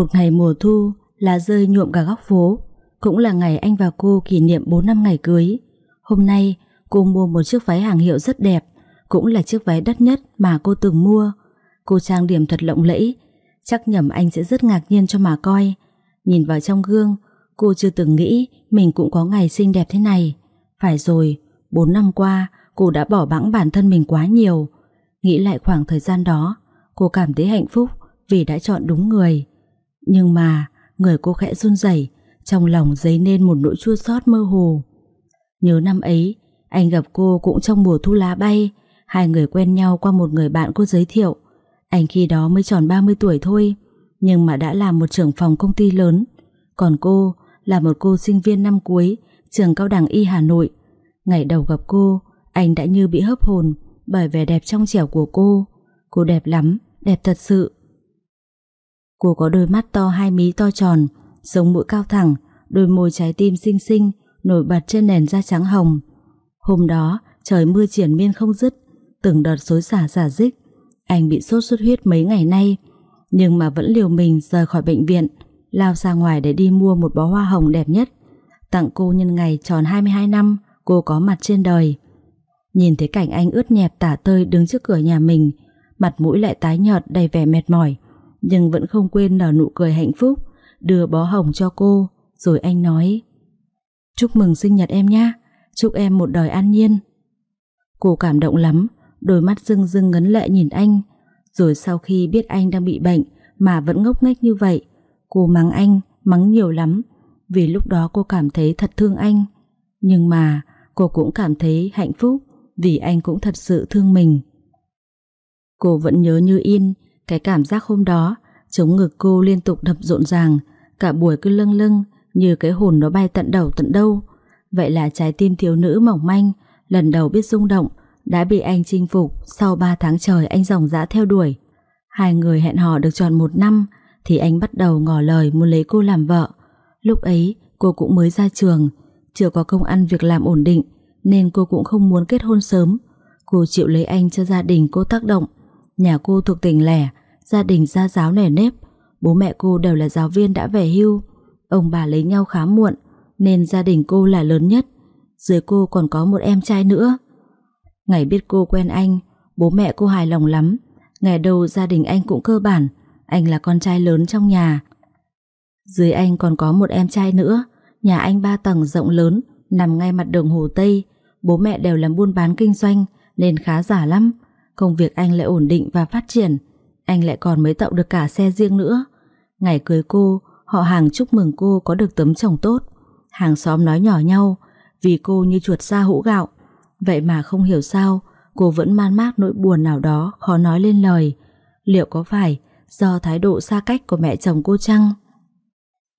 Một ngày mùa thu, lá rơi nhuộm cả góc phố, cũng là ngày anh và cô kỷ niệm 4 năm ngày cưới. Hôm nay, cô mua một chiếc váy hàng hiệu rất đẹp, cũng là chiếc váy đắt nhất mà cô từng mua. Cô trang điểm thật lộng lẫy, chắc nhầm anh sẽ rất ngạc nhiên cho mà coi. Nhìn vào trong gương, cô chưa từng nghĩ mình cũng có ngày xinh đẹp thế này. Phải rồi, 4 năm qua, cô đã bỏ bẵng bản thân mình quá nhiều. Nghĩ lại khoảng thời gian đó, cô cảm thấy hạnh phúc vì đã chọn đúng người. Nhưng mà, người cô khẽ run rẩy, trong lòng dấy nên một nỗi chua xót mơ hồ. Nhớ năm ấy, anh gặp cô cũng trong mùa thu lá bay, hai người quen nhau qua một người bạn cô giới thiệu. Anh khi đó mới tròn 30 tuổi thôi, nhưng mà đã làm một trưởng phòng công ty lớn. Còn cô là một cô sinh viên năm cuối, trường cao đẳng y Hà Nội. Ngày đầu gặp cô, anh đã như bị hấp hồn bởi vẻ đẹp trong trẻo của cô. Cô đẹp lắm, đẹp thật sự. Cô có đôi mắt to hai mí to tròn, sống mũi cao thẳng, đôi môi trái tim xinh xinh, nổi bật trên nền da trắng hồng. Hôm đó, trời mưa triển miên không dứt, từng đợt xối xả giả dích. Anh bị sốt xuất huyết mấy ngày nay, nhưng mà vẫn liều mình rời khỏi bệnh viện, lao ra ngoài để đi mua một bó hoa hồng đẹp nhất, tặng cô nhân ngày tròn 22 năm cô có mặt trên đời. Nhìn thấy cảnh anh ướt nhẹp tả tơi đứng trước cửa nhà mình, mặt mũi lại tái nhợt đầy vẻ mệt mỏi, nhưng vẫn không quên nở nụ cười hạnh phúc, đưa bó hồng cho cô, rồi anh nói Chúc mừng sinh nhật em nhé, chúc em một đời an nhiên. Cô cảm động lắm, đôi mắt rưng rưng ngấn lệ nhìn anh, rồi sau khi biết anh đang bị bệnh mà vẫn ngốc nghếch như vậy, cô mắng anh, mắng nhiều lắm, vì lúc đó cô cảm thấy thật thương anh. Nhưng mà cô cũng cảm thấy hạnh phúc vì anh cũng thật sự thương mình. Cô vẫn nhớ như in cái cảm giác hôm đó, chống ngực cô liên tục đập rộn ràng, cả buổi cứ lâng lâng như cái hồn nó bay tận đầu tận đâu. Vậy là trái tim thiếu nữ mỏng manh, lần đầu biết rung động, đã bị anh chinh phục sau 3 tháng trời anh dòng dã theo đuổi. Hai người hẹn hò được tròn một năm thì anh bắt đầu ngỏ lời muốn lấy cô làm vợ. Lúc ấy cô cũng mới ra trường, chưa có công ăn việc làm ổn định nên cô cũng không muốn kết hôn sớm. Cô chịu lấy anh cho gia đình cô tác động. Nhà cô thuộc tỉnh lẻ, gia đình gia giáo nẻ nếp. Bố mẹ cô đều là giáo viên đã về hưu. Ông bà lấy nhau khá muộn nên gia đình cô là lớn nhất. Dưới cô còn có một em trai nữa. Ngày biết cô quen anh, bố mẹ cô hài lòng lắm. Ngày đầu gia đình anh cũng cơ bản, anh là con trai lớn trong nhà. Dưới anh còn có một em trai nữa, nhà anh ba tầng rộng lớn, nằm ngay mặt đường Hồ Tây. Bố mẹ đều làm buôn bán kinh doanh nên khá giả lắm. Công việc anh lại ổn định và phát triển. Anh lại còn mới tạo được cả xe riêng nữa. Ngày cưới cô, họ hàng chúc mừng cô có được tấm chồng tốt. Hàng xóm nói nhỏ nhau vì cô như chuột xa hũ gạo. Vậy mà không hiểu sao cô vẫn man mác nỗi buồn nào đó khó nói lên lời. Liệu có phải do thái độ xa cách của mẹ chồng cô chăng?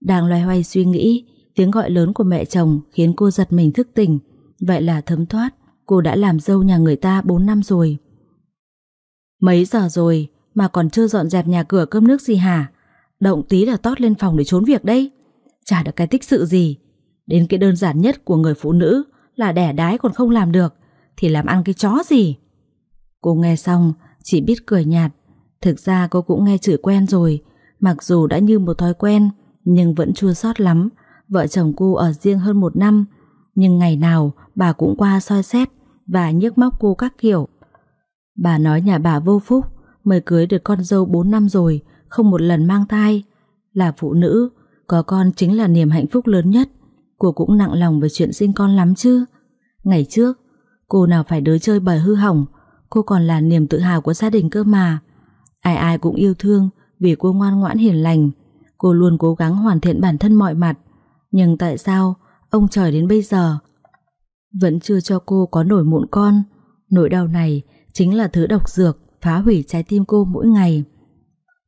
Đang loay hoay suy nghĩ, tiếng gọi lớn của mẹ chồng khiến cô giật mình thức tỉnh. Vậy là thấm thoát, cô đã làm dâu nhà người ta 4 năm rồi. Mấy giờ rồi mà còn chưa dọn dẹp nhà cửa cơm nước gì hả? Động tí là tót lên phòng để trốn việc đây. Chả được cái tích sự gì. Đến cái đơn giản nhất của người phụ nữ là đẻ đái còn không làm được thì làm ăn cái chó gì. Cô nghe xong chỉ biết cười nhạt. Thực ra cô cũng nghe chửi quen rồi, mặc dù đã như một thói quen nhưng vẫn chua xót lắm. Vợ chồng cô ở riêng hơn một năm, nhưng ngày nào bà cũng qua soi xét và nhức móc cô các kiểu. Bà nói nhà bà vô phúc, mới cưới được con dâu 4 năm rồi, không một lần mang thai. Là phụ nữ, có con chính là niềm hạnh phúc lớn nhất. Cô cũng nặng lòng về chuyện sinh con lắm chứ. Ngày trước, cô nào phải đứa chơi bời hư hỏng, cô còn là niềm tự hào của gia đình cơ mà. Ai ai cũng yêu thương vì cô ngoan ngoãn hiền lành. Cô luôn cố gắng hoàn thiện bản thân mọi mặt. Nhưng tại sao ông trời đến bây giờ vẫn chưa cho cô có nổi mụn con? Nỗi đau này chính là thứ độc dược phá hủy trái tim cô mỗi ngày.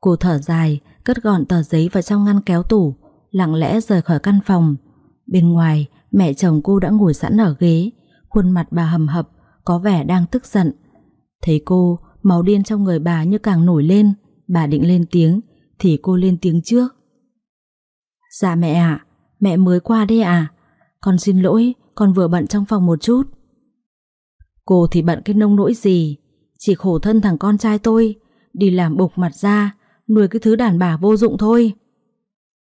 Cô thở dài, cất gọn tờ giấy vào trong ngăn kéo tủ, lặng lẽ rời khỏi căn phòng. Bên ngoài, mẹ chồng cô đã ngồi sẵn ở ghế, khuôn mặt bà hầm hập, có vẻ đang tức giận. Thấy cô, máu điên trong người bà như càng nổi lên, bà định lên tiếng, thì cô lên tiếng trước. Dạ mẹ ạ, mẹ mới qua đây à? Con xin lỗi, con vừa bận trong phòng một chút. Cô thì bận cái nông nỗi gì, chỉ khổ thân thằng con trai tôi, đi làm bục mặt ra, nuôi cái thứ đàn bà vô dụng thôi.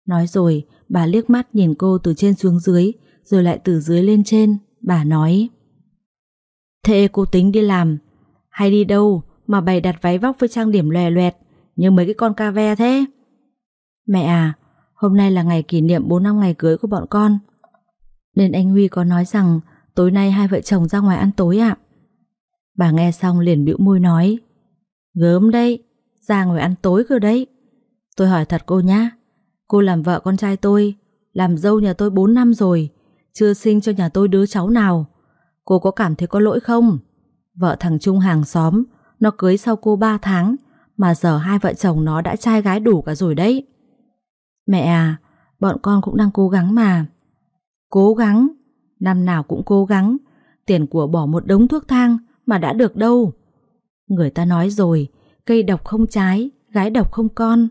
Nói rồi, bà liếc mắt nhìn cô từ trên xuống dưới, rồi lại từ dưới lên trên. Bà nói Thế cô tính đi làm Hay đi đâu mà bày đặt váy vóc với trang điểm lòe loẹt Như mấy cái con ca ve thế Mẹ à Hôm nay là ngày kỷ niệm 4 năm ngày cưới của bọn con Nên anh Huy có nói rằng Tối nay hai vợ chồng ra ngoài ăn tối ạ Bà nghe xong liền bĩu môi nói, Gớm đấy, Ra ngồi ăn tối cơ đấy. Tôi hỏi thật cô nhá, Cô làm vợ con trai tôi, Làm dâu nhà tôi 4 năm rồi, Chưa sinh cho nhà tôi đứa cháu nào. Cô có cảm thấy có lỗi không? Vợ thằng Trung hàng xóm, Nó cưới sau cô 3 tháng, Mà giờ hai vợ chồng nó đã trai gái đủ cả rồi đấy. Mẹ à Bọn con cũng đang cố gắng mà. Cố gắng? Năm nào cũng cố gắng, Tiền của bỏ một đống thuốc thang mà đã được đâu. Người ta nói rồi, Cây độc không trái, Gái độc không con.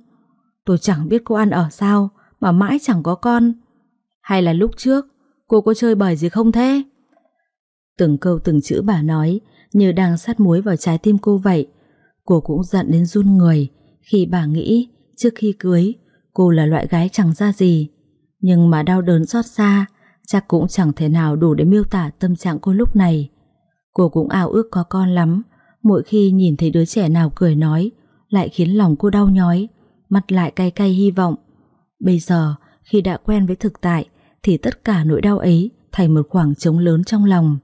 Tôi chẳng biết cô ăn ở sao, Mà mãi chẳng có con. Hay là lúc trước, Cô có chơi bời gì không thế? Từng câu từng chữ bà nói, Như đang sát muối vào trái tim cô vậy. Cô cũng giận đến run người. Khi bà nghĩ, Trước khi cưới, Cô là loại gái chẳng ra gì. Nhưng mà đau đớn xót xa, Chắc cũng chẳng thể nào đủ để miêu tả tâm trạng cô lúc này. Cô cũng ao ước có con lắm. Mỗi khi nhìn thấy đứa trẻ nào cười nói, Lại khiến lòng cô đau nhói Mặt lại cay cay hy vọng. Bây giờ, khi đã quen với thực tại, Thì tất cả nỗi đau ấy Thành một khoảng trống lớn trong lòng.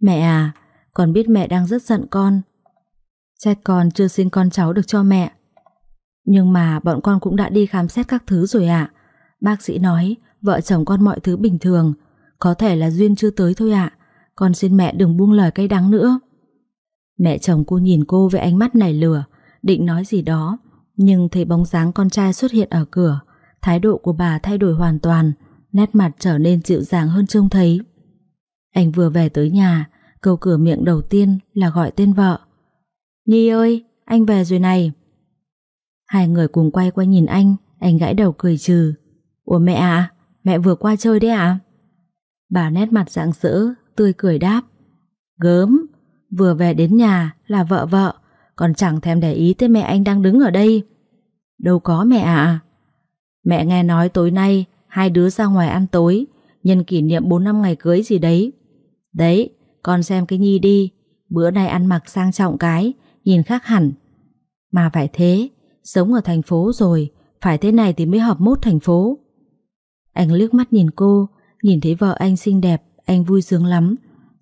Mẹ à Con biết mẹ đang rất giận con. Trách con chưa sinh con cháu được cho mẹ. Nhưng mà bọn con cũng đã đi khám xét các thứ rồi ạ. Bác sĩ nói, Vợ chồng con mọi thứ bình thường, Có thể là duyên chưa tới thôi ạ. Con xin mẹ đừng buông lời cay đắng nữa. Mẹ chồng cô nhìn cô với ánh mắt nảy lửa, Định nói gì đó, Nhưng thấy bóng dáng con trai xuất hiện ở cửa, Thái độ của bà thay đổi hoàn toàn, Nét mặt trở nên dịu dàng hơn trông thấy. Anh vừa về tới nhà, Câu cửa miệng đầu tiên là gọi tên vợ. Nhi ơi, Anh về rồi này. Hai người cùng quay qua nhìn anh Anh gãi đầu cười trừ. Ủa mẹ à Mẹ vừa qua chơi đấy à Bà nét mặt rạng rỡ Tươi cười đáp. Gớm, Vừa về đến nhà là vợ vợ, Còn chẳng thèm để ý tới mẹ anh đang đứng ở đây. Đâu có mẹ à Mẹ nghe nói tối nay Hai đứa ra ngoài ăn tối, Nhân kỷ niệm 4 năm ngày cưới gì đấy. Đấy, Con xem cái Nhi đi, Bữa nay ăn mặc sang trọng cái, Nhìn khác hẳn. Mà phải thế, Sống ở thành phố rồi, Phải thế này thì mới hợp mốt thành phố. Anh liếc mắt nhìn cô, Nhìn thấy vợ anh xinh đẹp anh vui sướng lắm.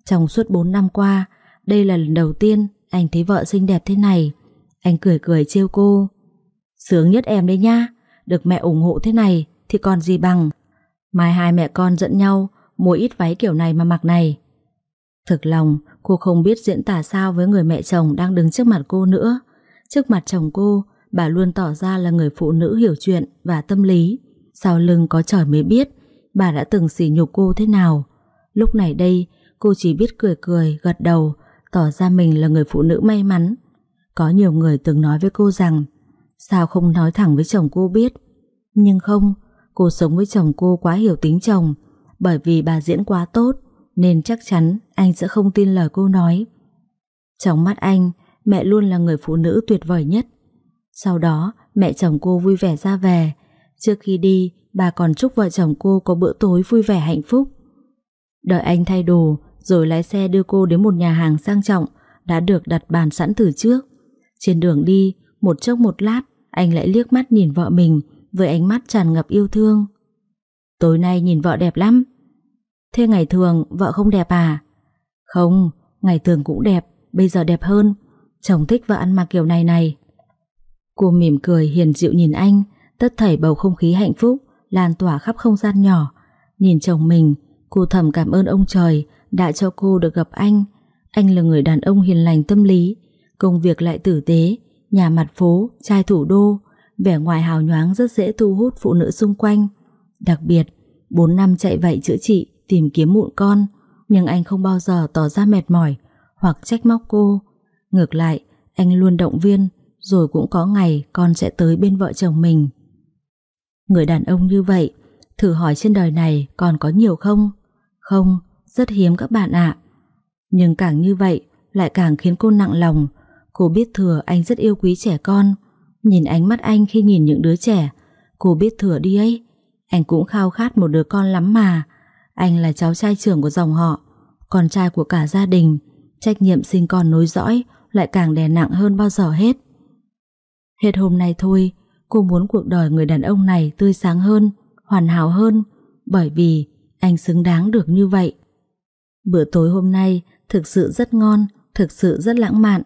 Trong suốt 4 năm qua, Đây là lần đầu tiên anh thấy vợ xinh đẹp thế này. Anh cười cười trêu cô. Sướng nhất em đấy nha Được mẹ ủng hộ thế này Thì còn gì bằng. Mai hai mẹ con dẫn nhau, Mua ít váy kiểu này mà mặc này. Thực lòng, cô không biết diễn tả sao Với người mẹ chồng đang đứng trước mặt cô nữa. Trước mặt chồng cô, Bà luôn tỏ ra là người phụ nữ hiểu chuyện Và tâm lý. Sau lưng có trời mới biết, Bà đã từng sỉ nhục cô thế nào. Lúc này đây, cô chỉ biết cười cười, Gật đầu, Tỏ ra mình là người phụ nữ may mắn. Có nhiều người từng nói với cô rằng, Sao không nói thẳng với chồng cô biết? Nhưng không, Cô sống với chồng cô quá hiểu tính chồng. Bởi vì bà diễn quá tốt, Nên chắc chắn anh sẽ không tin lời cô nói. Trong mắt anh, Mẹ luôn là người phụ nữ tuyệt vời nhất. Sau đó, mẹ chồng cô vui vẻ ra về. Trước khi đi, Bà còn chúc vợ chồng cô có bữa tối vui vẻ hạnh phúc. Đợi anh thay đồ Rồi lái xe đưa cô đến một nhà hàng sang trọng Đã được đặt bàn sẵn từ trước Trên đường đi Một chốc một lát Anh lại liếc mắt nhìn vợ mình với ánh mắt tràn ngập yêu thương. Tối nay nhìn vợ đẹp lắm. Thế ngày thường vợ không đẹp à? Không, ngày thường cũng đẹp, bây giờ đẹp hơn. Chồng thích vợ ăn mặc kiểu này này. Cô mỉm cười hiền dịu nhìn anh, tất thảy bầu không khí hạnh phúc lan tỏa khắp không gian nhỏ. Nhìn chồng mình, cô thầm cảm ơn ông trời đã cho cô được gặp anh. Anh là người đàn ông hiền lành tâm lý, công việc lại tử tế, nhà mặt phố, trai thủ đô, Vẻ ngoài hào nhoáng rất dễ thu hút phụ nữ xung quanh Đặc biệt 4 năm chạy vậy chữa trị Tìm kiếm mụn con Nhưng anh không bao giờ tỏ ra mệt mỏi Hoặc trách móc cô Ngược lại anh luôn động viên Rồi cũng có ngày con sẽ tới bên vợ chồng mình Người đàn ông như vậy Thử hỏi trên đời này còn có nhiều không? Không, rất hiếm các bạn ạ. Nhưng càng như vậy Lại càng khiến cô nặng lòng. Cô biết thừa anh rất yêu quý trẻ con. Nhìn ánh mắt anh khi nhìn những đứa trẻ Cô biết thừa đi ấy. Anh cũng khao khát một đứa con lắm mà. Anh là cháu trai trưởng của dòng họ Con trai của cả gia đình. Trách nhiệm sinh con nối dõi Lại càng đè nặng hơn bao giờ hết. Hết hôm nay thôi Cô muốn cuộc đời người đàn ông này tươi sáng hơn Hoàn hảo hơn. Bởi vì anh xứng đáng được như vậy. Bữa tối hôm nay Thực sự rất ngon Thực sự rất lãng mạn.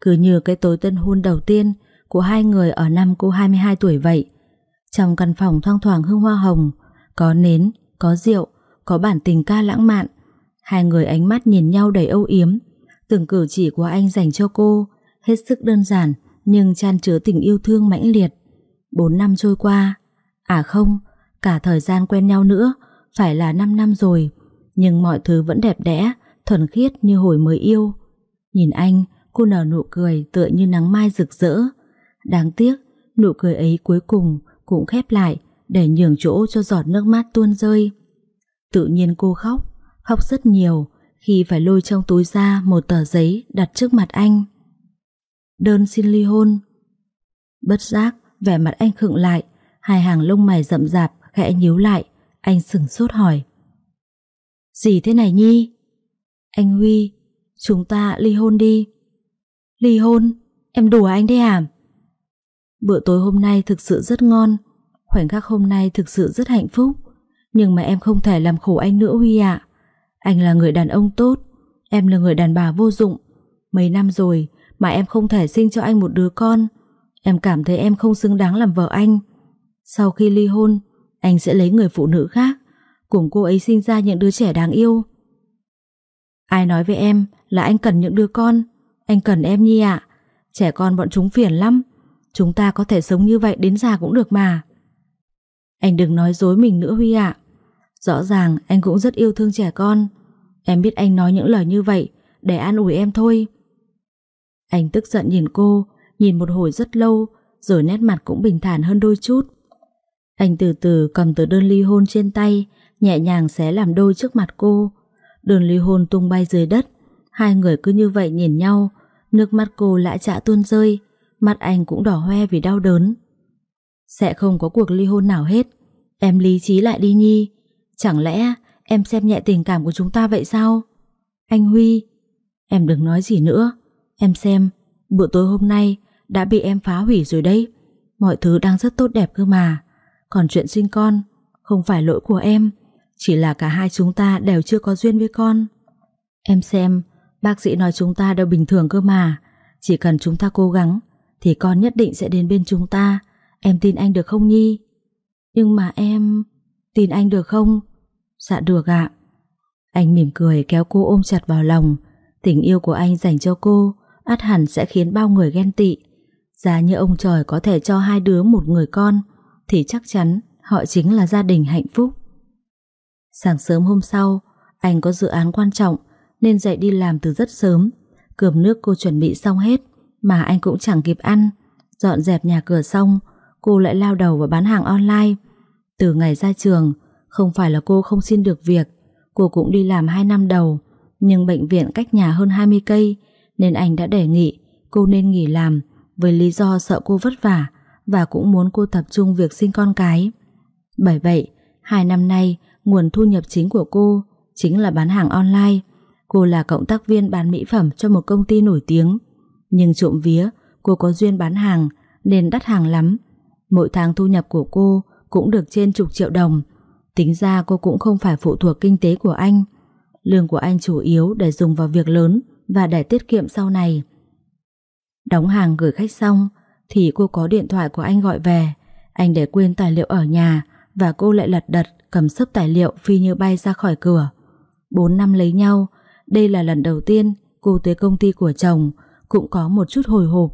Cứ như cái tối tân hôn đầu tiên Của hai người ở năm cô 22 tuổi vậy. Trong căn phòng thoang thoảng hương hoa hồng Có nến, có rượu Có bản tình ca lãng mạn. Hai người ánh mắt nhìn nhau đầy âu yếm. Từng cử chỉ của anh dành cho cô Hết sức đơn giản Nhưng chan chứa tình yêu thương mãnh liệt. Bốn năm trôi qua. À không, cả thời gian quen nhau nữa phải là 5 năm rồi Nhưng mọi thứ vẫn đẹp đẽ Thuần khiết như hồi mới yêu Nhìn anh, cô nở nụ cười tựa như nắng mai rực rỡ. Đáng tiếc, nụ cười ấy cuối cùng cũng khép lại để nhường chỗ cho giọt nước mắt tuôn rơi. Tự nhiên cô khóc, khóc rất nhiều khi phải lôi trong túi ra một tờ giấy đặt trước mặt anh. Đơn xin ly hôn. Bất giác, vẻ mặt anh khựng lại, hai hàng lông mày rậm rạp khẽ nhíu lại, anh sửng sốt hỏi. Gì thế này Nhi? Anh Huy, chúng ta ly hôn đi. Ly hôn? Em đùa anh đấy à? Bữa tối hôm nay thực sự rất ngon, khoảnh khắc hôm nay thực sự rất hạnh phúc. Nhưng mà em không thể làm khổ anh nữa Huy ạ. Anh là người đàn ông tốt, em là người đàn bà vô dụng. Mấy năm rồi mà em không thể sinh cho anh một đứa con. Em cảm thấy em không xứng đáng làm vợ anh. Sau khi ly hôn, anh sẽ lấy người phụ nữ khác, cùng cô ấy sinh ra những đứa trẻ đáng yêu. Ai nói với em là anh cần những đứa con? Anh cần em Nhi ạ. Trẻ con bọn chúng phiền lắm. Chúng ta có thể sống như vậy đến già cũng được mà. Anh đừng nói dối mình nữa Huy ạ. Rõ ràng anh cũng rất yêu thương trẻ con. Em biết anh nói những lời như vậy để an ủi em thôi. Anh tức giận nhìn cô, nhìn một hồi rất lâu, rồi nét mặt cũng bình thản hơn đôi chút. Anh từ từ cầm tờ đơn ly hôn trên tay, nhẹ nhàng xé làm đôi trước mặt cô. Đơn ly hôn tung bay dưới đất, hai người cứ như vậy nhìn nhau, nước mắt cô lại chạ tuôn rơi, Mặt anh cũng đỏ hoe vì đau đớn. Sẽ không có cuộc ly hôn nào hết, em lý trí lại đi Nhi, chẳng lẽ em xem nhẹ tình cảm của chúng ta vậy sao? Anh Huy, em đừng nói gì nữa, em xem, bữa tối hôm nay đã bị em phá hủy rồi đấy, mọi thứ đang rất tốt đẹp cơ mà, còn chuyện sinh con không phải lỗi của em, chỉ là cả hai chúng ta đều chưa có duyên với con. Em xem, bác sĩ nói chúng ta đều bình thường cơ mà, chỉ cần chúng ta cố gắng thì con nhất định sẽ đến bên chúng ta. Em tin anh được không Nhi? Nhưng mà em... Tin anh được không? Dạ được ạ. Anh mỉm cười kéo cô ôm chặt vào lòng. Tình yêu của anh dành cho cô át hẳn sẽ khiến bao người ghen tị. Giá như ông trời có thể cho hai đứa một người con thì chắc chắn họ chính là gia đình hạnh phúc. Sáng sớm hôm sau, anh có dự án quan trọng nên dậy đi làm từ rất sớm. Cơm nước cô chuẩn bị xong hết mà anh cũng chẳng kịp ăn. Dọn dẹp nhà cửa xong, cô lại lao đầu vào bán hàng online. Từ ngày ra trường, không phải là cô không xin được việc, cô cũng đi làm 2 năm đầu, nhưng bệnh viện cách nhà hơn 20 cây nên anh đã đề nghị cô nên nghỉ làm với lý do sợ cô vất vả và cũng muốn cô tập trung việc sinh con cái. Bởi vậy, hai năm nay nguồn thu nhập chính của cô chính là bán hàng online. Cô là cộng tác viên bán mỹ phẩm cho một công ty nổi tiếng. Nhưng trộm vía, cô có duyên bán hàng nên đắt hàng lắm. Mỗi tháng thu nhập của cô cũng được trên chục triệu đồng. Tính ra cô cũng không phải phụ thuộc kinh tế của anh. Lương của anh chủ yếu để dùng vào việc lớn và để tiết kiệm sau này. Đóng hàng gửi khách xong thì cô có điện thoại của anh gọi về. Anh để quên tài liệu ở nhà và cô lại lật đật cầm sấp tài liệu phi như bay ra khỏi cửa. Bốn năm lấy nhau, đây là lần đầu tiên cô tới công ty của chồng, cũng có một chút hồi hộp.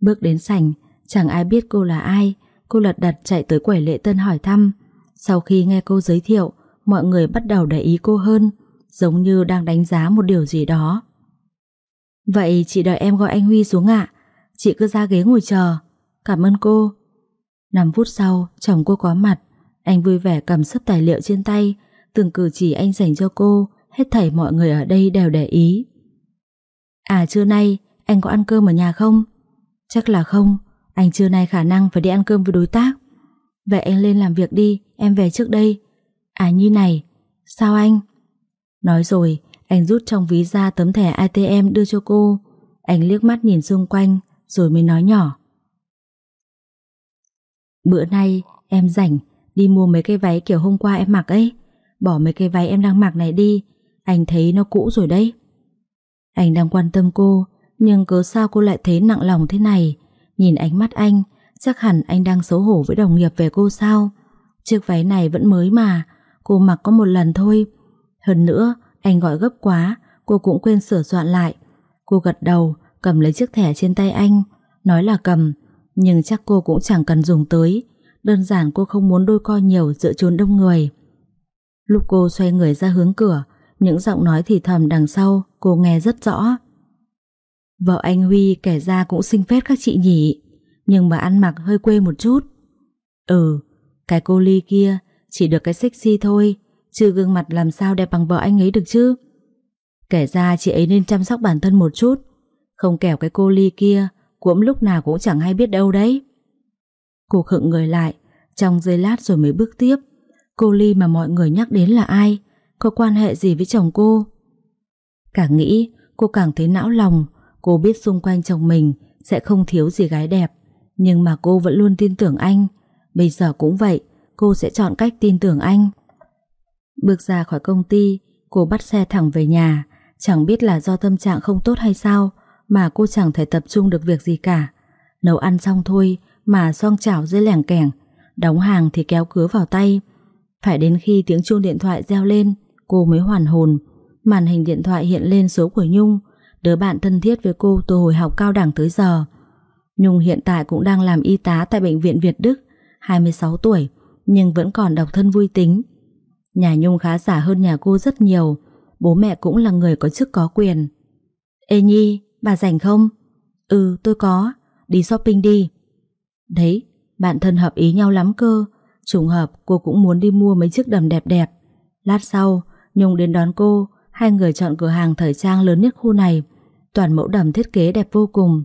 Bước đến sảnh, chẳng ai biết cô là ai, cô lật đật chạy tới quầy lễ tân hỏi thăm. Sau khi nghe cô giới thiệu, mọi người bắt đầu để ý cô hơn, giống như đang đánh giá một điều gì đó. Vậy chị đợi em gọi anh Huy xuống ạ, chị cứ ra ghế ngồi chờ. Cảm ơn cô. 5 phút sau, chồng cô có mặt, anh vui vẻ cầm sấp tài liệu trên tay, từng cử chỉ anh dành cho cô, hết thảy mọi người ở đây đều để ý. À trưa nay, anh có ăn cơm ở nhà không? Chắc là không, anh trưa nay khả năng phải đi ăn cơm với đối tác. Vậy anh lên làm việc đi Em về trước đây À như này Sao anh Nói rồi anh rút trong ví ra tấm thẻ ATM đưa cho cô Anh liếc mắt nhìn xung quanh rồi mới nói nhỏ. Bữa nay em rảnh, Đi mua mấy cái váy kiểu hôm qua em mặc ấy. Bỏ mấy cái váy em đang mặc này đi, Anh thấy nó cũ rồi đấy. Anh đang quan tâm cô, Nhưng cớ sao cô lại thấy nặng lòng thế này? Nhìn ánh mắt anh, Chắc hẳn anh đang xấu hổ với đồng nghiệp về cô sao? Chiếc váy này vẫn mới mà, Cô mặc có một lần thôi. Hơn nữa, anh gọi gấp quá, Cô cũng quên sửa soạn lại. Cô gật đầu cầm lấy chiếc thẻ trên tay anh, Nói là cầm, Nhưng chắc cô cũng chẳng cần dùng tới, Đơn giản cô không muốn đôi co nhiều giữa chốn đông người. Lúc cô xoay người ra hướng cửa, Những giọng nói thì thầm đằng sau, Cô nghe rất rõ. Vợ anh Huy kể ra cũng xinh phết các chị nhỉ, Nhưng mà ăn mặc hơi quê một chút. Ừ Cái cô Ly kia Chỉ được cái sexy thôi, Chứ gương mặt làm sao đẹp bằng vợ anh ấy được chứ? Kể ra chị ấy nên chăm sóc bản thân một chút. Không kẻo cái cô Ly kia Cũng lúc nào cũng chẳng hay biết đâu đấy. Cô khựng người lại, Trong giây lát rồi mới bước tiếp. Cô Ly mà mọi người nhắc đến là ai? Có quan hệ gì với chồng cô? Càng nghĩ, cô càng thấy não lòng. Cô biết xung quanh chồng mình Sẽ không thiếu gì gái đẹp. Nhưng mà cô vẫn luôn tin tưởng anh. Bây giờ cũng vậy, Cô sẽ chọn cách tin tưởng anh. Bước ra khỏi công ty, Cô bắt xe thẳng về nhà. Chẳng biết là do tâm trạng không tốt hay sao mà cô chẳng thể tập trung được việc gì cả. Nấu ăn xong thôi Mà xoong chảo dưới lẻng kẻng Đóng hàng thì kéo cứa vào tay. Phải đến khi tiếng chuông điện thoại reo lên Cô mới hoàn hồn. Màn hình điện thoại hiện lên số của Nhung Đứa bạn thân thiết với cô từ hồi học cao đẳng tới giờ. Nhung hiện tại cũng đang làm y tá Tại bệnh viện Việt Đức 26 tuổi Nhưng vẫn còn độc thân vui tính. Nhà Nhung khá giả hơn nhà cô rất nhiều Bố mẹ cũng là người có chức có quyền. Ê Nhi, bà rảnh không? Ừ, tôi có. Đi shopping đi. Đấy, bạn thân hợp ý nhau lắm cơ. Trùng hợp cô cũng muốn đi mua mấy chiếc đầm đẹp đẹp. Lát sau Nhung đến đón cô. Hai người chọn cửa hàng thời trang lớn nhất khu này. Toàn mẫu đầm thiết kế đẹp vô cùng.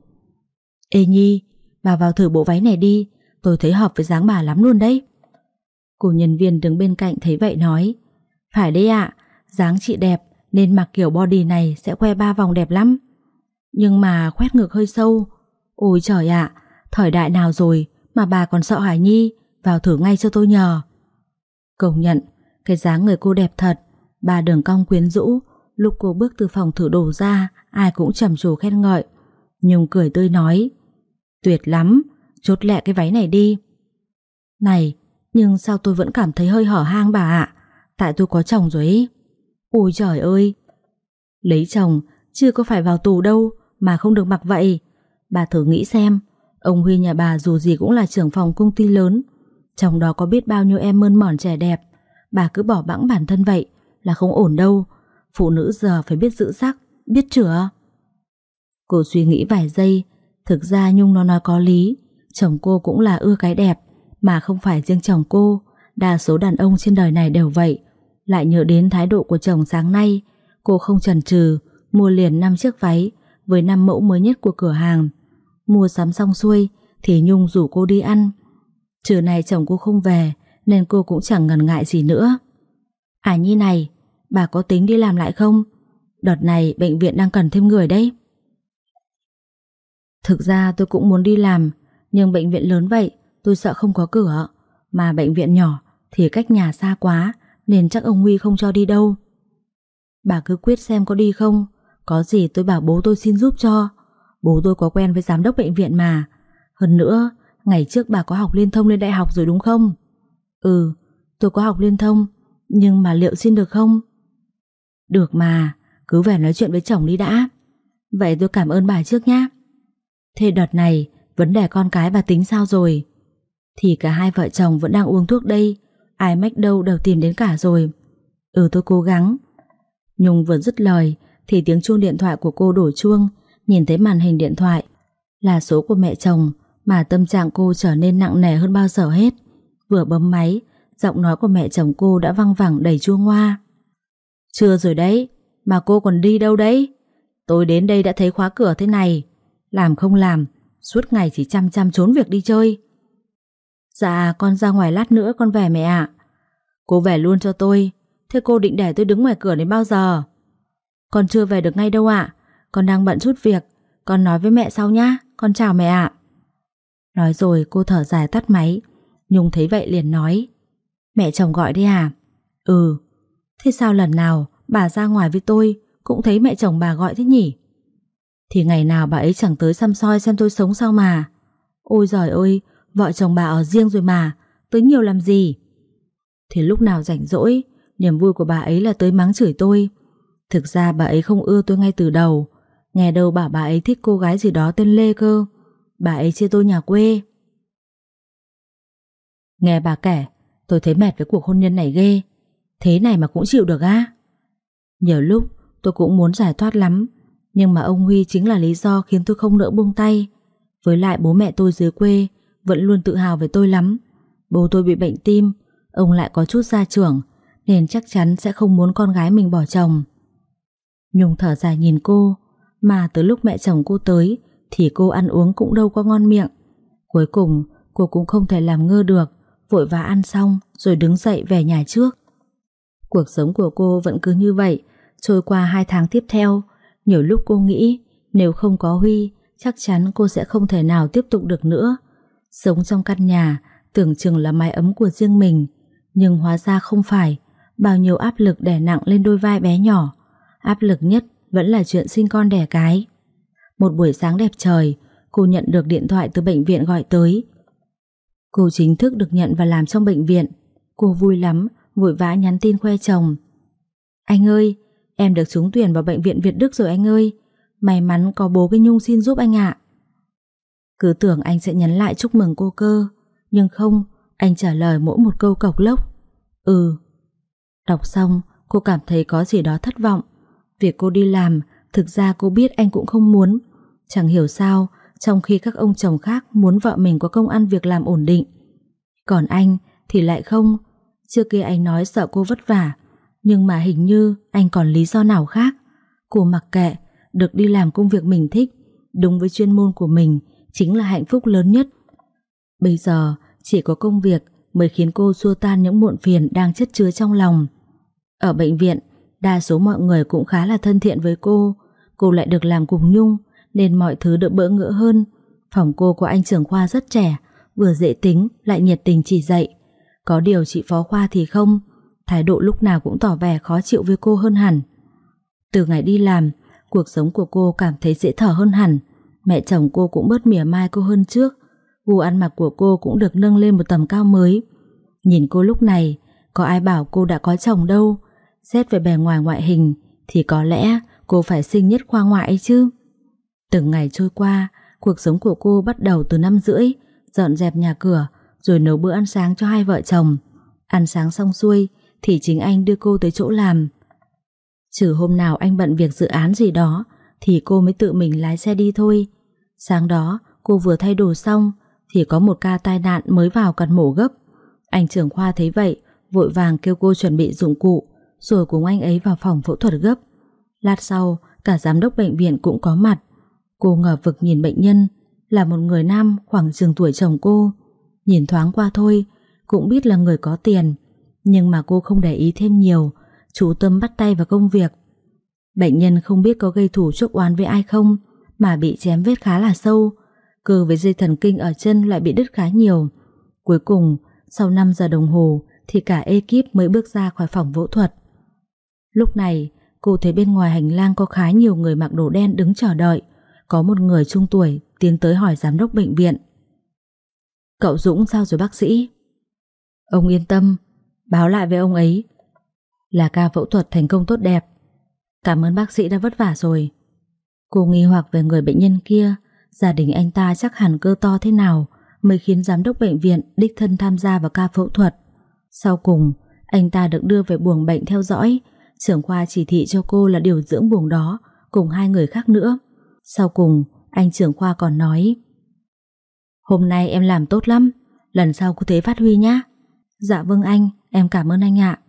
Ê Nhi Bà vào thử bộ váy này đi. Tôi thấy hợp với dáng bà lắm luôn đấy. Cô nhân viên đứng bên cạnh thấy vậy nói. Phải đấy ạ dáng chị đẹp Nên mặc kiểu body này sẽ khoe ba vòng đẹp lắm. Nhưng mà khoét ngực hơi sâu. Ôi trời ạ, Thời đại nào rồi mà bà còn sợ Hải Nhi Vào thử ngay cho tôi nhờ. Công nhận, Cái dáng người cô đẹp thật, Bà đường cong quyến rũ, Lúc cô bước từ phòng thử đồ ra, Ai cũng trầm trồ khen ngợi. Nhung cười tươi nói, Tuyệt lắm, Chốt lẹ cái váy này đi. Này, nhưng sao tôi vẫn cảm thấy hơi hở hang bà ạ? Tại tôi có chồng rồi ấy. Ôi trời ơi. Lấy chồng, chưa có phải vào tù đâu mà không được mặc vậy. Bà thử nghĩ xem, Ông Huy nhà bà dù gì cũng là trưởng phòng công ty lớn, Trong đó có biết bao nhiêu em mơn mỏn trẻ đẹp. Bà cứ bỏ bẵng bản thân vậy Là không ổn đâu. Phụ nữ giờ phải biết giữ sắc, Biết chữa. Cô suy nghĩ vài giây, Thực ra Nhung nó nói có lý. Chồng cô cũng là ưa cái đẹp, mà không phải riêng chồng cô. Đa số đàn ông trên đời này đều vậy. Lại nhớ đến thái độ của chồng sáng nay, Cô không chần chừ, Mua liền 5 chiếc váy với năm mẫu mới nhất của cửa hàng. Mua sắm xong xuôi Thì Nhung rủ cô đi ăn. Trưa nay chồng cô không về Nên cô cũng chẳng ngần ngại gì nữa. À Nhi này Bà có tính đi làm lại không? Đợt này bệnh viện đang cần thêm người đấy. Thực ra tôi cũng muốn đi làm Nhưng bệnh viện lớn vậy tôi sợ không có cửa, mà bệnh viện nhỏ thì cách nhà xa quá nên chắc ông Huy không cho đi đâu. Bà cứ quyết xem có đi không, có gì tôi bảo bố tôi xin giúp cho. Bố tôi có quen với giám đốc bệnh viện mà. Hơn nữa, ngày trước bà có học liên thông lên đại học rồi đúng không? Ừ, tôi có học liên thông, nhưng mà liệu xin được không? Được mà, cứ về nói chuyện với chồng đi đã. Vậy tôi cảm ơn bà trước nhé. Thế đợt này, vấn đề con cái bà tính sao rồi? Thì cả hai vợ chồng vẫn đang uống thuốc đây Ai mách đâu đều tìm đến cả rồi Ừ tôi cố gắng Nhung vừa dứt lời thì tiếng chuông điện thoại của cô đổ chuông. Nhìn thấy màn hình điện thoại, Là số của mẹ chồng, Mà tâm trạng cô trở nên nặng nề hơn bao giờ hết. Vừa bấm máy, Giọng nói của mẹ chồng cô đã văng vẳng đầy chua ngoa. Chưa rồi đấy, Mà cô còn đi đâu đấy? Tôi đến đây đã thấy khóa cửa thế này. Làm không làm, Suốt ngày chỉ chăm chăm trốn việc đi chơi. Dạ con ra ngoài lát nữa con về mẹ ạ. Cô về luôn cho tôi. Thế cô định để tôi đứng ngoài cửa đến bao giờ? Con chưa về được ngay đâu ạ. Con đang bận chút việc. Con nói với mẹ sau nhá. Con chào mẹ ạ. Nói rồi cô thở dài tắt máy. Nhung thấy vậy liền nói. Mẹ chồng gọi đi à Ừ. Thế sao lần nào bà ra ngoài với tôi Cũng thấy mẹ chồng bà gọi thế nhỉ? Thì ngày nào bà ấy chẳng tới xăm soi xem tôi sống sao mà. Ôi giời ơi, Vợ chồng bà ở riêng rồi mà. Tới nhiều làm gì? Thì lúc nào rảnh rỗi, Niềm vui của bà ấy là tới mắng chửi tôi. Thực ra bà ấy không ưa tôi ngay từ đầu. Nghe đâu bảo bà ấy thích cô gái gì đó tên Lê cơ. Bà ấy chia tôi nhà quê. Nghe bà kể, Tôi thấy mệt với cuộc hôn nhân này ghê. Thế này mà cũng chịu được á. Nhiều lúc, tôi cũng muốn giải thoát lắm, Nhưng mà ông Huy chính là lý do Khiến tôi không nỡ buông tay. Với lại bố mẹ tôi dưới quê Vẫn luôn tự hào về tôi lắm. Bố tôi bị bệnh tim, Ông lại có chút gia trưởng, Nên chắc chắn sẽ không muốn con gái mình bỏ chồng. Nhung thở dài nhìn cô, Mà từ lúc mẹ chồng cô tới Thì cô ăn uống cũng đâu có ngon miệng. Cuối cùng, cô cũng không thể làm ngơ được, Vội vã ăn xong Rồi đứng dậy về nhà trước. Cuộc sống của cô vẫn cứ như vậy, Trôi qua hai tháng tiếp theo. Nhiều lúc cô nghĩ, Nếu không có Huy, Chắc chắn cô sẽ không thể nào tiếp tục được nữa. Sống trong căn nhà, Tưởng chừng là mái ấm của riêng mình. Nhưng hóa ra không phải, Bao nhiêu áp lực đè nặng lên đôi vai bé nhỏ. Áp lực nhất Vẫn là chuyện sinh con đẻ cái. Một buổi sáng đẹp trời, Cô nhận được điện thoại từ bệnh viện gọi tới. Cô chính thức được nhận và làm trong bệnh viện. Cô vui lắm, Vội vã nhắn tin khoe chồng. Anh ơi, Em được trúng tuyển vào bệnh viện Việt Đức rồi anh ơi. May mắn có bố cái Nhung xin giúp anh ạ. Cứ tưởng anh sẽ nhắn lại chúc mừng cô cơ, Nhưng không, Anh trả lời mỗi một câu cọc lốc. Ừ. Đọc xong, cô cảm thấy có gì đó thất vọng. Việc cô đi làm, Thực ra cô biết anh cũng không muốn. Chẳng hiểu sao, Trong khi các ông chồng khác muốn vợ mình có công ăn việc làm ổn định. Còn anh thì lại không. Trước kia anh nói sợ cô vất vả, Nhưng mà hình như anh còn lý do nào khác. Cô mặc kệ, Được đi làm công việc mình thích, Đúng với chuyên môn của mình, Chính là hạnh phúc lớn nhất. Bây giờ, chỉ có công việc Mới khiến cô xua tan những muộn phiền Đang chất chứa trong lòng. Ở bệnh viện Đa số mọi người cũng khá là thân thiện với cô. Cô lại được làm cùng Nhung, Nên mọi thứ đỡ bỡ ngỡ hơn. Phòng cô của anh trưởng khoa rất trẻ, Vừa dễ tính, lại nhiệt tình chỉ dạy. Có điều chị phó khoa thì không, Thái độ lúc nào cũng tỏ vẻ khó chịu với cô hơn hẳn. Từ ngày đi làm, Cuộc sống của cô cảm thấy dễ thở hơn hẳn. Mẹ chồng cô cũng bớt mỉa mai cô hơn trước. Gu ăn mặc của cô cũng được nâng lên một tầm cao mới. Nhìn cô lúc này, Có ai bảo cô đã có chồng đâu? Xét về bề ngoài ngoại hình, Thì có lẽ cô phải sinh nhất khoa ngoại chứ Từng ngày trôi qua, Cuộc sống của cô bắt đầu từ năm rưỡi, Dọn dẹp nhà cửa, rồi nấu bữa ăn sáng cho hai vợ chồng. Ăn sáng xong xuôi, thì chính anh đưa cô tới chỗ làm. Trừ hôm nào anh bận việc dự án gì đó, thì cô mới tự mình lái xe đi thôi. Sáng đó, cô vừa thay đồ xong, thì có một ca tai nạn mới vào cần mổ gấp. Anh trưởng khoa thấy vậy, vội vàng kêu cô chuẩn bị dụng cụ rồi cùng anh ấy vào phòng phẫu thuật gấp. Lát sau, cả giám đốc bệnh viện cũng có mặt. Cô ngờ vực nhìn bệnh nhân, là một người nam khoảng chừng tuổi chồng cô. Nhìn thoáng qua thôi, Cũng biết là người có tiền, Nhưng mà cô không để ý thêm nhiều, Chú tâm bắt tay vào công việc Bệnh nhân không biết có gây thủ chuốc oán với ai không, Mà bị chém vết khá là sâu, Cơ với dây thần kinh ở chân lại bị đứt khá nhiều Cuối cùng, Sau 5 giờ đồng hồ Thì cả ekip mới bước ra khỏi phòng phẫu thuật Lúc này Cô thấy bên ngoài hành lang có khá nhiều người mặc đồ đen đứng chờ đợi Có một người trung tuổi tiến tới hỏi giám đốc bệnh viện Cậu Dũng sao rồi bác sĩ? Ông yên tâm, báo lại với ông ấy. Là ca phẫu thuật thành công tốt đẹp. Cảm ơn bác sĩ đã vất vả rồi. Cô nghi hoặc về người bệnh nhân kia, gia đình anh ta chắc hẳn cơ to thế nào mới khiến giám đốc bệnh viện đích thân tham gia vào ca phẫu thuật. Sau cùng, anh ta được đưa về buồng bệnh theo dõi, trưởng khoa chỉ thị cho cô là điều dưỡng buồng đó cùng hai người khác nữa. Sau cùng, anh trưởng khoa còn nói Hôm nay em làm tốt lắm Lần sau cứ thế phát huy nhá. Dạ vâng anh, em cảm ơn anh ạ.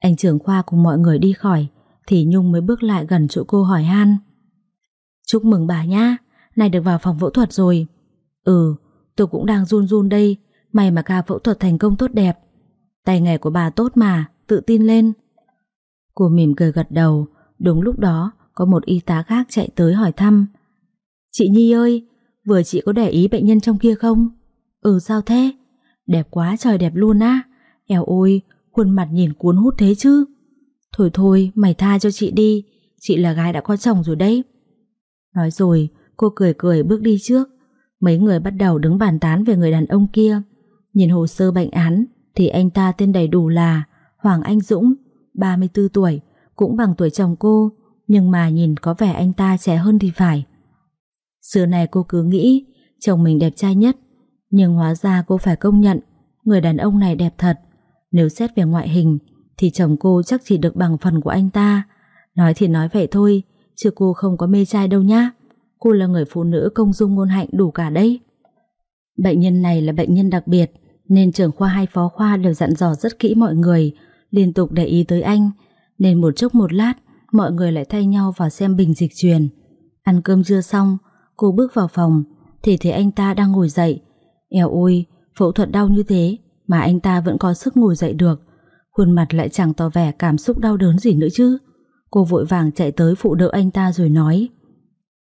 Anh trưởng khoa cùng mọi người đi khỏi Thì Nhung mới bước lại gần chỗ cô hỏi han. Chúc mừng bà nhá Này được vào phòng phẫu thuật rồi. Ừ, tôi cũng đang run run đây May mà ca phẫu thuật thành công tốt đẹp. Tay nghề của bà tốt mà Tự tin lên. Cô mỉm cười gật đầu. Đúng lúc đó, có một y tá khác chạy tới hỏi thăm. Chị Nhi ơi, Vừa chị có để ý bệnh nhân trong kia không? Ừ sao thế? Đẹp quá, trời đẹp luôn á. Eo ôi, khuôn mặt nhìn cuốn hút thế chứ. Thôi thôi, mày tha cho chị đi. Chị là gái đã có chồng rồi đấy. Nói rồi, cô cười cười bước đi trước. Mấy người bắt đầu đứng bàn tán về người đàn ông kia. Nhìn hồ sơ bệnh án, Thì anh ta tên đầy đủ là Hoàng Anh Dũng 34 tuổi, Cũng bằng tuổi chồng cô, Nhưng mà nhìn có vẻ anh ta trẻ hơn thì phải. Xưa này cô cứ nghĩ Chồng mình đẹp trai nhất, Nhưng hóa ra cô phải công nhận Người đàn ông này đẹp thật. Nếu xét về ngoại hình Thì chồng cô chắc chỉ được bằng phần của anh ta. Nói thì nói vậy thôi, Chứ cô không có mê trai đâu nhá. Cô là người phụ nữ công dung ngôn hạnh đủ cả đấy. Bệnh nhân này là bệnh nhân đặc biệt, Nên trưởng khoa hay phó khoa đều dặn dò rất kỹ mọi người Liên tục để ý tới anh. Nên một chốc một lát, Mọi người lại thay nhau vào xem bình dịch truyền. Ăn cơm chưa xong, Cô bước vào phòng, Thì thấy anh ta đang ngồi dậy. Eo ôi, phẫu thuật đau như thế, Mà anh ta vẫn có sức ngồi dậy được. Khuôn mặt lại chẳng tỏ vẻ cảm xúc đau đớn gì nữa chứ. Cô vội vàng chạy tới phụ đỡ anh ta rồi nói,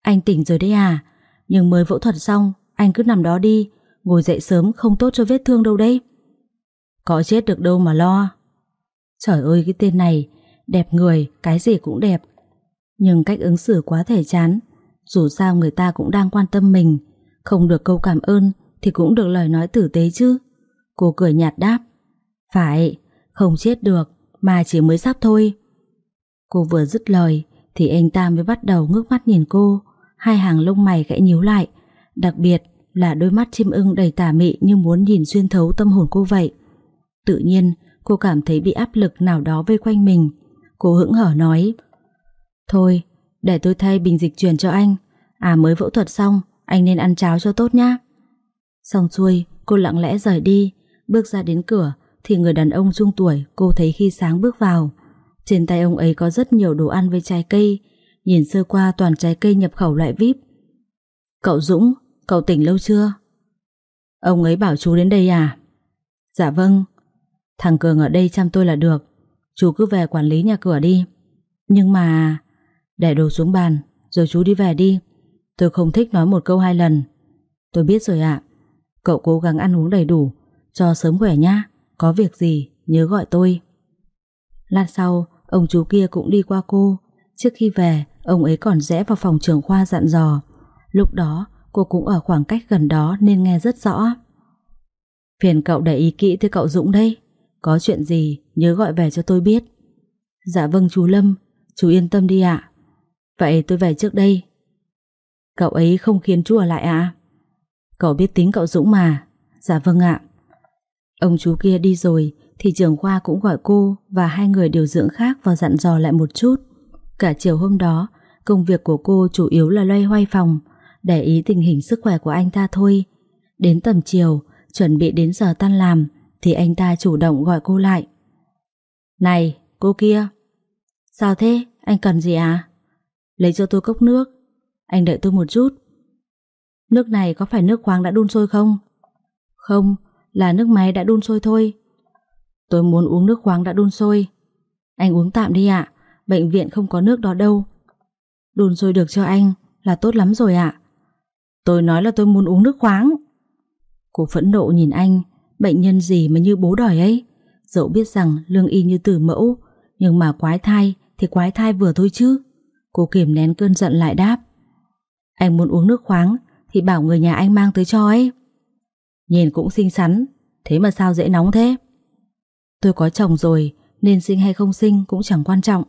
Anh tỉnh rồi đấy à Nhưng mới phẫu thuật xong, Anh cứ nằm đó đi, Ngồi dậy sớm không tốt cho vết thương đâu đấy. Có chết được đâu mà lo. Trời ơi cái tên này Đẹp người, cái gì cũng đẹp. Nhưng cách ứng xử quá thể chán. Dù sao người ta cũng đang quan tâm mình. Không được câu cảm ơn Thì cũng được lời nói tử tế chứ. Cô cười nhạt đáp. Phải, không chết được Mà chỉ mới sắp thôi. Cô vừa dứt lời Thì anh ta mới bắt đầu ngước mắt nhìn cô. Hai hàng lông mày khẽ nhíu lại. Đặc biệt là đôi mắt chim ưng đầy tà mị Như muốn nhìn xuyên thấu tâm hồn cô vậy. Tự nhiên cô cảm thấy bị áp lực nào đó vây quanh mình. Cô hững hở nói, Thôi, để tôi thay bình dịch truyền cho anh. À mới phẫu thuật xong, Anh nên ăn cháo cho tốt nhá. Xong xuôi, cô lặng lẽ rời đi. Bước ra đến cửa Thì người đàn ông trung tuổi cô thấy khi sáng bước vào. Trên tay ông ấy có rất nhiều đồ ăn với trái cây. Nhìn sơ qua toàn trái cây nhập khẩu loại VIP. Cậu Dũng, Cậu tỉnh lâu chưa? Ông ấy bảo chú đến đây à? Dạ vâng Thằng Cường ở đây chăm tôi là được. Chú cứ về quản lý nhà cửa đi. Nhưng mà, Để đồ xuống bàn, Rồi chú đi về đi. Tôi không thích nói một câu hai lần. Tôi biết rồi ạ. Cậu cố gắng ăn uống đầy đủ, Cho sớm khỏe nhá. Có việc gì, nhớ gọi tôi. Lát sau, Ông chú kia cũng đi qua cô. Trước khi về, Ông ấy còn rẽ vào phòng trưởng khoa dặn dò. Lúc đó, cô cũng ở khoảng cách gần đó Nên nghe rất rõ. Phiền cậu để ý kỹ tới cậu Dũng đây có chuyện gì nhớ gọi về cho tôi biết. Dạ vâng chú Lâm Chú yên tâm đi ạ. Vậy tôi về trước đây. Cậu ấy không khiến chú ở lại ạ. Cậu biết tính cậu Dũng mà. Dạ vâng ạ. Ông chú kia đi rồi thì trưởng khoa cũng gọi cô và hai người điều dưỡng khác vào dặn dò lại một chút. Cả chiều hôm đó, công việc của cô chủ yếu là loay hoay phòng, để ý tình hình sức khỏe của anh ta thôi. Đến tầm chiều, chuẩn bị đến giờ tan làm, thì anh ta chủ động gọi cô lại. Này, cô kia. Sao thế? Anh cần gì à? Lấy cho tôi cốc nước. Anh đợi tôi một chút. Nước này có phải nước khoáng đã đun sôi không? Không, là nước máy đã đun sôi thôi. Tôi muốn uống nước khoáng đã đun sôi Anh uống tạm đi ạ Bệnh viện không có nước đó đâu Đun sôi được cho anh là tốt lắm rồi ạ Tôi nói là tôi muốn uống nước khoáng Cô phẫn nộ nhìn anh Bệnh nhân gì mà như bố đòi ấy? Dẫu biết rằng lương y như tử mẫu, Nhưng mà quái thai Thì quái thai vừa thôi chứ. Cô kiềm nén cơn giận lại đáp. Anh muốn uống nước khoáng Thì bảo người nhà anh mang tới cho ấy. Nhìn cũng xinh xắn, Thế mà sao dễ nóng thế? Tôi có chồng rồi, Nên sinh hay không sinh cũng chẳng quan trọng.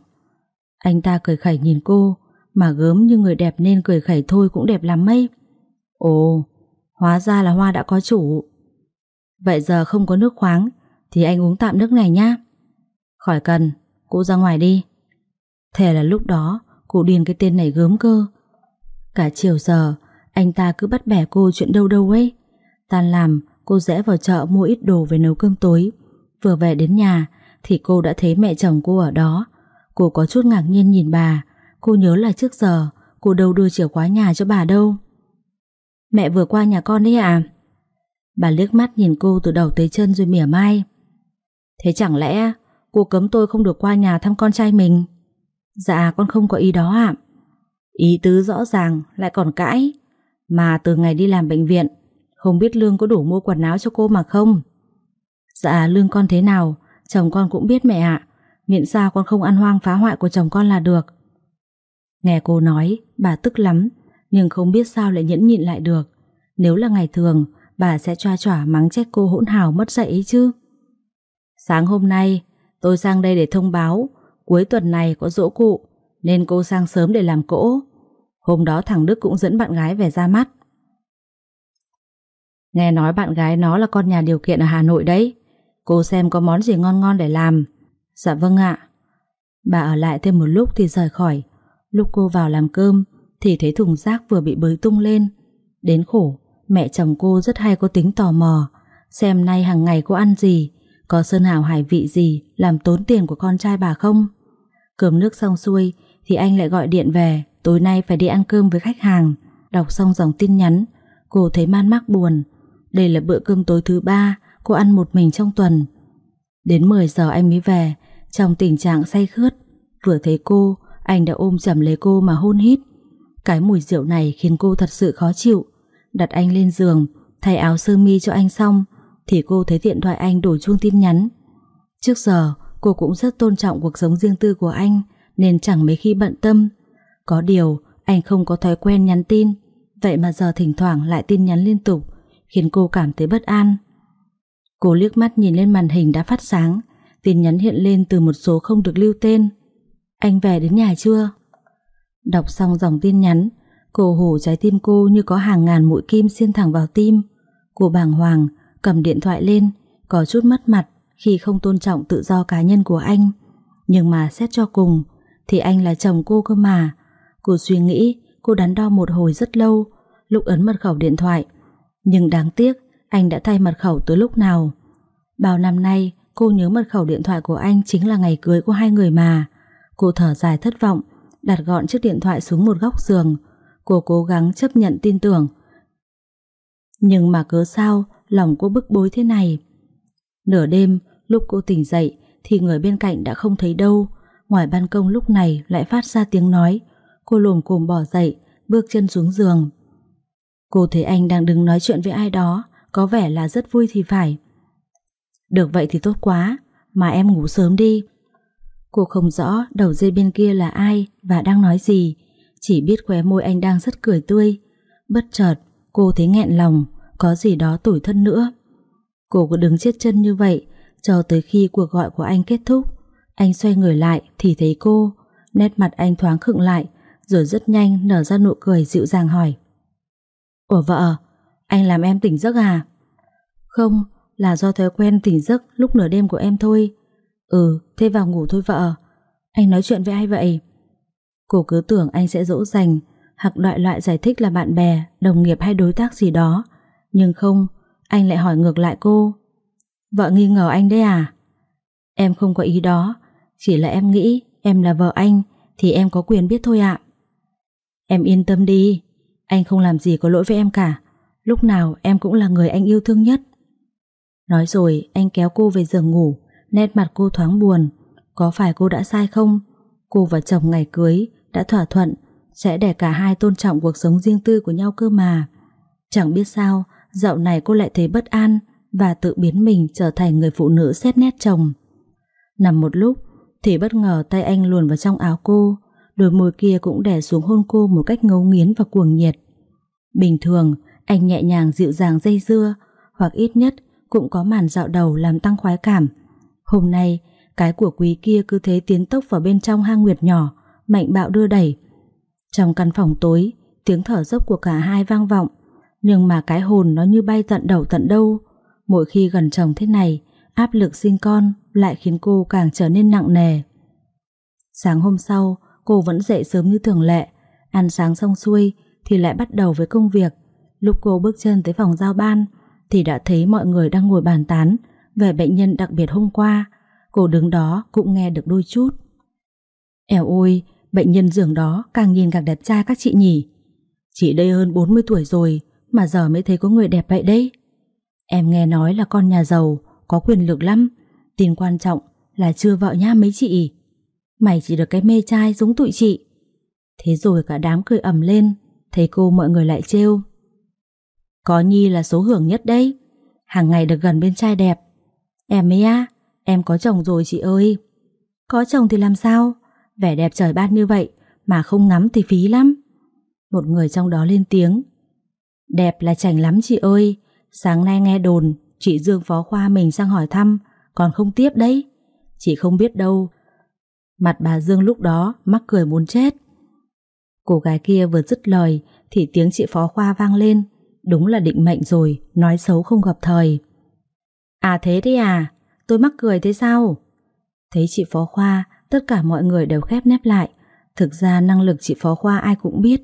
Anh ta cười khẩy nhìn cô, Mà gớm như người đẹp nên cười khẩy thôi cũng đẹp lắm ấy. Ồ, Hóa ra là Hoa đã có chủ. Vậy giờ không có nước khoáng, Thì anh uống tạm nước này nhá Khỏi cần, cụ ra ngoài đi Thề là lúc đó, cụ điên cái tên này gớm cơ Cả chiều giờ, Anh ta cứ bắt bẻ cô chuyện đâu đâu ấy Tan làm, cô rẽ vào chợ mua ít đồ về nấu cơm tối Vừa về đến nhà, thì cô đã thấy mẹ chồng cô ở đó. Cô có chút ngạc nhiên nhìn bà. Cô nhớ là trước giờ, cô đâu đưa chìa khóa nhà cho bà đâu. Mẹ vừa qua nhà con đấy à? Bà liếc mắt nhìn cô từ đầu tới chân rồi mỉa mai. Thế chẳng lẽ cô cấm tôi không được qua nhà thăm con trai mình? Dạ con không có ý đó ạ. Ý tứ rõ ràng lại còn cãi. Mà từ ngày đi làm bệnh viện, không biết lương có đủ mua quần áo cho cô mà không? Dạ lương con thế nào, chồng con cũng biết mẹ ạ. Miễn sao con không ăn hoang phá hoại của chồng con là được. Nghe cô nói, bà tức lắm, nhưng không biết sao lại nhẫn nhịn lại được. Nếu là ngày thường, bà sẽ choa chỏa mắng trách cô hỗn hào mất dạy ấy chứ. Sáng hôm nay, tôi sang đây để thông báo cuối tuần này có dỗ cụ, nên cô sang sớm để làm cỗ. Hôm đó thằng Đức cũng dẫn bạn gái về ra mắt. Nghe nói bạn gái nó là con nhà điều kiện ở Hà Nội đấy. Cô xem có món gì ngon ngon để làm. Dạ vâng ạ. Bà ở lại thêm một lúc thì rời khỏi. Lúc cô vào làm cơm thì thấy thùng rác vừa bị bới tung lên. Đến khổ, mẹ chồng cô rất hay có tính tò mò. Xem nay hàng ngày cô ăn gì, có sơn hào hải vị gì làm tốn tiền của con trai bà không? Cơm nước xong xuôi thì anh lại gọi điện về tối nay phải đi ăn cơm với khách hàng. Đọc xong dòng tin nhắn, cô thấy man mác buồn. Đây là bữa cơm tối thứ ba cô ăn một mình trong tuần. Đến 10 giờ anh mới về, trong tình trạng say khướt. Vừa thấy cô, anh đã ôm chầm lấy cô mà hôn hít. Cái mùi rượu này khiến cô thật sự khó chịu. Đặt anh lên giường, thay áo sơ mi cho anh xong, thì cô thấy điện thoại anh đổ chuông tin nhắn. Trước giờ, cô cũng rất tôn trọng cuộc sống riêng tư của anh, nên chẳng mấy khi bận tâm. Có điều, anh không có thói quen nhắn tin, vậy mà giờ thỉnh thoảng lại tin nhắn liên tục, khiến cô cảm thấy bất an. Cô liếc mắt nhìn lên màn hình đã phát sáng, tin nhắn hiện lên từ một số không được lưu tên. Anh về đến nhà chưa? Đọc xong dòng tin nhắn, cô hổ trái tim cô như có hàng ngàn mũi kim xiên thẳng vào tim. Cô bàng hoàng, cầm điện thoại lên, có chút mất mặt khi không tôn trọng tự do cá nhân của anh. Nhưng mà xét cho cùng, thì anh là chồng cô cơ mà. Cô suy nghĩ, cô đắn đo một hồi rất lâu, lúc ấn mật khẩu điện thoại. Nhưng đáng tiếc, anh đã thay mật khẩu từ lúc nào. Bao năm nay, cô nhớ mật khẩu điện thoại của anh chính là ngày cưới của hai người mà. Cô thở dài thất vọng, đặt gọn chiếc điện thoại xuống một góc giường. Cô cố gắng chấp nhận tin tưởng. Nhưng mà cớ sao, lòng cô bức bối thế này. Nửa đêm, lúc cô tỉnh dậy, thì người bên cạnh đã không thấy đâu. Ngoài ban công lúc này lại phát ra tiếng nói. Cô lồm cồm bỏ dậy, bước chân xuống giường. Cô thấy anh đang đứng nói chuyện với ai đó, có vẻ là rất vui thì phải. Được vậy thì tốt quá, mà em ngủ sớm đi. Cô không rõ đầu dây bên kia là ai và đang nói gì, chỉ biết khóe môi anh đang rất cười tươi. Bất chợt, cô thấy nghẹn lòng, có gì đó tủi thân nữa. Cô cứ đứng chết chân như vậy, cho tới khi cuộc gọi của anh kết thúc. Anh xoay người lại thì thấy cô, nét mặt anh thoáng khựng lại, rồi rất nhanh nở ra nụ cười dịu dàng hỏi. Ủa vợ, anh làm em tỉnh giấc à? Không, là do thói quen tỉnh giấc lúc nửa đêm của em thôi. Ừ, thế vào ngủ thôi vợ. Anh nói chuyện với ai vậy? Cô cứ tưởng anh sẽ dỗ dành hoặc loại loại giải thích là bạn bè, đồng nghiệp hay đối tác gì đó. Nhưng không, anh lại hỏi ngược lại cô. Vợ nghi ngờ anh đấy à? Em không có ý đó, chỉ là em nghĩ em là vợ anh thì em có quyền biết thôi ạ. Em yên tâm đi, anh không làm gì có lỗi với em cả. Lúc nào em cũng là người anh yêu thương nhất. Nói rồi anh kéo cô về giường ngủ, nét mặt cô thoáng buồn. Có phải cô đã sai không? Cô và chồng ngày cưới đã thỏa thuận sẽ để cả hai tôn trọng cuộc sống riêng tư của nhau cơ mà. Chẳng biết sao, dạo này cô lại thấy bất an và tự biến mình trở thành người phụ nữ xét nét chồng. Nằm một lúc, thì bất ngờ tay anh luồn vào trong áo cô, đôi môi kia cũng đè xuống hôn cô một cách ngấu nghiến và cuồng nhiệt. Bình thường, anh nhẹ nhàng dịu dàng dây dưa, hoặc ít nhất cũng có màn dạo đầu làm tăng khoái cảm. Hôm nay, cái của quý kia cứ thế tiến tốc vào bên trong hang nguyệt nhỏ, mạnh bạo đưa đẩy. Trong căn phòng tối, tiếng thở dốc của cả hai vang vọng, nhưng mà cái hồn nó như bay tận đầu tận đâu. Mỗi khi gần chồng thế này, áp lực sinh con lại khiến cô càng trở nên nặng nề. Sáng hôm sau, cô vẫn dậy sớm như thường lệ, ăn sáng xong xuôi thì lại bắt đầu với công việc. Lúc cô bước chân tới phòng giao ban thì đã thấy mọi người đang ngồi bàn tán về bệnh nhân đặc biệt hôm qua. Cô đứng đó cũng nghe được đôi chút. Eo ôi, bệnh nhân giường đó càng nhìn càng đẹp trai các chị nhỉ. Chị đây hơn 40 tuổi rồi mà giờ mới thấy có người đẹp vậy đấy. Em nghe nói là con nhà giàu, có quyền lực lắm. Tin quan trọng là chưa vợ nha mấy chị. Mày chỉ được cái mê trai giống tụi chị. Thế rồi cả đám cười ầm lên, thấy cô mọi người lại trêu. Có Nhi là số hưởng nhất đấy. Hàng ngày được gần bên trai đẹp. Em ấy á, em có chồng rồi chị ơi. Có chồng thì làm sao? Vẻ đẹp trời ban như vậy mà không ngắm thì phí lắm. Một người trong đó lên tiếng. Đẹp là chảnh lắm chị ơi. Sáng nay nghe đồn chị Dương Phó Khoa mình sang hỏi thăm còn không tiếp đấy. Chị không biết đâu. Mặt bà Dương lúc đó mắc cười muốn chết. Cô gái kia vừa dứt lời thì tiếng chị Phó Khoa vang lên. Đúng là định mệnh rồi, nói xấu không gặp thời. À thế đấy à, tôi mắc cười thế sao? Thấy chị Phó Khoa, tất cả mọi người đều khép nép lại. Thực ra năng lực chị Phó Khoa ai cũng biết.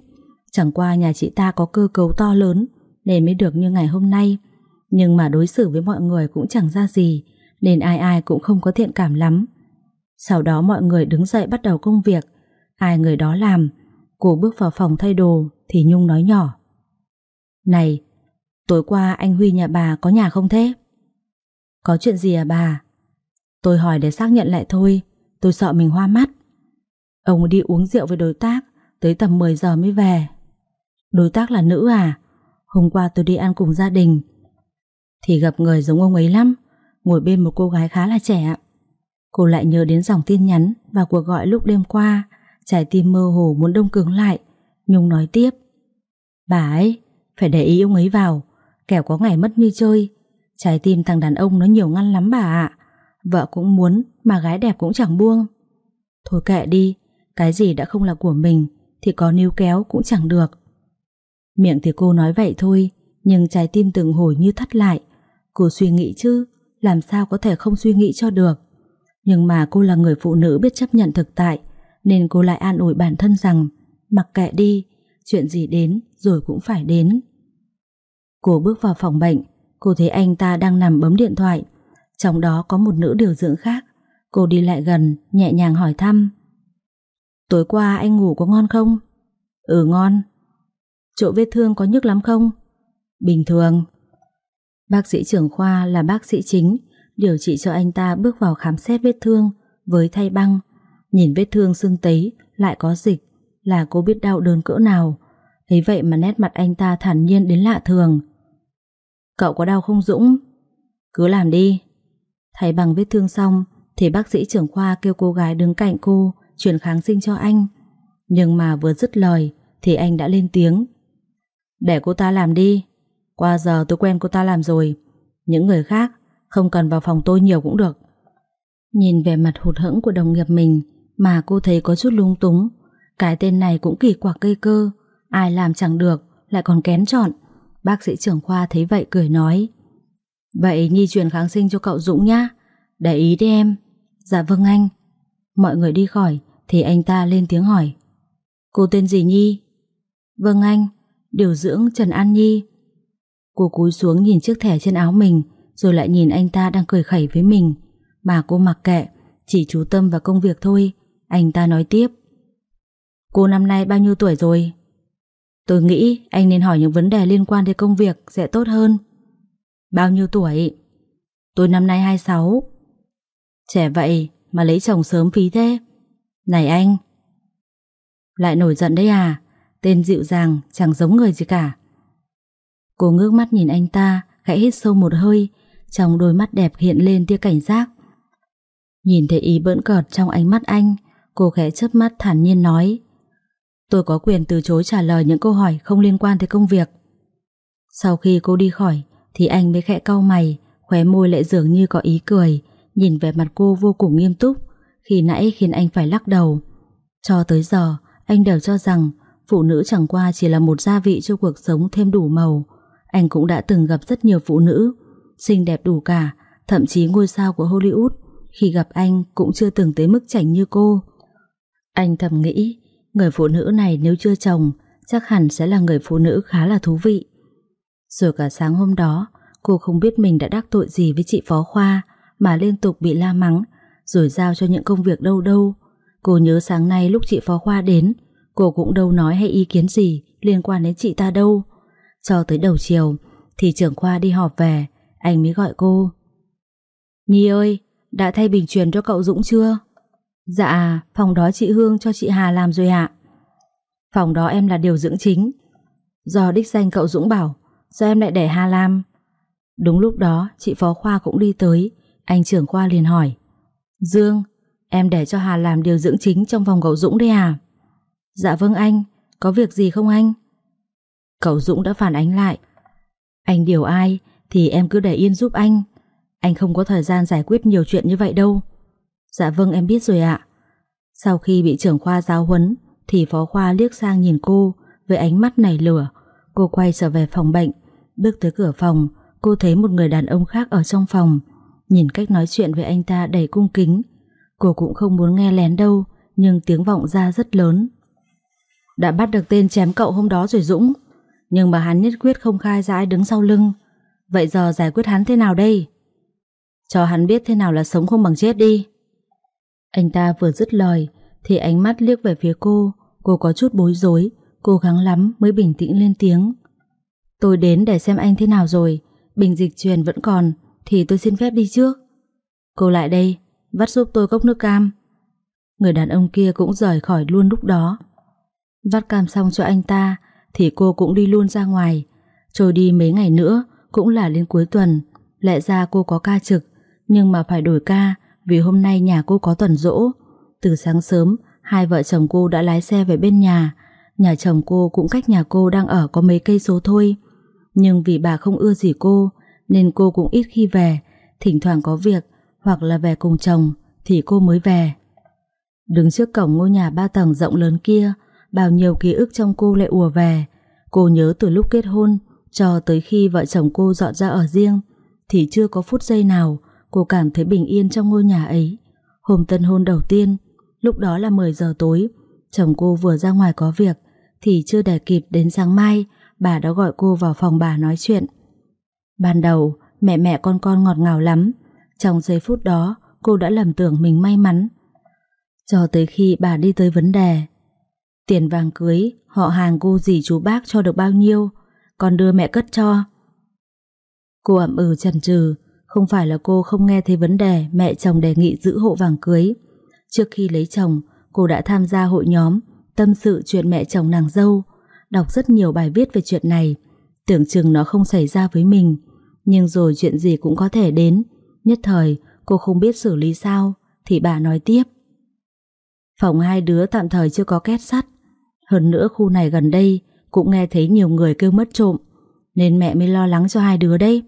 Chẳng qua nhà chị ta có cơ cấu to lớn nên mới được như ngày hôm nay. Nhưng mà đối xử với mọi người cũng chẳng ra gì nên ai ai cũng không có thiện cảm lắm. Sau đó mọi người đứng dậy bắt đầu công việc. Ai người đó làm. Cô bước vào phòng thay đồ thì Nhung nói nhỏ. Này, tối qua anh Huy nhà bà có nhà không thế? Có chuyện gì à bà? Tôi hỏi để xác nhận lại thôi, tôi sợ mình hoa mắt. Ông đi uống rượu với đối tác, tới tầm 10 giờ mới về. Đối tác là nữ à? Hôm qua tôi đi ăn cùng gia đình. Thì gặp người giống ông ấy lắm, ngồi bên một cô gái khá là trẻ. Cô lại nhớ đến dòng tin nhắn và cuộc gọi lúc đêm qua, trái tim mơ hồ muốn đông cứng lại. Nhung nói tiếp. Bà ấy, phải để ý ông ấy vào, kẻo có ngày mất như chơi. Trái tim thằng đàn ông nó nhiều ngăn lắm bà ạ. Vợ cũng muốn, mà gái đẹp cũng chẳng buông. Thôi kệ đi, cái gì đã không là của mình thì có níu kéo cũng chẳng được. Miệng thì cô nói vậy thôi, nhưng trái tim từng hồi như thắt lại. Cô suy nghĩ chứ, làm sao có thể không suy nghĩ cho được. Nhưng mà cô là người phụ nữ biết chấp nhận thực tại, nên cô lại an ủi bản thân rằng mặc kệ đi, chuyện gì đến rồi cũng phải đến. Cô bước vào phòng bệnh, cô thấy anh ta đang nằm bấm điện thoại, trong đó có một nữ điều dưỡng khác. Cô đi lại gần, nhẹ nhàng hỏi thăm. Tối qua anh ngủ có ngon không? Ừ ngon. Chỗ vết thương có nhức lắm không? Bình thường. Bác sĩ trưởng khoa là bác sĩ chính, điều trị cho anh ta bước vào khám xét vết thương với thay băng. Nhìn vết thương sưng tấy, lại có dịch, là cô biết đau đớn cỡ nào. Thấy vậy mà nét mặt anh ta thản nhiên đến lạ thường. Cậu có đau không Dũng? Cứ làm đi. Thấy bằng vết thương xong, thì bác sĩ trưởng khoa kêu cô gái đứng cạnh cô truyền kháng sinh cho anh. Nhưng mà vừa dứt lời, thì anh đã lên tiếng. Để cô ta làm đi. Qua giờ tôi quen cô ta làm rồi. Những người khác không cần vào phòng tôi nhiều cũng được. Nhìn về mặt hụt hẫng của đồng nghiệp mình mà cô thấy có chút lung túng. Cái tên này cũng kỳ quặc cây cơ. Ai làm chẳng được, lại còn kén chọn. Bác sĩ trưởng khoa thấy vậy cười nói. Vậy Nhi truyền kháng sinh cho cậu Dũng nhá. Để ý đi em. Dạ vâng anh. Mọi người đi khỏi thì anh ta lên tiếng hỏi. Cô tên gì Nhi? Vâng anh, điều dưỡng Trần An Nhi. Cô cúi xuống nhìn chiếc thẻ trên áo mình rồi lại nhìn anh ta đang cười khẩy với mình. Mà cô mặc kệ, chỉ chú tâm vào công việc thôi. Anh ta nói tiếp. Cô năm nay bao nhiêu tuổi rồi? Tôi nghĩ anh nên hỏi những vấn đề liên quan đến công việc sẽ tốt hơn. Bao nhiêu tuổi? Tôi năm nay 26. Trẻ vậy mà lấy chồng sớm phí thế. Này anh! Lại nổi giận đấy à? Tên dịu dàng chẳng giống người gì cả. Cô ngước mắt nhìn anh ta, khẽ hít sâu một hơi, trong đôi mắt đẹp hiện lên tia cảnh giác. Nhìn thấy ý bỡn cợt trong ánh mắt anh, cô khẽ chớp mắt thản nhiên nói Tôi có quyền từ chối trả lời những câu hỏi không liên quan tới công việc. Sau khi cô đi khỏi, thì anh mới khẽ cau mày, khóe môi lại dường như có ý cười, nhìn về mặt cô vô cùng nghiêm túc, khi nãy khiến anh phải lắc đầu. Cho tới giờ, anh đều cho rằng phụ nữ chẳng qua chỉ là một gia vị cho cuộc sống thêm đủ màu. Anh cũng đã từng gặp rất nhiều phụ nữ, xinh đẹp đủ cả, thậm chí ngôi sao của Hollywood, khi gặp anh cũng chưa từng tới mức chảnh như cô. Anh thầm nghĩ, người phụ nữ này nếu chưa chồng, chắc hẳn sẽ là người phụ nữ khá là thú vị. Rồi cả sáng hôm đó, cô không biết mình đã đắc tội gì với chị Phó Khoa mà liên tục bị la mắng, rồi giao cho những công việc đâu đâu. Cô nhớ sáng nay lúc chị Phó Khoa đến, cô cũng đâu nói hay ý kiến gì liên quan đến chị ta đâu. Cho tới đầu chiều, thì trưởng khoa đi họp về, Anh mới gọi cô Nhi ơi Đã thay bình truyền cho cậu Dũng chưa Dạ phòng đó chị Hương cho chị Hà làm rồi ạ Phòng đó em là điều dưỡng chính Do đích danh cậu Dũng bảo Sao em lại để Hà làm Đúng lúc đó, chị Phó Khoa cũng đi tới. Anh trưởng khoa liền hỏi. Dương, Em để cho Hà làm điều dưỡng chính trong phòng cậu Dũng đấy à? Dạ vâng anh, Có việc gì không anh? Cậu Dũng đã phản ánh lại. Anh điều ai thì em cứ để yên giúp anh. Anh không có thời gian giải quyết nhiều chuyện như vậy đâu. Dạ vâng em biết rồi ạ. Sau khi bị trưởng khoa giáo huấn, Thì phó khoa liếc sang nhìn cô Với ánh mắt nảy lửa. Cô quay trở về phòng bệnh Bước tới cửa phòng, Cô thấy một người đàn ông khác ở trong phòng. Nhìn cách nói chuyện với anh ta đầy cung kính. Cô cũng không muốn nghe lén đâu, Nhưng tiếng vọng ra rất lớn. Đã bắt được tên chém cậu hôm đó rồi Dũng, Nhưng mà hắn nhất quyết không khai ra ai đứng sau lưng. Vậy giờ giải quyết hắn thế nào đây? Cho hắn biết thế nào là sống không bằng chết đi. Anh ta vừa dứt lời, Thì ánh mắt liếc về phía cô. Cô có chút bối rối, Cố gắng lắm mới bình tĩnh lên tiếng. Tôi đến để xem anh thế nào rồi. Bình dịch truyền vẫn còn, Thì tôi xin phép đi trước. Cô lại đây, Vắt giúp tôi cốc nước cam. Người đàn ông kia cũng rời khỏi luôn lúc đó. Vắt cam xong cho anh ta, Thì cô cũng đi luôn ra ngoài. Trôi đi mấy ngày nữa, Cũng là đến cuối tuần. Lẽ ra cô có ca trực, Nhưng mà phải đổi ca, Vì hôm nay nhà cô có tuần rỗ. Từ sáng sớm, Hai vợ chồng cô đã lái xe về bên nhà. Nhà chồng cô cũng cách nhà cô đang ở có mấy cây số thôi. Nhưng vì bà không ưa gì cô Nên cô cũng ít khi về. Thỉnh thoảng có việc Hoặc là về cùng chồng Thì cô mới về. Đứng trước cổng ngôi nhà ba tầng rộng lớn kia Bao nhiêu ký ức trong cô lại ùa về. Cô nhớ từ lúc kết hôn Cho tới khi vợ chồng cô dọn ra ở riêng Thì chưa có phút giây nào Cô cảm thấy bình yên trong ngôi nhà ấy. Hôm tân hôn đầu tiên Lúc đó là 10 giờ tối Chồng cô vừa ra ngoài có việc thì chưa để kịp đến sáng mai, bà đã gọi cô vào phòng bà nói chuyện. Ban đầu, mẹ mẹ con con ngọt ngào lắm. Trong giây phút đó, cô đã lầm tưởng mình may mắn. Cho tới khi bà đi tới vấn đề. Tiền vàng cưới, họ hàng cô dì chú bác cho được bao nhiêu, còn đưa mẹ cất cho. Cô ậm ừ chần chừ, không phải là cô không nghe thấy vấn đề mẹ chồng đề nghị giữ hộ vàng cưới. Trước khi lấy chồng, cô đã tham gia hội nhóm tâm sự chuyện mẹ chồng nàng dâu, đọc rất nhiều bài viết về chuyện này, tưởng chừng nó không xảy ra với mình, nhưng rồi chuyện gì cũng có thể đến, nhất thời cô không biết xử lý sao, thì bà nói tiếp. Phòng hai đứa tạm thời chưa có két sắt, hơn nữa khu này gần đây cũng nghe thấy nhiều người kêu mất trộm, nên mẹ mới lo lắng cho hai đứa đấy.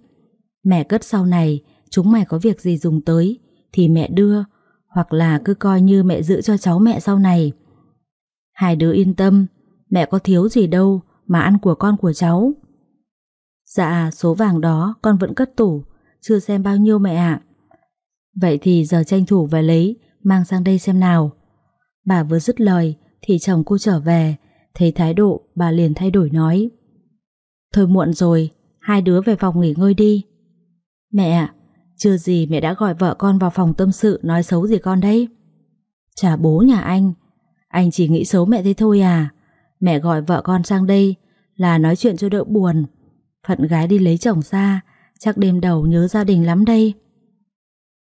Mẹ cất sau này, chúng mày có việc gì dùng tới, thì mẹ đưa, hoặc là cứ coi như mẹ giữ cho cháu mẹ sau này. Hai đứa yên tâm, mẹ có thiếu gì đâu mà ăn của con của cháu. Dạ, số vàng đó con vẫn cất tủ, chưa xem bao nhiêu mẹ ạ. Vậy thì giờ tranh thủ về lấy, mang sang đây xem nào. Bà vừa dứt lời thì chồng cô trở về, thấy thái độ bà liền thay đổi nói. Thôi muộn rồi, hai đứa về phòng nghỉ ngơi đi. Mẹ ạ, chưa gì mẹ đã gọi vợ con vào phòng tâm sự nói xấu gì con đấy. Chả bố nhà anh, anh chỉ nghĩ xấu mẹ thế thôi à Mẹ gọi vợ con sang đây Là nói chuyện cho đỡ buồn. Phận gái đi lấy chồng xa, Chắc đêm đầu nhớ gia đình lắm đây.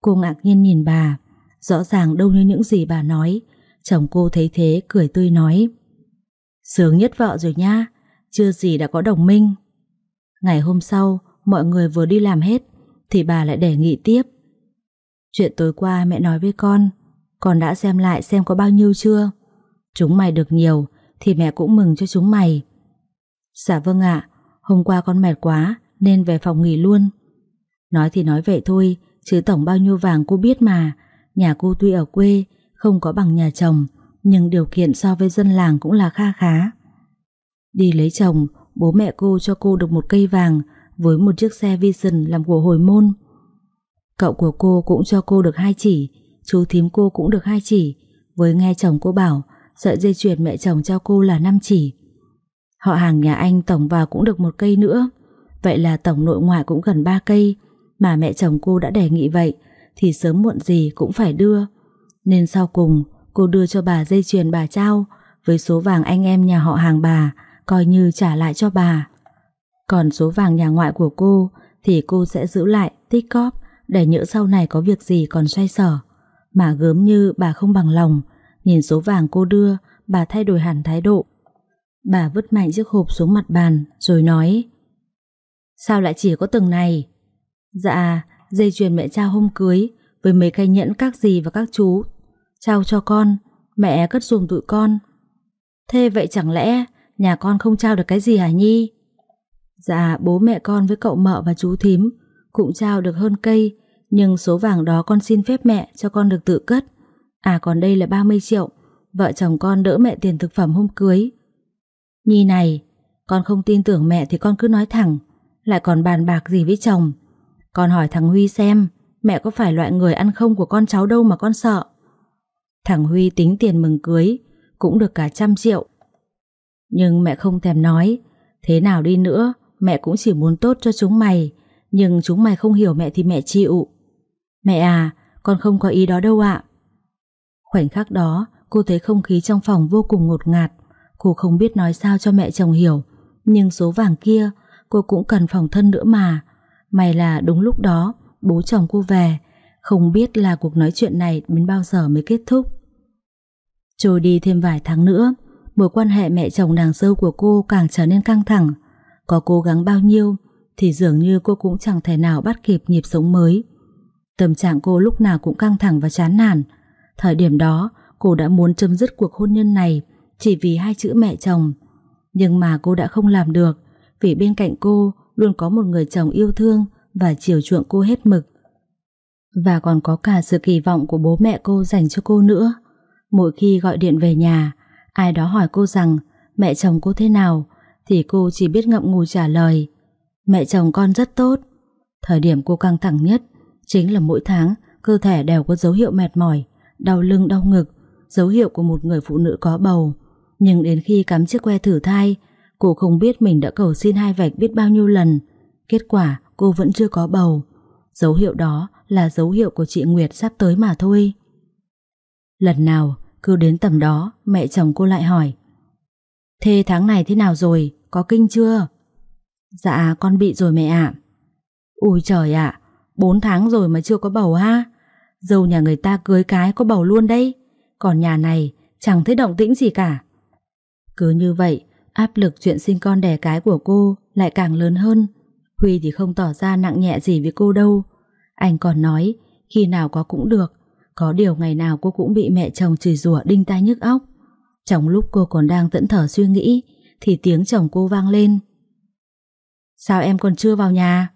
Cô ngạc nhiên nhìn bà, Rõ ràng đâu như những gì bà nói. Chồng cô thấy thế, cười tươi nói, Sướng nhất vợ rồi nha, Chưa gì đã có đồng minh. Ngày hôm sau, Mọi người vừa đi làm hết, Thì bà lại đề nghị tiếp, Chuyện tối qua mẹ nói với con Con đã xem lại xem có bao nhiêu chưa? Chúng mày được nhiều thì mẹ cũng mừng cho chúng mày. Dạ vâng ạ, Hôm qua con mệt quá Nên về phòng nghỉ luôn. Nói thì nói vậy thôi, Chứ tổng bao nhiêu vàng cô biết mà. Nhà cô tuy ở quê, Không có bằng nhà chồng, Nhưng điều kiện so với dân làng cũng là kha khá. Đi lấy chồng, Bố mẹ cô cho cô được một cây vàng Với một chiếc xe Vision làm của hồi môn. Cậu của cô cũng cho cô được hai chỉ, Chú thím cô cũng được hai chỉ. Với nghe chồng cô bảo Sợi dây chuyền mẹ chồng cho cô là 5 chỉ. Họ hàng nhà anh tổng vào cũng được một cây nữa. Vậy là tổng nội ngoại cũng gần 3 cây. Mà mẹ chồng cô đã đề nghị vậy Thì sớm muộn gì cũng phải đưa. Nên sau cùng Cô đưa cho bà dây chuyền bà trao Với số vàng anh em nhà họ hàng bà Coi như trả lại cho bà. Còn số vàng nhà ngoại của cô thì cô sẽ giữ lại, tích cóp để nhỡ sau này có việc gì còn xoay sở. Mà gớm như bà không bằng lòng, nhìn số vàng cô đưa, bà thay đổi hẳn thái độ. Bà vứt mạnh chiếc hộp xuống mặt bàn rồi nói Sao lại chỉ có từng này? Dạ, dây chuyền mẹ trao hôm cưới với mấy cây nhẫn các dì và các chú. Trao cho con, mẹ cất dùm tụi con. Thế vậy chẳng lẽ nhà con không trao được cái gì hả Nhi? Dạ, bố mẹ con với cậu mợ và chú thím cũng trao được hơn cây, nhưng số vàng đó con xin phép mẹ cho con được tự cất. À còn đây là 30 triệu, vợ chồng con đỡ mẹ tiền thực phẩm hôm cưới. Nhi này, con không tin tưởng mẹ thì con cứ nói thẳng, lại còn bàn bạc gì với chồng. Con hỏi thằng Huy xem, mẹ có phải loại người ăn không của con cháu đâu mà con sợ. Thằng Huy tính tiền mừng cưới, cũng được cả trăm triệu. Nhưng mẹ không thèm nói, thế nào đi nữa, mẹ cũng chỉ muốn tốt cho chúng mày, nhưng chúng mày không hiểu mẹ thì mẹ chịu. Mẹ à, con không có ý đó đâu ạ. Khoảnh khắc đó, cô thấy không khí trong phòng vô cùng ngột ngạt. Cô không biết nói sao cho mẹ chồng hiểu, nhưng số vàng kia cô cũng cần phòng thân nữa mà. May là đúng lúc đó bố chồng cô về, không biết là cuộc nói chuyện này đến bao giờ mới kết thúc. Trôi đi thêm vài tháng nữa, mối quan hệ mẹ chồng nàng dâu của cô càng trở nên căng thẳng. Có cố gắng bao nhiêu thì dường như cô cũng chẳng thể nào bắt kịp nhịp sống mới. Tâm trạng cô lúc nào cũng căng thẳng và chán nản. Thời điểm đó, cô đã muốn chấm dứt cuộc hôn nhân này chỉ vì hai chữ mẹ chồng. Nhưng mà cô đã không làm được vì bên cạnh cô luôn có một người chồng yêu thương và chiều chuộng cô hết mực. Và còn có cả sự kỳ vọng của bố mẹ cô dành cho cô nữa. Mỗi khi gọi điện về nhà, ai đó hỏi cô rằng mẹ chồng cô thế nào, thì cô chỉ biết ngậm ngùi trả lời. Mẹ chồng con rất tốt. Thời điểm cô căng thẳng nhất chính là mỗi tháng cơ thể đều có dấu hiệu mệt mỏi, đau lưng đau ngực, dấu hiệu của một người phụ nữ có bầu. Nhưng đến khi cắm chiếc que thử thai, cô không biết mình đã cầu xin hai vạch biết bao nhiêu lần. Kết quả cô vẫn chưa có bầu. Dấu hiệu đó là dấu hiệu của chị Nguyệt sắp tới mà thôi. Lần nào cứ đến tầm đó mẹ chồng cô lại hỏi Thế tháng này thế nào rồi? Có kinh chưa? Dạ con bị rồi mẹ ạ. Ui trời ạ, 4 tháng rồi mà chưa có bầu ha. Dâu nhà người ta cưới cái có bầu luôn đấy. Còn nhà này chẳng thấy động tĩnh gì cả. Cứ như vậy, áp lực chuyện sinh con đẻ cái của cô lại càng lớn hơn. Huy thì không tỏ ra nặng nhẹ gì với cô đâu. Anh còn nói, khi nào có cũng được. Có điều ngày nào cô cũng bị mẹ chồng chửi rủa đinh tai nhức óc. Trong lúc cô còn đang tẫn thở suy nghĩ, thì tiếng chồng cô vang lên. Sao em còn chưa vào nhà?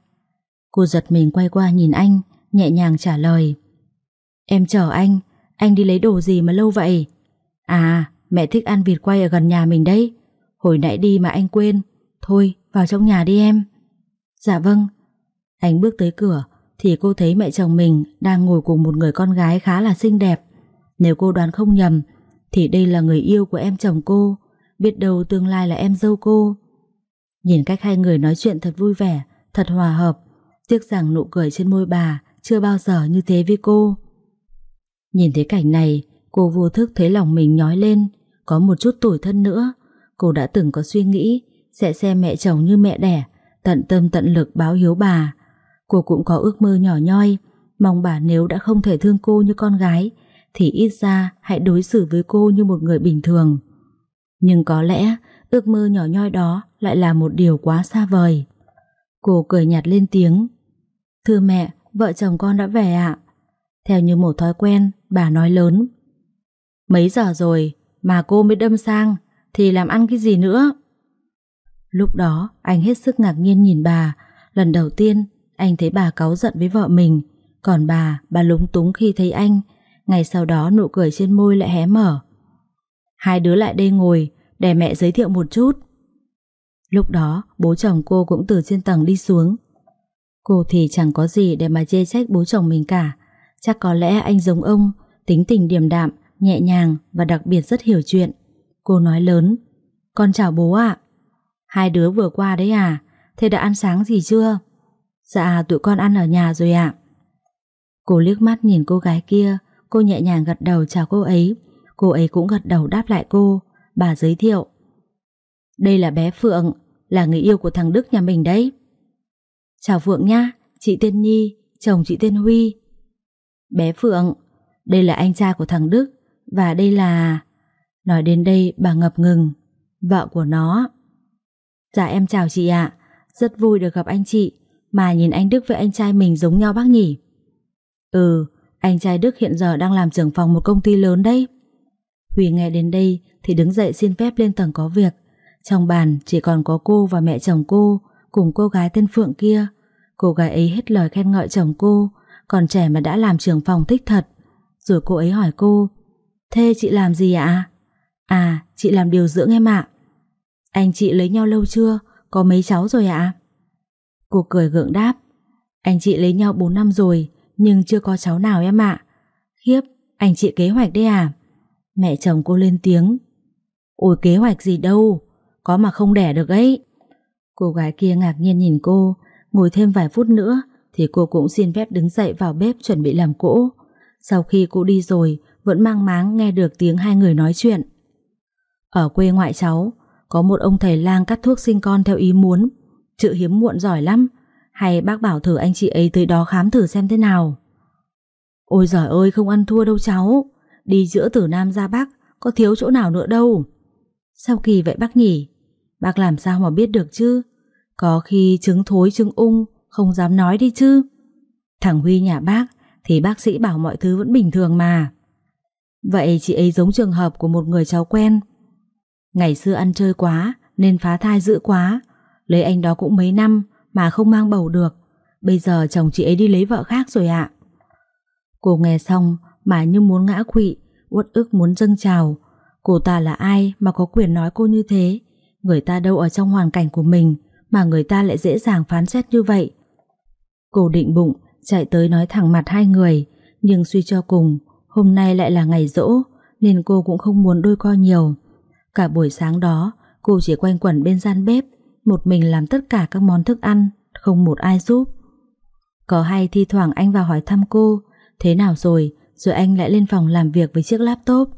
Cô giật mình quay qua nhìn anh, nhẹ nhàng trả lời. Em chờ anh, anh đi lấy đồ gì mà lâu vậy? À, mẹ thích ăn vịt quay ở gần nhà mình đấy. Hồi nãy đi mà anh quên. Thôi, vào trong nhà đi em. Dạ vâng. Anh bước tới cửa thì cô thấy mẹ chồng mình đang ngồi cùng một người con gái khá là xinh đẹp. Nếu cô đoán không nhầm thì đây là người yêu của em chồng cô. Biết đâu tương lai là em dâu cô. Nhìn cách hai người nói chuyện thật vui vẻ, thật hòa hợp. Tiếc rằng nụ cười trên môi bà chưa bao giờ như thế với cô. Nhìn thấy cảnh này, cô vô thức thấy lòng mình nhói lên, có một chút tủi thân nữa. Cô đã từng có suy nghĩ sẽ xem mẹ chồng như mẹ đẻ, tận tâm tận lực báo hiếu bà. Cô cũng có ước mơ nhỏ nhoi, mong bà nếu đã không thể thương cô như con gái, thì ít ra hãy đối xử với cô như một người bình thường. Nhưng có lẽ ước mơ nhỏ nhoi đó lại là một điều quá xa vời. Cô cười nhạt lên tiếng. Thưa mẹ, vợ chồng con đã về ạ. Theo như một thói quen, bà nói lớn. Mấy giờ rồi mà cô mới đâm sang, thì làm ăn cái gì nữa? Lúc đó, anh hết sức ngạc nhiên nhìn bà. Lần đầu tiên, anh thấy bà cáu giận với vợ mình. Còn bà, bà lúng túng khi thấy anh. Ngày sau đó nụ cười trên môi lại hé mở. Hai đứa lại đây ngồi, để mẹ giới thiệu một chút. Lúc đó, bố chồng cô cũng từ trên tầng đi xuống. Cô thì chẳng có gì để mà chê trách bố chồng mình cả. Chắc có lẽ anh giống ông, tính tình điềm đạm, nhẹ nhàng và đặc biệt rất hiểu chuyện. Cô nói lớn, con chào bố ạ. Hai đứa vừa qua đấy à, thế đã ăn sáng gì chưa? Dạ, tụi con ăn ở nhà rồi ạ. Cô liếc mắt nhìn cô gái kia, cô nhẹ nhàng gật đầu chào cô ấy. Cô ấy cũng gật đầu đáp lại cô. Bà giới thiệu. Đây là bé Phượng, là người yêu của thằng Đức nhà mình đấy. Chào Phượng nha, chị tên Nhi, chồng chị tên Huy. Bé Phượng, đây là anh trai của thằng Đức, và đây là... Nói đến đây bà ngập ngừng, vợ của nó. Dạ em chào chị ạ, rất vui được gặp anh chị, mà nhìn anh Đức với anh trai mình giống nhau bác nhỉ? Ừ, anh trai Đức hiện giờ đang làm trưởng phòng một công ty lớn đấy. Huy nghe đến đây thì đứng dậy xin phép lên tầng có việc. Trong bàn chỉ còn có cô và mẹ chồng cô cùng cô gái tên Phượng kia. Cô gái ấy hết lời khen ngợi chồng cô, còn trẻ mà đã làm trưởng phòng thích thật. Rồi cô ấy hỏi cô, thế chị làm gì ạ? À, chị làm điều dưỡng em ạ. Anh chị lấy nhau lâu chưa? Có mấy cháu rồi ạ? Cô cười gượng đáp, anh chị lấy nhau 4 năm rồi, nhưng chưa có cháu nào em ạ. Khiếp, anh chị kế hoạch đấy à? Mẹ chồng cô lên tiếng. Ôi kế hoạch gì đâu, có mà không đẻ được ấy. Cô gái kia ngạc nhiên nhìn cô, ngồi thêm vài phút nữa thì cô cũng xin phép đứng dậy vào bếp chuẩn bị làm cỗ. Sau khi cô đi rồi, vẫn mang máng nghe được tiếng hai người nói chuyện. Ở quê ngoại cháu, có một ông thầy lang cắt thuốc sinh con theo ý muốn, chữ hiếm muộn giỏi lắm, hay bác bảo thử anh chị ấy tới đó khám thử xem thế nào. Ôi giời ơi không ăn thua đâu cháu, đi giữa từ Nam ra Bắc, có thiếu chỗ nào nữa đâu. Sao kỳ vậy bác nhỉ? Bác làm sao mà biết được chứ? Có khi trứng thối trứng ung, không dám nói đi chứ. Thằng Huy nhà bác thì bác sĩ bảo mọi thứ vẫn bình thường mà. Vậy chị ấy giống trường hợp của một người cháu quen. Ngày xưa ăn chơi quá nên phá thai dữ quá. Lấy anh đó cũng mấy năm mà không mang bầu được. Bây giờ chồng chị ấy đi lấy vợ khác rồi ạ. Cô nghe xong mà như muốn ngã quỵ, uất ức muốn dâng trào. Cô ta là ai mà có quyền nói cô như thế? Người ta đâu ở trong hoàn cảnh của mình mà người ta lại dễ dàng phán xét như vậy. Cô định bụng chạy tới nói thẳng mặt hai người, nhưng suy cho cùng, hôm nay lại là ngày rỗ, nên cô cũng không muốn đôi co nhiều. Cả buổi sáng đó, cô chỉ quanh quẩn bên gian bếp, một mình làm tất cả các món thức ăn, không một ai giúp. Có hay thi thoảng anh vào hỏi thăm cô, thế nào rồi, rồi anh lại lên phòng làm việc với chiếc laptop.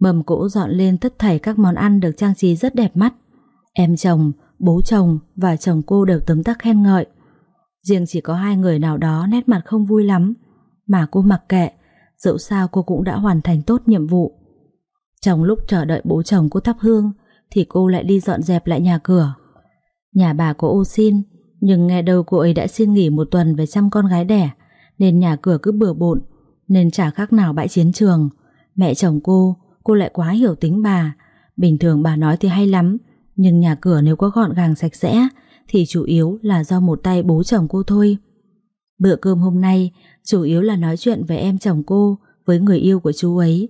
Mầm cỗ dọn lên tất thảy các món ăn được trang trí rất đẹp mắt. Em chồng, bố chồng và chồng cô đều tấm tắc khen ngợi. Riêng chỉ có hai người nào đó nét mặt không vui lắm, mà cô mặc kệ, dẫu sao cô cũng đã hoàn thành tốt nhiệm vụ. Trong lúc chờ đợi bố chồng cô thắp hương, thì cô lại đi dọn dẹp lại nhà cửa. Nhà bà có ô xin, nhưng nghe đâu cô ấy đã xin nghỉ một tuần về chăm con gái đẻ, nên nhà cửa cứ bừa bộn, nên chả khác nào bãi chiến trường. Mẹ chồng cô, cô lại quá hiểu tính bà. Bình thường bà nói thì hay lắm, nhưng nhà cửa nếu có gọn gàng sạch sẽ thì chủ yếu là do một tay bố chồng cô thôi. Bữa cơm hôm nay chủ yếu là nói chuyện về em chồng cô với người yêu của chú ấy.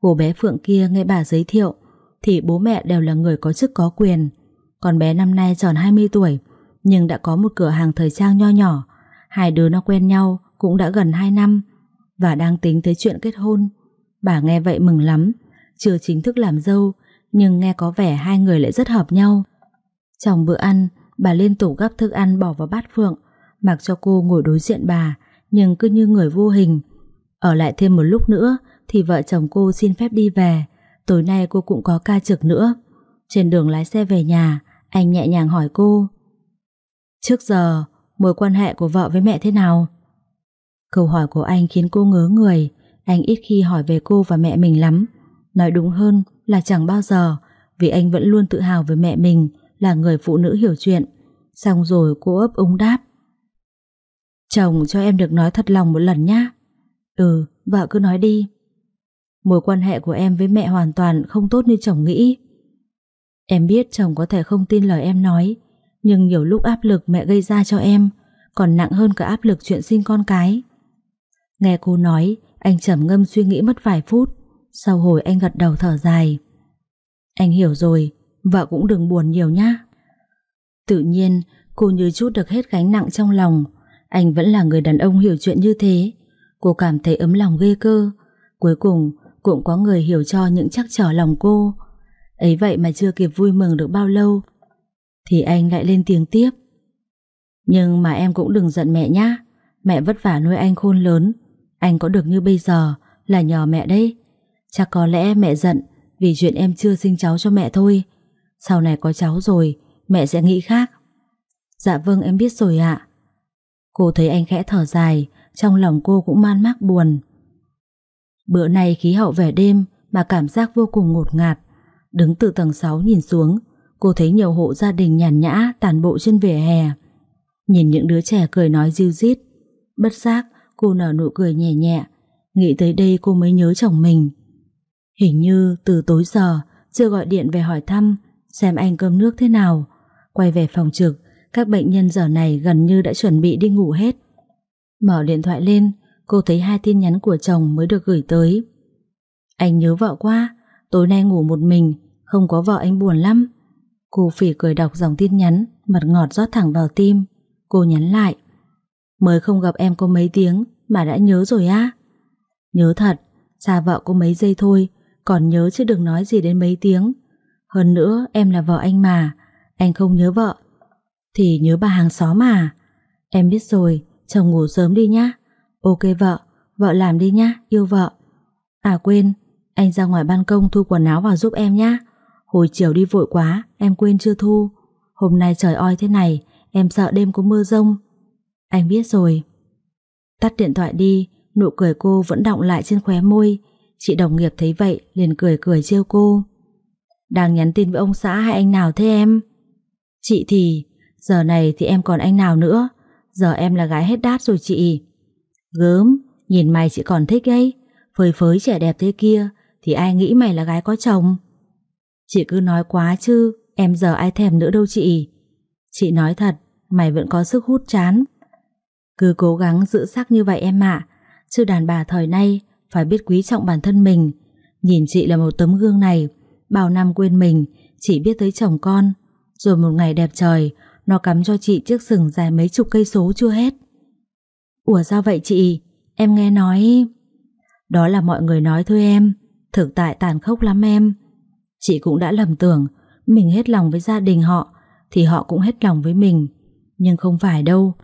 Cô bé Phượng kia nghe bà giới thiệu thì bố mẹ đều là người có chức có quyền. Còn bé năm nay tròn 20 tuổi nhưng đã có một cửa hàng thời trang nho nhỏ. Hai đứa nó quen nhau cũng đã gần 2 năm và đang tính tới chuyện kết hôn. Bà nghe vậy mừng lắm, chưa chính thức làm dâu nhưng nghe có vẻ hai người lại rất hợp nhau. Trong bữa ăn, bà liên tục gắp thức ăn bỏ vào bát Phượng, mặc cho cô ngồi đối diện bà, nhưng cứ như người vô hình. Ở lại thêm một lúc nữa thì vợ chồng cô xin phép đi về, tối nay cô cũng có ca trực nữa. Trên đường lái xe về nhà, anh nhẹ nhàng hỏi cô. Trước giờ, mối quan hệ của vợ với mẹ thế nào? Câu hỏi của anh khiến cô ngớ người, anh ít khi hỏi về cô và mẹ mình lắm. Nói đúng hơn là chẳng bao giờ, vì anh vẫn luôn tự hào về mẹ mình là người phụ nữ hiểu chuyện. Xong rồi cô ấp úng đáp. Chồng cho em được nói thật lòng một lần nhá. Ừ, vợ cứ nói đi. Mối quan hệ của em với mẹ hoàn toàn không tốt như chồng nghĩ. Em biết chồng có thể không tin lời em nói, nhưng nhiều lúc áp lực mẹ gây ra cho em còn nặng hơn cả áp lực chuyện sinh con cái. Nghe cô nói, anh trầm ngâm suy nghĩ mất vài phút, sau hồi anh gật đầu thở dài. Anh hiểu rồi, vợ cũng đừng buồn nhiều nhá. Tự nhiên, cô như chút được hết gánh nặng trong lòng. Anh vẫn là người đàn ông hiểu chuyện như thế. Cô cảm thấy ấm lòng ghê cơ. Cuối cùng, cũng có người hiểu cho những chắc trở lòng cô. Ấy vậy mà chưa kịp vui mừng được bao lâu, thì anh lại lên tiếng tiếp. Nhưng mà em cũng đừng giận mẹ nhá. Mẹ vất vả nuôi anh khôn lớn. Anh có được như bây giờ là nhờ mẹ đấy. Chắc có lẽ mẹ giận vì chuyện em chưa sinh cháu cho mẹ thôi. Sau này có cháu rồi, mẹ sẽ nghĩ khác. Dạ vâng em biết rồi ạ. Cô thấy anh khẽ thở dài, trong lòng cô cũng man mác buồn. Bữa nay khí hậu vẻ đêm mà cảm giác vô cùng ngột ngạt. Đứng từ tầng 6 nhìn xuống, cô thấy nhiều hộ gia đình nhàn nhã tàn bộ trên vỉa hè. Nhìn những đứa trẻ cười nói riêu rít, bất giác cô nở nụ cười nhẹ nhẹ, nghĩ tới đây cô mới nhớ chồng mình. Hình như từ tối giờ chưa gọi điện về hỏi thăm xem anh cơm nước thế nào. Quay về phòng trực, các bệnh nhân giờ này gần như đã chuẩn bị đi ngủ hết. Mở điện thoại lên, cô thấy hai tin nhắn của chồng mới được gửi tới. Anh nhớ vợ quá, tối nay ngủ một mình, không có vợ anh buồn lắm. Cô phỉ cười đọc dòng tin nhắn, mặt ngọt rót thẳng vào tim. Cô nhắn lại. Mới không gặp em có mấy tiếng mà đã nhớ rồi á. Nhớ thật, xa vợ có mấy giây thôi, còn nhớ chứ đừng nói gì đến mấy tiếng. Hơn nữa em là vợ anh mà, anh không nhớ vợ. Thì nhớ bà hàng xóm mà. Em biết rồi, chồng ngủ sớm đi nhá. Ok vợ, vợ làm đi nhá, yêu vợ. À quên, anh ra ngoài ban công thu quần áo vào giúp em nhá. Hồi chiều đi vội quá, em quên chưa thu. Hôm nay trời oi thế này, em sợ đêm có mưa rông. Anh biết rồi. Tắt điện thoại đi, nụ cười cô vẫn đọng lại trên khóe môi. Chị đồng nghiệp thấy vậy liền cười cười trêu cô. Đang nhắn tin với ông xã hay anh nào thế em? Chị thì, giờ này thì em còn anh nào nữa. Giờ em là gái hết đát rồi chị. Gớm, nhìn mày chị còn thích ấy. Phơi phới trẻ đẹp thế kia thì ai nghĩ mày là gái có chồng. Chị cứ nói quá chứ, em giờ ai thèm nữa đâu chị. Chị nói thật, mày vẫn có sức hút chán. Cứ cố gắng giữ sắc như vậy em ạ. Chứ đàn bà thời nay phải biết quý trọng bản thân mình. Nhìn chị là một tấm gương này, bao năm quên mình, chỉ biết tới chồng con. Rồi một ngày đẹp trời, nó cắm cho chị chiếc sừng dài mấy chục cây số chưa hết. Ủa sao vậy chị? Em nghe nói... Đó là mọi người nói thôi em, thực tại tàn khốc lắm em. Chị cũng đã lầm tưởng mình hết lòng với gia đình họ thì họ cũng hết lòng với mình. Nhưng không phải đâu.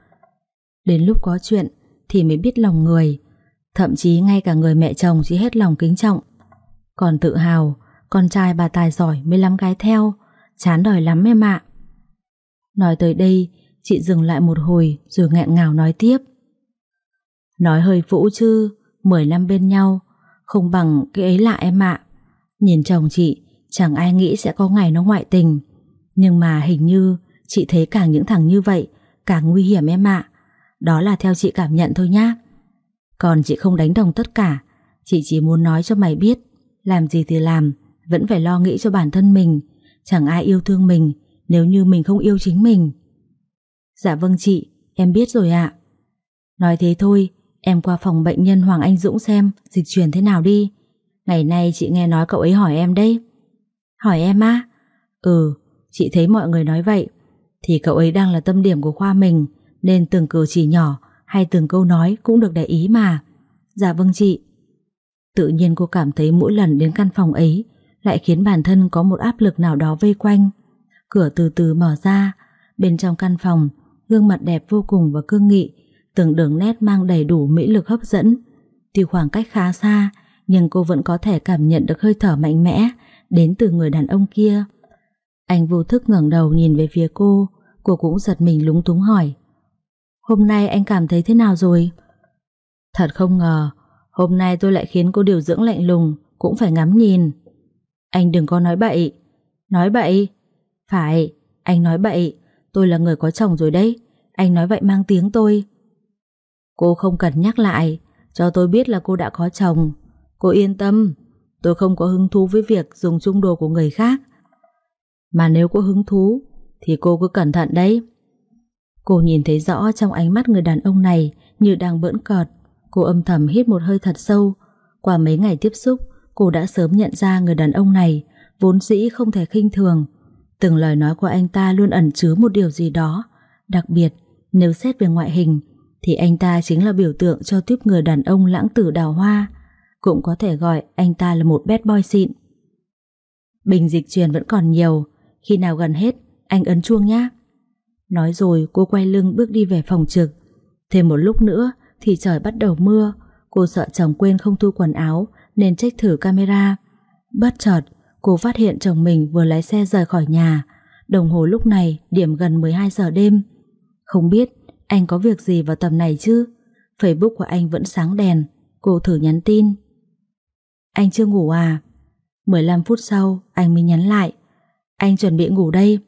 Đến lúc có chuyện thì mới biết lòng người. Thậm chí ngay cả người mẹ chồng chỉ hết lòng kính trọng. Còn tự hào, con trai bà tài giỏi mới lắm gái theo. Chán đời lắm em ạ. Nói tới đây, chị dừng lại một hồi rồi nghẹn ngào nói tiếp. Nói hơi vũ chứ, 10 năm bên nhau, không bằng cái ấy lạ em ạ. Nhìn chồng chị, chẳng ai nghĩ sẽ có ngày nó ngoại tình. Nhưng mà hình như chị thấy càng những thằng như vậy, càng nguy hiểm em ạ. Đó là theo chị cảm nhận thôi nhá. Còn chị không đánh đồng tất cả, chị chỉ muốn nói cho mày biết, làm gì thì làm, vẫn phải lo nghĩ cho bản thân mình. Chẳng ai yêu thương mình nếu như mình không yêu chính mình. Dạ vâng chị, em biết rồi ạ. Nói thế thôi, em qua phòng bệnh nhân Hoàng Anh Dũng xem dịch chuyển thế nào đi. Ngày nay chị nghe nói cậu ấy hỏi em đấy. Hỏi em á? Ừ, chị thấy mọi người nói vậy. Thì cậu ấy đang là tâm điểm của khoa mình, nên từng cử chỉ nhỏ hay từng câu nói cũng được để ý mà. Dạ vâng chị. Tự nhiên cô cảm thấy mỗi lần đến căn phòng ấy lại khiến bản thân có một áp lực nào đó vây quanh. Cửa từ từ mở ra, bên trong căn phòng, gương mặt đẹp vô cùng và cương nghị, từng đường nét mang đầy đủ mỹ lực hấp dẫn. Tuy khoảng cách khá xa, nhưng cô vẫn có thể cảm nhận được hơi thở mạnh mẽ đến từ người đàn ông kia. Anh vô thức ngẩng đầu nhìn về phía cô, cô cũng giật mình lúng túng hỏi. Hôm nay anh cảm thấy thế nào rồi? Thật không ngờ, hôm nay tôi lại khiến cô điều dưỡng lạnh lùng, cũng phải ngắm nhìn. Anh đừng có nói bậy. Nói bậy? Phải, anh nói bậy, tôi là người có chồng rồi đấy, anh nói vậy mang tiếng tôi. Cô không cần nhắc lại, cho tôi biết là cô đã có chồng. Cô yên tâm, tôi không có hứng thú với việc dùng chung đồ của người khác. Mà nếu có hứng thú, thì cô cứ cẩn thận đấy. Cô nhìn thấy rõ trong ánh mắt người đàn ông này như đang bỡn cọt. Cô âm thầm hít một hơi thật sâu. Qua mấy ngày tiếp xúc, cô đã sớm nhận ra người đàn ông này vốn dĩ không thể khinh thường. Từng lời nói của anh ta luôn ẩn chứa một điều gì đó. Đặc biệt, nếu xét về ngoại hình, thì anh ta chính là biểu tượng cho tiếp người đàn ông lãng tử đào hoa. Cũng có thể gọi anh ta là một bad boy xịn. Bình dịch truyền vẫn còn nhiều, khi nào gần hết, anh ấn chuông nhé. Nói rồi cô quay lưng bước đi về phòng trực. Thêm một lúc nữa thì trời bắt đầu mưa. Cô sợ chồng quên không thu quần áo nên check thử camera. Bất chợt, cô phát hiện chồng mình vừa lái xe rời khỏi nhà. Đồng hồ lúc này điểm gần 12 giờ đêm. Không biết anh có việc gì vào tầm này chứ? Facebook của anh vẫn sáng đèn. Cô thử nhắn tin. Anh chưa ngủ à? 15 phút sau anh mới nhắn lại. Anh chuẩn bị ngủ đây.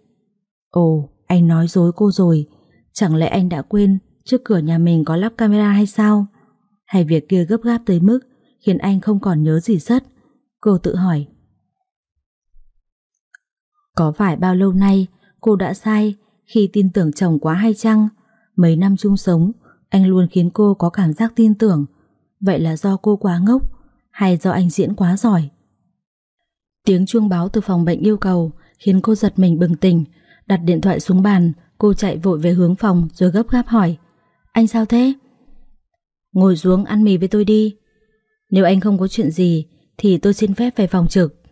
Ồ, anh nói dối cô rồi. Chẳng lẽ anh đã quên trước cửa nhà mình có lắp camera hay sao? Hay việc kia gấp gáp tới mức khiến anh không còn nhớ gì rất Cô tự hỏi. Có phải bao lâu nay cô đã sai khi tin tưởng chồng quá hay chăng? Mấy năm chung sống, anh luôn khiến cô có cảm giác tin tưởng. Vậy là do cô quá ngốc hay do anh diễn quá giỏi? Tiếng chuông báo từ phòng bệnh yêu cầu khiến cô giật mình bừng tỉnh, đặt điện thoại xuống bàn, cô chạy vội về hướng phòng rồi gấp gáp hỏi. Anh sao thế? Ngồi xuống ăn mì với tôi đi. Nếu anh không có chuyện gì thì tôi xin phép về phòng trực.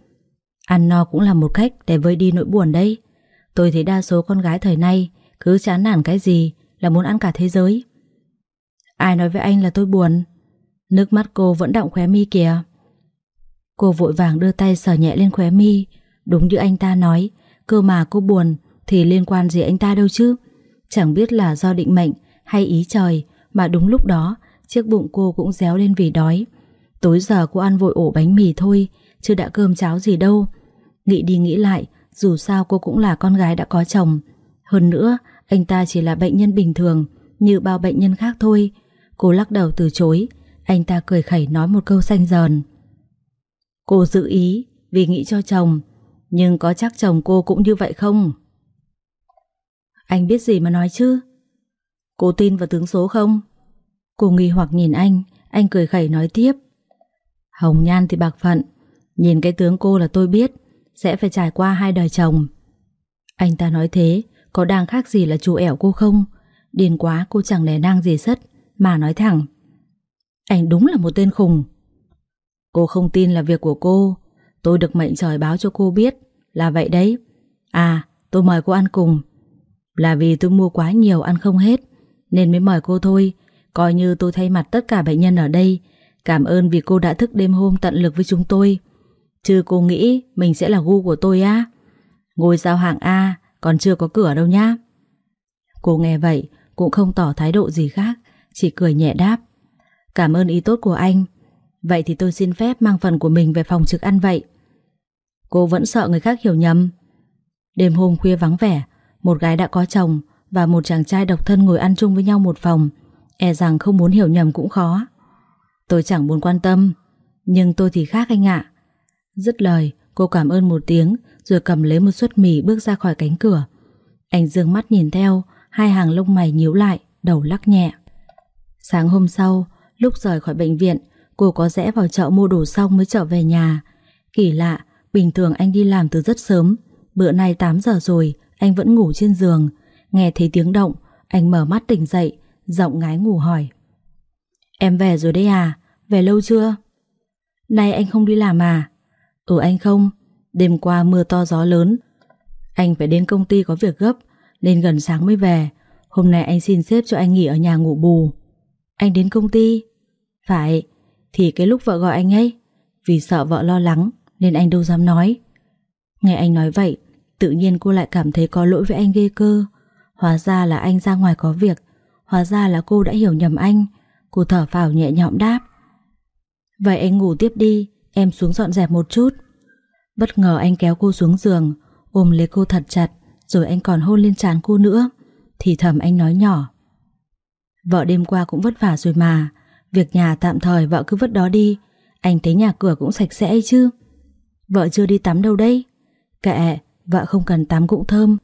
Ăn no cũng là một cách để vơi đi nỗi buồn đấy. Tôi thấy đa số con gái thời nay cứ chán nản cái gì là muốn ăn cả thế giới. Ai nói với anh là tôi buồn? Nước mắt cô vẫn đọng khóe mi kìa. Cô vội vàng đưa tay sờ nhẹ lên khóe mi. Đúng như anh ta nói, cơ mà cô buồn thì liên quan gì anh ta đâu chứ. Chẳng biết là do định mệnh hay ý trời mà đúng lúc đó chiếc bụng cô cũng réo lên vì đói. Tối giờ cô ăn vội ổ bánh mì thôi, chứ đã cơm cháo gì đâu. Nghĩ đi nghĩ lại, dù sao cô cũng là con gái đã có chồng. Hơn nữa, anh ta chỉ là bệnh nhân bình thường, như bao bệnh nhân khác thôi. Cô lắc đầu từ chối, anh ta cười khẩy nói một câu xanh dờn. Cô giữ ý vì nghĩ cho chồng, nhưng có chắc chồng cô cũng như vậy không? Anh biết gì mà nói chứ? Cô tin vào tướng số không? Cô nghi hoặc nhìn anh, anh cười khẩy nói tiếp. Hồng nhan thì bạc phận, nhìn cái tướng cô là tôi biết, sẽ phải trải qua hai đời chồng. Anh ta nói thế, có đang khác gì là chủ ẻo cô không? Điên quá cô chẳng nề nang gì sất, mà nói thẳng. Anh đúng là một tên khùng. Cô không tin là việc của cô, tôi được mệnh trời báo cho cô biết, là vậy đấy. À, tôi mời cô ăn cùng. Là vì tôi mua quá nhiều ăn không hết, nên mới mời cô thôi, coi như tôi thay mặt tất cả bệnh nhân ở đây. Cảm ơn vì cô đã thức đêm hôm tận lực với chúng tôi. Chứ cô nghĩ mình sẽ là gu của tôi á? Ngôi sao hạng A còn chưa có cửa đâu nhá. Cô nghe vậy cũng không tỏ thái độ gì khác, chỉ cười nhẹ đáp. Cảm ơn ý tốt của anh. Vậy thì tôi xin phép mang phần của mình về phòng trực ăn vậy. Cô vẫn sợ người khác hiểu nhầm. Đêm hôm khuya vắng vẻ, một gái đã có chồng và một chàng trai độc thân ngồi ăn chung với nhau một phòng. E rằng không muốn hiểu nhầm cũng khó. Tôi chẳng muốn quan tâm, nhưng tôi thì khác anh ạ. Dứt lời, cô cảm ơn một tiếng rồi cầm lấy một suất mì bước ra khỏi cánh cửa. Anh dương mắt nhìn theo, hai hàng lông mày nhíu lại, đầu lắc nhẹ. Sáng hôm sau, lúc rời khỏi bệnh viện, cô có rẽ vào chợ mua đồ xong mới trở về nhà. Kỳ lạ, bình thường anh đi làm từ rất sớm. Bữa nay 8 giờ rồi, anh vẫn ngủ trên giường. Nghe thấy tiếng động, anh mở mắt tỉnh dậy, giọng ngái ngủ hỏi. Em về rồi đấy à? Về lâu chưa? Nay anh không đi làm à? Ừ anh không, đêm qua mưa to gió lớn. Anh phải đến công ty có việc gấp, nên gần sáng mới về. Hôm nay anh xin xếp cho anh nghỉ ở nhà ngủ bù. Anh đến công ty? Phải, thì cái lúc vợ gọi anh ấy, vì sợ vợ lo lắng nên anh đâu dám nói. Nghe anh nói vậy, tự nhiên cô lại cảm thấy có lỗi với anh ghê cơ. Hóa ra là anh ra ngoài có việc, hóa ra là cô đã hiểu nhầm anh. Cô thở phào nhẹ nhõm đáp. Vậy anh ngủ tiếp đi, em xuống dọn dẹp một chút. Bất ngờ anh kéo cô xuống giường, ôm lấy cô thật chặt, rồi anh còn hôn lên trán cô nữa. Thì thầm anh nói nhỏ. Vợ đêm qua cũng vất vả rồi mà, việc nhà tạm thời vợ cứ vứt đó đi, anh thấy nhà cửa cũng sạch sẽ chứ. Vợ chưa đi tắm đâu đấy. Kệ, vợ không cần tắm cũng thơm.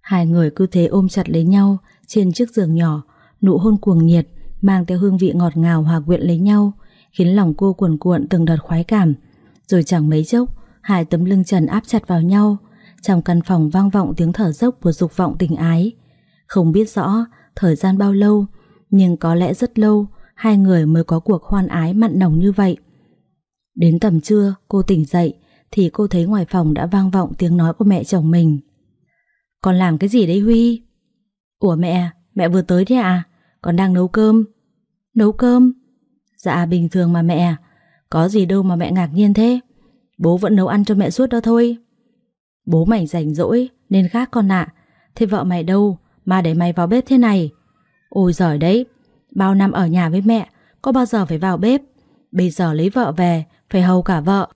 Hai người cứ thế ôm chặt lấy nhau trên chiếc giường nhỏ, nụ hôn cuồng nhiệt, mang theo hương vị ngọt ngào hòa quyện lấy nhau, khiến lòng cô cuồn cuộn từng đợt khoái cảm. Rồi chẳng mấy chốc, hai tấm lưng trần áp chặt vào nhau, trong căn phòng vang vọng tiếng thở dốc của dục vọng tình ái. Không biết rõ thời gian bao lâu, nhưng có lẽ rất lâu hai người mới có cuộc hoan ái mặn nồng như vậy. Đến tầm trưa, cô tỉnh dậy thì cô thấy ngoài phòng đã vang vọng tiếng nói của mẹ chồng mình. Con làm cái gì đấy Huy? Ủa mẹ, mẹ vừa tới thế à? Con đang nấu cơm. Nấu cơm? Dạ bình thường mà mẹ Có gì đâu mà mẹ ngạc nhiên thế Bố vẫn nấu ăn cho mẹ suốt đó thôi Bố mày rảnh rỗi Nên khác con ạ Thế vợ mày đâu mà để mày vào bếp thế này? Ôi giời đấy, bao năm ở nhà với mẹ, có bao giờ phải vào bếp? Bây giờ lấy vợ về, phải hầu cả vợ.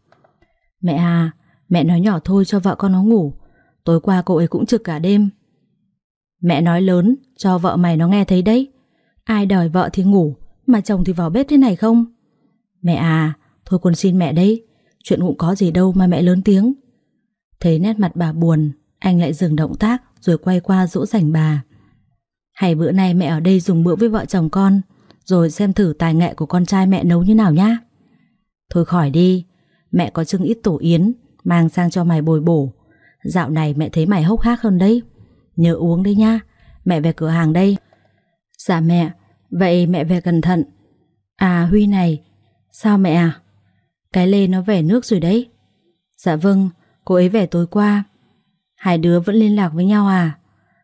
Mẹ à, mẹ nói nhỏ thôi cho vợ con nó ngủ. Tối qua cô ấy cũng trực cả đêm. Mẹ nói lớn, cho vợ mày nó nghe thấy đấy. Ai đòi vợ thì ngủ, mà chồng thì vào bếp thế này không? Mẹ à, thôi con xin mẹ đấy, chuyện cũng có gì đâu mà mẹ lớn tiếng. Thấy nét mặt bà buồn, anh lại dừng động tác rồi quay qua dỗ dành bà. Hay bữa nay mẹ ở đây dùng bữa với vợ chồng con, rồi xem thử tài nghệ của con trai mẹ nấu như nào nhá. Thôi khỏi đi, mẹ có chưng ít tổ yến, mang sang cho mày bồi bổ. Dạo này mẹ thấy mày hốc hác hơn đấy. Nhớ uống đấy nha, mẹ về cửa hàng đây. Dạ mẹ, vậy mẹ về cẩn thận. À Huy này, sao mẹ à? Cái lê nó về nước rồi đấy. Dạ vâng, cô ấy về tối qua. Hai đứa vẫn liên lạc với nhau à?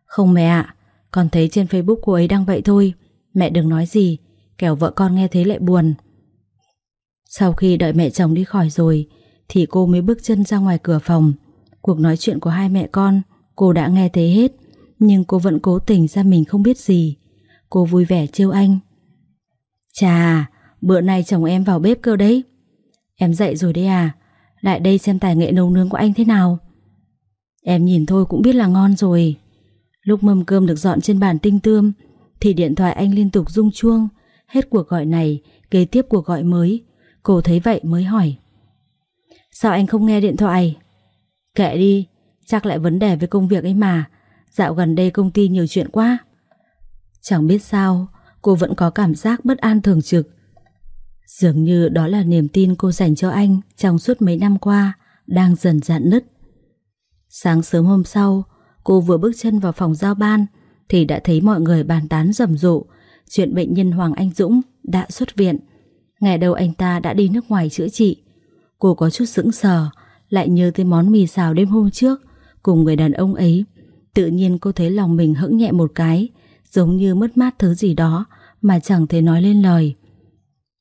Không mẹ ạ, con thấy trên Facebook cô ấy đăng vậy thôi. Mẹ đừng nói gì, kẻo vợ con nghe thấy lại buồn. Sau khi đợi mẹ chồng đi khỏi rồi, thì cô mới bước chân ra ngoài cửa phòng. Cuộc nói chuyện của hai mẹ con, cô đã nghe thấy hết, nhưng cô vẫn cố tình ra mình không biết gì. Cô vui vẻ trêu anh. Chà, bữa nay chồng em vào bếp cơ đấy. Em dậy rồi đấy à? Lại đây xem tài nghệ nấu nướng của anh thế nào. Em nhìn thôi cũng biết là ngon rồi. Lúc mâm cơm được dọn trên bàn tinh tươm thì điện thoại anh liên tục rung chuông. Hết cuộc gọi này, kế tiếp cuộc gọi mới. Cô thấy vậy mới hỏi. Sao anh không nghe điện thoại? Kệ đi, chắc lại vấn đề với công việc ấy mà. Dạo gần đây công ty nhiều chuyện quá. Chẳng biết sao, cô vẫn có cảm giác bất an thường trực. Dường như đó là niềm tin cô dành cho anh trong suốt mấy năm qua đang dần dạn nứt. Sáng sớm hôm sau, cô vừa bước chân vào phòng giao ban thì đã thấy mọi người bàn tán rầm rộ chuyện bệnh nhân Hoàng Anh Dũng đã xuất viện. Ngày đầu anh ta đã đi nước ngoài chữa trị. Cô có chút sững sờ, lại nhớ tới món mì xào đêm hôm trước cùng người đàn ông ấy. Tự nhiên cô thấy lòng mình hững nhẹ một cái, giống như mất mát thứ gì đó mà chẳng thể nói lên lời.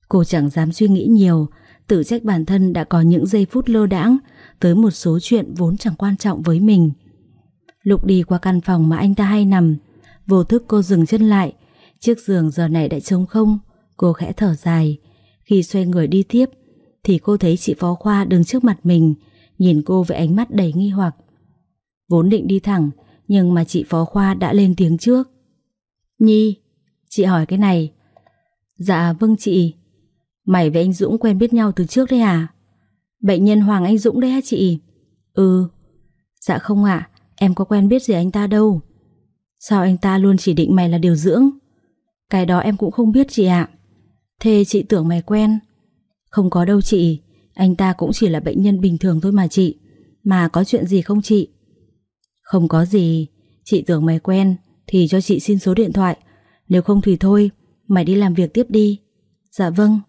Cô chẳng dám suy nghĩ nhiều, tự trách bản thân đã có những giây phút lơ đãng tới một số chuyện vốn chẳng quan trọng với mình. Lục đi qua căn phòng mà anh ta hay nằm, vô thức cô dừng chân lại, chiếc giường giờ này đã trống không, cô khẽ thở dài. Khi xoay người đi tiếp, thì cô thấy chị Phó Khoa đứng trước mặt mình, nhìn cô với ánh mắt đầy nghi hoặc. Vốn định đi thẳng, nhưng mà chị Phó Khoa đã lên tiếng trước. Nhi, chị hỏi cái này. Dạ vâng chị. Mày với anh Dũng quen biết nhau từ trước đấy à? Bệnh nhân Hoàng Anh Dũng đấy hả chị? Ừ. Dạ không ạ, em có quen biết gì anh ta đâu. Sao anh ta luôn chỉ định mày là điều dưỡng? Cái đó em cũng không biết chị ạ. Thế chị tưởng mày quen? Không có đâu chị, anh ta cũng chỉ là bệnh nhân bình thường thôi mà chị. Mà có chuyện gì không chị? Không có gì, chị tưởng mày quen thì cho chị xin số điện thoại. Nếu không thì thôi, mày đi làm việc tiếp đi. Dạ vâng.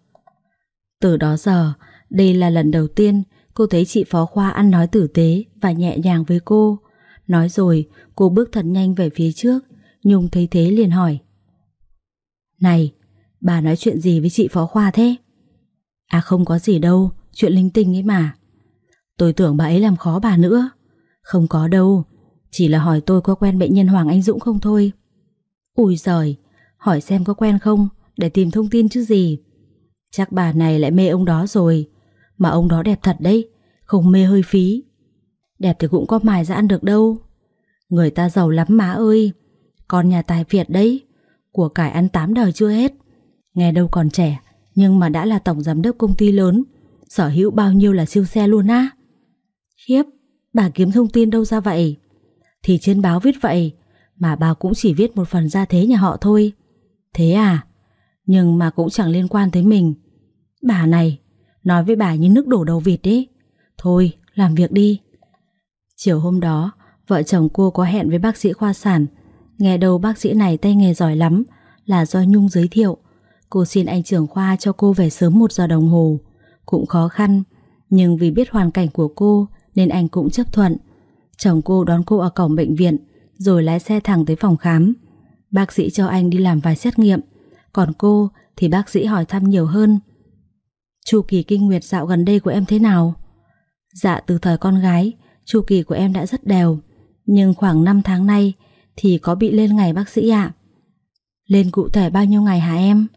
Từ đó giờ, đây là lần đầu tiên cô thấy chị Phó Khoa ăn nói tử tế và nhẹ nhàng với cô. Nói rồi, cô bước thật nhanh về phía trước. Nhung thấy thế liền hỏi. Này, bà nói chuyện gì với chị Phó Khoa thế? À không có gì đâu, chuyện linh tinh ấy mà. Tôi tưởng bà ấy làm khó bà nữa. Không có đâu, chỉ là hỏi tôi có quen bệnh nhân Hoàng Anh Dũng không thôi. Ui giời, hỏi xem có quen không, để tìm thông tin chứ gì. Chắc bà này lại mê ông đó rồi, mà ông đó đẹp thật đấy, không mê hơi phí. Đẹp thì cũng có mài ra ăn được đâu. Người ta giàu lắm má ơi, con nhà tài Việt đấy, của cải ăn tám đời chưa hết. Nghe đâu còn trẻ, nhưng mà đã là tổng giám đốc công ty lớn, sở hữu bao nhiêu là siêu xe luôn á. Khiếp, bà kiếm thông tin đâu ra vậy? Thì trên báo viết vậy, mà bà cũng chỉ viết một phần ra thế nhà họ thôi. Thế à? Nhưng mà cũng chẳng liên quan tới mình. Bà này, nói với bà như nước đổ đầu vịt đấy. Thôi, làm việc đi. Chiều hôm đó, vợ chồng cô có hẹn với bác sĩ khoa sản. Nghe đầu bác sĩ này tay nghề giỏi lắm, là do Nhung giới thiệu. Cô xin anh trưởng khoa cho cô về sớm một giờ đồng hồ. Cũng khó khăn, nhưng vì biết hoàn cảnh của cô nên anh cũng chấp thuận. Chồng cô đón cô ở cổng bệnh viện rồi lái xe thẳng tới phòng khám. Bác sĩ cho anh đi làm vài xét nghiệm, còn cô thì bác sĩ hỏi thăm nhiều hơn. Chu kỳ kinh nguyệt dạo gần đây của em thế nào? Dạ từ thời con gái, chu kỳ của em đã rất đều, nhưng khoảng 5 tháng nay Thì có bị lên ngày bác sĩ ạ Lên cụ thể bao nhiêu ngày hả em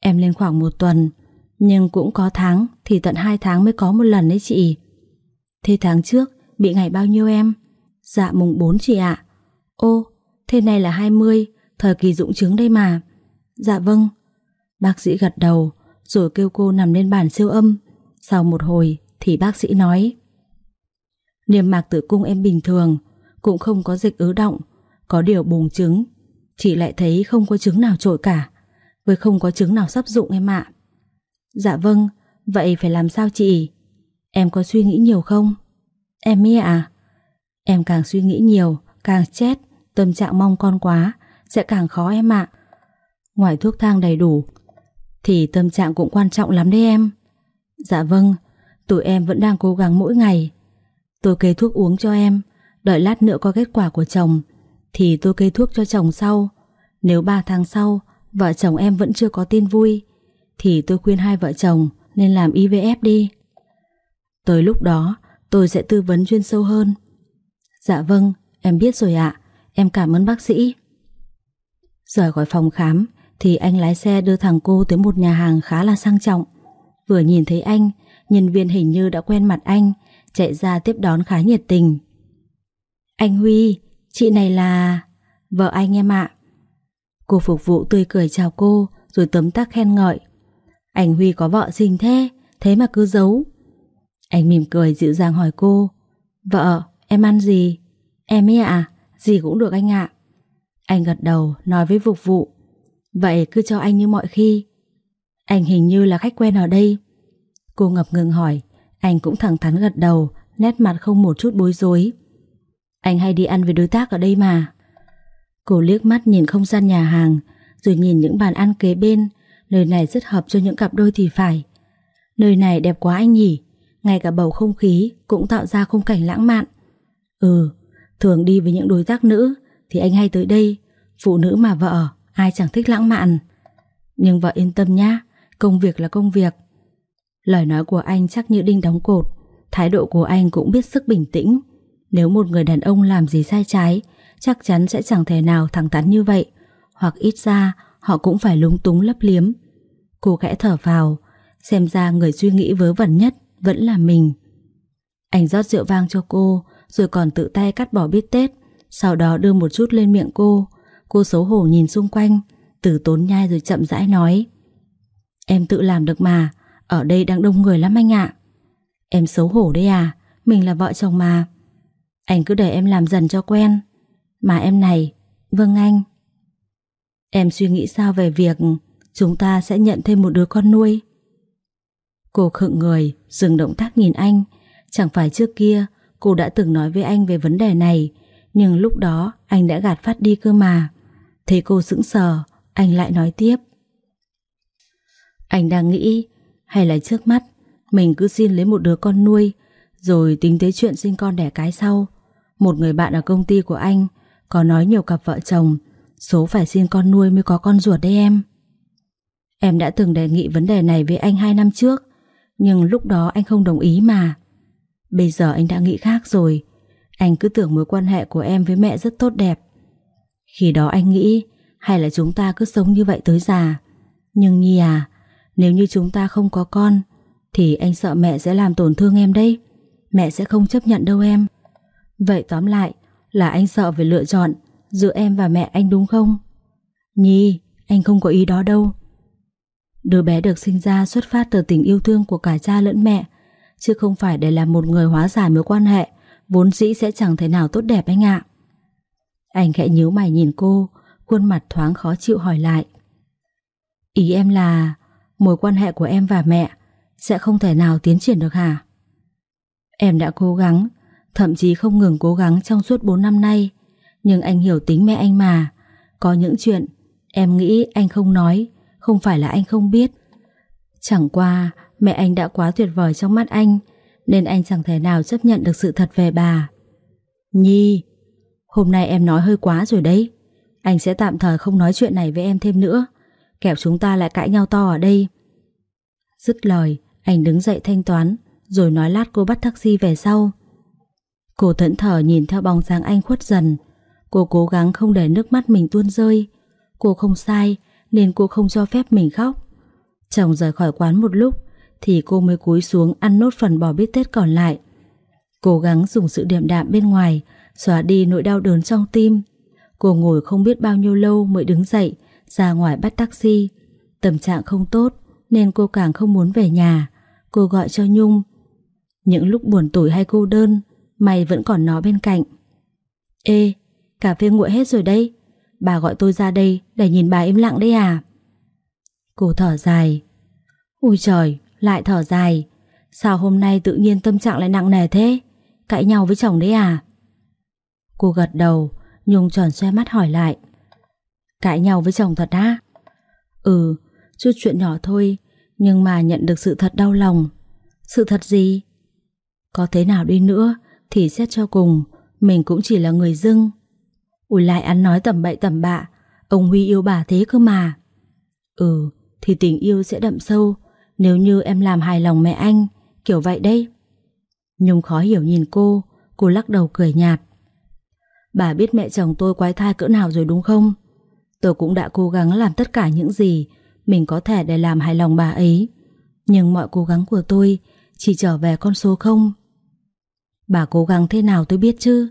Em lên khoảng một tuần Nhưng cũng có tháng Thì tận 2 tháng mới có một lần đấy chị Thế tháng trước Bị ngày bao nhiêu em? Dạ mùng 4 chị ạ. Ô, thế này là 20 Thời kỳ dụng chứng đây mà. Dạ vâng. Bác sĩ gật đầu, Rồi kêu cô nằm lên bàn siêu âm. Sau một hồi thì bác sĩ nói, Niêm mạc tử cung em bình thường, Cũng không có dịch ứ động, Có điều bùng trứng. Chị lại thấy không có trứng nào trội cả, Với không có trứng nào sắp dụng em ạ. Dạ vâng Vậy phải làm sao chị? Em có suy nghĩ nhiều không? Em mi à? Em càng suy nghĩ nhiều, Càng chết, Tâm trạng mong con quá, Sẽ càng khó em ạ. Ngoài thuốc thang đầy đủ, Thì tâm trạng cũng quan trọng lắm đấy em. Dạ vâng Tụi em vẫn đang cố gắng mỗi ngày. Tôi kê thuốc uống cho em, Đợi lát nữa có kết quả của chồng, Thì tôi kê thuốc cho chồng sau. Nếu 3 tháng sau, Vợ chồng em vẫn chưa có tin vui, Thì tôi khuyên hai vợ chồng Nên làm IVF đi. Tới lúc đó tôi sẽ tư vấn chuyên sâu hơn. Dạ vâng Em biết rồi ạ. Em cảm ơn bác sĩ. Rời khỏi phòng khám, Thì anh lái xe đưa thằng cô tới một nhà hàng khá là sang trọng. Vừa nhìn thấy anh, Nhân viên hình như đã quen mặt anh, Chạy ra tiếp đón khá nhiệt tình. Anh Huy, Chị này là... Vợ anh em ạ. Cô phục vụ tươi cười chào cô, Rồi tấm tắc khen ngợi. Anh Huy có vợ xinh thế Thế mà cứ giấu. Anh mỉm cười dịu dàng hỏi cô. Vợ, em ăn gì? Em ấy ạ, gì cũng được anh ạ. Anh gật đầu nói với phục vụ. Vậy cứ cho anh như mọi khi. Anh hình như là khách quen ở đây. Cô ngập ngừng hỏi. Anh cũng thẳng thắn gật đầu Nét mặt không một chút bối rối. Anh hay đi ăn với đối tác ở đây mà. Cô liếc mắt nhìn không gian nhà hàng Rồi nhìn những bàn ăn kế bên. Nơi này rất hợp cho những cặp đôi thì phải. Nơi này đẹp quá anh nhỉ. Ngay cả bầu không khí Cũng tạo ra khung cảnh lãng mạn. Ừ Thường đi với những đối tác nữ Thì anh hay tới đây, Phụ nữ mà vợ, Ai chẳng thích lãng mạn. Nhưng vợ yên tâm nhá, Công việc là công việc. Lời nói của anh chắc như đinh đóng cột, Thái độ của anh cũng biết sức bình tĩnh. Nếu một người đàn ông làm gì sai trái, Chắc chắn sẽ chẳng thể nào thẳng thắn như vậy, Hoặc ít ra Họ cũng phải lúng túng lấp liếm. Cô khẽ thở vào, Xem ra người suy nghĩ vớ vẩn nhất vẫn là mình. Anh rót rượu vang cho cô, Rồi còn tự tay cắt bỏ bít tết, Sau đó đưa một chút lên miệng cô. Cô xấu hổ nhìn xung quanh, Từ tốn nhai rồi chậm rãi nói, Em tự làm được mà, ở đây đang đông người lắm anh ạ. Em xấu hổ đấy à Mình là vợ chồng mà. Anh cứ để em làm dần cho quen. Mà em này Vâng anh. Em suy nghĩ sao về việc Chúng ta sẽ nhận thêm một đứa con nuôi? Cô khựng người, Dừng động tác nhìn anh. Chẳng phải trước kia, cô đã từng nói với anh về vấn đề này, Nhưng lúc đó anh đã gạt phát đi cơ mà. Thấy cô sững sờ, Anh lại nói tiếp. Anh đang nghĩ, hay là trước mắt, Mình cứ xin lấy một đứa con nuôi, Rồi tính tới chuyện sinh con đẻ cái sau. Một người bạn ở công ty của anh, Có nói nhiều cặp vợ chồng, Số phải xin con nuôi mới có con ruột đấy em. Em đã từng đề nghị vấn đề này với anh hai năm trước nhưng lúc đó anh không đồng ý mà. Bây giờ anh đã nghĩ khác rồi. Anh cứ tưởng mối quan hệ của em với mẹ rất tốt đẹp. Khi đó anh nghĩ, Hay là chúng ta cứ sống như vậy tới già? Nhưng Nhi à nếu như chúng ta không có con, Thì anh sợ mẹ sẽ làm tổn thương em đấy. Mẹ sẽ không chấp nhận đâu em. Vậy tóm lại Là anh sợ về lựa chọn Giữa em và mẹ anh đúng không? Nhi, Anh không có ý đó đâu. Đứa bé được sinh ra xuất phát từ tình yêu thương của cả cha lẫn mẹ Chứ không phải để làm một người hóa giải mối quan hệ Vốn dĩ sẽ chẳng thể nào tốt đẹp anh ạ Anh khẽ nhíu mày nhìn cô Khuôn mặt thoáng khó chịu hỏi lại Ý em là mối quan hệ của em và mẹ sẽ không thể nào tiến triển được hả? Em đã cố gắng, thậm chí không ngừng cố gắng trong suốt 4 năm nay, nhưng anh hiểu tính mẹ anh mà. Có những chuyện em nghĩ anh không nói, không phải là anh không biết. Chẳng qua mẹ anh đã quá tuyệt vời trong mắt anh, nên anh chẳng thể nào chấp nhận được sự thật về bà. Nhi, hôm nay em nói hơi quá rồi đấy. Anh sẽ tạm thời không nói chuyện này với em thêm nữa. Kẻo chúng ta lại cãi nhau to ở đây Dứt lời Anh đứng dậy thanh toán Rồi nói lát cô bắt taxi về sau Cô thẫn thờ nhìn theo bóng dáng anh khuất dần Cô cố gắng không để nước mắt mình tuôn rơi. Cô không sai nên cô không cho phép mình khóc. Chồng rời khỏi quán một lúc thì cô mới cúi xuống ăn nốt phần bò bít tết còn lại. Cố gắng dùng sự điềm đạm bên ngoài xóa đi nỗi đau đớn trong tim. Cô ngồi không biết bao nhiêu lâu mới đứng dậy ra ngoài bắt taxi. Tâm trạng không tốt nên cô càng không muốn về nhà. Cô gọi cho Nhung. Những lúc buồn tủi hay cô đơn mày vẫn còn nó bên cạnh. Ê, cà phê nguội hết rồi đây. Bà gọi tôi ra đây để nhìn bà im lặng đấy à? Cô thở dài. Ôi trời, lại thở dài. Sao hôm nay tự nhiên tâm trạng lại nặng nề thế? Cãi nhau với chồng đấy à? Cô gật đầu, Nhung tròn xoe mắt hỏi lại. Cãi nhau với chồng thật á? Ừ, chút chuyện nhỏ thôi, nhưng mà nhận được sự thật đau lòng. Sự thật gì? Có thế nào đi nữa thì xét cho cùng, mình cũng chỉ là người dưng. Ủi lại ăn nói tầm bậy tầm bạ, ông Huy yêu bà thế cơ mà. Ừ, thì tình yêu sẽ đậm sâu nếu như em làm hài lòng mẹ anh, kiểu vậy đây. Nhung khó hiểu nhìn cô, cô lắc đầu cười nhạt. Bà biết mẹ chồng tôi quái thai cỡ nào rồi đúng không? Tôi cũng đã cố gắng làm tất cả những gì mình có thể để làm hài lòng bà ấy. Nhưng mọi cố gắng của tôi chỉ trở về con số không. Bà cố gắng thế nào tôi biết chứ?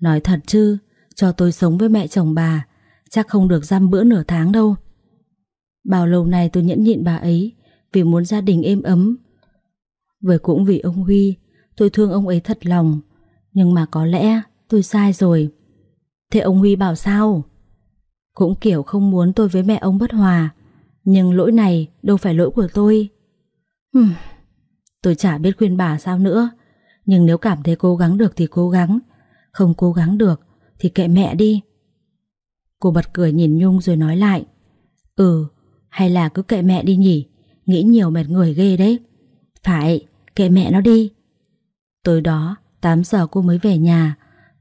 Nói thật chứ, cho tôi sống với mẹ chồng bà, chắc không được giam bữa nửa tháng đâu. Bao lâu nay tôi nhẫn nhịn bà ấy vì muốn gia đình êm ấm. Vừa cũng vì ông Huy, tôi thương ông ấy thật lòng. Nhưng mà có lẽ tôi sai rồi. Thế ông Huy bảo sao? Cũng kiểu không muốn tôi với mẹ ông bất hòa. Nhưng lỗi này đâu phải lỗi của tôi. Hừm, tôi chả biết khuyên bà sao nữa. Nhưng nếu cảm thấy cố gắng được thì cố gắng. Không cố gắng được thì kệ mẹ đi. Cô bật cười nhìn Nhung rồi nói lại. Ừ, hay là cứ kệ mẹ đi nhỉ? Nghĩ nhiều mệt người ghê đấy. Phải, kệ mẹ nó đi. Tối đó, 8 giờ cô mới về nhà.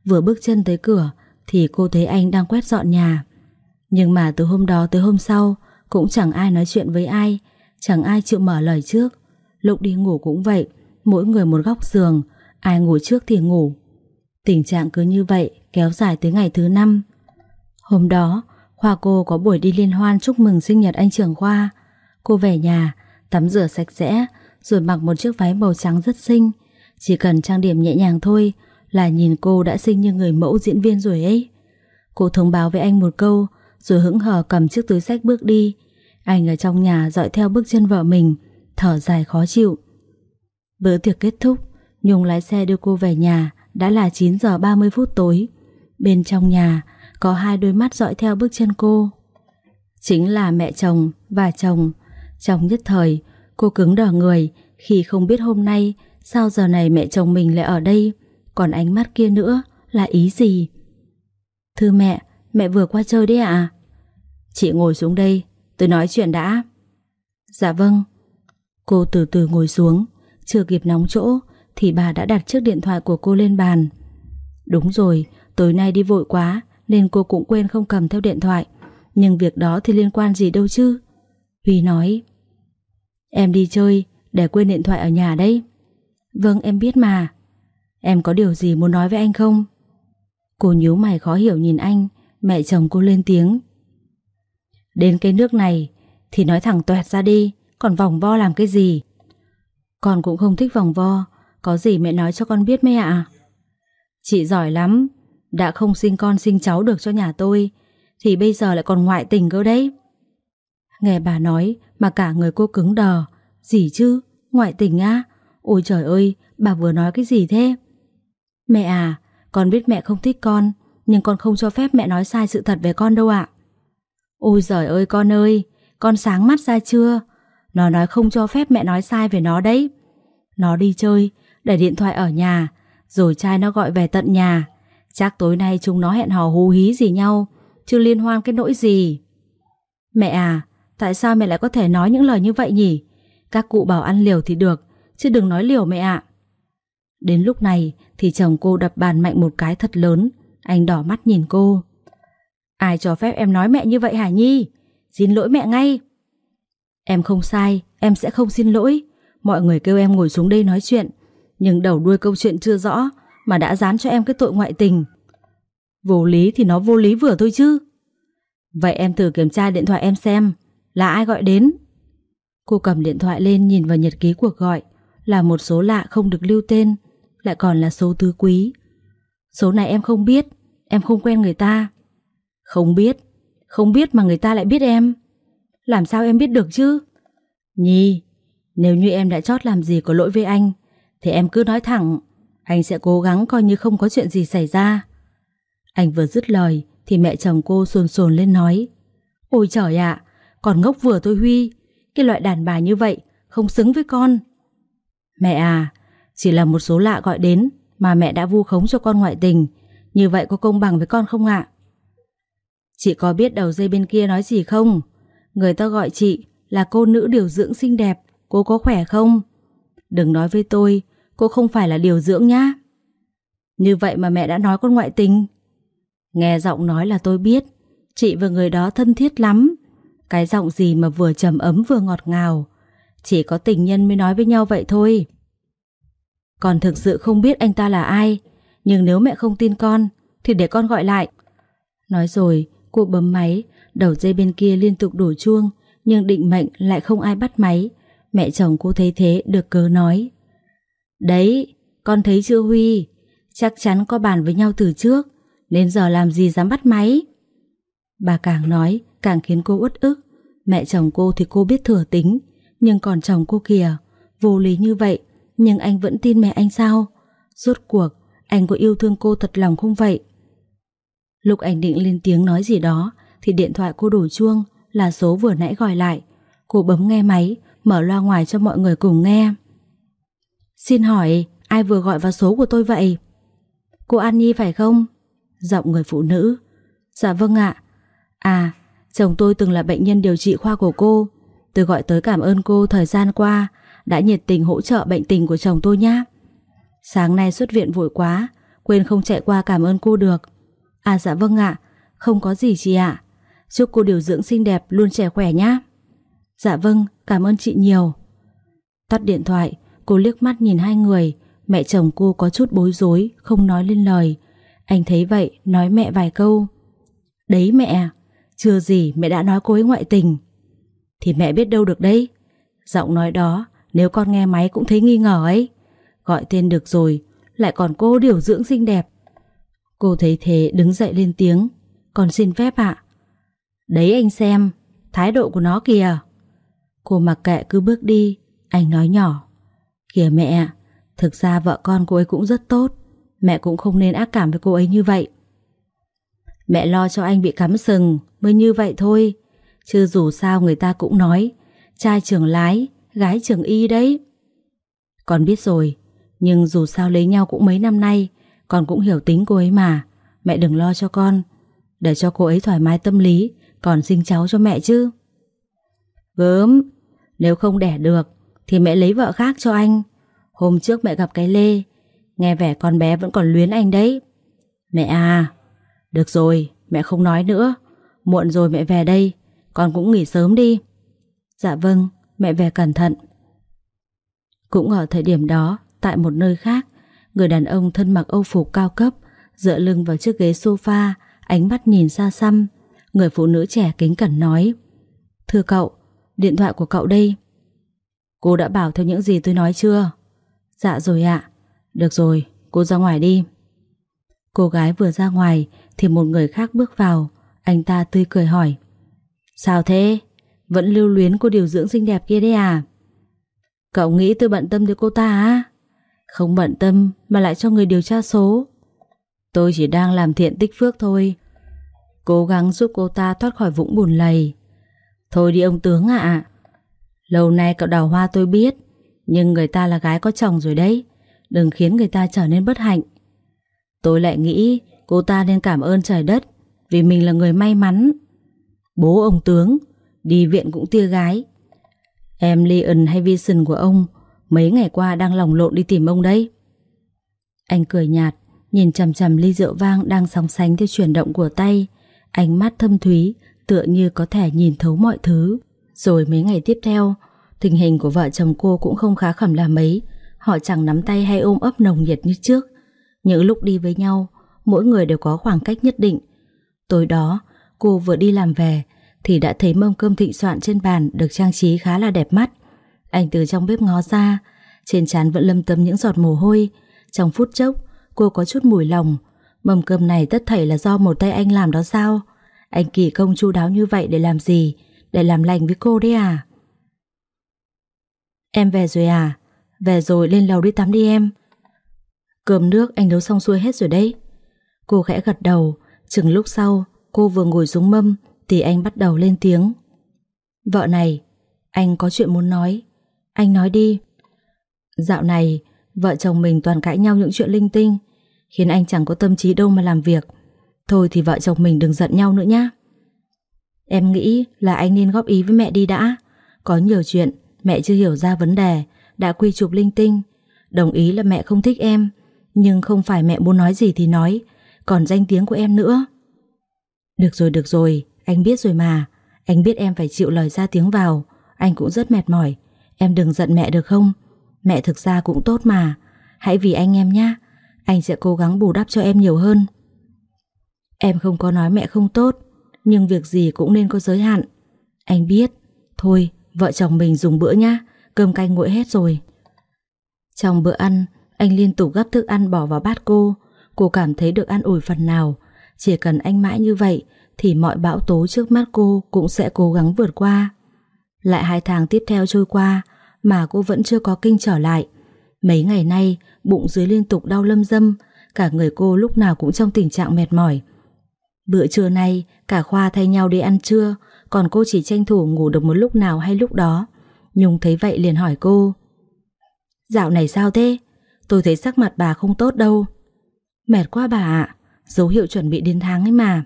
Vừa bước chân tới cửa thì cô thấy anh đang quét dọn nhà. Nhưng mà từ hôm đó tới hôm sau cũng chẳng ai nói chuyện với ai, chẳng ai chịu mở lời trước. Lúc đi ngủ cũng vậy, mỗi người một góc giường, ai ngủ trước thì ngủ. Tình trạng cứ như vậy kéo dài tới ngày thứ năm. Hôm đó, Khoa cô có buổi đi liên hoan chúc mừng sinh nhật anh trưởng khoa. Cô về nhà, tắm rửa sạch sẽ, rồi mặc một chiếc váy màu trắng rất xinh. Chỉ cần trang điểm nhẹ nhàng thôi là nhìn cô đã xinh như người mẫu diễn viên rồi ấy. Cô thông báo với anh một câu, rồi hững hờ cầm chiếc túi sách bước đi. Anh ở trong nhà dõi theo bước chân vợ mình, thở dài khó chịu. Bữa tiệc kết thúc, Nhung lái xe đưa cô về nhà, đã là 9 giờ 30 phút tối. Bên trong nhà, có hai đôi mắt dõi theo bước chân cô. Chính là mẹ chồng và chồng. Trong nhất thời, cô cứng đờ người khi không biết hôm nay sao giờ này mẹ chồng mình lại ở đây, còn ánh mắt kia nữa là ý gì? Thưa mẹ, mẹ vừa qua chơi đấy ạ. À? Chị ngồi xuống đây, tôi nói chuyện đã. Dạ vâng. Cô từ từ ngồi xuống, chưa kịp nóng chỗ thì bà đã đặt chiếc điện thoại của cô lên bàn. Đúng rồi, tối nay đi vội quá nên cô cũng quên không cầm theo điện thoại. Nhưng việc đó thì liên quan gì đâu chứ? Huy nói Em đi chơi để quên điện thoại ở nhà đấy. Vâng em biết mà. Em có điều gì muốn nói với anh không? Cô nhíu mày khó hiểu nhìn anh, mẹ chồng cô lên tiếng. Đến cái nước này thì nói thẳng toẹt ra đi, còn vòng vo làm cái gì? Con cũng không thích vòng vo, có gì mẹ nói cho con biết mẹ ạ? Chị giỏi lắm, đã không sinh con sinh cháu được cho nhà tôi Thì bây giờ lại còn ngoại tình cơ đấy. Nghe bà nói Mà cả người cô cứng đờ. Gì chứ? Ngoại tình á? Ôi trời ơi bà vừa nói cái gì thế? Mẹ à Con biết mẹ không thích con Nhưng con không cho phép mẹ nói sai sự thật về con đâu ạ. Ôi trời ơi con ơi Con sáng mắt ra chưa? Nó nói không cho phép mẹ nói sai về nó đấy. Nó đi chơi để điện thoại ở nhà, Rồi trai nó gọi về tận nhà. Chắc tối nay chúng nó hẹn hò hú hí gì nhau, Chứ liên hoan cái nỗi gì? Mẹ à Tại sao mẹ lại có thể nói những lời như vậy nhỉ? Các cụ bảo ăn liều thì được, Chứ đừng nói liều mẹ ạ. Đến lúc này thì chồng cô đập bàn mạnh một cái thật lớn, Anh đỏ mắt nhìn cô. Ai cho phép em nói mẹ như vậy hả Nhi? Xin lỗi mẹ ngay. Em không sai, Em sẽ không xin lỗi. Mọi người kêu em ngồi xuống đây nói chuyện nhưng đầu đuôi câu chuyện chưa rõ mà đã dán cho em cái tội ngoại tình. Vô lý thì nó vô lý vừa thôi chứ. Vậy em thử kiểm tra điện thoại em xem, là ai gọi đến? Cô cầm điện thoại lên nhìn vào nhật ký cuộc gọi, là một số lạ không được lưu tên, lại còn là số tứ quý. Số này em không biết, em không quen người ta. Không biết, không biết mà người ta lại biết em. Làm sao em biết được chứ? Nhi, nếu như em đã chót làm gì có lỗi với anh, thì em cứ nói thẳng, anh sẽ cố gắng coi như không có chuyện gì xảy ra. Anh vừa dứt lời thì mẹ chồng cô sồn sồn lên nói Ôi trời ạ, còn ngốc vừa tôi Huy, cái loại đàn bà như vậy không xứng với con. Mẹ à, chỉ là một số lạ gọi đến mà mẹ đã vu khống cho con ngoại tình, như vậy có công bằng với con không ạ? Chị có biết đầu dây bên kia nói gì không? Người ta gọi chị là cô nữ điều dưỡng xinh đẹp, cô có khỏe không? Đừng nói với tôi, cô không phải là điều dưỡng nhá. Như vậy mà mẹ đã nói con ngoại tình. Nghe giọng nói là tôi biết, chị và người đó thân thiết lắm. Cái giọng gì mà vừa trầm ấm vừa ngọt ngào. Chỉ có tình nhân mới nói với nhau vậy thôi. Còn thực sự không biết anh ta là ai, nhưng nếu mẹ không tin con, thì để con gọi lại. Nói rồi, cô bấm máy, đầu dây bên kia liên tục đổ chuông, nhưng định mệnh lại không ai bắt máy. Mẹ chồng cô thấy thế được cớ nói. Đấy, con thấy chưa Huy, chắc chắn có bàn với nhau từ trước, nên giờ làm gì dám bắt máy. Bà càng nói, càng khiến cô uất ức. Mẹ chồng cô thì cô biết thừa tính, nhưng còn chồng cô kìa, vô lý như vậy, nhưng anh vẫn tin mẹ anh sao? Rốt cuộc, anh có yêu thương cô thật lòng không vậy? Lúc anh định lên tiếng nói gì đó, thì điện thoại cô đổ chuông, là số vừa nãy gọi lại. Cô bấm nghe máy, mở loa ngoài cho mọi người cùng nghe. Xin hỏi, ai vừa gọi vào số của tôi vậy? Cô An Nhi phải không? Giọng người phụ nữ. Dạ vâng ạ. À, chồng tôi từng là bệnh nhân điều trị khoa của cô. Tôi gọi tới cảm ơn cô thời gian qua đã nhiệt tình hỗ trợ bệnh tình của chồng tôi nhé. Sáng nay xuất viện vội quá, quên không chạy qua cảm ơn cô được. À dạ vâng ạ, không có gì chị ạ. Chúc cô điều dưỡng xinh đẹp luôn trẻ khỏe nhé. Dạ vâng, cảm ơn chị nhiều. Tắt điện thoại, cô liếc mắt nhìn hai người, mẹ chồng cô có chút bối rối, không nói lên lời. Anh thấy vậy, nói mẹ vài câu. Đấy mẹ, chưa gì mẹ đã nói cô ấy ngoại tình. Thì mẹ biết đâu được đấy. Giọng nói đó, nếu con nghe máy cũng thấy nghi ngờ ấy. Gọi tên được rồi, lại còn cô điều dưỡng xinh đẹp. Cô thấy thế đứng dậy lên tiếng. Con xin phép ạ. Đấy anh xem, thái độ của nó kìa. Cô mặc kệ cứ bước đi, anh nói nhỏ. Kìa mẹ, thực ra vợ con cô ấy cũng rất tốt. Mẹ cũng không nên ác cảm với cô ấy như vậy. Mẹ lo cho anh bị cắm sừng mới như vậy thôi. Chứ dù sao người ta cũng nói trai trường lái, gái trường y đấy. Con biết rồi, nhưng dù sao lấy nhau cũng mấy năm nay, con cũng hiểu tính cô ấy mà. Mẹ đừng lo cho con, để cho cô ấy thoải mái tâm lý, còn sinh cháu cho mẹ chứ. Gớm, nếu không đẻ được, thì mẹ lấy vợ khác cho anh. Hôm trước mẹ gặp cái Lê, nghe vẻ con bé vẫn còn luyến anh đấy. Mẹ à, được rồi, mẹ không nói nữa. Muộn rồi mẹ về đây, con cũng nghỉ sớm đi. Dạ vâng, mẹ về cẩn thận. Cũng ở thời điểm đó, tại một nơi khác, người đàn ông thân mặc âu phục cao cấp, dựa lưng vào chiếc ghế sofa, ánh mắt nhìn xa xăm. Người phụ nữ trẻ kính cẩn nói Thưa cậu, điện thoại của cậu đây. Cô đã bảo theo những gì tôi nói chưa? Dạ rồi ạ. Được rồi, cô ra ngoài đi. Cô gái vừa ra ngoài thì một người khác bước vào. Anh ta tươi cười hỏi Sao thế? Vẫn lưu luyến cô điều dưỡng xinh đẹp kia đấy à? Cậu nghĩ tôi bận tâm tới cô ta á? Không bận tâm mà lại cho người điều tra số. Tôi chỉ đang làm thiện tích phước thôi. Cố gắng giúp cô ta thoát khỏi vũng bùn lầy. Thôi đi ông tướng ạ. Lâu nay cậu đào hoa tôi biết, nhưng người ta là gái có chồng rồi đấy. Đừng khiến người ta trở nên bất hạnh. Tôi lại nghĩ cô ta nên cảm ơn trời đất vì mình là người may mắn. Bố ông tướng, đi viện cũng tia gái. Em Leon hay Vision của ông mấy ngày qua đang lòng lộn đi tìm ông đấy. Anh cười nhạt, nhìn chầm chầm ly rượu vang đang sóng sánh theo chuyển động của tay. Ánh mắt thâm thúy, tựa như có thể nhìn thấu mọi thứ. Rồi mấy ngày tiếp theo, tình hình của vợ chồng cô cũng không khá khẩm là mấy. Họ chẳng nắm tay hay ôm ấp nồng nhiệt như trước. Những lúc đi với nhau, mỗi người đều có khoảng cách nhất định. Tối đó, cô vừa đi làm về thì đã thấy mâm cơm thịnh soạn trên bàn được trang trí khá là đẹp mắt. Anh từ trong bếp ngó ra, trên trán vẫn lâm tấm những giọt mồ hôi. Trong phút chốc, cô có chút mùi lòng. Mâm cơm này tất thảy là do một tay anh làm đó sao? Anh kỳ công chu đáo như vậy để làm gì? Để làm lành với cô đấy à? Em về rồi à? Về rồi lên lầu đi tắm đi em. Cơm nước anh nấu xong xuôi hết rồi đấy. Cô khẽ gật đầu, chừng lúc sau cô vừa ngồi xuống mâm thì anh bắt đầu lên tiếng. Vợ này, anh có chuyện muốn nói. Anh nói đi. Dạo này, vợ chồng mình toàn cãi nhau những chuyện linh tinh, khiến anh chẳng có tâm trí đâu mà làm việc. Thôi thì vợ chồng mình đừng giận nhau nữa nhá. Em nghĩ là anh nên góp ý với mẹ đi đã. Có nhiều chuyện mẹ chưa hiểu ra vấn đề, đã quy chụp linh tinh. Đồng ý là mẹ không thích em, nhưng không phải mẹ muốn nói gì thì nói, còn danh tiếng của em nữa. Được rồi, được rồi, anh biết rồi mà. Anh biết em phải chịu lời ra tiếng vào, anh cũng rất mệt mỏi. Em đừng giận mẹ được không? Mẹ thực ra cũng tốt mà. Hãy vì anh em nhé. Anh sẽ cố gắng bù đắp cho em nhiều hơn. Em không có nói mẹ không tốt, nhưng việc gì cũng nên có giới hạn. Anh biết. Thôi, vợ chồng mình dùng bữa nhá, cơm canh nguội hết rồi. Trong bữa ăn, anh liên tục gấp thức ăn bỏ vào bát cô. Cô cảm thấy được ăn ủi phần nào. Chỉ cần anh mãi như vậy thì mọi bão tố trước mắt cô cũng sẽ cố gắng vượt qua. Lại hai tháng tiếp theo trôi qua mà cô vẫn chưa có kinh trở lại. Mấy ngày nay, bụng dưới liên tục đau lâm dâm, cả người cô lúc nào cũng trong tình trạng mệt mỏi. Bữa trưa nay, cả khoa thay nhau đi ăn trưa, còn cô chỉ tranh thủ ngủ được một lúc nào hay lúc đó. Nhung thấy vậy liền hỏi cô. Dạo này sao thế? Tôi thấy sắc mặt bà không tốt đâu. Mệt quá bà ạ, dấu hiệu chuẩn bị đến tháng ấy mà.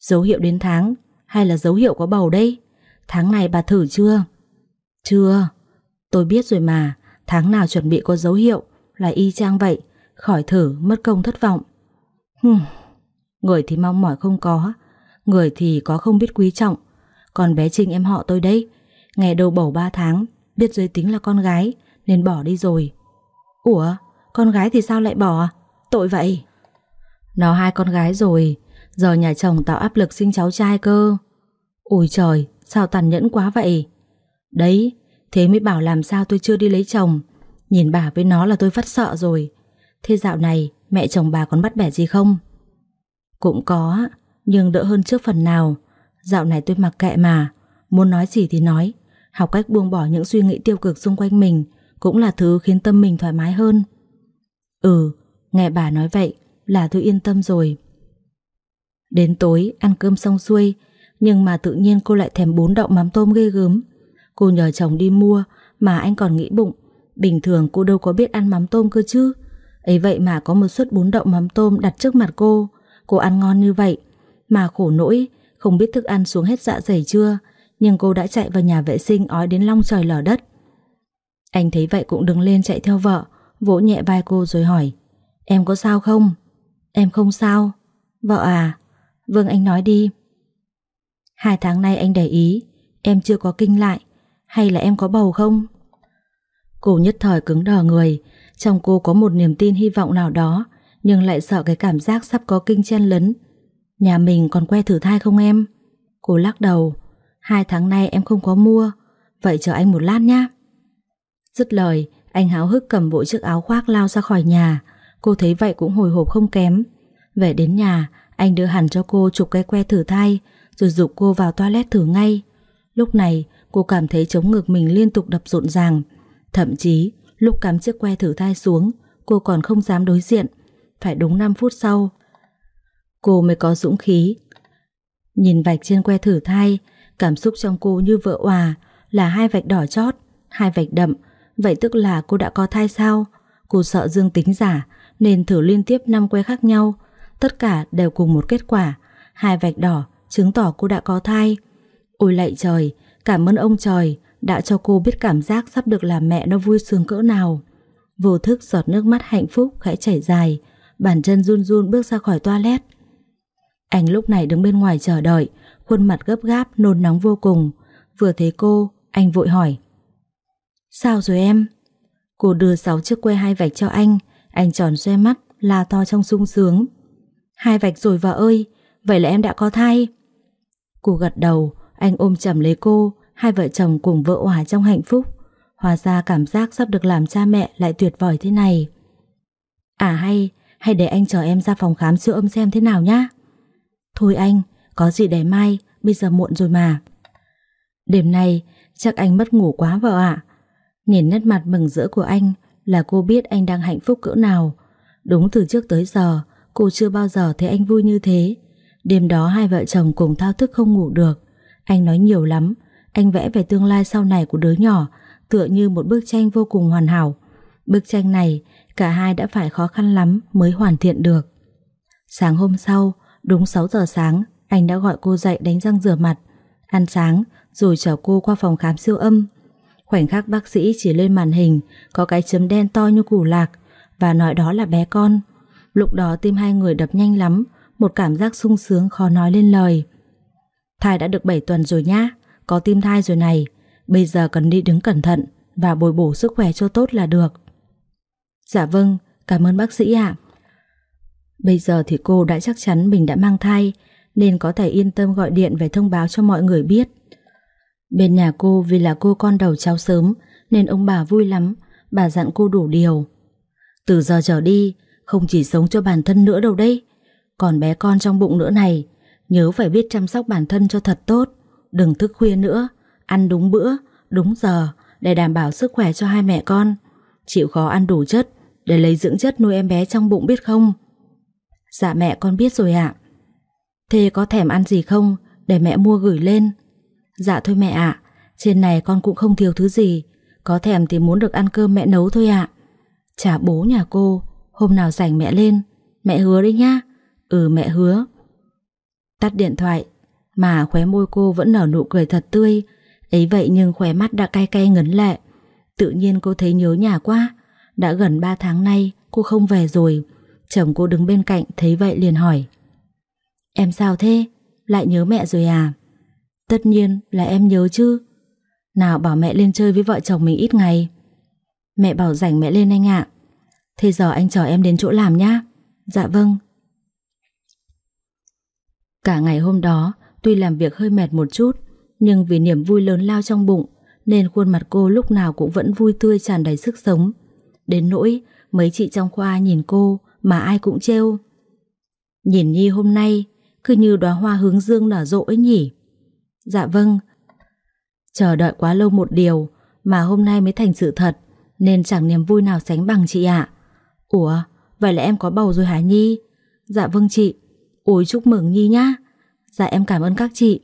Dấu hiệu đến tháng hay là dấu hiệu có bầu đây? Tháng này bà thử chưa? Chưa, tôi biết rồi mà, tháng nào chuẩn bị có dấu hiệu là y chang vậy, khỏi thử mất công thất vọng. Hừm, người thì mong mỏi không có, người thì có không biết quý trọng, còn bé Trinh em họ tôi đây, ngày đầu bầu 3 tháng, biết giới tính là con gái nên bỏ đi rồi. Ủa, con gái thì sao lại bỏ? Tội vậy. Nó hai con gái rồi, giờ nhà chồng tạo áp lực sinh cháu trai cơ. Ôi trời, sao tàn nhẫn quá vậy? Đấy, thế mới bảo làm sao tôi chưa đi lấy chồng. Nhìn bà với nó là tôi phát sợ rồi. Thế dạo này mẹ chồng bà còn bắt bẻ gì không? Cũng có, nhưng đỡ hơn trước phần nào. Dạo này tôi mặc kệ mà, muốn nói gì thì nói. Học cách buông bỏ những suy nghĩ tiêu cực xung quanh mình cũng là thứ khiến tâm mình thoải mái hơn. Ừ, nghe bà nói vậy là tôi yên tâm rồi. Đến tối ăn cơm xong xuôi, nhưng mà tự nhiên cô lại thèm bún đậu mắm tôm ghê gớm. Cô nhờ chồng đi mua mà anh còn nghĩ bụng, bình thường cô đâu có biết ăn mắm tôm cơ chứ. Ấy vậy mà có một suất bún đậu mắm tôm đặt trước mặt cô, cô ăn ngon như vậy, mà khổ nỗi không biết thức ăn xuống hết dạ dày chưa, nhưng cô đã chạy vào nhà vệ sinh ói đến long trời lở đất. Anh thấy vậy cũng đứng lên chạy theo vợ, vỗ nhẹ vai cô rồi hỏi, em có sao không? Em không sao. Vợ à? Vâng anh nói đi. Hai tháng nay anh để ý, em chưa có kinh lại, hay là em có bầu không? Cô nhất thời cứng đờ người, trong cô có một niềm tin hy vọng nào đó, nhưng lại sợ cái cảm giác sắp có kinh chen lấn. Nhà mình còn que thử thai không em? Cô lắc đầu, hai tháng nay em không có mua, vậy chờ anh một lát nhá. Dứt lời, anh háo hức cầm bộ chiếc áo khoác lao ra khỏi nhà, cô thấy vậy cũng hồi hộp không kém. Về đến nhà, anh đưa hẳn cho cô chụp cái que thử thai, rồi dục cô vào toilet thử ngay. Lúc này, cô cảm thấy chống ngực mình liên tục đập rộn ràng. Thậm chí, lúc cắm chiếc que thử thai xuống, cô còn không dám đối diện. Phải đúng 5 phút sau, cô mới có dũng khí. Nhìn vạch trên que thử thai, cảm xúc trong cô như vỡ hòa là hai vạch đỏ chót, hai vạch đậm, vậy tức là cô đã có thai sao? Cô sợ dương tính giả, nên thử liên tiếp 5 que khác nhau, tất cả đều cùng một kết quả, hai vạch đỏ chứng tỏ cô đã có thai. Ôi lạy trời, cảm ơn ông trời đã cho cô biết cảm giác sắp được làm mẹ nó vui sướng cỡ nào. Vô thức giọt nước mắt hạnh phúc khẽ chảy dài, bàn chân run run bước ra khỏi toilet. Anh lúc này đứng bên ngoài chờ đợi, khuôn mặt gấp gáp, nôn nóng vô cùng. Vừa thấy cô, anh vội hỏi. Sao rồi em? Cô đưa sáu chiếc que hai vạch cho anh, anh tròn xoe mắt, la to trong sung sướng. Hai vạch rồi vợ ơi, vậy là em đã có thai. Cô gật đầu, anh ôm chầm lấy cô, hai vợ chồng cùng vỡ hòa trong hạnh phúc. hòa ra cảm giác sắp được làm cha mẹ lại tuyệt vời thế này. À hay, hay để anh chờ em ra phòng khám siêu âm xem thế nào nhá. Thôi anh, có gì để mai, bây giờ muộn rồi mà. Đêm nay, chắc anh mất ngủ quá vợ ạ. Nhìn nét mặt mừng rỡ của anh là cô biết anh đang hạnh phúc cỡ nào. Đúng từ trước tới giờ, cô chưa bao giờ thấy anh vui như thế. Đêm đó hai vợ chồng cùng thao thức không ngủ được. Anh nói nhiều lắm, anh vẽ về tương lai sau này của đứa nhỏ tựa như một bức tranh vô cùng hoàn hảo. Bức tranh này, cả hai đã phải khó khăn lắm mới hoàn thiện được. Sáng hôm sau, đúng 6 giờ sáng, anh đã gọi cô dậy đánh răng rửa mặt, ăn sáng, rồi chở cô qua phòng khám siêu âm. Khoảnh khắc bác sĩ chỉ lên màn hình có cái chấm đen to như củ lạc và nói đó là bé con. Lúc đó tim hai người đập nhanh lắm, một cảm giác sung sướng khó nói lên lời. Thai đã được 7 tuần rồi nhá, có tim thai rồi này, bây giờ cần đi đứng cẩn thận và bồi bổ sức khỏe cho tốt là được. Dạ vâng, cảm ơn bác sĩ ạ. Bây giờ thì cô đã chắc chắn mình đã mang thai nên có thể yên tâm gọi điện về thông báo cho mọi người biết. Bên nhà cô vì là cô con đầu cháu sớm nên ông bà vui lắm, bà dặn cô đủ điều. Từ giờ trở đi, không chỉ sống cho bản thân nữa đâu đấy, còn bé con trong bụng nữa này, nhớ phải biết chăm sóc bản thân cho thật tốt, đừng thức khuya nữa, ăn đúng bữa, đúng giờ để đảm bảo sức khỏe cho hai mẹ con. Chịu khó ăn đủ chất để lấy dưỡng chất nuôi em bé trong bụng biết không? Dạ mẹ con biết rồi ạ. Thế có thèm ăn gì không để mẹ mua gửi lên? Dạ thôi mẹ ạ, trên này con cũng không thiếu thứ gì, có thèm thì muốn được ăn cơm mẹ nấu thôi ạ. Chả bố nhà cô, hôm nào rảnh mẹ lên, mẹ hứa đấy nhá. Ừ mẹ hứa. Tắt điện thoại, mà khóe môi cô vẫn nở nụ cười thật tươi, ấy vậy nhưng khóe mắt đã cay cay ngấn lệ. Tự nhiên cô thấy nhớ nhà quá, đã gần 3 tháng nay cô không về rồi. Chồng cô đứng bên cạnh thấy vậy liền hỏi. Em sao thế? Lại nhớ mẹ rồi à? Tất nhiên là em nhớ chứ. Nào bảo mẹ lên chơi với vợ chồng mình ít ngày. Mẹ bảo rảnh mẹ lên anh ạ. Thế giờ anh chở em đến chỗ làm nhá. Dạ vâng. Cả ngày hôm đó, tuy làm việc hơi mệt một chút, nhưng vì niềm vui lớn lao trong bụng, nên khuôn mặt cô lúc nào cũng vẫn vui tươi tràn đầy sức sống. Đến nỗi, mấy chị trong khoa nhìn cô mà ai cũng trêu. Nhìn Nhi hôm nay, cứ như đóa hoa hướng dương nở rộ ấy nhỉ. Dạ vâng. Chờ đợi quá lâu một điều mà hôm nay mới thành sự thật, nên chẳng niềm vui nào sánh bằng chị ạ. Ủa, vậy là em có bầu rồi hả Nhi? Dạ vâng chị. Ôi chúc mừng Nhi nhá. Dạ em cảm ơn các chị.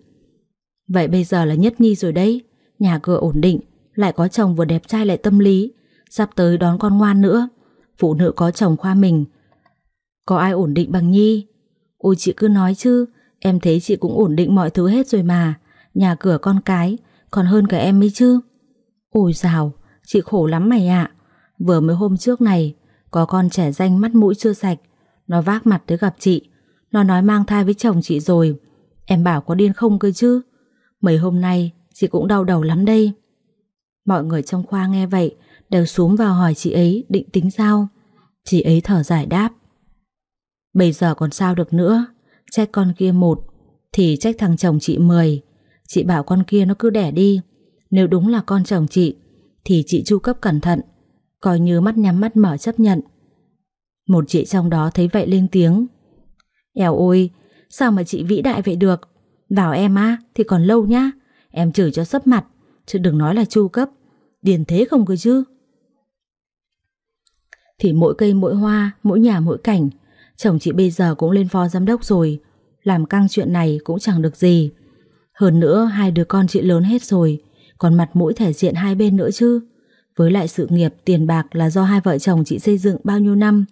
Vậy bây giờ là nhất Nhi rồi đấy. Nhà cửa ổn định, lại có chồng vừa đẹp trai lại tâm lý. Sắp tới đón con ngoan nữa. Phụ nữ có chồng khoa mình. Có ai ổn định bằng Nhi? Ôi chị cứ nói chứ, em thấy chị cũng ổn định mọi thứ hết rồi mà. Nhà cửa con cái, còn hơn cả em ấy chứ. Ôi dào, chị khổ lắm mày ạ. Vừa mới hôm trước này, có con trẻ danh mắt mũi chưa sạch. Nó vác mặt tới gặp chị. Nó nói mang thai với chồng chị rồi. Em bảo có điên không cơ chứ. Mấy hôm nay, chị cũng đau đầu lắm đây. Mọi người trong khoa nghe vậy, đều xuống vào hỏi chị ấy định tính sao. Chị ấy thở giải đáp. Bây giờ còn sao được nữa, trách con kia một, thì trách thằng chồng chị mười. Chị bảo con kia nó cứ đẻ đi. Nếu đúng là con chồng chị, thì chị chu cấp cẩn thận, coi như mắt nhắm mắt mở chấp nhận. Một chị trong đó thấy vậy lên tiếng. Eo ôi, sao mà chị vĩ đại vậy được? Vào em á, thì còn lâu nhá. Em chửi cho sấp mặt, chứ đừng nói là chu cấp. Điền thế không cơ chứ? Thì mỗi cây mỗi hoa, mỗi nhà mỗi cảnh, chồng chị bây giờ cũng lên phó giám đốc rồi, làm căng chuyện này cũng chẳng được gì. Hơn nữa hai đứa con chị lớn hết rồi, còn mặt mũi thể diện hai bên nữa chứ. Với lại sự nghiệp tiền bạc là do hai vợ chồng chị xây dựng bao nhiêu năm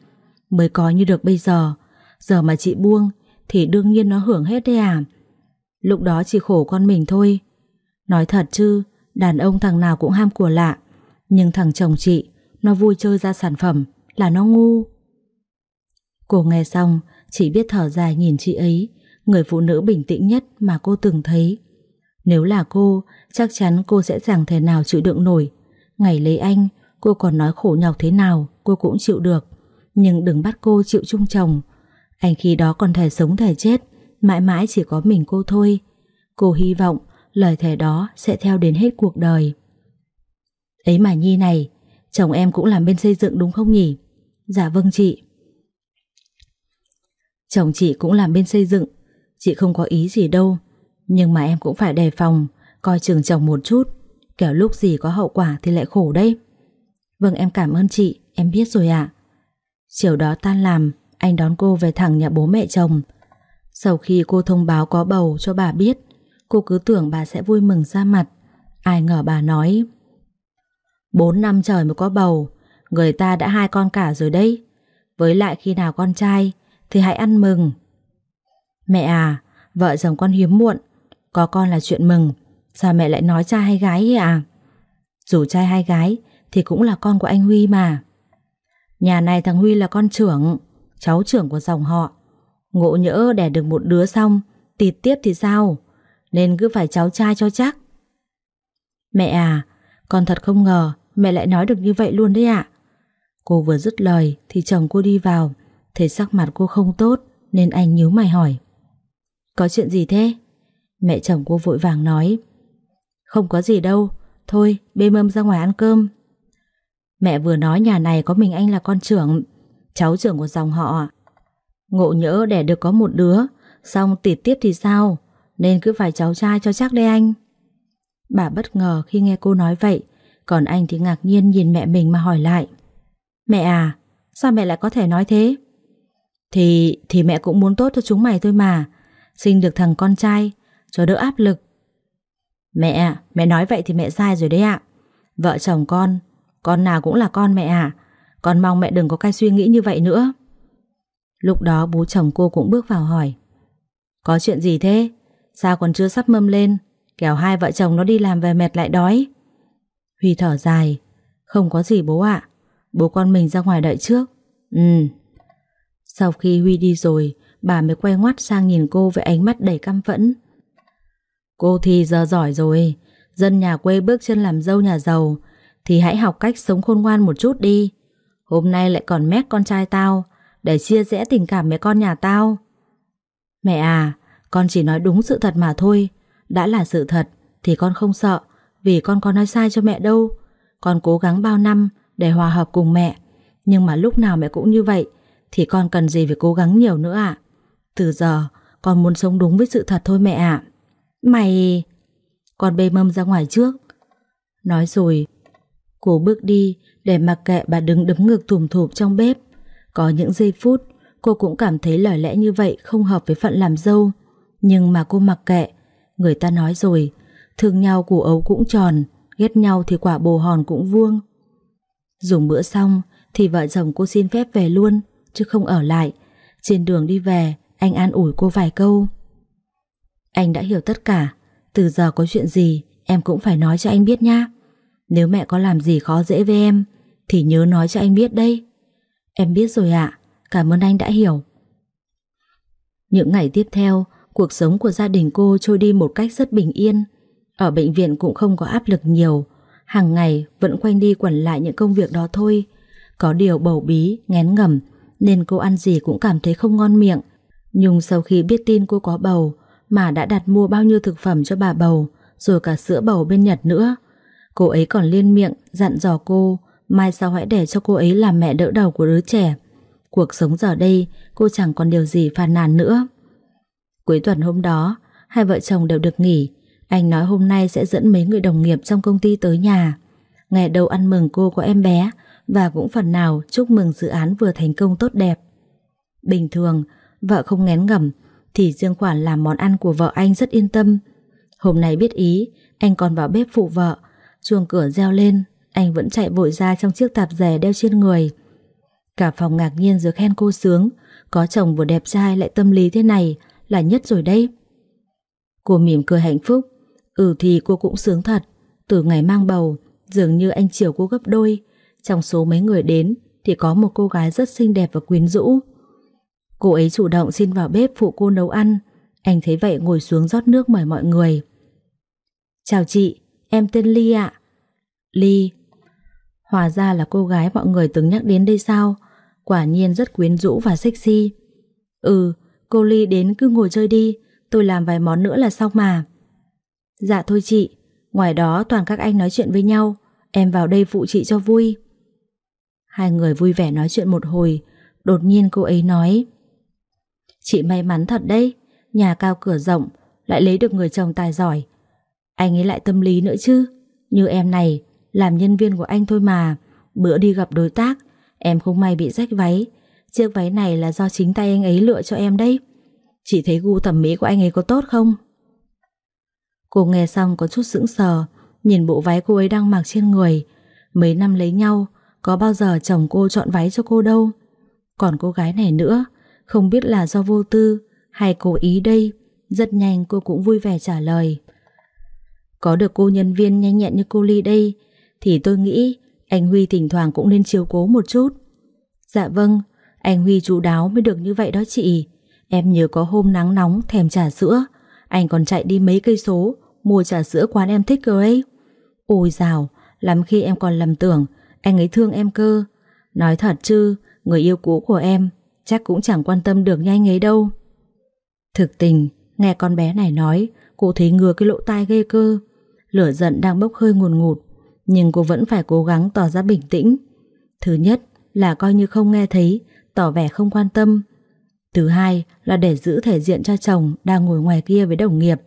mới có như được bây giờ. Giờ mà chị buông thì đương nhiên nó hưởng hết đấy à. Lúc đó chỉ khổ con mình thôi. Nói thật chứ, đàn ông thằng nào cũng ham của lạ. Nhưng thằng chồng chị, nó vui chơi ra sản phẩm là nó ngu. Cô nghe xong, chỉ biết thở dài nhìn chị ấy, người phụ nữ bình tĩnh nhất mà cô từng thấy. Nếu là cô, chắc chắn cô sẽ chẳng thể nào chịu đựng nổi. Ngày lấy anh, cô còn nói khổ nhọc thế nào, cô cũng chịu được. Nhưng đừng bắt cô chịu chung chồng. Anh khi đó còn thể sống thể chết, mãi mãi chỉ có mình cô thôi. Cô hy vọng lời thề đó sẽ theo đến hết cuộc đời. Ấy mà Nhi này, chồng em cũng làm bên xây dựng đúng không nhỉ? Dạ vâng chị. Chồng chị cũng làm bên xây dựng, chị không có ý gì đâu, nhưng mà em cũng phải đề phòng, coi chừng chồng một chút, kẻo lúc gì có hậu quả thì lại khổ đấy. Vâng em cảm ơn chị, em biết rồi ạ. Chiều đó tan làm, anh đón cô về thẳng nhà bố mẹ chồng. Sau khi cô thông báo có bầu cho bà biết, cô cứ tưởng bà sẽ vui mừng ra mặt. Ai ngờ bà nói Bốn năm trời mới có bầu Người ta đã hai con cả rồi đấy. Với lại khi nào con trai, Thì hãy ăn mừng. Mẹ à Vợ chồng con hiếm muộn. Có con là chuyện mừng. Sao mẹ lại nói trai hay gái ấy à? Dù trai hay gái, Thì cũng là con của anh Huy mà. Nhà này thằng Huy là con trưởng, Cháu trưởng của dòng họ. Ngộ nhỡ đẻ được một đứa xong, Tịt tiếp thì sao? Nên cứ phải cháu trai cho chắc. Mẹ à Con thật không ngờ Mẹ lại nói được như vậy luôn đấy ạ. Cô vừa dứt lời Thì chồng cô đi vào. Thấy sắc mặt cô không tốt Nên anh nhíu mày hỏi. Có chuyện gì thế? Mẹ chồng cô vội vàng nói. Không có gì đâu. Thôi, bê mâm ra ngoài ăn cơm. Mẹ vừa nói nhà này có mình anh là con trưởng. Cháu trưởng của dòng họ. Ngộ nhỡ để được có một đứa. Xong tịt tiếp thì sao? Nên cứ phải cháu trai cho chắc đây anh. Bà bất ngờ khi nghe cô nói vậy. Còn anh thì ngạc nhiên nhìn mẹ mình mà hỏi lại. Mẹ à Sao mẹ lại có thể nói thế? Thì thì mẹ cũng muốn tốt cho chúng mày thôi mà. Sinh được thằng con trai, Cho đỡ áp lực. Mẹ Mẹ nói vậy thì mẹ sai rồi đấy ạ. Vợ chồng con Con nào cũng là con mẹ à Con mong mẹ đừng có cái suy nghĩ như vậy nữa. Lúc đó bố chồng cô cũng bước vào hỏi. Có chuyện gì thế? Sao còn chưa sắp mâm lên? Kẻo hai vợ chồng nó đi làm về mệt lại đói. Huy thở dài. Không có gì bố ạ. Bố con mình ra ngoài đợi trước. Ừ. Sau khi Huy đi rồi, Bà mới quay ngoắt sang nhìn cô với ánh mắt đầy căm phẫn. Cô thì giờ giỏi rồi. Dân nhà quê bước chân làm dâu nhà giàu. Thì hãy học cách sống khôn ngoan một chút đi. Hôm nay lại còn mét con trai tao, Để chia rẽ tình cảm với con nhà tao. Mẹ à Con chỉ nói đúng sự thật mà thôi. Đã là sự thật, thì con không sợ, vì con có nói sai cho mẹ đâu. Con cố gắng bao năm để hòa hợp cùng mẹ. Nhưng mà lúc nào mẹ cũng như vậy thì con cần gì phải cố gắng nhiều nữa ạ. Từ giờ con muốn sống đúng với sự thật thôi mẹ ạ. Mày... Con bê mâm ra ngoài trước. Nói rồi, cô bước đi để mặc kệ bà đứng đấm ngực thùm thụp trong bếp. Có những giây phút cô cũng cảm thấy lời lẽ như vậy không hợp với phận làm dâu. Nhưng mà cô mặc kệ Người ta nói rồi, thương nhau củ ấu cũng tròn, ghét nhau thì quả bồ hòn cũng vuông. Dùng bữa xong thì vợ chồng cô xin phép về luôn, chứ không ở lại. Trên đường đi về, anh an ủi cô vài câu. Anh đã hiểu tất cả, từ giờ có chuyện gì em cũng phải nói cho anh biết nha. Nếu mẹ có làm gì khó dễ với em, thì nhớ nói cho anh biết đây. Em biết rồi ạ, cảm ơn anh đã hiểu. Những ngày tiếp theo, Cuộc sống của gia đình cô trôi đi một cách rất bình yên. Ở bệnh viện cũng không có áp lực nhiều. Hàng ngày vẫn quanh đi quẩn lại những công việc đó thôi. Có điều bầu bí, ngén ngầm, nên cô ăn gì cũng cảm thấy không ngon miệng. Nhung sau khi biết tin cô có bầu, mà đã đặt mua bao nhiêu thực phẩm cho bà bầu, rồi cả sữa bầu bên Nhật nữa. Cô ấy còn liên miệng dặn dò cô, mai sau hãy để cho cô ấy làm mẹ đỡ đầu của đứa trẻ. Cuộc sống giờ đây, cô chẳng còn điều gì phàn nàn nữa. Cuối tuần hôm đó, hai vợ chồng đều được nghỉ. Anh nói hôm nay sẽ dẫn mấy người đồng nghiệp trong công ty tới nhà. Ngày đầu ăn mừng cô có em bé và cũng phần nào chúc mừng dự án vừa thành công tốt đẹp. Bình thường, vợ không ngén ngẩm thì Dương Khoản làm món ăn của vợ anh rất yên tâm. Hôm nay biết ý, anh còn vào bếp phụ vợ. Chuông cửa reo lên, anh vẫn chạy vội ra trong chiếc tạp dề đeo trên người. Cả phòng ngạc nhiên rồi khen cô sướng, có chồng vừa đẹp trai lại tâm lý thế này là nhất rồi đây. Cô mỉm cười hạnh phúc, ừ thì cô cũng sướng thật, từ ngày mang bầu, dường như anh chiều cô gấp đôi, trong số mấy người đến thì có một cô gái rất xinh đẹp và quyến rũ. Cô ấy chủ động xin vào bếp phụ cô nấu ăn, anh thấy vậy ngồi xuống rót nước mời mọi người. Chào chị, em tên Ly ạ. Ly. Hòa ra là cô gái mọi người từng nhắc đến đây sao? Quả nhiên rất quyến rũ và sexy. Ừ, cô Ly đến cứ ngồi chơi đi, tôi làm vài món nữa là xong mà. Dạ thôi chị, ngoài đó toàn các anh nói chuyện với nhau, em vào đây phụ chị cho vui. Hai người vui vẻ nói chuyện một hồi, đột nhiên cô ấy nói Chị may mắn thật đấy, nhà cao cửa rộng, lại lấy được người chồng tài giỏi. Anh ấy lại tâm lý nữa chứ, như em này, làm nhân viên của anh thôi mà, bữa đi gặp đối tác, em không may bị rách váy. Chiếc váy này là do chính tay anh ấy lựa cho em đấy. Chị thấy gu thẩm mỹ của anh ấy có tốt không? Cô nghe xong có chút sững sờ, nhìn bộ váy cô ấy đang mặc trên người. Mấy năm lấy nhau, có bao giờ chồng cô chọn váy cho cô đâu. Còn cô gái này nữa, không biết là do vô tư hay cố ý đây. Rất nhanh cô cũng vui vẻ trả lời. Có được cô nhân viên nhanh nhẹn như cô Ly đây, thì tôi nghĩ anh Huy thỉnh thoảng cũng nên chiếu cố một chút. Dạ vâng, anh Huy chú đáo mới được như vậy đó chị. Em nhớ có hôm nắng nóng thèm trà sữa, anh còn chạy đi mấy cây số mua trà sữa quán em thích cơ ấy. Ôi dào, lắm khi em còn lầm tưởng anh ấy thương em cơ. Nói thật chứ, người yêu cũ của em chắc cũng chẳng quan tâm được như anh ấy đâu. Thực tình, nghe con bé này nói, cô thấy ngừa cái lỗ tai ghê cơ. Lửa giận đang bốc hơi nguồn ngụt, nhưng cô vẫn phải cố gắng tỏ ra bình tĩnh. Thứ nhất là coi như không nghe thấy, tỏ vẻ không quan tâm. Thứ hai là để giữ thể diện cho chồng đang ngồi ngoài kia với đồng nghiệp.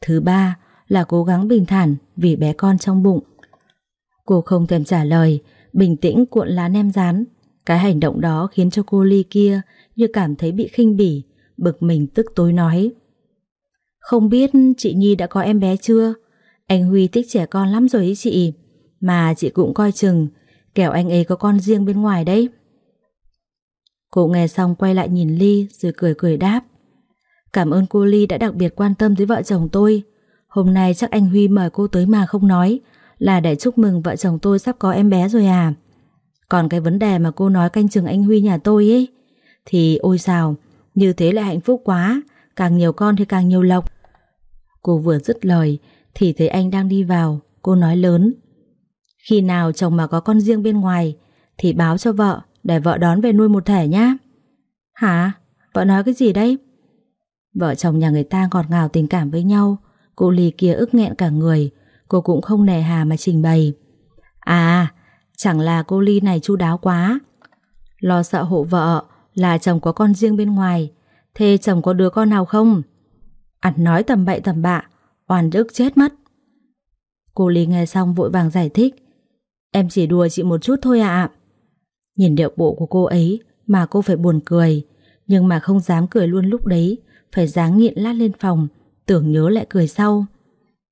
Thứ ba là cố gắng bình thản vì bé con trong bụng. Cô không thèm trả lời, bình tĩnh cuộn lá nem rán. Cái hành động đó khiến cho cô ly kia như cảm thấy bị khinh bỉ, bực mình tức tối nói. Không biết chị Nhi đã có em bé chưa? Anh Huy thích trẻ con lắm rồi ý chị. Mà chị cũng coi chừng, kẻo anh ấy có con riêng bên ngoài đấy. Cô nghe xong quay lại nhìn Ly rồi cười cười đáp. Cảm ơn cô Ly đã đặc biệt quan tâm tới vợ chồng tôi. Hôm nay chắc anh Huy mời cô tới mà không nói là để chúc mừng vợ chồng tôi sắp có em bé rồi à. Còn cái vấn đề mà cô nói canh chừng anh Huy nhà tôi ấy thì ôi sao, như thế lại hạnh phúc quá, càng nhiều con thì càng nhiều lộc. Cô vừa dứt lời thì thấy anh đang đi vào, cô nói lớn. Khi nào chồng mà có con riêng bên ngoài thì báo cho vợ để vợ đón về nuôi một thể nhá. Hả? Vợ nói cái gì đấy? Vợ chồng nhà người ta ngọt ngào tình cảm với nhau, cô lì kia ức nghẹn cả người, cô cũng không nề hà mà trình bày. À, chẳng là cô Ly này chu đáo quá. Lo sợ hộ vợ là chồng có con riêng bên ngoài, thế chồng có đứa con nào không? Ăn nói tầm bậy tầm bạ, oan đức chết mất. Cô Ly nghe xong vội vàng giải thích. Em chỉ đùa chị một chút thôi ạ. Nhìn điệu bộ của cô ấy mà cô phải buồn cười, nhưng mà không dám cười luôn lúc đấy, phải dáng nghiện lát lên phòng, tưởng nhớ lại cười sau.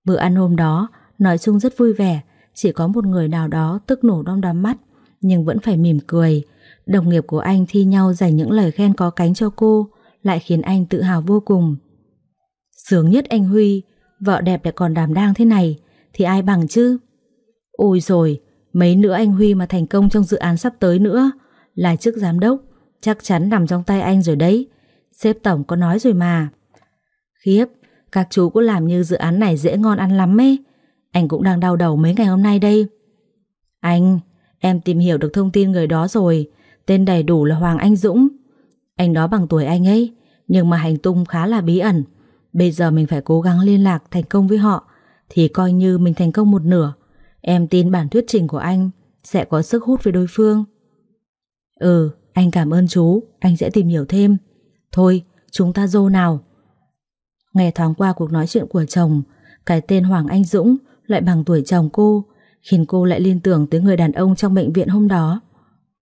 Bữa ăn hôm đó, nói chung rất vui vẻ, chỉ có một người nào đó tức nổ đom đóm mắt, nhưng vẫn phải mỉm cười. Đồng nghiệp của anh thi nhau dành những lời khen có cánh cho cô, lại khiến anh tự hào vô cùng. Sướng nhất anh Huy, vợ đẹp lại còn đảm đang thế này, thì ai bằng chứ? Ôi rồi, mấy nữa anh Huy mà thành công trong dự án sắp tới nữa, là chức giám đốc, chắc chắn nằm trong tay anh rồi đấy. Sếp tổng có nói rồi mà. Khiếp, các chú cũng làm như dự án này dễ ngon ăn lắm ấy. Anh cũng đang đau đầu mấy ngày hôm nay đây. Anh, em tìm hiểu được thông tin người đó rồi. Tên đầy đủ là Hoàng Anh Dũng. Anh đó bằng tuổi anh ấy, nhưng mà hành tung khá là bí ẩn. Bây giờ mình phải cố gắng liên lạc thành công với họ, thì coi như mình thành công một nửa. Em tin bản thuyết trình của anh sẽ có sức hút với đối phương. Ừ, anh cảm ơn chú, anh sẽ tìm hiểu thêm. Thôi, chúng ta dô nào. Nghe thoáng qua cuộc nói chuyện của chồng, cái tên Hoàng Anh Dũng lại bằng tuổi chồng cô, khiến cô lại liên tưởng tới người đàn ông trong bệnh viện hôm đó.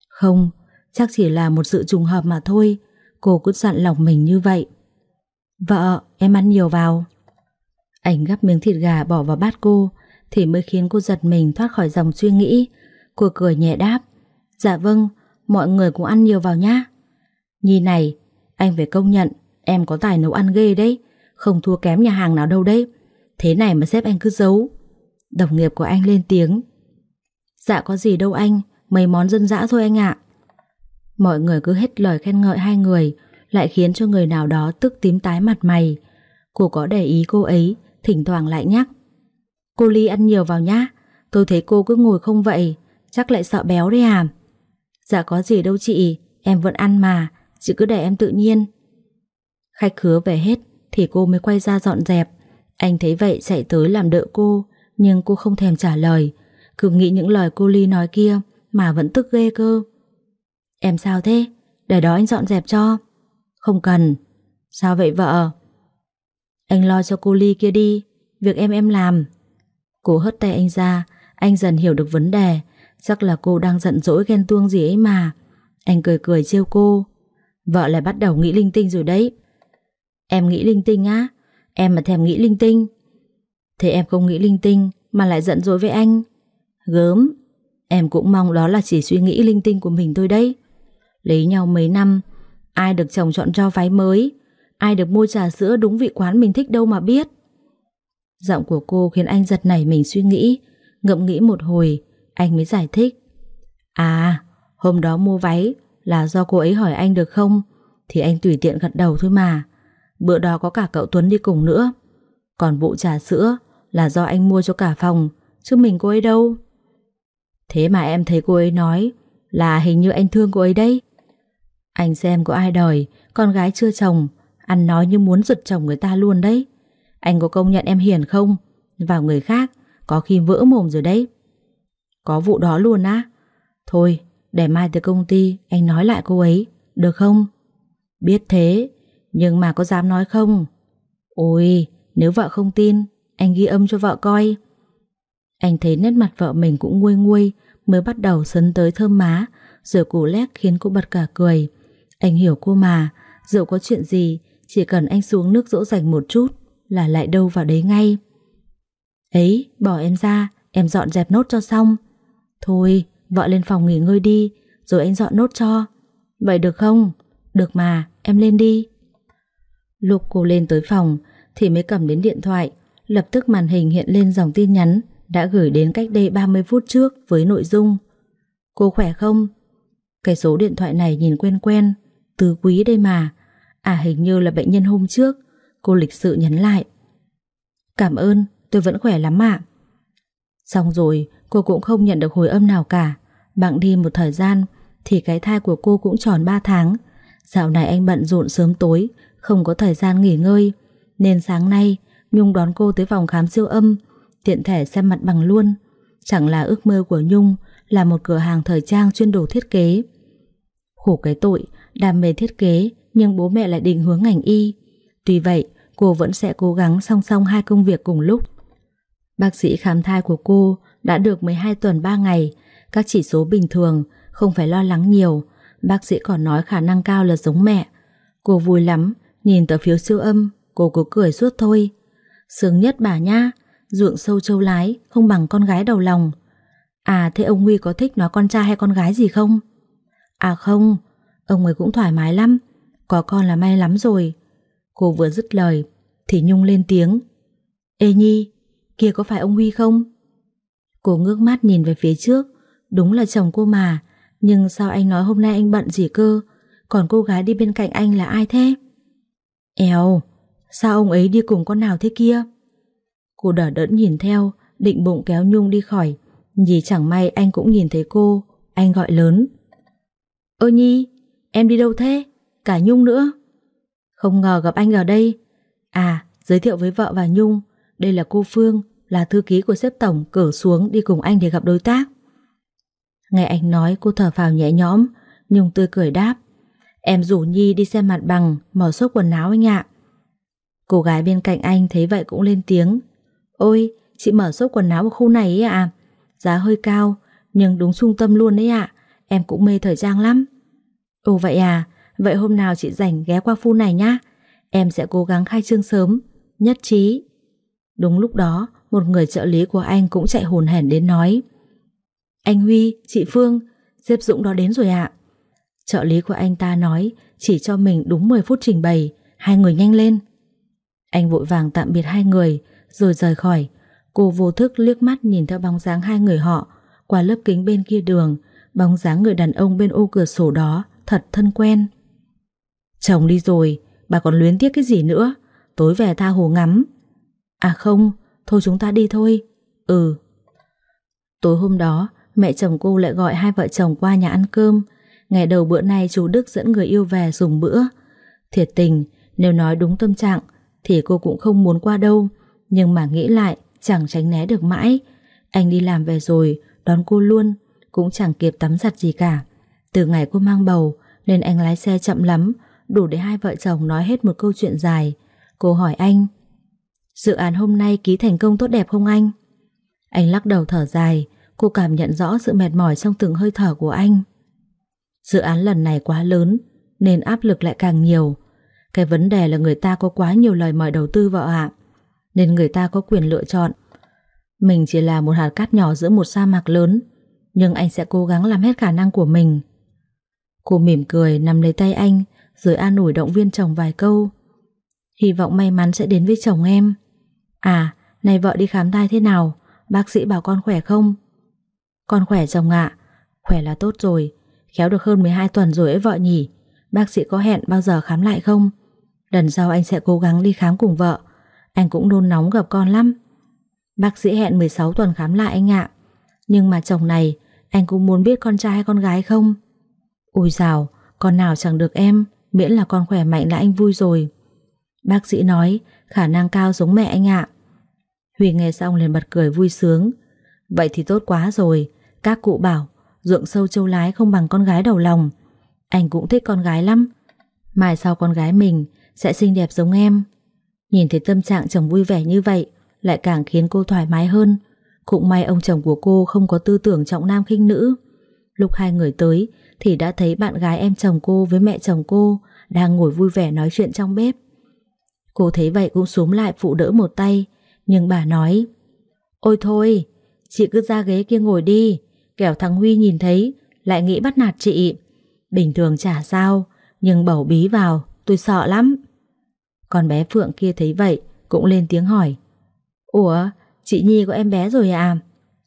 Không, chắc chỉ là một sự trùng hợp mà thôi, cô cứ dặn lòng mình như vậy. Vợ, em ăn nhiều vào. Anh gắp miếng thịt gà bỏ vào bát cô, thì mới khiến cô giật mình thoát khỏi dòng suy nghĩ. Cô cười nhẹ đáp. Dạ vâng, mọi người cũng ăn nhiều vào nhá. Nhi này, anh phải công nhận, em có tài nấu ăn ghê đấy, không thua kém nhà hàng nào đâu đấy. Thế này mà sếp anh cứ giấu. Đồng nghiệp của anh lên tiếng. Dạ có gì đâu anh, mấy món dân dã thôi anh ạ. Mọi người cứ hết lời khen ngợi hai người, lại khiến cho người nào đó tức tím tái mặt mày. Cô có để ý cô ấy, thỉnh thoảng lại nhắc. Cô Ly ăn nhiều vào nhá, tôi thấy cô cứ ngồi không vậy, chắc lại sợ béo đấy à. Dạ có gì đâu chị, em vẫn ăn mà, chị cứ để em tự nhiên. Khách khứa về hết thì cô mới quay ra dọn dẹp. Anh thấy vậy chạy tới làm đợi cô, nhưng cô không thèm trả lời. Cứ nghĩ những lời cô Ly nói kia mà vẫn tức ghê cơ. Em sao thế? Để đó anh dọn dẹp cho. Không cần. Sao vậy vợ? Anh lo cho cô Ly kia đi, việc em em làm. Cô hất tay anh ra, anh dần hiểu được vấn đề, chắc là cô đang giận dỗi ghen tuông gì ấy mà. Anh cười cười trêu cô. Vợ lại bắt đầu nghĩ linh tinh rồi đấy. Em nghĩ linh tinh á? Em mà thèm nghĩ linh tinh. Thế em không nghĩ linh tinh mà lại giận dỗi với anh. Gớm, em cũng mong đó là chỉ suy nghĩ linh tinh của mình thôi đấy. Lấy nhau mấy năm, ai được chồng chọn cho váy mới, ai được mua trà sữa đúng vị quán mình thích đâu mà biết. Giọng của cô khiến anh giật nảy mình suy nghĩ, ngậm nghĩ một hồi, anh mới giải thích. À, hôm đó mua váy là do cô ấy hỏi anh được không? Thì anh tùy tiện gật đầu thôi mà. Bữa đó có cả cậu Tuấn đi cùng nữa. Còn vụ trà sữa là do anh mua cho cả phòng, chứ mình cô ấy đâu. Thế mà em thấy cô ấy nói là hình như anh thương cô ấy đấy. Anh xem có ai đời, con gái chưa chồng, ăn nói như muốn giật chồng người ta luôn đấy. Anh có công nhận em hiền không? Vào người khác, có khi vỡ mồm rồi đấy. Có vụ đó luôn á? Thôi, để mai tới công ty anh nói lại cô ấy, được không? Biết thế, nhưng mà có dám nói không? Ôi, nếu vợ không tin, anh ghi âm cho vợ coi. Anh thấy nét mặt vợ mình cũng nguôi nguôi, mới bắt đầu sấn tới thơm má, rồi củ lét khiến cô bật cả cười. Anh hiểu cô mà, dẫu có chuyện gì, chỉ cần anh xuống nước dỗ dành một chút là lại đâu vào đấy ngay. Ấy, bỏ em ra, em dọn dẹp nốt cho xong. Thôi, vợ lên phòng nghỉ ngơi đi, rồi anh dọn nốt cho. Vậy được không? Được mà, em lên đi. Lúc cô lên tới phòng thì mới cầm đến điện thoại, lập tức màn hình hiện lên dòng tin nhắn đã gửi đến cách đây 30 phút trước với nội dung Cô khỏe không? Cái số điện thoại này nhìn quen quen, từ quý đây mà. À hình như là bệnh nhân hôm trước, cô lịch sự nhắn lại. Cảm ơn, tôi vẫn khỏe lắm ạ. Xong rồi, cô cũng không nhận được hồi âm nào cả. Bạn đi một thời gian, thì cái thai của cô cũng tròn 3 tháng. Dạo này anh bận rộn sớm tối, không có thời gian nghỉ ngơi. Nên sáng nay, Nhung đón cô tới phòng khám siêu âm, tiện thể xem mặt bằng luôn. Chẳng là ước mơ của Nhung là một cửa hàng thời trang chuyên đồ thiết kế. Khổ cái tội, đam mê thiết kế nhưng bố mẹ lại định hướng ngành y. Tuy vậy, cô vẫn sẽ cố gắng song song hai công việc cùng lúc. Bác sĩ khám thai của cô đã được 12 tuần 3 ngày, các chỉ số bình thường, không phải lo lắng nhiều. Bác sĩ còn nói khả năng cao là giống mẹ. Cô vui lắm, nhìn tờ phiếu siêu âm, cô cứ cười suốt thôi. Sướng nhất bà nha, ruộng sâu châu lái không bằng con gái đầu lòng. À thế ông Huy có thích nói con trai hay con gái gì không? À không, ông ấy cũng thoải mái lắm, có con là may lắm rồi. Cô vừa dứt lời, thì Nhung lên tiếng. Ê Nhi, kia có phải ông Huy không? Cô ngước mắt nhìn về phía trước, đúng là chồng cô mà, nhưng sao anh nói hôm nay anh bận gì cơ, còn cô gái đi bên cạnh anh là ai thế? Èo, sao ông ấy đi cùng con nào thế kia? Cô đỡ đẫn nhìn theo, định bụng kéo Nhung đi khỏi, vì chẳng may anh cũng nhìn thấy cô, anh gọi lớn. Ơ Nhi, em đi đâu thế? Cả Nhung nữa. Không ngờ gặp anh ở đây. À, giới thiệu với vợ và Nhung, đây là cô Phương, là thư ký của sếp tổng cử xuống đi cùng anh để gặp đối tác. Nghe anh nói cô thở phào nhẹ nhõm, Nhung tươi cười đáp. Em rủ Nhi đi xem mặt bằng, mở shop quần áo anh ạ. Cô gái bên cạnh anh thấy vậy cũng lên tiếng. Ôi, chị mở shop quần áo ở khu này ấy à? Giá hơi cao, nhưng đúng trung tâm luôn đấy ạ. Em cũng mê thời trang lắm. Ồ vậy à, vậy hôm nào chị rảnh ghé qua khu này nhá. Em sẽ cố gắng khai trương sớm, nhất trí. Đúng lúc đó, một người trợ lý của anh cũng chạy hồn hển đến nói. Anh Huy, chị Phương, xếp Dũng đó đến rồi ạ. Trợ lý của anh ta nói chỉ cho mình đúng 10 phút trình bày, hai người nhanh lên. Anh vội vàng tạm biệt hai người, rồi rời khỏi. Cô vô thức liếc mắt nhìn theo bóng dáng hai người họ qua lớp kính bên kia đường, bóng dáng người đàn ông bên ô cửa sổ đó thật thân quen. Chồng đi rồi, bà còn luyến tiếc cái gì nữa, tối về tha hồ ngắm. À không, thôi chúng ta đi thôi. Ừ. Tối hôm đó, mẹ chồng cô lại gọi hai vợ chồng qua nhà ăn cơm. Ngày đầu bữa nay chú Đức dẫn người yêu về dùng bữa. Thiệt tình, Nếu nói đúng tâm trạng Thì cô cũng không muốn qua đâu. Nhưng mà nghĩ lại chẳng tránh né được mãi. Anh đi làm về rồi Đón cô luôn Cũng chẳng kịp tắm giặt gì cả. Từ ngày cô mang bầu Nên anh lái xe chậm lắm Đủ để hai vợ chồng nói hết một câu chuyện dài. Cô hỏi anh Dự án hôm nay ký thành công tốt đẹp không anh? Anh lắc đầu thở dài Cô cảm nhận rõ sự mệt mỏi trong từng hơi thở của anh. Dự án lần này quá lớn Nên áp lực lại càng nhiều. Cái vấn đề là người ta có quá nhiều lời mời đầu tư vào ạ Nên người ta có quyền lựa chọn. Mình chỉ là một hạt cát nhỏ giữa một sa mạc lớn Nhưng anh sẽ cố gắng làm hết khả năng của mình. Cô mỉm cười nắm lấy tay anh Rồi an ủi động viên chồng vài câu. Hy vọng may mắn sẽ đến với chồng em. À, này vợ đi khám thai thế nào? Bác sĩ bảo con khỏe không? Con khỏe chồng ạ Khỏe là tốt rồi. Khéo được hơn 12 tuần rồi ấy vợ nhỉ? Bác sĩ có hẹn bao giờ khám lại không? Lần sau anh sẽ cố gắng đi khám cùng vợ. Anh cũng nôn nóng gặp con lắm. Bác sĩ hẹn 16 tuần khám lại anh ạ. Nhưng mà chồng này, Anh cũng muốn biết con trai hay con gái không? Ôi dào, Con nào chẳng được em, Miễn là con khỏe mạnh là anh vui rồi. Bác sĩ nói, khả năng cao giống mẹ anh ạ. Huy nghe xong liền bật cười vui sướng. Vậy thì tốt quá rồi, Các cụ bảo Ruộng sâu châu lái không bằng con gái đầu lòng. Anh cũng thích con gái lắm. Mai sau con gái mình Sẽ xinh đẹp giống em. Nhìn thấy tâm trạng chồng vui vẻ như vậy, Lại càng khiến cô thoải mái hơn. Cũng may ông chồng của cô không có tư tưởng trọng nam khinh nữ. Lúc hai người tới Thì đã thấy bạn gái em chồng cô Với mẹ chồng cô Đang ngồi vui vẻ nói chuyện trong bếp. Cô thấy vậy cũng xuống lại phụ đỡ một tay, Nhưng bà nói, Ôi thôi, Chị cứ ra ghế kia ngồi đi. Kẻo thằng Huy nhìn thấy, Lại nghĩ bắt nạt chị. Bình thường chả sao, Nhưng bầu bí vào, tôi sợ lắm. Con bé Phượng kia thấy vậy, Cũng lên tiếng hỏi. Ủa, chị Nhi có em bé rồi à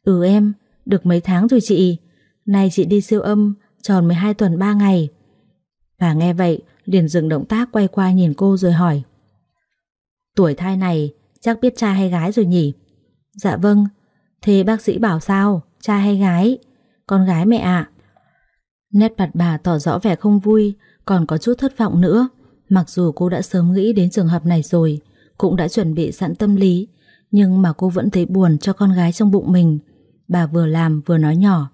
Ừ em, Được mấy tháng rồi chị. Nay chị đi siêu âm, Tròn 12 tuần 3 ngày. Bà nghe vậy, liền dừng động tác quay qua nhìn cô rồi hỏi. Tuổi thai này, chắc biết trai hay gái rồi nhỉ? Dạ vâng Thế bác sĩ bảo sao? Trai hay gái? Con gái mẹ ạ. Nét mặt bà tỏ rõ vẻ không vui, Còn có chút thất vọng nữa. Mặc dù cô đã sớm nghĩ đến trường hợp này rồi, Cũng đã chuẩn bị sẵn tâm lý, Nhưng mà cô vẫn thấy buồn cho con gái trong bụng mình. Bà vừa làm vừa nói nhỏ.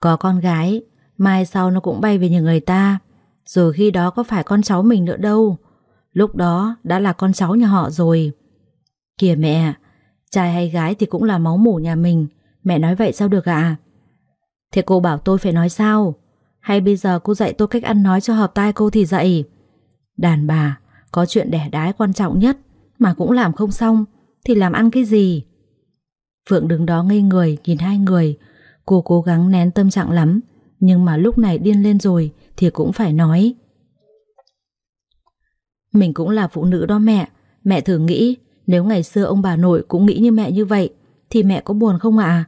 Có con gái, Mai sau nó cũng bay về nhà người ta. Rồi khi đó có phải con cháu mình nữa đâu. Lúc đó đã là con cháu nhà họ rồi. Kìa mẹ, Trai hay gái thì cũng là máu mủ nhà mình. Mẹ nói vậy sao được ạ? À? Thế cô bảo tôi phải nói sao? Hay bây giờ cô dạy tôi cách ăn nói cho hợp tai cô thì dạy? Đàn bà, Có chuyện đẻ đái quan trọng nhất, Mà cũng làm không xong, Thì làm ăn cái gì? Phượng đứng đó ngây người, nhìn hai người. Cô cố gắng nén tâm trạng lắm, Nhưng mà lúc này điên lên rồi, Thì cũng phải nói. Mình cũng là phụ nữ đó mẹ. Mẹ thử nghĩ, nếu ngày xưa ông bà nội cũng nghĩ như mẹ như vậy, Thì mẹ có buồn không ạ?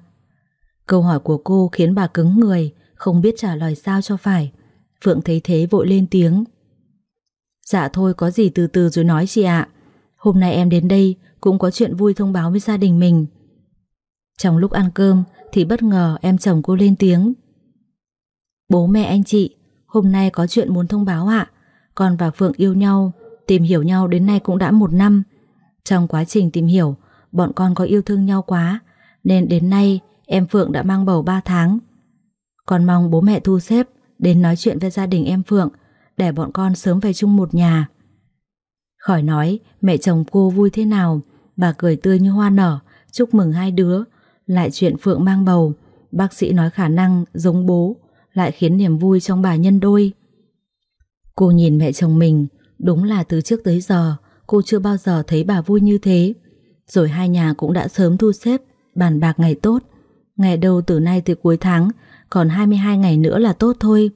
Câu hỏi của cô khiến bà cứng người Không biết trả lời sao cho phải. Phượng thấy thế vội lên tiếng. Dạ thôi có gì từ từ rồi nói chị ạ. Hôm nay em đến đây Cũng có chuyện vui thông báo với gia đình mình. Trong lúc ăn cơm Thì bất ngờ em chồng cô lên tiếng. Bố mẹ anh chị Hôm nay có chuyện muốn thông báo ạ. Con và Phượng yêu nhau Tìm hiểu nhau đến nay cũng đã một năm. Trong quá trình tìm hiểu, bọn con có yêu thương nhau quá, nên đến nay em Phượng đã mang bầu 3 tháng. Con mong bố mẹ thu xếp đến nói chuyện với gia đình em Phượng để bọn con sớm về chung một nhà. Khỏi nói mẹ chồng cô vui thế nào, bà cười tươi như hoa nở, chúc mừng hai đứa. Lại chuyện Phượng mang bầu, bác sĩ nói khả năng giống bố, lại khiến niềm vui trong bà nhân đôi. Cô nhìn mẹ chồng mình, đúng là từ trước tới giờ cô chưa bao giờ thấy bà vui như thế. Rồi hai nhà cũng đã sớm thu xếp, bàn bạc ngày tốt. Ngày đầu từ nay tới cuối tháng, còn 22 ngày nữa là tốt thôi.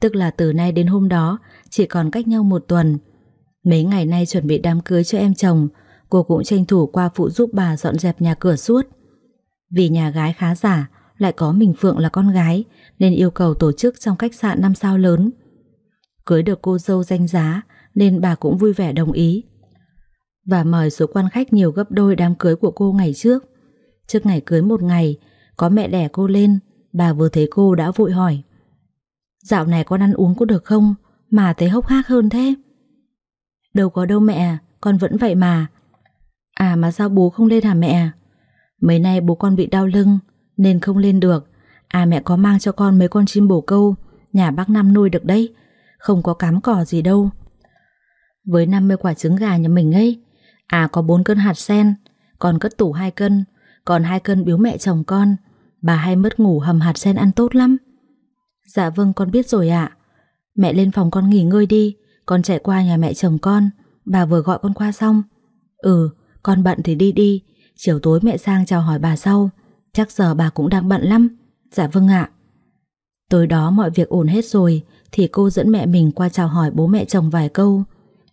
Tức là từ nay đến hôm đó, chỉ còn cách nhau một tuần. Mấy ngày nay chuẩn bị đám cưới cho em chồng, cô cũng tranh thủ qua phụ giúp bà dọn dẹp nhà cửa suốt. Vì nhà gái khá giả, lại có mình Phượng là con gái, nên yêu cầu tổ chức trong khách sạn 5 sao lớn. Cưới được cô dâu danh giá, nên bà cũng vui vẻ đồng ý và mời số quan khách nhiều gấp đôi đám cưới của cô ngày trước. Trước ngày cưới một ngày, có mẹ đẻ cô lên, bà vừa thấy cô đã vội hỏi. Dạo này con ăn uống có được không, mà thấy hốc hác hơn thế? Đâu có đâu mẹ, con vẫn vậy mà. À mà sao bố không lên hả mẹ? Mấy nay bố con bị đau lưng nên không lên được. À mẹ có mang cho con mấy con chim bổ câu, nhà bác Năm nuôi được đấy. Không có cám cỏ gì đâu. Với 50 quả trứng gà nhà mình ấy, à có 4 cân hạt sen, còn cất tủ 2 cân, còn hai cân biếu mẹ chồng con. Bà hay mất ngủ hầm hạt sen ăn tốt lắm. Dạ vâng con biết rồi ạ. Mẹ lên phòng con nghỉ ngơi đi, con chạy qua nhà mẹ chồng con, bà vừa gọi con qua xong. Ừ, con bận thì đi đi, chiều tối mẹ sang chào hỏi bà sau. Chắc giờ bà cũng đang bận lắm. Dạ vâng ạ. Tối đó mọi việc ổn hết rồi thì cô dẫn mẹ mình qua chào hỏi bố mẹ chồng vài câu.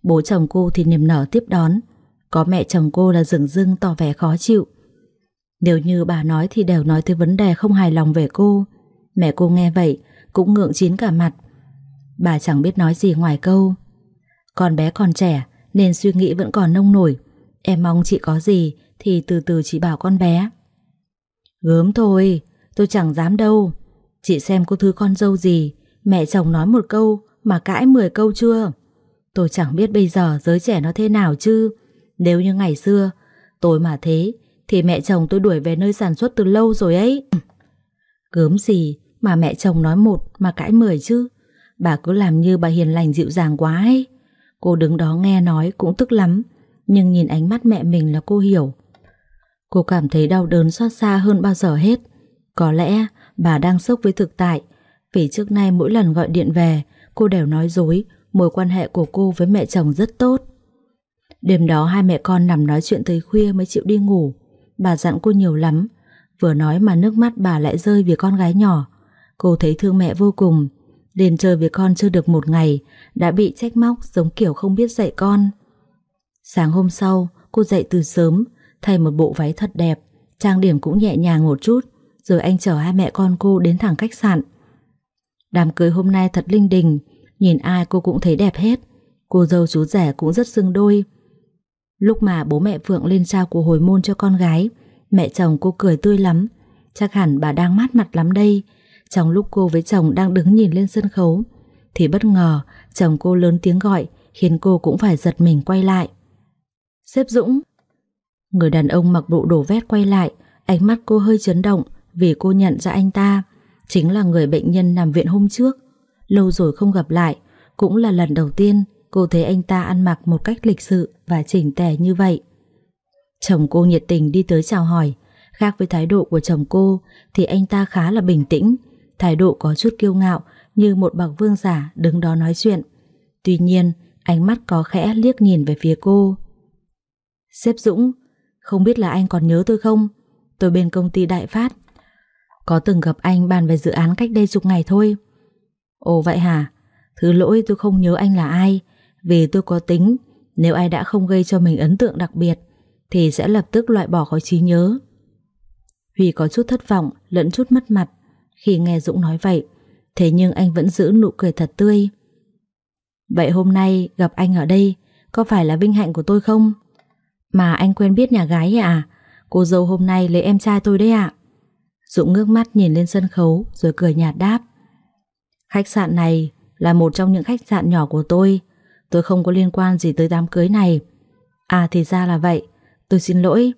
Bố chồng cô thì niềm nở tiếp đón. Có mẹ chồng cô là rừng rưng tỏ vẻ khó chịu. Nếu như bà nói thì đều nói tới vấn đề không hài lòng về cô. Mẹ cô nghe vậy cũng ngượng chín cả mặt. Bà chẳng biết nói gì ngoài câu. Con bé còn trẻ nên suy nghĩ vẫn còn nông nổi. Em mong chị có gì thì từ từ chị bảo con bé. Gớm thôi, tôi chẳng dám đâu. Chị xem cô thứ con dâu gì, mẹ chồng nói một câu mà cãi 10 câu chưa? Tôi chẳng biết bây giờ giới trẻ nó thế nào chứ. Nếu như ngày xưa, tôi mà thế, thì mẹ chồng tôi đuổi về nơi sản xuất từ lâu rồi ấy. Gớm gì mà mẹ chồng nói một mà cãi 10 chứ. Bà cứ làm như bà hiền lành dịu dàng quá ấy. Cô đứng đó nghe nói cũng tức lắm, nhưng nhìn ánh mắt mẹ mình là cô hiểu. Cô cảm thấy đau đớn xót xa hơn bao giờ hết. Có lẽ bà đang sốc với thực tại, vì trước nay mỗi lần gọi điện về, cô đều nói dối mối quan hệ của cô với mẹ chồng rất tốt. Đêm đó hai mẹ con nằm nói chuyện tới khuya mới chịu đi ngủ. Bà dặn cô nhiều lắm, vừa nói mà nước mắt bà lại rơi vì con gái nhỏ. Cô thấy thương mẹ vô cùng, liền chơi với con chưa được một ngày, đã bị trách móc giống kiểu không biết dạy con. Sáng hôm sau, cô dậy từ sớm, thay một bộ váy thật đẹp, trang điểm cũng nhẹ nhàng một chút, rồi anh chở hai mẹ con cô đến thẳng khách sạn. Đám cưới hôm nay thật linh đình, nhìn ai cô cũng thấy đẹp hết. Cô dâu chú rẻ cũng rất xưng đôi. Lúc mà bố mẹ Phượng lên trao của hồi môn cho con gái, mẹ chồng cô cười tươi lắm. Chắc hẳn bà đang mát mặt lắm đây. Trong lúc cô với chồng đang đứng nhìn lên sân khấu, thì bất ngờ chồng cô lớn tiếng gọi khiến cô cũng phải giật mình quay lại. Sếp Dũng Người đàn ông mặc bộ đồ vét quay lại, ánh mắt cô hơi chấn động vì cô nhận ra anh ta. Chính là người bệnh nhân nằm viện hôm trước. Lâu rồi không gặp lại, cũng là lần đầu tiên cô thấy anh ta ăn mặc một cách lịch sự và chỉnh tề như vậy. Chồng cô nhiệt tình đi tới chào hỏi, khác với thái độ của chồng cô thì anh ta khá là bình tĩnh, thái độ có chút kiêu ngạo như một bậc vương giả đứng đó nói chuyện. Tuy nhiên, ánh mắt có khẽ liếc nhìn về phía cô. Sếp Dũng, không biết là anh còn nhớ tôi không? Tôi bên công ty Đại Phát. Có từng gặp anh bàn về dự án cách đây chục ngày thôi. Ồ vậy hả? Thứ lỗi tôi không nhớ anh là ai, vì tôi có tính nếu ai đã không gây cho mình ấn tượng đặc biệt thì sẽ lập tức loại bỏ khỏi trí nhớ. Huy có chút thất vọng lẫn chút mất mặt khi nghe Dũng nói vậy, thế nhưng anh vẫn giữ nụ cười thật tươi. Vậy hôm nay gặp anh ở đây có phải là vinh hạnh của tôi không? Mà anh quen biết nhà gái à? Cô dâu hôm nay lấy em trai tôi đấy ạ. Dũng ngước mắt nhìn lên sân khấu rồi cười nhạt đáp. Khách sạn này là một trong những khách sạn nhỏ của tôi. Tôi không có liên quan gì tới đám cưới này. À thì ra là vậy. Tôi xin lỗi.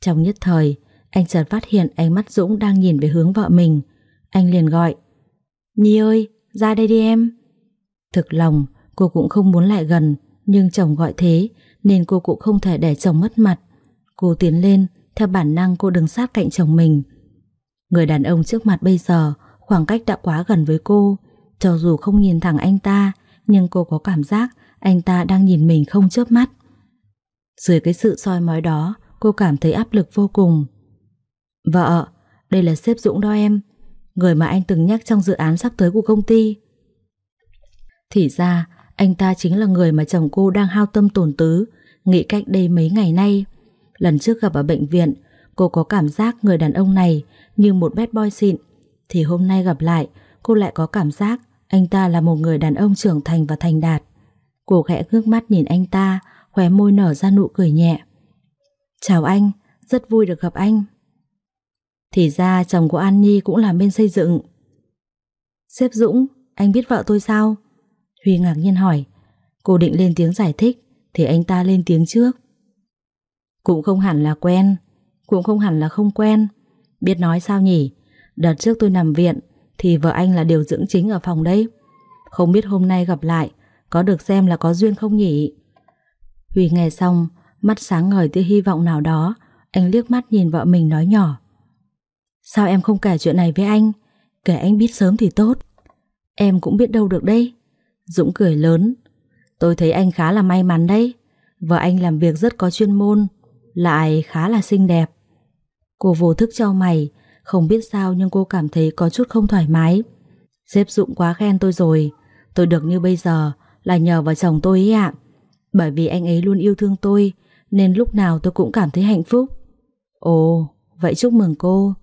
Trong nhất thời, anh chợt phát hiện ánh mắt Dũng đang nhìn về hướng vợ mình. Anh liền gọi. Nhi ơi, ra đây đi em. Thực lòng, cô cũng không muốn lại gần, nhưng chồng gọi thế nên cô cũng không thể để chồng mất mặt. Cô tiến lên, theo bản năng cô đứng sát cạnh chồng mình. Người đàn ông trước mặt bây giờ khoảng cách đã quá gần với cô. Cho dù không nhìn thẳng anh ta, nhưng cô có cảm giác anh ta đang nhìn mình không chớp mắt. Dưới cái sự soi mói đó, cô cảm thấy áp lực vô cùng. Vợ, đây là sếp Dũng đó em, người mà anh từng nhắc trong dự án sắp tới của công ty. Thì ra, anh ta chính là người mà chồng cô đang hao tâm tổn tứ, nghĩ cách đây mấy ngày nay. Lần trước gặp ở bệnh viện, cô có cảm giác người đàn ông này như một bad boy xịn, thì hôm nay gặp lại, cô lại có cảm giác anh ta là một người đàn ông trưởng thành và thành đạt. Cô khẽ ngước mắt nhìn anh ta, khóe môi nở ra nụ cười nhẹ. Chào anh, rất vui được gặp anh. Thì ra chồng của An Nhi cũng làm bên xây dựng. Sếp Dũng, anh biết vợ tôi sao? Huy ngạc nhiên hỏi. Cô định lên tiếng giải thích Thì anh ta lên tiếng trước Cũng không hẳn là quen Cũng không hẳn là không quen Biết nói sao nhỉ Đợt trước tôi nằm viện thì vợ anh là điều dưỡng chính ở phòng đấy. Không biết hôm nay gặp lại, Có được xem là có duyên không nhỉ? Huy nghe xong, Mắt sáng ngời tia hy vọng nào đó, Anh liếc mắt nhìn vợ mình nói nhỏ. Sao em không kể chuyện này với anh? Kể anh biết sớm thì tốt. Em cũng biết đâu được đây Dũng cười lớn. Tôi thấy anh khá là may mắn đấy. Vợ anh làm việc rất có chuyên môn, Lại khá là xinh đẹp. Cô vô thức cho mày không biết sao nhưng cô cảm thấy có chút không thoải mái. Xếp Dũng quá khen tôi rồi. Tôi được như bây giờ Là nhờ vào chồng tôi ấy ạ. Bởi vì anh ấy luôn yêu thương tôi, Nên lúc nào tôi cũng cảm thấy hạnh phúc. Ồ, Vậy chúc mừng cô.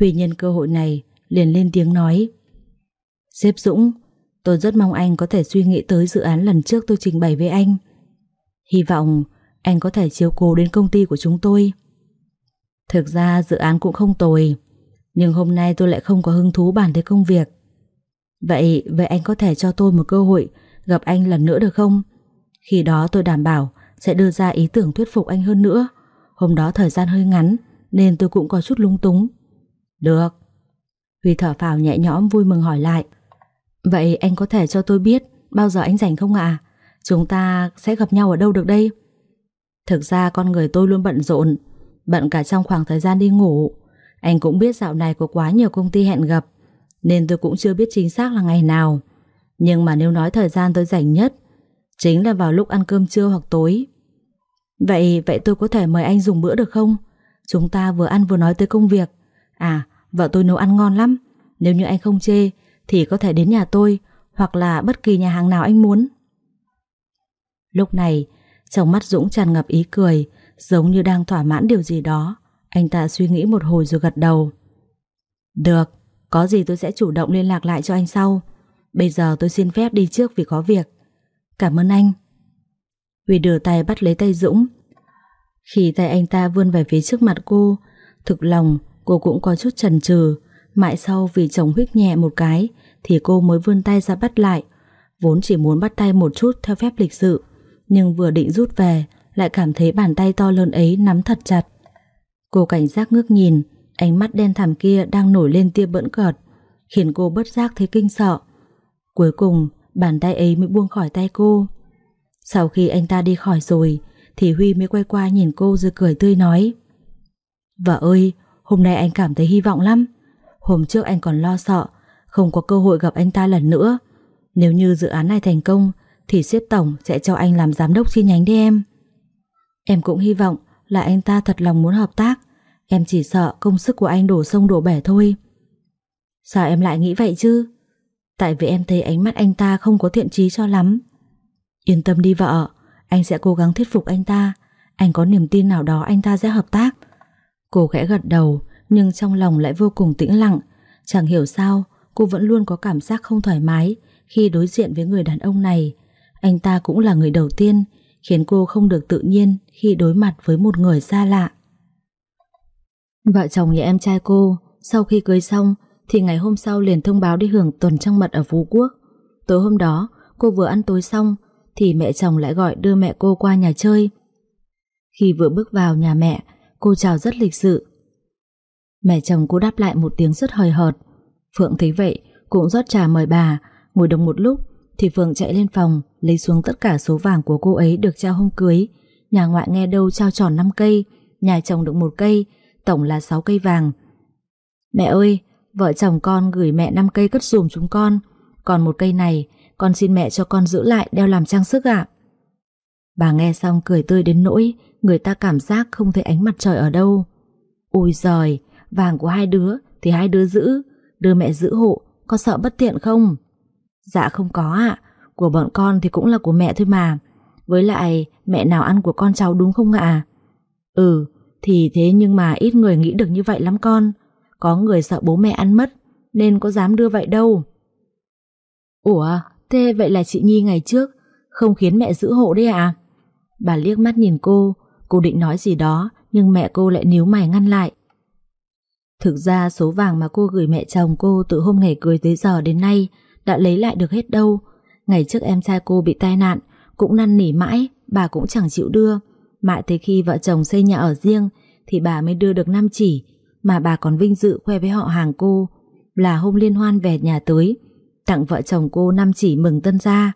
Huy nhân cơ hội này liền lên tiếng nói. Xếp Dũng, Tôi rất mong anh có thể suy nghĩ tới dự án lần trước tôi trình bày với anh. Hy vọng anh có thể chiếu cố đến công ty của chúng tôi. Thực ra dự án cũng không tồi Nhưng hôm nay tôi lại không có hứng thú bàn tới công việc Vậy, vậy anh có thể cho tôi một cơ hội gặp anh lần nữa được không? Khi đó tôi đảm bảo sẽ đưa ra ý tưởng thuyết phục anh hơn nữa Hôm đó thời gian hơi ngắn nên tôi cũng có chút lung túng Được Huy thở phào nhẹ nhõm vui mừng hỏi lại Vậy anh có thể cho tôi biết bao giờ anh rảnh không ạ? Chúng ta sẽ gặp nhau ở đâu được đây? Thực ra con người tôi luôn bận rộn Bận cả trong khoảng thời gian đi ngủ. Anh cũng biết dạo này có quá nhiều công ty hẹn gặp, Nên tôi cũng chưa biết chính xác là ngày nào. Nhưng mà nếu nói thời gian tôi rảnh nhất, Chính là vào lúc ăn cơm trưa hoặc tối. Vậy vậy tôi có thể mời anh dùng bữa được không? Chúng ta vừa ăn vừa nói tới công việc. À vợ tôi nấu ăn ngon lắm. Nếu như anh không chê, Thì có thể đến nhà tôi, Hoặc là bất kỳ nhà hàng nào anh muốn. Lúc này, Trong mắt Dũng tràn ngập ý cười Giống như đang thỏa mãn điều gì đó. Anh ta suy nghĩ một hồi rồi gật đầu. Được, Có gì tôi sẽ chủ động liên lạc lại cho anh sau. Bây giờ tôi xin phép đi trước vì có việc. Cảm ơn anh. Huy đưa tay bắt lấy tay Dũng. Khi tay anh ta vươn về phía trước mặt cô, Thực lòng, cô cũng có chút chần chừ. Mãi sau vì chồng huyết nhẹ một cái, Thì cô mới vươn tay ra bắt lại. Vốn chỉ muốn bắt tay một chút theo phép lịch sự, Nhưng vừa định rút về lại cảm thấy bàn tay to lớn ấy nắm thật chặt. Cô cảnh giác ngước nhìn, Ánh mắt đen thẳm kia đang nổi lên tia bỡn cợt, Khiến cô bất giác thấy kinh sợ. Cuối cùng, bàn tay ấy mới buông khỏi tay cô. Sau khi anh ta đi khỏi rồi, Thì Huy mới quay qua nhìn cô rồi cười tươi nói, Vợ ơi, Hôm nay anh cảm thấy hy vọng lắm. Hôm trước anh còn lo sợ, Không có cơ hội gặp anh ta lần nữa. Nếu như dự án này thành công, Thì xếp tổng sẽ cho anh làm giám đốc chi nhánh đi em. Em cũng hy vọng Là anh ta thật lòng muốn hợp tác. Em chỉ sợ công sức của anh đổ sông đổ bể thôi. Sao em lại nghĩ vậy chứ? Tại vì em thấy ánh mắt anh ta không có thiện trí cho lắm. Yên tâm đi vợ, Anh sẽ cố gắng thuyết phục anh ta. Anh có niềm tin nào đó anh ta sẽ hợp tác. Cô khẽ gật đầu, Nhưng trong lòng lại vô cùng tĩnh lặng. Chẳng hiểu sao, cô vẫn luôn có cảm giác không thoải mái Khi đối diện với người đàn ông này. Anh ta cũng là người đầu tiên Khiến cô không được tự nhiên Khi đối mặt với một người xa lạ. Vợ chồng nhà em trai cô, Sau khi cưới xong, Thì ngày hôm sau liền thông báo đi hưởng tuần trăng mật ở Phú Quốc. Tối hôm đó, Cô vừa ăn tối xong, Thì mẹ chồng lại gọi đưa mẹ cô qua nhà chơi. Khi vừa bước vào nhà mẹ, Cô chào rất lịch sự. Mẹ chồng cô đáp lại một tiếng rất hời hợt. Phượng thấy vậy, Cũng rót trà mời bà, Ngồi đồng một lúc thì Phượng chạy lên phòng Lấy xuống tất cả số vàng của cô ấy được trao hôm cưới. Nhà ngoại nghe đâu trao tròn 5 cây Nhà chồng được một cây Tổng là 6 cây vàng. Mẹ ơi Vợ chồng con gửi mẹ 5 cây cất dùm chúng con. Còn một cây này Con xin mẹ cho con giữ lại đeo làm trang sức ạ. Bà nghe xong cười tươi đến nỗi người ta cảm giác không thấy ánh mặt trời ở đâu. Ôi giời, vàng của hai đứa thì hai đứa giữ, đưa mẹ giữ hộ, có sợ bất tiện không? Dạ không có ạ, của bọn con thì cũng là của mẹ thôi mà. Với lại, mẹ nào ăn của con cháu đúng không ạ? Ừ, thì thế nhưng mà ít người nghĩ được như vậy lắm con. Có người sợ bố mẹ ăn mất, nên có dám đưa vậy đâu. Ủa, thế vậy là chị Nhi ngày trước không khiến mẹ giữ hộ đấy à? Bà liếc mắt nhìn cô, Cô định nói gì đó Nhưng mẹ cô lại níu mày ngăn lại Thực ra số vàng mà cô gửi mẹ chồng cô Từ hôm ngày cưới tới giờ đến nay đã lấy lại được hết đâu. Ngày trước em trai cô bị tai nạn, Cũng năn nỉ mãi, Bà cũng chẳng chịu đưa. Mãi tới khi vợ chồng xây nhà ở riêng, Thì bà mới đưa được năm chỉ, Mà bà còn vinh dự khoe với họ hàng cô, Là hôm liên hoan về nhà tới Tặng vợ chồng cô năm chỉ mừng tân gia.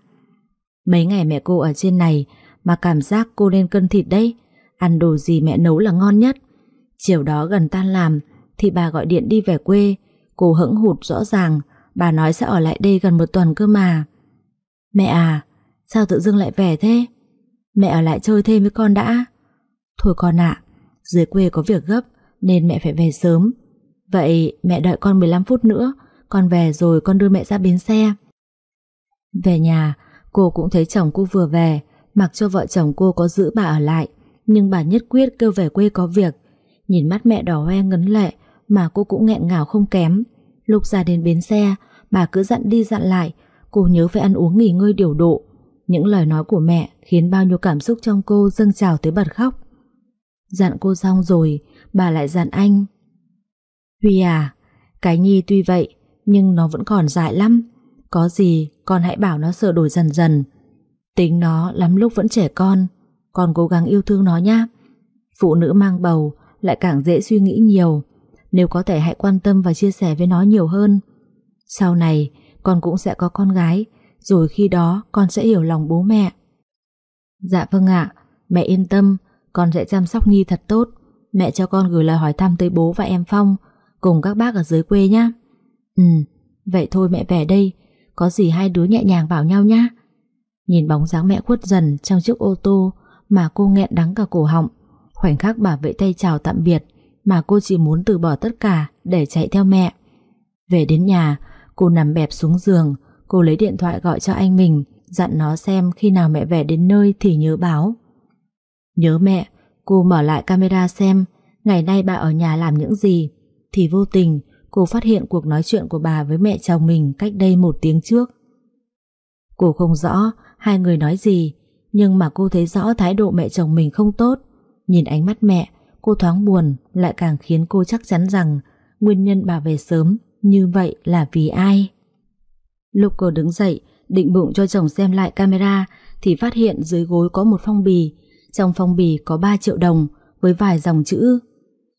Mấy ngày mẹ cô ở trên này, Mà cảm giác cô lên cân thịt đấy, Ăn đồ gì mẹ nấu là ngon nhất. Chiều đó gần tan làm, Thì bà gọi điện đi về quê, Cô hững hụt rõ ràng Bà nói sẽ ở lại đây gần một tuần cơ mà. Mẹ à Sao tự dưng lại về thế? Mẹ ở lại chơi thêm với con đã. Thôi con ạ, Dưới quê có việc gấp Nên mẹ phải về sớm. Vậy mẹ đợi con 15 phút nữa, Con về rồi con đưa mẹ ra bến xe. Về nhà, Cô cũng thấy chồng cô vừa về, Mặc cho vợ chồng cô có giữ bà ở lại, Nhưng bà nhất quyết kêu về quê có việc. Nhìn mắt mẹ đỏ hoe ngấn lệ Mà cô cũng nghẹn ngào không kém. Lúc ra đến bến xe, Bà cứ dặn đi dặn lại, Cô nhớ phải ăn uống nghỉ ngơi điều độ. Những lời nói của mẹ khiến bao nhiêu cảm xúc trong cô dâng trào tới bật khóc. Dặn cô xong rồi, Bà lại dặn anh. Huy à Cái Nhi tuy vậy, Nhưng nó vẫn còn dại lắm. Có gì, con hãy bảo nó sửa đổi dần dần. Tính nó lắm lúc vẫn trẻ con Con cố gắng yêu thương nó nhé Phụ nữ mang bầu Lại càng dễ suy nghĩ nhiều. Nếu có thể hãy quan tâm và chia sẻ với nó nhiều hơn. Sau này, Con cũng sẽ có con gái, Rồi khi đó con sẽ hiểu lòng bố mẹ. Dạ vâng ạ, Mẹ yên tâm, Con sẽ chăm sóc Nhi thật tốt. Mẹ cho con gửi lời hỏi thăm tới bố và em Phong, Cùng các bác ở dưới quê nhé Ừ Vậy thôi mẹ về đây, Có gì hai đứa nhẹ nhàng bảo nhau nhé Nhìn bóng dáng mẹ khuất dần trong chiếc ô tô Mà cô nghẹn đắng cả cổ họng, Khoảnh khắc bà vẫy tay chào tạm biệt. Mà cô chỉ muốn từ bỏ tất cả Để chạy theo mẹ. Về đến nhà, Cô nằm bẹp xuống giường, Cô lấy điện thoại gọi cho anh mình, Dặn nó xem khi nào mẹ về đến nơi Thì nhớ báo. Nhớ mẹ, Cô mở lại camera xem, Ngày nay bà ở nhà làm những gì. Thì vô tình, cô phát hiện cuộc nói chuyện của bà Với mẹ chồng mình cách đây một tiếng trước. Cô không rõ Hai người nói gì, Nhưng mà cô thấy rõ thái độ mẹ chồng mình không tốt. Nhìn ánh mắt mẹ Cô thoáng buồn, Lại càng khiến cô chắc chắn rằng Nguyên nhân bà về sớm Như vậy là vì ai. Lúc cô đứng dậy, Định bụng cho chồng xem lại camera, Thì phát hiện dưới gối có một phong bì. Trong phong bì có 3 triệu đồng Với vài dòng chữ.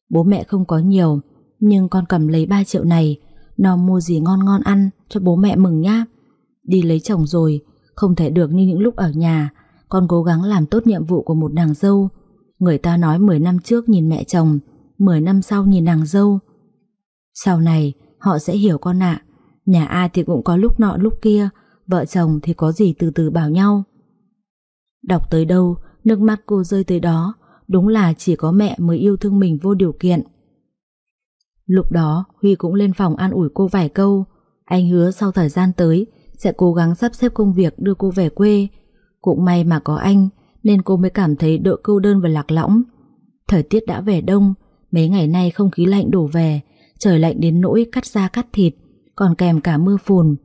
Bố mẹ không có nhiều, Nhưng con cầm lấy 3 triệu này, Nó mua gì ngon ngon ăn cho bố mẹ mừng nhá. Đi lấy chồng rồi, Không thể được như những lúc ở nhà, Con cố gắng làm tốt nhiệm vụ của một nàng dâu. Người ta nói 10 năm trước nhìn mẹ chồng 10 năm sau nhìn nàng dâu. Sau này, họ sẽ hiểu con ạ. Nhà ai thì cũng có lúc nọ lúc kia, Vợ chồng thì có gì từ từ bảo nhau. Đọc tới đâu, Nước mắt cô rơi tới đó, Đúng là chỉ có mẹ mới yêu thương mình vô điều kiện. Lúc đó, Huy cũng lên phòng an ủi cô vài câu. Anh hứa sau thời gian tới, Sẽ cố gắng sắp xếp công việc đưa cô về quê. Cũng may mà có anh nên cô mới cảm thấy đỡ cô đơn và lạc lõng. Thời tiết đã về đông, Mấy ngày nay không khí lạnh đổ về, Trời lạnh đến nỗi cắt da cắt thịt, Còn kèm cả mưa phùn.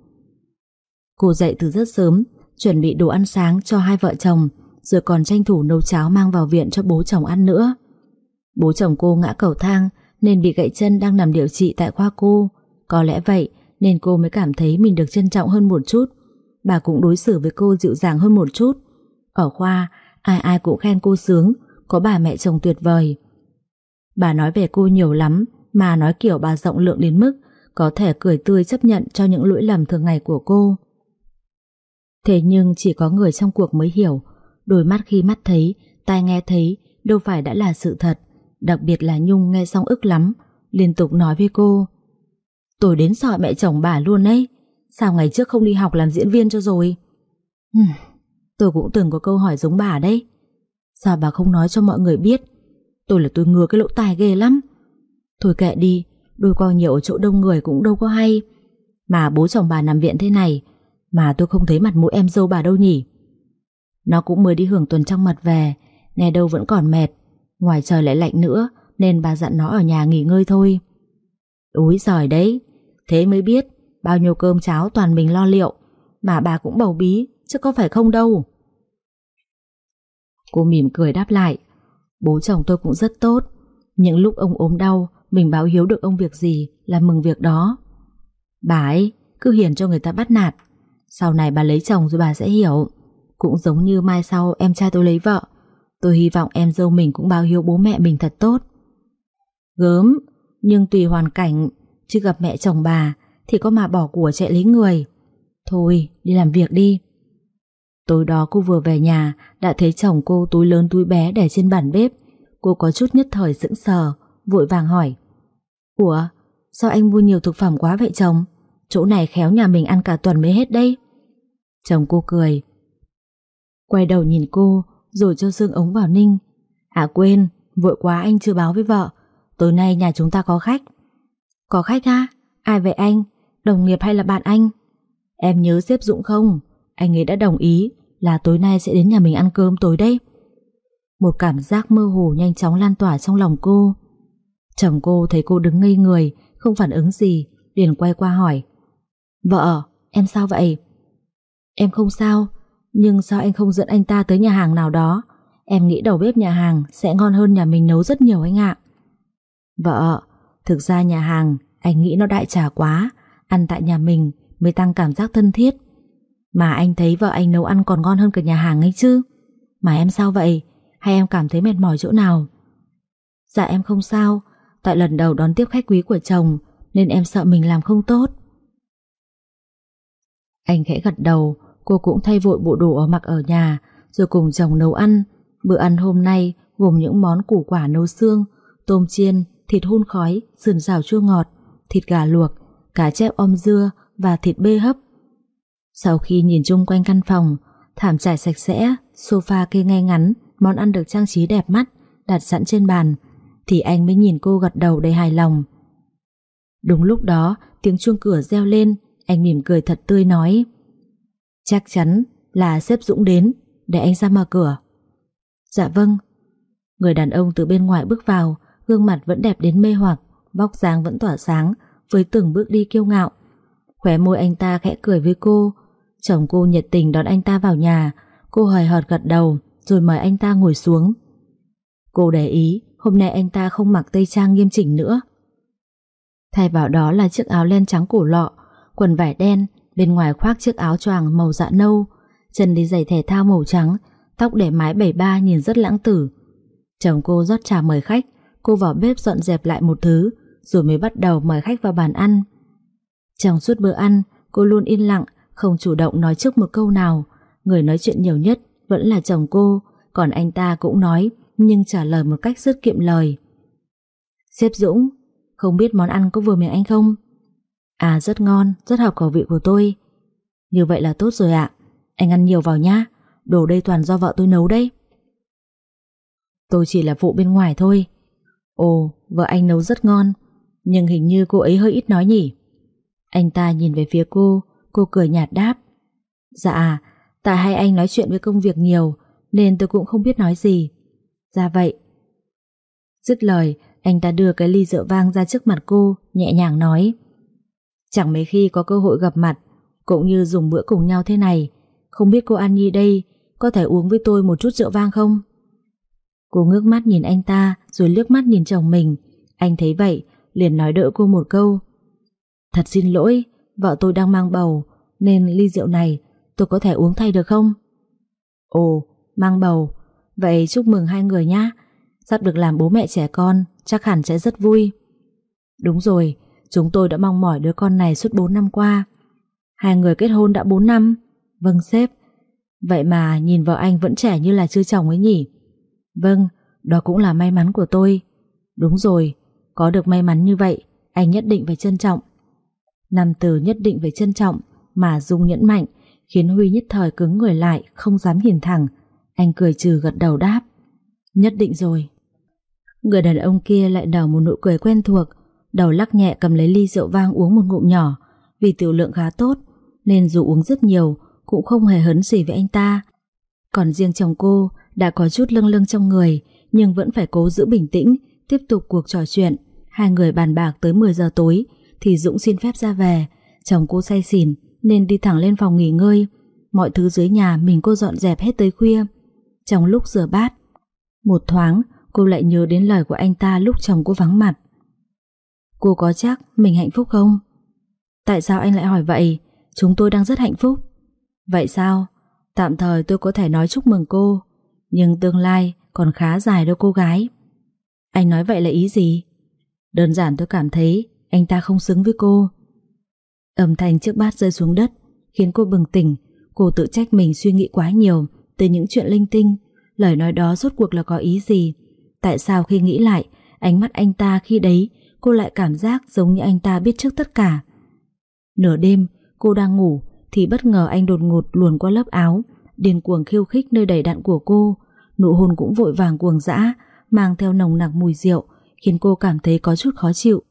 Cô dậy từ rất sớm, Chuẩn bị đồ ăn sáng cho hai vợ chồng, Rồi còn tranh thủ nấu cháo mang vào viện cho bố chồng ăn nữa. Bố chồng cô ngã cầu thang Nên bị gãy chân đang nằm điều trị tại khoa cô. Có lẽ vậy Nên cô mới cảm thấy mình được trân trọng hơn một chút. Bà cũng đối xử với cô dịu dàng hơn một chút. Ở khoa Ai ai cũng khen cô sướng, Có bà mẹ chồng tuyệt vời. Bà nói về cô nhiều lắm, Mà nói kiểu bà rộng lượng đến mức Có thể cười tươi chấp nhận cho những lỗi lầm thường ngày của cô. Thế nhưng chỉ có người trong cuộc mới hiểu, Đôi mắt khi mắt thấy, Tai nghe thấy Đâu phải đã là sự thật. Đặc biệt là Nhung nghe xong ức lắm, Liên tục nói với cô, Tôi đến sợ mẹ chồng bà luôn ấy, Sao ngày trước không đi học làm diễn viên cho rồi? Ừ. Tôi cũng từng có câu hỏi giống bà đấy. Sao bà không nói cho mọi người biết? Tôi là tôi ngừa cái lỗ tai ghê lắm. Thôi kệ đi, Đôi co nhiều ở chỗ đông người cũng đâu có hay. Mà bố chồng bà nằm viện thế này, mà tôi không thấy mặt mũi em dâu bà đâu nhỉ? Nó cũng mới đi hưởng tuần trăng mật về, Nghe đâu vẫn còn mệt. Ngoài trời lại lạnh nữa, Nên bà dặn nó ở nhà nghỉ ngơi thôi. Úi giời đấy, Thế mới biết Bao nhiêu cơm cháo toàn mình lo liệu, Mà bà cũng bầu bí, Chứ có phải không đâu. Cô mỉm cười đáp lại, Bố chồng tôi cũng rất tốt, Những lúc ông ốm đau, Mình báo hiếu được ông việc gì là mừng việc đó. Bà ấy cứ hiền cho người ta bắt nạt, Sau này bà lấy chồng rồi bà sẽ hiểu. Cũng giống như mai sau em trai tôi lấy vợ, Tôi hy vọng em dâu mình cũng báo hiếu bố mẹ mình thật tốt. Gớm, Nhưng tùy hoàn cảnh, Chứ gặp mẹ chồng bà Thì có mà bỏ của chạy lấy người. Thôi, đi làm việc đi. Tối đó cô vừa về nhà, Đã thấy chồng cô túi lớn túi bé để trên bàn bếp. Cô có chút nhất thời sững sờ, Vội vàng hỏi. Ủa, sao anh mua nhiều thực phẩm quá vậy chồng? Chỗ này khéo nhà mình ăn cả tuần mới hết đây Chồng cô cười. Quay đầu nhìn cô, Rồi cho xương ống vào ninh. À quên, Vội quá anh chưa báo với vợ. Tối nay nhà chúng ta có khách. Có khách ha Ai vậy anh? Đồng nghiệp hay là bạn anh? Em nhớ xếp Dũng không? Anh ấy đã đồng ý là tối nay sẽ đến nhà mình ăn cơm tối đấy. Một cảm giác mơ hồ nhanh chóng lan tỏa trong lòng cô. Chồng cô thấy cô đứng ngây người Không phản ứng gì Liền quay qua hỏi. Vợ, em sao vậy? Em không sao Nhưng sao anh không dẫn anh ta tới nhà hàng nào đó? Em nghĩ đầu bếp nhà hàng Sẽ ngon hơn nhà mình nấu rất nhiều anh ạ. Vợ, thực ra nhà hàng Anh nghĩ nó đại trà quá. Ăn tại nhà mình mới tăng cảm giác thân thiết. Mà anh thấy vợ anh nấu ăn còn ngon hơn cả nhà hàng ấy chứ? Mà em sao vậy? Hay em cảm thấy mệt mỏi chỗ nào? Dạ em không sao. Tại lần đầu đón tiếp khách quý của chồng Nên em sợ mình làm không tốt. Anh khẽ gật đầu Cô cũng thay vội bộ đồ ở mặc ở nhà Rồi cùng chồng nấu ăn. Bữa ăn hôm nay gồm những món củ quả nấu xương Tôm chiên, thịt hun khói Sườn xào chua ngọt Thịt gà luộc, cá chép om dưa Và thịt bê hấp. Sau khi nhìn chung quanh căn phòng Thảm trải sạch sẽ, sofa kê ngay ngắn Món ăn được trang trí đẹp mắt Đặt sẵn trên bàn thì anh mới nhìn cô gật đầu đầy hài lòng. Đúng lúc đó, tiếng chuông cửa reo lên, anh mỉm cười thật tươi nói Chắc chắn là sếp Dũng đến, để anh ra mở cửa. Dạ vâng. Người đàn ông từ bên ngoài bước vào, gương mặt vẫn đẹp đến mê hoặc, vóc dáng vẫn tỏa sáng, với từng bước đi kiêu ngạo. Khóe môi anh ta khẽ cười với cô, chồng cô nhiệt tình đón anh ta vào nhà, cô hời hợt gật đầu, rồi mời anh ta ngồi xuống. Cô để ý, Hôm nay anh ta không mặc tây trang nghiêm chỉnh nữa. Thay vào đó là chiếc áo len trắng cổ lọ Quần vải đen Bên ngoài khoác chiếc áo choàng màu dạ nâu Chân đi giày thể thao màu trắng Tóc để mái bảy ba nhìn rất lãng tử. Chồng cô rót trà mời khách Cô vào bếp dọn dẹp lại một thứ Rồi mới bắt đầu mời khách vào bàn ăn. Trong suốt bữa ăn Cô luôn yên lặng không chủ động nói trước một câu nào Người nói chuyện nhiều nhất vẫn là chồng cô Còn anh ta cũng nói nhưng trả lời một cách rất kiệm lời. xếp Dũng, không biết món ăn có vừa miệng anh không? À rất ngon, rất hợp khẩu vị của tôi. Như vậy là tốt rồi ạ. Anh ăn nhiều vào nhá, đồ đây toàn do vợ tôi nấu đấy. Tôi chỉ là phụ bên ngoài thôi. Ồ, vợ anh nấu rất ngon, nhưng hình như cô ấy hơi ít nói nhỉ. Anh ta nhìn về phía cô, cô cười nhạt đáp. Dạ, tại hai anh nói chuyện với công việc nhiều, nên tôi cũng không biết nói gì. Ra vậy. Dứt lời, anh ta đưa cái ly rượu vang ra trước mặt cô, nhẹ nhàng nói. Chẳng mấy khi có cơ hội gặp mặt, cũng như dùng bữa cùng nhau thế này, không biết cô An Nhi đây có thể uống với tôi một chút rượu vang không? Cô ngước mắt nhìn anh ta rồi liếc mắt nhìn chồng mình. Anh thấy vậy, liền nói đỡ cô một câu. Thật xin lỗi, vợ tôi đang mang bầu, nên ly rượu này tôi có thể uống thay được không? Ồ, mang bầu, Vậy chúc mừng hai người nhé Sắp được làm bố mẹ trẻ con Chắc hẳn sẽ rất vui. Đúng rồi, chúng tôi đã mong mỏi đứa con này suốt 4 năm qua. Hai người kết hôn đã 4 năm. Vâng sếp. Vậy mà nhìn vợ anh vẫn trẻ như là chưa chồng ấy nhỉ? Vâng, đó cũng là may mắn của tôi. Đúng rồi, có được may mắn như vậy Anh nhất định phải trân trọng. Nam từ nhất định phải trân trọng, Mà Dung nhẫn mạnh, Khiến Huy nhất thời cứng người lại, Không dám nhìn thẳng. Anh cười trừ gật đầu đáp. Nhất định rồi. Người đàn ông kia lại nở một nụ cười quen thuộc, Đầu lắc nhẹ cầm lấy ly rượu vang uống một ngụm nhỏ. Vì tiểu lượng khá tốt, Nên dù uống rất nhiều, Cũng không hề hấn gì với anh ta. Còn riêng chồng cô Đã có chút lâng lâng trong người, Nhưng vẫn phải cố giữ bình tĩnh, Tiếp tục cuộc trò chuyện. Hai người bàn bạc tới 10 giờ tối thì Dũng xin phép ra về Chồng cô say xỉn Nên đi thẳng lên phòng nghỉ ngơi Mọi thứ dưới nhà mình cô dọn dẹp hết tới khuya trong lúc rửa bát. Một thoáng, cô lại nhớ đến lời của anh ta lúc chồng cô vắng mặt. Cô có chắc mình hạnh phúc không? Tại sao anh lại hỏi vậy? Chúng tôi đang rất hạnh phúc. Vậy sao? Tạm thời tôi có thể nói chúc mừng cô Nhưng tương lai còn khá dài đâu cô gái Anh nói vậy là ý gì? Đơn giản tôi cảm thấy anh ta không xứng với cô. Âm thanh chiếc bát rơi xuống đất, Khiến cô bừng tỉnh. Cô tự trách mình suy nghĩ quá nhiều Từ những chuyện linh tinh. Lời nói đó rốt cuộc là có ý gì? Tại sao khi nghĩ lại, Ánh mắt anh ta khi đấy, Cô lại cảm giác giống như anh ta biết trước tất cả? Nửa đêm, cô đang ngủ, Thì bất ngờ anh đột ngột luồn qua lớp áo, Điên cuồng khiêu khích nơi đầy đạn của cô. Nụ hôn cũng vội vàng cuồng dã, Mang theo nồng nặc mùi rượu, Khiến cô cảm thấy có chút khó chịu.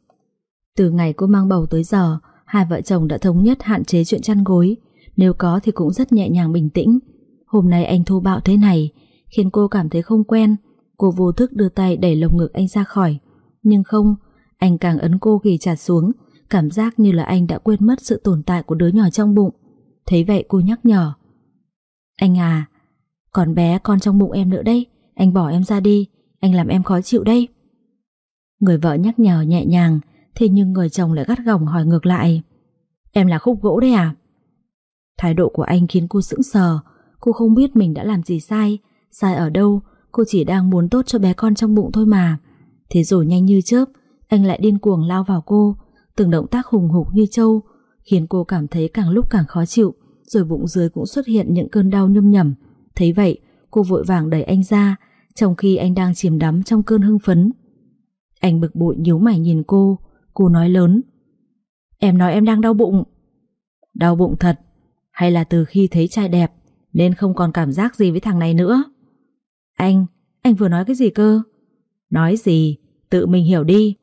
Từ ngày cô mang bầu tới giờ, Hai vợ chồng đã thống nhất hạn chế chuyện chăn gối. Nếu có thì cũng rất nhẹ nhàng bình tĩnh. Hôm nay anh thô bạo thế này, Khiến cô cảm thấy không quen. Cô vô thức đưa tay đẩy lồng ngực anh ra khỏi. Nhưng không, Anh càng ấn cô ghi chặt xuống. Cảm giác như là anh đã quên mất sự tồn tại của đứa nhỏ trong bụng. Thấy vậy cô nhắc nhở. Anh à Còn bé con trong bụng em nữa đây Anh bỏ em ra đi. Anh làm em khó chịu đây Người vợ nhắc nhở nhẹ nhàng Thế nhưng người chồng lại gắt gỏng hỏi ngược lại. Em là khúc gỗ đấy à? Thái độ của anh khiến cô sững sờ. Cô không biết mình đã làm gì sai. Sai ở đâu? Cô chỉ đang muốn tốt cho bé con trong bụng thôi mà. Thế rồi nhanh như chớp, Anh lại điên cuồng lao vào cô. Từng động tác hùng hục như trâu, Khiến cô cảm thấy càng lúc càng khó chịu. Rồi bụng dưới cũng xuất hiện những cơn đau nhâm nhầm. Thấy vậy, cô vội vàng đẩy anh ra, Trong khi anh đang chìm đắm trong cơn hưng phấn. Anh bực bội nhíu mày nhìn cô. Cô nói lớn. Em nói em đang đau bụng. Đau bụng thật? Hay là từ khi thấy trai đẹp Nên không còn cảm giác gì với thằng này nữa? Anh, anh vừa nói cái gì cơ? Nói gì? Tự mình hiểu đi.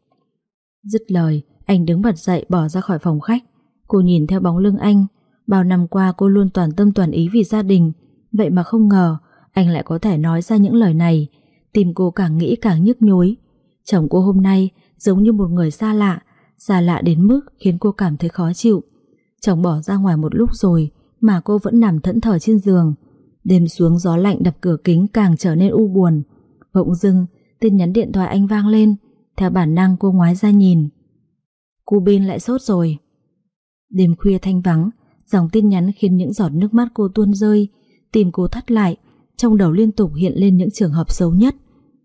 Dứt lời anh đứng bật dậy bỏ ra khỏi phòng khách. Cô nhìn theo bóng lưng anh. Bao năm qua cô luôn toàn tâm toàn ý vì gia đình. Vậy mà không ngờ Anh lại có thể nói ra những lời này. Tìm cô càng nghĩ càng nhức nhối. Chồng cô hôm nay giống như một người xa lạ Xa lạ đến mức khiến cô cảm thấy khó chịu. Chồng bỏ ra ngoài một lúc rồi Mà cô vẫn nằm thẫn thờ trên giường. Đêm xuống gió lạnh đập cửa kính càng trở nên u buồn. Bỗng dưng, Tin nhắn điện thoại anh vang lên. Theo bản năng cô ngoái ra nhìn. Cô Bin lại sốt rồi. Đêm khuya thanh vắng, Dòng tin nhắn khiến những giọt nước mắt cô tuôn rơi. Tìm cô thắt lại, Trong đầu liên tục hiện lên những trường hợp xấu nhất.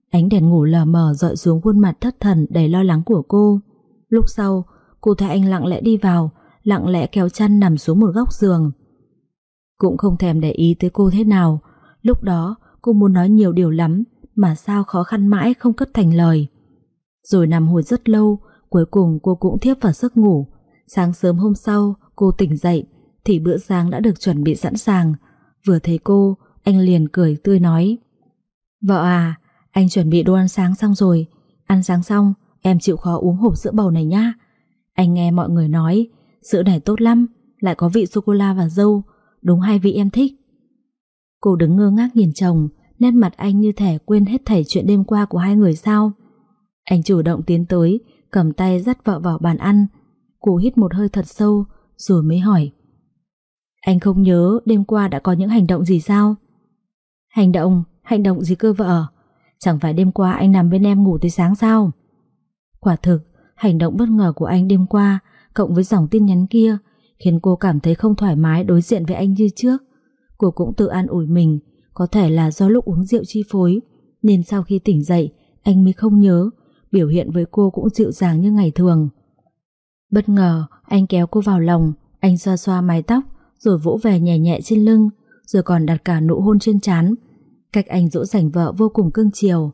Ánh đèn ngủ lờ mờ dọi xuống khuôn mặt thất thần đầy lo lắng của cô. Lúc sau Cô thấy anh lặng lẽ đi vào, Lặng lẽ kéo chăn nằm xuống một góc giường. Cũng không thèm để ý tới cô thế nào. Lúc đó, cô muốn nói nhiều điều lắm, Mà sao khó khăn mãi không cất thành lời. Rồi nằm hồi rất lâu, Cuối cùng cô cũng thiếp vào giấc ngủ. Sáng sớm hôm sau, cô tỉnh dậy, Thì bữa sáng đã được chuẩn bị sẵn sàng. Vừa thấy cô, Anh liền cười tươi nói. Vợ à Anh chuẩn bị đồ ăn sáng xong rồi. Ăn sáng xong em chịu khó uống hộp sữa bầu này nhá Anh nghe mọi người nói Sữa này tốt lắm Lại có vị sô-cô-la và dâu Đúng hai vị em thích Cô đứng ngơ ngác nhìn chồng Nét mặt anh như thể quên hết thảy chuyện đêm qua của hai người sao Anh chủ động tiến tới cầm tay dắt vợ vào bàn ăn. Cô hít một hơi thật sâu, rồi mới hỏi. Anh không nhớ đêm qua đã có những hành động gì sao? Hành động? Hành động gì cơ vợ? Chẳng phải đêm qua anh nằm bên em ngủ tới sáng sao? Quả thực, hành động bất ngờ của anh đêm qua cộng với dòng tin nhắn kia khiến cô cảm thấy không thoải mái đối diện với anh như trước. Cô cũng tự an ủi mình có thể là do lúc uống rượu chi phối nên sau khi tỉnh dậy anh mới không nhớ biểu hiện với cô cũng dịu dàng như ngày thường. Bất ngờ, anh kéo cô vào lòng, anh xoa xoa mái tóc, rồi vỗ về nhẹ nhẹ trên lưng, rồi còn đặt cả nụ hôn trên trán. Cách anh dỗ dành vợ vô cùng cưng chiều.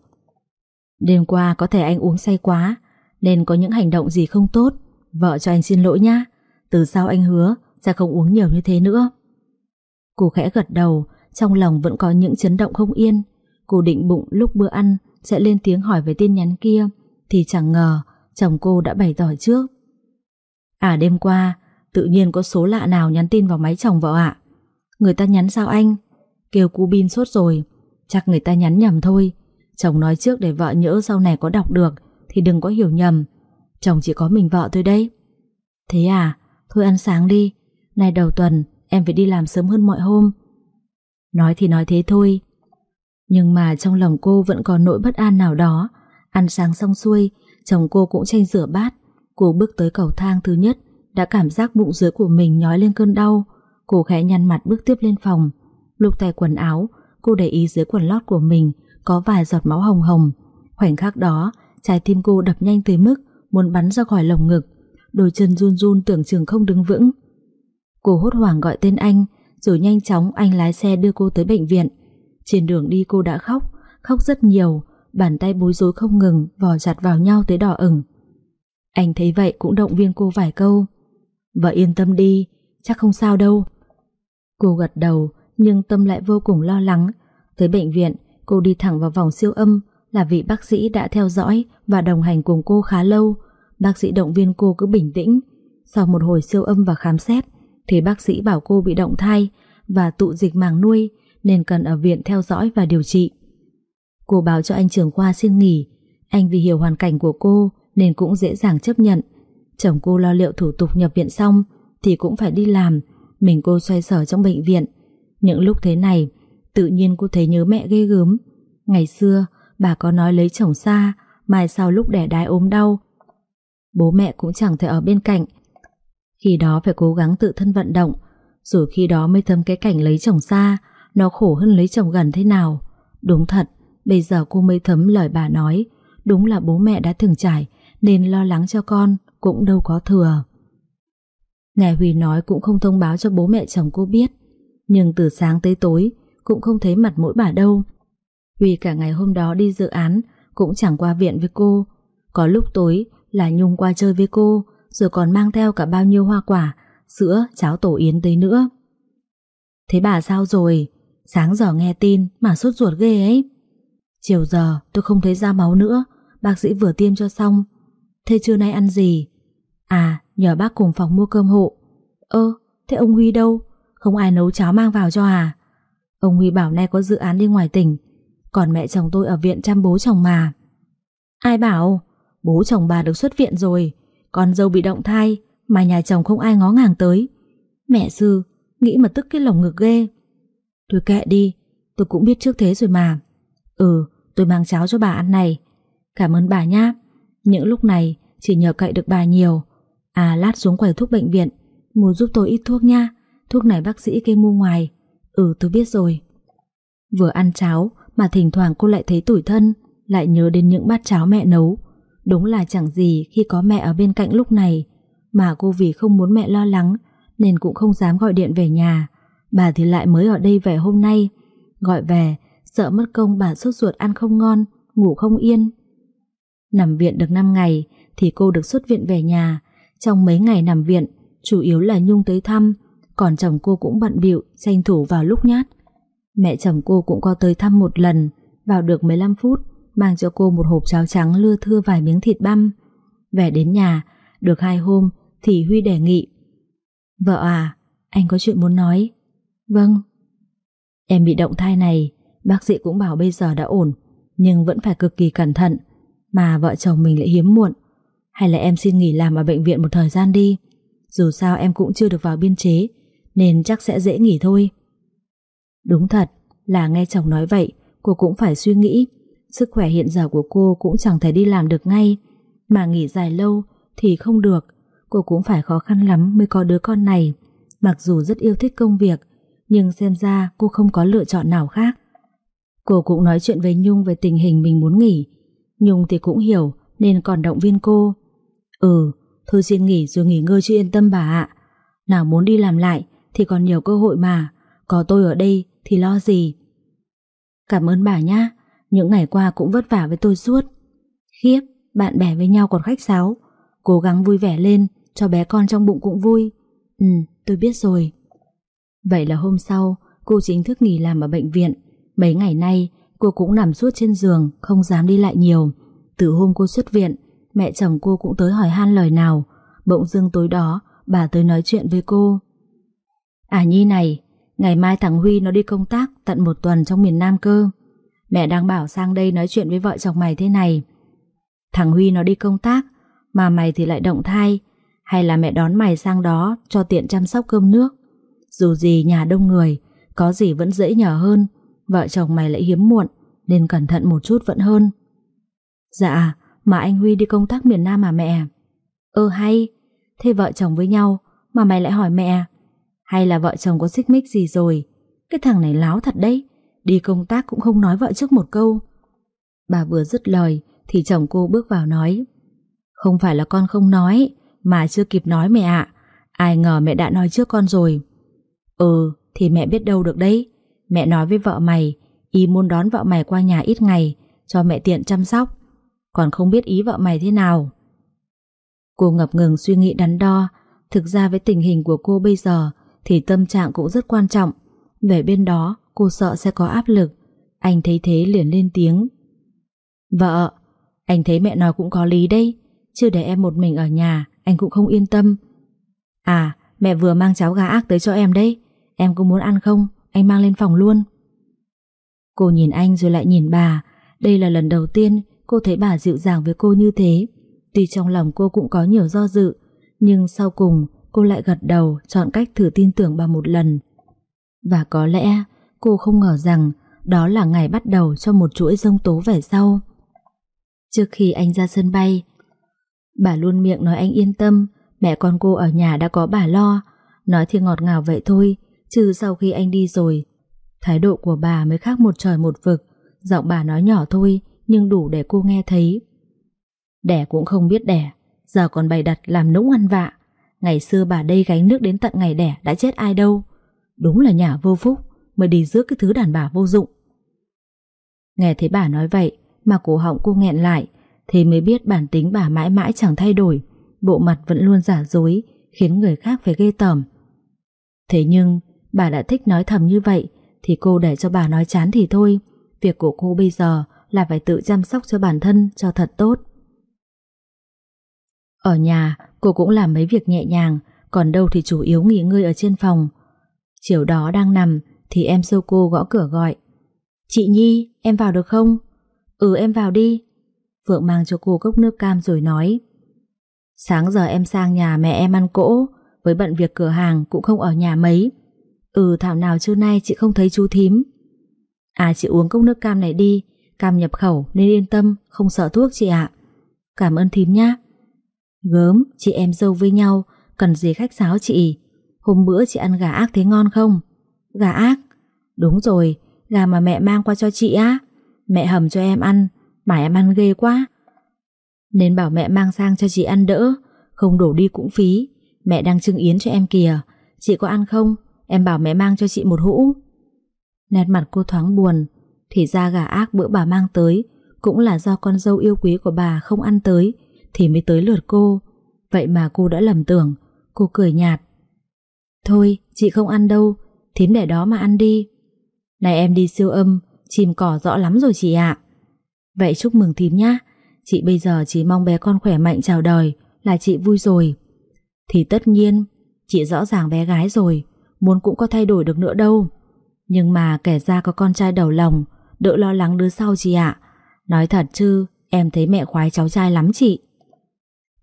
Đêm qua có thể anh uống say quá, nên có những hành động gì không tốt. Vợ cho anh xin lỗi nhá, từ sau anh hứa sẽ không uống nhiều như thế nữa. Cô khẽ gật đầu, trong lòng vẫn có những chấn động không yên. Cô định bụng lúc bữa ăn sẽ lên tiếng hỏi về tin nhắn kia, thì chẳng ngờ chồng cô đã bày tỏ trước. À đêm qua, tự nhiên có số lạ nào nhắn tin vào máy chồng vợ ạ. Người ta nhắn sao anh? Kêu cú bin sốt rồi, chắc người ta nhắn nhầm thôi. Chồng nói trước để vợ nhỡ sau này có đọc được thì đừng có hiểu nhầm. Chồng chỉ có mình vợ thôi đấy. Thế à, thôi ăn sáng đi. Này đầu tuần em phải đi làm sớm hơn mọi hôm. Nói thì nói thế thôi. Nhưng mà trong lòng cô vẫn còn nỗi bất an nào đó Ăn sáng xong xuôi, chồng cô cũng tranh rửa bát. Cô bước tới cầu thang thứ nhất, đã cảm giác bụng dưới của mình nhói lên cơn đau. Cô khẽ nhăn mặt bước tiếp lên phòng Lục tay quần áo Cô để ý dưới quần lót của mình Có vài giọt máu hồng hồng Khoảnh khắc đó Trái tim cô đập nhanh tới mức Muốn bắn ra khỏi lồng ngực, Đôi chân run run tưởng chừng không đứng vững. Cô hốt hoảng gọi tên anh, Rồi nhanh chóng anh lái xe đưa cô tới bệnh viện. Trên đường đi cô đã khóc Khóc rất nhiều, Bàn tay bối rối không ngừng, Vò chặt vào nhau tới đỏ ửng. Anh thấy vậy cũng động viên cô vài câu. Vợ yên tâm đi, Chắc không sao đâu. Cô gật đầu, nhưng tâm lại vô cùng lo lắng. Tới bệnh viện, Cô đi thẳng vào vòng siêu âm là vị bác sĩ đã theo dõi Và đồng hành cùng cô khá lâu. Bác sĩ động viên cô cứ bình tĩnh. Sau một hồi siêu âm và khám xét, Thì bác sĩ bảo cô bị động thai Và tụ dịch màng nuôi Nên cần ở viện theo dõi và điều trị. Cô báo cho anh trưởng khoa xin nghỉ. Anh vì hiểu hoàn cảnh của cô Nên cũng dễ dàng chấp nhận. Chồng cô lo liệu thủ tục nhập viện xong Thì cũng phải đi làm. Mình cô xoay sở trong bệnh viện. Những lúc thế này, Tự nhiên cô thấy nhớ mẹ ghê gớm. Ngày xưa bà có nói lấy chồng xa, Mai sau lúc đẻ đái ốm đau. Bố mẹ cũng chẳng thể ở bên cạnh. Khi đó phải cố gắng tự thân vận động, Rồi khi đó mới thấm cái cảnh lấy chồng xa, Nó khổ hơn lấy chồng gần thế nào. Đúng thật, Bây giờ cô mới thấm lời bà nói, Đúng là bố mẹ đã từng trải, Nên lo lắng cho con, Cũng đâu có thừa. Ngài Huy nói cũng không thông báo cho bố mẹ chồng cô biết, Nhưng từ sáng tới tối, Cũng không thấy mặt mũi bà đâu. Huy cả ngày hôm đó đi dự án Cũng chẳng qua viện với cô. Có lúc tối là Nhung qua chơi với cô Rồi còn mang theo cả bao nhiêu hoa quả Sữa, cháo tổ yến tới nữa. Thế bà sao rồi? Sáng giờ nghe tin mà sốt ruột ghê ấy. Chiều giờ tôi không thấy ra máu nữa Bác sĩ vừa tiêm cho xong. Thế trưa nay ăn gì? À nhờ bác cùng phòng mua cơm hộ. Ơ thế ông Huy đâu? Không ai nấu cháo mang vào cho à? Ông Huy bảo nay có dự án đi ngoài tỉnh còn mẹ chồng tôi ở viện chăm bố chồng mà. Ai bảo, Bố chồng bà được xuất viện rồi, Con dâu bị động thai, Mà nhà chồng không ai ngó ngàng tới. Mẹ sư, Nghĩ mà tức cái lồng ngực ghê. Tôi kệ đi, Tôi cũng biết trước thế rồi mà. Ừ tôi mang cháo cho bà ăn này. Cảm ơn bà nhá. Những lúc này, chỉ nhờ cậy được bà nhiều. À lát xuống quầy thuốc bệnh viện. Mua giúp tôi ít thuốc nha Thuốc này bác sĩ kê mua ngoài. Ừ tôi biết rồi. Vừa ăn cháo mà thỉnh thoảng cô lại thấy tủi thân, Lại nhớ đến những bát cháo mẹ nấu. Đúng là chẳng gì khi có mẹ ở bên cạnh lúc này. Mà cô vì không muốn mẹ lo lắng, Nên cũng không dám gọi điện về nhà. Bà thì lại mới ở đây về hôm nay. Gọi về, Sợ mất công bà sốt ruột ăn không ngon, Ngủ không yên. Nằm viện được 5 ngày, Thì cô được xuất viện về nhà. Trong mấy ngày nằm viện, Chủ yếu là Nhung tới thăm, Còn chồng cô cũng bận bịu tranh thủ vào lúc nhát. Mẹ chồng cô cũng có tới thăm một lần. Vào được 15 phút, Mang cho cô một hộp cháo trắng lưa thưa vài miếng thịt băm. Về đến nhà, Được hai hôm, Thì Huy đề nghị, Vợ à Anh có chuyện muốn nói. Vâng. Em bị động thai này, Bác sĩ cũng bảo bây giờ đã ổn, Nhưng vẫn phải cực kỳ cẩn thận, Mà vợ chồng mình lại hiếm muộn. Hay là em xin nghỉ làm ở bệnh viện một thời gian đi. Dù sao em cũng chưa được vào biên chế, Nên chắc sẽ dễ nghỉ thôi. Đúng thật Là nghe chồng nói vậy Cô cũng phải suy nghĩ Sức khỏe hiện giờ của cô cũng chẳng thể đi làm được ngay Mà nghỉ dài lâu Thì không được Cô cũng phải khó khăn lắm mới có đứa con này Mặc dù rất yêu thích công việc Nhưng xem ra cô không có lựa chọn nào khác Cô cũng nói chuyện với Nhung về tình hình mình muốn nghỉ. Nhung thì cũng hiểu nên còn động viên cô. Ừ, thôi xin nghỉ rồi nghỉ ngơi chứ yên tâm bà ạ. Nào muốn đi làm lại thì còn nhiều cơ hội mà. Có tôi ở đây thì lo gì. Cảm ơn bà nhá. Những ngày qua cũng vất vả với tôi suốt. Khiếp, bạn bè với nhau còn khách sáo. Cố gắng vui vẻ lên cho bé con trong bụng cũng vui. Ừ, tôi biết rồi. Vậy là hôm sau, cô chính thức nghỉ làm ở bệnh viện. Mấy ngày nay cô cũng nằm suốt trên giường Không dám đi lại nhiều Từ hôm cô xuất viện Mẹ chồng cô cũng tới hỏi han lời nào Bỗng dưng tối đó bà tới nói chuyện với cô À Nhi này Ngày mai thằng Huy nó đi công tác Tận một tuần trong miền Nam cơ. Mẹ đang bảo sang đây nói chuyện với vợ chồng mày thế này. Thằng Huy nó đi công tác, Mà mày thì lại động thai. Hay là mẹ đón mày sang đó Cho tiện chăm sóc cơm nước. Dù gì nhà đông người, Có gì vẫn dễ nhờ hơn. Vợ chồng mày lại hiếm muộn, Nên cẩn thận một chút vẫn hơn. Dạ Mà anh Huy đi công tác miền Nam mà mẹ. Ơ hay, Thế vợ chồng với nhau, Mà mày lại hỏi mẹ hay là vợ chồng có xích mích gì rồi? Cái thằng này láo thật đấy. Đi công tác cũng không nói vợ trước một câu. Bà vừa dứt lời, Thì chồng cô bước vào nói, Không phải là con không nói, Mà chưa kịp nói mẹ ạ. Ai ngờ mẹ đã nói trước con rồi. Ừ thì mẹ biết đâu được đấy. Mẹ nói với vợ mày Y muốn đón vợ mày qua nhà ít ngày, Cho mẹ tiện chăm sóc. Còn không biết ý vợ mày thế nào. Cô ngập ngừng suy nghĩ đắn đo. Thực ra với tình hình của cô bây giờ thì tâm trạng cũng rất quan trọng. Về bên đó, cô sợ sẽ có áp lực. Anh thấy thế liền lên tiếng. Vợ, Anh thấy mẹ nói cũng có lý đấy. Chứ để em một mình ở nhà, Anh cũng không yên tâm. À mẹ vừa mang cháo gà ác tới cho em đấy. Em có muốn ăn không? Anh mang lên phòng luôn. Cô nhìn anh rồi lại nhìn bà. Đây là lần đầu tiên cô thấy bà dịu dàng với cô như thế. Tuy trong lòng cô cũng có nhiều do dự, Nhưng sau cùng cô lại gật đầu, Chọn cách thử tin tưởng bà một lần. Và có lẽ, Cô không ngờ rằng Đó là ngày bắt đầu cho một chuỗi rông tố về sau. Trước khi anh ra sân bay, Bà luôn miệng nói anh yên tâm, Mẹ con cô ở nhà đã có bà lo. Nói thì ngọt ngào vậy thôi, Chứ sau khi anh đi rồi, Thái độ của bà mới khác một trời một vực. Giọng bà nói nhỏ thôi, Nhưng đủ để cô nghe thấy. Đẻ cũng không biết đẻ, Giờ còn bày đặt làm nũng ăn vạ. Ngày xưa bà đây gánh nước đến tận ngày đẻ, Đã chết ai đâu. Đúng là nhà vô phúc Mới đi giữa cái thứ đàn bà vô dụng. Nghe thấy bà nói vậy, Mà cổ họng cô nghẹn lại, Thế mới biết bản tính bà mãi mãi chẳng thay đổi, Bộ mặt vẫn luôn giả dối, Khiến người khác phải ghê tởm. Thế nhưng, bà đã thích nói thầm như vậy, Thì cô để cho bà nói chán thì thôi, Việc của cô bây giờ Là phải tự chăm sóc cho bản thân cho thật tốt. Ở nhà cô cũng làm mấy việc nhẹ nhàng, Còn đâu thì chủ yếu nghỉ ngơi ở trên phòng. Chiều đó đang nằm Thì em sâu cô gõ cửa gọi. Chị Nhi, em vào được không? Ừ em vào đi. Phượng mang cho cô cốc nước cam rồi nói. Sáng giờ em sang nhà mẹ em ăn cỗ, Với bận việc cửa hàng cũng không ở nhà mấy. Ừ thảo nào trưa nay chị không thấy chú thím. À chị uống cốc nước cam này đi, Cam nhập khẩu nên yên tâm, Không sợ thuốc chị ạ. Cảm ơn thím nhá. Gớm, chị em dâu với nhau, Cần gì khách sáo chị? Hôm bữa chị ăn gà ác thấy ngon không? Gà ác? Đúng rồi, Gà mà mẹ mang qua cho chị á. Mẹ hầm cho em ăn Mà em ăn ghê quá. Nên bảo mẹ mang sang cho chị ăn đỡ, Không đổ đi cũng phí. Mẹ đang trưng yến cho em kìa. Chị có ăn không? Em bảo mẹ mang cho chị một hũ. Nét mặt cô thoáng buồn, Thì ra gà ác bữa bà mang tới, Cũng là do con dâu yêu quý của bà không ăn tới. Thì mới tới lượt cô. Vậy mà cô đã lầm tưởng, Cô cười nhạt. Thôi, chị không ăn đâu, Thím để đó mà ăn đi. Này em đi siêu âm, Chìm cỏ rõ lắm rồi chị ạ. Vậy chúc mừng thím nhá. Chị bây giờ chỉ mong bé con khỏe mạnh chào đời Là chị vui rồi. Thì tất nhiên, Chị rõ ràng bé gái rồi, Muốn cũng có thay đổi được nữa đâu. Nhưng mà kẻ ra có con trai đầu lòng, Đỡ lo lắng đứa sau chị ạ. Nói thật chứ, Em thấy mẹ khoái cháu trai lắm chị.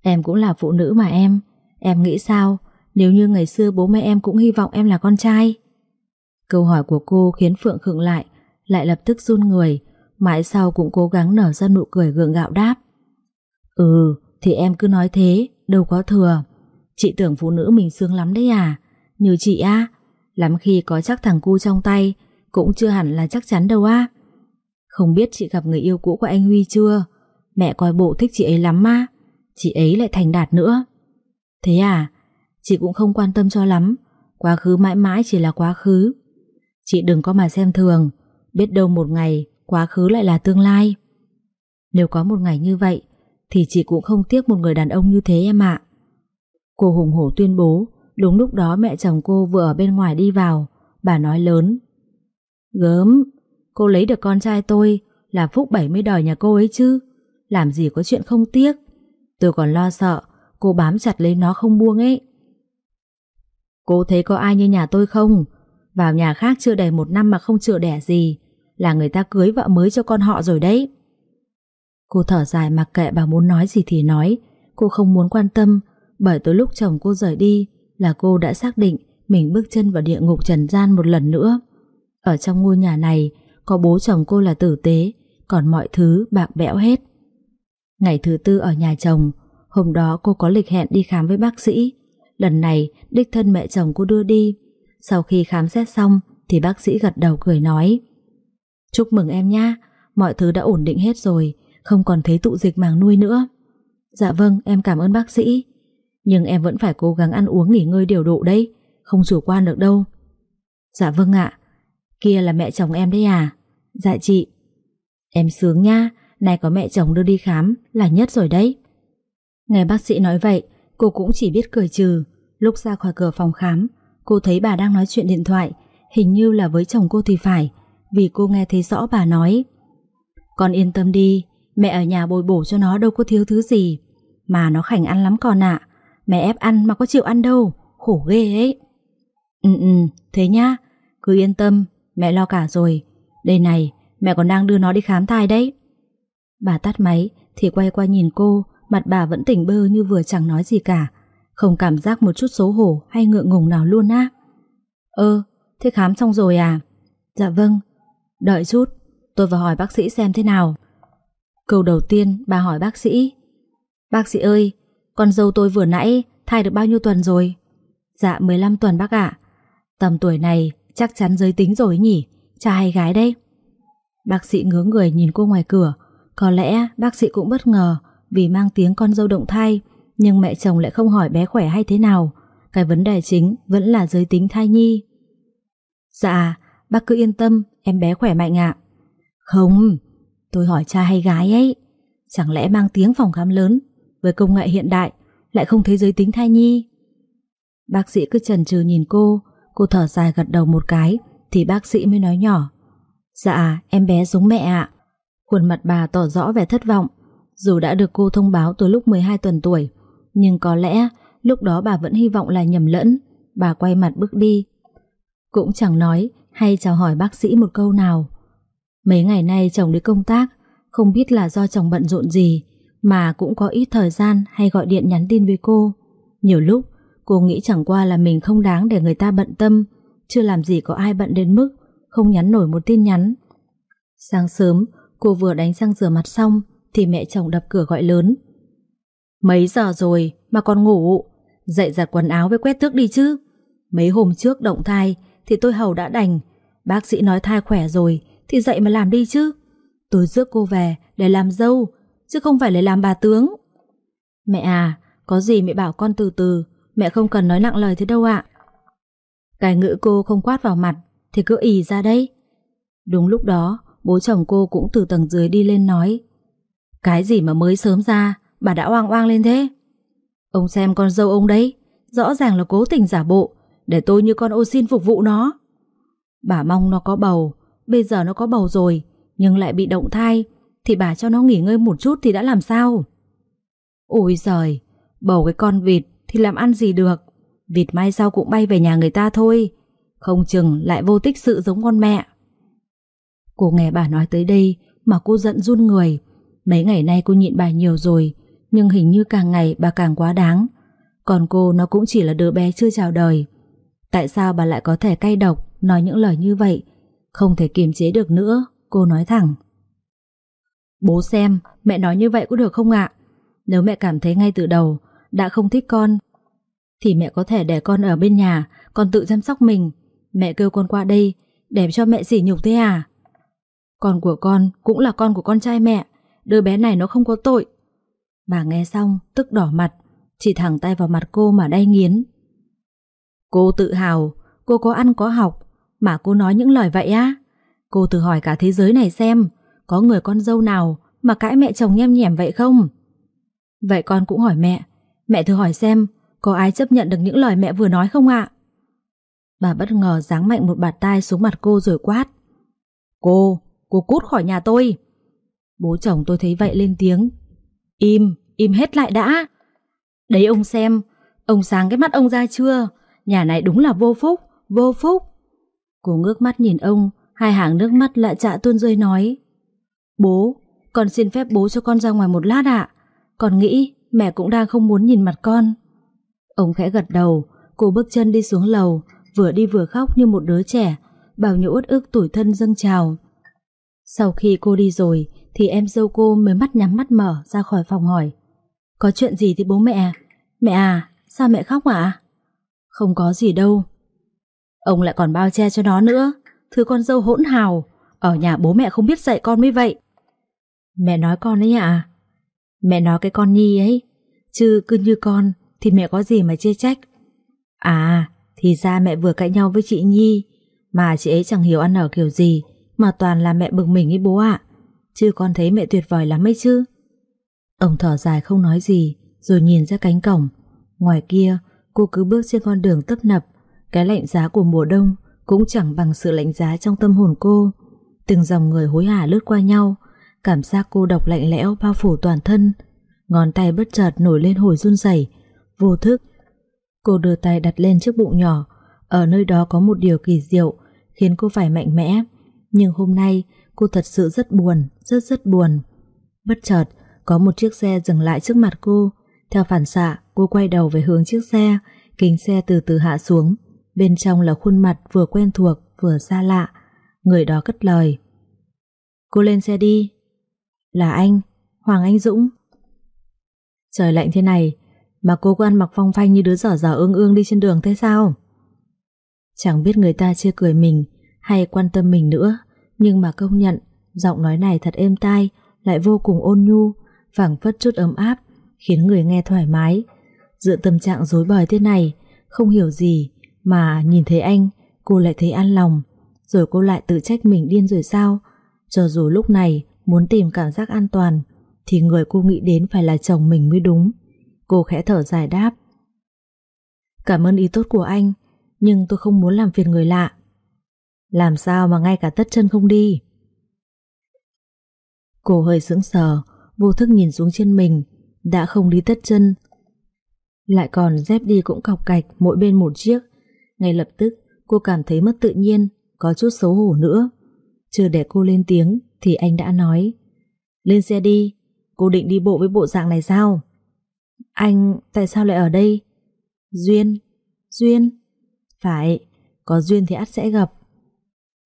Em cũng là phụ nữ mà em. Em nghĩ sao? Nếu như ngày xưa bố mẹ em cũng hy vọng em là con trai. Câu hỏi của cô khiến Phượng khựng lại Lại lập tức run người, Mãi sau cũng cố gắng nở ra nụ cười gượng gạo đáp. Ừ Thì em cứ nói thế, Đâu có thừa. Chị tưởng phụ nữ mình sướng lắm đấy à? Như chị á, Lắm khi có chắc thằng cu trong tay, Cũng chưa hẳn là chắc chắn đâu á. Không biết chị gặp người yêu cũ của anh Huy chưa? Mẹ coi bộ thích chị ấy lắm á. Chị ấy lại thành đạt nữa. Thế à Chị cũng không quan tâm cho lắm. Quá khứ mãi mãi chỉ là quá khứ. Chị đừng có mà xem thường. Biết đâu một ngày Quá khứ lại là tương lai. Nếu có một ngày như vậy, Thì chị cũng không tiếc một người đàn ông như thế em ạ. Cô hùng hổ tuyên bố, Đúng lúc đó mẹ chồng cô vừa ở bên ngoài đi vào. Bà nói lớn, Gớm, Cô lấy được con trai tôi Là phúc 70 đời nhà cô ấy chứ. Làm gì có chuyện không tiếc. Tôi còn lo sợ, Cô bám chặt lấy nó không buông ấy. Cô thấy có ai như nhà tôi không? Vào nhà khác chưa đầy một năm mà không chữa đẻ gì, Là người ta cưới vợ mới cho con họ rồi đấy. Cô thở dài mặc kệ bà muốn nói gì thì nói, Cô không muốn quan tâm, Bởi tới lúc chồng cô rời đi Là cô đã xác định Mình bước chân vào địa ngục trần gian một lần nữa. Ở trong ngôi nhà này, Có bố chồng cô là tử tế, Còn mọi thứ bạc bẽo hết. Ngày thứ tư ở nhà chồng Hôm đó cô có lịch hẹn đi khám với bác sĩ Lần này đích thân mẹ chồng cô đưa đi Sau khi khám xét xong thì bác sĩ gật đầu cười nói Chúc mừng em nha, mọi thứ đã ổn định hết rồi, không còn thấy tụ dịch màng nuôi nữa. Dạ vâng, em cảm ơn bác sĩ. Nhưng em vẫn phải cố gắng ăn uống nghỉ ngơi điều độ đấy, không chủ quan được đâu. Dạ vâng ạ. Kia là mẹ chồng em đấy à? Dạ chị. Em sướng nha, nay có mẹ chồng đưa đi khám là nhất rồi đấy. Nghe bác sĩ nói vậy, cô cũng chỉ biết cười trừ. Lúc ra khỏi cửa phòng khám, cô thấy bà đang nói chuyện điện thoại, hình như là với chồng cô thì phải, vì cô nghe thấy rõ bà nói. Con yên tâm đi, mẹ ở nhà bồi bổ cho nó đâu có thiếu thứ gì. Mà nó khảnh ăn lắm con ạ, mẹ ép ăn mà có chịu ăn đâu, khổ ghê ấy. Ừ ừ, thế nhá, cứ yên tâm, mẹ lo cả rồi. Đây này, mẹ còn đang đưa nó đi khám thai đấy. Bà tắt máy thì quay qua nhìn cô, mặt bà vẫn tỉnh bơ như vừa chẳng nói gì cả. Không cảm giác một chút xấu hổ hay ngượng ngùng nào luôn á. Ơ, thế khám xong rồi à? Dạ vâng. Đợi chút, tôi vào hỏi bác sĩ xem thế nào. Câu đầu tiên bà hỏi bác sĩ. Bác sĩ ơi, con dâu tôi vừa nãy thai được bao nhiêu tuần rồi? Dạ 15 tuần bác ạ. Tầm tuổi này chắc chắn giới tính rồi nhỉ? cha hay gái đây? Bác sĩ ngứa người nhìn cô ngoài cửa. Có lẽ bác sĩ cũng bất ngờ vì mang tiếng con dâu động thai, nhưng mẹ chồng lại không hỏi bé khỏe hay thế nào. Cái vấn đề chính vẫn là giới tính thai nhi. Dạ, bác cứ yên tâm, em bé khỏe mạnh ạ. Không, tôi hỏi trai hay gái ấy. Chẳng lẽ mang tiếng phòng khám lớn với công nghệ hiện đại lại không thấy giới tính thai nhi? Bác sĩ cứ chần chừ nhìn cô, cô thở dài gật đầu một cái thì bác sĩ mới nói nhỏ. Dạ, em bé giống mẹ ạ. Khuôn mặt bà tỏ rõ vẻ thất vọng, dù đã được cô thông báo từ lúc 12 tuần tuổi, nhưng có lẽ lúc đó bà vẫn hy vọng là nhầm lẫn. Bà quay mặt bước đi. Cũng chẳng nói hay chào hỏi bác sĩ một câu nào. Mấy ngày nay chồng đi công tác, không biết là do chồng bận rộn gì, mà cũng có ít thời gian hay gọi điện nhắn tin với cô. Nhiều lúc, cô nghĩ chẳng qua là mình không đáng để người ta bận tâm, chưa làm gì có ai bận đến mức không nhắn nổi một tin nhắn. Sáng sớm, cô vừa đánh răng rửa mặt xong thì mẹ chồng đập cửa gọi lớn. Mấy giờ rồi mà còn ngủ, dậy giặt quần áo với quét tước đi chứ. Mấy hôm trước động thai thì tôi hầu đã đành, bác sĩ nói thai khỏe rồi thì dậy mà làm đi chứ. Tôi rước cô về để làm dâu, chứ không phải để làm bà tướng. Mẹ à, có gì mẹ bảo con từ từ, mẹ không cần nói nặng lời thế đâu ạ. Cái ngữ cô không quát vào mặt thì cứ ì ra đây. Đúng lúc đó, bố chồng cô cũng từ tầng dưới đi lên nói. Cái gì mà mới sớm ra, bà đã oang oang lên thế? Ông xem con dâu ông đấy, rõ ràng là cố tình giả bộ, để tôi như con ô xin phục vụ nó. Bà mong nó có bầu, bây giờ nó có bầu rồi, nhưng lại bị động thai, thì bà cho nó nghỉ ngơi một chút thì đã làm sao? Ôi giời, bầu cái con vịt thì làm ăn gì được, vịt mai sau cũng bay về nhà người ta thôi, không chừng lại vô tích sự giống con mẹ. Cô nghe bà nói tới đây mà cô giận run người. Mấy ngày nay cô nhịn bà nhiều rồi, nhưng hình như càng ngày bà càng quá đáng. Còn cô nó cũng chỉ là đứa bé chưa chào đời. Tại sao bà lại có thể cay độc nói những lời như vậy? Không thể kiềm chế được nữa, cô nói thẳng. Bố xem, mẹ nói như vậy có được không ạ? Nếu mẹ cảm thấy ngay từ đầu đã không thích con, thì mẹ có thể để con ở bên nhà, con tự chăm sóc mình. Mẹ kêu con qua đây, để cho mẹ sỉ nhục thế à? Con của con cũng là con của con trai mẹ, đứa bé này nó không có tội. Bà nghe xong, tức đỏ mặt, chỉ thẳng tay vào mặt cô mà đay nghiến. Cô tự hào, cô có ăn có học, mà cô nói những lời vậy á. Cô thử hỏi cả thế giới này xem, có người con dâu nào mà cãi mẹ chồng nhem nhẻm vậy không? Vậy con cũng hỏi mẹ, mẹ thử hỏi xem, có ai chấp nhận được những lời mẹ vừa nói không ạ? Bà bất ngờ giáng mạnh một bạt tai xuống mặt cô rồi quát. Cô, cô cút khỏi nhà tôi. Bố chồng tôi thấy vậy lên tiếng. Im, im hết lại đã. Đấy ông xem, ông sáng cái mắt ông ra chưa? Nhà này đúng là vô phúc, vô phúc. Cô ngước mắt nhìn ông, hai hàng nước mắt lại chạ tuôn rơi nói. Bố, con xin phép bố cho con ra ngoài một lát ạ. Con nghĩ mẹ cũng đang không muốn nhìn mặt con. Ông khẽ gật đầu, cô bước chân đi xuống lầu, vừa đi vừa khóc như một đứa trẻ, bao nhiêu uất ức tủi thân dâng trào. Sau khi cô đi rồi, thì em dâu cô mới mắt nhắm mắt mở ra khỏi phòng hỏi. Có chuyện gì thì bố mẹ? Mẹ à, sao mẹ khóc ạ? Không có gì đâu. Ông lại còn bao che cho nó nữa Thứ con dâu hỗn hào Ở nhà bố mẹ không biết dạy con mới vậy Mẹ nói con ấy ạ Mẹ nói cái con Nhi ấy Chứ cứ như con Thì mẹ có gì mà chê trách À thì ra mẹ vừa cãi nhau với chị Nhi Mà chị ấy chẳng hiểu ăn ở kiểu gì mà toàn là mẹ bực mình ấy bố ạ. Chứ con thấy mẹ tuyệt vời lắm ấy chứ. Ông thở dài không nói gì, Rồi nhìn ra cánh cổng. Ngoài kia, cô cứ bước trên con đường tấp nập. Cái lạnh giá của mùa đông Cũng chẳng bằng sự lạnh giá trong tâm hồn cô. Từng dòng người hối hả lướt qua nhau, Cảm giác cô độc lạnh lẽo bao phủ toàn thân. Ngón tay bất chợt nổi lên hồi run rẩy. Vô thức, Cô đưa tay đặt lên chiếc bụng nhỏ. Ở nơi đó có một điều kỳ diệu Khiến cô phải mạnh mẽ. Nhưng hôm nay cô thật sự rất buồn Rất rất buồn. Bất chợt có một chiếc xe dừng lại trước mặt cô. Theo phản xạ cô quay đầu về hướng chiếc xe Kính xe từ từ hạ xuống. Bên trong là khuôn mặt vừa quen thuộc Vừa xa lạ. Người đó cất lời. Cô lên xe đi. Là anh, Hoàng Anh Dũng. Trời lạnh thế này Mà cô có ăn mặc phong phanh như đứa dở dở ương ương đi trên đường thế sao? Chẳng biết người ta chưa cười mình Hay quan tâm mình nữa. Nhưng mà công nhận, Giọng nói này thật êm tai, Lại vô cùng ôn nhu, phảng phất chút ấm áp, Khiến người nghe thoải mái. Dựa tâm trạng dối bời thế này, Không hiểu gì Mà nhìn thấy anh, Cô lại thấy an lòng, Rồi cô lại tự trách mình điên rồi sao? Cho dù lúc này muốn tìm cảm giác an toàn, Thì người cô nghĩ đến phải là chồng mình mới đúng. Cô khẽ thở dài đáp. Cảm ơn ý tốt của anh, Nhưng tôi không muốn làm phiền người lạ. Làm sao mà ngay cả tất chân không đi? Cô hơi sững sờ, Vô thức nhìn xuống trên mình, Đã không đi tất chân. Lại còn dép đi cũng cọc cạch Mỗi bên một chiếc. Ngay lập tức, cô cảm thấy mất tự nhiên, Có chút xấu hổ nữa. Chưa để cô lên tiếng, Thì anh đã nói, Lên xe đi, Cô định đi bộ với bộ dạng này sao? Anh, tại sao lại ở đây? Duyên Duyên. Phải, Có duyên thì ắt sẽ gặp.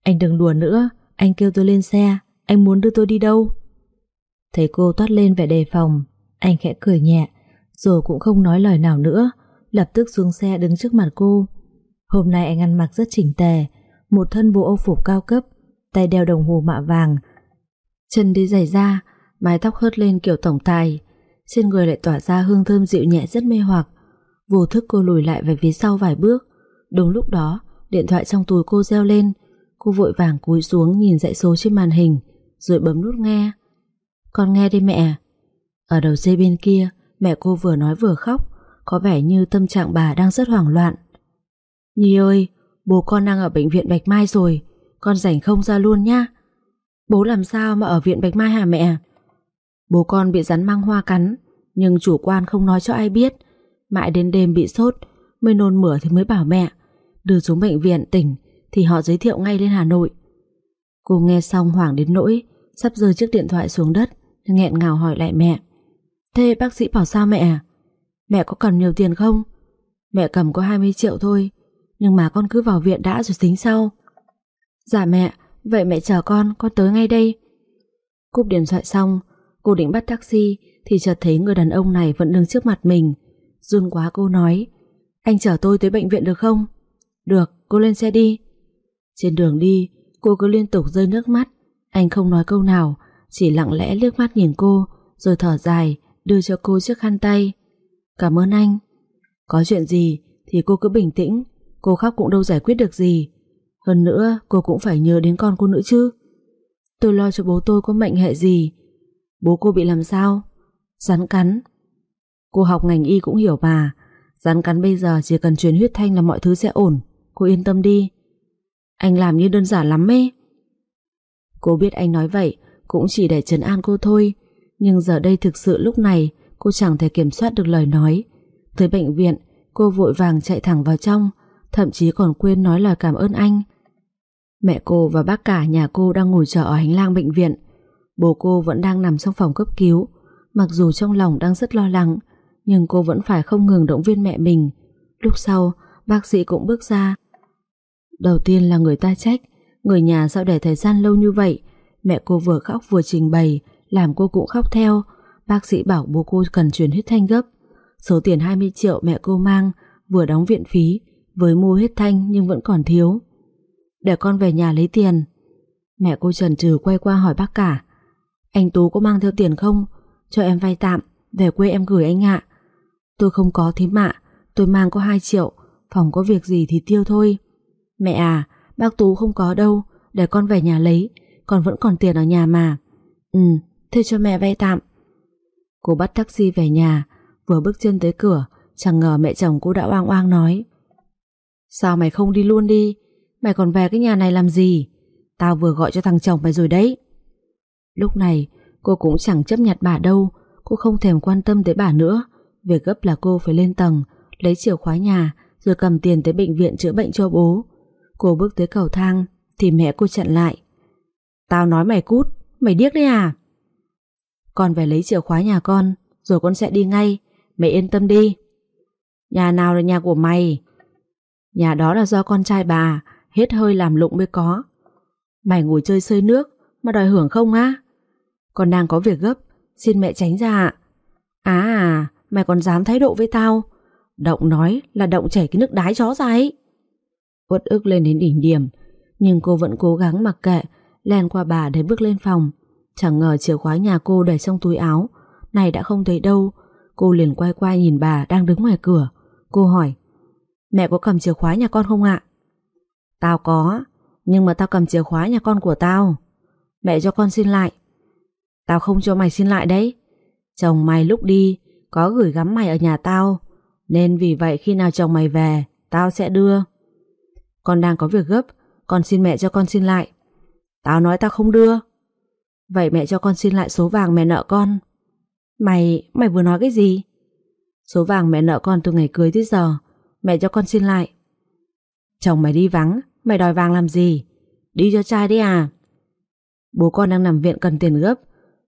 Anh đừng đùa nữa, Anh kêu tôi lên xe, Anh muốn đưa tôi đi đâu? Thấy cô toát lên vẻ đề phòng, Anh khẽ cười nhẹ, Rồi cũng không nói lời nào nữa, Lập tức xuống xe đứng trước mặt cô. Hôm nay anh ăn mặc rất chỉnh tề, Một thân bộ âu phục cao cấp, Tay đeo đồng hồ mạ vàng, Chân đi giày da, Mái tóc hớt lên kiểu tổng tài. Trên người lại tỏa ra hương thơm dịu nhẹ rất mê hoặc. Vô thức cô lùi lại về phía sau vài bước. Đúng lúc đó, Điện thoại trong túi cô reo lên. Cô vội vàng cúi xuống nhìn dãy số trên màn hình, Rồi bấm nút nghe. Con nghe đi mẹ. Ở đầu dây bên kia, Mẹ cô vừa nói vừa khóc, Có vẻ như tâm trạng bà đang rất hoảng loạn. Nhi ơi, Bố con đang ở bệnh viện Bạch Mai rồi, Con rảnh không ra luôn nhá. Bố làm sao mà ở viện Bạch Mai hả mẹ? Bố con bị rắn mang hoa cắn, Nhưng chủ quan không nói cho ai biết. Mãi đến đêm bị sốt, Mới nôn mửa thì mới bảo mẹ, Đưa xuống bệnh viện tỉnh thì họ giới thiệu ngay lên Hà Nội Cô nghe xong hoảng đến nỗi Sắp rơi chiếc điện thoại xuống đất nghẹn ngào hỏi lại mẹ Thế bác sĩ bảo sao mẹ à? Mẹ có cần nhiều tiền không? Mẹ cầm có 20 triệu thôi Nhưng mà con cứ vào viện đã rồi tính sau Dạ mẹ Vậy mẹ chờ con, con tới ngay đây Cúp điện thoại xong Cô định bắt taxi Thì chợt thấy người đàn ông này vẫn đứng trước mặt mình Run quá cô nói Anh chở tôi tới bệnh viện được không? Được, cô lên xe đi trên đường đi, Cô cứ liên tục rơi nước mắt. Anh không nói câu nào, chỉ lặng lẽ liếc mắt nhìn cô, Rồi thở dài, đưa cho cô chiếc khăn tay. Cảm ơn anh. Có chuyện gì thì cô cứ bình tĩnh, Cô khóc cũng đâu giải quyết được gì. Hơn nữa, cô cũng phải nhớ đến con cô nữa chứ. Tôi lo cho bố tôi có mệnh hệ gì. Bố cô bị làm sao? Rắn cắn. Cô học ngành y cũng hiểu bà Rắn cắn bây giờ chỉ cần truyền huyết thanh là mọi thứ sẽ ổn. Cô yên tâm đi. Anh làm như đơn giản lắm ấy. Cô biết anh nói vậy cũng chỉ để trấn an cô thôi, Nhưng giờ đây thực sự lúc này Cô chẳng thể kiểm soát được lời nói. Tới bệnh viện, Cô vội vàng chạy thẳng vào trong, Thậm chí còn quên nói lời cảm ơn anh. Mẹ cô và bác cả nhà cô đang ngồi chờ ở hành lang bệnh viện. Bố cô vẫn đang nằm trong phòng cấp cứu. Mặc dù trong lòng đang rất lo lắng, Nhưng cô vẫn phải không ngừng động viên mẹ mình. Lúc sau, Bác sĩ cũng bước ra Đầu tiên là người ta trách. Người nhà sao để thời gian lâu như vậy? Mẹ cô vừa khóc vừa trình bày, Làm cô cũng khóc theo. Bác sĩ bảo bố cô cần chuyển huyết thanh gấp. Số tiền 20 triệu mẹ cô mang, Vừa đóng viện phí, Với mua huyết thanh nhưng vẫn còn thiếu. Để con về nhà lấy tiền. Mẹ cô trần trừ quay qua hỏi bác cả. Anh Tú có mang theo tiền không? Cho em vay tạm, Về quê em gửi anh ạ. Tôi không có thím mạ Tôi mang có 2 triệu, Phòng có việc gì thì tiêu thôi. Mẹ à bác Tú không có đâu, Để con về nhà lấy, Con vẫn còn tiền ở nhà mà. Ừ thế cho mẹ vay tạm. Cô bắt taxi về nhà, Vừa bước chân tới cửa, Chẳng ngờ mẹ chồng cô đã oang oang nói. Sao mày không đi luôn đi? Mày còn về cái nhà này làm gì? Tao vừa gọi cho thằng chồng mày rồi đấy. Lúc này, cô cũng chẳng chấp nhặt bà đâu, Cô không thèm quan tâm tới bà nữa. Việc gấp là cô phải lên tầng, Lấy chìa khóa nhà, Rồi cầm tiền tới bệnh viện chữa bệnh cho bố. Cô bước tới cầu thang Thì mẹ cô chặn lại. Tao nói mày cút, mày điếc đấy à? Con phải lấy chìa khóa nhà con Rồi con sẽ đi ngay. Mày yên tâm đi. Nhà nào là nhà của mày? Nhà đó là do con trai bà Hết hơi làm lụng mới có. Mày ngồi chơi sơi nước Mà đòi hưởng không á? Con đang có việc gấp Xin mẹ tránh ra ạ. À à Mày còn dám thái độ với tao? Động nói là động chảy cái nước đái chó ra ấy. Uất ức lên đến đỉnh điểm. Nhưng cô vẫn cố gắng mặc kệ Len qua bà để bước lên phòng. Chẳng ngờ chìa khóa nhà cô để trong túi áo. Này đã không thấy đâu. Cô liền quay qua nhìn bà đang đứng ngoài cửa. Cô hỏi, Mẹ có cầm chìa khóa nhà con không ạ? Tao có, Nhưng mà tao cầm chìa khóa nhà con của tao. Mẹ cho con xin lại. Tao không cho mày xin lại đấy. Chồng mày lúc đi Có gửi gắm mày ở nhà tao. Nên vì vậy khi nào chồng mày về, Tao sẽ đưa. Con đang có việc gấp Con xin mẹ cho con xin lại. Tao nói tao không đưa. Vậy mẹ cho con xin lại số vàng mẹ nợ con. Mày, mày vừa nói cái gì? Số vàng mẹ nợ con từ ngày cưới tới giờ Mẹ cho con xin lại. Chồng mày đi vắng Mày đòi vàng làm gì? Đi cho trai đi à? Bố con đang nằm viện cần tiền gấp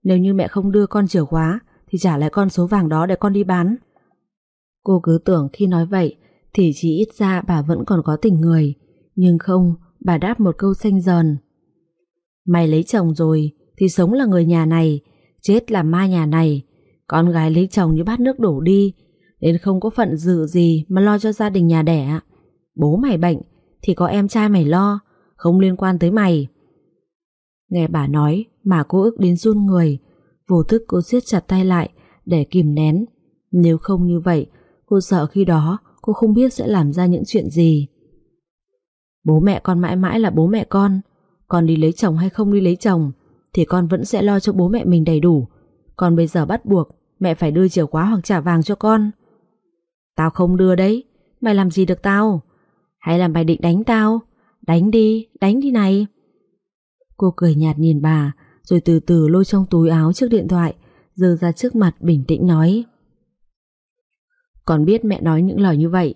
Nếu như mẹ không đưa con chìa khóa Thì trả lại con số vàng đó để con đi bán. Cô cứ tưởng khi nói vậy Thì chỉ ít ra bà vẫn còn có tình người. Nhưng không, Bà đáp một câu xanh giòn. Mày lấy chồng rồi, Thì sống là người nhà này, Chết là ma nhà này. Con gái lấy chồng như bát nước đổ đi Đến không có phận dự gì Mà lo cho gia đình nhà đẻ. Bố mày bệnh, Thì có em trai mày lo, Không liên quan tới mày. Nghe bà nói, mà cô ức đến run người. Vô thức cô siết chặt tay lại Để kìm nén. Nếu không như vậy, Cô sợ khi đó cô không biết sẽ làm ra những chuyện gì. Bố mẹ con mãi mãi là bố mẹ con. Con đi lấy chồng hay không đi lấy chồng Thì con vẫn sẽ lo cho bố mẹ mình đầy đủ. Còn bây giờ bắt buộc Mẹ phải đưa chìa khóa hoặc trả vàng cho con. Tao không đưa đấy. Mày làm gì được tao? Hay là mày định đánh tao? Đánh đi, đánh đi này. Cô cười nhạt nhìn bà Rồi từ từ lôi trong túi áo chiếc điện thoại Dơ ra trước mặt bình tĩnh nói. Con biết mẹ nói những lời như vậy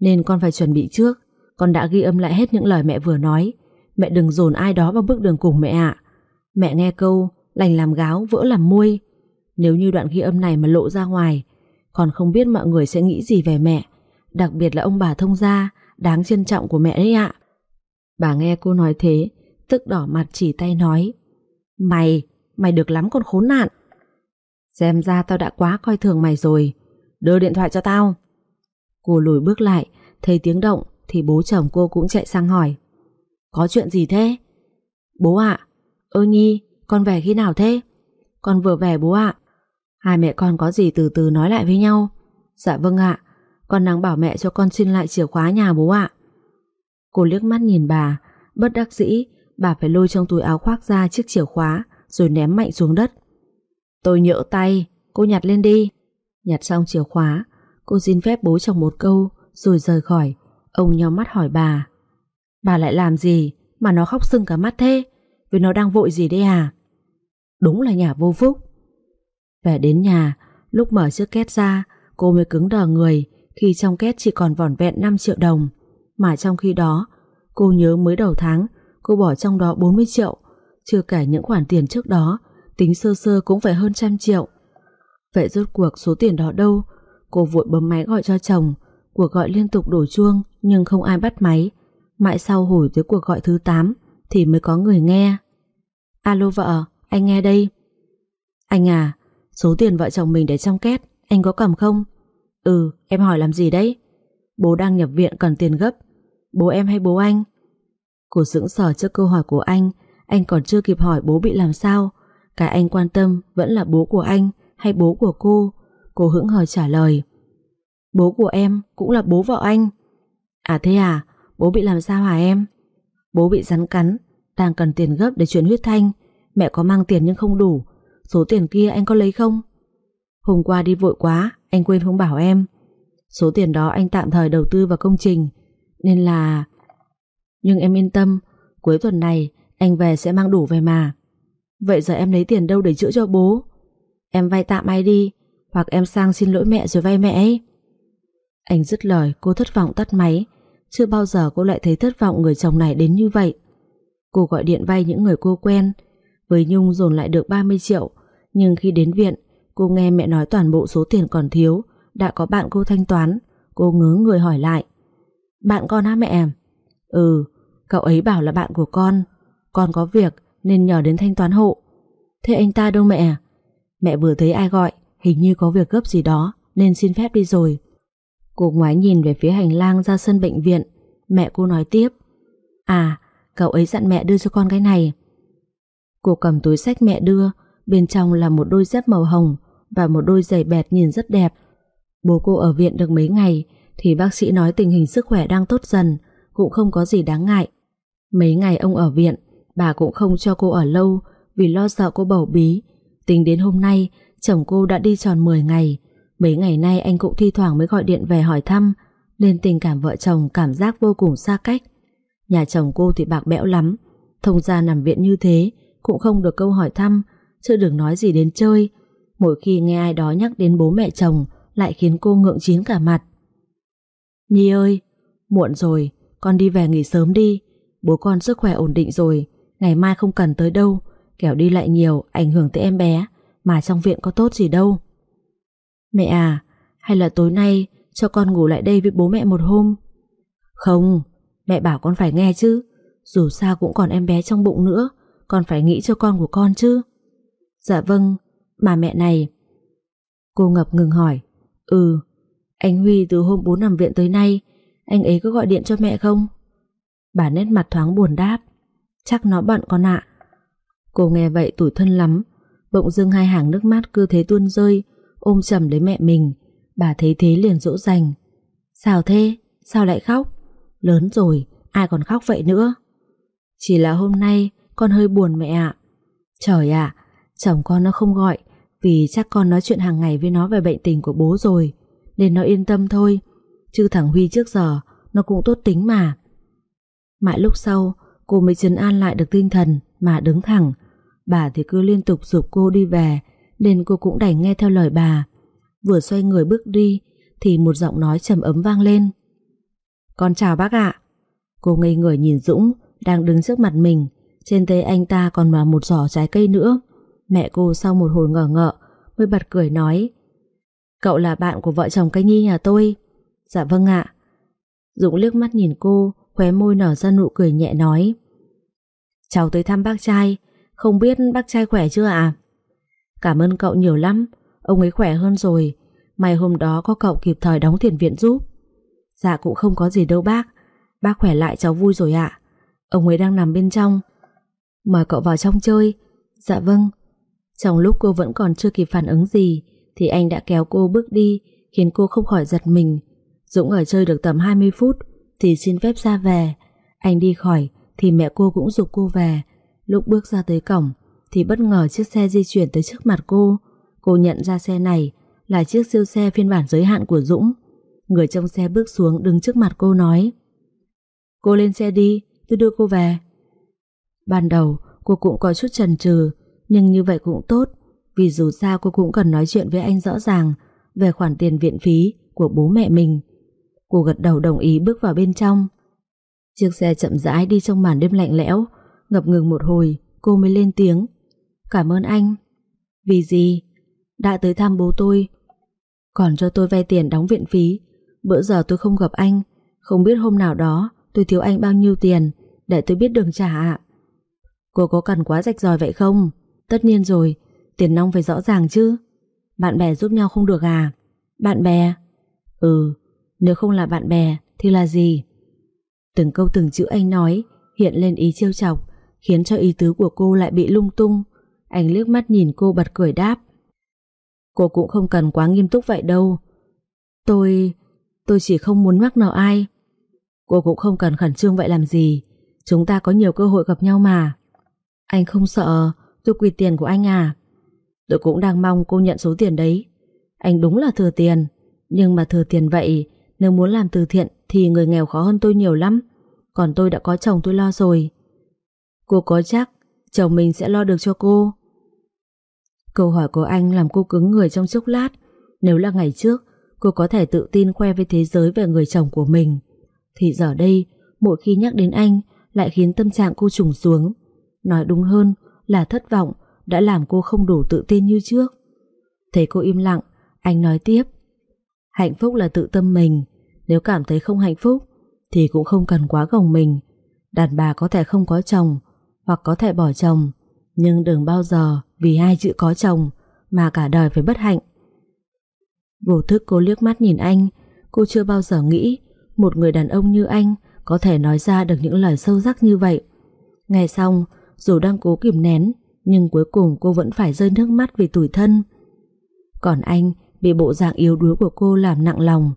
Nên con phải chuẩn bị trước. Con đã ghi âm lại hết những lời mẹ vừa nói. Mẹ đừng dồn ai đó vào bước đường cùng mẹ ạ. Mẹ nghe câu Lành làm gáo, vỡ làm muôi. Nếu như đoạn ghi âm này mà lộ ra ngoài Còn không biết mọi người sẽ nghĩ gì về mẹ. Đặc biệt là ông bà thông gia Đáng trân trọng của mẹ đấy ạ. Bà nghe cô nói thế Tức đỏ mặt chỉ tay nói Mày, mày được lắm con khốn nạn. Xem ra tao đã quá coi thường mày rồi. Đưa điện thoại cho tao. Cô lùi bước lại Thấy tiếng động thì bố chồng cô cũng chạy sang hỏi. Có chuyện gì thế? Bố ạ Ơ Nhi, con về khi nào thế? Con vừa về bố ạ. Hai mẹ con có gì từ từ nói lại với nhau. Dạ vâng ạ Con đang bảo mẹ cho con xin lại chìa khóa nhà bố ạ. Cô liếc mắt nhìn bà Bất đắc dĩ Bà phải lôi trong túi áo khoác ra chiếc chìa khóa Rồi ném mạnh xuống đất. Tôi nhỡ tay Cô nhặt lên đi. Nhặt xong chìa khóa Cô xin phép bố chồng một câu Rồi rời khỏi. Ông nhau mắt hỏi bà. Bà lại làm gì mà nó khóc sưng cả mắt thế? Vì nó đang vội gì đây à? Đúng là nhà vô phúc. Về đến nhà, Lúc mở chiếc két ra, Cô mới cứng đờ người Khi trong két chỉ còn vỏn vẹn 5 triệu đồng. Mà trong khi đó, Cô nhớ mới đầu tháng, Cô bỏ trong đó 40 triệu. Chưa kể những khoản tiền trước đó, Tính sơ sơ cũng phải hơn trăm triệu. Vậy rốt cuộc số tiền đó đâu? Cô vội bấm máy gọi cho chồng Cuộc gọi liên tục đổ chuông Nhưng không ai bắt máy. Mãi sau hồi tới cuộc gọi thứ 8 Thì mới có người nghe. Alo vợ, anh nghe đây. Anh à, số tiền vợ chồng mình để trong két Anh có cầm không? Ừ, em hỏi làm gì đấy? Bố đang nhập viện cần tiền gấp. Bố em hay bố anh? Cô sững sờ trước câu hỏi của anh Anh còn chưa kịp hỏi bố bị làm sao. Cái anh quan tâm vẫn là bố của anh Hay bố của cô. Cô hững hờ trả lời. Bố của em cũng là bố vợ anh. À thế à Bố bị làm sao hả em? Bố bị rắn cắn Đang cần tiền gấp để chuyển huyết thanh. Mẹ có mang tiền nhưng không đủ, Số tiền kia anh có lấy không? Hôm qua đi vội quá, Anh quên không bảo em. Số tiền đó anh tạm thời đầu tư vào công trình, Nên là Nhưng em yên tâm, Cuối tuần này anh về sẽ mang đủ về mà. Vậy giờ em lấy tiền đâu để chữa cho bố? Em vay tạm ai đi, Hoặc em sang xin lỗi mẹ rồi vay mẹ ấy. Anh dứt lời, cô thất vọng tắt máy. Chưa bao giờ cô lại thấy thất vọng người chồng này đến như vậy. Cô gọi điện vay những người cô quen. Với Nhung dồn lại được 30 triệu. Nhưng khi đến viện, Cô nghe mẹ nói toàn bộ số tiền còn thiếu, Đã có bạn cô thanh toán. Cô ngớ người hỏi lại. Bạn con hả mẹ Ừ Cậu ấy bảo là bạn của con. Con có việc nên nhờ đến thanh toán hộ. Thế anh ta đâu mẹ? Mẹ vừa thấy ai gọi, Hình như có việc gấp gì đó, Nên xin phép đi rồi. Cô ngoái nhìn về phía hành lang ra sân bệnh viện. Mẹ cô nói tiếp À cậu ấy dặn mẹ đưa cho con cái này. Cô cầm túi sách mẹ đưa, Bên trong là một đôi dép màu hồng Và một đôi giày bẹt nhìn rất đẹp. Bố cô ở viện được mấy ngày Thì bác sĩ nói tình hình sức khỏe đang tốt dần, Cũng không có gì đáng ngại. Mấy ngày ông ở viện, Bà cũng không cho cô ở lâu Vì lo sợ cô bầu bí. Tính đến hôm nay, Chồng cô đã đi tròn 10 ngày Mấy ngày nay anh cũng thi thoảng mới gọi điện về hỏi thăm, Nên tình cảm vợ chồng cảm giác vô cùng xa cách. Nhà chồng cô thì bạc bẽo lắm, Thông gia nằm viện như thế, Cũng không được câu hỏi thăm Chứ đừng nói gì đến chơi. Mỗi khi nghe ai đó nhắc đến bố mẹ chồng, Lại khiến cô ngượng chín cả mặt. Nhi ơi, Muộn rồi, Con đi về nghỉ sớm đi, Bố con sức khỏe ổn định rồi, Ngày mai không cần tới đâu, Kẻo đi lại nhiều, ảnh hưởng tới em bé, Mà trong viện có tốt gì đâu. Mẹ à Hay là tối nay cho con ngủ lại đây với bố mẹ một hôm? Không, Mẹ bảo con phải nghe chứ. Dù sao cũng còn em bé trong bụng nữa, Con phải nghĩ cho con của con chứ. Dạ vâng Mà mẹ này. Cô ngập ngừng hỏi. Ừ Anh Huy từ hôm bố nằm viện tới nay, Anh ấy có gọi điện cho mẹ không? Bà nét mặt thoáng buồn đáp. Chắc nó bận con ạ. Cô nghe vậy tủi thân lắm, Bỗng dưng hai hàng nước mắt cứ thế tuôn rơi Ôm chầm lấy mẹ mình. Bà thấy thế liền dỗ dành. Sao thế? Sao lại khóc? Lớn rồi, ai còn khóc vậy nữa? Chỉ là hôm nay Con hơi buồn mẹ ạ. Trời ạ, chồng con nó không gọi Vì chắc con nói chuyện hàng ngày với nó Về bệnh tình của bố rồi Nên nó yên tâm thôi. Chứ thằng Huy trước giờ Nó cũng tốt tính mà. Mãi lúc sau cô mới chấn an lại được tinh thần Mà đứng thẳng. Bà thì cứ liên tục dục cô đi về nên cô cũng đành nghe theo lời bà. Vừa xoay người bước đi, Thì một giọng nói trầm ấm vang lên. Con chào bác ạ. Cô ngây người nhìn Dũng, Đang đứng trước mặt mình. Trên tay anh ta còn là một giỏ trái cây nữa. Mẹ cô sau một hồi ngờ ngợ, Mới bật cười nói, Cậu là bạn của vợ chồng cây nhi nhà tôi. Dạ vâng ạ. Dũng liếc mắt nhìn cô, Khóe môi nở ra nụ cười nhẹ nói, Cháu tới thăm bác trai. Không biết bác trai khỏe chưa ạ? Cảm ơn cậu nhiều lắm. Ông ấy khỏe hơn rồi. May hôm đó có cậu kịp thời đóng tiền viện giúp. Dạ cũng không có gì đâu bác. Bác khỏe lại cháu vui rồi ạ. Ông ấy đang nằm bên trong. Mời cậu vào trong chơi. Dạ vâng. Trong lúc cô vẫn còn chưa kịp phản ứng gì, Thì anh đã kéo cô bước đi, Khiến cô không khỏi giật mình. Dũng ở chơi được tầm 20 phút, Thì xin phép ra về. Anh đi khỏi, thì mẹ cô cũng dục cô về. Lúc bước ra tới cổng thì bất ngờ chiếc xe di chuyển tới trước mặt cô. Cô nhận ra xe này Là chiếc siêu xe phiên bản giới hạn của Dũng. Người trong xe bước xuống đứng trước mặt cô nói, Cô lên xe đi, Tôi đưa cô về. Ban đầu, cô cũng có chút chần chừ, Nhưng như vậy cũng tốt, Vì dù sao cô cũng cần nói chuyện với anh rõ ràng Về khoản tiền viện phí Của bố mẹ mình. Cô gật đầu đồng ý bước vào bên trong. Chiếc xe chậm rãi đi trong màn đêm lạnh lẽo, Ngập ngừng một hồi, Cô mới lên tiếng. Cảm ơn anh Vì gì? Đã tới thăm bố tôi Còn cho tôi vay tiền đóng viện phí Bữa giờ tôi không gặp anh Không biết hôm nào đó tôi thiếu anh bao nhiêu tiền Để tôi biết đường trả ạ Cô có cần quá rạch ròi vậy không? Tất nhiên rồi, Tiền nong phải rõ ràng chứ Bạn bè giúp nhau không được à? Bạn bè? Ừ Nếu không là bạn bè thì là gì? Từng câu từng chữ anh nói hiện lên ý trêu chọc, khiến cho ý tứ của cô lại bị lung tung. Anh liếc mắt nhìn cô bật cười đáp. Cô cũng không cần quá nghiêm túc vậy đâu. Tôi... tôi chỉ không muốn mắc nợ ai. Cô cũng không cần khẩn trương vậy làm gì. Chúng ta có nhiều cơ hội gặp nhau mà. Anh không sợ tôi quỳ tiền của anh à? Tôi cũng đang mong cô nhận số tiền đấy. Anh đúng là thừa tiền. Nhưng mà thừa tiền vậy, nếu muốn làm từ thiện thì người nghèo khó hơn tôi nhiều lắm. Còn tôi đã có chồng tôi lo rồi. Cô có chắc chồng mình sẽ lo được cho cô? Câu hỏi của anh làm cô cứng người trong chốc lát. Nếu là ngày trước, cô có thể tự tin khoe với thế giới về người chồng của mình. Thì giờ đây, mỗi khi nhắc đến anh, lại khiến tâm trạng cô trùng xuống. Nói đúng hơn là thất vọng đã làm cô không đủ tự tin như trước. Thấy cô im lặng, anh nói tiếp. Hạnh phúc là tự tâm mình, nếu cảm thấy không hạnh phúc thì cũng không cần quá gồng mình. Đàn bà có thể không có chồng hoặc có thể bỏ chồng, nhưng đừng bao giờ vì hai chữ có chồng mà cả đời phải bất hạnh. Vô thức cô liếc mắt nhìn anh, cô chưa bao giờ nghĩ một người đàn ông như anh có thể nói ra được những lời sâu sắc như vậy. Nghe xong, dù đang cố kìm nén, nhưng cuối cùng cô vẫn phải rơi nước mắt vì tủi thân. Còn anh bị bộ dạng yếu đuối của cô làm nặng lòng.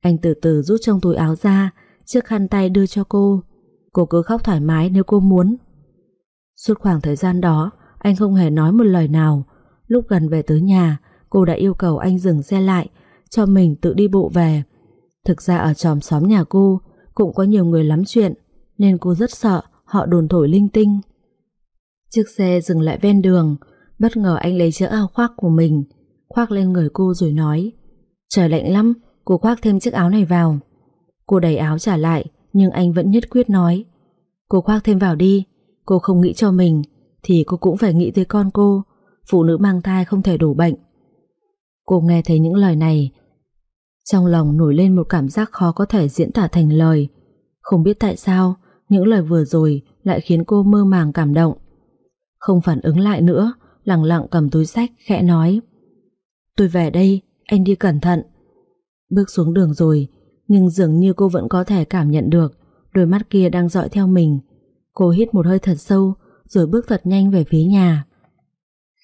Anh từ từ rút trong túi áo ra, chiếc khăn tay đưa cho cô. Cô cứ khóc thoải mái nếu cô muốn. Suốt khoảng thời gian đó, anh không hề nói một lời nào. Lúc gần về tới nhà, cô đã yêu cầu anh dừng xe lại, cho mình tự đi bộ về. Thực ra ở tròm xóm nhà cô cũng có nhiều người lắm chuyện, nên cô rất sợ họ đồn thổi linh tinh. Chiếc xe dừng lại ven đường, bất ngờ anh lấy chiếc áo khoác của mình, khoác lên người cô rồi nói Trời lạnh lắm, cô khoác thêm chiếc áo này vào. Cô đẩy áo trả lại, nhưng anh vẫn nhất quyết nói Cô khoác thêm vào đi, cô không nghĩ cho mình, thì cô cũng phải nghĩ tới con cô, phụ nữ mang thai không thể đổ bệnh. Cô nghe thấy những lời này, trong lòng nổi lên một cảm giác khó có thể diễn tả thành lời. Không biết tại sao, những lời vừa rồi lại khiến cô mơ màng cảm động. Không phản ứng lại nữa, lặng lặng cầm túi sách, khẽ nói. Tôi về đây, anh đi cẩn thận. Bước xuống đường rồi, nhưng dường như cô vẫn có thể cảm nhận được đôi mắt kia đang dõi theo mình. Cô hít một hơi thật sâu, rồi bước thật nhanh về phía nhà.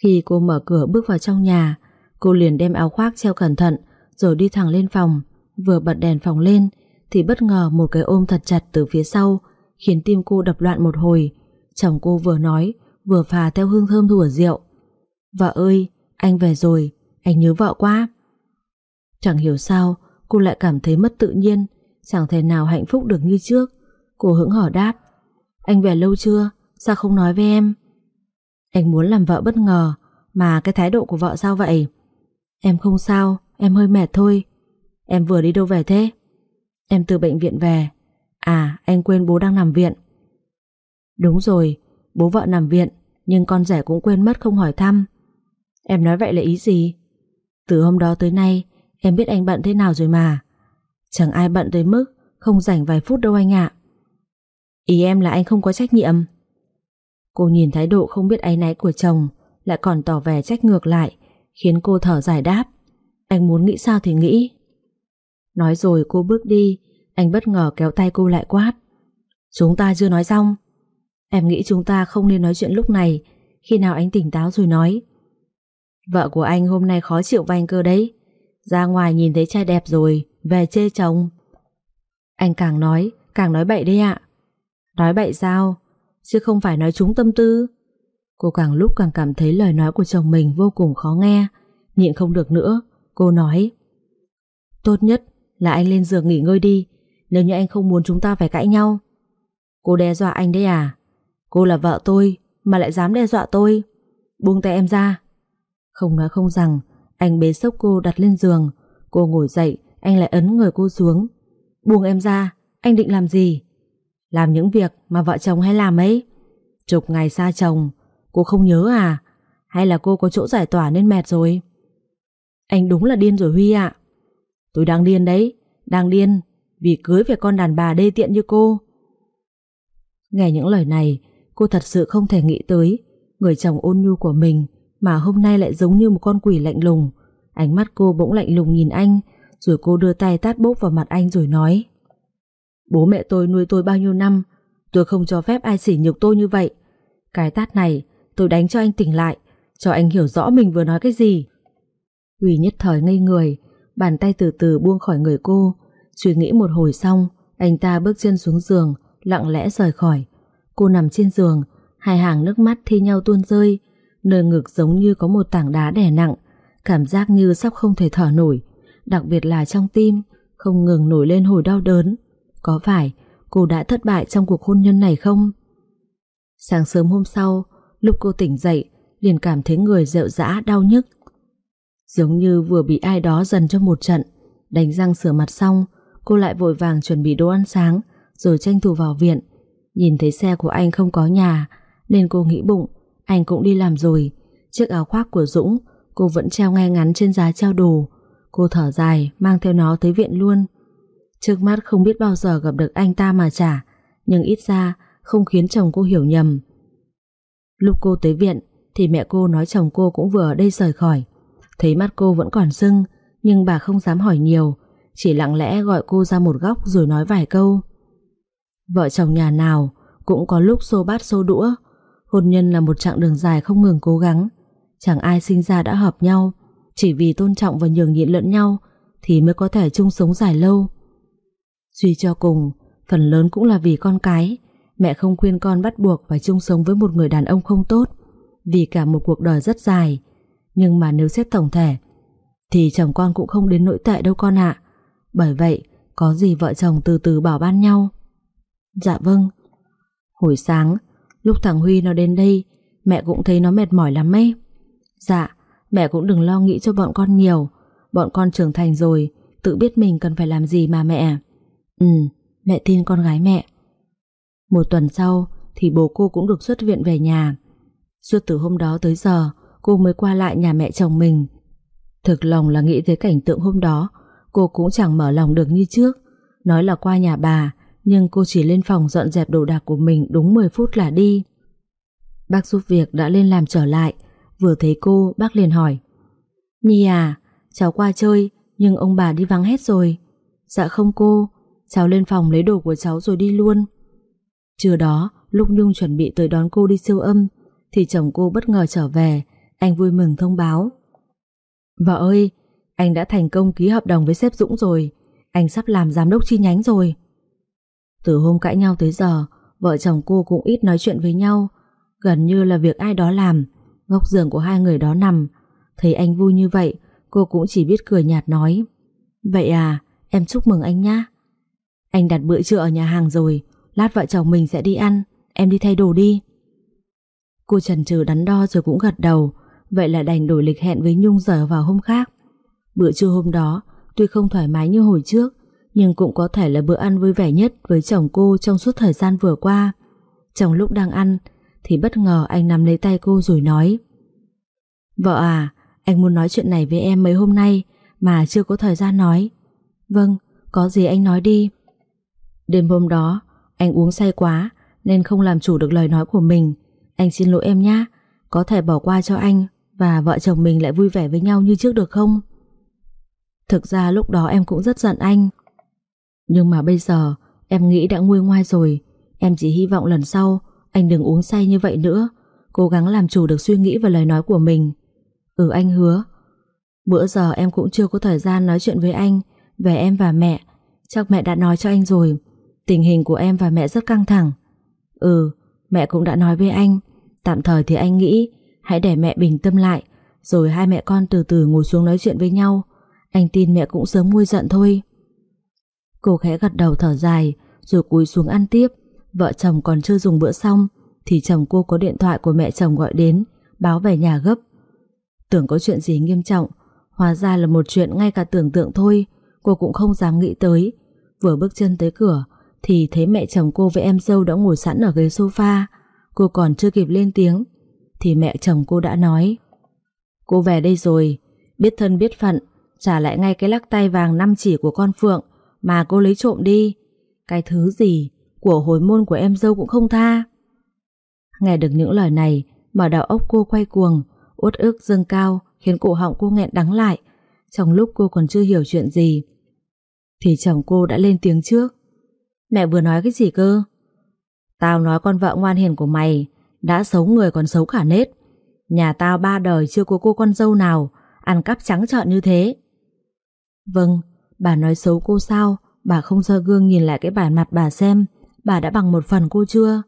Khi cô mở cửa bước vào trong nhà, cô liền đem áo khoác treo cẩn thận, rồi đi thẳng lên phòng. Vừa bật đèn phòng lên, thì bất ngờ một cái ôm thật chặt từ phía sau, khiến tim cô đập loạn một hồi. Chồng cô vừa nói, vừa phà theo hương thơm thủa rượu. Vợ ơi, anh về rồi, anh nhớ vợ quá. Chẳng hiểu sao, cô lại cảm thấy mất tự nhiên, chẳng thể nào hạnh phúc được như trước. Cô hững hở đáp, anh về lâu chưa, sao không nói với em? Anh muốn làm vợ bất ngờ, mà cái thái độ của vợ sao vậy? Em không sao, em hơi mệt thôi. Em vừa đi đâu về thế? Em từ bệnh viện về. À, anh quên bố đang nằm viện. Đúng rồi, bố vợ nằm viện, nhưng con rể cũng quên mất không hỏi thăm. Em nói vậy là ý gì? Từ hôm đó tới nay, em biết anh bận thế nào rồi mà. Chẳng ai bận tới mức không dành vài phút đâu anh ạ. Ý em là anh không có trách nhiệm. Cô nhìn thái độ không biết áy náy của chồng, lại còn tỏ vẻ trách ngược lại, khiến cô thở dài đáp. Anh muốn nghĩ sao thì nghĩ. Nói rồi cô bước đi, anh bất ngờ kéo tay cô lại quát. Chúng ta chưa nói xong. Em nghĩ chúng ta không nên nói chuyện lúc này, khi nào anh tỉnh táo rồi nói. Vợ của anh hôm nay khó chịu với anh cơ đấy. Ra ngoài nhìn thấy trai đẹp rồi, về chê chồng. Anh càng nói, càng nói bậy đấy ạ. Nói bậy sao? Chứ không phải nói chúng tâm tư. Cô càng lúc càng cảm thấy lời nói của chồng mình vô cùng khó nghe. Nhịn không được nữa, cô nói. Tốt nhất là anh lên giường nghỉ ngơi đi, nếu như anh không muốn chúng ta phải cãi nhau. Cô đe dọa anh đấy à? Cô là vợ tôi, mà lại dám đe dọa tôi. Buông tay em ra. Không nói không rằng, anh bế sốc cô đặt lên giường. Cô ngồi dậy, anh lại ấn người cô xuống. Buông em ra, anh định làm gì? Làm những việc mà vợ chồng hay làm ấy. Chục ngày xa chồng, cô không nhớ à? Hay là cô có chỗ giải tỏa nên mệt rồi? Anh đúng là điên rồi Huy ạ. Tôi đang điên đấy, đang điên vì cưới về con đàn bà đê tiện như cô. Nghe những lời này, cô thật sự không thể nghĩ tới người chồng ôn nhu của mình mà hôm nay lại giống như một con quỷ lạnh lùng. Ánh mắt cô bỗng lạnh lùng nhìn anh, Rồi cô đưa tay tát bốp vào mặt anh rồi nói Bố mẹ tôi nuôi tôi bao nhiêu năm, Tôi không cho phép ai sỉ nhục tôi như vậy. Cái tát này, tôi đánh cho anh tỉnh lại, Cho anh hiểu rõ mình vừa nói cái gì. Huy nhất thời ngây người, Bàn tay từ từ buông khỏi người cô. Suy nghĩ một hồi xong, Anh ta bước chân xuống giường, Lặng lẽ rời khỏi. Cô nằm trên giường, Hai hàng nước mắt thi nhau tuôn rơi, Nơi ngực giống như có một tảng đá đè nặng, Cảm giác như sắp không thể thở nổi, Đặc biệt là trong tim, Không ngừng nổi lên hồi đau đớn. Có phải cô đã thất bại trong cuộc hôn nhân này không? Sáng sớm hôm sau, Lúc cô tỉnh dậy, liền cảm thấy người rệu rã, đau nhức. Giống như vừa bị ai đó dần cho một trận, Đánh răng sửa mặt xong, Cô lại vội vàng chuẩn bị đồ ăn sáng, Rồi tranh thủ vào viện. Nhìn thấy xe của anh không có nhà, Nên cô nghĩ bụng, Anh cũng đi làm rồi. Chiếc áo khoác của Dũng, Cô vẫn treo ngay ngắn trên giá treo đồ. Cô thở dài, mang theo nó tới viện luôn. Trước mắt không biết bao giờ gặp được anh ta mà trả Nhưng ít ra không khiến chồng cô hiểu nhầm. Lúc cô tới viện Thì mẹ cô nói chồng cô cũng vừa ở đây rời khỏi. Thấy mắt cô vẫn còn sưng, Nhưng bà không dám hỏi nhiều, Chỉ lặng lẽ gọi cô ra một góc rồi nói vài câu. Vợ chồng nhà nào Cũng có lúc xô bát xô đũa, Hôn nhân là một chặng đường dài không ngừng cố gắng. Chẳng ai sinh ra đã hợp nhau, Chỉ vì tôn trọng và nhường nhịn lẫn nhau Thì mới có thể chung sống dài lâu. Suy cho cùng, Phần lớn cũng là vì con cái. Mẹ không khuyên con bắt buộc phải chung sống với một người đàn ông không tốt, Vì cả một cuộc đời rất dài. Nhưng mà nếu xét tổng thể, Thì chồng con cũng không đến nỗi tệ đâu con ạ. Bởi vậy, Có gì vợ chồng từ từ bảo ban nhau? Dạ vâng. Hồi sáng, Lúc thằng Huy nó đến đây, Mẹ cũng thấy nó mệt mỏi lắm ấy. Dạ mẹ cũng đừng lo nghĩ cho bọn con nhiều. Bọn con trưởng thành rồi, Tự biết mình cần phải làm gì mà mẹ. Ừ mẹ tin con gái mẹ. Một tuần sau Thì bố cô cũng được xuất viện về nhà. Suốt từ hôm đó tới giờ, Cô mới qua lại nhà mẹ chồng mình. Thực lòng là nghĩ tới cảnh tượng hôm đó, Cô cũng chẳng mở lòng được như trước. Nói là qua nhà bà, Nhưng cô chỉ lên phòng dọn dẹp đồ đạc của mình Đúng 10 phút là đi. Bác giúp việc đã lên làm trở lại, Vừa thấy cô, bác liền hỏi. Nhi à Cháu qua chơi, Nhưng ông bà đi vắng hết rồi. Dạ không cô Cháu lên phòng lấy đồ của cháu rồi đi luôn. Trưa đó, Lúc Nhung chuẩn bị tới đón cô đi siêu âm, Thì chồng cô bất ngờ trở về. Anh vui mừng thông báo. Vợ ơi, Anh đã thành công ký hợp đồng với sếp Dũng rồi. Anh sắp làm giám đốc chi nhánh rồi. Từ hôm cãi nhau tới giờ, Vợ chồng cô cũng ít nói chuyện với nhau. Gần như là việc ai đó làm, Góc giường của hai người đó nằm. Thấy anh vui như vậy, Cô cũng chỉ biết cười nhạt nói. Vậy à em chúc mừng anh nhá. Anh đặt bữa trưa ở nhà hàng rồi Lát vợ chồng mình sẽ đi ăn Em đi thay đồ đi. Cô chần chừ đắn đo rồi cũng gật đầu Vậy là đành đổi lịch hẹn với Nhung giờ vào hôm khác. Bữa trưa hôm đó Tuy không thoải mái như hồi trước Nhưng cũng có thể là bữa ăn vui vẻ nhất Với chồng cô trong suốt thời gian vừa qua. Trong lúc đang ăn Thì bất ngờ anh nắm lấy tay cô rồi nói Vợ à Anh muốn nói chuyện này với em mấy hôm nay Mà chưa có thời gian nói. Vâng, có gì anh nói đi. Đêm hôm đó, Anh uống say quá, Nên không làm chủ được lời nói của mình. Anh xin lỗi em nhé Có thể bỏ qua cho anh Và vợ chồng mình lại vui vẻ với nhau như trước được không? Thực ra lúc đó em cũng rất giận anh. Nhưng mà bây giờ, Em nghĩ đã nguôi ngoai rồi. Em chỉ hy vọng lần sau, Anh đừng uống say như vậy nữa, Cố gắng làm chủ được suy nghĩ và lời nói của mình. Ừ anh hứa. Bữa giờ em cũng chưa có thời gian nói chuyện với anh, Về em và mẹ. Chắc mẹ đã nói cho anh rồi. Tình hình của em và mẹ rất căng thẳng. Ừ mẹ cũng đã nói với anh. Tạm thời thì anh nghĩ Hãy để mẹ bình tâm lại, Rồi hai mẹ con từ từ ngồi xuống nói chuyện với nhau. Anh tin mẹ cũng sớm nguôi giận thôi. Cô khẽ gật đầu thở dài, Rồi cúi xuống ăn tiếp. Vợ chồng còn chưa dùng bữa xong, Thì chồng cô có điện thoại của mẹ chồng gọi đến, Báo về nhà gấp. Tưởng có chuyện gì nghiêm trọng, Hóa ra là một chuyện ngay cả tưởng tượng thôi. Cô cũng không dám nghĩ tới. Vừa bước chân tới cửa thì thấy mẹ chồng cô với em dâu đã ngồi sẵn ở ghế sofa. Cô còn chưa kịp lên tiếng, Thì mẹ chồng cô đã nói, Cô về đây rồi, Biết thân biết phận, Trả lại ngay cái lắc tay vàng năm chỉ của con Phượng Mà cô lấy trộm đi. Cái thứ gì Của hồi môn của em dâu cũng không tha. Nghe được những lời này, Mà đầu óc cô quay cuồng, uất ức dâng cao, khiến cổ họng cô nghẹn đắng lại. Trong lúc cô còn chưa hiểu chuyện gì, Thì chồng cô đã lên tiếng trước. Mẹ vừa nói cái gì cơ? Tao nói con vợ ngoan hiền của mày Đã xấu người còn xấu cả nết. Nhà tao ba đời chưa có cô con dâu nào Ăn cắp trắng trợn như thế. Vâng Bà nói xấu cô sao? Bà không soi gương nhìn lại cái bản mặt bà xem. Bà đã bằng một phần cô chưa?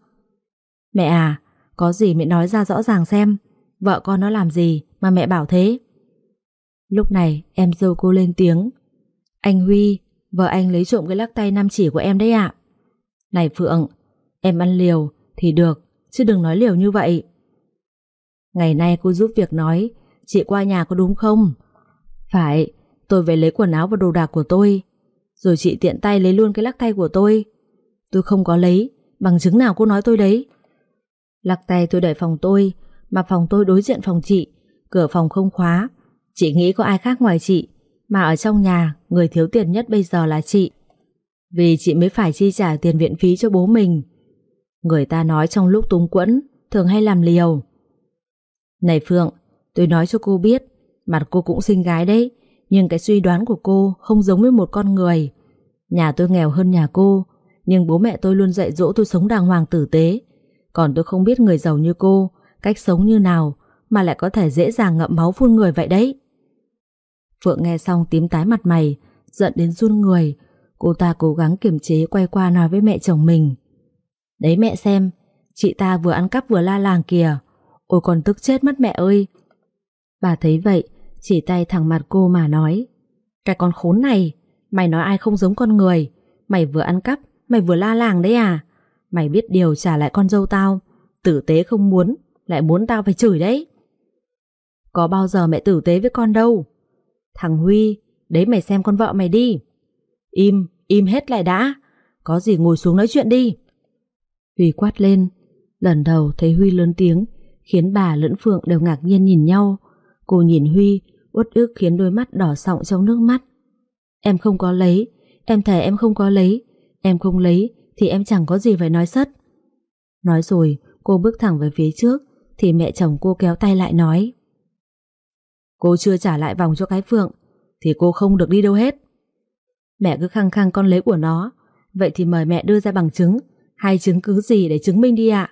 Mẹ à Có gì mẹ nói ra rõ ràng xem. Vợ con nó làm gì mà mẹ bảo thế? Lúc này em dâu cô lên tiếng. Anh Huy Vợ anh lấy trộm cái lắc tay năm chỉ của em đấy ạ. Này Phượng, Em ăn liều thì được, Chứ đừng nói liều như vậy. Ngày nay cô giúp việc nói, Chị qua nhà có đúng không? Phải, Tôi về lấy quần áo và đồ đạc của tôi. Rồi chị tiện tay lấy luôn cái lắc tay của tôi. Tôi không có lấy, Bằng chứng nào cô nói tôi đấy? Lắc tay tôi đợi phòng tôi, Mà phòng tôi đối diện phòng chị, Cửa phòng không khóa. Chị nghĩ có ai khác ngoài chị. Mà ở trong nhà, Người thiếu tiền nhất bây giờ là chị. Vì chị mới phải chi trả tiền viện phí cho bố mình. Người ta nói trong lúc túng quẫn, Thường hay làm liều. Này Phượng, Tôi nói cho cô biết, Mặt cô cũng xinh gái đấy, Nhưng cái suy đoán của cô không giống với một con người. Nhà tôi nghèo hơn nhà cô, Nhưng bố mẹ tôi luôn dạy dỗ tôi sống đàng hoàng tử tế. Còn tôi không biết người giàu như cô, Cách sống như nào, Mà lại có thể dễ dàng ngậm máu phun người vậy đấy. Phượng nghe xong tím tái mặt mày, Giận đến run người. Cô ta cố gắng kiềm chế quay qua nói với mẹ chồng mình. Đấy mẹ xem, Chị ta vừa ăn cắp vừa la làng kìa. Ôi còn tức chết mất mẹ ơi. Bà thấy vậy, Chỉ tay thẳng mặt cô mà nói, Cái con khốn này, Mày nói ai không giống con người? Mày vừa ăn cắp, Mày vừa la làng đấy à? Mày biết điều trả lại con dâu tao, Tử tế không muốn, Lại muốn tao phải chửi đấy. Có bao giờ mẹ tử tế với con đâu? Thằng Huy Đấy mày xem con vợ mày đi. Im, im hết lại đã. Có gì ngồi xuống nói chuyện đi. Huy quát lên. Lần đầu thấy Huy lớn tiếng Khiến bà lẫn Phượng đều ngạc nhiên nhìn nhau. Cô nhìn Huy uất ức khiến đôi mắt đỏ sọng trong nước mắt. Em không có lấy Em thề em không có lấy. Em không lấy thì em chẳng có gì phải nói sất. Nói rồi cô bước thẳng về phía trước Thì mẹ chồng cô kéo tay lại nói. Cô chưa trả lại vòng cho cái Phượng, Thì cô không được đi đâu hết. Mẹ cứ khăng khăng con lấy của nó, Vậy thì mời mẹ đưa ra bằng chứng, Hay chứng cứ gì để chứng minh đi ạ?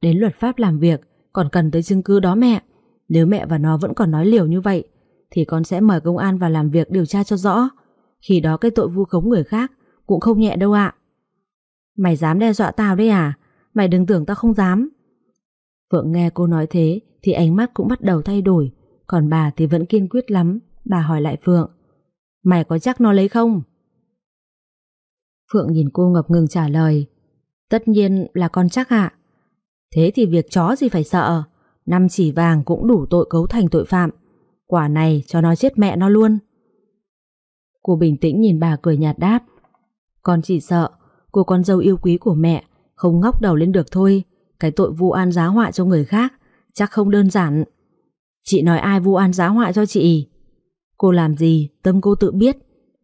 Đến luật pháp làm việc, Còn cần tới chứng cứ đó mẹ. Nếu mẹ và nó vẫn còn nói liều như vậy, Thì con sẽ mời công an vào làm việc điều tra cho rõ. Khi đó cái tội vu khống người khác Cũng không nhẹ đâu ạ. Mày dám đe dọa tao đấy à? Mày đừng tưởng tao không dám. Phượng nghe cô nói thế, Thì ánh mắt cũng bắt đầu thay đổi. Còn bà thì vẫn kiên quyết lắm. Bà hỏi lại Phượng. Mày có chắc nó lấy không? Phượng nhìn cô ngập ngừng trả lời. Tất nhiên là con chắc ạ. Thế thì việc chó gì phải sợ? Năm chỉ vàng cũng đủ tội cấu thành tội phạm. Quả này cho nó chết mẹ nó luôn. Cô bình tĩnh nhìn bà cười nhạt đáp. Con chỉ sợ Cô con dâu yêu quý của mẹ Không ngóc đầu lên được thôi. Cái tội vu an giá họa cho người khác Chắc không đơn giản. Chị nói ai vu an giá họa cho chị? Cô làm gì? Tâm cô tự biết.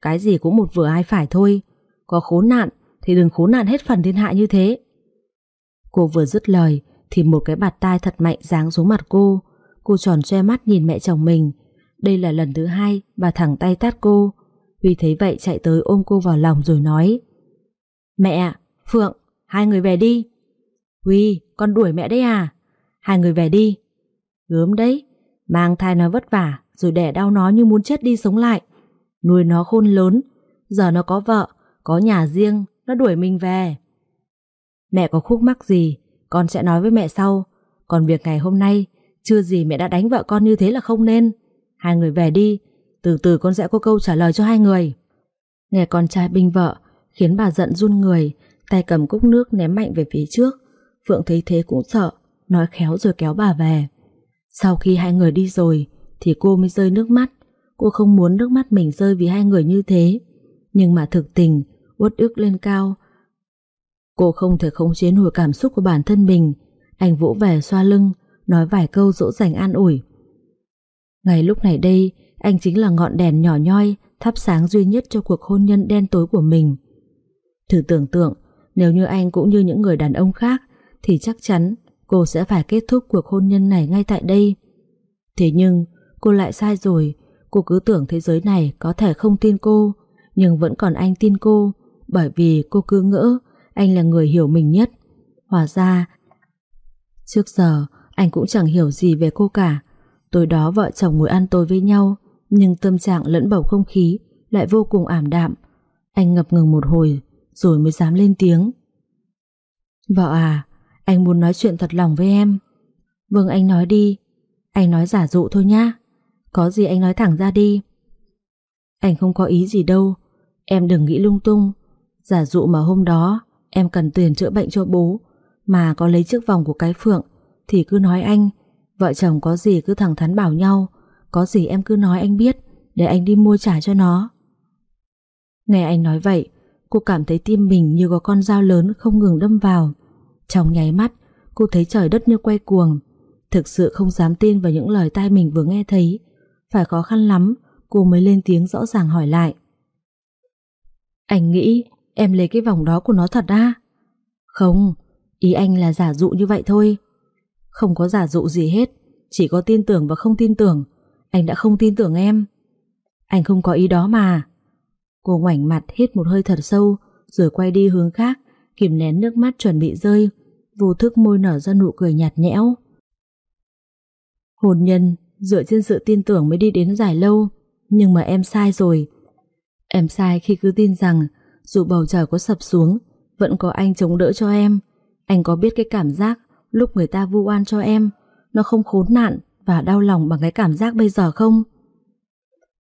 Cái gì cũng một vừa ai phải thôi. Có khốn nạn thì đừng khốn nạn hết phần thiên hạ như thế. Cô vừa dứt lời Thì một cái bạt tai thật mạnh giáng xuống mặt cô. Cô tròn che mắt nhìn mẹ chồng mình. Đây là lần thứ hai Bà thẳng tay tát cô. Huy thấy vậy chạy tới ôm cô vào lòng rồi nói Mẹ, Phượng, hai người về đi. Huy, con đuổi mẹ đấy à? Hai người về đi. Gớm đấy, mang thai nó vất vả, rồi đẻ đau nó như muốn chết đi sống lại. Nuôi nó khôn lớn, giờ nó có vợ, có nhà riêng, nó đuổi mình về. Mẹ có khúc mắc gì, con sẽ nói với mẹ sau. Còn việc ngày hôm nay, chưa gì mẹ đã đánh vợ con như thế là không nên. Hai người về đi, từ từ con sẽ có câu trả lời cho hai người. Nghe con trai binh vợ, khiến bà giận run người, tay cầm cốc nước ném mạnh về phía trước. Phượng thấy thế cũng sợ, nói khéo rồi kéo bà về. Sau khi hai người đi rồi, thì cô mới rơi nước mắt. Cô không muốn nước mắt mình rơi vì hai người như thế. Nhưng mà thực tình, uất ức lên cao. Cô không thể khống chế nổi cảm xúc của bản thân mình. Anh vỗ về xoa lưng, nói vài câu dỗ dành an ủi. Ngày lúc này đây, anh chính là ngọn đèn nhỏ nhoi, thắp sáng duy nhất cho cuộc hôn nhân đen tối của mình. Thử tưởng tượng, nếu như anh cũng như những người đàn ông khác, thì chắc chắn cô sẽ phải kết thúc cuộc hôn nhân này ngay tại đây. Thế nhưng, cô lại sai rồi, cô cứ tưởng thế giới này có thể không tin cô, Nhưng vẫn còn anh tin cô Bởi vì cô cứ ngỡ Anh là người hiểu mình nhất. Hòa ra Trước giờ anh cũng chẳng hiểu gì về cô cả. Tối đó vợ chồng ngồi ăn tối với nhau Nhưng tâm trạng lẫn bầu không khí Lại vô cùng ảm đạm. Anh ngập ngừng một hồi Rồi mới dám lên tiếng. Vợ à anh muốn nói chuyện thật lòng với em. Vâng anh nói đi. Anh nói giả dụ thôi nhá. Có gì anh nói thẳng ra đi. Anh không có ý gì đâu. Em đừng nghĩ lung tung. Giả dụ mà hôm đó Em cần tiền chữa bệnh cho bố Mà có lấy chiếc vòng của cái phượng Thì cứ nói anh. Vợ chồng có gì cứ thẳng thắn bảo nhau. Có gì em cứ nói anh biết Để anh đi mua trả cho nó. Nghe anh nói vậy, Cô cảm thấy tim mình như có con dao lớn không ngừng đâm vào. Trong nháy mắt, Cô thấy trời đất như quay cuồng. Thực sự không dám tin vào những lời tai mình vừa nghe thấy. Phải khó khăn lắm, Cô mới lên tiếng rõ ràng hỏi lại. Anh nghĩ Em lấy cái vòng đó của nó thật à Không, Ý anh là giả dụ như vậy thôi. Không có giả dụ gì hết, Chỉ có tin tưởng và không tin tưởng. Anh đã không tin tưởng em. Anh không có ý đó mà. Cô ngoảnh mặt hít một hơi thật sâu, Rồi quay đi hướng khác, Kìm nén nước mắt chuẩn bị rơi. Vô thức môi nở ra nụ cười nhạt nhẽo. Hôn nhân, Dựa trên sự tin tưởng mới đi đến dài lâu, Nhưng mà em sai rồi. Em sai khi cứ tin rằng, Dù bầu trời có sập xuống, Vẫn có anh chống đỡ cho em. Anh có biết cái cảm giác Lúc người ta vu oan cho em, Nó không khốn nạn và đau lòng bằng cái cảm giác bây giờ không?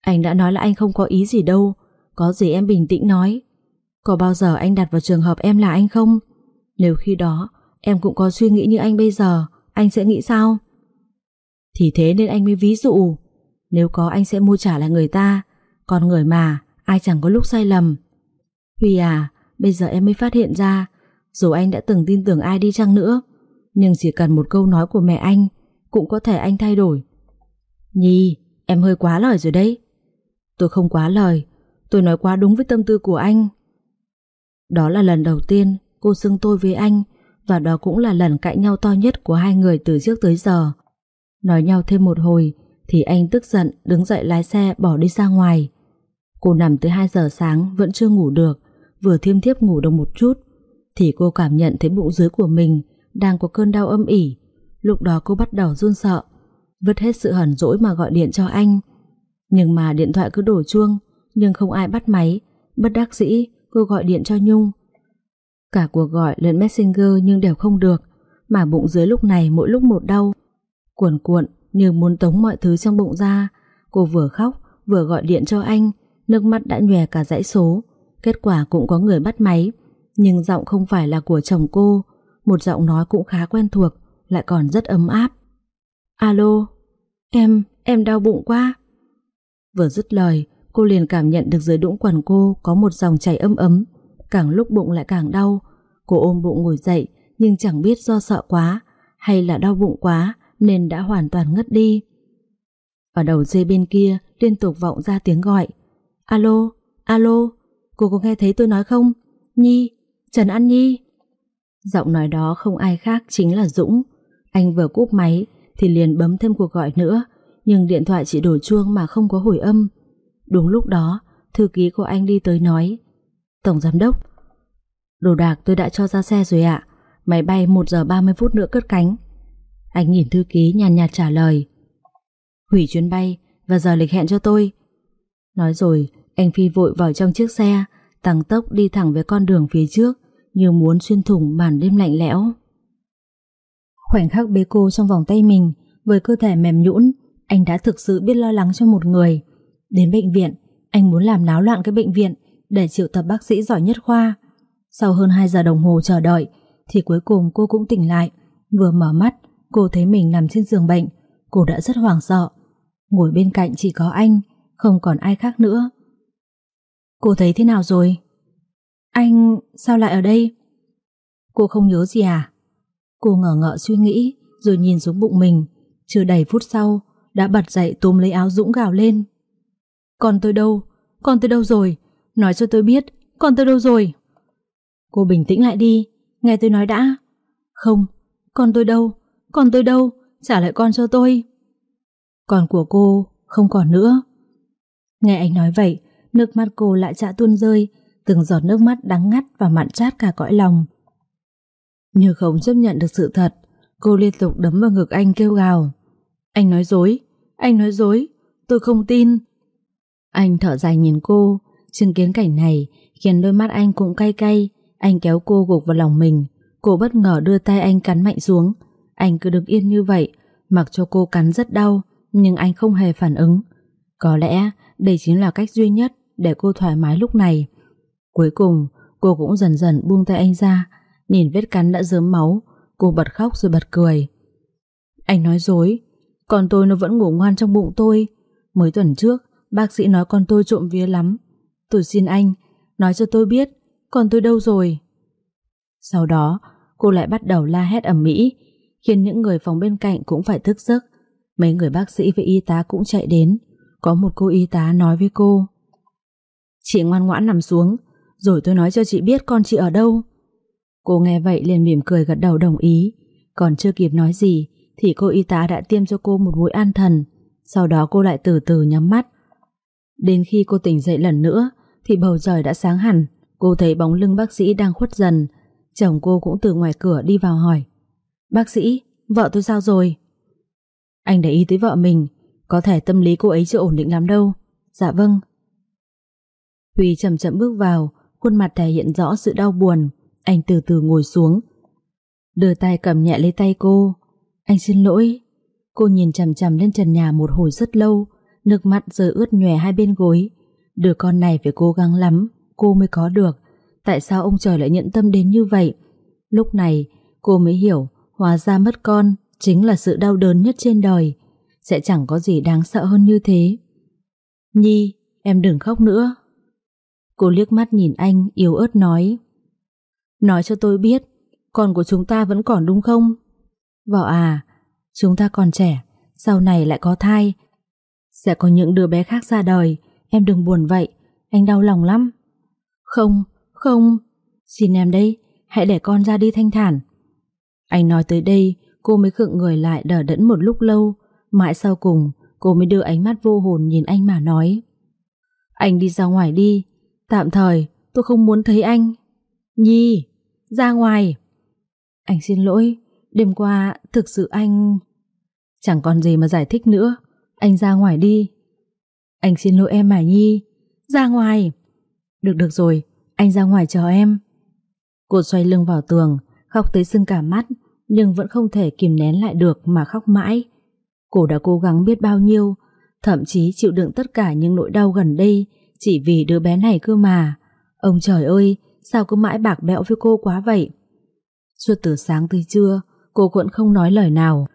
Anh đã nói là anh không có ý gì đâu, Có gì em bình tĩnh nói. Có bao giờ anh đặt vào trường hợp em là anh không? Nếu khi đó Em cũng có suy nghĩ như anh bây giờ. Anh sẽ nghĩ sao? Thì thế nên anh mới ví dụ. Nếu có, anh sẽ mua trả lại người ta. Còn người mà, Ai chẳng có lúc sai lầm. Huy à Bây giờ em mới phát hiện ra. Dù anh đã từng tin tưởng ai đi chăng nữa, Nhưng chỉ cần một câu nói của mẹ anh, Cũng có thể anh thay đổi. Nhi, Em hơi quá lời rồi đấy. Tôi không quá lời. Tôi nói quá đúng với tâm tư của anh. Đó là lần đầu tiên cô xưng tôi với anh và đó cũng là lần cãi nhau to nhất của hai người từ trước tới giờ. Nói nhau thêm một hồi thì anh tức giận đứng dậy lái xe bỏ đi ra ngoài. Cô nằm tới 2 giờ sáng vẫn chưa ngủ được, vừa thiêm thiếp ngủ được một chút thì cô cảm nhận thấy bụng dưới của mình đang có cơn đau âm ỉ. Lúc đó cô bắt đầu run sợ, vứt hết sự hẩn dỗi mà gọi điện cho anh. Nhưng mà điện thoại cứ đổ chuông, nhưng không ai bắt máy, bất đắc dĩ cô gọi điện cho Nhung. Cả cuộc gọi lên Messenger nhưng đều không được, mà bụng dưới lúc này mỗi lúc một đau. Cuộn cuộn như muốn tống mọi thứ trong bụng ra, cô vừa khóc vừa gọi điện cho anh, nước mắt đã nhòe cả dãy số. Kết quả cũng có người bắt máy, nhưng giọng không phải là của chồng cô, một giọng nói cũng khá quen thuộc, lại còn rất ấm áp. Alo, em, em đau bụng quá. Vừa dứt lời, cô liền cảm nhận được dưới đũng quần cô có một dòng chảy ấm ấm, càng lúc bụng lại càng đau. Cô ôm bụng ngồi dậy nhưng chẳng biết do sợ quá hay là đau bụng quá nên đã hoàn toàn ngất đi. Ở đầu dây bên kia liên tục vọng ra tiếng gọi. Alo, alo, cô có nghe thấy tôi nói không? Nhi, Trần An Nhi. Giọng nói đó không ai khác chính là Dũng. Anh vừa cúp máy thì liền bấm thêm cuộc gọi nữa nhưng điện thoại chỉ đổ chuông mà không có hồi âm. Đúng lúc đó, thư ký của anh đi tới nói Tổng giám đốc. Đồ đạc tôi đã cho ra xe rồi ạ. Máy bay 1 giờ 30 phút nữa cất cánh. Anh nhìn thư ký nhàn nhạt trả lời. Hủy chuyến bay Và giờ lịch hẹn cho tôi. Nói rồi, anh Phi vội vào trong chiếc xe, Tăng tốc đi thẳng về con đường phía trước, Như muốn xuyên thủng màn đêm lạnh lẽo. Khoảnh khắc bế cô trong vòng tay mình, Với cơ thể mềm nhũn, Anh đã thực sự biết lo lắng cho một người. Đến bệnh viện, Anh muốn làm náo loạn cái bệnh viện để triệu tập bác sĩ giỏi nhất khoa. Sau hơn 2 giờ đồng hồ chờ đợi, thì cuối cùng cô cũng tỉnh lại. Vừa mở mắt, cô thấy mình nằm trên giường bệnh. Cô đã rất hoảng sợ. Ngồi bên cạnh chỉ có anh, không còn ai khác nữa. Cô thấy thế nào rồi? Anh sao lại ở đây? Cô không nhớ gì à? Cô ngờ ngợ suy nghĩ rồi nhìn xuống bụng mình. Chưa đầy phút sau, đã bật dậy túm lấy áo Dũng gào lên. Còn tôi đâu? Còn tôi đâu rồi? Nói cho tôi biết Con tôi đâu rồi Cô bình tĩnh lại đi Nghe tôi nói đã Không Con tôi đâu Con tôi đâu Trả lại con cho tôi Con của cô Không còn nữa Nghe anh nói vậy nước mắt cô lại chạ tuôn rơi, từng giọt nước mắt đắng ngắt và mặn chát cả cõi lòng. Như không chấp nhận được sự thật, cô liên tục đấm vào ngực anh kêu gào. Anh nói dối, anh nói dối, tôi không tin. Anh thở dài nhìn cô, chứng kiến cảnh này khiến đôi mắt anh cũng cay cay. Anh kéo cô gục vào lòng mình, cô bất ngờ đưa tay anh cắn mạnh xuống. Anh cứ đứng yên như vậy, mặc cho cô cắn rất đau, nhưng anh không hề phản ứng. Có lẽ đây chính là cách duy nhất để cô thoải mái lúc này. Cuối cùng, cô cũng dần dần buông tay anh ra, nhìn vết cắn đã dớm máu, cô bật khóc rồi bật cười. Anh nói dối, còn tôi nó vẫn ngủ ngoan trong bụng tôi. Mới tuần trước, bác sĩ nói con tôi trộm vía lắm. Tôi xin anh, nói cho tôi biết, còn tôi đâu rồi? Sau đó, cô lại bắt đầu la hét ầm ĩ, khiến những người phòng bên cạnh cũng phải thức giấc. Mấy người bác sĩ và y tá cũng chạy đến. Có một cô y tá nói với cô. Chị ngoan ngoãn nằm xuống, rồi tôi nói cho chị biết con chị ở đâu. Cô nghe vậy liền mỉm cười gật đầu đồng ý. Còn chưa kịp nói gì, thì cô y tá đã tiêm cho cô một mũi an thần. Sau đó cô lại từ từ nhắm mắt. Đến khi cô tỉnh dậy lần nữa, thì bầu trời đã sáng hẳn. Cô thấy bóng lưng bác sĩ đang khuất dần. Chồng cô cũng từ ngoài cửa đi vào hỏi. Bác sĩ, vợ tôi sao rồi? Anh để ý tới vợ mình, có thể tâm lý cô ấy chưa ổn định lắm đâu. Dạ vâng. Huy chậm chậm bước vào, khuôn mặt thể hiện rõ sự đau buồn. Anh từ từ ngồi xuống. Đưa tay cầm nhẹ lấy tay cô. Anh xin lỗi. Cô nhìn chằm chằm lên trần nhà một hồi rất lâu, nước mắt rơi ướt nhòe hai bên gối. Đứa con này phải cố gắng lắm, cô mới có được. Tại sao ông trời lại nhận tâm đến như vậy? Lúc này, cô mới hiểu, hóa ra mất con chính là sự đau đớn nhất trên đời. Sẽ chẳng có gì đáng sợ hơn như thế. Nhi, em đừng khóc nữa. Cô liếc mắt nhìn anh, yếu ớt nói. Nói cho tôi biết, con của chúng ta vẫn còn đúng không? Vợ à, chúng ta còn trẻ, sau này lại có thai. Sẽ có những đứa bé khác ra đời, em đừng buồn vậy, anh đau lòng lắm. Không, không, xin em đây, hãy để con ra đi thanh thản. Anh nói tới đây, cô mới khựng người lại đỡ đẫn một lúc lâu, mãi sau cùng cô mới đưa ánh mắt vô hồn nhìn anh mà nói. Anh đi ra ngoài đi, tạm thời tôi không muốn thấy anh. Nhi, ra ngoài. Anh xin lỗi, đêm qua thực sự anh... Chẳng còn gì mà giải thích nữa, anh ra ngoài đi. Anh xin lỗi em Hải Nhi, ra ngoài. Được được rồi, anh ra ngoài chờ em. Cô xoay lưng vào tường, khóc tới sưng cả mắt, nhưng vẫn không thể kìm nén lại được mà khóc mãi. Cô đã cố gắng biết bao nhiêu, thậm chí chịu đựng tất cả những nỗi đau gần đây chỉ vì đứa bé này cơ mà. Ông trời ơi, sao cứ mãi bạc bẽo với cô quá vậy? Suốt từ sáng tới trưa, cô vẫn không nói lời nào.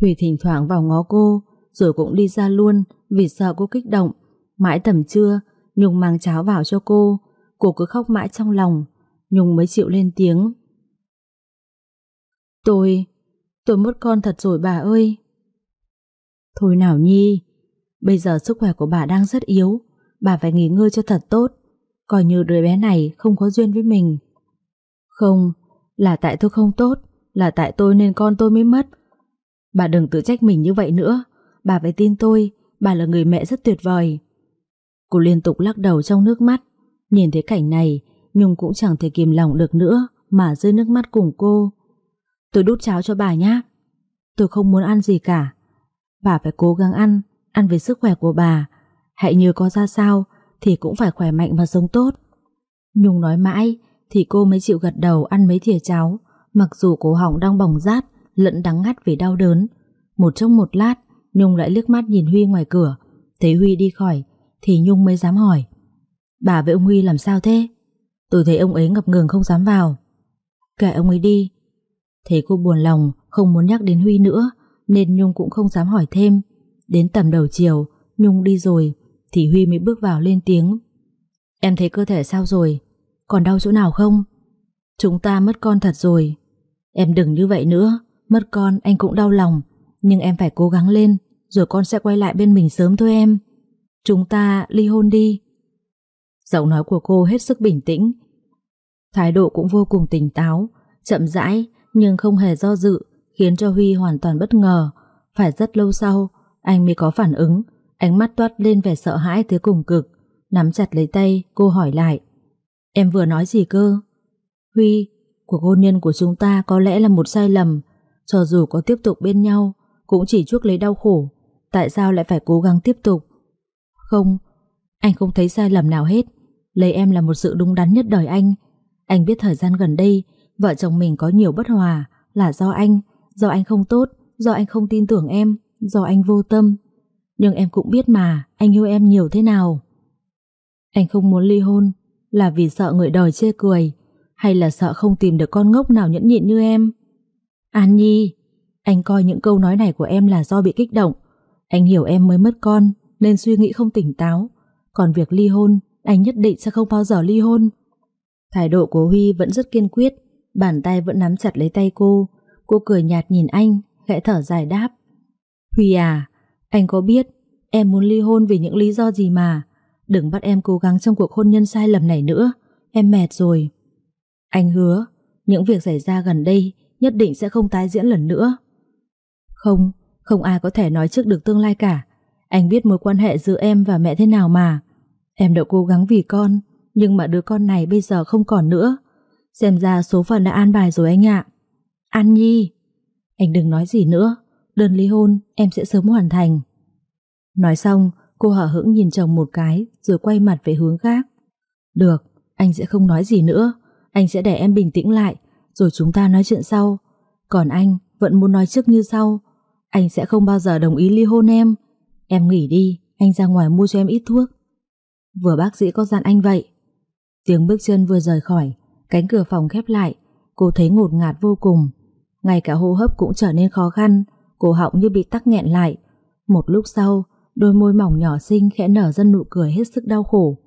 Huy thỉnh thoảng vào ngó cô, rồi cũng đi ra luôn vì sợ cô kích động. Mãi tầm trưa, Nhung mang cháo vào cho cô, cô cứ khóc mãi trong lòng. Nhung mới chịu lên tiếng. Tôi, tôi mất con thật rồi bà ơi. Thôi nào Nhi, bây giờ sức khỏe của bà đang rất yếu, bà phải nghỉ ngơi cho thật tốt, coi như đứa bé này không có duyên với mình. Không, là tại tôi không tốt, là tại tôi nên con tôi mới mất. Bà đừng tự trách mình như vậy nữa, bà phải tin tôi, bà là người mẹ rất tuyệt vời. Cô liên tục lắc đầu trong nước mắt, nhìn thấy cảnh này, Nhung cũng chẳng thể kìm lòng được nữa mà rơi nước mắt cùng cô. Tôi đút cháo cho bà nhé. Tôi không muốn ăn gì cả. Bà phải cố gắng ăn, ăn về sức khỏe của bà. Hãy như có ra sao thì cũng phải khỏe mạnh và sống tốt. Nhung nói mãi thì cô mới chịu gật đầu ăn mấy thìa cháo, mặc dù cổ họng đang bỏng rát, lẫn đắng ngắt vì đau đớn. Một trong một lát, Nhung lại liếc mắt nhìn Huy ngoài cửa, thấy Huy đi khỏi, thì Nhung mới dám hỏi. Bà với ông Huy làm sao thế? Tôi thấy ông ấy ngập ngừng không dám vào. Kệ ông ấy đi. Thấy cô buồn lòng, không muốn nhắc đến Huy nữa, nên Nhung cũng không dám hỏi thêm. Đến tầm đầu chiều, Nhung đi rồi, thì Huy mới bước vào lên tiếng. Em thấy cơ thể sao rồi? Còn đau chỗ nào không? Chúng ta mất con thật rồi. Em đừng như vậy nữa, mất con anh cũng đau lòng, nhưng em phải cố gắng lên, rồi con sẽ quay lại bên mình sớm thôi em. Chúng ta ly hôn đi. Giọng nói của cô hết sức bình tĩnh. Thái độ cũng vô cùng tỉnh táo, chậm rãi nhưng không hề do dự, khiến cho Huy hoàn toàn bất ngờ. Phải rất lâu sau, anh mới có phản ứng, ánh mắt toát lên vẻ sợ hãi tới cùng cực. Nắm chặt lấy tay cô hỏi lại Em vừa nói gì cơ Huy Cuộc hôn nhân của chúng ta có lẽ là một sai lầm Cho dù có tiếp tục bên nhau Cũng chỉ chuốc lấy đau khổ Tại sao lại phải cố gắng tiếp tục? Không, Anh không thấy sai lầm nào hết. Lấy em là một sự đúng đắn nhất đời anh. Anh biết thời gian gần đây, Vợ chồng mình có nhiều bất hòa Là do anh. Do anh không tốt, Do anh không tin tưởng em, Do anh vô tâm. Nhưng em cũng biết mà, Anh yêu em nhiều thế nào. Anh không muốn ly hôn Là vì sợ người đời chê cười, Hay là sợ không tìm được con ngốc nào nhẫn nhịn như em? An Nhi, Anh coi những câu nói này của em là do bị kích động anh hiểu em mới mất con, Nên suy nghĩ không tỉnh táo. Còn việc ly hôn, Anh nhất định sẽ không bao giờ ly hôn. Thái độ của Huy vẫn rất kiên quyết, Bàn tay vẫn nắm chặt lấy tay cô. Cô cười nhạt nhìn anh, Khẽ thở dài đáp. Huy à Anh có biết, Em muốn ly hôn vì những lý do gì mà? Đừng bắt em cố gắng trong cuộc hôn nhân sai lầm này nữa, Em mệt rồi. Anh hứa, Những việc xảy ra gần đây Nhất định sẽ không tái diễn lần nữa. Không không ai có thể nói trước được tương lai cả. Anh biết mối quan hệ giữa em và mẹ thế nào mà. Em đã cố gắng vì con, Nhưng mà đứa con này bây giờ không còn nữa. Xem ra số phận đã an bài rồi anh ạ. An Nhi! Anh đừng nói gì nữa. Đơn ly hôn, em sẽ sớm hoàn thành. Nói xong, cô hở hững nhìn chồng một cái, Rồi quay mặt về hướng khác. Được, anh sẽ không nói gì nữa. Anh sẽ để em bình tĩnh lại, Rồi chúng ta nói chuyện sau. Còn anh vẫn muốn nói trước như sau. Anh sẽ không bao giờ đồng ý ly hôn em. Em nghỉ đi, Anh ra ngoài mua cho em ít thuốc. Vừa bác sĩ có dặn anh vậy. Tiếng bước chân vừa rời khỏi, Cánh cửa phòng khép lại, Cô thấy ngột ngạt vô cùng. Ngay cả hô hấp cũng trở nên khó khăn, Cổ họng như bị tắc nghẹn lại. Một lúc sau, Đôi môi mỏng nhỏ xinh khẽ nở ra nụ cười hết sức đau khổ.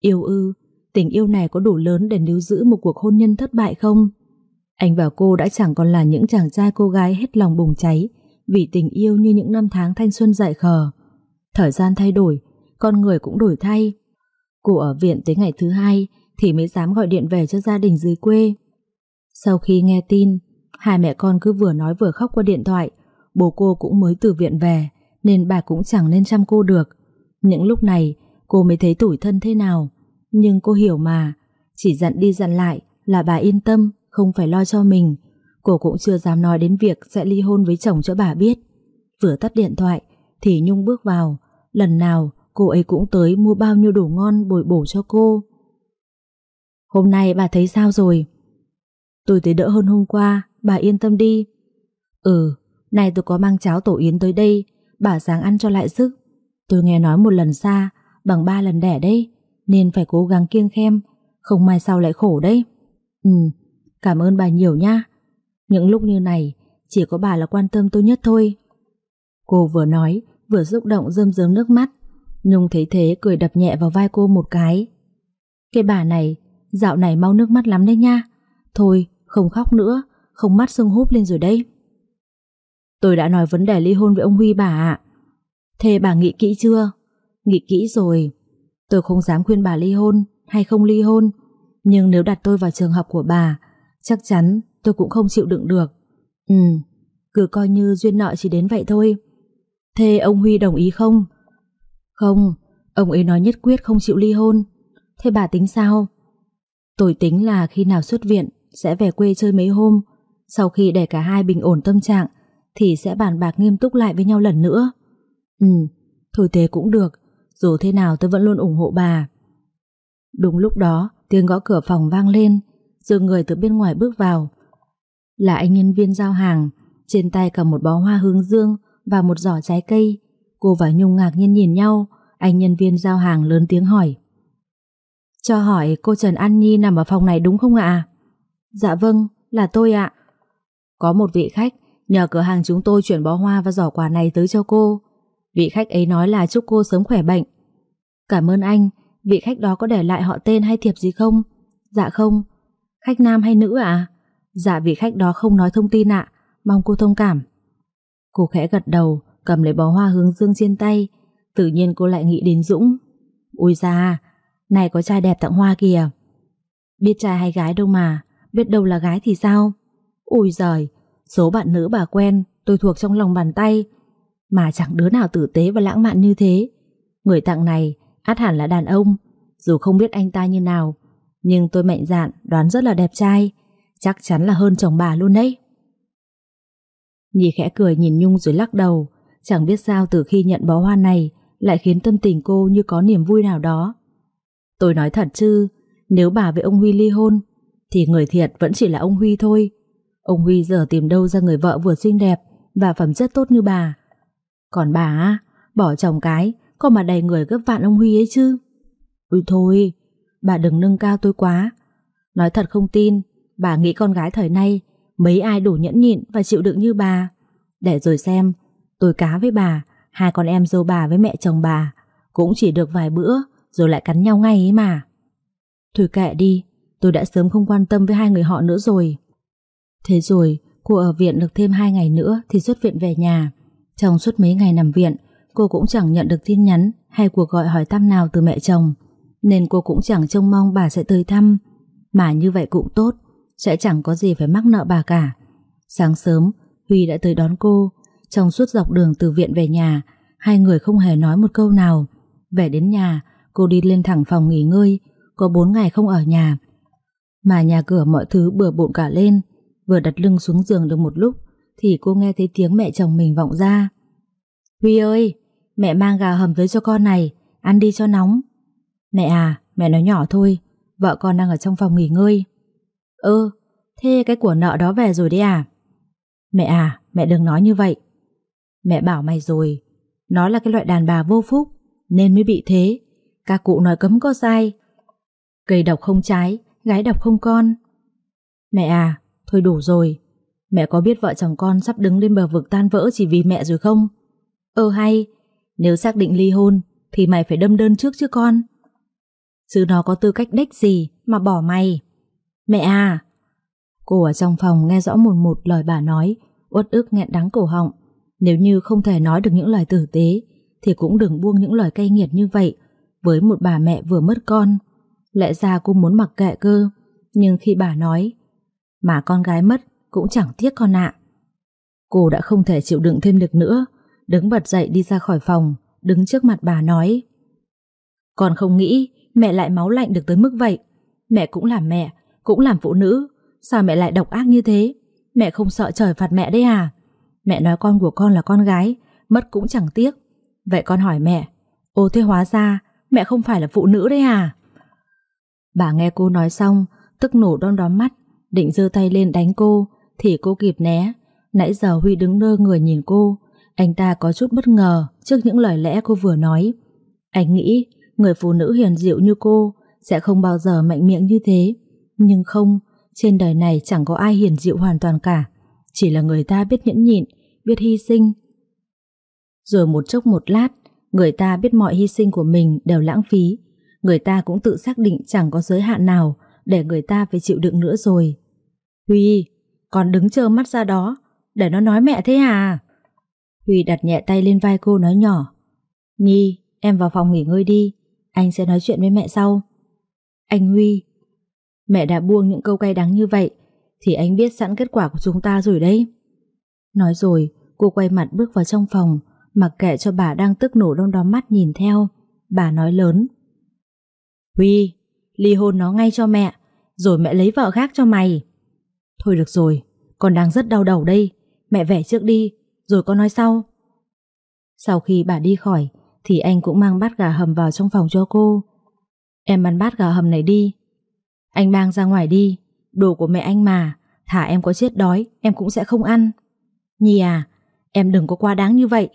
Yêu ư, Tình yêu này có đủ lớn để níu giữ một cuộc hôn nhân thất bại không? Anh và cô đã chẳng còn là những chàng trai cô gái hết lòng bùng cháy vì tình yêu như những năm tháng thanh xuân dại khờ. Thời gian thay đổi, con người cũng đổi thay. Cô ở viện tới ngày thứ hai thì mới dám gọi điện về cho gia đình dưới quê. Sau khi nghe tin, hai mẹ con cứ vừa nói vừa khóc qua điện thoại, bố cô cũng mới từ viện về, nên bà cũng chẳng nên chăm cô được. Những lúc này, cô mới thấy tủi thân thế nào. Nhưng cô hiểu mà, chỉ dặn đi dặn lại là bà yên tâm, không phải lo cho mình. Cô cũng chưa dám nói đến việc sẽ ly hôn với chồng cho bà biết. Vừa tắt điện thoại, thì Nhung bước vào. Lần nào, cô ấy cũng tới mua bao nhiêu đồ ngon bồi bổ cho cô. Hôm nay bà thấy sao rồi? Tôi thấy đỡ hơn hôm qua, bà yên tâm đi. Ừ, này tôi có mang cháo tổ yến tới đây, bà sáng ăn cho lại sức. Tôi nghe nói một lần xa, bằng ba lần đẻ đấy, nên phải cố gắng kiêng khem, không mai sau lại khổ đấy. Ừ, cảm ơn bà nhiều nha. Những lúc như này, chỉ có bà là quan tâm tôi nhất thôi. Cô vừa nói, vừa xúc động rơm rớm nước mắt. Nhung thấy thế cười đập nhẹ vào vai cô một cái. Cái bà này, dạo này mau nước mắt lắm đấy nha. Thôi, không khóc nữa, không mắt sưng húp lên rồi đây. Tôi đã nói vấn đề ly hôn với ông Huy bà ạ. Thế bà nghĩ kỹ chưa? Nghĩ kỹ rồi. Tôi không dám khuyên bà ly hôn hay không ly hôn. Nhưng nếu đặt tôi vào trường hợp của bà, chắc chắn tôi cũng không chịu đựng được. Ừ, cứ coi như duyên nợ chỉ đến vậy thôi. Thế ông Huy đồng ý không? Không, ông ấy nói nhất quyết không chịu ly hôn. Thế bà tính sao? Tôi tính là khi nào xuất viện sẽ về quê chơi mấy hôm. Sau khi để cả hai bình ổn tâm trạng thì sẽ bàn bạc nghiêm túc lại với nhau lần nữa. Ừ, thôi thế cũng được. Dù thế nào tôi vẫn luôn ủng hộ bà. Đúng lúc đó, tiếng gõ cửa phòng vang lên, dường người từ bên ngoài bước vào. Là anh nhân viên giao hàng, trên tay cầm một bó hoa hướng dương và một giỏ trái cây. Cô và Nhung ngạc nhiên nhìn nhau, anh nhân viên giao hàng lớn tiếng hỏi. Cho hỏi cô Trần An Nhi nằm ở phòng này đúng không ạ? Dạ vâng, là tôi ạ. Có một vị khách nhờ cửa hàng chúng tôi chuyển bó hoa và giỏ quà này tới cho cô. Vị khách ấy nói là chúc cô sớm khỏe bệnh. Cảm ơn anh, vị khách đó có để lại họ tên hay thiệp gì không? Dạ không. Khách nam hay nữ ạ? Dạ vị khách đó không nói thông tin ạ, mong cô thông cảm. Cô khẽ gật đầu, cầm lấy bó hoa hướng dương trên tay, tự nhiên cô lại nghĩ đến Dũng. Ui da, này có trai đẹp tặng hoa kìa. Biết trai hay gái đâu mà, biết đâu là gái thì sao? Ui giời, số bạn nữ bà quen, tôi thuộc trong lòng bàn tay, mà chẳng đứa nào tử tế và lãng mạn như thế. Người tặng này át hẳn là đàn ông. Dù không biết anh ta như nào, nhưng tôi mạnh dạn đoán rất là đẹp trai, chắc chắn là hơn chồng bà luôn đấy. Nhi khẽ cười nhìn Nhung rồi lắc đầu, chẳng biết sao từ khi nhận bó hoa này lại khiến tâm tình cô như có niềm vui nào đó. Tôi nói thật chứ, nếu bà với ông Huy ly hôn, thì người thiệt vẫn chỉ là ông Huy thôi. Ông Huy giờ tìm đâu ra người vợ vừa xinh đẹp và phẩm chất tốt như bà. Còn bà á, bỏ chồng cái, có mà đầy người gấp vạn ông Huy ấy chứ. Ui thôi, bà đừng nâng cao tôi quá. Nói thật không tin, bà nghĩ con gái thời nay mấy ai đủ nhẫn nhịn và chịu đựng như bà. Để rồi xem, tôi cá với bà, hai con em dâu bà với mẹ chồng bà, cũng chỉ được vài bữa rồi lại cắn nhau ngay ấy mà. Thôi kệ đi, tôi đã sớm không quan tâm với hai người họ nữa rồi. Thế rồi, cô ở viện được thêm hai ngày nữa thì xuất viện về nhà. Trong suốt mấy ngày nằm viện, cô cũng chẳng nhận được tin nhắn hay cuộc gọi hỏi thăm nào từ mẹ chồng, nên cô cũng chẳng trông mong bà sẽ tới thăm. Mà như vậy cũng tốt, sẽ chẳng có gì phải mắc nợ bà cả. Sáng sớm, Huy đã tới đón cô. Trong suốt dọc đường từ viện về nhà, hai người không hề nói một câu nào. Về đến nhà, cô đi lên thẳng phòng nghỉ ngơi, có bốn ngày không ở nhà. Mà nhà cửa mọi thứ bừa bộn cả lên, vừa đặt lưng xuống giường được một lúc, thì cô nghe thấy tiếng mẹ chồng mình vọng ra. Huy ơi, mẹ mang gà hầm tới cho con này, ăn đi cho nóng. Mẹ à, mẹ nói nhỏ thôi, vợ con đang ở trong phòng nghỉ ngơi. Ừ, thế cái của nợ đó về rồi đấy à? Mẹ à, mẹ đừng nói như vậy. Mẹ bảo mày rồi, nó là cái loại đàn bà vô phúc, nên mới bị thế. Các cụ nói cấm có sai. Cây độc không trái, gái độc không con. Mẹ à, thôi đủ rồi. Mẹ có biết vợ chồng con sắp đứng lên bờ vực tan vỡ chỉ vì mẹ rồi không? Ơ hay, nếu xác định ly hôn thì mày phải đâm đơn trước chứ con. Chứ nó có tư cách đếch gì mà bỏ mày. Mẹ à! Cô ở trong phòng nghe rõ một một lời bà nói, uất ức nghẹn đắng cổ họng. Nếu như không thể nói được những lời tử tế, thì cũng đừng buông những lời cay nghiệt như vậy với một bà mẹ vừa mất con. Lẽ ra cô muốn mặc kệ cơ, nhưng khi bà nói, mà con gái mất cũng chẳng tiếc con ạ. Cô đã không thể chịu đựng thêm được nữa, đứng bật dậy đi ra khỏi phòng, đứng trước mặt bà nói. Con không nghĩ mẹ lại máu lạnh được tới mức vậy. Mẹ cũng là mẹ, cũng làm phụ nữ, sao mẹ lại độc ác như thế? Mẹ không sợ trời phạt mẹ đấy à? Mẹ nói con của con là con gái, mất cũng chẳng tiếc. Vậy con hỏi mẹ, ô thế hóa ra mẹ không phải là phụ nữ đấy à? Bà nghe cô nói xong, tức nổ đon đóm mắt, định giơ tay lên đánh cô, thì cô kịp né. Nãy giờ Huy đứng nơ người nhìn cô, anh ta có chút bất ngờ trước những lời lẽ cô vừa nói. Anh nghĩ người phụ nữ hiền dịu như cô sẽ không bao giờ mạnh miệng như thế. Nhưng không, trên đời này chẳng có ai hiền dịu hoàn toàn cả. Chỉ là người ta biết nhẫn nhịn, biết hy sinh. Rồi một chốc một lát, người ta biết mọi hy sinh của mình đều lãng phí. Người ta cũng tự xác định chẳng có giới hạn nào để người ta phải chịu đựng nữa rồi. Huy, còn đứng chờ mắt ra đó, để nó nói mẹ thế à? Huy đặt nhẹ tay lên vai cô nói nhỏ. Nhi, em vào phòng nghỉ ngơi đi, anh sẽ nói chuyện với mẹ sau. Anh Huy, Mẹ đã buông những câu cay đắng như vậy, Thì anh biết sẵn kết quả của chúng ta rồi đấy. Nói rồi, Cô quay mặt bước vào trong phòng, Mặc kệ cho bà đang tức nổ đông đó mắt nhìn theo. Bà nói lớn. Huy, Ly hôn nó ngay cho mẹ, Rồi mẹ lấy vợ khác cho mày. Thôi được rồi, Con đang rất đau đầu đây, Mẹ vẽ trước đi, Rồi con nói sau. Sau khi bà đi khỏi, Thì anh cũng mang bát gà hầm vào trong phòng cho cô. Em ăn bát gà hầm này đi anh mang ra ngoài đi, đồ của mẹ anh mà, thả em có chết đói, em cũng sẽ không ăn. Nhi à, em đừng có quá đáng như vậy.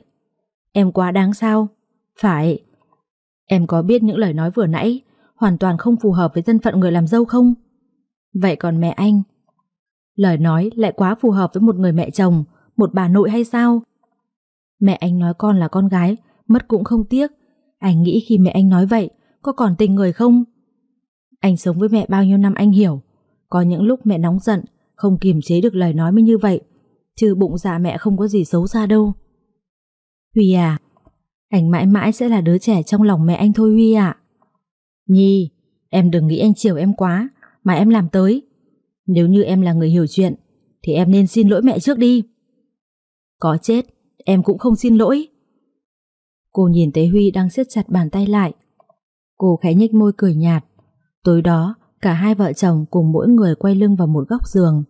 Em quá đáng sao? Phải. Em có biết những lời nói vừa nãy hoàn toàn không phù hợp với thân phận người làm dâu không? Vậy còn mẹ anh? Lời nói lại quá phù hợp với một người mẹ chồng, một bà nội hay sao? Mẹ anh nói con là con gái, mất cũng không tiếc. Anh nghĩ khi mẹ anh nói vậy, có còn tình người không? Anh sống với mẹ bao nhiêu năm anh hiểu. Có những lúc mẹ nóng giận, Không kiềm chế được lời nói mới như vậy, Chứ bụng dạ mẹ không có gì xấu xa đâu. Huy à Anh mãi mãi sẽ là đứa trẻ trong lòng mẹ anh thôi Huy ạ. Nhi, Em đừng nghĩ anh chiều em quá, Mà em làm tới. Nếu như em là người hiểu chuyện, Thì em nên xin lỗi mẹ trước đi. Có chết, Em cũng không xin lỗi. Cô nhìn thấy Huy đang siết chặt bàn tay lại. Cô khẽ nhếch môi cười nhạt. Tối đó, cả hai vợ chồng cùng mỗi người quay lưng vào một góc giường.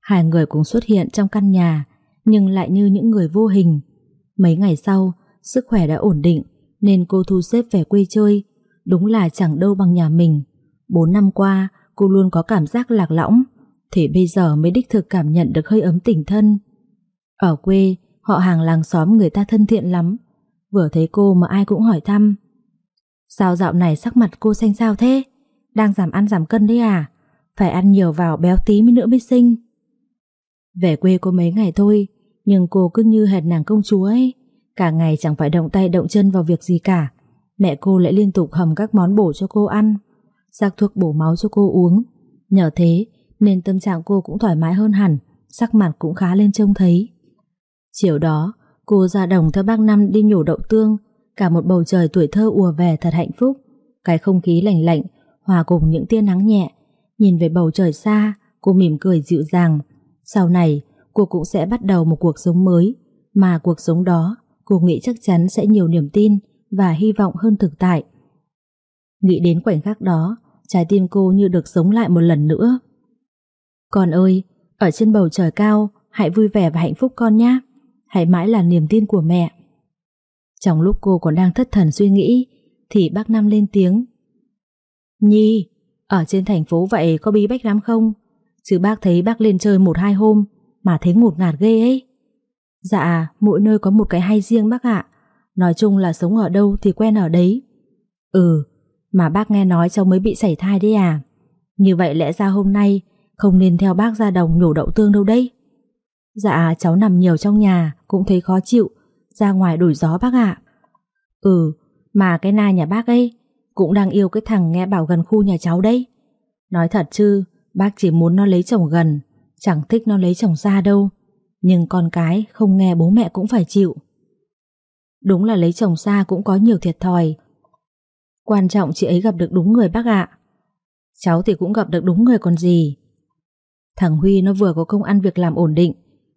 Hai người cũng xuất hiện trong căn nhà, nhưng lại như những người vô hình. Mấy ngày sau, sức khỏe đã ổn định, nên cô thu xếp về quê chơi. Đúng là chẳng đâu bằng nhà mình. Bốn năm qua, cô luôn có cảm giác lạc lõng, thì bây giờ mới đích thực cảm nhận được hơi ấm tình thân. Ở quê, họ hàng làng xóm người ta thân thiện lắm. Vừa thấy cô mà ai cũng hỏi thăm. Sao dạo này sắc mặt cô xanh sao thế? Đang giảm ăn giảm cân đấy à? Phải ăn nhiều vào béo tí mới nữa mới sinh. Về quê cô mấy ngày thôi, nhưng cô cứ như hệt nàng công chúa ấy. Cả ngày chẳng phải động tay động chân vào việc gì cả. Mẹ cô lại liên tục hầm các món bổ cho cô ăn, sắc thuốc bổ máu cho cô uống. Nhờ thế nên tâm trạng cô cũng thoải mái hơn hẳn, sắc mặt cũng khá lên trông thấy. Chiều đó, cô ra đồng theo bác Năm đi nhổ đậu tương, cả một bầu trời tuổi thơ ùa về thật hạnh phúc. Cái không khí lạnh lạnh, hòa cùng những tia nắng nhẹ. Nhìn về bầu trời xa, cô mỉm cười dịu dàng. Sau này, cô cũng sẽ bắt đầu một cuộc sống mới, mà cuộc sống đó, cô nghĩ chắc chắn sẽ nhiều niềm tin và hy vọng hơn thực tại. Nghĩ đến khoảnh khắc đó, trái tim cô như được sống lại một lần nữa. Con ơi, ở trên bầu trời cao, hãy vui vẻ và hạnh phúc con nhé. Hãy mãi là niềm tin của mẹ. Trong lúc cô còn đang thất thần suy nghĩ, thì bác Năm lên tiếng. Nhi, ở trên thành phố vậy có bí bách lắm không? Chứ bác thấy bác lên chơi một hai hôm mà thấy ngột ngạt ghê ấy. Dạ, mỗi nơi có một cái hay riêng bác ạ. Nói chung là sống ở đâu thì quen ở đấy. Ừ, mà bác nghe nói cháu mới bị sảy thai đấy à? Như vậy lẽ ra hôm nay không nên theo bác ra đồng nhổ đậu tương đâu đấy. Dạ, cháu nằm nhiều trong nhà cũng thấy khó chịu, ra ngoài đổi gió bác ạ. Ừ, mà cái na nhà bác ấy cũng đang yêu cái thằng nghe bảo gần khu nhà cháu đấy. Nói thật chứ, bác chỉ muốn nó lấy chồng gần, chẳng thích nó lấy chồng xa đâu. Nhưng con cái không nghe bố mẹ cũng phải chịu. Đúng là lấy chồng xa cũng có nhiều thiệt thòi. Quan trọng chị ấy gặp được đúng người bác ạ. Cháu thì cũng gặp được đúng người còn gì. Thằng Huy nó vừa có công ăn việc làm ổn định,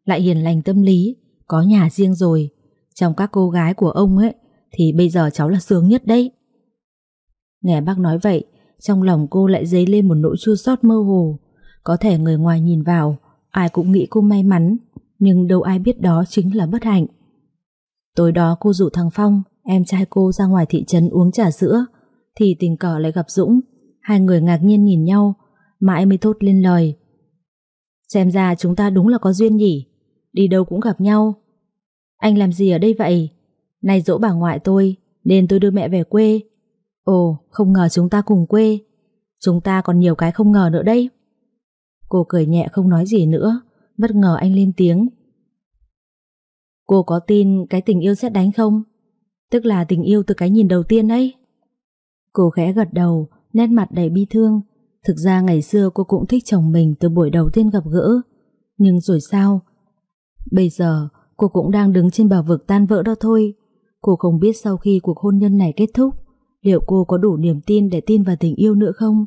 lại hiền lành tâm lý, có nhà riêng rồi. Trong các cô gái của ông ấy, thì bây giờ cháu là sướng nhất đấy. Nghe bác nói vậy, trong lòng cô lại dấy lên một nỗi chua xót mơ hồ. Có thể người ngoài nhìn vào, ai cũng nghĩ cô may mắn, nhưng đâu ai biết đó chính là bất hạnh. Tối đó cô dụ thằng Phong, em trai cô ra ngoài thị trấn uống trà sữa, thì tình cờ lại gặp Dũng. Hai người ngạc nhiên nhìn nhau, mãi mới thốt lên lời. Xem ra chúng ta đúng là có duyên nhỉ, đi đâu cũng gặp nhau. Anh làm gì ở đây vậy? Nay dỗ bà ngoại tôi, nên tôi đưa mẹ về quê. Ồ, không ngờ chúng ta cùng quê. Chúng ta còn nhiều cái không ngờ nữa đây. Cô cười nhẹ không nói gì nữa, bất ngờ anh lên tiếng. Cô có tin cái tình yêu sẽ đánh không? Tức là tình yêu từ cái nhìn đầu tiên ấy. Cô khẽ gật đầu, nét mặt đầy bi thương. Thực ra ngày xưa cô cũng thích chồng mình từ buổi đầu tiên gặp gỡ. Nhưng rồi sao? Bây giờ cô cũng đang đứng trên bờ vực tan vỡ đó thôi. Cô không biết sau khi cuộc hôn nhân này kết thúc, liệu cô có đủ niềm tin để tin vào tình yêu nữa không?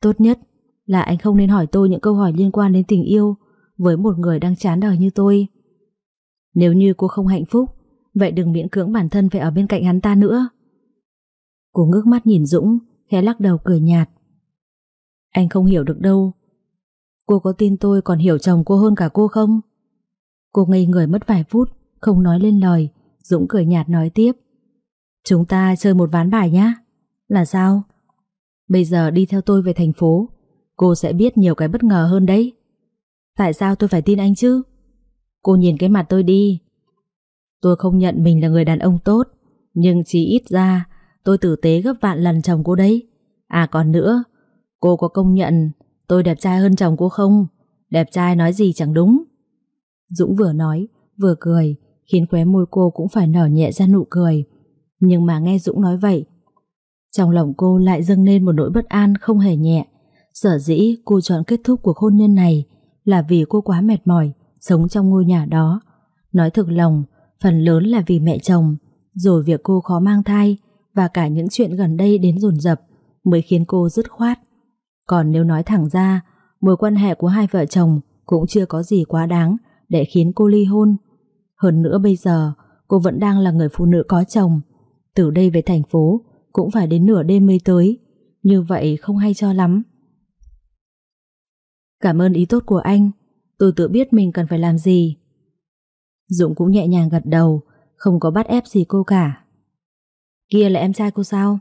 Tốt nhất là anh không nên hỏi tôi những câu hỏi liên quan đến tình yêu với một người đang chán đời như tôi. Nếu như cô không hạnh phúc, vậy đừng miễn cưỡng bản thân phải ở bên cạnh hắn ta nữa. Cô ngước mắt nhìn Dũng, khẽ lắc đầu cười nhạt. Anh không hiểu được đâu. Cô có tin tôi còn hiểu chồng cô hơn cả cô không? Cô ngây người mất vài phút, không nói lên lời. Dũng cười nhạt nói tiếp. Chúng ta chơi một ván bài nhá. Là sao? Bây giờ đi theo tôi về thành phố, cô sẽ biết nhiều cái bất ngờ hơn đấy. Tại sao tôi phải tin anh chứ? Cô nhìn cái mặt tôi đi. Tôi không nhận mình là người đàn ông tốt, nhưng chỉ ít ra tôi tử tế gấp vạn lần chồng cô đấy. À còn nữa, cô có công nhận tôi đẹp trai hơn chồng cô không? Đẹp trai nói gì chẳng đúng. Dũng vừa nói, vừa cười, khiến khóe môi cô cũng phải nở nhẹ ra nụ cười. Nhưng mà nghe Dũng nói vậy, trong lòng cô lại dâng lên một nỗi bất an không hề nhẹ. Sở dĩ cô chọn kết thúc cuộc hôn nhân này là vì cô quá mệt mỏi sống trong ngôi nhà đó. Nói thực lòng, phần lớn là vì mẹ chồng, rồi việc cô khó mang thai và cả những chuyện gần đây đến dồn dập mới khiến cô dứt khoát. Còn nếu nói thẳng ra, mối quan hệ của hai vợ chồng cũng chưa có gì quá đáng để khiến cô ly hôn. Hơn nữa bây giờ, cô vẫn đang là người phụ nữ có chồng. Từ đây về thành phố, cũng phải đến nửa đêm mới tới. Như vậy không hay cho lắm. Cảm ơn ý tốt của anh, tôi tự biết mình cần phải làm gì. Dũng cũng nhẹ nhàng gật đầu, không có bắt ép gì cô cả. Kia là em trai cô sao?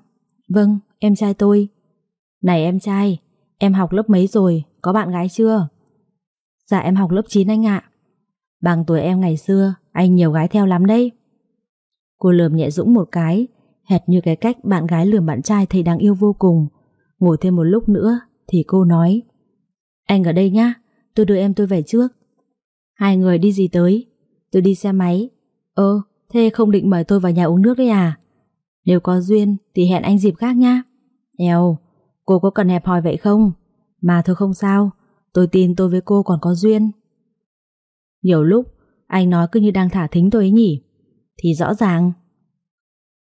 Vâng, em trai tôi. Này em trai, em học lớp mấy rồi, có bạn gái chưa? Dạ em học lớp 9 anh ạ. Bằng tuổi em ngày xưa, anh nhiều gái theo lắm đấy. Cô lườm nhẹ Dũng một cái, hệt như cái cách bạn gái lườm bạn trai thấy đáng yêu vô cùng. Ngồi thêm một lúc nữa thì cô nói Anh ở đây nhá, tôi đưa em tôi về trước. Hai người đi gì tới? Tôi đi xe máy. Ơ, thế không định mời tôi vào nhà uống nước đấy à? Nếu có duyên thì hẹn anh dịp khác nhá. Eo, cô có cần hẹp hòi vậy không? Mà thôi không sao, tôi tin tôi với cô còn có duyên. Nhiều lúc, anh nói cứ như đang thả thính tôi ấy nhỉ? Thì rõ ràng.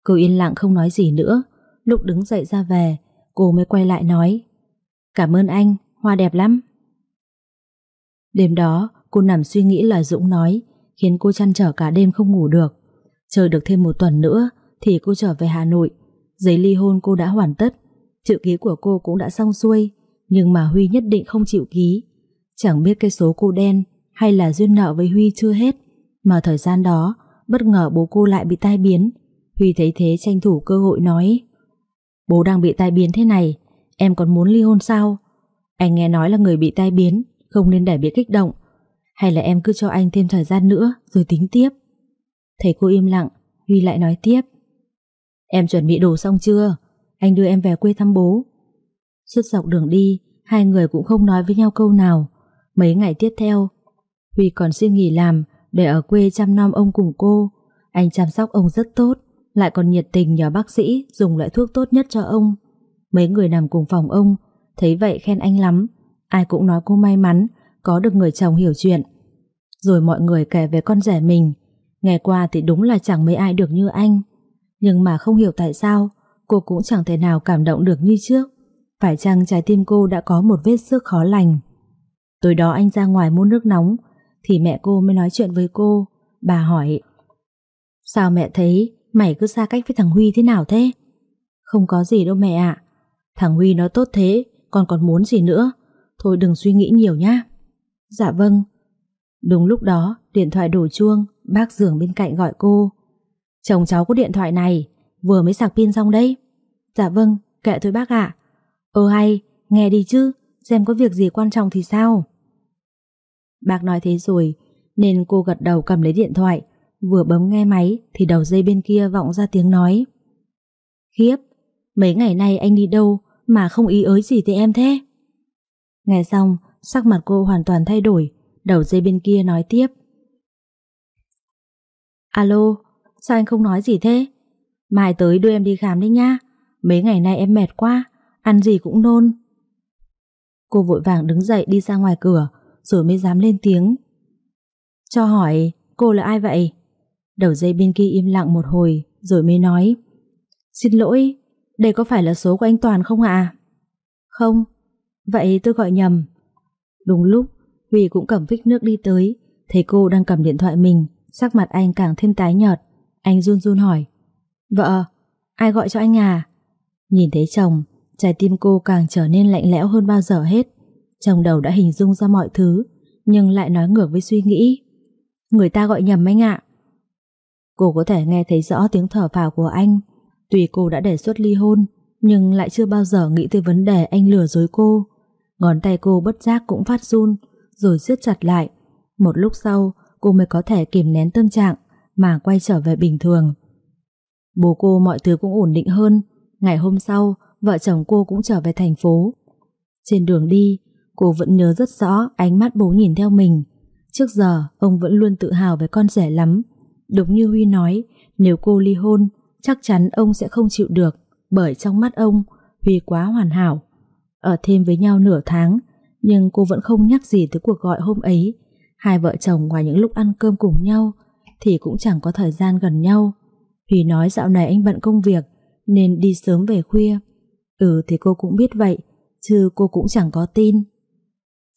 Cô yên lặng không nói gì nữa. Lúc đứng dậy ra về, cô mới quay lại nói. Cảm ơn anh, hoa đẹp lắm. Đêm đó, cô nằm suy nghĩ lời Dũng nói, khiến cô chăn trở cả đêm không ngủ được. Chờ được thêm một tuần nữa, thì cô trở về Hà Nội. Giấy ly hôn cô đã hoàn tất, chữ ký của cô cũng đã xong xuôi, nhưng mà Huy nhất định không chịu ký. Chẳng biết cái số cô đen hay là duyên nợ với Huy chưa hết, mà thời gian đó, bất ngờ bố cô lại bị tai biến. Huy thấy thế tranh thủ cơ hội nói Bố đang bị tai biến thế này, em còn muốn ly hôn sao? Anh nghe nói là người bị tai biến, không nên để bị kích động. Hay là em cứ cho anh thêm thời gian nữa rồi tính tiếp? Thấy cô im lặng, Huy lại nói tiếp. Em chuẩn bị đồ xong chưa? Anh đưa em về quê thăm bố. Suốt dọc đường đi, hai người cũng không nói với nhau câu nào. Mấy ngày tiếp theo, Huy còn xin nghỉ làm để ở quê chăm nom ông cùng cô. Anh chăm sóc ông rất tốt, lại còn nhiệt tình nhờ bác sĩ dùng loại thuốc tốt nhất cho ông. Mấy người nằm cùng phòng ông, thấy vậy khen anh lắm. Ai cũng nói cô may mắn, có được người chồng hiểu chuyện. Rồi mọi người kể về con rể mình. Nghe qua thì đúng là chẳng mấy ai được như anh. Nhưng mà không hiểu tại sao cô cũng chẳng thể nào cảm động được như trước. Phải chăng trái tim cô đã có một vết xước khó lành. Tối đó anh ra ngoài mua nước nóng thì mẹ cô mới nói chuyện với cô. Bà hỏi Sao mẹ thấy mày cứ xa cách với thằng Huy thế nào thế? Không có gì đâu mẹ ạ. Thằng Huy nó tốt thế, con còn muốn gì nữa? Thôi đừng suy nghĩ nhiều nhá. Dạ vâng. Đúng lúc đó, điện thoại đổ chuông, bác giường bên cạnh gọi cô. Chồng cháu có điện thoại này, vừa mới sạc pin xong đấy. Dạ vâng, kệ thôi bác ạ. Ơ hay, nghe đi chứ, xem có việc gì quan trọng thì sao. Bác nói thế rồi, nên cô gật đầu cầm lấy điện thoại, vừa bấm nghe máy thì đầu dây bên kia vọng ra tiếng nói. Khiếp, mấy ngày nay anh đi đâu mà không ý ới gì tới em thế? Nghe xong, sắc mặt cô hoàn toàn thay đổi, đầu dây bên kia nói tiếp. Alo, sao anh không nói gì thế? Mai tới đưa em đi khám đi nha. Mấy ngày nay em mệt quá, ăn gì cũng nôn. Cô vội vàng đứng dậy đi ra ngoài cửa, rồi mới dám lên tiếng. Cho hỏi, cô là ai vậy? Đầu dây bên kia im lặng một hồi, rồi mới nói. Xin lỗi, đây có phải là số của anh Toàn không ạ? Không, vậy tôi gọi nhầm. Đúng lúc, Huy cũng cầm phích nước đi tới, thấy cô đang cầm điện thoại mình, sắc mặt anh càng thêm tái nhợt. Anh run run hỏi. Vợ, ai gọi cho anh à? Nhìn thấy chồng, trái tim cô càng trở nên lạnh lẽo hơn bao giờ hết. Trong đầu đã hình dung ra mọi thứ, nhưng lại nói ngược với suy nghĩ. Người ta gọi nhầm anh ạ. Cô có thể nghe thấy rõ tiếng thở phào của anh. Tuy cô đã đề xuất ly hôn, nhưng lại chưa bao giờ nghĩ tới vấn đề anh lừa dối cô. Ngón tay cô bất giác cũng phát run, rồi siết chặt lại. Một lúc sau, cô mới có thể kìm nén tâm trạng mà quay trở về bình thường. Bố cô mọi thứ cũng ổn định hơn. Ngày hôm sau, vợ chồng cô cũng trở về thành phố. Trên đường đi, cô vẫn nhớ rất rõ ánh mắt bố nhìn theo mình. Trước giờ, ông vẫn luôn tự hào về con rẻ lắm. Đúng như Huy nói, nếu cô ly hôn, chắc chắn ông sẽ không chịu được, bởi trong mắt ông, Huy quá hoàn hảo. Ở thêm với nhau nửa tháng, nhưng cô vẫn không nhắc gì tới cuộc gọi hôm ấy. Hai vợ chồng ngoài những lúc ăn cơm cùng nhau, thì cũng chẳng có thời gian gần nhau. Huy nói dạo này anh bận công việc, nên đi sớm về khuya. Ừ thì cô cũng biết vậy, chứ cô cũng chẳng có tin.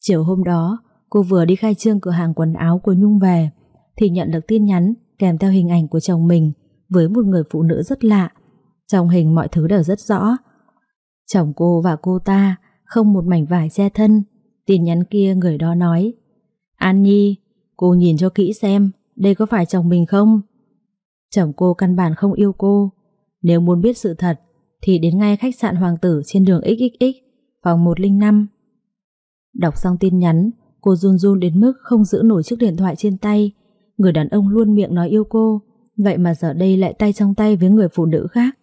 Chiều hôm đó, cô vừa đi khai trương cửa hàng quần áo của Nhung về, thì nhận được tin nhắn kèm theo hình ảnh của chồng mình với một người phụ nữ rất lạ. Trong hình mọi thứ đều rất rõ. Chồng cô và cô ta không một mảnh vải che thân. Tin nhắn kia người đó nói An Nhi, cô nhìn cho kỹ xem đây có phải chồng mình không? Chồng cô căn bản không yêu cô. Nếu muốn biết sự thật thì đến ngay khách sạn Hoàng tử trên đường XXX, phòng 105. Đọc xong tin nhắn, cô run run đến mức không giữ nổi chiếc điện thoại trên tay. Người đàn ông luôn miệng nói yêu cô, vậy mà giờ đây lại tay trong tay với người phụ nữ khác.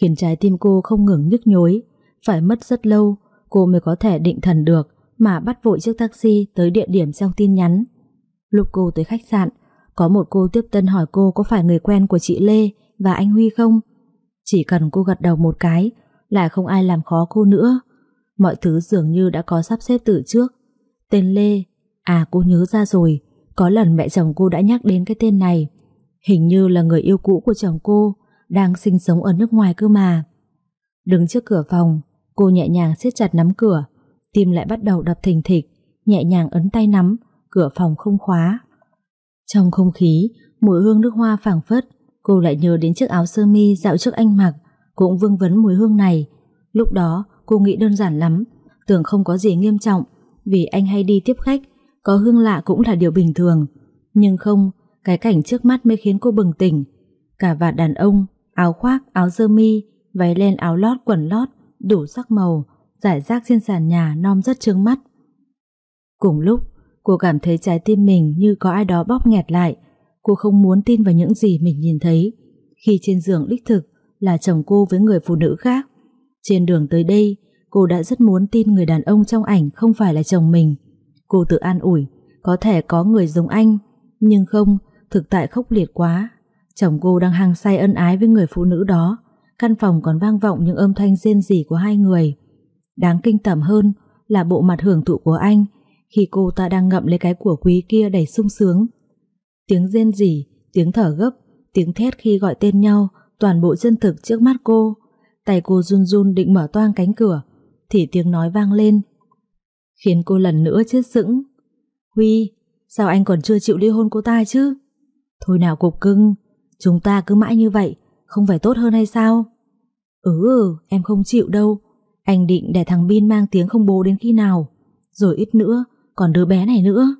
Khiến trái tim cô không ngừng nhức nhối, phải mất rất lâu cô mới có thể định thần được mà bắt vội chiếc taxi tới địa điểm trong tin nhắn. Lúc cô tới khách sạn, có một cô tiếp tân hỏi cô có phải người quen của chị Lê và anh Huy không? Chỉ cần cô gật đầu một cái là không ai làm khó cô nữa. Mọi thứ dường như đã có sắp xếp từ trước. Tên Lê, à cô nhớ ra rồi, có lần mẹ chồng cô đã nhắc đến cái tên này. Hình như là người yêu cũ của chồng cô, đang sinh sống ở nước ngoài cơ mà. Đứng trước cửa phòng, cô nhẹ nhàng siết chặt nắm cửa, tim lại bắt đầu đập thình thịch, nhẹ nhàng ấn tay nắm, cửa phòng không khóa. Trong không khí, mùi hương nước hoa phảng phất, cô lại nhớ đến chiếc áo sơ mi dạo trước anh mặc, cũng vương vấn mùi hương này. Lúc đó, cô nghĩ đơn giản lắm, tưởng không có gì nghiêm trọng, vì anh hay đi tiếp khách, có hương lạ cũng là điều bình thường. Nhưng không, cái cảnh trước mắt mới khiến cô bừng tỉnh. Cả vạt đàn ông, áo khoác, áo sơ mi, váy len áo lót, quần lót, đủ sắc màu, giải rác trên sàn nhà non rất trướng mắt. Cùng lúc, cô cảm thấy trái tim mình như có ai đó bóp nghẹt lại. Cô không muốn tin vào những gì mình nhìn thấy. Khi trên giường đích thực là chồng cô với người phụ nữ khác. Trên đường tới đây, cô đã rất muốn tin người đàn ông trong ảnh không phải là chồng mình. Cô tự an ủi, có thể có người giống anh, nhưng không, thực tại khốc liệt quá. Chồng cô đang hăng say ân ái với người phụ nữ đó. Căn phòng còn vang vọng những âm thanh rên rỉ của hai người. Đáng kinh tởm hơn là bộ mặt hưởng thụ của anh khi cô ta đang ngậm lấy cái của quý kia đầy sung sướng. Tiếng rên rỉ, tiếng thở gấp, tiếng thét khi gọi tên nhau, toàn bộ chân thực trước mắt cô. Tay cô run run định mở toang cánh cửa, thì tiếng nói vang lên. Khiến cô lần nữa chết sững. Huy, sao anh còn chưa chịu ly hôn cô ta chứ? Thôi nào cục cưng, chúng ta cứ mãi như vậy, không phải tốt hơn hay sao? Ừ, em không chịu đâu. Anh định để thằng Bin mang tiếng không bố đến khi nào? Rồi ít nữa, còn đứa bé này nữa.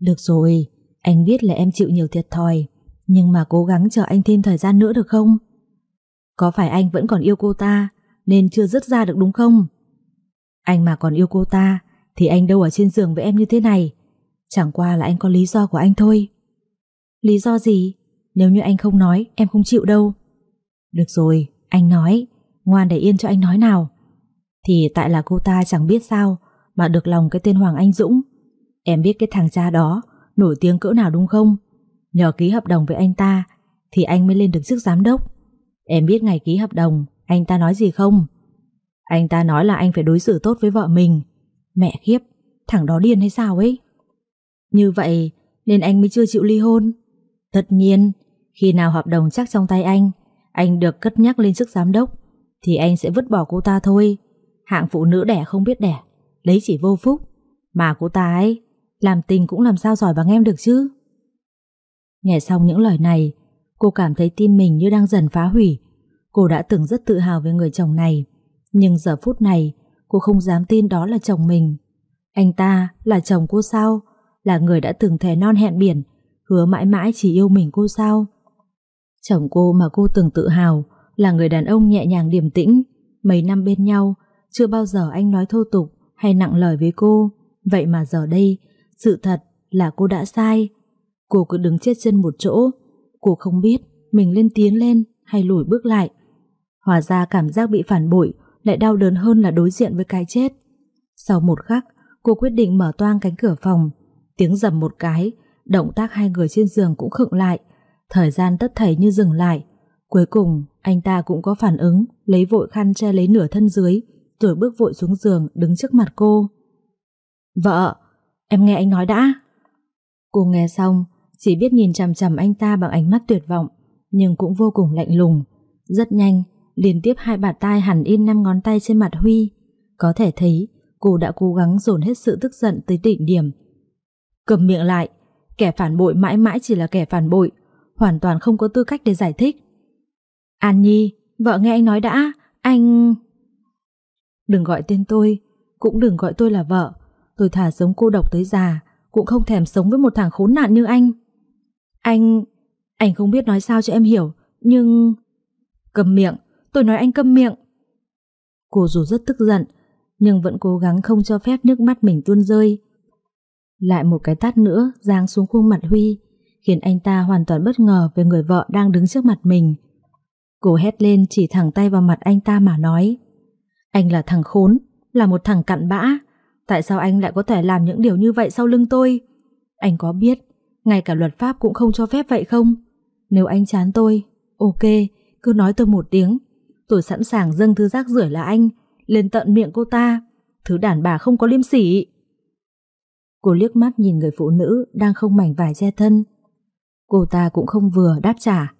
Được rồi, anh biết là em chịu nhiều thiệt thòi, nhưng mà cố gắng chờ anh thêm thời gian nữa được không? Có phải anh vẫn còn yêu cô ta, nên chưa dứt ra được đúng không? Anh mà còn yêu cô ta, thì anh đâu ở trên giường với em như thế này. Chẳng qua là anh có lý do của anh thôi. Lý do gì? Nếu như anh không nói, em không chịu đâu. Được rồi, anh nói, ngoan để yên cho anh nói nào. Thì tại là cô ta chẳng biết sao mà được lòng cái tên Hoàng Anh Dũng. Em biết cái thằng cha đó nổi tiếng cỡ nào đúng không? Nhờ ký hợp đồng với anh ta thì anh mới lên được chức giám đốc. Em biết ngày ký hợp đồng anh ta nói gì không? Anh ta nói là anh phải đối xử tốt với vợ mình. Mẹ khiếp, thằng đó điên hay sao ấy? Như vậy nên anh mới chưa chịu ly hôn. Tất nhiên, khi nào hợp đồng chắc trong tay anh, anh được cất nhắc lên chức giám đốc, thì anh sẽ vứt bỏ cô ta thôi. Hạng phụ nữ đẻ không biết đẻ, Đấy chỉ vô phúc Mà cô ta ấy Làm tình cũng làm sao giỏi bằng em được chứ Nghe xong những lời này Cô cảm thấy tim mình như đang dần phá hủy Cô đã từng rất tự hào về người chồng này Nhưng giờ phút này Cô không dám tin đó là chồng mình Anh ta là chồng cô sao Là người đã từng thề non hẹn biển Hứa mãi mãi chỉ yêu mình cô sao Chồng cô mà cô từng tự hào Là người đàn ông nhẹ nhàng điềm tĩnh Mấy năm bên nhau Chưa bao giờ anh nói thô tục hay nặng lời với cô. Vậy mà giờ đây, sự thật là cô đã sai. Cô cứ đứng chết chân một chỗ. Cô không biết mình lên tiến lên hay lùi bước lại. Hòa ra cảm giác bị phản bội lại đau đớn hơn là đối diện với cái chết. Sau một khắc, cô quyết định mở toang cánh cửa phòng. Tiếng dầm một cái, động tác hai người trên giường cũng khựng lại. Thời gian tất thảy như dừng lại. Cuối cùng, anh ta cũng có phản ứng, lấy vội khăn che lấy nửa thân dưới, rồi bước vội xuống giường đứng trước mặt cô. Vợ, em nghe anh nói đã. Cô nghe xong, chỉ biết nhìn chằm chằm anh ta bằng ánh mắt tuyệt vọng, nhưng cũng vô cùng lạnh lùng. Rất nhanh, liên tiếp hai bàn tay hẳn in năm ngón tay trên mặt Huy. Có thể thấy, cô đã cố gắng dồn hết sự tức giận tới đỉnh điểm. Cầm miệng lại, kẻ phản bội mãi mãi chỉ là kẻ phản bội, hoàn toàn không có tư cách để giải thích. An Nhi, vợ nghe anh nói đã, anh... Đừng gọi tên tôi, cũng đừng gọi tôi là vợ. Tôi thả sống cô độc tới già, cũng không thèm sống với một thằng khốn nạn như anh. Anh... Anh không biết nói sao cho em hiểu, nhưng... Cầm miệng, tôi nói anh câm miệng. Cô dù rất tức giận, nhưng vẫn cố gắng không cho phép nước mắt mình tuôn rơi. Lại một cái tát nữa giáng xuống khuôn mặt Huy, khiến anh ta hoàn toàn bất ngờ về người vợ đang đứng trước mặt mình. Cô hét lên chỉ thẳng tay vào mặt anh ta mà nói Anh là thằng khốn, là một thằng cặn bã. Tại sao anh lại có thể làm những điều như vậy sau lưng tôi? Anh có biết, ngay cả luật pháp cũng không cho phép vậy không? Nếu anh chán tôi, ok, cứ nói tôi một tiếng. Tôi sẵn sàng dâng thứ rác rưởi là anh, lên tận miệng cô ta. Thứ đàn bà không có liêm sỉ. Cô liếc mắt nhìn người phụ nữ đang không mảnh vải che thân. Cô ta cũng không vừa đáp trả.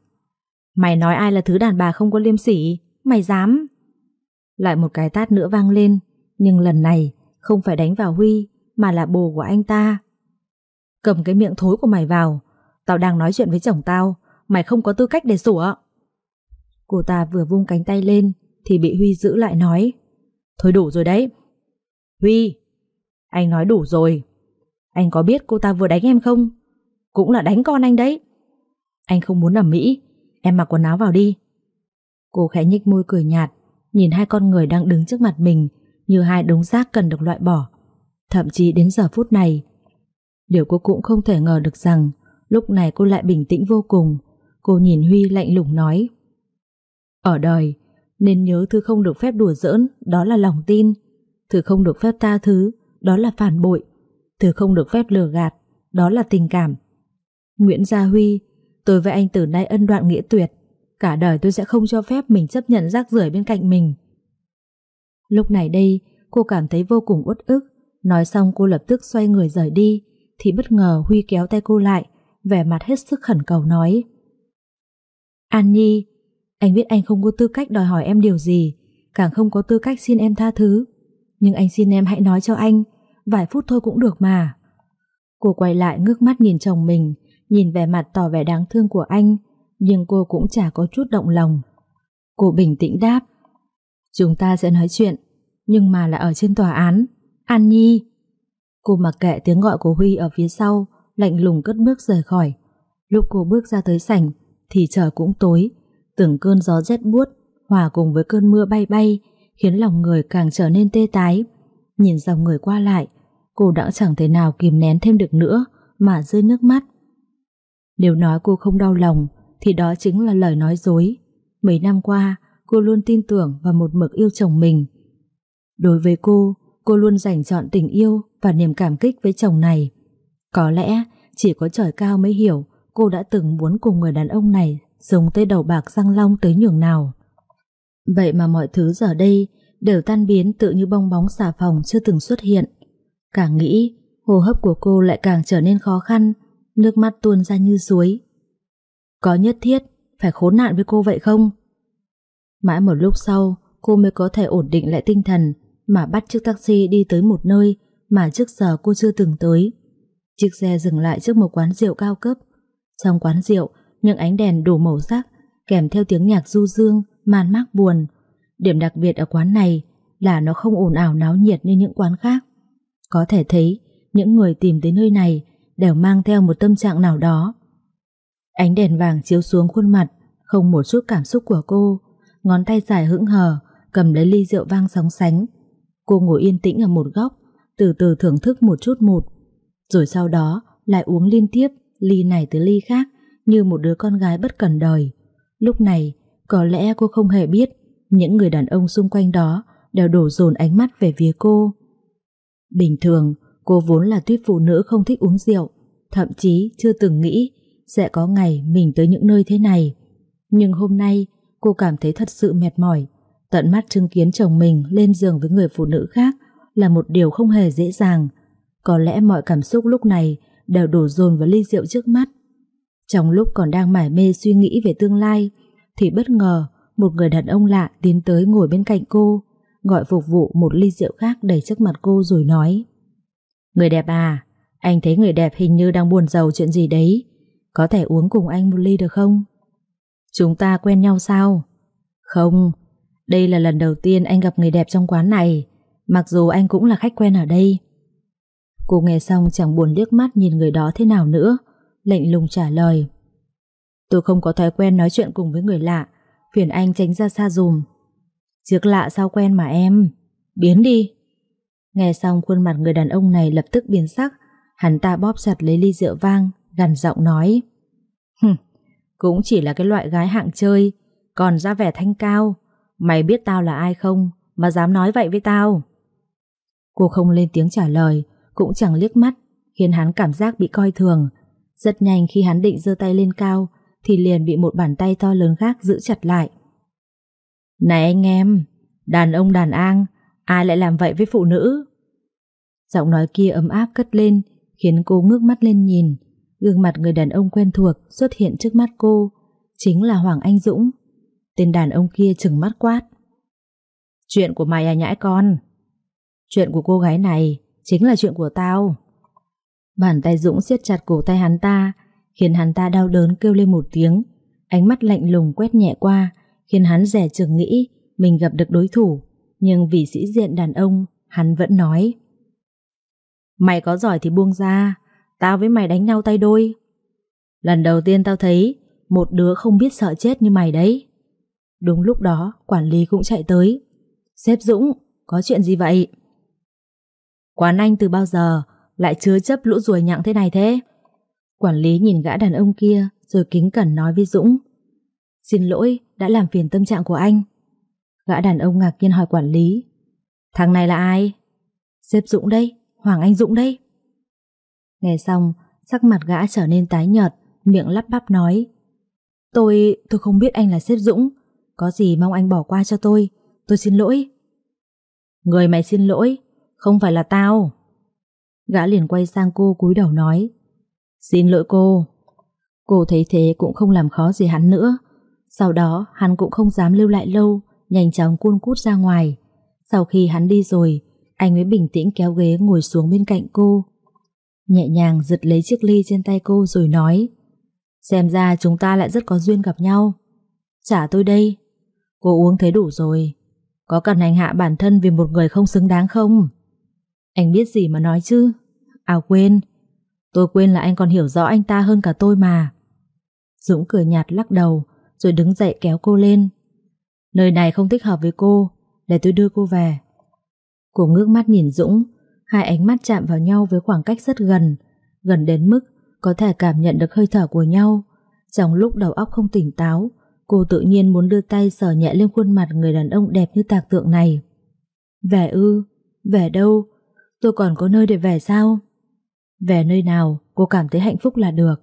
Mày nói ai là thứ đàn bà không có liêm sỉ? Mày dám? Lại một cái tát nữa vang lên, nhưng lần này không phải đánh vào Huy, mà là bồ của anh ta. Cầm cái miệng thối của mày vào, tao đang nói chuyện với chồng tao, mày không có tư cách để sủa. Cô ta vừa vung cánh tay lên, thì bị Huy giữ lại nói. Thôi đủ rồi đấy. Huy, anh nói đủ rồi. Anh có biết cô ta vừa đánh em không? Cũng là đánh con anh đấy. Anh không muốn làm Mỹ, em mặc quần áo vào đi. Cô khẽ nhích môi cười nhạt, nhìn hai con người đang đứng trước mặt mình như hai đống rác cần được loại bỏ. Thậm chí đến giờ phút này, điều cô cũng không thể ngờ được rằng lúc này cô lại bình tĩnh vô cùng. Cô nhìn Huy lạnh lùng nói Ở đời, nên nhớ thứ không được phép đùa giỡn, đó là lòng tin. Thứ không được phép tha thứ, đó là phản bội. Thứ không được phép lừa gạt, đó là tình cảm. Nguyễn Gia Huy, tôi với anh từ nay ân đoạn nghĩa tuyệt. Cả đời tôi sẽ không cho phép mình chấp nhận rác rưởi bên cạnh mình. Lúc này đây, cô cảm thấy vô cùng uất ức. Nói xong cô lập tức xoay người rời đi, thì bất ngờ Huy kéo tay cô lại, vẻ mặt hết sức khẩn cầu nói. An Nhi, anh biết anh không có tư cách đòi hỏi em điều gì, càng không có tư cách xin em tha thứ. Nhưng anh xin em hãy nói cho anh, vài phút thôi cũng được mà. Cô quay lại ngước mắt nhìn chồng mình, nhìn vẻ mặt tỏ vẻ đáng thương của anh, nhưng cô cũng chả có chút động lòng. Cô bình tĩnh đáp, chúng ta sẽ nói chuyện, nhưng mà là ở trên tòa án. An Nhi! Cô mặc kệ tiếng gọi của Huy ở phía sau, lạnh lùng cất bước rời khỏi. Lúc cô bước ra tới sảnh, thì trời cũng tối, từng cơn gió rét buốt hòa cùng với cơn mưa bay bay khiến lòng người càng trở nên tê tái. Nhìn dòng người qua lại, cô đã chẳng thể nào kìm nén thêm được nữa mà rơi nước mắt. Nếu nói cô không đau lòng thì đó chính là lời nói dối. Mấy năm qua, cô luôn tin tưởng và một mực yêu chồng mình. Đối với cô, cô luôn dành chọn tình yêu và niềm cảm kích với chồng này. Có lẽ chỉ có trời cao mới hiểu cô đã từng muốn cùng người đàn ông này dùng tay đầu bạc răng long tới nhường nào. Vậy mà mọi thứ giờ đây đều tan biến tự như bong bóng xà phòng chưa từng xuất hiện. Càng nghĩ, hô hấp của cô lại càng trở nên khó khăn, nước mắt tuôn ra như suối. Có nhất thiết phải khốn nạn với cô vậy không? Mãi một lúc sau, cô mới có thể ổn định lại tinh thần mà bắt chiếc taxi đi tới một nơi mà trước giờ cô chưa từng tới. Chiếc xe dừng lại trước một quán rượu cao cấp. Trong quán rượu những ánh đèn đủ màu sắc kèm theo tiếng nhạc du dương, man mác buồn. Điểm đặc biệt ở quán này là nó không ồn ào náo nhiệt như những quán khác. Có thể thấy những người tìm tới nơi này đều mang theo một tâm trạng nào đó. Ánh đèn vàng chiếu xuống khuôn mặt, không một chút cảm xúc của cô, ngón tay dài hững hờ, cầm lấy ly rượu vang sóng sánh. Cô ngồi yên tĩnh ở một góc, từ từ thưởng thức một chút một, rồi sau đó lại uống liên tiếp ly này tới ly khác, như một đứa con gái bất cần đời. Lúc này, có lẽ cô không hề biết những người đàn ông xung quanh đó đều đổ dồn ánh mắt về phía cô. Bình thường, cô vốn là tuyết phụ nữ không thích uống rượu, thậm chí chưa từng nghĩ sẽ có ngày mình tới những nơi thế này. Nhưng hôm nay, cô cảm thấy thật sự mệt mỏi. Tận mắt chứng kiến chồng mình lên giường với người phụ nữ khác là một điều không hề dễ dàng. Có lẽ mọi cảm xúc lúc này đều đổ dồn vào ly rượu trước mắt. Trong lúc còn đang mải mê suy nghĩ về tương lai, thì bất ngờ một người đàn ông lạ tiến tới ngồi bên cạnh cô, gọi phục vụ một ly rượu khác đầy trước mặt cô rồi nói Người đẹp à, anh thấy người đẹp hình như đang buồn giàu chuyện gì đấy, có thể uống cùng anh một ly được không? Chúng ta quen nhau sao? Không, đây là lần đầu tiên anh gặp người đẹp trong quán này, mặc dù anh cũng là khách quen ở đây. Cô nghe xong chẳng buồn liếc mắt nhìn người đó thế nào nữa, lệnh lùng trả lời. Tôi không có thói quen nói chuyện cùng với người lạ, phiền anh tránh ra xa dùm. Trước lạ sao quen mà em, biến đi. Nghe xong khuôn mặt người đàn ông này lập tức biến sắc, hắn ta bóp chặt lấy ly rượu vang, gằn giọng nói. Hừm, cũng chỉ là cái loại gái hạng chơi, còn ra vẻ thanh cao. Mày biết tao là ai không, mà dám nói vậy với tao. Cô không lên tiếng trả lời, cũng chẳng liếc mắt, khiến hắn cảm giác bị coi thường. Rất nhanh khi hắn định giơ tay lên cao, thì liền bị một bàn tay to lớn khác giữ chặt lại. Này anh em, đàn ông đàn an, ai lại làm vậy với phụ nữ? Giọng nói kia ấm áp cất lên, khiến cô ngước mắt lên nhìn. Gương mặt người đàn ông quen thuộc xuất hiện trước mắt cô, chính là Hoàng Anh Dũng. Tên đàn ông kia chừng mắt quát. Chuyện của mày à nhãi con? Chuyện của cô gái này chính là chuyện của tao. Bàn tay Dũng siết chặt cổ tay hắn ta, khiến hắn ta đau đớn kêu lên một tiếng. Ánh mắt lạnh lùng quét nhẹ qua, khiến hắn rẻ chừng nghĩ mình gặp được đối thủ. Nhưng vì sĩ diện đàn ông, hắn vẫn nói. Mày có giỏi thì buông ra, tao với mày đánh nhau tay đôi. Lần đầu tiên tao thấy một đứa không biết sợ chết như mày đấy. Đúng lúc đó, quản lý cũng chạy tới. Sếp Dũng, có chuyện gì vậy? Quán anh từ bao giờ lại chứa chấp lũ ruồi nhặng thế này thế? Quản lý nhìn gã đàn ông kia rồi kính cẩn nói với Dũng. Xin lỗi, đã làm phiền tâm trạng của anh. Gã đàn ông ngạc nhiên hỏi quản lý. Thằng này là ai? Sếp Dũng đây, Hoàng Anh Dũng đây. Nghe xong, sắc mặt gã trở nên tái nhợt, miệng lắp bắp nói. Tôi, tôi không biết anh là sếp Dũng. Có gì mong anh bỏ qua cho tôi. Tôi xin lỗi. Người mày xin lỗi, không phải là tao. Gã liền quay sang cô cúi đầu nói. Xin lỗi cô. Cô thấy thế cũng không làm khó gì hắn nữa. Sau đó hắn cũng không dám lưu lại lâu, nhanh chóng cuôn cút ra ngoài. Sau khi hắn đi rồi, anh mới bình tĩnh kéo ghế ngồi xuống bên cạnh cô. Nhẹ nhàng giật lấy chiếc ly trên tay cô rồi nói Xem ra chúng ta lại rất có duyên gặp nhau. Trả tôi đây. Cô uống thế đủ rồi. Có cần hành hạ bản thân vì một người không xứng đáng không? Anh biết gì mà nói chứ? À quên. Tôi quên là anh còn hiểu rõ anh ta hơn cả tôi mà. Dũng cười nhạt lắc đầu rồi đứng dậy kéo cô lên. Nơi này không thích hợp với cô, để tôi đưa cô về. Cô ngước mắt nhìn Dũng, hai ánh mắt chạm vào nhau với khoảng cách rất gần, gần đến mức có thể cảm nhận được hơi thở của nhau. Trong lúc đầu óc không tỉnh táo, cô tự nhiên muốn đưa tay sờ nhẹ lên khuôn mặt người đàn ông đẹp như tạc tượng này. Về ư? Về đâu? Tôi còn có nơi để về sao? Về nơi nào cô cảm thấy hạnh phúc là được.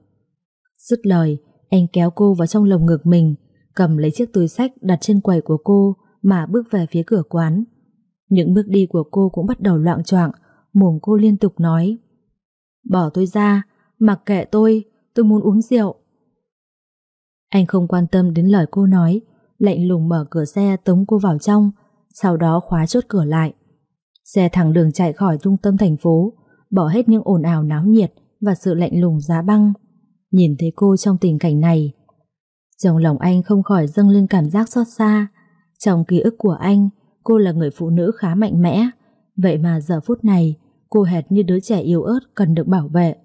Dứt lời, anh kéo cô vào trong lồng ngực mình, cầm lấy chiếc túi sách đặt trên quầy của cô mà bước về phía cửa quán. Những bước đi của cô cũng bắt đầu loạn choạng, mồm cô liên tục nói Bỏ tôi ra, mặc kệ tôi, tôi muốn uống rượu. Anh không quan tâm đến lời cô nói, lạnh lùng mở cửa xe tống cô vào trong, sau đó khóa chốt cửa lại. Xe thẳng đường chạy khỏi trung tâm thành phố, bỏ hết những ồn ào náo nhiệt và sự lạnh lùng giá băng. Nhìn thấy cô trong tình cảnh này, trong lòng anh không khỏi dâng lên cảm giác xót xa. Trong ký ức của anh, cô là người phụ nữ khá mạnh mẽ, vậy mà giờ phút này, cô hệt như đứa trẻ yếu ớt cần được bảo vệ.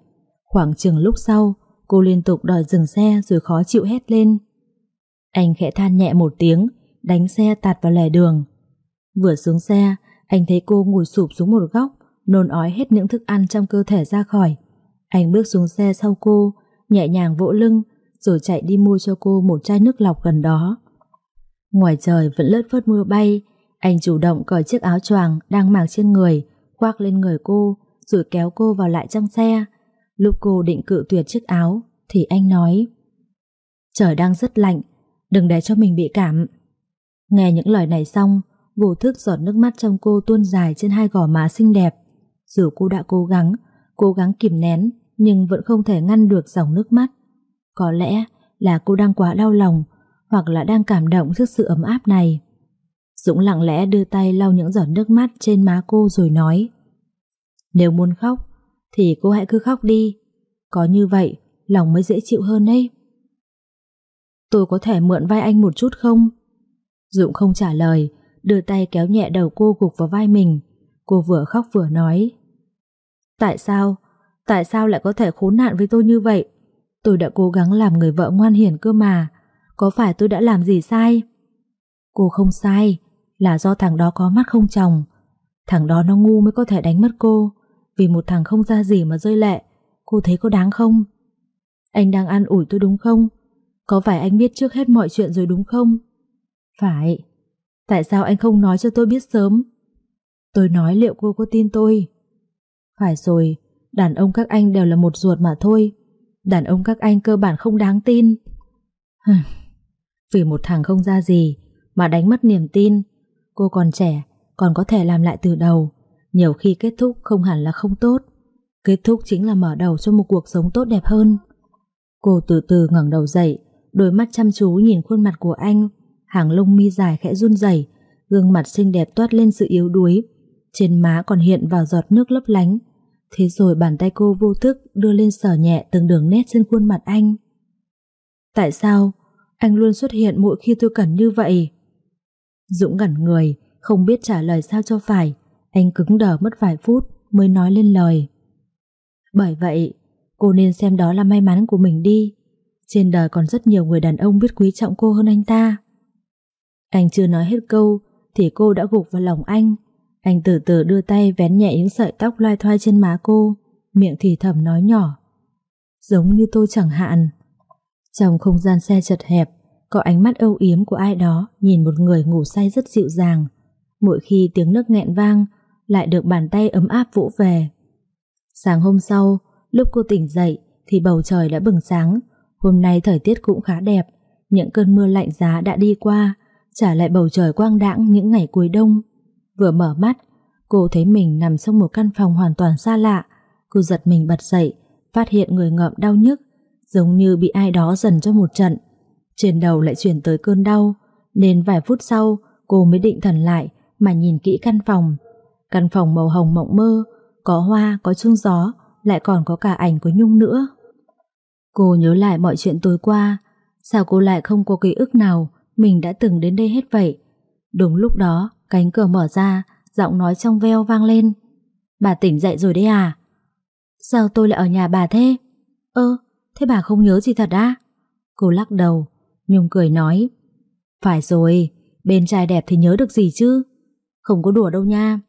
Khoảng chừng lúc sau, cô liên tục đòi dừng xe rồi khó chịu hét lên. Anh khẽ than nhẹ một tiếng, đánh xe tạt vào lề đường. Vừa xuống xe, anh thấy cô ngồi sụp xuống một góc, nôn ói hết những thức ăn trong cơ thể ra khỏi. Anh bước xuống xe sau cô, nhẹ nhàng vỗ lưng, rồi chạy đi mua cho cô một chai nước lọc gần đó. Ngoài trời vẫn lất phất mưa bay, anh chủ động cởi chiếc áo choàng đang mặc trên người, khoác lên người cô, rồi kéo cô vào lại trong xe. Lúc cô định cự tuyệt chiếc áo, thì anh nói Trời đang rất lạnh, đừng để cho mình bị cảm. Nghe những lời này xong, vô thức giọt nước mắt trong cô tuôn dài trên hai gò má xinh đẹp. Dù cô đã cố gắng, cố gắng kìm nén, nhưng vẫn không thể ngăn được dòng nước mắt. Có lẽ là cô đang quá đau lòng, hoặc là đang cảm động trước sự ấm áp này. Dũng lặng lẽ đưa tay lau những giọt nước mắt trên má cô rồi nói Nếu muốn khóc, thì cô hãy cứ khóc đi. Có như vậy, lòng mới dễ chịu hơn đấy. Tôi có thể mượn vai anh một chút không? Dũng không trả lời, đưa tay kéo nhẹ đầu cô gục vào vai mình. Cô vừa khóc vừa nói. Tại sao? Tại sao lại có thể khốn nạn với tôi như vậy? Tôi đã cố gắng làm người vợ ngoan hiền cơ mà. Có phải tôi đã làm gì sai? Cô không sai, là do thằng đó có mắt không chồng. Thằng đó nó ngu mới có thể đánh mất cô. Vì một thằng không ra gì mà rơi lệ. Cô thấy có đáng không? Anh đang ăn ủi tôi đúng không? Có phải anh biết trước hết mọi chuyện rồi đúng không? Phải. Tại sao anh không nói cho tôi biết sớm? Tôi nói liệu cô có tin tôi? Phải rồi, đàn ông các anh đều là một ruột mà thôi. Đàn ông các anh cơ bản không đáng tin. Vì một thằng không ra gì mà đánh mất niềm tin. Cô còn trẻ, còn có thể làm lại từ đầu. Nhiều khi kết thúc không hẳn là không tốt. Kết thúc chính là mở đầu cho một cuộc sống tốt đẹp hơn. Cô từ từ ngẩng đầu dậy, đôi mắt chăm chú nhìn khuôn mặt của anh, hàng lông mi dài khẽ run rẩy, gương mặt xinh đẹp toát lên sự yếu đuối, trên má còn hiện vào giọt nước lấp lánh. Thế rồi bàn tay cô vô thức đưa lên sờ nhẹ từng đường nét trên khuôn mặt anh. Tại sao anh luôn xuất hiện mỗi khi tôi cần như vậy? Dũng ngẩn người, không biết trả lời sao cho phải. Anh cứng đờ mất vài phút mới nói lên lời. Bởi vậy, cô nên xem đó là may mắn của mình đi. Trên đời còn rất nhiều người đàn ông biết quý trọng cô hơn anh ta. Anh chưa nói hết câu thì cô đã gục vào lòng anh. Anh từ từ đưa tay vén nhẹ những sợi tóc loai thoai trên má cô, miệng thì thầm nói nhỏ. Giống như tôi chẳng hạn. Trong không gian xe chật hẹp, có ánh mắt âu yếm của ai đó nhìn một người ngủ say rất dịu dàng. Mỗi khi tiếng nước nghẹn vang, lại được bàn tay ấm áp vỗ về. Sáng hôm sau, lúc cô tỉnh dậy thì bầu trời đã bừng sáng. Hôm nay thời tiết cũng khá đẹp, những cơn mưa lạnh giá đã đi qua, trả lại bầu trời quang đãng những ngày cuối đông. Vừa mở mắt, cô thấy mình nằm trong một căn phòng hoàn toàn xa lạ. Cô giật mình bật dậy, phát hiện người ngợm đau nhức, giống như bị ai đó dần cho một trận. Trên đầu lại chuyển tới cơn đau, nên vài phút sau cô mới định thần lại mà nhìn kỹ căn phòng. Căn phòng màu hồng mộng mơ, có hoa, có chuông gió, lại còn có cả ảnh của Nhung nữa. Cô nhớ lại mọi chuyện tối qua, sao cô lại không có ký ức nào mình đã từng đến đây hết vậy? Đúng lúc đó, cánh cửa mở ra, giọng nói trong veo vang lên. Bà tỉnh dậy rồi đấy à? Sao tôi lại ở nhà bà thế? Ơ, thế bà không nhớ gì thật á? Cô lắc đầu, Nhung cười nói. Phải rồi, bên trai đẹp thì nhớ được gì chứ? Không có đùa đâu nha.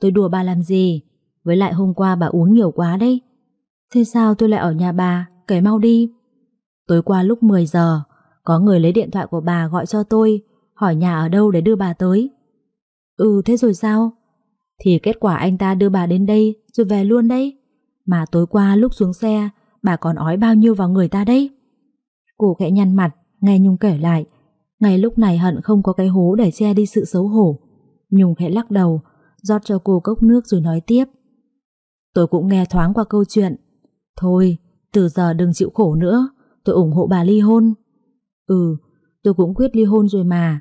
Tôi đùa bà làm gì? Với lại hôm qua bà uống nhiều quá đấy. Thế sao tôi lại ở nhà bà? Kể mau đi. Tối qua lúc 10 giờ, có người lấy điện thoại của bà gọi cho tôi, hỏi nhà ở đâu để đưa bà tới. Ừ thế rồi sao? Thì kết quả anh ta đưa bà đến đây rồi về luôn đấy. Mà tối qua lúc xuống xe, bà còn ói bao nhiêu vào người ta đấy. Cô khẽ nhăn mặt, nghe Nhung kể lại. Ngay lúc này hận không có cái hố để che đi sự xấu hổ. Nhung khẽ lắc đầu, rót cho cô cốc nước rồi nói tiếp. Tôi cũng nghe thoáng qua câu chuyện. Thôi, từ giờ đừng chịu khổ nữa, tôi ủng hộ bà ly hôn. Ừ, tôi cũng quyết ly hôn rồi mà.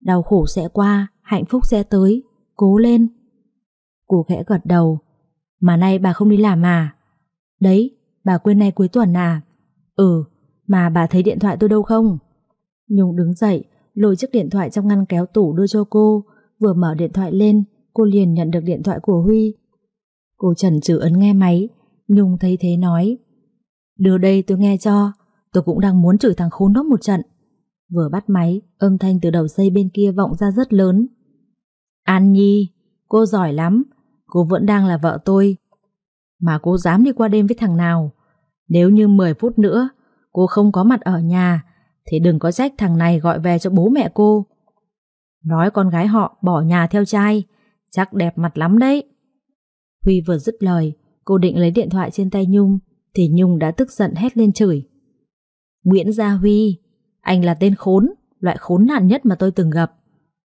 Đau khổ sẽ qua, hạnh phúc sẽ tới, cố lên. Cô khẽ gật đầu. Mà nay bà không đi làm à? Đấy, bà quên nay cuối tuần à? Ừ, mà bà thấy điện thoại tôi đâu không? Nhung đứng dậy, lôi chiếc điện thoại trong ngăn kéo tủ đưa cho cô, vừa mở điện thoại lên, cô liền nhận được điện thoại của Huy. Cô Trần trừ ấn nghe máy, Nhung thấy thế nói. Đưa đây tôi nghe cho, tôi cũng đang muốn chửi thằng khốn đó một trận. Vừa bắt máy, âm thanh từ đầu dây bên kia vọng ra rất lớn. An Nhi, cô giỏi lắm, cô vẫn đang là vợ tôi. Mà cô dám đi qua đêm với thằng nào? Nếu như 10 phút nữa, cô không có mặt ở nhà, thì đừng có trách thằng này gọi về cho bố mẹ cô. Nói con gái họ bỏ nhà theo trai, chắc đẹp mặt lắm đấy. Huy vừa dứt lời, cô định lấy điện thoại trên tay Nhung, thì Nhung đã tức giận hét lên chửi. Nguyễn Gia Huy, anh là tên khốn, loại khốn nạn nhất mà tôi từng gặp.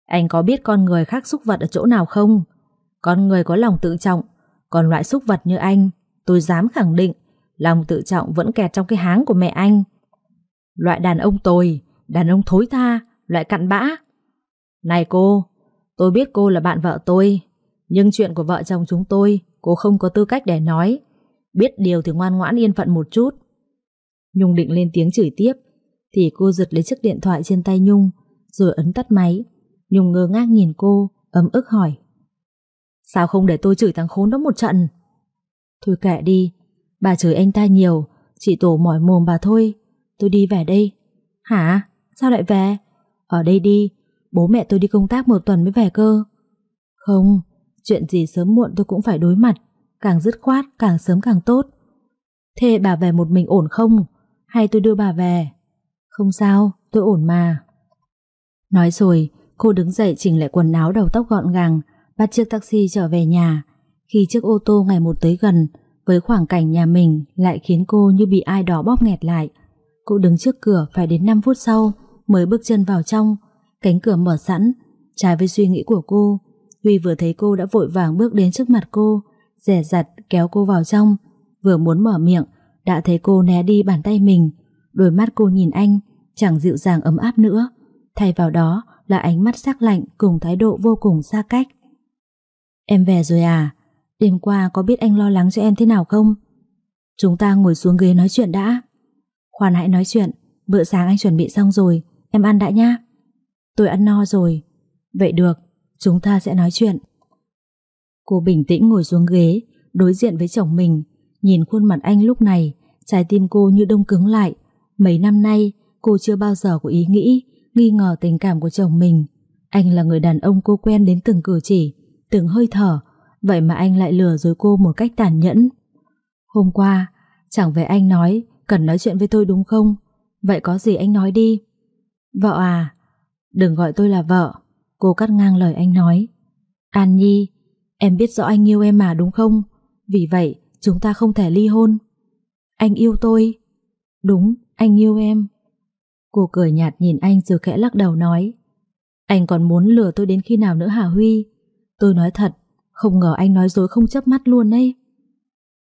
Anh có biết con người khác xúc vật ở chỗ nào không? Con người có lòng tự trọng, còn loại xúc vật như anh, tôi dám khẳng định, lòng tự trọng vẫn kẹt trong cái háng của mẹ anh. Loại đàn ông tồi, đàn ông thối tha, loại cặn bã. Này cô, tôi biết cô là bạn vợ tôi, nhưng chuyện của vợ chồng chúng tôi, cô không có tư cách để nói. Biết điều thì ngoan ngoãn yên phận một chút. Nhung định lên tiếng chửi tiếp, thì cô giật lấy chiếc điện thoại trên tay Nhung, rồi ấn tắt máy. Nhung ngơ ngác nhìn cô, ấm ức hỏi. Sao không để tôi chửi thằng khốn đó một trận? Thôi kệ đi, bà chửi anh ta nhiều, chị tổ mỏi mồm bà thôi. Tôi đi về đây. Hả? Sao lại về? Ở đây đi, bố mẹ tôi đi công tác một tuần mới về cơ. Không, chuyện gì sớm muộn tôi cũng phải đối mặt, càng dứt khoát càng sớm càng tốt. Thế bà về một mình ổn không? Hay tôi đưa bà về? Không sao, tôi ổn mà. Nói rồi, cô đứng dậy chỉnh lại quần áo đầu tóc gọn gàng, bắt chiếc taxi trở về nhà. Khi chiếc ô tô ngày một tới gần, với khoảng cảnh nhà mình lại khiến cô như bị ai đó bóp nghẹt lại. Cô đứng trước cửa phải đến 5 phút sau mới bước chân vào trong, cánh cửa mở sẵn, trái với suy nghĩ của cô. Huy vừa thấy cô đã vội vàng bước đến trước mặt cô, rẻ rặt kéo cô vào trong, vừa muốn mở miệng, đã thấy cô né đi bàn tay mình, đôi mắt cô nhìn anh, chẳng dịu dàng ấm áp nữa, thay vào đó là ánh mắt sắc lạnh cùng thái độ vô cùng xa cách. Em về rồi à? Đêm qua có biết anh lo lắng cho em thế nào không? Chúng ta ngồi xuống ghế nói chuyện đã. Khoan hãy nói chuyện, bữa sáng anh chuẩn bị xong rồi, em ăn đã nhá. Tôi ăn no rồi. Vậy được, chúng ta sẽ nói chuyện. Cô bình tĩnh ngồi xuống ghế, đối diện với chồng mình, nhìn khuôn mặt anh lúc này, trái tim cô như đông cứng lại. Mấy năm nay, cô chưa bao giờ có ý nghĩ, nghi ngờ tình cảm của chồng mình. Anh là người đàn ông cô quen đến từng cử chỉ, từng hơi thở, vậy mà anh lại lừa dối cô một cách tàn nhẫn. Hôm qua, chẳng phải anh nói cần nói chuyện với tôi đúng không? Vậy có gì anh nói đi. Vợ à, đừng gọi tôi là vợ. Cô cắt ngang lời anh nói. An Nhi, em biết rõ anh yêu em mà đúng không? Vì vậy, chúng ta không thể ly hôn. Anh yêu tôi. Đúng, anh yêu em. Cô cười nhạt nhìn anh rồi khẽ lắc đầu nói. Anh còn muốn lừa tôi đến khi nào nữa hả Huy? Tôi nói thật, không ngờ anh nói dối không chấp mắt luôn ấy.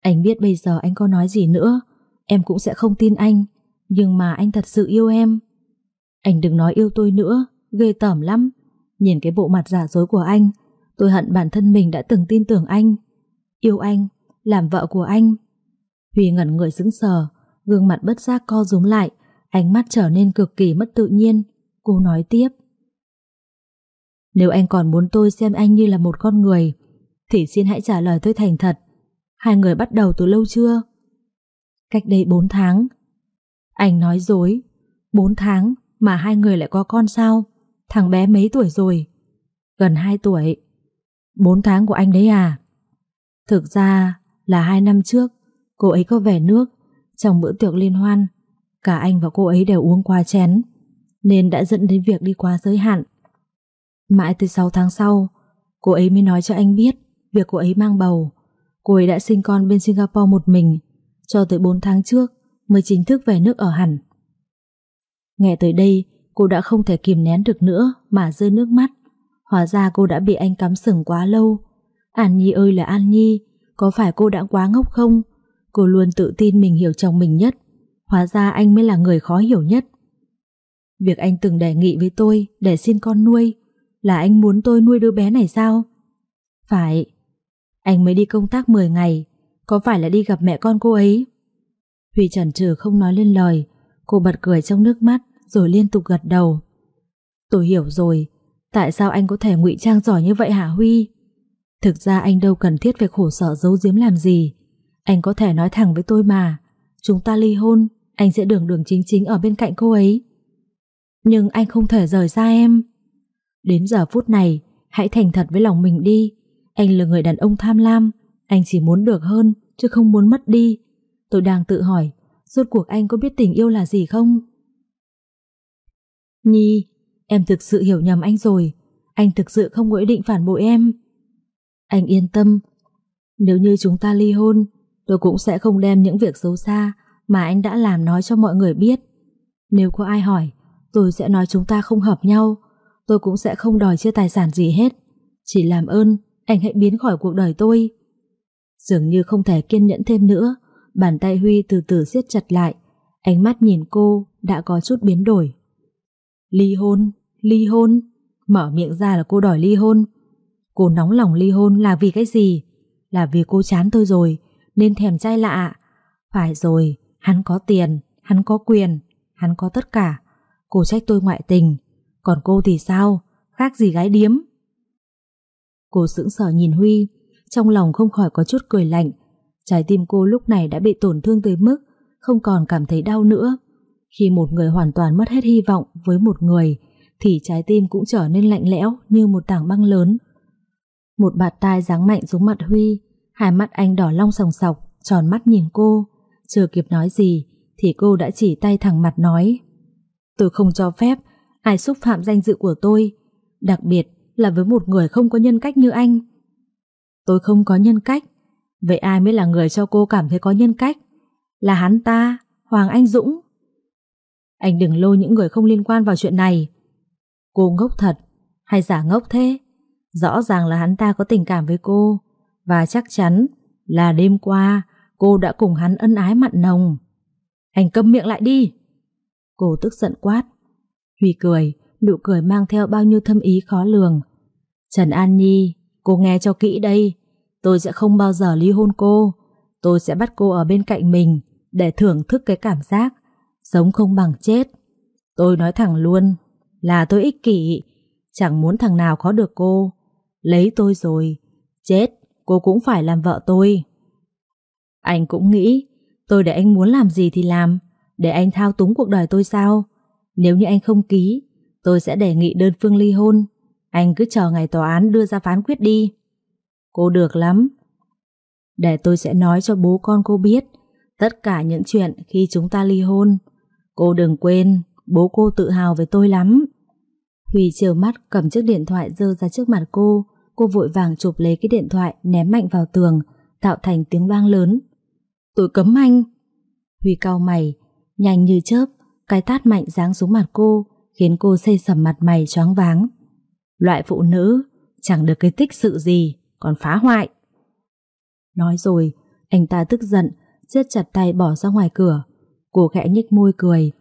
Anh biết bây giờ anh có nói gì nữa, em cũng sẽ không tin anh, nhưng mà anh thật sự yêu em. Anh đừng nói yêu tôi nữa, ghê tởm lắm. Nhìn cái bộ mặt giả dối của anh, tôi hận bản thân mình đã từng tin tưởng anh. Yêu anh, làm vợ của anh. Huy ngẩn người sững sờ, gương mặt bất giác co rúm lại, ánh mắt trở nên cực kỳ mất tự nhiên. Cô nói tiếp. Nếu anh còn muốn tôi xem anh như là một con người, thì xin hãy trả lời tôi thành thật. Hai người bắt đầu từ lâu chưa? Cách đây 4 tháng. Anh nói dối. 4 tháng mà hai người lại có con sao? Thằng bé mấy tuổi rồi? Gần 2 tuổi. 4 tháng của anh đấy à? Thực ra là 2 năm trước, cô ấy có về nước trong bữa tiệc liên hoan. Cả anh và cô ấy đều uống quá chén, nên đã dẫn đến việc đi quá giới hạn. Mãi từ 6 tháng sau, cô ấy mới nói cho anh biết việc cô ấy mang bầu. Cô ấy đã sinh con bên Singapore một mình, cho tới 4 tháng trước mới chính thức về nước ở hẳn. Nghe tới đây, cô đã không thể kìm nén được nữa mà rơi nước mắt. Hóa ra cô đã bị anh cắm sừng quá lâu. An Nhi ơi là An Nhi, có phải cô đã quá ngốc không? Cô luôn tự tin mình hiểu chồng mình nhất. Hóa ra anh mới là người khó hiểu nhất. Việc anh từng đề nghị với tôi để xin con nuôi là anh muốn tôi nuôi đứa bé này sao? Phải. Anh mới đi công tác 10 ngày, có phải là đi gặp mẹ con cô ấy? Huy chần chừ không nói lên lời, cô bật cười trong nước mắt rồi liên tục gật đầu. Tôi hiểu rồi, tại sao anh có thể ngụy trang giỏi như vậy hả Huy? Thực ra anh đâu cần thiết phải khổ sở giấu giếm làm gì. Anh có thể nói thẳng với tôi mà, chúng ta ly hôn, anh sẽ đường đường chính chính ở bên cạnh cô ấy. Nhưng anh không thể rời xa em. Đến giờ phút này, hãy thành thật với lòng mình đi. Anh là người đàn ông tham lam, anh chỉ muốn được hơn, chứ không muốn mất đi. Tôi đang tự hỏi, rốt cuộc anh có biết tình yêu là gì không? Nhi, em thực sự hiểu nhầm anh rồi. Anh thực sự không có ý định phản bội em. Anh yên tâm. Nếu như chúng ta ly hôn, tôi cũng sẽ không đem những việc xấu xa mà anh đã làm nói cho mọi người biết. Nếu có ai hỏi, tôi sẽ nói chúng ta không hợp nhau. Tôi cũng sẽ không đòi chia tài sản gì hết. Chỉ làm ơn, anh hãy biến khỏi cuộc đời tôi. Dường như không thể kiên nhẫn thêm nữa, bàn tay Huy từ từ siết chặt lại, ánh mắt nhìn cô đã có chút biến đổi. Ly hôn, ly hôn, mở miệng ra là cô đòi ly hôn. Cô nóng lòng ly hôn là vì cái gì? Là vì cô chán tôi rồi, nên thèm trai lạ. Phải rồi, hắn có tiền, hắn có quyền, hắn có tất cả. Cô trách tôi ngoại tình, Còn cô thì sao? Khác gì gái điếm? Cô sững sờ nhìn Huy, trong lòng không khỏi có chút cười lạnh. Trái tim cô lúc này đã bị tổn thương tới mức không còn cảm thấy đau nữa. Khi một người hoàn toàn mất hết hy vọng với một người, thì trái tim cũng trở nên lạnh lẽo như một tảng băng lớn. Một bạt tai giáng mạnh xuống mặt Huy, hai mắt anh đỏ long sòng sọc, tròn mắt nhìn cô. Chưa kịp nói gì, thì cô đã chỉ tay thẳng mặt nói. Tôi không cho phép ai xúc phạm danh dự của tôi, đặc biệt là với một người không có nhân cách như anh. Tôi không có nhân cách, vậy ai mới là người cho cô cảm thấy có nhân cách? Là hắn ta, Hoàng Anh Dũng. Anh đừng lôi những người không liên quan vào chuyện này. Cô ngốc thật, hay giả ngốc thế? Rõ ràng là hắn ta có tình cảm với cô, và chắc chắn là đêm qua cô đã cùng hắn ân ái mặn nồng. Anh câm miệng lại đi. Cô tức giận quát. Huy cười, nụ cười mang theo bao nhiêu thâm ý khó lường. Trần An Nhi, cô nghe cho kỹ đây. Tôi sẽ không bao giờ ly hôn cô. Tôi sẽ bắt cô ở bên cạnh mình để thưởng thức cái cảm giác sống không bằng chết. Tôi nói thẳng luôn là tôi ích kỷ, chẳng muốn thằng nào có được cô. Lấy tôi rồi, chết, cô cũng phải làm vợ tôi. Anh cũng nghĩ, tôi để anh muốn làm gì thì làm, để anh thao túng cuộc đời tôi sao? Nếu như anh không ký, tôi sẽ đề nghị đơn phương ly hôn. Anh cứ chờ ngày tòa án đưa ra phán quyết đi. Cô được lắm. Để tôi sẽ nói cho bố con cô biết tất cả những chuyện khi chúng ta ly hôn. Cô đừng quên, bố cô tự hào về tôi lắm. Huy chiều mắt cầm chiếc điện thoại dơ ra trước mặt cô, cô vội vàng chụp lấy cái điện thoại ném mạnh vào tường, tạo thành tiếng vang lớn. Tôi cấm anh. Huy cau mày, nhanh như chớp, cái tát mạnh giáng xuống mặt cô, khiến cô xây sầm mặt mày choáng váng. Loại phụ nữ, chẳng được cái tích sự gì, còn phá hoại. Nói rồi, anh ta tức giận, siết chặt tay bỏ ra ngoài cửa. Cô khẽ nhếch môi cười,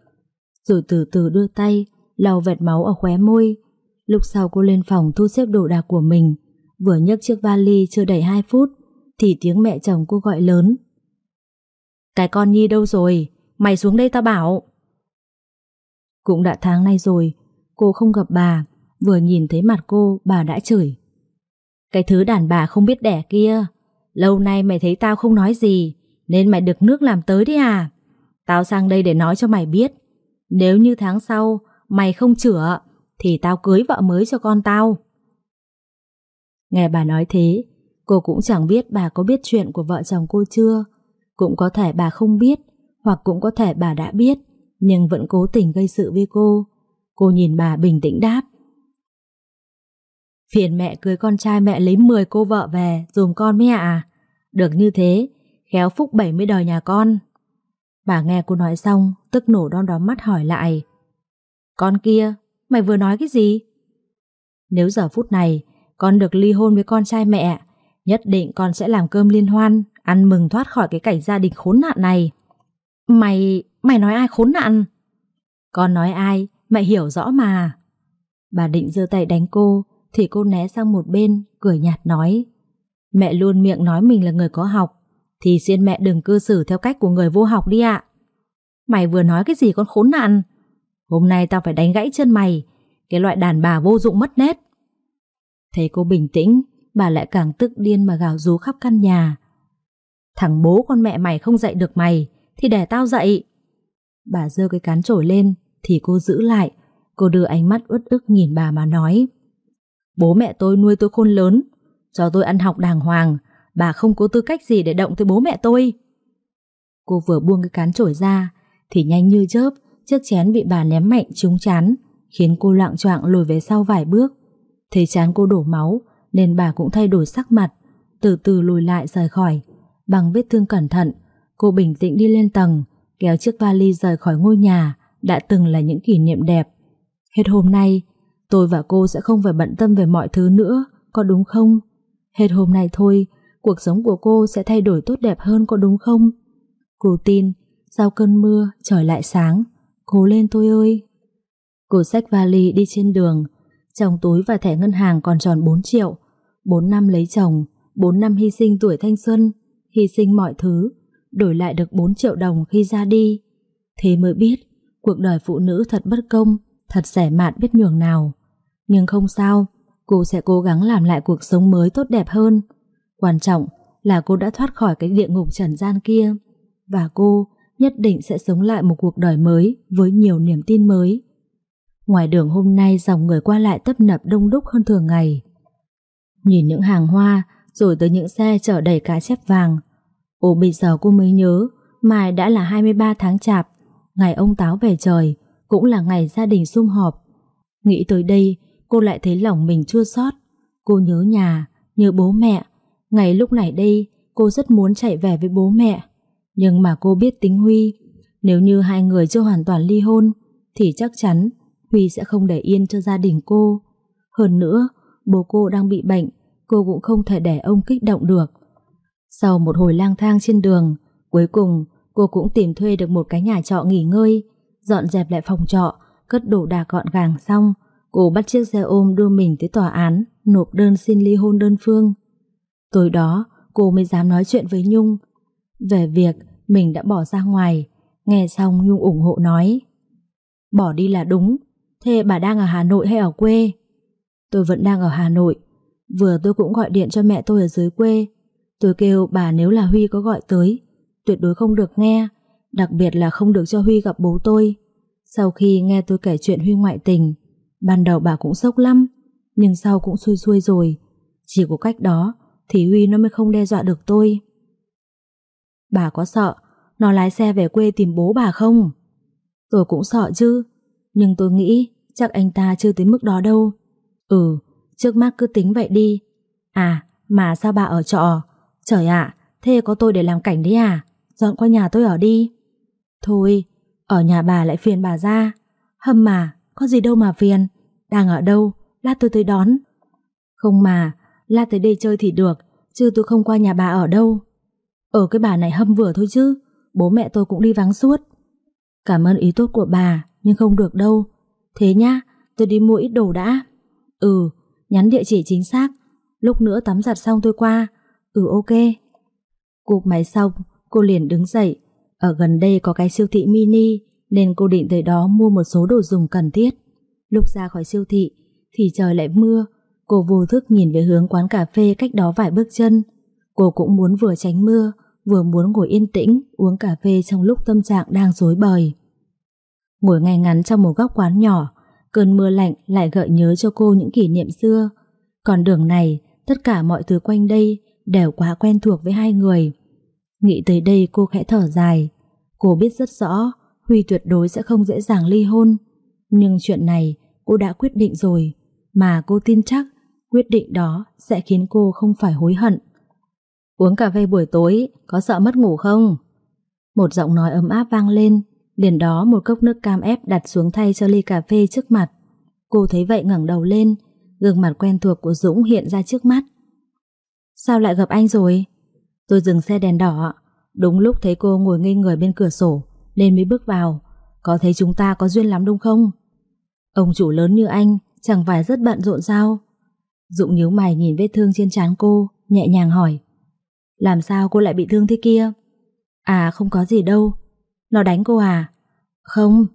rồi từ từ đưa tay lau vệt máu ở khóe môi. Lúc sau cô lên phòng thu xếp đồ đạc của mình, vừa nhấc chiếc vali chưa đầy 2 phút, thì tiếng mẹ chồng cô gọi lớn. Cái con Nhi đâu rồi? Mày xuống đây tao bảo. Cũng đã tháng nay rồi, cô không gặp bà, vừa nhìn thấy mặt cô, bà đã chửi. Cái thứ đàn bà không biết đẻ kia, lâu nay mày thấy tao không nói gì, nên mày được nước làm tới đấy à? Tao sang đây để nói cho mày biết, nếu như tháng sau mày không chữa, thì tao cưới vợ mới cho con tao. Nghe bà nói thế, cô cũng chẳng biết bà có biết chuyện của vợ chồng cô chưa. Cũng có thể bà không biết, hoặc cũng có thể bà đã biết, nhưng vẫn cố tình gây sự với cô. Cô nhìn bà bình tĩnh đáp. Phiền mẹ cưới con trai mẹ lấy 10 cô vợ về dùm con mới ạ. À? Được như thế, khéo phúc 70 đời nhà con. Bà nghe cô nói xong, tức nổ đon đóm mắt hỏi lại. Con kia, mày vừa nói cái gì? Nếu giờ phút này con được ly hôn với con trai mẹ, nhất định con sẽ làm cơm liên hoan, ăn mừng thoát khỏi cái cảnh gia đình khốn nạn này. Mày, mày nói ai khốn nạn? Con nói ai, mẹ hiểu rõ mà. Bà định giơ tay đánh cô, thì cô né sang một bên, cười nhạt nói. Mẹ luôn miệng nói mình là người có học, thì xin mẹ đừng cư xử theo cách của người vô học đi ạ. Mày vừa nói cái gì con khốn nạn? Hôm nay tao phải đánh gãy chân mày, cái loại đàn bà vô dụng mất nét. Thấy cô bình tĩnh, bà lại càng tức điên mà gào rú khắp căn nhà. Thằng bố con mẹ mày không dạy được mày, thì để tao dạy. Bà giơ cái cán trổi lên, thì cô giữ lại. Cô đưa ánh mắt uất ức nhìn bà mà nói. Bố mẹ tôi nuôi tôi khôn lớn, cho tôi ăn học đàng hoàng, bà không có tư cách gì để động tới bố mẹ tôi. Cô vừa buông cái cán chổi ra, thì nhanh như chớp, chiếc chén bị bà ném mạnh trúng chán, khiến cô loạn choạng lùi về sau vài bước. Thấy chán cô đổ máu, nên bà cũng thay đổi sắc mặt, từ từ lùi lại rời khỏi. Bằng vết thương cẩn thận, cô bình tĩnh đi lên tầng, kéo chiếc vali rời khỏi ngôi nhà, đã từng là những kỷ niệm đẹp. Hết hôm nay, tôi và cô sẽ không phải bận tâm về mọi thứ nữa, có đúng không? Hết hôm nay thôi, cuộc sống của cô sẽ thay đổi tốt đẹp hơn có đúng không? Cô tin, sau cơn mưa trời lại sáng, cố lên tôi ơi. Cô xách vali đi trên đường, trong túi và thẻ ngân hàng còn tròn 4 triệu, 4 năm lấy chồng, 4 năm hy sinh tuổi thanh xuân, hy sinh mọi thứ, đổi lại được 4 triệu đồng khi ra đi. Thế mới biết, cuộc đời phụ nữ thật bất công thật rẻ mạt biết nhường nào. Nhưng không sao, cô sẽ cố gắng làm lại cuộc sống mới tốt đẹp hơn. Quan trọng là cô đã thoát khỏi cái địa ngục trần gian kia và cô nhất định sẽ sống lại một cuộc đời mới với nhiều niềm tin mới. Ngoài đường hôm nay dòng người qua lại tấp nập đông đúc hơn thường ngày. Nhìn những hàng hoa rồi tới những xe chở đầy cá chép vàng. Ồ bây giờ cô mới nhớ mai đã là 23 tháng chạp ngày ông Táo về trời cũng là ngày gia đình sum họp. Nghĩ tới đây cô lại thấy lòng mình chua xót. Cô nhớ nhà, nhớ bố mẹ. Ngày lúc này đây cô rất muốn chạy về với bố mẹ. Nhưng mà cô biết tính Huy, nếu như hai người chưa hoàn toàn ly hôn, thì chắc chắn Huy sẽ không để yên cho gia đình cô. Hơn nữa, bố cô đang bị bệnh, cô cũng không thể để ông kích động được. Sau một hồi lang thang trên đường, cuối cùng cô cũng tìm thuê được một cái nhà trọ nghỉ ngơi, dọn dẹp lại phòng trọ, cất đồ đạc gọn gàng xong, cô bắt chiếc xe ôm đưa mình tới tòa án, nộp đơn xin ly hôn đơn phương. Tối đó, cô mới dám nói chuyện với Nhung về việc mình đã bỏ ra ngoài. Nghe xong Nhung ủng hộ nói Bỏ đi là đúng Thế bà đang ở Hà Nội hay ở quê? Tôi vẫn đang ở Hà Nội Vừa tôi cũng gọi điện cho mẹ tôi ở dưới quê Tôi kêu bà nếu là Huy có gọi tới Tuyệt đối không được nghe Đặc biệt là không được cho Huy gặp bố tôi Sau khi nghe tôi kể chuyện Huy ngoại tình Ban đầu bà cũng sốc lắm Nhưng sau cũng xuôi xuôi rồi Chỉ có cách đó thì Huy nó mới không đe dọa được tôi. Bà có sợ Nó lái xe về quê tìm bố bà không? Tôi cũng sợ chứ, Nhưng tôi nghĩ chắc anh ta chưa tới mức đó đâu. Ừ Trước mắt cứ tính vậy đi. À mà sao bà ở trọ? Trời ạ, Thế có tôi để làm cảnh đấy à? Dọn qua nhà tôi ở đi. Thôi, Ở nhà bà lại phiền bà ra. Hâm mà, Có gì đâu mà phiền. Đang ở đâu, Lát tôi tới đón. Không mà La tới đây chơi thì được, Chứ tôi không qua nhà bà ở đâu. Ở cái bà này hâm vừa thôi chứ, Bố mẹ tôi cũng đi vắng suốt. Cảm ơn ý tốt của bà, Nhưng không được đâu. Thế nhá, tôi đi mua ít đồ đã. Ừ nhắn địa chỉ chính xác. Lúc nữa tắm giặt xong tôi qua. Ừ ok. Cụp máy xong, cô liền đứng dậy. Ở gần đây có cái siêu thị mini, Nên cô định tới đó mua một số đồ dùng cần thiết. Lúc ra khỏi siêu thị, Thì trời lại mưa Cô vô thức nhìn về hướng quán cà phê cách đó vài bước chân Cô cũng muốn vừa tránh mưa, vừa muốn ngồi yên tĩnh, uống cà phê trong lúc tâm trạng đang rối bời. Ngồi ngay ngắn trong một góc quán nhỏ, cơn mưa lạnh lại gợi nhớ cho cô những kỷ niệm xưa. Còn đường này, tất cả mọi thứ quanh đây đều quá quen thuộc với hai người. Nghĩ tới đây cô khẽ thở dài. Cô biết rất rõ Huy tuyệt đối sẽ không dễ dàng ly hôn. Nhưng chuyện này cô đã quyết định rồi, mà cô tin chắc quyết định đó sẽ khiến cô không phải hối hận. Uống cà phê buổi tối có sợ mất ngủ không? Một giọng nói ấm áp vang lên, liền đó một cốc nước cam ép đặt xuống thay cho ly cà phê trước mặt. Cô thấy vậy ngẩng đầu lên, gương mặt quen thuộc của Dũng hiện ra trước mắt. Sao lại gặp anh rồi? Tôi dừng xe đèn đỏ, đúng lúc thấy cô ngồi ngây người bên cửa sổ, nên mới bước vào. Có thấy chúng ta có duyên lắm đúng không? Ông chủ lớn như anh, chẳng phải rất bận rộn sao? Dũng nhíu mày nhìn vết thương trên trán cô, nhẹ nhàng hỏi. Làm sao cô lại bị thương thế kia? À không có gì đâu. Nó đánh cô à? Không.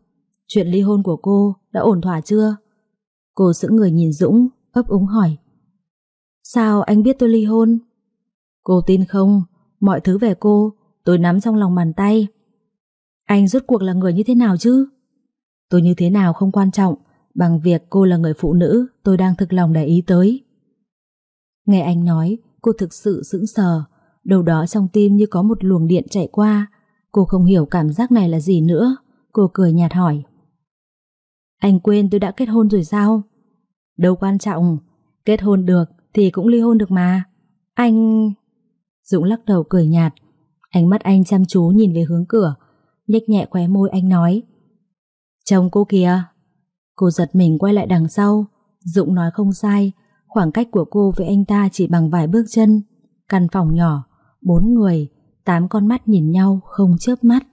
Chuyện ly hôn của cô đã ổn thỏa chưa? Cô sững người nhìn Dũng, ấp úng hỏi. Sao anh biết tôi ly hôn? Cô tin không? Mọi thứ về cô, tôi nắm trong lòng bàn tay. Anh rốt cuộc là người như thế nào chứ? Tôi như thế nào không quan trọng, bằng việc cô là người phụ nữ tôi đang thực lòng để ý tới. Nghe anh nói, cô thực sự sững sờ, đầu đó trong tim như có một luồng điện chạy qua. Cô không hiểu cảm giác này là gì nữa. Cô cười nhạt hỏi. Anh quên tôi đã kết hôn rồi sao? Đâu quan trọng. Kết hôn được thì cũng ly hôn được mà. Anh... Dũng lắc đầu cười nhạt. Ánh mắt anh chăm chú nhìn về hướng cửa. Nhếch nhẹ khóe môi anh nói. Chồng cô kìa. Cô giật mình quay lại đằng sau Dũng nói không sai Khoảng cách của cô với anh ta chỉ bằng vài bước chân Căn phòng nhỏ Bốn người, tám con mắt nhìn nhau không chớp mắt.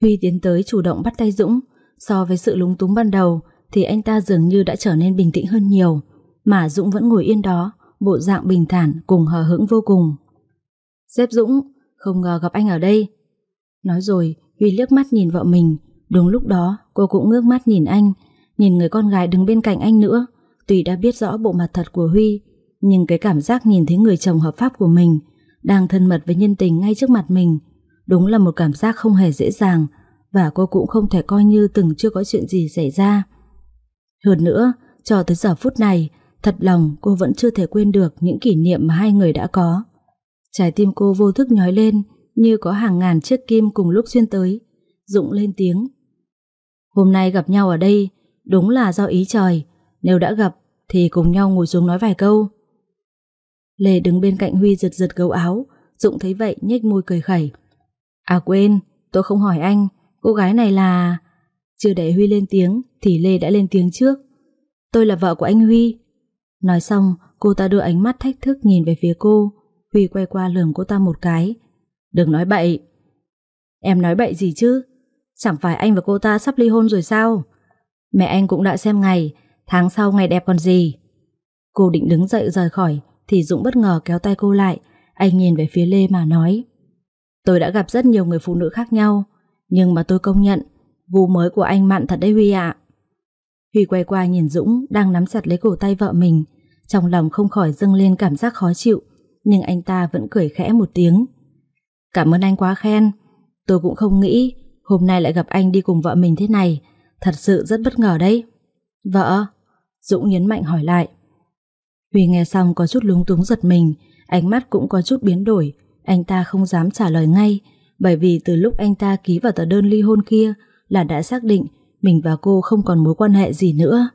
Huy tiến tới chủ động bắt tay Dũng, so với sự lúng túng ban đầu thì anh ta dường như đã trở nên bình tĩnh hơn nhiều, mà Dũng vẫn ngồi yên đó, bộ dạng bình thản cùng hờ hững vô cùng. Xếp Dũng, không ngờ gặp anh ở đây. Nói rồi, Huy liếc mắt nhìn vợ mình, Đúng lúc đó, cô cũng ngước mắt nhìn anh, Nhìn người con gái đứng bên cạnh anh nữa. Tuy đã biết rõ bộ mặt thật của Huy, Nhưng cái cảm giác nhìn thấy người chồng hợp pháp của mình, Đang thân mật với nhân tình ngay trước mặt mình, Đúng là một cảm giác không hề dễ dàng Và cô cũng không thể coi như từng chưa có chuyện gì xảy ra. Hơn nữa, Cho tới giờ phút này, Thật lòng cô vẫn chưa thể quên được Những kỷ niệm mà hai người đã có. Trái tim cô vô thức nhói lên Như có hàng ngàn chiếc kim cùng lúc xuyên tới Dũng lên tiếng. Hôm nay gặp nhau ở đây, Đúng là do ý trời. Nếu đã gặp, thì cùng nhau ngồi xuống nói vài câu. Lê đứng bên cạnh Huy giật giật gấu áo Dũng thấy vậy nhếch môi cười khẩy. À quên, tôi không hỏi anh, Cô gái này là Chưa để Huy lên tiếng, Thì Lê đã lên tiếng trước. Tôi là vợ của anh Huy. Nói xong, cô ta đưa ánh mắt thách thức nhìn về phía cô. Huy quay qua lườm cô ta một cái. Đừng nói bậy. Em nói bậy gì chứ? Chẳng phải anh và cô ta sắp ly hôn rồi sao? Mẹ anh cũng đã xem ngày, Tháng sau ngày đẹp còn gì? Cô định đứng dậy rời khỏi, Thì Dũng bất ngờ kéo tay cô lại. Anh nhìn về phía Lê mà nói, Tôi đã gặp rất nhiều người phụ nữ khác nhau, Nhưng mà tôi công nhận Vụ mới của anh mặn thật đấy Huy ạ. Huy quay qua nhìn Dũng Đang nắm chặt lấy cổ tay vợ mình. Trong lòng không khỏi dâng lên cảm giác khó chịu, Nhưng anh ta vẫn cười khẽ một tiếng. Cảm ơn anh quá khen, Tôi cũng không nghĩ Hôm nay lại gặp anh đi cùng vợ mình thế này, Thật sự rất bất ngờ đấy. Vợ, Dũng nhấn mạnh hỏi lại. Huy nghe xong có chút lúng túng giật mình, Ánh mắt cũng có chút biến đổi, Anh ta không dám trả lời ngay, Bởi vì từ lúc anh ta ký vào tờ đơn ly hôn kia Là đã xác định Mình và cô không còn mối quan hệ gì nữa.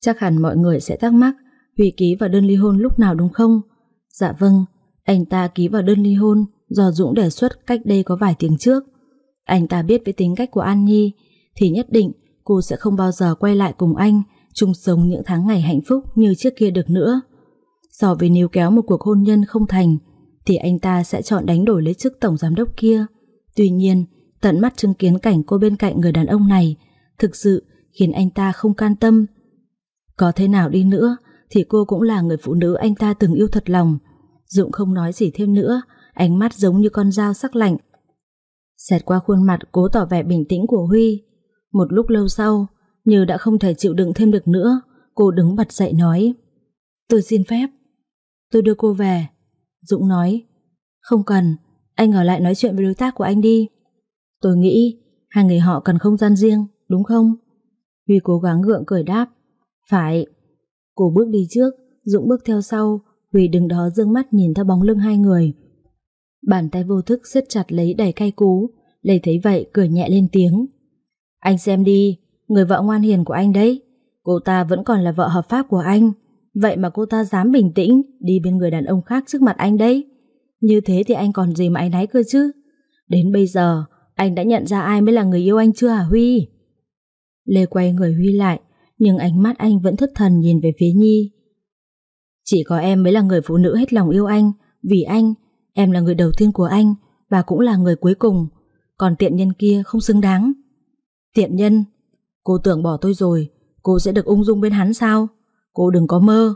Chắc hẳn mọi người sẽ thắc mắc, Huy ký vào đơn ly hôn lúc nào đúng không? Dạ vâng Anh ta ký vào đơn ly hôn Do Dũng đề xuất cách đây có vài tiếng trước. Anh ta biết với tính cách của An Nhi Thì nhất định cô sẽ không bao giờ quay lại cùng anh chung sống những tháng ngày hạnh phúc như trước kia được nữa. So với níu kéo một cuộc hôn nhân không thành, thì anh ta sẽ chọn đánh đổi lấy chức tổng giám đốc kia. Tuy nhiên, tận mắt chứng kiến cảnh cô bên cạnh người đàn ông này thực sự khiến anh ta không can tâm. Có thế nào đi nữa thì cô cũng là người phụ nữ anh ta từng yêu thật lòng. Dũng không nói gì thêm nữa, ánh mắt giống như con dao sắc lạnh. Xẹt qua khuôn mặt cố tỏ vẻ bình tĩnh của Huy. Một lúc lâu sau, như đã không thể chịu đựng thêm được nữa Cô đứng bật dậy nói Tôi xin phép. Tôi đưa cô về. Dũng nói Không cần, anh ở lại nói chuyện với đối tác của anh đi. Tôi nghĩ Hai người họ cần không gian riêng, đúng không? Huy cố gắng gượng cười đáp Phải. Cô bước đi trước, Dũng bước theo sau. Huy đứng đó dương mắt nhìn theo bóng lưng hai người. Bàn tay vô thức siết chặt lấy đầy cay cú. Lê thấy vậy cười nhẹ lên tiếng. Anh xem đi, Người vợ ngoan hiền của anh đấy. Cô ta vẫn còn là vợ hợp pháp của anh. Vậy mà cô ta dám bình tĩnh, Đi bên người đàn ông khác trước mặt anh đấy. Như thế thì anh còn gì mà anh náy cơ chứ? Đến bây giờ, Anh đã nhận ra ai mới là người yêu anh chưa hả Huy? Lê quay người Huy lại, Nhưng ánh mắt anh vẫn thất thần nhìn về phía Nhi. Chỉ có em mới là người phụ nữ hết lòng yêu anh, Vì anh Em là người đầu tiên của anh Và cũng là người cuối cùng. Còn tiện nhân kia không xứng đáng. Tiện nhân Cô tưởng bỏ tôi rồi Cô sẽ được ung dung bên hắn sao? Cô đừng có mơ.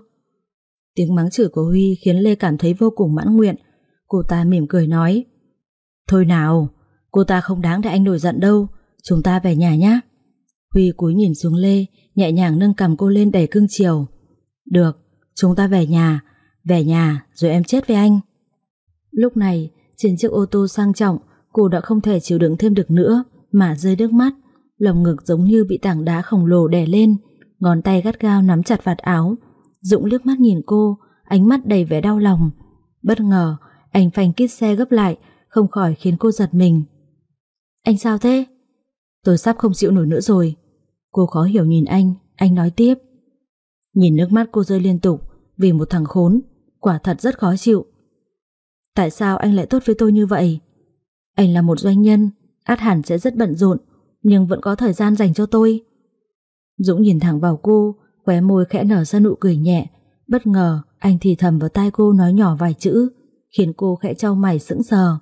Tiếng mắng chửi của Huy khiến Lê cảm thấy vô cùng mãn nguyện. Cô ta mỉm cười nói Thôi nào Cô ta không đáng để anh nổi giận đâu. Chúng ta về nhà nhé Huy cúi nhìn xuống Lê Nhẹ nhàng nâng cầm cô lên đầy cưng chiều. Được, chúng ta về nhà Về nhà rồi em chết với anh. Lúc này Trên chiếc ô tô sang trọng Cô đã không thể chịu đựng thêm được nữa Mà rơi nước mắt lồng ngực giống như bị tảng đá khổng lồ đè lên, ngón tay gắt gao nắm chặt vạt áo. Dũng liếc mắt nhìn cô, ánh mắt đầy vẻ đau lòng. Bất ngờ, anh phanh kít xe gấp lại, không khỏi khiến cô giật mình. Anh sao thế? Tôi sắp không chịu nổi nữa rồi. Cô khó hiểu nhìn anh, anh nói tiếp. Nhìn nước mắt cô rơi liên tục vì một thằng khốn, quả thật rất khó chịu. Tại sao anh lại tốt với tôi như vậy? Anh là một doanh nhân, át hẳn sẽ rất bận rộn, nhưng vẫn có thời gian dành cho tôi. Dũng nhìn thẳng vào cô, khóe môi khẽ nở ra nụ cười nhẹ. Bất ngờ, anh thì thầm vào tai cô nói nhỏ vài chữ, khiến cô khẽ trao mày sững sờ.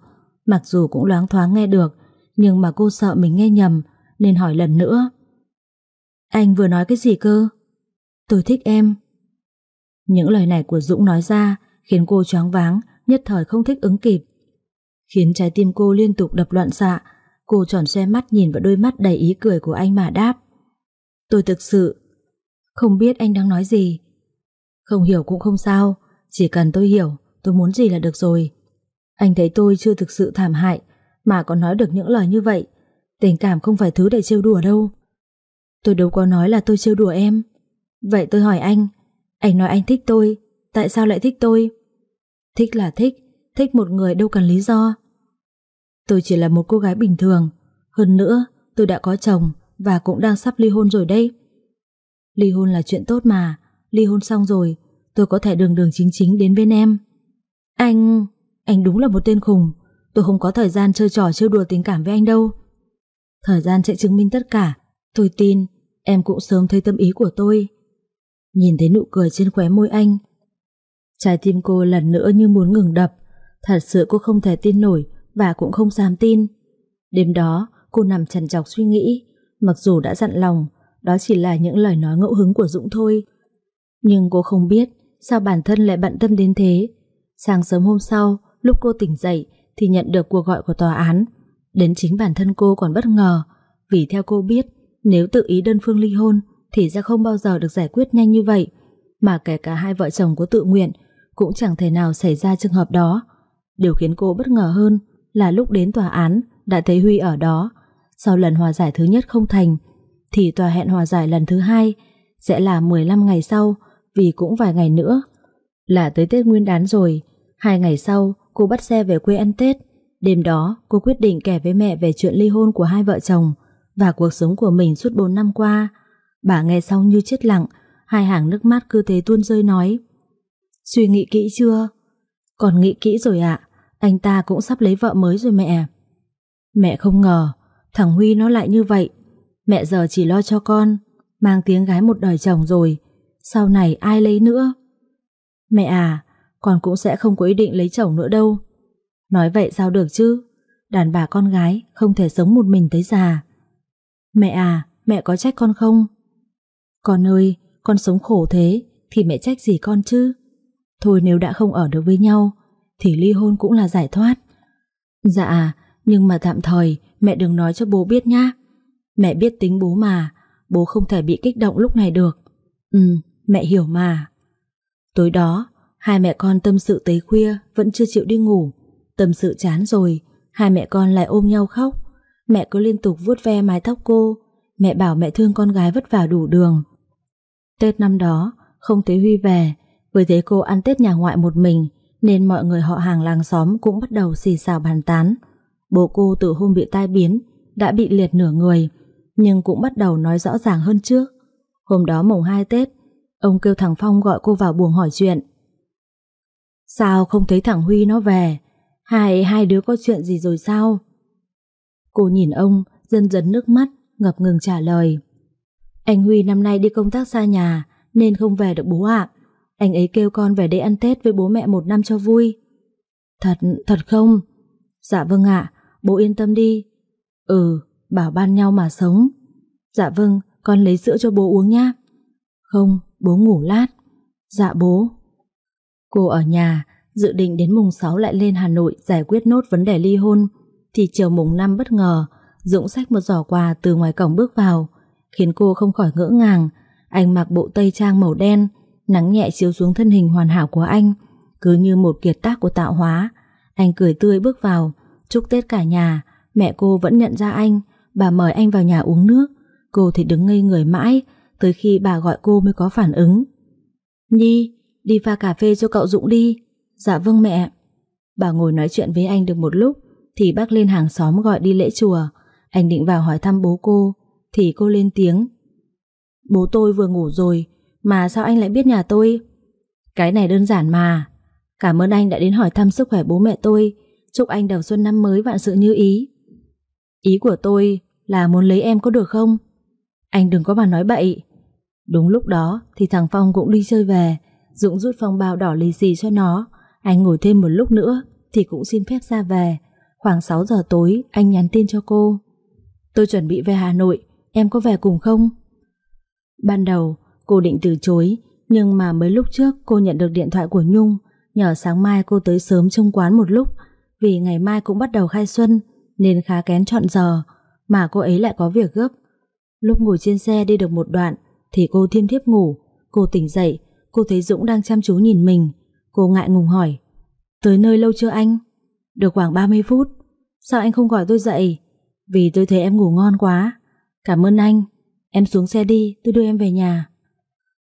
Mặc dù cũng loáng thoáng nghe được, nhưng mà cô sợ mình nghe nhầm, nên hỏi lần nữa. Anh vừa nói cái gì cơ? Tôi thích em. Những lời này của Dũng nói ra khiến cô choáng váng, nhất thời không thích ứng kịp. Khiến trái tim cô liên tục đập loạn xạ, Cô tròn xe mắt nhìn vào đôi mắt đầy ý cười của anh mà đáp. Tôi thực sự không biết anh đang nói gì. Không hiểu cũng không sao, chỉ cần tôi hiểu, tôi muốn gì là được rồi. Anh thấy tôi chưa thực sự thảm hại, mà còn nói được những lời như vậy. Tình cảm không phải thứ để trêu đùa đâu. Tôi đâu có nói là tôi trêu đùa em. Vậy tôi hỏi anh, anh nói anh thích tôi, tại sao lại thích tôi? Thích là thích, thích một người đâu cần lý do. Tôi chỉ là một cô gái bình thường, hơn nữa tôi đã có chồng và cũng đang sắp ly hôn rồi đây. Ly hôn là chuyện tốt mà, ly hôn xong rồi, tôi có thể đường đường chính chính đến bên em. Anh... anh đúng là một tên khùng, tôi không có thời gian chơi trò chơi đùa tình cảm với anh đâu. Thời gian sẽ chứng minh tất cả, tôi tin em cũng sớm thấy tâm ý của tôi. Nhìn thấy nụ cười trên khóe môi anh, trái tim cô lần nữa như muốn ngừng đập, thật sự cô không thể tin nổi và cũng không dám tin. Đêm đó, cô nằm trần trọc suy nghĩ, mặc dù đã dặn lòng, đó chỉ là những lời nói ngẫu hứng của Dũng thôi. Nhưng cô không biết sao bản thân lại bận tâm đến thế. Sáng sớm hôm sau, lúc cô tỉnh dậy thì nhận được cuộc gọi của tòa án. Đến chính bản thân cô còn bất ngờ, vì theo cô biết, nếu tự ý đơn phương ly hôn thì sẽ không bao giờ được giải quyết nhanh như vậy. Mà kể cả hai vợ chồng có tự nguyện, cũng chẳng thể nào xảy ra trường hợp đó. Điều khiến cô bất ngờ hơn là lúc đến tòa án đã thấy Huy ở đó. Sau lần hòa giải thứ nhất không thành, thì tòa hẹn hòa giải lần thứ hai sẽ là 15 ngày sau, vì cũng vài ngày nữa. Là tới Tết Nguyên đán rồi, hai ngày sau cô bắt xe về quê ăn Tết. Đêm đó cô quyết định kể với mẹ về chuyện ly hôn của hai vợ chồng và cuộc sống của mình suốt 4 năm qua. Bà nghe xong như chết lặng, hai hàng nước mắt cứ thế tuôn rơi nói. Suy nghĩ kỹ chưa? Còn nghĩ kỹ rồi ạ, anh ta cũng sắp lấy vợ mới rồi mẹ. Mẹ không ngờ, thằng Huy nó lại như vậy. Mẹ giờ chỉ lo cho con, mang tiếng gái một đời chồng rồi, sau này ai lấy nữa? Mẹ à, con cũng sẽ không có ý định lấy chồng nữa đâu. Nói vậy sao được chứ? Đàn bà con gái không thể sống một mình tới già. Mẹ à, mẹ có trách con không? Con ơi, con sống khổ thế thì mẹ trách gì con chứ? Thôi nếu đã không ở được với nhau thì ly hôn cũng là giải thoát. Dạ, nhưng mà tạm thời mẹ đừng nói cho bố biết nhá. Mẹ biết tính bố mà, bố không thể bị kích động lúc này được. Ừ, mẹ hiểu mà. Tối đó, hai mẹ con tâm sự tới khuya vẫn chưa chịu đi ngủ. Tâm sự chán rồi, hai mẹ con lại ôm nhau khóc. Mẹ cứ liên tục vuốt ve mái tóc cô. Mẹ bảo mẹ thương con gái vất vả đủ đường. Tết năm đó, không thấy Huy về, với thế cô ăn Tết nhà ngoại một mình, nên mọi người họ hàng làng xóm cũng bắt đầu xì xào bàn tán. Bố cô từ hôm bị tai biến, đã bị liệt nửa người, nhưng cũng bắt đầu nói rõ ràng hơn trước. Hôm đó mùng 2 Tết, ông kêu thằng Phong gọi cô vào buồng hỏi chuyện. Sao không thấy thằng Huy nó về? Hai hai đứa có chuyện gì rồi sao? Cô nhìn ông, dần dần nước mắt, ngập ngừng trả lời. Anh Huy năm nay đi công tác xa nhà, nên không về được bố ạ. Anh ấy kêu con về đây ăn Tết với bố mẹ một năm cho vui. Thật, thật không? Dạ vâng ạ, bố yên tâm đi. Ừ, bảo ban nhau mà sống. Dạ vâng, con lấy sữa cho bố uống nhá. Không, bố ngủ lát. Dạ bố. Cô ở nhà, dự định đến mùng 6 lại lên Hà Nội giải quyết nốt vấn đề ly hôn, thì chiều mùng 5 bất ngờ, Dũng xách một giỏ quà từ ngoài cổng bước vào, khiến cô không khỏi ngỡ ngàng. Anh mặc bộ tây trang màu đen, nắng nhẹ chiếu xuống thân hình hoàn hảo của anh, cứ như một kiệt tác của tạo hóa. Anh cười tươi bước vào, chúc Tết cả nhà, mẹ cô vẫn nhận ra anh, bà mời anh vào nhà uống nước, cô thì đứng ngây người mãi, tới khi bà gọi cô mới có phản ứng. Nhi, đi pha cà phê cho cậu Dũng đi. Dạ vâng mẹ. Bà ngồi nói chuyện với anh được một lúc, thì bác lên hàng xóm gọi đi lễ chùa. Anh định vào hỏi thăm bố cô, thì cô lên tiếng. Bố tôi vừa ngủ rồi, mà sao anh lại biết nhà tôi? Cái này đơn giản mà. Cảm ơn anh đã đến hỏi thăm sức khỏe bố mẹ tôi. Chúc anh đầu xuân năm mới vạn sự như ý. Ý của tôi là muốn lấy em có được không? Anh đừng có mà nói bậy. Đúng lúc đó thì thằng Phong cũng đi chơi về. Dũng rút phong bao đỏ lì xì cho nó. Anh ngồi thêm một lúc nữa thì cũng xin phép ra về. Khoảng 6 giờ tối anh nhắn tin cho cô. Tôi chuẩn bị về Hà Nội, em có về cùng không? Ban đầu cô định từ chối, nhưng mà mấy lúc trước cô nhận được điện thoại của Nhung, nhờ sáng mai cô tới sớm trong quán một lúc, vì ngày mai cũng bắt đầu khai xuân, nên khá kén chọn giờ, mà cô ấy lại có việc gấp. Lúc ngồi trên xe đi được một đoạn thì cô thiêm thiếp ngủ, cô tỉnh dậy, cô thấy Dũng đang chăm chú nhìn mình, cô ngại ngùng hỏi: "Tới nơi lâu chưa anh?" "Được khoảng 30 phút." "Sao anh không gọi tôi dậy?" "Vì tôi thấy em ngủ ngon quá." "Cảm ơn anh." "Em xuống xe đi, tôi đưa em về nhà."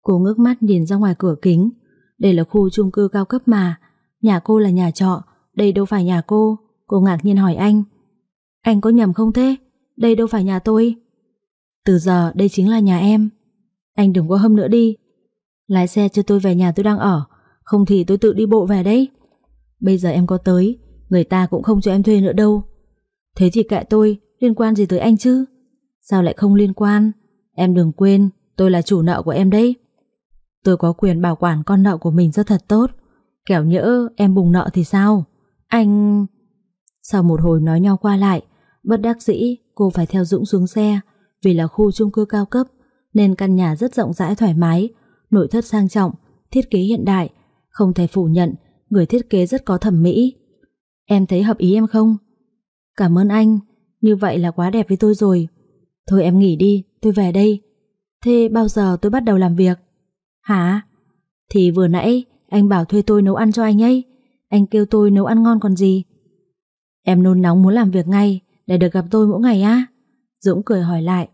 Cô ngước mắt nhìn ra ngoài cửa kính, đây là khu chung cư cao cấp mà, nhà cô là nhà trọ, đây đâu phải nhà cô. Cô ngạc nhiên hỏi anh. Anh có nhầm không thế? Đây đâu phải nhà tôi. Từ giờ đây chính là nhà em. Anh đừng có hâm nữa đi. Lái xe cho tôi về nhà tôi đang ở, không thì tôi tự đi bộ về đấy. Bây giờ em có tới, người ta cũng không cho em thuê nữa đâu. Thế thì kệ tôi, liên quan gì tới anh chứ? Sao lại không liên quan? Em đừng quên, tôi là chủ nợ của em đấy. Tôi có quyền bảo quản con nợ của mình rất thật tốt. Kẻo nhỡ em bùng nợ thì sao? Anh... Sau một hồi nói nhau qua lại, bất đắc dĩ cô phải theo Dũng xuống xe vì là khu chung cư cao cấp nên căn nhà rất rộng rãi thoải mái, nội thất sang trọng, thiết kế hiện đại. Không thể phủ nhận, người thiết kế rất có thẩm mỹ. Em thấy hợp ý em không? Cảm ơn anh, như vậy là quá đẹp với tôi rồi. Thôi em nghỉ đi, tôi về đây. Thế bao giờ tôi bắt đầu làm việc? Hả? Thì vừa nãy anh bảo thuê tôi nấu ăn cho anh ấy. Anh kêu tôi nấu ăn ngon còn gì. Em nôn nóng muốn làm việc ngay để được gặp tôi mỗi ngày á. Dũng cười hỏi lại.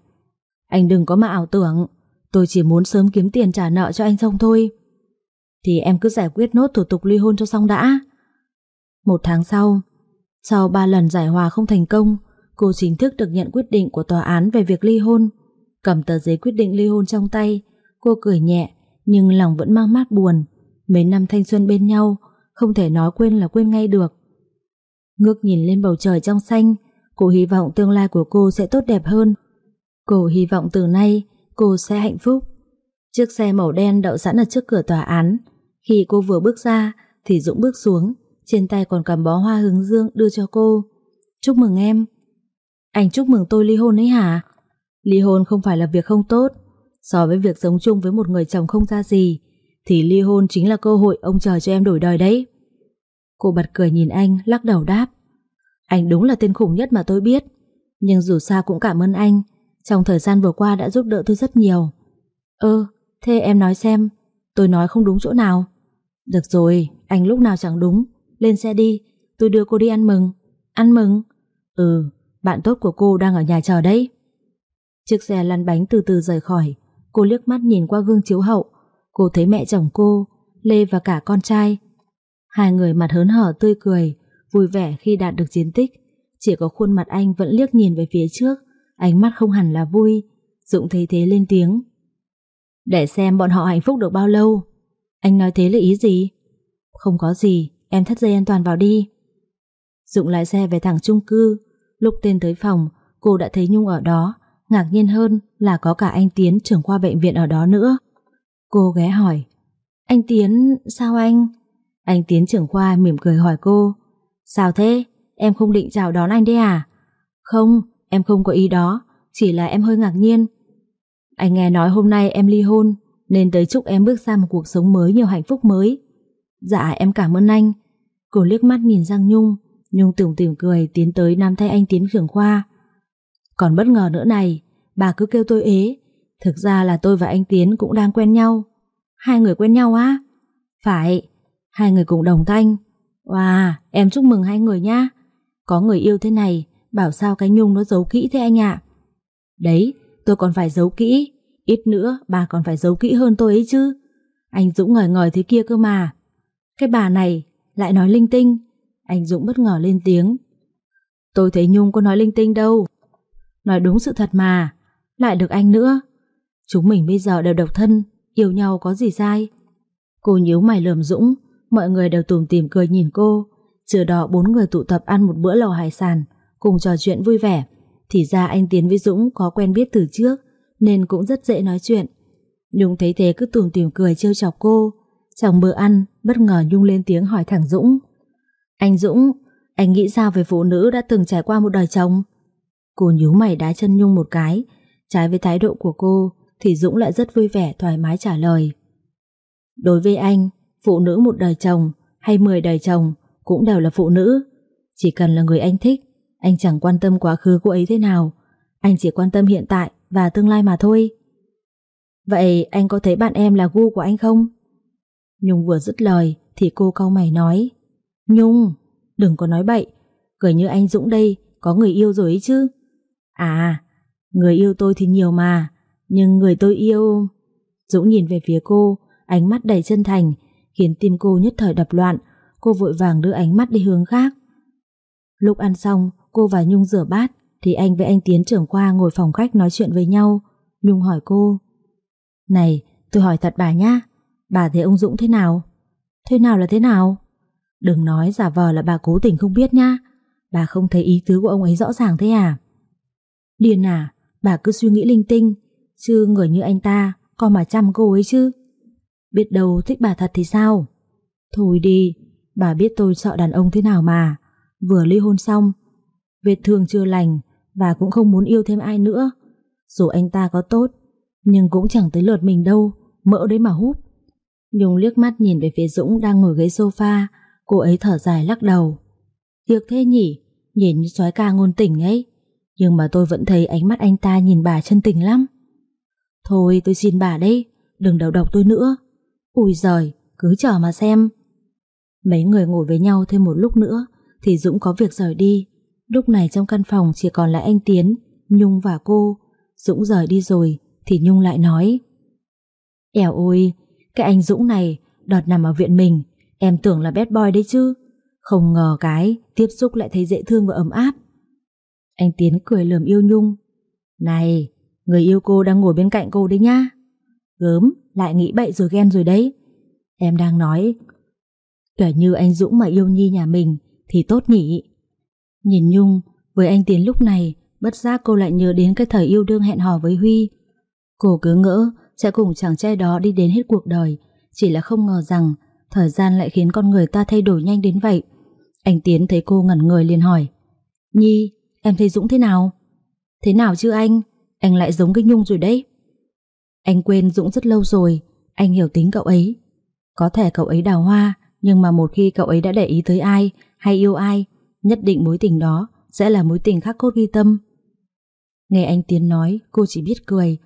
Anh đừng có mà ảo tưởng. Tôi chỉ muốn sớm kiếm tiền trả nợ cho anh xong thôi. Thì em cứ giải quyết nốt thủ tục ly hôn cho xong đã. Một tháng sau, sau ba lần giải hòa không thành công, cô chính thức được nhận quyết định của tòa án về việc ly hôn. Cầm tờ giấy quyết định ly hôn trong tay, cô cười nhẹ nhưng lòng vẫn mang mát buồn. Mấy năm thanh xuân bên nhau, không thể nói quên là quên ngay được. Ngước nhìn lên bầu trời trong xanh, cô hy vọng tương lai của cô sẽ tốt đẹp hơn. Cô hy vọng từ nay cô sẽ hạnh phúc. Chiếc xe màu đen đậu sẵn ở trước cửa tòa án. Khi cô vừa bước ra thì Dũng bước xuống, trên tay còn cầm bó hoa hướng dương đưa cho cô. Chúc mừng em. Anh chúc mừng tôi ly hôn ấy hả? Ly hôn không phải là việc không tốt, So với việc sống chung với một người chồng không ra gì, Thì ly hôn chính là cơ hội ông chờ cho em đổi đời đấy. Cô bật cười nhìn anh, lắc đầu đáp. Anh đúng là tên khủng nhất mà tôi biết, Nhưng dù sao cũng cảm ơn anh. Trong thời gian vừa qua đã giúp đỡ tôi rất nhiều. Ơ, Thế em nói xem, Tôi nói không đúng chỗ nào? Được rồi, anh lúc nào chẳng đúng. Lên xe đi, Tôi đưa cô đi ăn mừng. Ăn mừng? Ừ Bạn tốt của cô đang ở nhà chờ đấy. Chiếc xe lăn bánh từ từ rời khỏi. Cô liếc mắt nhìn qua gương chiếu hậu. Cô thấy mẹ chồng cô, Lê và cả con trai. Hai người mặt hớn hở tươi cười, Vui vẻ khi đạt được chiến tích. Chỉ có khuôn mặt anh vẫn liếc nhìn về phía trước, Ánh mắt không hẳn là vui Dũng thấy thế lên tiếng. Để xem bọn họ hạnh phúc được bao lâu. Anh nói thế là ý gì? Không có gì, Em thắt dây an toàn vào đi. Dũng lái xe về thẳng chung cư. Lúc tên tới phòng, Cô đã thấy Nhung ở đó, Ngạc nhiên hơn là có cả anh Tiến trưởng khoa bệnh viện ở đó nữa. Cô ghé hỏi Anh Tiến, sao anh? Anh Tiến trưởng khoa mỉm cười hỏi cô Sao thế? Em không định chào đón anh đấy à? Không, em không có ý đó Chỉ là em hơi ngạc nhiên Anh nghe nói hôm nay em ly hôn Nên tới chúc em bước sang một cuộc sống mới Nhiều hạnh phúc mới Dạ em cảm ơn anh Cô liếc mắt nhìn Giang Nhung Nhung tưởng tìm cười tiến tới nam thay anh Tiến trưởng khoa còn bất ngờ nữa này, bà cứ kêu tôi ế. Thực ra là tôi và anh Tiến cũng đang quen nhau. Hai người quen nhau á? Phải, hai người cùng đồng thanh. Wow, em chúc mừng hai người nha. Có người yêu thế này, bảo sao cái Nhung nó giấu kỹ thế anh ạ. Đấy, tôi còn phải giấu kỹ. Ít nữa, bà còn phải giấu kỹ hơn tôi ấy chứ. Anh Dũng ngời ngời thế kia cơ mà. Cái bà này lại nói linh tinh. Anh Dũng bất ngờ lên tiếng. Tôi thấy Nhung có nói linh tinh đâu. Nói đúng sự thật mà lại được anh nữa. Chúng mình bây giờ đều độc thân, Yêu nhau có gì sai? Cô nhíu mày lườm Dũng, Mọi người đều tùm tìm cười nhìn cô. Trưa đó, bốn người tụ tập ăn một bữa lẩu hải sản, Cùng trò chuyện vui vẻ. Thì ra anh Tiến với Dũng có quen biết từ trước, Nên cũng rất dễ nói chuyện. Nhung thấy thế cứ tùm tìm cười trêu chọc cô. Trong bữa ăn, Bất ngờ Nhung lên tiếng hỏi thẳng Dũng. Anh Dũng, Anh nghĩ sao về phụ nữ đã từng trải qua một đời chồng? Cô nhíu mày đá chân Nhung một cái Trái với thái độ của cô Thì Dũng lại rất vui vẻ thoải mái trả lời. Đối với anh Phụ nữ một đời chồng hay mười đời chồng Cũng đều là phụ nữ. Chỉ cần là người anh thích Anh chẳng quan tâm quá khứ cô ấy thế nào. Anh chỉ quan tâm hiện tại và tương lai mà thôi. Vậy anh có thấy bạn em là gu của anh không? Nhung vừa dứt lời Thì cô cau mày nói. Nhung, đừng có nói bậy. Cười như anh Dũng đây Có người yêu rồi ấy chứ. À, người yêu tôi thì nhiều mà, Nhưng người tôi yêu Dũng nhìn về phía cô, Ánh mắt đầy chân thành, Khiến tim cô nhất thời đập loạn. Cô vội vàng đưa ánh mắt đi hướng khác. Lúc ăn xong, Cô và Nhung rửa bát, Thì anh với anh Tiến trưởng qua ngồi phòng khách nói chuyện với nhau. Nhung hỏi cô, Này, tôi hỏi thật bà nhá, Bà thấy ông Dũng thế nào? Thế nào là thế nào? Đừng nói giả vờ là bà cố tình không biết nhá, Bà không thấy ý tứ của ông ấy rõ ràng thế à? Điên à? Bà cứ suy nghĩ linh tinh, Chứ người như anh ta còn mà chăm cô ấy chứ. Biết đâu thích bà thật thì sao? Thôi đi, Bà biết tôi sợ đàn ông thế nào mà. Vừa ly hôn xong, Vết thương chưa lành Và cũng không muốn yêu thêm ai nữa. Dù anh ta có tốt, Nhưng cũng chẳng tới lượt mình đâu, Mỡ đấy mà hút Nhung liếc mắt nhìn về phía Dũng đang ngồi ghế sofa, Cô ấy thở dài lắc đầu. Tiếc thế nhỉ, Nhìn như soái ca ngôn tình ấy. Nhưng mà tôi vẫn thấy ánh mắt anh ta nhìn bà chân tình lắm. Thôi, tôi xin bà đấy, Đừng đầu độc tôi nữa. Ui giời, cứ chờ mà xem. Mấy người ngồi với nhau thêm một lúc nữa, Thì Dũng có việc rời đi. Lúc này trong căn phòng chỉ còn lại anh Tiến, Nhung và cô. Dũng rời đi rồi, Thì Nhung lại nói. Ẻo ôi, Cái anh Dũng này, Đợt nằm ở viện mình, Em tưởng là bad boy đấy chứ. Không ngờ cái, Tiếp xúc lại thấy dễ thương và ấm áp. Anh Tiến cười lườm yêu Nhung. Này Người yêu cô đang ngồi bên cạnh cô đấy nhá. Gớm Lại nghĩ bậy rồi ghen rồi đấy. Em đang nói Kể như anh Dũng mà yêu Nhi nhà mình Thì tốt nhỉ. Nhìn Nhung Với anh Tiến lúc này Bất giác cô lại nhớ đến cái thời yêu đương hẹn hò với Huy. Cô cứ ngỡ Sẽ cùng chàng trai đó đi đến hết cuộc đời Chỉ là không ngờ rằng Thời gian lại khiến con người ta thay đổi nhanh đến vậy. Anh Tiến thấy cô ngẩn người liền hỏi Nhi, em thấy Dũng thế nào? Thế nào chứ anh? Anh lại giống cái Nhung rồi đấy Anh quên Dũng rất lâu rồi, Anh hiểu tính cậu ấy Có thể cậu ấy đào hoa, Nhưng mà một khi cậu ấy đã để ý tới ai Hay yêu ai, Nhất định mối tình đó Sẽ là mối tình khắc cốt ghi tâm Nghe anh Tiến nói, cô chỉ biết cười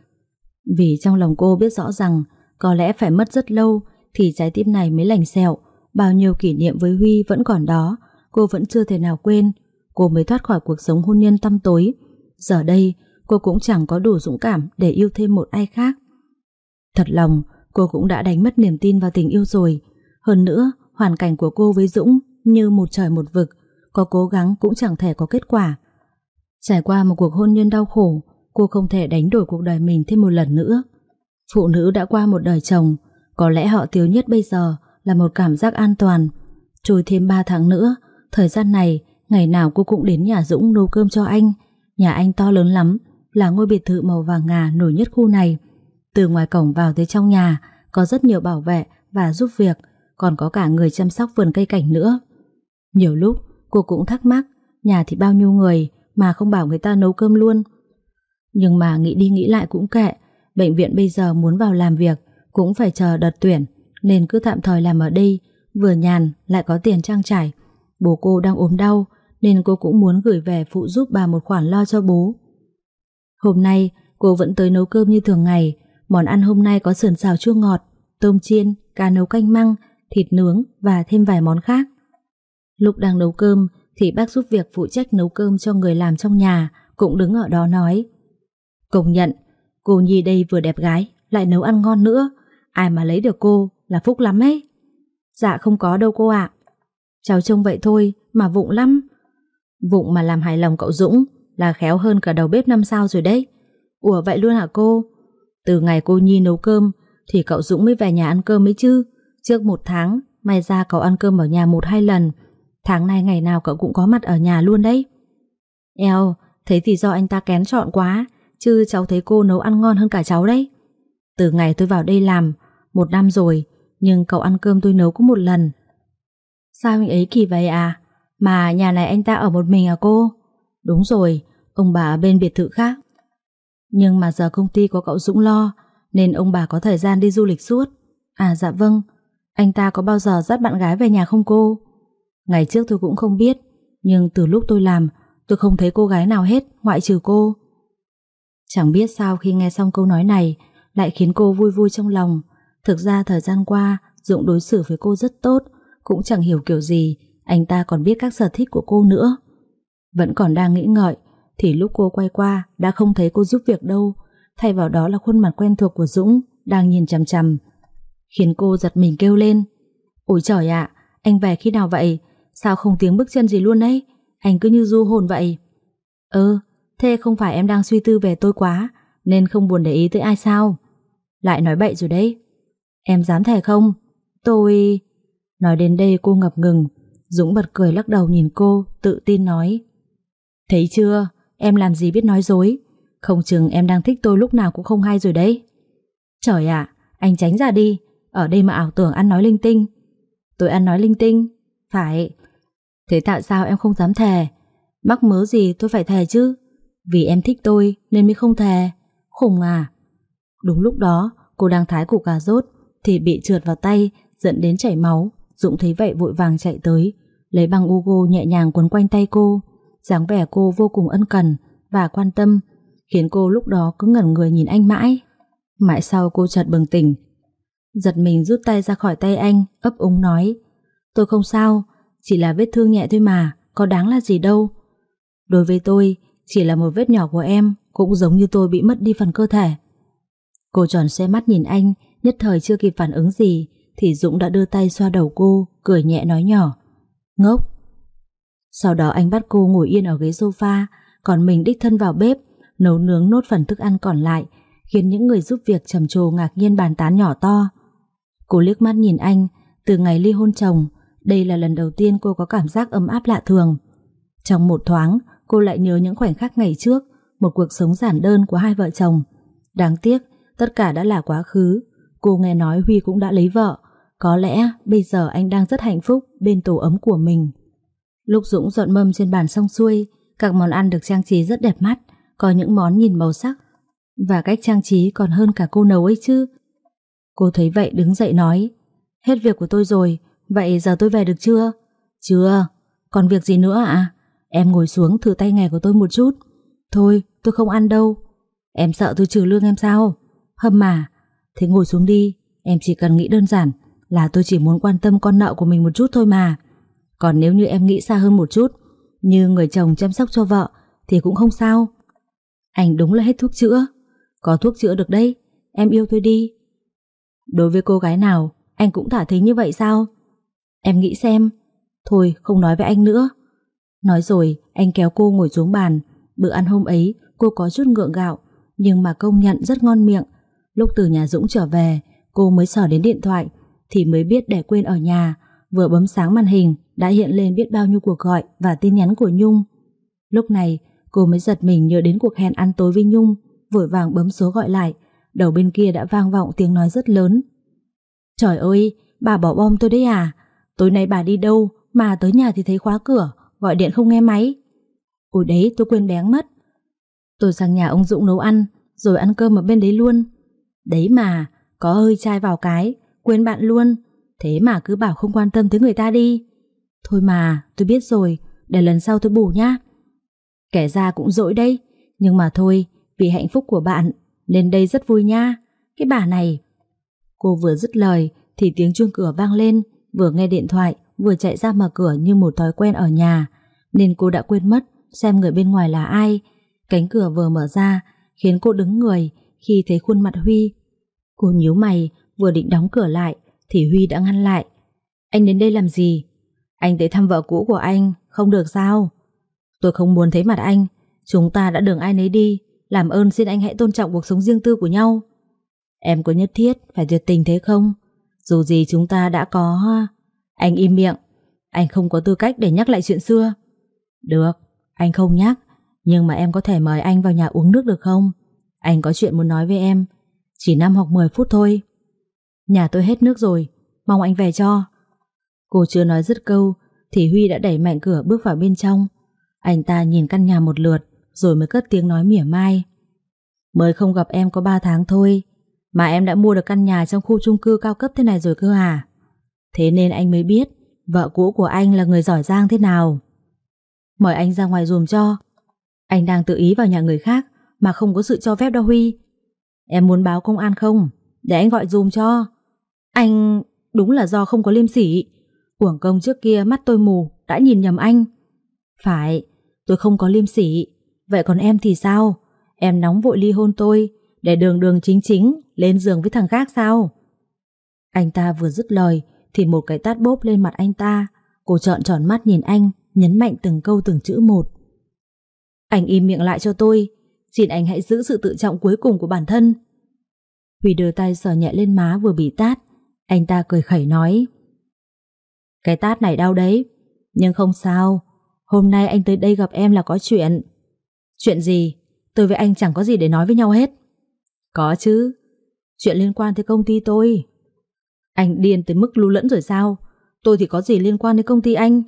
Vì trong lòng cô biết rõ rằng Có lẽ phải mất rất lâu Thì trái tim này mới lành sẹo. Bao nhiêu kỷ niệm với Huy vẫn còn đó, Cô vẫn chưa thể nào quên Cô mới thoát khỏi cuộc sống hôn nhân tăm tối. Giờ đây, cô cũng chẳng có đủ dũng cảm Để yêu thêm một ai khác. Thật lòng, cô cũng đã đánh mất niềm tin vào tình yêu rồi. Hơn nữa, hoàn cảnh của cô với Dũng Như một trời một vực, Có cố gắng cũng chẳng thể có kết quả. Trải qua một cuộc hôn nhân đau khổ, Cô không thể đánh đổi cuộc đời mình thêm một lần nữa. Phụ nữ đã qua một đời chồng, Có lẽ họ thiếu nhất bây giờ Là một cảm giác an toàn. Trôi thêm 3 tháng nữa, Thời gian này Ngày nào cô cũng đến nhà Dũng nấu cơm cho anh. Nhà anh to lớn lắm, Là ngôi biệt thự màu vàng ngà nổi nhất khu này. Từ ngoài cổng vào tới trong nhà, Có rất nhiều bảo vệ và giúp việc, Còn có cả người chăm sóc vườn cây cảnh nữa. Nhiều lúc, cô cũng thắc mắc, Nhà thì bao nhiêu người Mà không bảo người ta nấu cơm luôn. Nhưng mà nghĩ đi nghĩ lại cũng kệ, Bệnh viện bây giờ muốn vào làm việc, Cũng phải chờ đợt tuyển, Nên cứ tạm thời làm ở đây, Vừa nhàn lại có tiền trang trải. Bố cô đang ốm đau nên cô cũng muốn gửi về phụ giúp bà một khoản lo cho bố. Hôm nay cô vẫn tới nấu cơm như thường ngày. Món ăn hôm nay có sườn xào chua ngọt Tôm chiên, cá nấu canh măng Thịt nướng và thêm vài món khác. Lúc đang nấu cơm Thì bác giúp việc phụ trách nấu cơm cho người làm trong nhà Cũng đứng ở đó nói. Công nhận Cô Nhi đây vừa đẹp gái Lại nấu ăn ngon nữa. Ai mà lấy được cô là phúc lắm ấy. Dạ không có đâu cô ạ. Cháu trông vậy thôi mà vụng lắm. Vụng mà làm hài lòng cậu Dũng Là khéo hơn cả đầu bếp năm sao rồi đấy. Ủa vậy luôn hả cô? Từ ngày cô Nhi nấu cơm Thì cậu Dũng mới về nhà ăn cơm ấy chứ. Trước một tháng, May ra cậu ăn cơm ở nhà một hai lần. Tháng này ngày nào cậu cũng có mặt ở nhà luôn đấy. Eo, Thế thì do anh ta kén chọn quá, Chứ cháu thấy cô nấu ăn ngon hơn cả cháu đấy. Từ ngày tôi vào đây làm, Một năm rồi, Nhưng cậu ăn cơm tôi nấu có một lần. Sao anh ấy kỳ vậy à? Mà nhà này anh ta ở một mình à cô? Đúng rồi, Ông bà ở bên biệt thự khác. Nhưng mà giờ công ty có cậu Dũng lo, Nên ông bà có thời gian đi du lịch suốt. À dạ vâng Anh ta có bao giờ dắt bạn gái về nhà không cô? Ngày trước tôi cũng không biết, Nhưng từ lúc tôi làm, Tôi không thấy cô gái nào hết, Ngoại trừ cô. Chẳng biết sao khi nghe xong câu nói này, Lại khiến cô vui vui trong lòng. Thực ra thời gian qua, Dũng đối xử với cô rất tốt, Cũng chẳng hiểu kiểu gì anh ta còn biết các sở thích của cô nữa Vẫn còn đang nghĩ ngợi Thì lúc cô quay qua Đã không thấy cô giúp việc đâu Thay vào đó là khuôn mặt quen thuộc của Dũng Đang nhìn chằm chằm Khiến cô giật mình kêu lên Ôi trời ạ, anh về khi nào vậy? Sao không tiếng bước chân gì luôn đấy? Anh cứ như du hồn vậy. Ừ, thế không phải em đang suy tư về tôi quá, nên không buồn để ý tới ai sao? Lại nói bậy rồi đấy. Em dám thề không? Tôi... Nói đến đây cô ngập ngừng, Dũng bật cười lắc đầu nhìn cô, tự tin nói. Thấy chưa, em làm gì biết nói dối, không chừng em đang thích tôi lúc nào cũng không hay rồi đấy. Trời ạ, anh tránh ra đi, ở đây mà ảo tưởng ăn nói linh tinh. Tôi ăn nói linh tinh, phải. Thế tại sao em không dám thề? Mắc mớ gì tôi phải thề chứ? Vì em thích tôi nên mới không thề. Khùng à? Đúng lúc đó, cô đang thái củ cà rốt thì bị trượt vào tay, dẫn đến chảy máu. Dũng thấy vậy vội vàng chạy tới, lấy băng Ugo nhẹ nhàng quấn quanh tay cô. dáng vẻ cô vô cùng ân cần và quan tâm, khiến cô lúc đó cứ ngẩn người nhìn anh mãi. Mãi sau cô chợt bừng tỉnh, giật mình rút tay ra khỏi tay anh, ấp úng nói: "Tôi không sao, chỉ là vết thương nhẹ thôi mà, có đáng là gì đâu. Đối với tôi, chỉ là một vết nhỏ của em, cũng giống như tôi bị mất đi phần cơ thể." Cô tròn xe mắt nhìn anh, nhất thời chưa kịp phản ứng gì, thì Dũng đã đưa tay xoa đầu cô, cười nhẹ nói nhỏ: "Ngốc." Sau đó anh bắt cô ngồi yên ở ghế sofa, còn mình đích thân vào bếp, nấu nướng nốt phần thức ăn còn lại, khiến những người giúp việc trầm trồ ngạc nhiên bàn tán nhỏ to. Cô liếc mắt nhìn anh, từ ngày ly hôn chồng, đây là lần đầu tiên cô có cảm giác ấm áp lạ thường. Trong một thoáng, cô lại nhớ những khoảnh khắc ngày trước, một cuộc sống giản đơn của hai vợ chồng. Đáng tiếc, tất cả đã là quá khứ. Cô nghe nói Huy cũng đã lấy vợ, có lẽ bây giờ anh đang rất hạnh phúc bên tổ ấm của mình. Lúc Dũng dọn mâm trên bàn xong xuôi, các món ăn được trang trí rất đẹp mắt, có những món nhìn màu sắc. Và cách trang trí còn hơn cả cô nấu ấy chứ, Cô thấy vậy đứng dậy nói Hết việc của tôi rồi Vậy giờ tôi về được chưa? Chưa. Còn việc gì nữa ạ? À? Em ngồi xuống thử tay nghề của tôi một chút. Thôi tôi không ăn đâu. Em sợ tôi trừ lương em sao? Hâm mà. Thế ngồi xuống đi Em chỉ cần nghĩ đơn giản là tôi chỉ muốn quan tâm con nợ của mình một chút thôi mà. Còn nếu như em nghĩ xa hơn một chút, Như người chồng chăm sóc cho vợ, Thì cũng không sao. Anh đúng là hết thuốc chữa. Có thuốc chữa được đây Em yêu tôi đi. Đối với cô gái nào, Anh cũng thả thính như vậy sao? Em nghĩ xem. Thôi, không nói với anh nữa. Nói rồi, anh kéo cô ngồi xuống bàn. Bữa ăn hôm ấy, cô có chút ngượng gạo, Nhưng mà công nhận rất ngon miệng. Lúc từ nhà Dũng trở về, Cô mới sờ đến điện thoại. Thì mới biết để quên ở nhà. Vừa bấm sáng màn hình, Đã hiện lên biết bao nhiêu cuộc gọi Và tin nhắn của Nhung. Lúc này, cô mới giật mình nhớ đến cuộc hẹn ăn tối với Nhung, Vội vàng bấm số gọi lại. Đầu bên kia đã vang vọng tiếng nói rất lớn. Trời ơi, Bà bỏ bom tôi đấy à? Tối nay bà đi đâu? Mà tới nhà thì thấy khóa cửa, Gọi điện không nghe máy. Ôi đấy, tôi quên bén mất. Tôi sang nhà ông Dũng nấu ăn, Rồi ăn cơm ở bên đấy luôn. Đấy mà, Có hơi chai vào cái. Quên bạn luôn Thế mà cứ bảo không quan tâm tới người ta đi Thôi mà tôi biết rồi Để lần sau tôi bù nhá Kẻ ra cũng dỗi đấy Nhưng mà thôi Vì hạnh phúc của bạn nên đây rất vui nha. Cái bà này. Cô vừa dứt lời thì tiếng chuông cửa vang lên, vừa nghe điện thoại, vừa chạy ra mở cửa như một thói quen ở nhà, nên cô đã quên mất xem người bên ngoài là ai. Cánh cửa vừa mở ra, khiến cô đứng người khi thấy khuôn mặt Huy. Cô nhíu mày, vừa định đóng cửa lại thì Huy đã ngăn lại. Anh đến đây làm gì? Anh tới thăm vợ cũ của anh, không được sao? Tôi không muốn thấy mặt anh, chúng ta đã đường ai nấy đi, làm ơn xin anh hãy tôn trọng cuộc sống riêng tư của nhau Em có nhất thiết phải tuyệt tình thế không? Dù gì chúng ta đã có Anh im miệng Anh không có tư cách để nhắc lại chuyện xưa Được, anh không nhắc Nhưng mà em có thể mời anh vào nhà uống nước được không? Anh có chuyện muốn nói với em Chỉ 5 hoặc 10 phút thôi Nhà tôi hết nước rồi Mong anh về cho Cô chưa nói dứt câu Thì Huy đã đẩy mạnh cửa bước vào bên trong Anh ta nhìn căn nhà một lượt rồi mới cất tiếng nói mỉa mai. Mới không gặp em có 3 tháng thôi, mà em đã mua được căn nhà trong khu chung cư cao cấp thế này rồi cơ à? Thế nên anh mới biết vợ cũ của anh là người giỏi giang thế nào. Mời anh ra ngoài dùm cho Anh đang tự ý vào nhà người khác Mà không có sự cho phép đâu Huy Em muốn báo công an không Để anh gọi dùm cho anh đúng là do không có liêm sỉ. Uổng công trước kia mắt tôi mù, Đã nhìn nhầm anh. Phải, tôi không có liêm sỉ. Vậy còn em thì sao? Em nóng vội ly hôn tôi, Để đường đường chính chính lên giường với thằng khác sao? Anh ta vừa dứt lời, Thì một cái tát bốp lên mặt anh ta. Cô trợn tròn mắt nhìn anh, Nhấn mạnh từng câu từng chữ một. Anh im miệng lại cho tôi. Xin anh hãy giữ sự tự trọng cuối cùng của bản thân. Huy đưa tay sờ nhẹ lên má vừa bị tát. Anh ta cười khẩy nói. Cái tát này đau đấy, Nhưng không sao. Hôm nay anh tới đây gặp em là có chuyện. Chuyện gì? Tôi với anh chẳng có gì để nói với nhau hết. Có chứ. Chuyện liên quan tới công ty tôi. Anh điên tới mức lưu lẫn rồi sao? Tôi thì có gì liên quan đến công ty anh?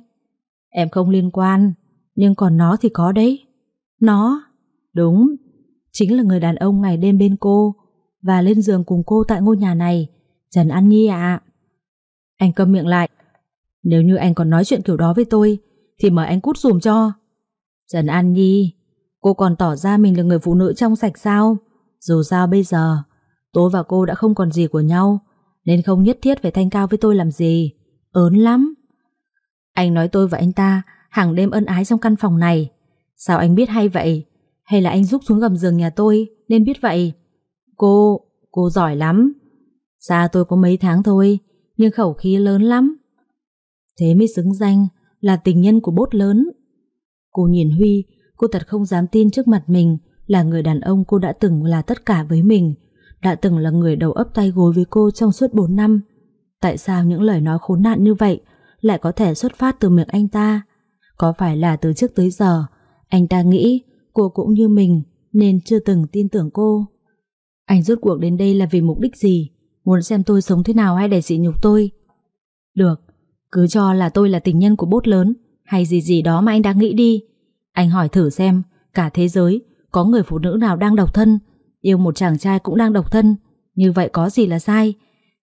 Em không liên quan, Nhưng còn nó thì có đấy. Nó? Đúng. Chính là người đàn ông ngày đêm bên cô Và lên giường cùng cô tại ngôi nhà này. Trần An Nhi ạ. Anh câm miệng lại. Nếu như anh còn nói chuyện kiểu đó với tôi Thì mời anh cút dùm cho. Trần An Nhi Cô còn tỏ ra mình là người phụ nữ trong sạch sao? Dù sao bây giờ Tôi và cô đã không còn gì của nhau Nên không nhất thiết phải thanh cao với tôi làm gì. Ớn lắm. Anh nói tôi và anh ta hàng đêm ân ái trong căn phòng này. Sao anh biết hay vậy? Hay là anh giúp xuống gầm giường nhà tôi Nên biết vậy? Cô, cô giỏi lắm. Xa tôi có mấy tháng thôi, Nhưng khẩu khí lớn lắm. Thế mới xứng danh Là tình nhân của bốt lớn. Cô nhìn Huy, Cô thật không dám tin trước mặt mình Là người đàn ông cô đã từng là tất cả với mình, Đã từng là người đầu ấp tay gối với cô Trong suốt 4 năm. Tại sao những lời nói khốn nạn như vậy Lại có thể xuất phát từ miệng anh ta? Có phải là từ trước tới giờ, Anh ta nghĩ cô cũng như mình Nên chưa từng tin tưởng cô? Anh rốt cuộc đến đây là vì mục đích gì? Muốn xem tôi sống thế nào hay để sỉ nhục tôi? Được, Cứ cho là tôi là tình nhân của bốt lớn, Hay gì gì đó mà anh đang nghĩ đi. Anh hỏi thử xem, Cả thế giới, Có người phụ nữ nào đang độc thân? Yêu một chàng trai cũng đang độc thân. Như vậy có gì là sai?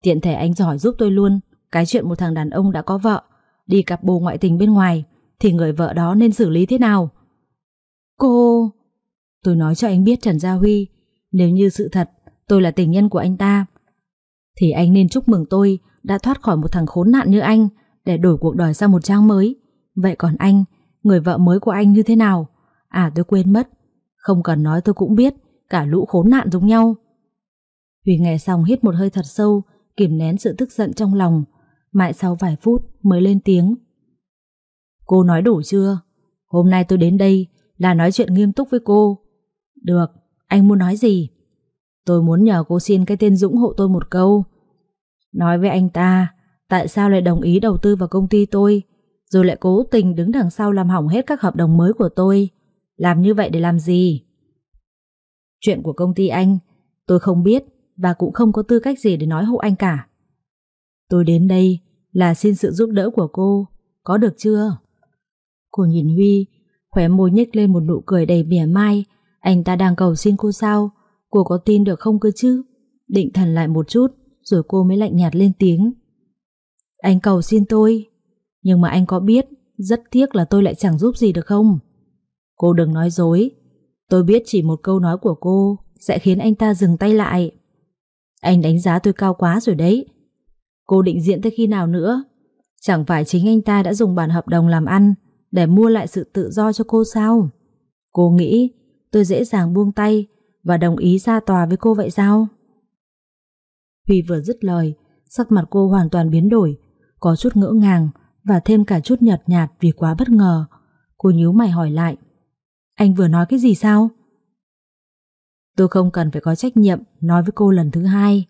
Tiện thể anh giỏi giúp tôi luôn. Cái chuyện một thằng đàn ông đã có vợ, Đi cặp bồ ngoại tình bên ngoài, Thì người vợ đó nên xử lý thế nào? Cô! Tôi nói cho anh biết Trần Gia Huy, Nếu như sự thật, tôi là tình nhân của anh ta thì anh nên chúc mừng tôi Đã thoát khỏi một thằng khốn nạn như anh Để đổi cuộc đời sang một trang mới Vậy còn anh Người vợ mới của anh như thế nào À tôi quên mất Không cần nói tôi cũng biết Cả lũ khốn nạn giống nhau Huy nghe xong hít một hơi thật sâu kìm nén sự tức giận trong lòng, mãi sau vài phút mới lên tiếng. Cô nói đủ chưa? Hôm nay tôi đến đây là nói chuyện nghiêm túc với cô. Được, anh muốn nói gì? Tôi muốn nhờ cô xin cái tên Dũng hộ tôi một câu. Nói với anh ta, tại sao lại đồng ý đầu tư vào công ty tôi, rồi lại cố tình đứng đằng sau làm hỏng hết các hợp đồng mới của tôi. Làm như vậy để làm gì? Chuyện của công ty anh, tôi không biết, và cũng không có tư cách gì để nói hộ anh cả. Tôi đến đây là xin sự giúp đỡ của cô, có được chưa? Cô nhìn Huy, khóe môi nhếch lên một nụ cười đầy mỉa mai, anh ta đang cầu xin cô sao? Cô có tin được không cơ chứ? Định thần lại một chút, rồi cô mới lạnh nhạt lên tiếng. Anh cầu xin tôi, nhưng mà anh có biết rất tiếc là tôi lại chẳng giúp gì được không? Cô đừng nói dối, tôi biết chỉ một câu nói của cô sẽ khiến anh ta dừng tay lại. Anh đánh giá tôi cao quá rồi đấy. Cô định diễn tới khi nào nữa? Chẳng phải chính anh ta đã dùng bản hợp đồng làm ăn để mua lại sự tự do cho cô sao? Cô nghĩ tôi dễ dàng buông tay và đồng ý ra tòa với cô vậy sao? Huy vừa dứt lời, sắc mặt cô hoàn toàn biến đổi, có chút ngỡ ngàng và thêm cả chút nhợt nhạt vì quá bất ngờ. Cô nhíu mày hỏi lại. Anh vừa nói cái gì sao? Tôi không cần phải có trách nhiệm nói với cô lần thứ hai.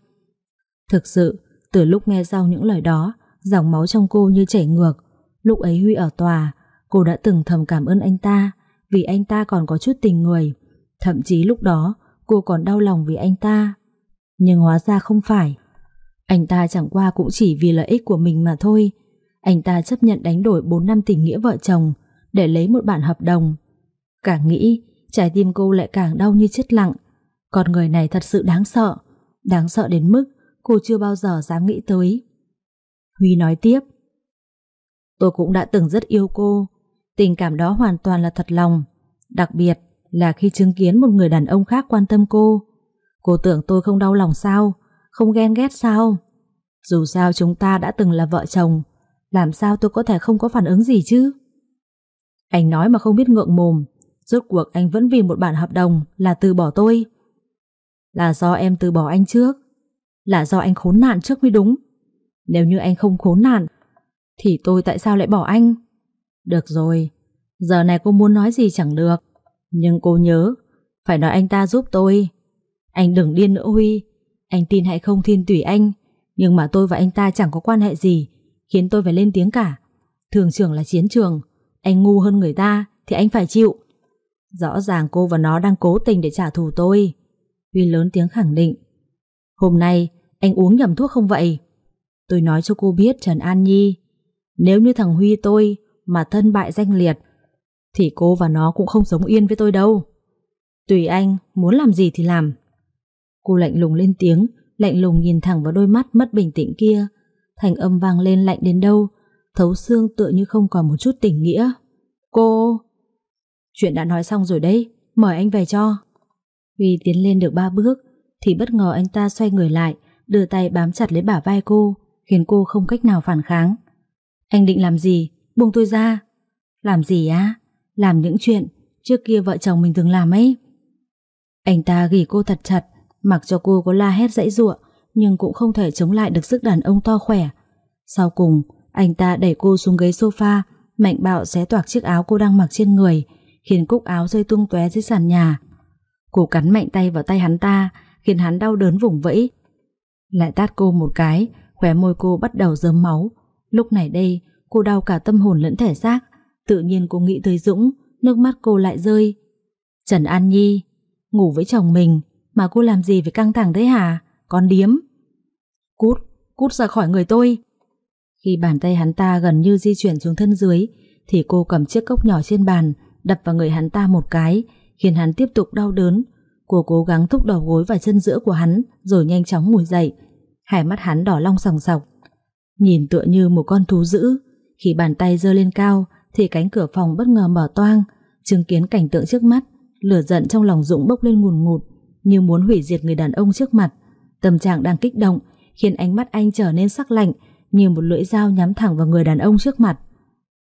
Thực sự, từ lúc nghe sau những lời đó, dòng máu trong cô như chảy ngược. Lúc ấy Huy ở tòa, cô đã từng thầm cảm ơn anh ta vì anh ta còn có chút tình người. Thậm chí lúc đó, cô còn đau lòng vì anh ta. Nhưng hóa ra không phải. Anh ta chẳng qua cũng chỉ vì lợi ích của mình mà thôi. Anh ta chấp nhận đánh đổi 4 năm tình nghĩa vợ chồng để lấy một bản hợp đồng. Càng nghĩ, trái tim cô lại càng đau như chết lặng. Con người này thật sự đáng sợ, đáng sợ đến mức cô chưa bao giờ dám nghĩ tới. Huy nói tiếp. Tôi cũng đã từng rất yêu cô, Tình cảm đó hoàn toàn là thật lòng Đặc biệt là khi chứng kiến một người đàn ông khác quan tâm cô. Cô tưởng tôi không đau lòng sao? Không ghen ghét sao? Dù sao chúng ta đã từng là vợ chồng, Làm sao tôi có thể không có phản ứng gì chứ? Anh nói mà không biết ngượng mồm. Rốt cuộc anh vẫn vì một bản hợp đồng Là từ bỏ tôi. Là do em từ bỏ anh trước. Là do anh khốn nạn trước mới đúng. Nếu như anh không khốn nạn, Thì tôi tại sao lại bỏ anh? Được rồi, Giờ này cô muốn nói gì chẳng được. Nhưng cô nhớ, Phải nói anh ta giúp tôi. Anh đừng điên nữa Huy. Anh tin hay không thiên tùy anh. Nhưng mà tôi và anh ta chẳng có quan hệ gì, Khiến tôi phải lên tiếng cả. Thường trường là chiến trường, Anh ngu hơn người ta thì anh phải chịu. Rõ ràng cô và nó đang cố tình để trả thù tôi. Huy lớn tiếng khẳng định. Hôm nay, anh uống nhầm thuốc không vậy? Tôi nói cho cô biết Trần An Nhi. Nếu như thằng Huy tôi Mà thân bại danh liệt thì cô và nó cũng không sống yên với tôi đâu. Tùy anh, muốn làm gì thì làm. Cô lạnh lùng lên tiếng, lạnh lùng nhìn thẳng vào đôi mắt mất bình tĩnh kia. Thành âm vang lên lạnh đến đâu, thấu xương tựa như không còn một chút tình nghĩa. Cô... Chuyện đã nói xong rồi đấy, mời anh về cho. Huy tiến lên được ba bước, thì bất ngờ anh ta xoay người lại, đưa tay bám chặt lấy bả vai cô, khiến cô không cách nào phản kháng. Anh định làm gì? Buông tôi ra. Làm gì á? Làm những chuyện trước kia vợ chồng mình từng làm ấy. Anh ta ghi cô thật chặt, mặc cho cô có la hét dãy giụa, nhưng cũng không thể chống lại được sức đàn ông to khỏe. Sau cùng, anh ta đẩy cô xuống ghế sofa, mạnh bạo xé toạc chiếc áo cô đang mặc trên người, khiến cúc áo rơi tung tóe dưới sàn nhà. Cô cắn mạnh tay vào tay hắn ta, khiến hắn đau đớn vùng vẫy. Lại tát cô một cái, khóe môi cô bắt đầu rớm máu. Lúc này đây, cô đau cả tâm hồn lẫn thể xác, Tự nhiên cô nghĩ tới Dũng, nước mắt cô lại rơi. Trần An Nhi, ngủ với chồng mình, mà cô làm gì phải căng thẳng thế hả? Con điếm. Cút, cút ra khỏi người tôi. Khi bàn tay hắn ta gần như di chuyển xuống thân dưới, thì cô cầm chiếc cốc nhỏ trên bàn, đập vào người hắn ta một cái, khiến hắn tiếp tục đau đớn. Cô cố gắng thúc đầu gối và chân giữa của hắn, rồi nhanh chóng ngồi dậy. Hai mắt hắn đỏ long sòng sọc. Nhìn tựa như một con thú dữ, khi bàn tay giơ lên cao, thì cánh cửa phòng bất ngờ mở toang, chứng kiến cảnh tượng trước mắt, lửa giận trong lòng Dũng bốc lên ngùn ngụt, như muốn hủy diệt người đàn ông trước mặt. Tâm trạng đang kích động, khiến ánh mắt anh trở nên sắc lạnh, như một lưỡi dao nhắm thẳng vào người đàn ông trước mặt.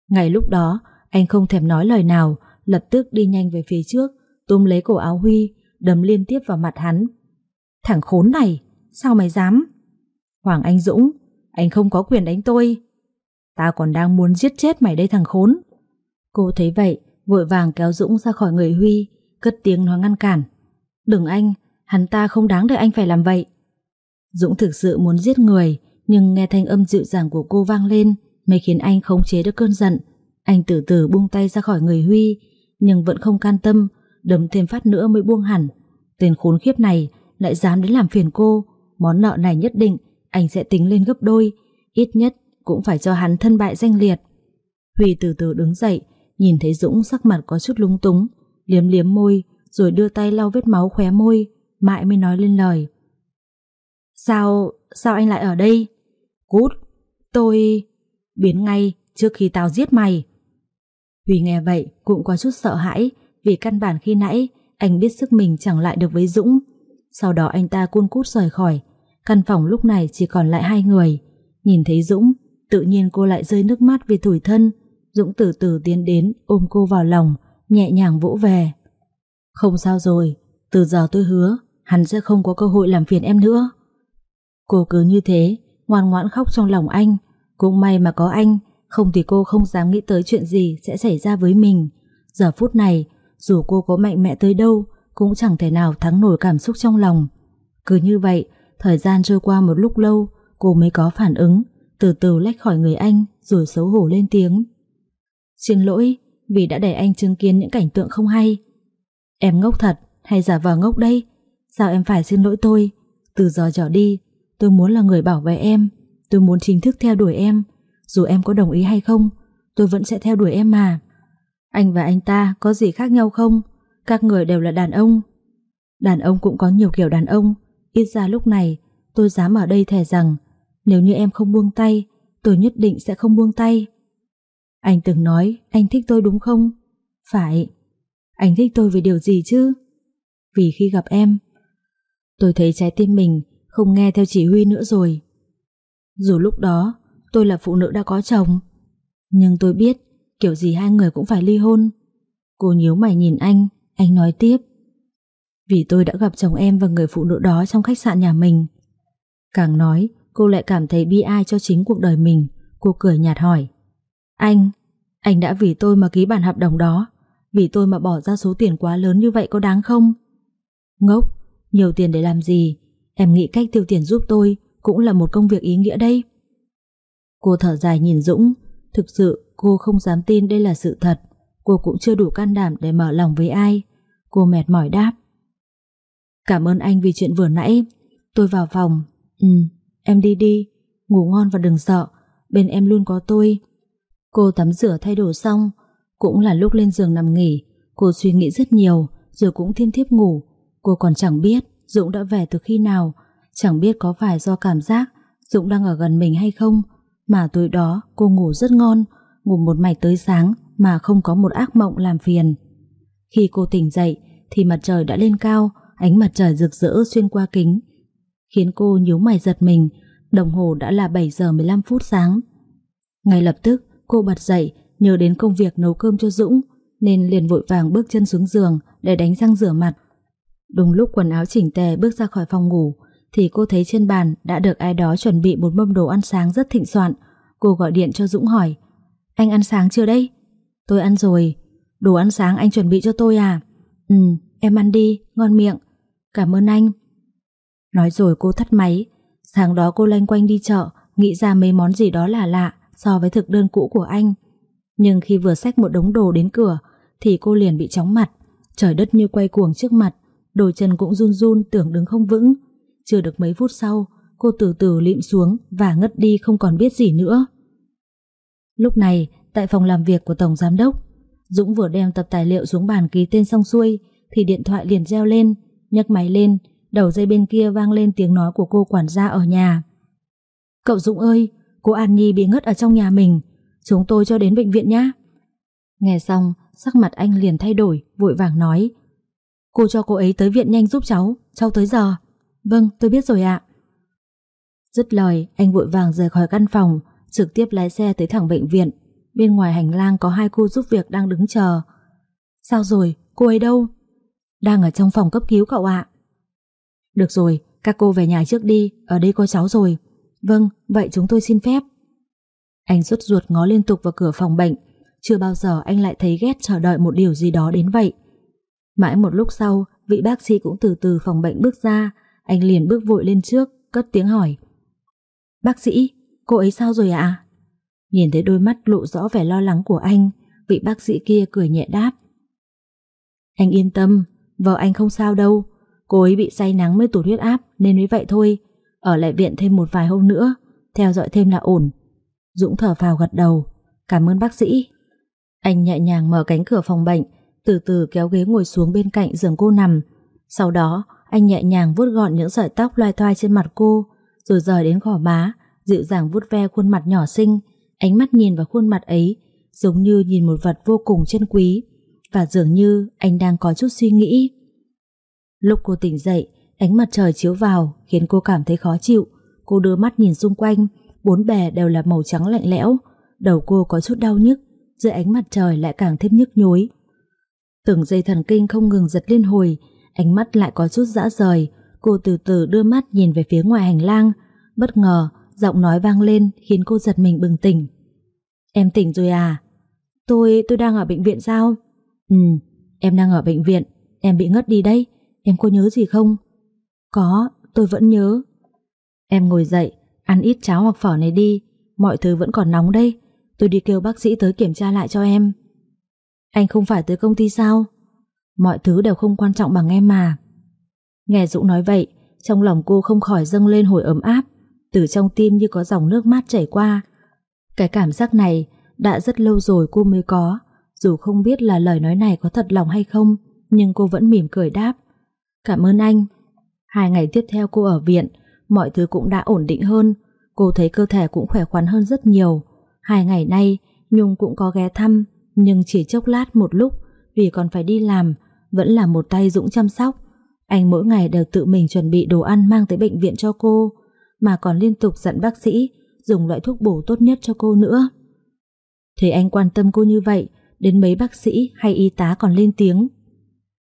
Ngay lúc đó, anh không thèm nói lời nào, lập tức đi nhanh về phía trước, túm lấy cổ áo Huy, đấm liên tiếp vào mặt hắn. Thằng khốn này, sao mày dám? Hoàng Anh Dũng, anh không có quyền đánh tôi. Ta còn đang muốn giết chết mày đây thằng khốn. Cô thấy vậy, vội vàng kéo Dũng ra khỏi người Huy, cất tiếng nói ngăn cản. Đừng anh, hắn ta không đáng để anh phải làm vậy. Dũng thực sự muốn giết người, nhưng nghe thanh âm dịu dàng của cô vang lên, mới khiến anh khống chế được cơn giận. Anh từ từ buông tay ra khỏi người Huy, nhưng vẫn không can tâm, đấm thêm phát nữa mới buông hẳn. Tên khốn khiếp này lại dám đến làm phiền cô, món nợ này nhất định anh sẽ tính lên gấp đôi, ít nhất cũng phải cho hắn thân bại danh liệt. Huy từ từ đứng dậy, nhìn thấy Dũng sắc mặt có chút lúng túng, liếm liếm môi, rồi đưa tay lau vết máu khóe môi, mãi mới nói lên lời. Sao, sao anh lại ở đây? Cút, tôi... Biến ngay trước khi tao giết mày. Huy nghe vậy cũng có chút sợ hãi vì căn bản khi nãy anh biết sức mình chẳng lại được với Dũng. Sau đó anh ta cuôn cút rời khỏi. Căn phòng lúc này chỉ còn lại hai người. Nhìn thấy Dũng, Tự nhiên cô lại rơi nước mắt vì thủi thân. Dũng từ từ tiến đến, ôm cô vào lòng, Nhẹ nhàng vỗ về. Không sao rồi, Từ giờ tôi hứa, Hắn sẽ không có cơ hội làm phiền em nữa. Cô cứ như thế, Ngoan ngoãn khóc trong lòng anh. Cũng may mà có anh, Không thì cô không dám nghĩ tới chuyện gì sẽ xảy ra với mình. Giờ phút này, Dù cô có mạnh mẽ tới đâu, Cũng chẳng thể nào thắng nổi cảm xúc trong lòng. Cứ như vậy, Thời gian trôi qua một lúc lâu, Cô mới có phản ứng từ từ lách khỏi người anh rồi xấu hổ lên tiếng. Xin lỗi vì đã để anh chứng kiến những cảnh tượng không hay. Em ngốc thật hay giả vờ ngốc đây? Sao em phải xin lỗi tôi? Từ giờ trở đi, tôi muốn là người bảo vệ em. Tôi muốn chính thức theo đuổi em. Dù em có đồng ý hay không, tôi vẫn sẽ theo đuổi em mà. Anh và anh ta có gì khác nhau không? Các người đều là đàn ông. Đàn ông cũng có nhiều kiểu đàn ông. Ít ra lúc này, tôi dám ở đây thề rằng nếu như em không buông tay, tôi nhất định sẽ không buông tay. Anh từng nói anh thích tôi đúng không? Phải. Anh thích tôi vì điều gì chứ? Vì khi gặp em, tôi thấy trái tim mình không nghe theo chỉ huy nữa rồi. Dù lúc đó tôi là phụ nữ đã có chồng, nhưng tôi biết kiểu gì hai người cũng phải ly hôn. Cô nhíu mày nhìn anh, anh nói tiếp. Vì tôi đã gặp chồng em và người phụ nữ đó trong khách sạn nhà mình. Càng nói, cô lại cảm thấy bi ai cho chính cuộc đời mình. Cô cười nhạt hỏi. Anh, anh đã vì tôi mà ký bản hợp đồng đó. Vì tôi mà bỏ ra số tiền quá lớn như vậy có đáng không? Ngốc, nhiều tiền để làm gì? Em nghĩ cách tiêu tiền giúp tôi cũng là một công việc ý nghĩa đây. Cô thở dài nhìn Dũng. Thực sự cô không dám tin đây là sự thật. Cô cũng chưa đủ can đảm để mở lòng với ai. Cô mệt mỏi đáp. Cảm ơn anh vì chuyện vừa nãy. Tôi vào phòng. Ừ, em đi đi. Ngủ ngon và đừng sợ. Bên em luôn có tôi. Cô tắm rửa thay đồ xong. Cũng là lúc lên giường nằm nghỉ. Cô suy nghĩ rất nhiều. Rồi cũng thiêm thiếp ngủ. Cô còn chẳng biết Dũng đã về từ khi nào. Chẳng biết có phải do cảm giác Dũng đang ở gần mình hay không. Mà tối đó cô ngủ rất ngon. Ngủ một mạch tới sáng mà không có một ác mộng làm phiền. Khi cô tỉnh dậy thì mặt trời đã lên cao, ánh mặt trời rực rỡ xuyên qua kính, khiến cô nhíu mày giật mình, đồng hồ đã là 7 giờ 15 phút sáng. Ngay lập tức, cô bật dậy, nhớ đến công việc nấu cơm cho Dũng, nên liền vội vàng bước chân xuống giường để đánh răng rửa mặt. Đúng lúc quần áo chỉnh tề bước ra khỏi phòng ngủ, thì cô thấy trên bàn đã được ai đó chuẩn bị một mâm đồ ăn sáng rất thịnh soạn. Cô gọi điện cho Dũng hỏi, anh ăn sáng chưa đây? Tôi ăn rồi, đồ ăn sáng anh chuẩn bị cho tôi à? Ừ, em ăn đi, ngon miệng. Cảm ơn anh. Nói rồi cô thắt máy. Sáng đó cô lanh quanh đi chợ, nghĩ ra mấy món gì đó là lạ so với thực đơn cũ của anh. Nhưng khi vừa xách một đống đồ đến cửa, thì cô liền bị chóng mặt. Trời đất như quay cuồng trước mặt, đôi chân cũng run run tưởng đứng không vững. Chưa được mấy phút sau, cô từ từ lịm xuống và ngất đi không còn biết gì nữa. Lúc này, tại phòng làm việc của Tổng Giám Đốc, Dũng vừa đem tập tài liệu xuống bàn ký tên xong xuôi thì điện thoại liền reo lên, nhấc máy lên, đầu dây bên kia vang lên tiếng nói của cô quản gia ở nhà. Cậu Dũng ơi, cô An Nhi bị ngất ở trong nhà mình, chúng tôi cho đến bệnh viện nhé. Nghe xong, sắc mặt anh liền thay đổi, vội vàng nói. Cô cho cô ấy tới viện nhanh giúp cháu, cháu tới giờ. Vâng, tôi biết rồi ạ. Dứt lời, anh vội vàng rời khỏi căn phòng, trực tiếp lái xe tới thẳng bệnh viện. Bên ngoài hành lang có hai cô giúp việc đang đứng chờ. Sao rồi, cô ấy đâu? Đang ở trong phòng cấp cứu cậu ạ. Được rồi, các cô về nhà trước đi, ở đây có cháu rồi. Vâng, vậy chúng tôi xin phép. Anh rút ruột ngó liên tục vào cửa phòng bệnh. Chưa bao giờ anh lại thấy ghét chờ đợi một điều gì đó đến vậy. Mãi một lúc sau, vị bác sĩ cũng từ từ phòng bệnh bước ra. Anh liền bước vội lên trước, cất tiếng hỏi. Bác sĩ, cô ấy sao rồi ạ? Nhìn thấy đôi mắt lộ rõ vẻ lo lắng của anh, vị bác sĩ kia cười nhẹ đáp. Anh yên tâm, vợ anh không sao đâu. Cô ấy bị say nắng mới tụt huyết áp nên mới vậy thôi. Ở lại viện thêm một vài hôm nữa, theo dõi thêm là ổn. Dũng thở phào gật đầu. Cảm ơn bác sĩ. Anh nhẹ nhàng mở cánh cửa phòng bệnh, từ từ kéo ghế ngồi xuống bên cạnh giường cô nằm. Sau đó, anh nhẹ nhàng vuốt gọn những sợi tóc loai thoai trên mặt cô, rồi rời đến gò má, dịu dàng vuốt ve khuôn mặt nhỏ xinh, ánh mắt nhìn vào khuôn mặt ấy giống như nhìn một vật vô cùng chân quý và dường như anh đang có chút suy nghĩ. Lúc cô tỉnh dậy, ánh mặt trời chiếu vào khiến cô cảm thấy khó chịu. Cô đưa mắt nhìn xung quanh, bốn bề đều là màu trắng lạnh lẽo, đầu cô có chút đau nhức, dưới ánh mặt trời lại càng thêm nhức nhối. Từng dây thần kinh không ngừng giật liên hồi, ánh mắt lại có chút dã rời, cô từ từ đưa mắt nhìn về phía ngoài hành lang, bất ngờ giọng nói vang lên khiến cô giật mình bừng tỉnh. Em tỉnh rồi à? Tôi, tôi đang ở bệnh viện sao? Ừ, em đang ở bệnh viện, em bị ngất đi đấy, em có nhớ gì không? Có, tôi vẫn nhớ. Em ngồi dậy, ăn ít cháo hoặc phở này đi, mọi thứ vẫn còn nóng đây, tôi đi kêu bác sĩ tới kiểm tra lại cho em. Anh không phải tới công ty sao? Mọi thứ đều không quan trọng bằng em mà. Nghe Dũng nói vậy, trong lòng cô không khỏi dâng lên hồi ấm áp, từ trong tim như có dòng nước mát chảy qua. Cái cảm giác này đã rất lâu rồi cô mới có, dù không biết là lời nói này có thật lòng hay không, nhưng cô vẫn mỉm cười đáp. Cảm ơn anh. Hai ngày tiếp theo cô ở viện, mọi thứ cũng đã ổn định hơn, cô thấy cơ thể cũng khỏe khoắn hơn rất nhiều. Hai ngày nay, Nhung cũng có ghé thăm, nhưng chỉ chốc lát một lúc vì còn phải đi làm, vẫn là một tay Dũng chăm sóc. Anh mỗi ngày đều tự mình chuẩn bị đồ ăn mang tới bệnh viện cho cô, mà còn liên tục dặn bác sĩ dùng loại thuốc bổ tốt nhất cho cô nữa. Thấy anh quan tâm cô như vậy, đến mấy bác sĩ hay y tá còn lên tiếng.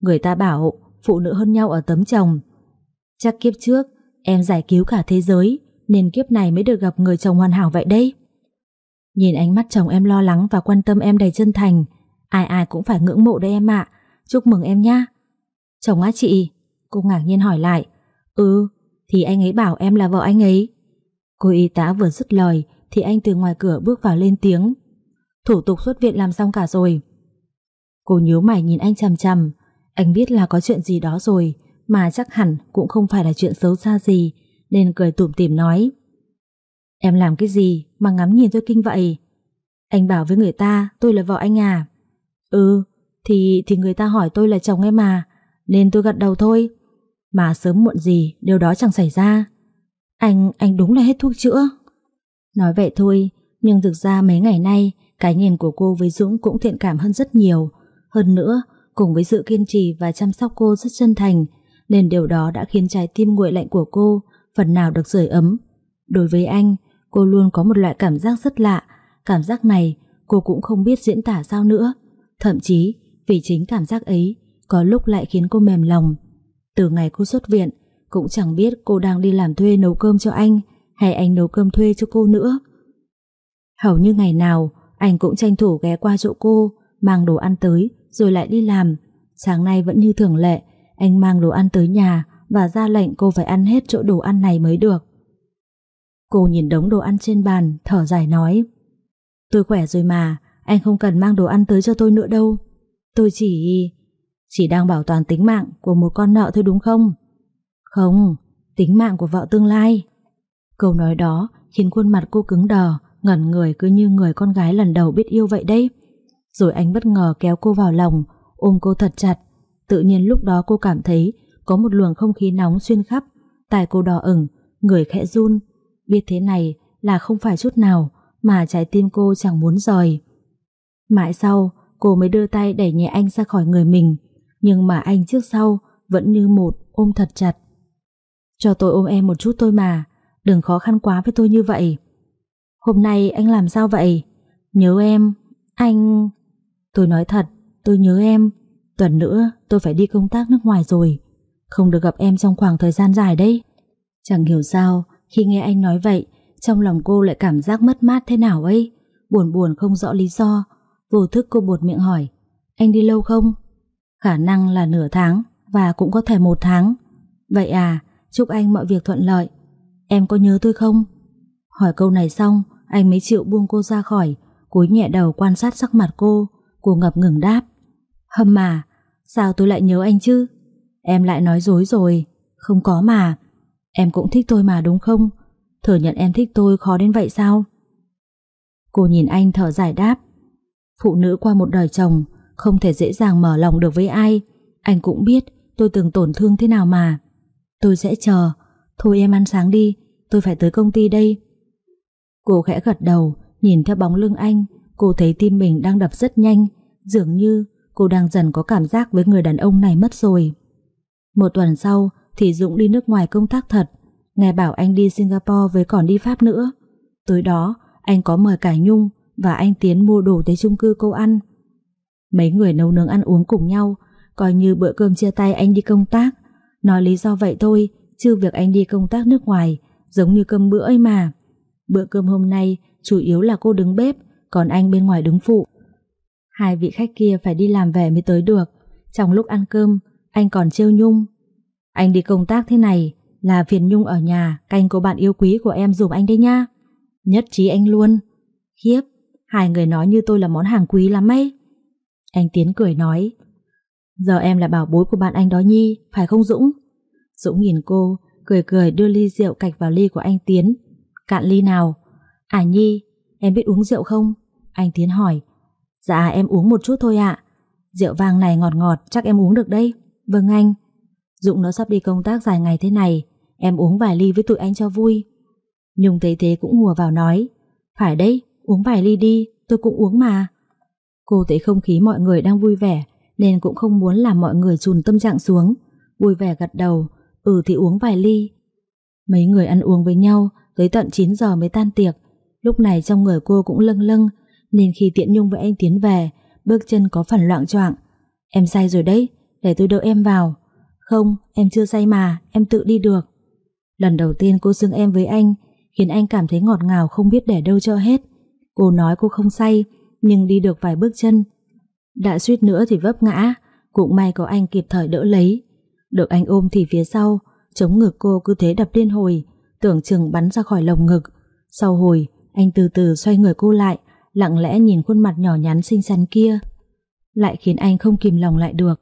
Người ta bảo phụ nữ hơn nhau ở tấm chồng. Chắc kiếp trước em giải cứu cả thế giới nên kiếp này mới được gặp người chồng hoàn hảo vậy đấy. Nhìn ánh mắt chồng em lo lắng và quan tâm em đầy chân thành, ai ai cũng phải ngưỡng mộ đấy em ạ. Chúc mừng em nhá Chồng á chị? Cô ngạc nhiên hỏi lại. Ừ, thì anh ấy bảo em là vợ anh ấy. Cô y tá vừa dứt lời thì anh từ ngoài cửa bước vào lên tiếng. Thủ tục xuất viện làm xong cả rồi. Cô nhíu mày nhìn anh chằm chằm. Anh biết là có chuyện gì đó rồi mà chắc hẳn cũng không phải là chuyện xấu xa gì nên cười tủm tỉm nói. Em làm cái gì mà ngắm nhìn tôi kinh vậy? Anh bảo với người ta tôi là vợ anh à? Ừ, thì thì người ta hỏi tôi là chồng em mà, nên tôi gật đầu thôi. Mà sớm muộn gì điều đó chẳng xảy ra. Anh, anh đúng là hết thuốc chữa. Nói vậy thôi, nhưng thực ra mấy ngày nay cái nhìn của cô với Dũng cũng thiện cảm hơn rất nhiều. Hơn nữa, cùng với sự kiên trì và chăm sóc cô rất chân thành, nên điều đó đã khiến trái tim nguội lạnh của cô phần nào được rời ấm. Đối với anh, cô luôn có một loại cảm giác rất lạ. Cảm giác này cô cũng không biết diễn tả sao nữa. Thậm chí, vì chính cảm giác ấy, có lúc lại khiến cô mềm lòng. Từ ngày cô xuất viện, cũng chẳng biết cô đang đi làm thuê nấu cơm cho anh hay anh nấu cơm thuê cho cô nữa. Hầu như ngày nào, anh cũng tranh thủ ghé qua chỗ cô, mang đồ ăn tới rồi lại đi làm. Sáng nay vẫn như thường lệ, anh mang đồ ăn tới nhà và ra lệnh cô phải ăn hết chỗ đồ ăn này mới được. Cô nhìn đống đồ ăn trên bàn, thở dài nói Tôi khỏe rồi mà, anh không cần mang đồ ăn tới cho tôi nữa đâu. Tôi chỉ... chỉ đang bảo toàn tính mạng của một con nợ thôi đúng không? Không, tính mạng của vợ tương lai. Câu nói đó khiến khuôn mặt cô cứng đờ, ngẩn người cứ như người con gái lần đầu biết yêu vậy đấy. Rồi anh bất ngờ kéo cô vào lòng, ôm cô thật chặt. Tự nhiên lúc đó cô cảm thấy có một luồng không khí nóng xuyên khắp, tai cô đỏ ửng, người khẽ run. Biết thế này là không phải chút nào mà trái tim cô chẳng muốn rời. Mãi sau, cô mới đưa tay đẩy nhẹ anh ra khỏi người mình, nhưng mà anh trước sau vẫn như một ôm thật chặt. Cho tôi ôm em một chút thôi mà, đừng khó khăn quá với tôi như vậy. Hôm nay anh làm sao vậy? Nhớ em, anh... Tôi nói thật, tôi nhớ em. Tuần nữa tôi phải đi công tác nước ngoài rồi. Không được gặp em trong khoảng thời gian dài đấy. Chẳng hiểu sao, khi nghe anh nói vậy, trong lòng cô lại cảm giác mất mát thế nào ấy. Buồn buồn không rõ lý do. Vô thức cô buột miệng hỏi, anh đi lâu không? Khả năng là nửa tháng và cũng có thể một tháng. Vậy à, chúc anh mọi việc thuận lợi. Em có nhớ tôi không? Hỏi câu này xong, anh mới chịu buông cô ra khỏi, cúi nhẹ đầu quan sát sắc mặt cô. Cô ngập ngừng đáp. Hâm mà, sao tôi lại nhớ anh chứ? Em lại nói dối rồi. Không có mà. Em cũng thích tôi mà đúng không? Thừa nhận em thích tôi khó đến vậy sao? Cô nhìn anh thở dài đáp. Phụ nữ qua một đời chồng không thể dễ dàng mở lòng được với ai. Anh cũng biết tôi từng tổn thương thế nào mà. Tôi sẽ chờ. Thôi em ăn sáng đi, tôi phải tới công ty đây. Cô khẽ gật đầu, nhìn theo bóng lưng anh, cô thấy tim mình đang đập rất nhanh, dường như cô đang dần có cảm giác với người đàn ông này mất rồi. Một tuần sau thì Dũng đi nước ngoài công tác thật, nghe bảo anh đi Singapore với còn đi Pháp nữa. Tối đó, anh có mời cả Nhung và anh Tiến mua đồ tới chung cư cô ăn. Mấy người nấu nướng ăn uống cùng nhau, coi như bữa cơm chia tay anh đi công tác. Nói lý do vậy thôi, chứ việc anh đi công tác nước ngoài giống như cơm bữa ấy mà. Bữa cơm hôm nay chủ yếu là cô đứng bếp, còn anh bên ngoài đứng phụ. Hai vị khách kia phải đi làm về mới tới được. Trong lúc ăn cơm, anh còn trêu Nhung. Anh đi công tác thế này là phiền Nhung ở nhà canh cô bạn yêu quý của em dùm anh đấy nha. Nhất trí anh luôn. Khiếp, hai người nói như tôi là món hàng quý lắm ấy. Anh Tiến cười nói, giờ em là bảo bối của bạn anh đó Nhi, phải không Dũng? Dũng nhìn cô, cười cười đưa ly rượu cạch vào ly của anh Tiến. Cạn ly nào? À Nhi, em biết uống rượu không? Anh Tiến hỏi. Dạ em uống một chút thôi ạ. Rượu vang này ngọt ngọt chắc em uống được đây. Vâng anh. Dũng nó sắp đi công tác dài ngày thế này, em uống vài ly với tụi anh cho vui. Nhung thấy thế cũng hùa vào nói. Phải đấy, uống vài ly đi, tôi cũng uống mà. Cô thấy không khí mọi người đang vui vẻ nên cũng không muốn làm mọi người chùn tâm trạng xuống. Vui vẻ gật đầu, ừ thì uống vài ly. Mấy người ăn uống với nhau tới tận 9 giờ mới tan tiệc. Lúc này trong người cô cũng lâng lâng nên khi Tiễn Nhung với anh tiến về bước chân có phần loạn choạng. Em say rồi đấy, để tôi đỡ em vào. Không, em chưa say mà, em tự đi được. Lần đầu tiên cô xưng em với anh khiến anh cảm thấy ngọt ngào không biết để đâu cho hết. Cô nói cô không say, nhưng đi được vài bước chân. Đã suýt nữa thì vấp ngã, cũng may có anh kịp thời đỡ lấy. Được anh ôm thì phía sau, chống ngực cô cứ thế đập liên hồi, tưởng chừng bắn ra khỏi lồng ngực. Sau hồi, anh từ từ xoay người cô lại, lặng lẽ nhìn khuôn mặt nhỏ nhắn xinh xắn kia. Lại khiến anh không kìm lòng lại được.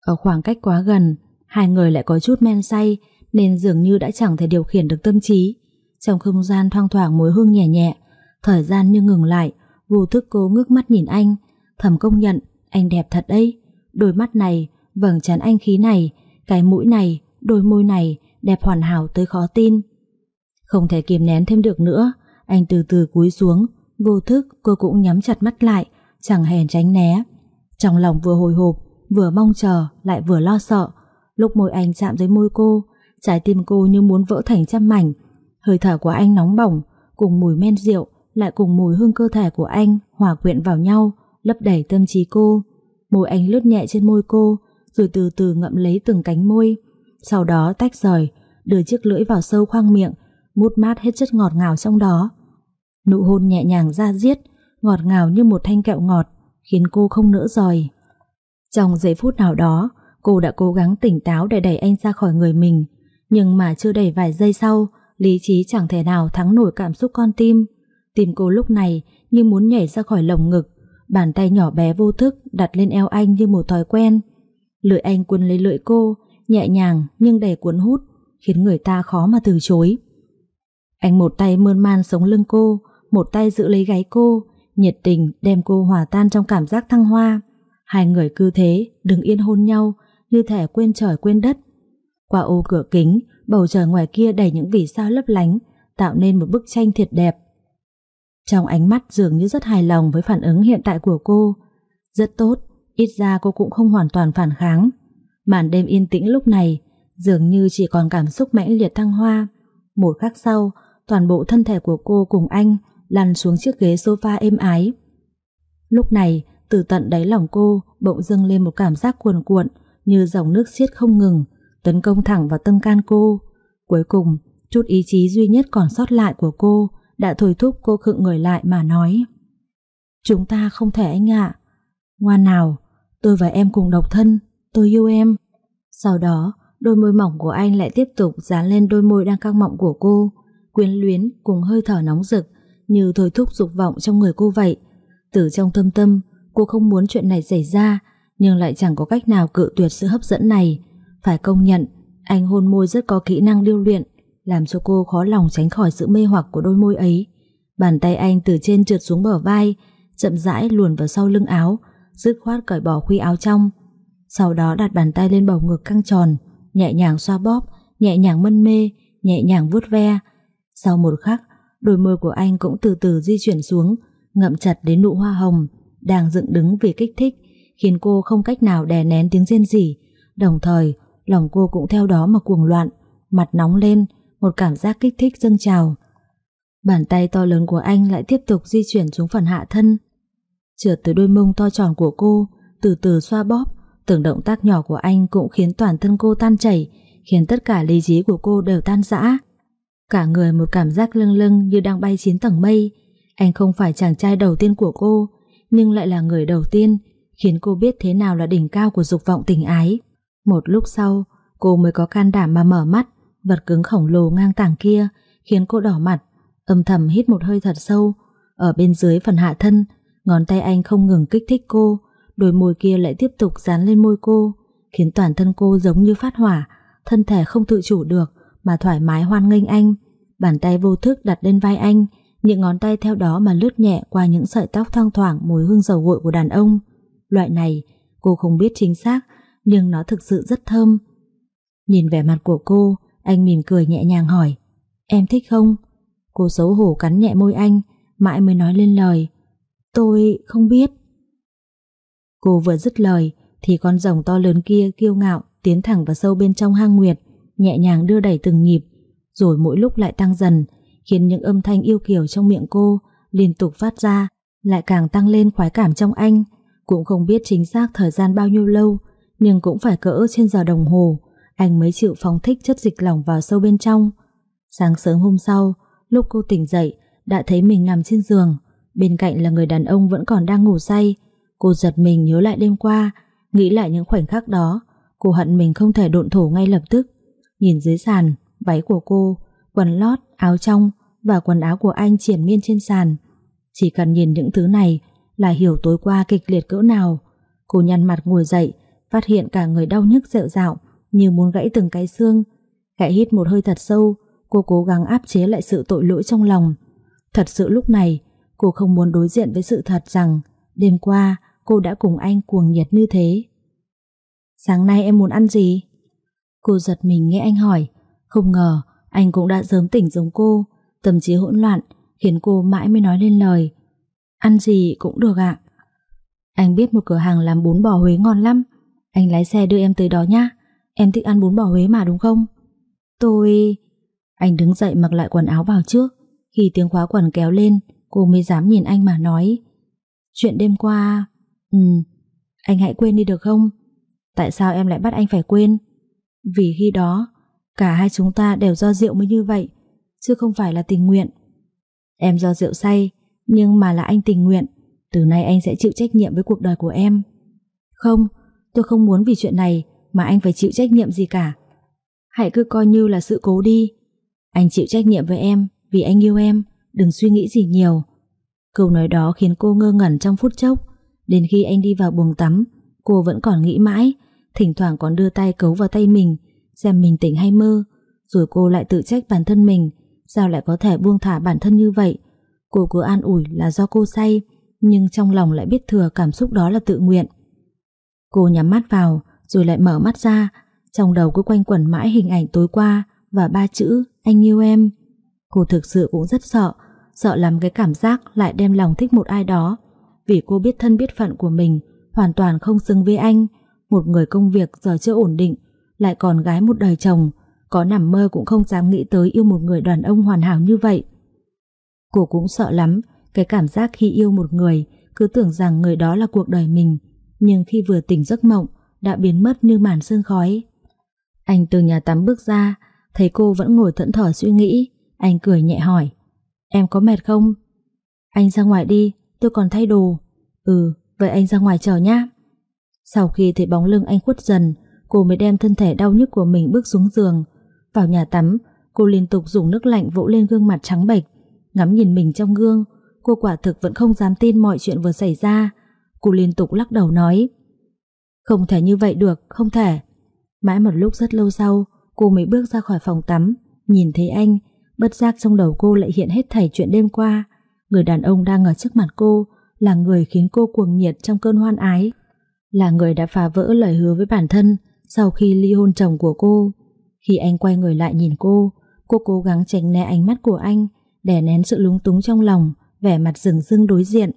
Ở khoảng cách quá gần, hai người lại có chút men say, nên dường như đã chẳng thể điều khiển được tâm trí. Trong không gian thoang thoảng mùi hương nhẹ nhẹ, thời gian như ngừng lại, vô thức cố ngước mắt nhìn anh, thầm công nhận, anh đẹp thật đấy. Đôi mắt này, vầng trán anh khí này, cái mũi này, đôi môi này, đẹp hoàn hảo tới khó tin. Không thể kìm nén thêm được nữa, anh từ từ cúi xuống, vô thức cô cũng nhắm chặt mắt lại, chẳng hề tránh né. Trong lòng vừa hồi hộp, vừa mong chờ, lại vừa lo sợ. Lúc môi anh chạm dưới môi cô, trái tim cô như muốn vỡ thành trăm mảnh, Hơi thở của anh nóng bỏng, cùng mùi men rượu, lại cùng mùi hương cơ thể của anh hòa quyện vào nhau, lấp đầy tâm trí cô. Môi anh lướt nhẹ trên môi cô, rồi từ từ ngậm lấy từng cánh môi. Sau đó tách rời, đưa chiếc lưỡi vào sâu khoang miệng, mút mát hết chất ngọt ngào trong đó. Nụ hôn nhẹ nhàng ra diết, ngọt ngào như một thanh kẹo ngọt, khiến cô không nỡ rời. Trong giây phút nào đó, cô đã cố gắng tỉnh táo để đẩy anh ra khỏi người mình, nhưng mà chưa đầy vài giây sau, lý trí chẳng thể nào thắng nổi cảm xúc con tim. Tim cô lúc này như muốn nhảy ra khỏi lồng ngực, bàn tay nhỏ bé vô thức đặt lên eo anh như một thói quen. Lưỡi anh cuốn lấy lưỡi cô, nhẹ nhàng nhưng đầy cuốn hút, khiến người ta khó mà từ chối. Anh một tay mơn man sống lưng cô, một tay giữ lấy gáy cô, nhiệt tình đem cô hòa tan trong cảm giác thăng hoa. Hai người cứ thế, đứng yên hôn nhau, như thể quên trời quên đất. Qua ô cửa kính, bầu trời ngoài kia đầy những vì sao lấp lánh, tạo nên một bức tranh thiệt đẹp. Trong ánh mắt dường như rất hài lòng với phản ứng hiện tại của cô. Rất tốt, ít ra cô cũng không hoàn toàn phản kháng. Màn đêm yên tĩnh lúc này dường như chỉ còn cảm xúc mãnh liệt thăng hoa. Một khắc sau, toàn bộ thân thể của cô cùng anh lăn xuống chiếc ghế sofa êm ái. Lúc này, từ tận đáy lòng cô bỗng dâng lên một cảm giác cuồn cuộn như dòng nước xiết không ngừng, tấn công thẳng vào tâm can cô. Cuối cùng, chút ý chí duy nhất còn sót lại của cô đã thôi thúc cô khựng người lại mà nói. Chúng ta không thể anh ạ. Ngoan nào, tôi và em cùng độc thân, tôi yêu em. Sau đó, đôi môi mỏng của anh lại tiếp tục dán lên đôi môi đang căng mọng của cô, quyến luyến cùng hơi thở nóng rực, như thôi thúc dục vọng trong người cô vậy. Từ trong tâm tâm, cô không muốn chuyện này xảy ra, nhưng lại chẳng có cách nào cự tuyệt sự hấp dẫn này. Phải công nhận, anh hôn môi rất có kỹ năng điêu luyện, làm cho cô khó lòng tránh khỏi sự mê hoặc của đôi môi ấy. Bàn tay anh từ trên trượt xuống bờ vai, chậm rãi luồn vào sau lưng áo, dứt khoát cởi bỏ khuy áo trong. Sau đó đặt bàn tay lên bầu ngực căng tròn, nhẹ nhàng xoa bóp, nhẹ nhàng mân mê, nhẹ nhàng vuốt ve. Sau một khắc, đôi môi của anh cũng từ từ di chuyển xuống, ngậm chặt đến nụ hoa hồng, đang dựng đứng vì kích thích, khiến cô không cách nào đè nén tiếng rên rỉ, đồng thời lòng cô cũng theo đó mà cuồng loạn, mặt nóng lên, một cảm giác kích thích dâng trào. Bàn tay to lớn của anh lại tiếp tục di chuyển xuống phần hạ thân, trượt từ đôi mông to tròn của cô, từ từ xoa bóp, từng động tác nhỏ của anh cũng khiến toàn thân cô tan chảy, khiến tất cả lý trí của cô đều tan rã. Cả người một cảm giác lưng lưng như đang bay chín tầng mây. Anh không phải chàng trai đầu tiên của cô, nhưng lại là người đầu tiên khiến cô biết thế nào là đỉnh cao của dục vọng tình ái. Một lúc sau, cô mới có can đảm mà mở mắt, vật cứng khổng lồ ngang tảng kia khiến cô đỏ mặt, âm thầm hít một hơi thật sâu. Ở bên dưới phần hạ thân, ngón tay anh không ngừng kích thích cô, đôi môi kia lại tiếp tục dán lên môi cô, khiến toàn thân cô giống như phát hỏa, thân thể không tự chủ được mà thoải mái hoan nghênh anh. Bàn tay vô thức đặt lên vai anh, những ngón tay theo đó mà lướt nhẹ qua những sợi tóc thoang thoảng mùi hương dầu gội của đàn ông. Loại này, cô không biết chính xác, nhưng nó thực sự rất thơm. Nhìn vẻ mặt của cô, anh mỉm cười nhẹ nhàng hỏi, em thích không? Cô xấu hổ cắn nhẹ môi anh, mãi mới nói lên lời. Tôi không biết. Cô vừa dứt lời thì con rồng to lớn kia kiêu ngạo tiến thẳng vào sâu bên trong hang nguyệt, nhẹ nhàng đưa đẩy từng nhịp, rồi mỗi lúc lại tăng dần, khiến những âm thanh yêu kiều trong miệng cô liên tục phát ra, lại càng tăng lên khoái cảm trong anh. Cũng không biết chính xác thời gian bao nhiêu lâu, nhưng cũng phải cỡ trên giờ đồng hồ, anh mới chịu phóng thích chất dịch lỏng vào sâu bên trong. Sáng sớm hôm sau, lúc cô tỉnh dậy, đã thấy mình nằm trên giường, bên cạnh là người đàn ông vẫn còn đang ngủ say. Cô giật mình nhớ lại đêm qua, nghĩ lại những khoảnh khắc đó, cô hận mình không thể độn thổ ngay lập tức. Nhìn dưới sàn, váy của cô, quần lót, áo trong và quần áo của anh triển miên trên sàn. Chỉ cần nhìn những thứ này là hiểu tối qua kịch liệt cỡ nào. Cô nhăn mặt ngồi dậy, phát hiện cả người đau nhức dẹo dạo, như muốn gãy từng cái xương. Khẽ hít một hơi thật sâu, cô cố gắng áp chế lại sự tội lỗi trong lòng. Thật sự lúc này, cô không muốn đối diện với sự thật rằng đêm qua cô đã cùng anh cuồng nhiệt như thế. Sáng nay em muốn ăn gì? Cô giật mình nghe anh hỏi, không ngờ anh cũng đã sớm tỉnh giống cô, tâm trí hỗn loạn khiến cô mãi mới nói lên lời. Ăn gì cũng được ạ. Anh biết một cửa hàng làm bún bò Huế ngon lắm, anh lái xe đưa em tới đó nhá. Em thích ăn bún bò Huế mà đúng không? Tôi... Anh đứng dậy mặc lại quần áo vào trước. Khi tiếng khóa quần kéo lên, cô mới dám nhìn anh mà nói. Chuyện đêm qua... Ừ, anh hãy quên đi được không? Tại sao em lại bắt anh phải quên? Vì khi đó, cả hai chúng ta đều do rượu mới như vậy, chứ không phải là tình nguyện. Em do rượu say, nhưng mà là anh tình nguyện. Từ nay anh sẽ chịu trách nhiệm với cuộc đời của em. Không, tôi không muốn vì chuyện này mà anh phải chịu trách nhiệm gì cả. Hãy cứ coi như là sự cố đi. Anh chịu trách nhiệm với em vì anh yêu em, đừng suy nghĩ gì nhiều. Câu nói đó khiến cô ngơ ngẩn trong phút chốc. Đến khi anh đi vào buồng tắm, cô vẫn còn nghĩ mãi, thỉnh thoảng còn đưa tay cấu vào tay mình, xem mình tỉnh hay mơ. Rồi cô lại tự trách bản thân mình, sao lại có thể buông thả bản thân như vậy. Cô cứ an ủi là do cô say, nhưng trong lòng lại biết thừa cảm xúc đó là tự nguyện. Cô nhắm mắt vào, rồi lại mở mắt ra, trong đầu cứ quanh quẩn mãi hình ảnh tối qua và ba chữ anh yêu em. Cô thực sự cũng rất sợ, sợ làm cái cảm giác lại đem lòng thích một ai đó, vì cô biết thân biết phận của mình hoàn toàn không xứng với anh, một người công việc giờ chưa ổn định, lại còn gái một đời chồng, có nằm mơ cũng không dám nghĩ tới yêu một người đàn ông hoàn hảo như vậy. Cô cũng sợ lắm, cái cảm giác khi yêu một người, cứ tưởng rằng người đó là cuộc đời mình, nhưng khi vừa tỉnh giấc mộng, đã biến mất như màn sương khói. Anh từ nhà tắm bước ra, thấy cô vẫn ngồi thẫn thờ suy nghĩ, anh cười nhẹ hỏi, em có mệt không? Anh ra ngoài đi, tôi còn thay đồ. Ừ, vậy anh ra ngoài chờ nhá. Sau khi thấy bóng lưng anh khuất dần, cô mới đem thân thể đau nhức của mình bước xuống giường. Vào nhà tắm, cô liên tục dùng nước lạnh vỗ lên gương mặt trắng bệch, ngắm nhìn mình trong gương, cô quả thực vẫn không dám tin mọi chuyện vừa xảy ra. Cô liên tục lắc đầu nói, không thể như vậy được, không thể. Mãi một lúc rất lâu sau, cô mới bước ra khỏi phòng tắm, nhìn thấy anh, bất giác trong đầu cô lại hiện hết thảy chuyện đêm qua. Người đàn ông đang ở trước mặt cô là người khiến cô cuồng nhiệt trong cơn hoan ái, là người đã phá vỡ lời hứa với bản thân sau khi ly hôn chồng của cô. Khi anh quay người lại nhìn cô, cô cố gắng tránh né ánh mắt của anh, đè nén sự lúng túng trong lòng, vẻ mặt rừng rưng đối diện.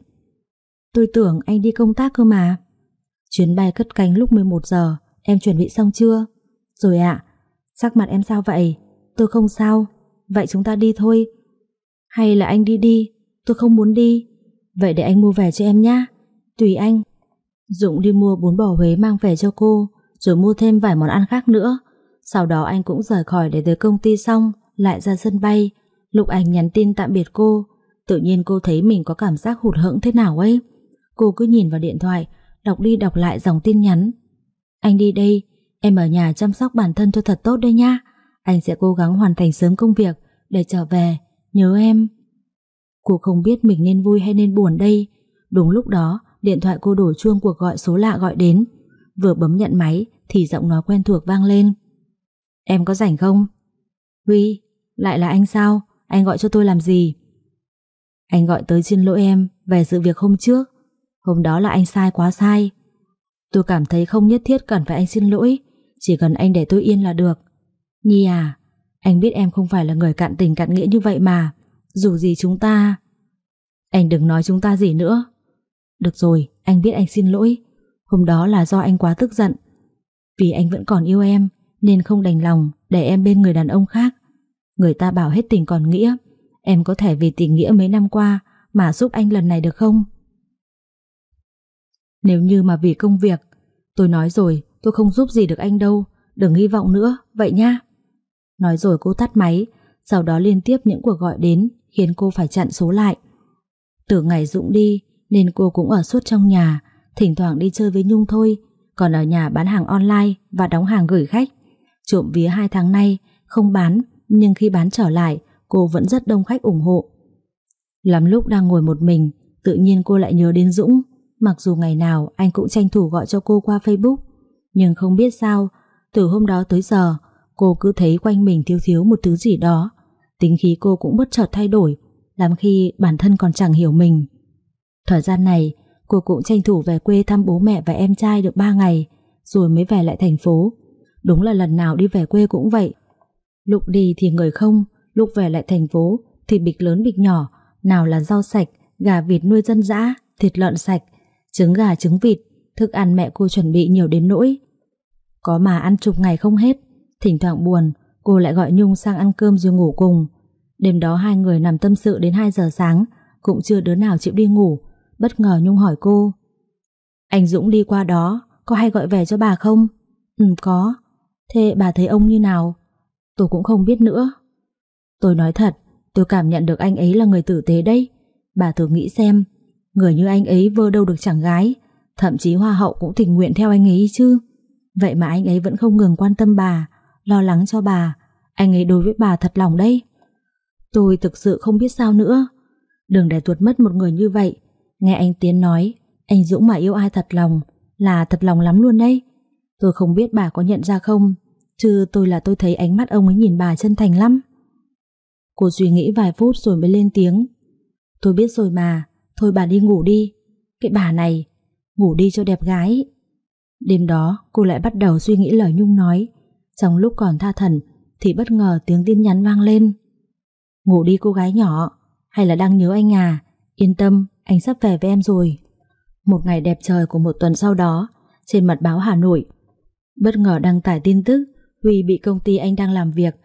Tôi tưởng anh đi công tác cơ mà. Chuyến bay cất cánh lúc 11 giờ, em chuẩn bị xong chưa? Rồi ạ, sắc mặt em sao vậy? Tôi không sao, vậy chúng ta đi thôi. Hay là anh đi đi, tôi không muốn đi. Vậy để anh mua về cho em nhá. Tùy anh. Dũng đi mua bún bò Huế mang về cho cô, rồi mua thêm vài món ăn khác nữa. Sau đó anh cũng rời khỏi để tới công ty xong, lại ra sân bay. lục anh nhắn tin tạm biệt cô, tự nhiên cô thấy mình có cảm giác hụt hẫng thế nào ấy. Cô cứ nhìn vào điện thoại, đọc đi đọc lại dòng tin nhắn. Anh đi đây, em ở nhà chăm sóc bản thân cho thật tốt đây nha. Anh sẽ cố gắng hoàn thành sớm công việc để trở về, nhớ em. Cô không biết mình nên vui hay nên buồn đây. Đúng lúc đó, điện thoại cô đổ chuông cuộc gọi số lạ gọi đến. Vừa bấm nhận máy thì giọng nói quen thuộc vang lên. Em có rảnh không? Huy, lại là anh sao? Anh gọi cho tôi làm gì? Anh gọi tới xin lỗi em về sự việc hôm trước. Hôm đó là anh sai quá sai. Tôi cảm thấy không nhất thiết cần phải anh xin lỗi, chỉ cần anh để tôi yên là được. Nhi à, anh biết em không phải là người cạn tình cạn nghĩa như vậy mà. Dù gì chúng ta... Anh đừng nói chúng ta gì nữa. Được rồi, anh biết anh xin lỗi. Hôm đó là do anh quá tức giận. Vì anh vẫn còn yêu em, nên không đành lòng để em bên người đàn ông khác. Người ta bảo hết tình còn nghĩa. Em có thể vì tình nghĩa mấy năm qua mà giúp anh lần này được không? Nếu như mà vì công việc, tôi nói rồi, tôi không giúp gì được anh đâu. Đừng hy vọng nữa, vậy nha. Nói rồi cô tắt máy, sau đó liên tiếp những cuộc gọi đến khiến cô phải chặn số lại. Từ ngày Dũng đi nên cô cũng ở suốt trong nhà, thỉnh thoảng đi chơi với Nhung thôi, còn ở nhà bán hàng online và đóng hàng gửi khách. Trộm vía hai tháng nay không bán, nhưng khi bán trở lại, cô vẫn rất đông khách ủng hộ. Lắm lúc đang ngồi một mình, tự nhiên cô lại nhớ đến Dũng, mặc dù ngày nào anh cũng tranh thủ gọi cho cô qua Facebook, nhưng không biết sao, từ hôm đó tới giờ, cô cứ thấy quanh mình thiếu thiếu một thứ gì đó. Tính khí cô cũng bất chợt thay đổi, làm khi bản thân còn chẳng hiểu mình. Thời gian này, cô cũng tranh thủ về quê thăm bố mẹ và em trai được 3 ngày, rồi mới về lại thành phố. Đúng là lần nào đi về quê cũng vậy. Lúc đi thì người không, lúc về lại thành phố thì bịch lớn bịch nhỏ, nào là rau sạch, gà vịt nuôi dân dã, thịt lợn sạch, trứng gà trứng vịt, thức ăn mẹ cô chuẩn bị nhiều đến nỗi. Có mà ăn chục ngày không hết, thỉnh thoảng buồn, cô lại gọi Nhung sang ăn cơm rồi ngủ cùng. Đêm đó hai người nằm tâm sự đến 2 giờ sáng, cũng chưa đứa nào chịu đi ngủ. Bất ngờ Nhung hỏi cô. Anh Dũng đi qua đó, có hay gọi về cho bà không? Ừ, có. Thế bà thấy ông như nào? Tôi cũng không biết nữa. Tôi nói thật, tôi cảm nhận được anh ấy là người tử tế đấy. Bà thử nghĩ xem, người như anh ấy vơ đâu được chẳng gái, thậm chí hoa hậu cũng tình nguyện theo anh ấy chứ. Vậy mà anh ấy vẫn không ngừng quan tâm bà, lo lắng cho bà. Anh ấy đối với bà thật lòng đấy. Tôi thực sự không biết sao nữa. Đừng để tuột mất một người như vậy. Nghe anh Tiến nói, anh Dũng mà yêu ai thật lòng, là thật lòng lắm luôn đấy. Tôi không biết bà có nhận ra không, chứ tôi là tôi thấy ánh mắt ông ấy nhìn bà chân thành lắm. Cô suy nghĩ vài phút rồi mới lên tiếng. Tôi biết rồi mà, thôi bà đi ngủ đi. Cái bà này, ngủ đi cho đẹp gái. Đêm đó cô lại bắt đầu suy nghĩ lời Nhung nói. Trong lúc còn tha thần thì bất ngờ tiếng tin nhắn vang lên. Ngủ đi cô gái nhỏ, hay là đang nhớ anh à? Yên tâm, anh sắp về với em rồi. Một ngày đẹp trời của một tuần sau đó, trên mặt báo Hà Nội, bất ngờ đăng tải tin tức Huy bị công ty anh đang làm việc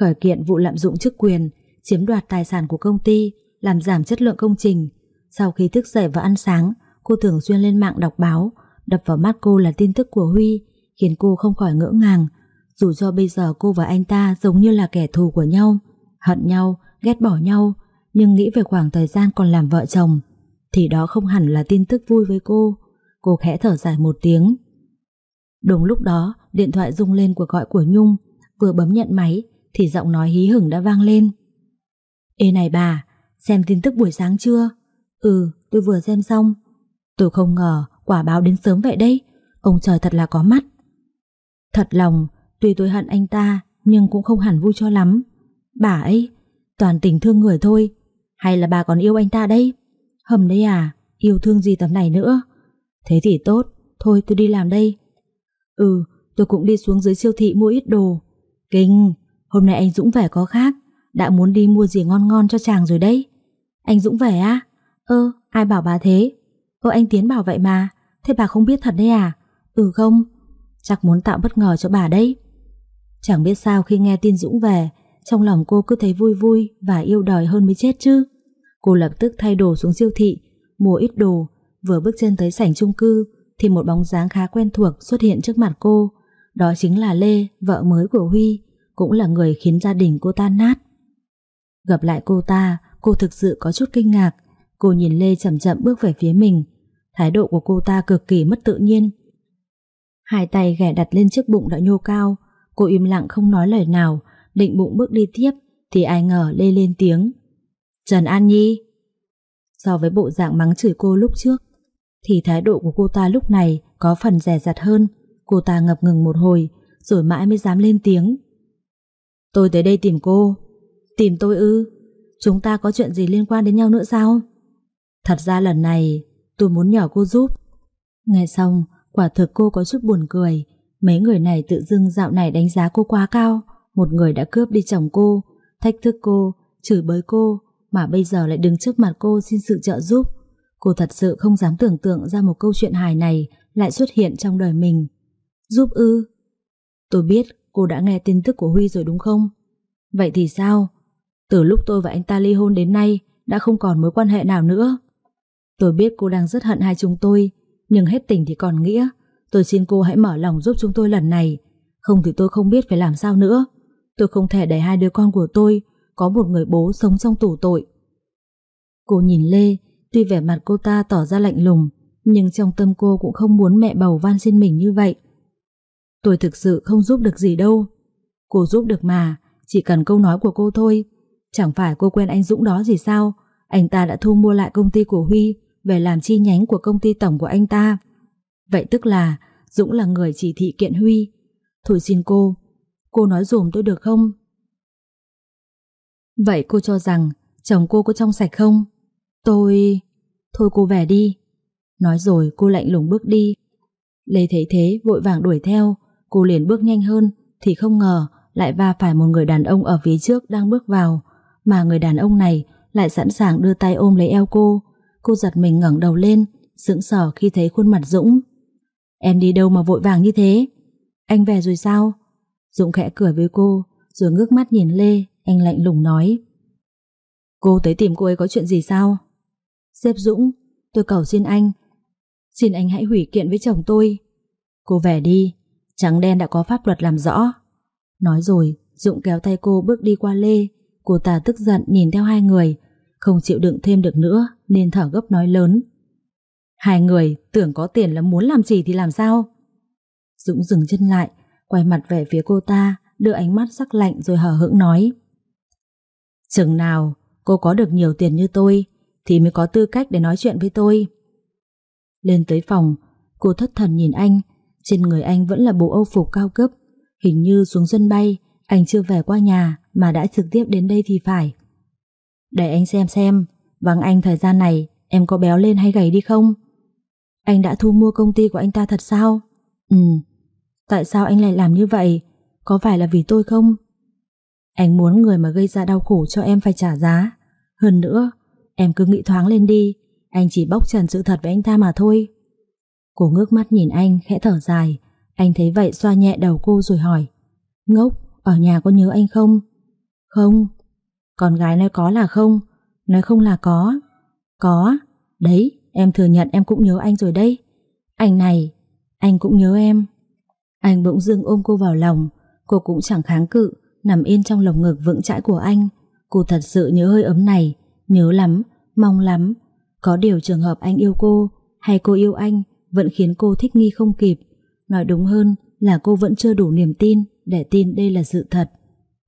khởi kiện vụ lạm dụng chức quyền, chiếm đoạt tài sản của công ty, làm giảm chất lượng công trình. Sau khi thức dậy và ăn sáng, cô thường xuyên lên mạng đọc báo, đập vào mắt cô là tin tức của Huy, khiến cô không khỏi ngỡ ngàng. Dù cho bây giờ cô và anh ta giống như là kẻ thù của nhau, hận nhau, ghét bỏ nhau, nhưng nghĩ về khoảng thời gian còn làm vợ chồng, thì đó không hẳn là tin tức vui với cô. Cô khẽ thở dài một tiếng. Đúng lúc đó, điện thoại rung lên cuộc gọi của Nhung, vừa bấm nhận máy thì giọng nói hí hửng đã vang lên. Ê này bà, xem tin tức buổi sáng chưa? Ừ, tôi vừa xem xong. Tôi không ngờ quả báo đến sớm vậy đấy, ông trời thật là có mắt. Thật lòng, tuy tôi hận anh ta, nhưng cũng không hẳn vui cho lắm. Bà ấy, toàn tình thương người thôi, hay là bà còn yêu anh ta đây? Hầm đấy à, yêu thương gì tầm này nữa? Thế thì tốt, thôi tôi đi làm đây. Ừ, tôi cũng đi xuống dưới siêu thị mua ít đồ. Kinh, hôm nay anh Dũng về có khác, đã muốn đi mua gì ngon ngon cho chàng rồi đấy. Anh Dũng về á? Ơ, ai bảo bà thế? Ơ anh Tiến bảo vậy mà, thế bà không biết thật đấy à? Ừ không? Chắc muốn tạo bất ngờ cho bà đấy. Chẳng biết sao khi nghe tin Dũng về, trong lòng cô cứ thấy vui vui và yêu đòi hơn mới chết chứ. Cô lập tức thay đồ xuống siêu thị, mua ít đồ, vừa bước chân tới sảnh chung cư thì một bóng dáng khá quen thuộc xuất hiện trước mặt cô. Đó chính là Lê, vợ mới của Huy, cũng là người khiến gia đình cô tan nát. Gặp lại cô ta, cô thực sự có chút kinh ngạc. Cô nhìn Lê chậm chậm bước về phía mình. Thái độ của cô ta cực kỳ mất tự nhiên. Hai tay ghẻ đặt lên chiếc bụng đã nhô cao. Cô im lặng không nói lời nào, định bụng bước đi tiếp, thì ai ngờ Lê lên tiếng. Trần An Nhi. So với bộ dạng mắng chửi cô lúc trước, thì thái độ của cô ta lúc này có phần rẻ rặt hơn. Cô ta ngập ngừng một hồi, rồi mãi mới dám lên tiếng. Tôi tới đây tìm cô. Tìm tôi ư? Chúng ta có chuyện gì liên quan đến nhau nữa sao? Thật ra lần này tôi muốn nhờ cô giúp. Nghe xong, quả thực cô có chút buồn cười. Mấy người này tự dưng dạo này đánh giá cô quá cao. Một người đã cướp đi chồng cô, thách thức cô, chửi bới cô, mà bây giờ lại đứng trước mặt cô xin sự trợ giúp. Cô thật sự không dám tưởng tượng ra một câu chuyện hài này lại xuất hiện trong đời mình. Giúp ư? Tôi biết cô đã nghe tin tức của Huy rồi đúng không? Vậy thì sao? Từ lúc tôi và anh ta ly hôn đến nay đã không còn mối quan hệ nào nữa. Tôi biết cô đang rất hận hai chúng tôi, nhưng hết tình thì còn nghĩa. Tôi xin cô hãy mở lòng giúp chúng tôi lần này, không thì tôi không biết phải làm sao nữa. Tôi không thể để hai đứa con của tôi có một người bố sống trong tủ tội. Cô nhìn Lê, tuy vẻ mặt cô ta tỏ ra lạnh lùng, nhưng trong tâm cô cũng không muốn mẹ bầu van xin mình như vậy. Tôi thực sự không giúp được gì đâu. Cô giúp được mà, chỉ cần câu nói của cô thôi. Chẳng phải cô quen anh Dũng đó gì sao? Anh ta đã thu mua lại công ty của Huy về làm chi nhánh của công ty tổng của anh ta. Vậy tức là Dũng là người chỉ thị kiện Huy. Thôi xin cô, cô nói dùm tôi được không? Vậy cô cho rằng chồng cô có trong sạch không? Tôi... Thôi cô về đi. Nói rồi cô lạnh lùng bước đi. Lê thấy thế vội vàng đuổi theo. Cô liền bước nhanh hơn thì không ngờ lại va phải một người đàn ông ở phía trước đang bước vào. Mà người đàn ông này lại sẵn sàng đưa tay ôm lấy eo cô. Cô giật mình ngẩng đầu lên, sững sờ khi thấy khuôn mặt Dũng. Em đi đâu mà vội vàng như thế? Anh về rồi sao? Dũng khẽ cười với cô, rồi ngước mắt nhìn Lê, anh lạnh lùng nói. Cô tới tìm cô ấy có chuyện gì sao? Sếp Dũng, tôi cầu xin anh. Xin anh hãy hủy kiện với chồng tôi. Cô về đi, trắng đen đã có pháp luật làm rõ. Nói rồi, Dũng kéo tay cô bước đi qua Lê. Cô ta tức giận nhìn theo hai người, không chịu đựng thêm được nữa nên thở gấp nói lớn. Hai người tưởng có tiền là muốn làm gì thì làm sao? Dũng dừng chân lại, quay mặt về phía cô ta, đưa ánh mắt sắc lạnh rồi hờ hững nói. Chừng nào cô có được nhiều tiền như tôi thì mới có tư cách để nói chuyện với tôi. Lên tới phòng, cô thất thần nhìn anh, trên người anh vẫn là bộ âu phục cao cấp, hình như xuống sân bay, anh chưa về qua nhà mà đã trực tiếp đến đây thì phải. Để anh xem xem, vắng anh thời gian này em có béo lên hay gầy đi không? Anh đã thu mua công ty của anh ta thật sao? Ừ, tại sao anh lại làm như vậy? Có phải là vì tôi không? Anh muốn người mà gây ra đau khổ cho em phải trả giá. Hơn nữa, em cứ nghĩ thoáng lên đi, anh chỉ bóc trần sự thật với anh ta mà thôi. Cô ngước mắt nhìn anh, khẽ thở dài. Anh thấy vậy xoa nhẹ đầu cô rồi hỏi. Ngốc, ở nhà có nhớ anh không? Không. Con gái nói có là không, nói không là có. Có. Đấy, em thừa nhận em cũng nhớ anh rồi đấy. Anh này, anh cũng nhớ em. Anh bỗng dưng ôm cô vào lòng, cô cũng chẳng kháng cự, nằm yên trong lồng ngực vững chãi của anh. Cô thật sự nhớ hơi ấm này, nhớ lắm, mong lắm. Có điều trường hợp anh yêu cô, hay cô yêu anh, vẫn khiến cô thích nghi không kịp. Nói đúng hơn là cô vẫn chưa đủ niềm tin để tin đây là sự thật.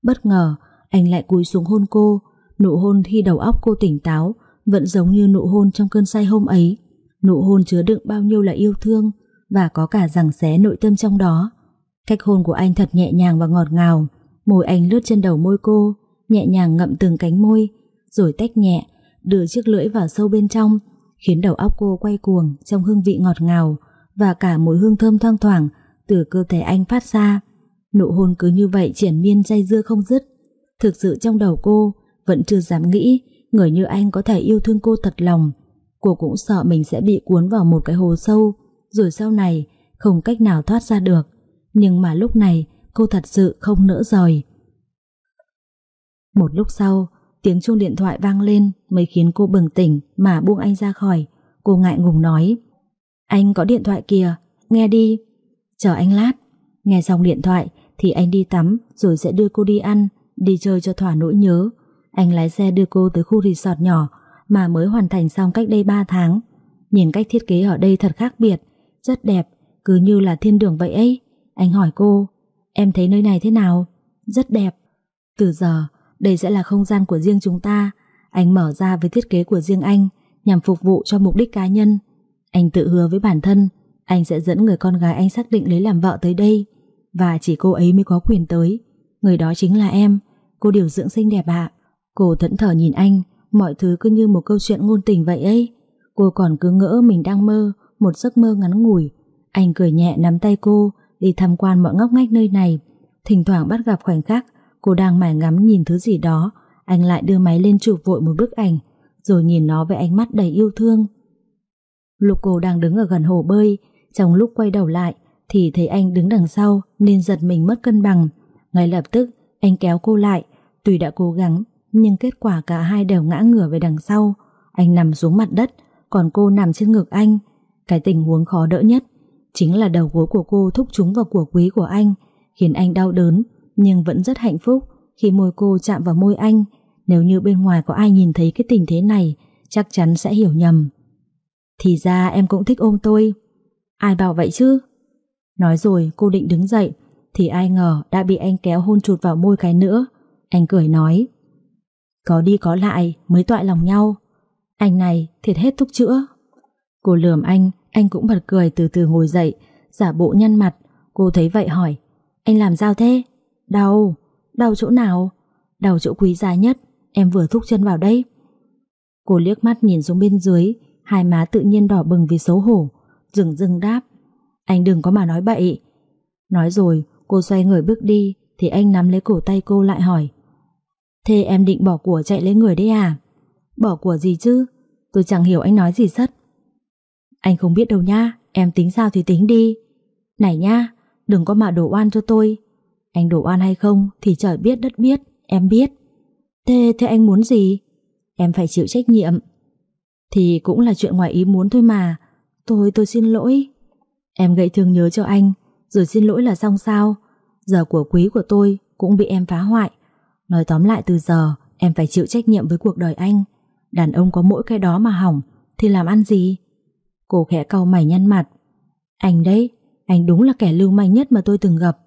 Bất ngờ, anh lại cúi xuống hôn cô, nụ hôn khi đầu óc cô tỉnh táo, vẫn giống như nụ hôn trong cơn say hôm ấy. Nụ hôn chứa đựng bao nhiêu là yêu thương và có cả rằng xé nội tâm trong đó. Cách hôn của anh thật nhẹ nhàng và ngọt ngào, môi anh lướt trên đầu môi cô, nhẹ nhàng ngậm từng cánh môi, rồi tách nhẹ, đưa chiếc lưỡi vào sâu bên trong, khiến đầu óc cô quay cuồng trong hương vị ngọt ngào và cả mùi hương thơm thoang thoảng từ cơ thể anh phát ra. Nụ hôn cứ như vậy triển miên dây dưa không dứt. Thực sự trong đầu cô vẫn chưa dám nghĩ người như anh có thể yêu thương cô thật lòng. Cô cũng sợ mình sẽ bị cuốn vào một cái hồ sâu, rồi sau này không cách nào thoát ra được. Nhưng mà lúc này cô thật sự không nỡ rời. Một lúc sau, tiếng chuông điện thoại vang lên mới khiến cô bừng tỉnh mà buông anh ra khỏi. Cô ngại ngùng nói, anh có điện thoại kìa, nghe đi. Chờ anh lát. Nghe xong điện thoại thì anh đi tắm rồi sẽ đưa cô đi ăn, đi chơi cho thỏa nỗi nhớ. Anh lái xe đưa cô tới khu resort nhỏ mà mới hoàn thành xong cách đây 3 tháng. Nhìn cách thiết kế ở đây thật khác biệt, rất đẹp, cứ như là thiên đường vậy ấy. Anh hỏi cô, em thấy nơi này thế nào? Rất đẹp. Từ giờ, đây sẽ là không gian của riêng chúng ta. Anh mở ra với thiết kế của riêng anh, nhằm phục vụ cho mục đích cá nhân. Anh tự hứa với bản thân, anh sẽ dẫn người con gái anh xác định lấy làm vợ tới đây. Và chỉ cô ấy mới có quyền tới. Người đó chính là em, cô điều dưỡng xinh đẹp ạ. Cô thẫn thờ nhìn anh, mọi thứ cứ như một câu chuyện ngôn tình vậy ấy. Cô còn cứ ngỡ mình đang mơ, một giấc mơ ngắn ngủi. Anh cười nhẹ nắm tay cô, đi tham quan mọi ngóc ngách nơi này. Thỉnh thoảng bắt gặp khoảnh khắc, cô đang mải ngắm nhìn thứ gì đó. Anh lại đưa máy lên chụp vội một bức ảnh, rồi nhìn nó với ánh mắt đầy yêu thương. Lúc cô đang đứng ở gần hồ bơi, trong lúc quay đầu lại thì thấy anh đứng đằng sau nên giật mình mất cân bằng. Ngay lập tức anh kéo cô lại, tuy đã cố gắng nhưng kết quả cả hai đều ngã ngửa về đằng sau. Anh nằm xuống mặt đất, còn cô nằm trên ngực anh. Cái tình huống khó đỡ nhất chính là đầu gối của cô thúc trúng vào của quý của anh, khiến anh đau đớn nhưng vẫn rất hạnh phúc khi môi cô chạm vào môi anh. Nếu như bên ngoài có ai nhìn thấy cái tình thế này, chắc chắn sẽ hiểu nhầm. Thì ra em cũng thích ôm tôi. Ai bảo vậy chứ? Nói rồi cô định đứng dậy, thì ai ngờ đã bị anh kéo hôn chụt vào môi cái nữa. Anh cười nói. Có đi có lại mới toại lòng nhau. Anh này thiệt hết thuốc chữa. Cô lườm anh, anh cũng bật cười từ từ ngồi dậy, giả bộ nhăn mặt. Cô thấy vậy hỏi. Anh làm sao thế? Đau. Đau chỗ nào? Đau chỗ quý giá nhất. Em vừa thúc chân vào đây. Cô liếc mắt nhìn xuống bên dưới, hai má tự nhiên đỏ bừng vì xấu hổ. Dừng dừng đáp. Anh đừng có mà nói bậy. Nói rồi, cô xoay người bước đi, thì anh nắm lấy cổ tay cô lại hỏi. Thế em định bỏ của chạy lấy người đấy à? Bỏ của gì chứ? Tôi chẳng hiểu anh nói gì sất. Anh không biết đâu nha, em tính sao thì tính đi. Này nha, đừng có mà đổ oan cho tôi. Anh đổ oan hay không thì trời biết đất biết, em biết. Thế, thế anh muốn gì? Em phải chịu trách nhiệm. Thì cũng là chuyện ngoài ý muốn thôi mà. Tôi, tôi xin lỗi. Em gậy thương nhớ cho anh, rồi xin lỗi là xong sao? Giờ của quý của tôi cũng bị em phá hoại. Nói tóm lại từ giờ, em phải chịu trách nhiệm với cuộc đời anh. Đàn ông có mỗi cái đó mà hỏng, thì làm ăn gì? Cô khẽ cau mày nhăn mặt. Anh đấy, anh đúng là kẻ lưu manh nhất mà tôi từng gặp.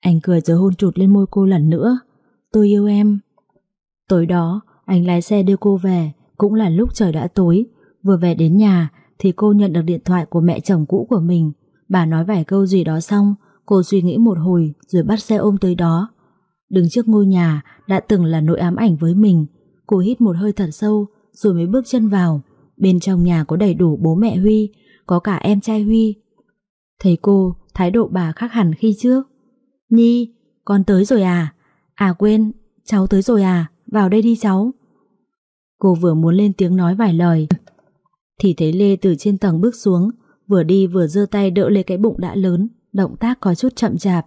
Anh cười rồi hôn trụt lên môi cô lần nữa. Tôi yêu em. Tối đó, anh lái xe đưa cô về, cũng là lúc trời đã tối. Vừa về đến nhà thì cô nhận được điện thoại của mẹ chồng cũ của mình. Bà nói vài câu gì đó xong, cô suy nghĩ một hồi rồi bắt xe ôm tới đó. Đứng trước ngôi nhà đã từng là nỗi ám ảnh với mình. Cô hít một hơi thật sâu rồi mới bước chân vào. Bên trong nhà có đầy đủ bố mẹ Huy, có cả em trai Huy. Thấy cô, thái độ bà khác hẳn khi trước. Nhi, con tới rồi à? À quên, cháu tới rồi à? Vào đây đi cháu. Cô vừa muốn lên tiếng nói vài lời thì thấy Lê từ trên tầng bước xuống vừa đi vừa giơ tay đỡ lấy cái bụng đã lớn động tác có chút chậm chạp.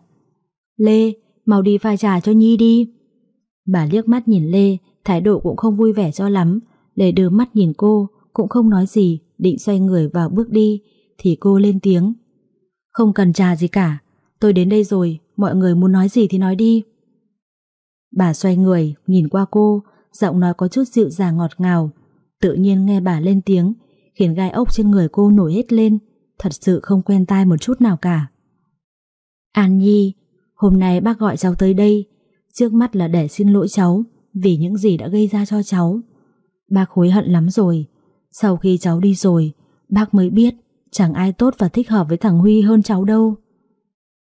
Lê, mau đi pha trà cho Nhi đi. Bà liếc mắt nhìn Lê, thái độ cũng không vui vẻ cho lắm. Lê đưa mắt nhìn cô, cũng không nói gì, định xoay người vào bước đi, thì cô lên tiếng. Không cần trà gì cả, tôi đến đây rồi, mọi người muốn nói gì thì nói đi. Bà xoay người, nhìn qua cô, giọng nói có chút dịu dàng ngọt ngào. Tự nhiên nghe bà lên tiếng, khiến gai ốc trên người cô nổi hết lên, thật sự không quen tai một chút nào cả. An Nhi, hôm nay bác gọi cháu tới đây, trước mắt là để xin lỗi cháu vì những gì đã gây ra cho cháu. Bác hối hận lắm rồi, sau khi cháu đi rồi, bác mới biết chẳng ai tốt và thích hợp với thằng Huy hơn cháu đâu.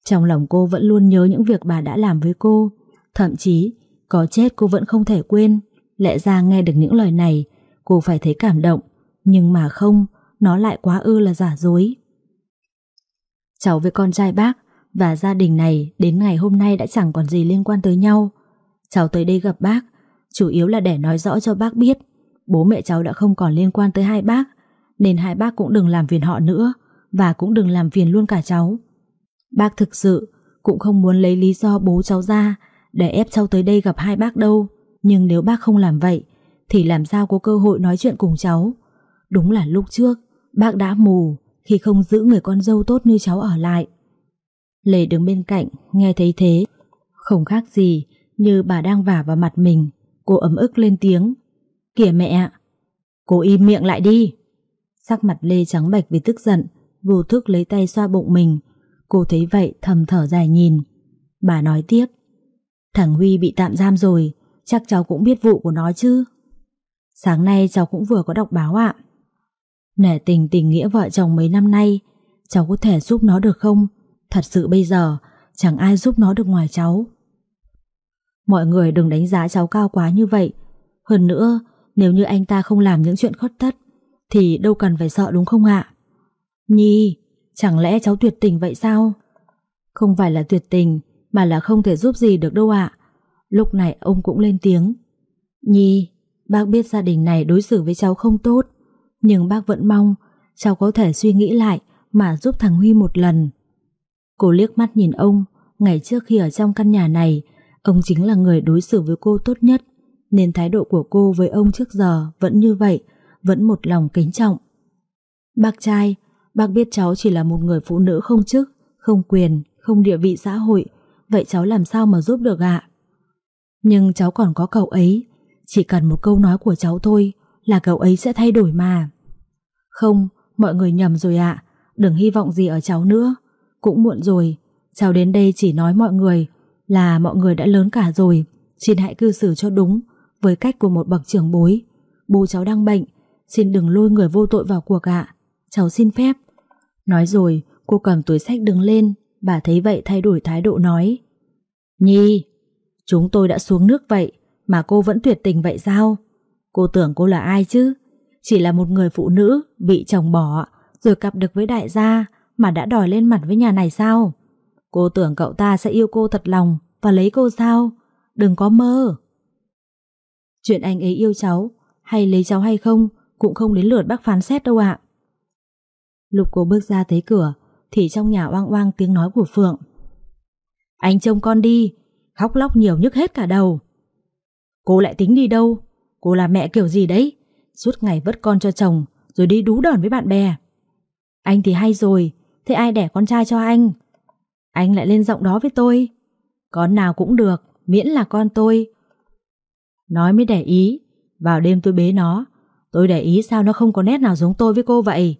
Trong lòng cô vẫn luôn nhớ những việc bà đã làm với cô, thậm chí có chết cô vẫn không thể quên. Lẽ ra nghe được những lời này, cô phải thấy cảm động, nhưng mà không, nó lại quá ư là giả dối. Cháu với con trai bác và gia đình này đến ngày hôm nay đã chẳng còn gì liên quan tới nhau. Cháu tới đây gặp bác, chủ yếu là để nói rõ cho bác biết bố mẹ cháu đã không còn liên quan tới hai bác, nên hai bác cũng đừng làm phiền họ nữa và cũng đừng làm phiền luôn cả cháu. Bác thực sự cũng không muốn lấy lý do bố cháu ra để ép cháu tới đây gặp hai bác đâu. Nhưng nếu bác không làm vậy thì làm sao có cơ hội nói chuyện cùng cháu. Đúng là lúc trước bác đã mù khi không giữ người con dâu tốt như cháu ở lại. Lê đứng bên cạnh nghe thấy thế không khác gì như bà đang vả vào mặt mình. Cô ấm ức lên tiếng. Kìa mẹ! Cô im miệng lại đi! Sắc mặt Lê trắng bạch vì tức giận, vô thức lấy tay xoa bụng mình. Cô thấy vậy thầm thở dài nhìn. Bà nói tiếp. Thằng Huy bị tạm giam rồi, chắc cháu cũng biết vụ của nó chứ. Sáng nay cháu cũng vừa có đọc báo ạ. Nể tình tình nghĩa vợ chồng mấy năm nay, cháu có thể giúp nó được không? Thật sự bây giờ, chẳng ai giúp nó được ngoài cháu. Mọi người đừng đánh giá cháu cao quá như vậy. Hơn nữa, nếu như anh ta không làm những chuyện khuất tất, thì đâu cần phải sợ đúng không ạ? Nhi, chẳng lẽ cháu tuyệt tình vậy sao? Không phải là tuyệt tình, mà là không thể giúp gì được đâu ạ. Lúc này ông cũng lên tiếng. Nhi, bác biết gia đình này đối xử với cháu không tốt, nhưng bác vẫn mong cháu có thể suy nghĩ lại mà giúp thằng Huy một lần. Cô liếc mắt nhìn ông, ngày trước khi ở trong căn nhà này, ông chính là người đối xử với cô tốt nhất, nên thái độ của cô với ông trước giờ vẫn như vậy, vẫn một lòng kính trọng. Bác trai, bác biết cháu chỉ là một người phụ nữ không chức, không quyền, không địa vị xã hội, vậy cháu làm sao mà giúp được ạ? Nhưng cháu còn có cậu ấy, chỉ cần một câu nói của cháu thôi là cậu ấy sẽ thay đổi mà. Không, mọi người nhầm rồi ạ, đừng hy vọng gì ở cháu nữa. Cũng muộn rồi, cháu đến đây chỉ nói mọi người là mọi người đã lớn cả rồi, xin hãy cư xử cho đúng với cách của một bậc trưởng bối. Bố cháu đang bệnh, xin đừng lôi người vô tội vào cuộc ạ. Cháu xin phép. Nói rồi, cô cầm túi sách đứng lên, bà thấy vậy thay đổi thái độ nói. Nhi, chúng tôi đã xuống nước vậy, mà cô vẫn tuyệt tình vậy sao? Cô tưởng cô là ai chứ? Chỉ là một người phụ nữ bị chồng bỏ rồi cặp được với đại gia mà đã đòi lên mặt với nhà này sao? Cô tưởng cậu ta sẽ yêu cô thật lòng và lấy cô sao? Đừng có mơ. Chuyện anh ấy yêu cháu hay lấy cháu hay không cũng không đến lượt bác phán xét đâu ạ. Lục cô bước ra tới cửa thì trong nhà oang oang tiếng nói của Phượng. Anh trông con đi, khóc lóc nhiều nhức hết cả đầu. Cô lại tính đi đâu? Cô là mẹ kiểu gì đấy? Suốt ngày vất con cho chồng rồi đi đú đòn với bạn bè. Anh thì hay rồi, thế ai đẻ con trai cho anh? Anh lại lên giọng đó với tôi. Con nào cũng được, miễn là con tôi. Nói mới để ý, vào đêm tôi bế nó, tôi để ý sao nó không có nét nào giống tôi với cô vậy.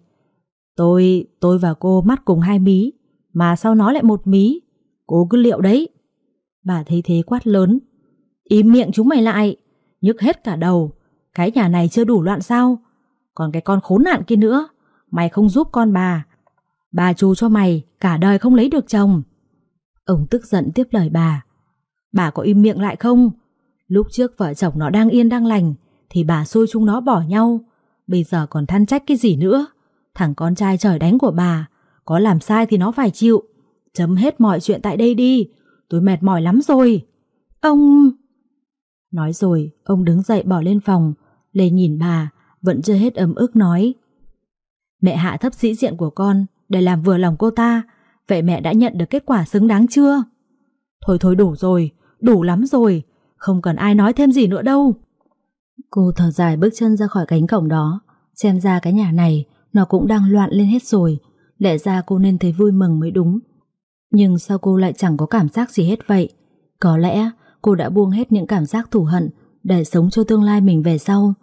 Tôi, tôi và cô mắt cùng hai mí, mà sao nó lại một mí? Cô cứ liệu đấy. Bà thấy thế quát lớn. Im miệng chúng mày lại, nhức hết cả đầu. Cái nhà này chưa đủ loạn sao? Còn cái con khốn nạn kia nữa, mày không giúp con bà. Bà chú cho mày, cả đời không lấy được chồng. Ông tức giận tiếp lời bà. Bà có im miệng lại không? Lúc trước vợ chồng nó đang yên đang lành, thì bà xôi chúng nó bỏ nhau. Bây giờ còn than trách cái gì nữa? Thằng con trai trời đánh của bà, có làm sai thì nó phải chịu. Chấm hết mọi chuyện tại đây đi, tôi mệt mỏi lắm rồi. Ông... Nói rồi, ông đứng dậy bỏ lên phòng, Lê nhìn bà, vẫn chưa hết ấm ức nói. Mẹ hạ thấp sĩ diện của con để làm vừa lòng cô ta, vậy mẹ đã nhận được kết quả xứng đáng chưa? Thôi thôi đủ rồi, đủ lắm rồi, không cần ai nói thêm gì nữa đâu. Cô thở dài bước chân ra khỏi cánh cổng đó, xem ra cái nhà này nó cũng đang loạn lên hết rồi, lẽ ra cô nên thấy vui mừng mới đúng. Nhưng sao cô lại chẳng có cảm giác gì hết vậy? Có lẽ cô đã buông hết những cảm giác thù hận để sống cho tương lai mình về sau.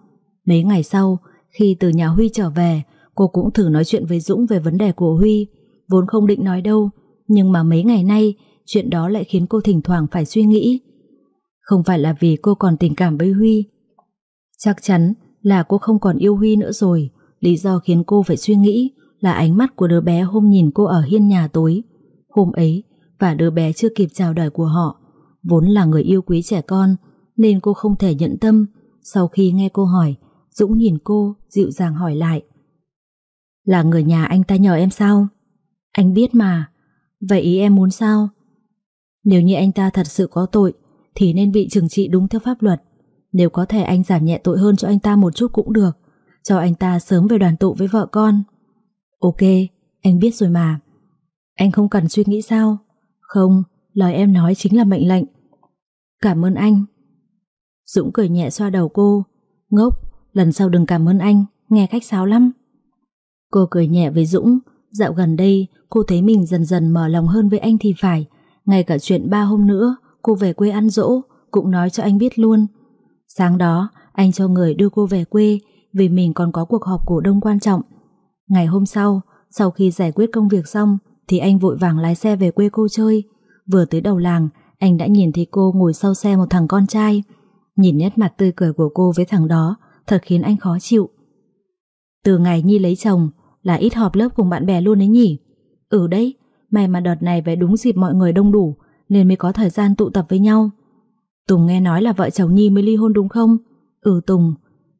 Mấy ngày sau, khi từ nhà Huy trở về, cô cũng thử nói chuyện với Dũng về vấn đề của Huy. Vốn không định nói đâu, nhưng mà mấy ngày nay, chuyện đó lại khiến cô thỉnh thoảng phải suy nghĩ. Không phải là vì cô còn tình cảm với Huy. Chắc chắn là cô không còn yêu Huy nữa rồi. Lý do khiến cô phải suy nghĩ là ánh mắt của đứa bé hôm nhìn cô ở hiên nhà tối. Hôm ấy, và đứa bé chưa kịp chào đời của họ. Vốn là người yêu quý trẻ con, nên cô không thể nhận tâm. Sau khi nghe cô hỏi, Dũng nhìn cô, dịu dàng hỏi lại. Là người nhà anh ta nhờ em sao? Anh biết mà. Vậy ý em muốn sao? Nếu như anh ta thật sự có tội, thì nên bị trừng trị đúng theo pháp luật. Nếu có thể anh giảm nhẹ tội hơn cho anh ta một chút cũng được, cho anh ta sớm về đoàn tụ với vợ con. Ok, anh biết rồi mà. Anh không cần suy nghĩ sao? Không, lời em nói chính là mệnh lệnh. Cảm ơn anh. Dũng cười nhẹ xoa đầu cô. Ngốc, lần sau đừng cảm ơn anh, nghe khách sáo lắm. Cô cười nhẹ với Dũng, dạo gần đây cô thấy mình dần dần mở lòng hơn với anh thì phải. Ngay cả chuyện ba hôm nữa, cô về quê ăn dỗ, cũng nói cho anh biết luôn. Sáng đó, anh cho người đưa cô về quê vì mình còn có cuộc họp cổ đông quan trọng. Ngày hôm sau, sau khi giải quyết công việc xong, thì anh vội vàng lái xe về quê cô chơi. Vừa tới đầu làng, anh đã nhìn thấy cô ngồi sau xe một thằng con trai. Nhìn nét mặt tươi cười của cô với thằng đó, thật khiến anh khó chịu. Từ ngày Nhi lấy chồng là ít họp lớp cùng bạn bè luôn đấy nhỉ? Ừ đấy, may mà đợt này về đúng dịp mọi người đông đủ nên mới có thời gian tụ tập với nhau. Tùng nghe nói là vợ chồng Nhi mới ly hôn đúng không? Ừ Tùng,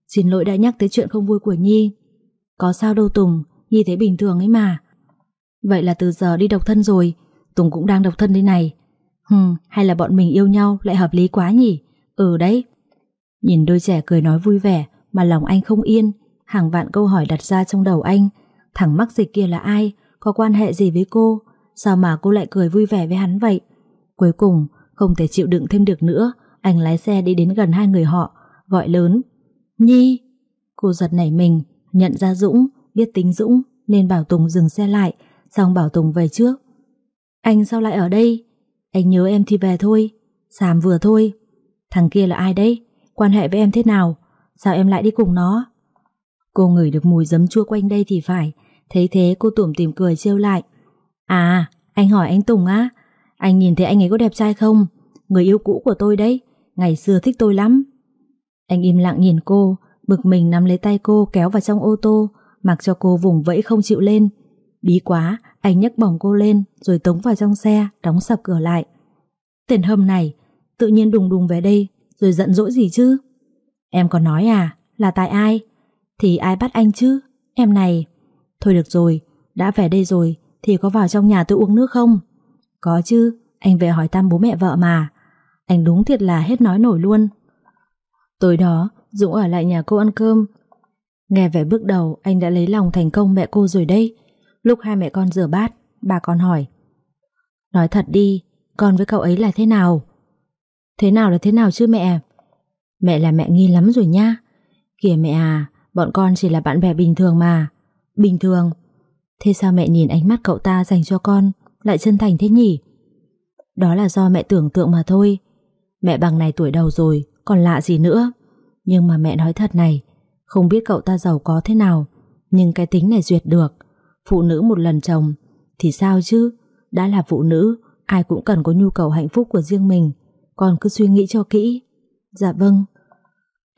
xin lỗi đã nhắc tới chuyện không vui của Nhi. Có sao đâu Tùng, Nhi thấy bình thường ấy mà. Vậy là từ giờ đi độc thân rồi, Tùng cũng đang độc thân đây này. Hừm, hay là bọn mình yêu nhau lại hợp lý quá nhỉ? Ừ đấy. Nhìn đôi trẻ cười nói vui vẻ mà lòng anh không yên, hàng vạn câu hỏi đặt ra trong đầu anh. Thằng mắc dịch kia là ai? Có quan hệ gì với cô? Sao mà cô lại cười vui vẻ với hắn vậy? Cuối cùng, không thể chịu đựng thêm được nữa, anh lái xe đi đến gần hai người họ, gọi lớn. Nhi! Cô giật nảy mình, nhận ra Dũng, biết tính Dũng, nên bảo Tùng dừng xe lại, xong bảo Tùng về trước. Anh sao lại ở đây? Anh nhớ em thì về thôi. xàm vừa thôi. Thằng kia là ai đấy? Quan hệ với em thế nào? Sao em lại đi cùng nó? Cô ngửi được mùi giấm chua quanh đây thì phải. Thấy thế cô tủm tìm cười trêu lại. À, anh hỏi anh Tùng á. Anh nhìn thấy anh ấy có đẹp trai không? Người yêu cũ của tôi đấy. Ngày xưa thích tôi lắm. Anh im lặng nhìn cô, bực mình nắm lấy tay cô kéo vào trong ô tô, mặc cho cô vùng vẫy không chịu lên. Bí quá, anh nhấc bỏng cô lên rồi tống vào trong xe, đóng sập cửa lại. Tiền hâm này, tự nhiên đùng đùng về đây rồi giận dỗi gì chứ? Em còn nói à, là tại ai? Thì ai bắt anh chứ? Em này... Thôi được rồi, đã về đây rồi thì có vào trong nhà tôi uống nước không? Có chứ, anh về hỏi thăm bố mẹ vợ mà. Anh đúng thiệt là hết nói nổi luôn. Tối đó, Dũng ở lại nhà cô ăn cơm. Nghe về bước đầu anh đã lấy lòng thành công mẹ cô rồi đây. Lúc hai mẹ con rửa bát, bà con hỏi. Nói thật đi, con với cậu ấy là thế nào? Thế nào là thế nào chứ mẹ? Mẹ là mẹ nghi lắm rồi nha. Kìa mẹ à, bọn con chỉ là bạn bè bình thường mà. Bình thường. Thế sao mẹ nhìn ánh mắt cậu ta dành cho con lại chân thành thế nhỉ? Đó là do mẹ tưởng tượng mà thôi. Mẹ bằng này tuổi đầu rồi, còn lạ gì nữa. Nhưng mà mẹ nói thật này, không biết cậu ta giàu có thế nào, nhưng cái tính này duyệt được. Phụ nữ một lần chồng, thì sao chứ? Đã là phụ nữ, ai cũng cần có nhu cầu hạnh phúc của riêng mình. Con cứ suy nghĩ cho kỹ. Dạ vâng.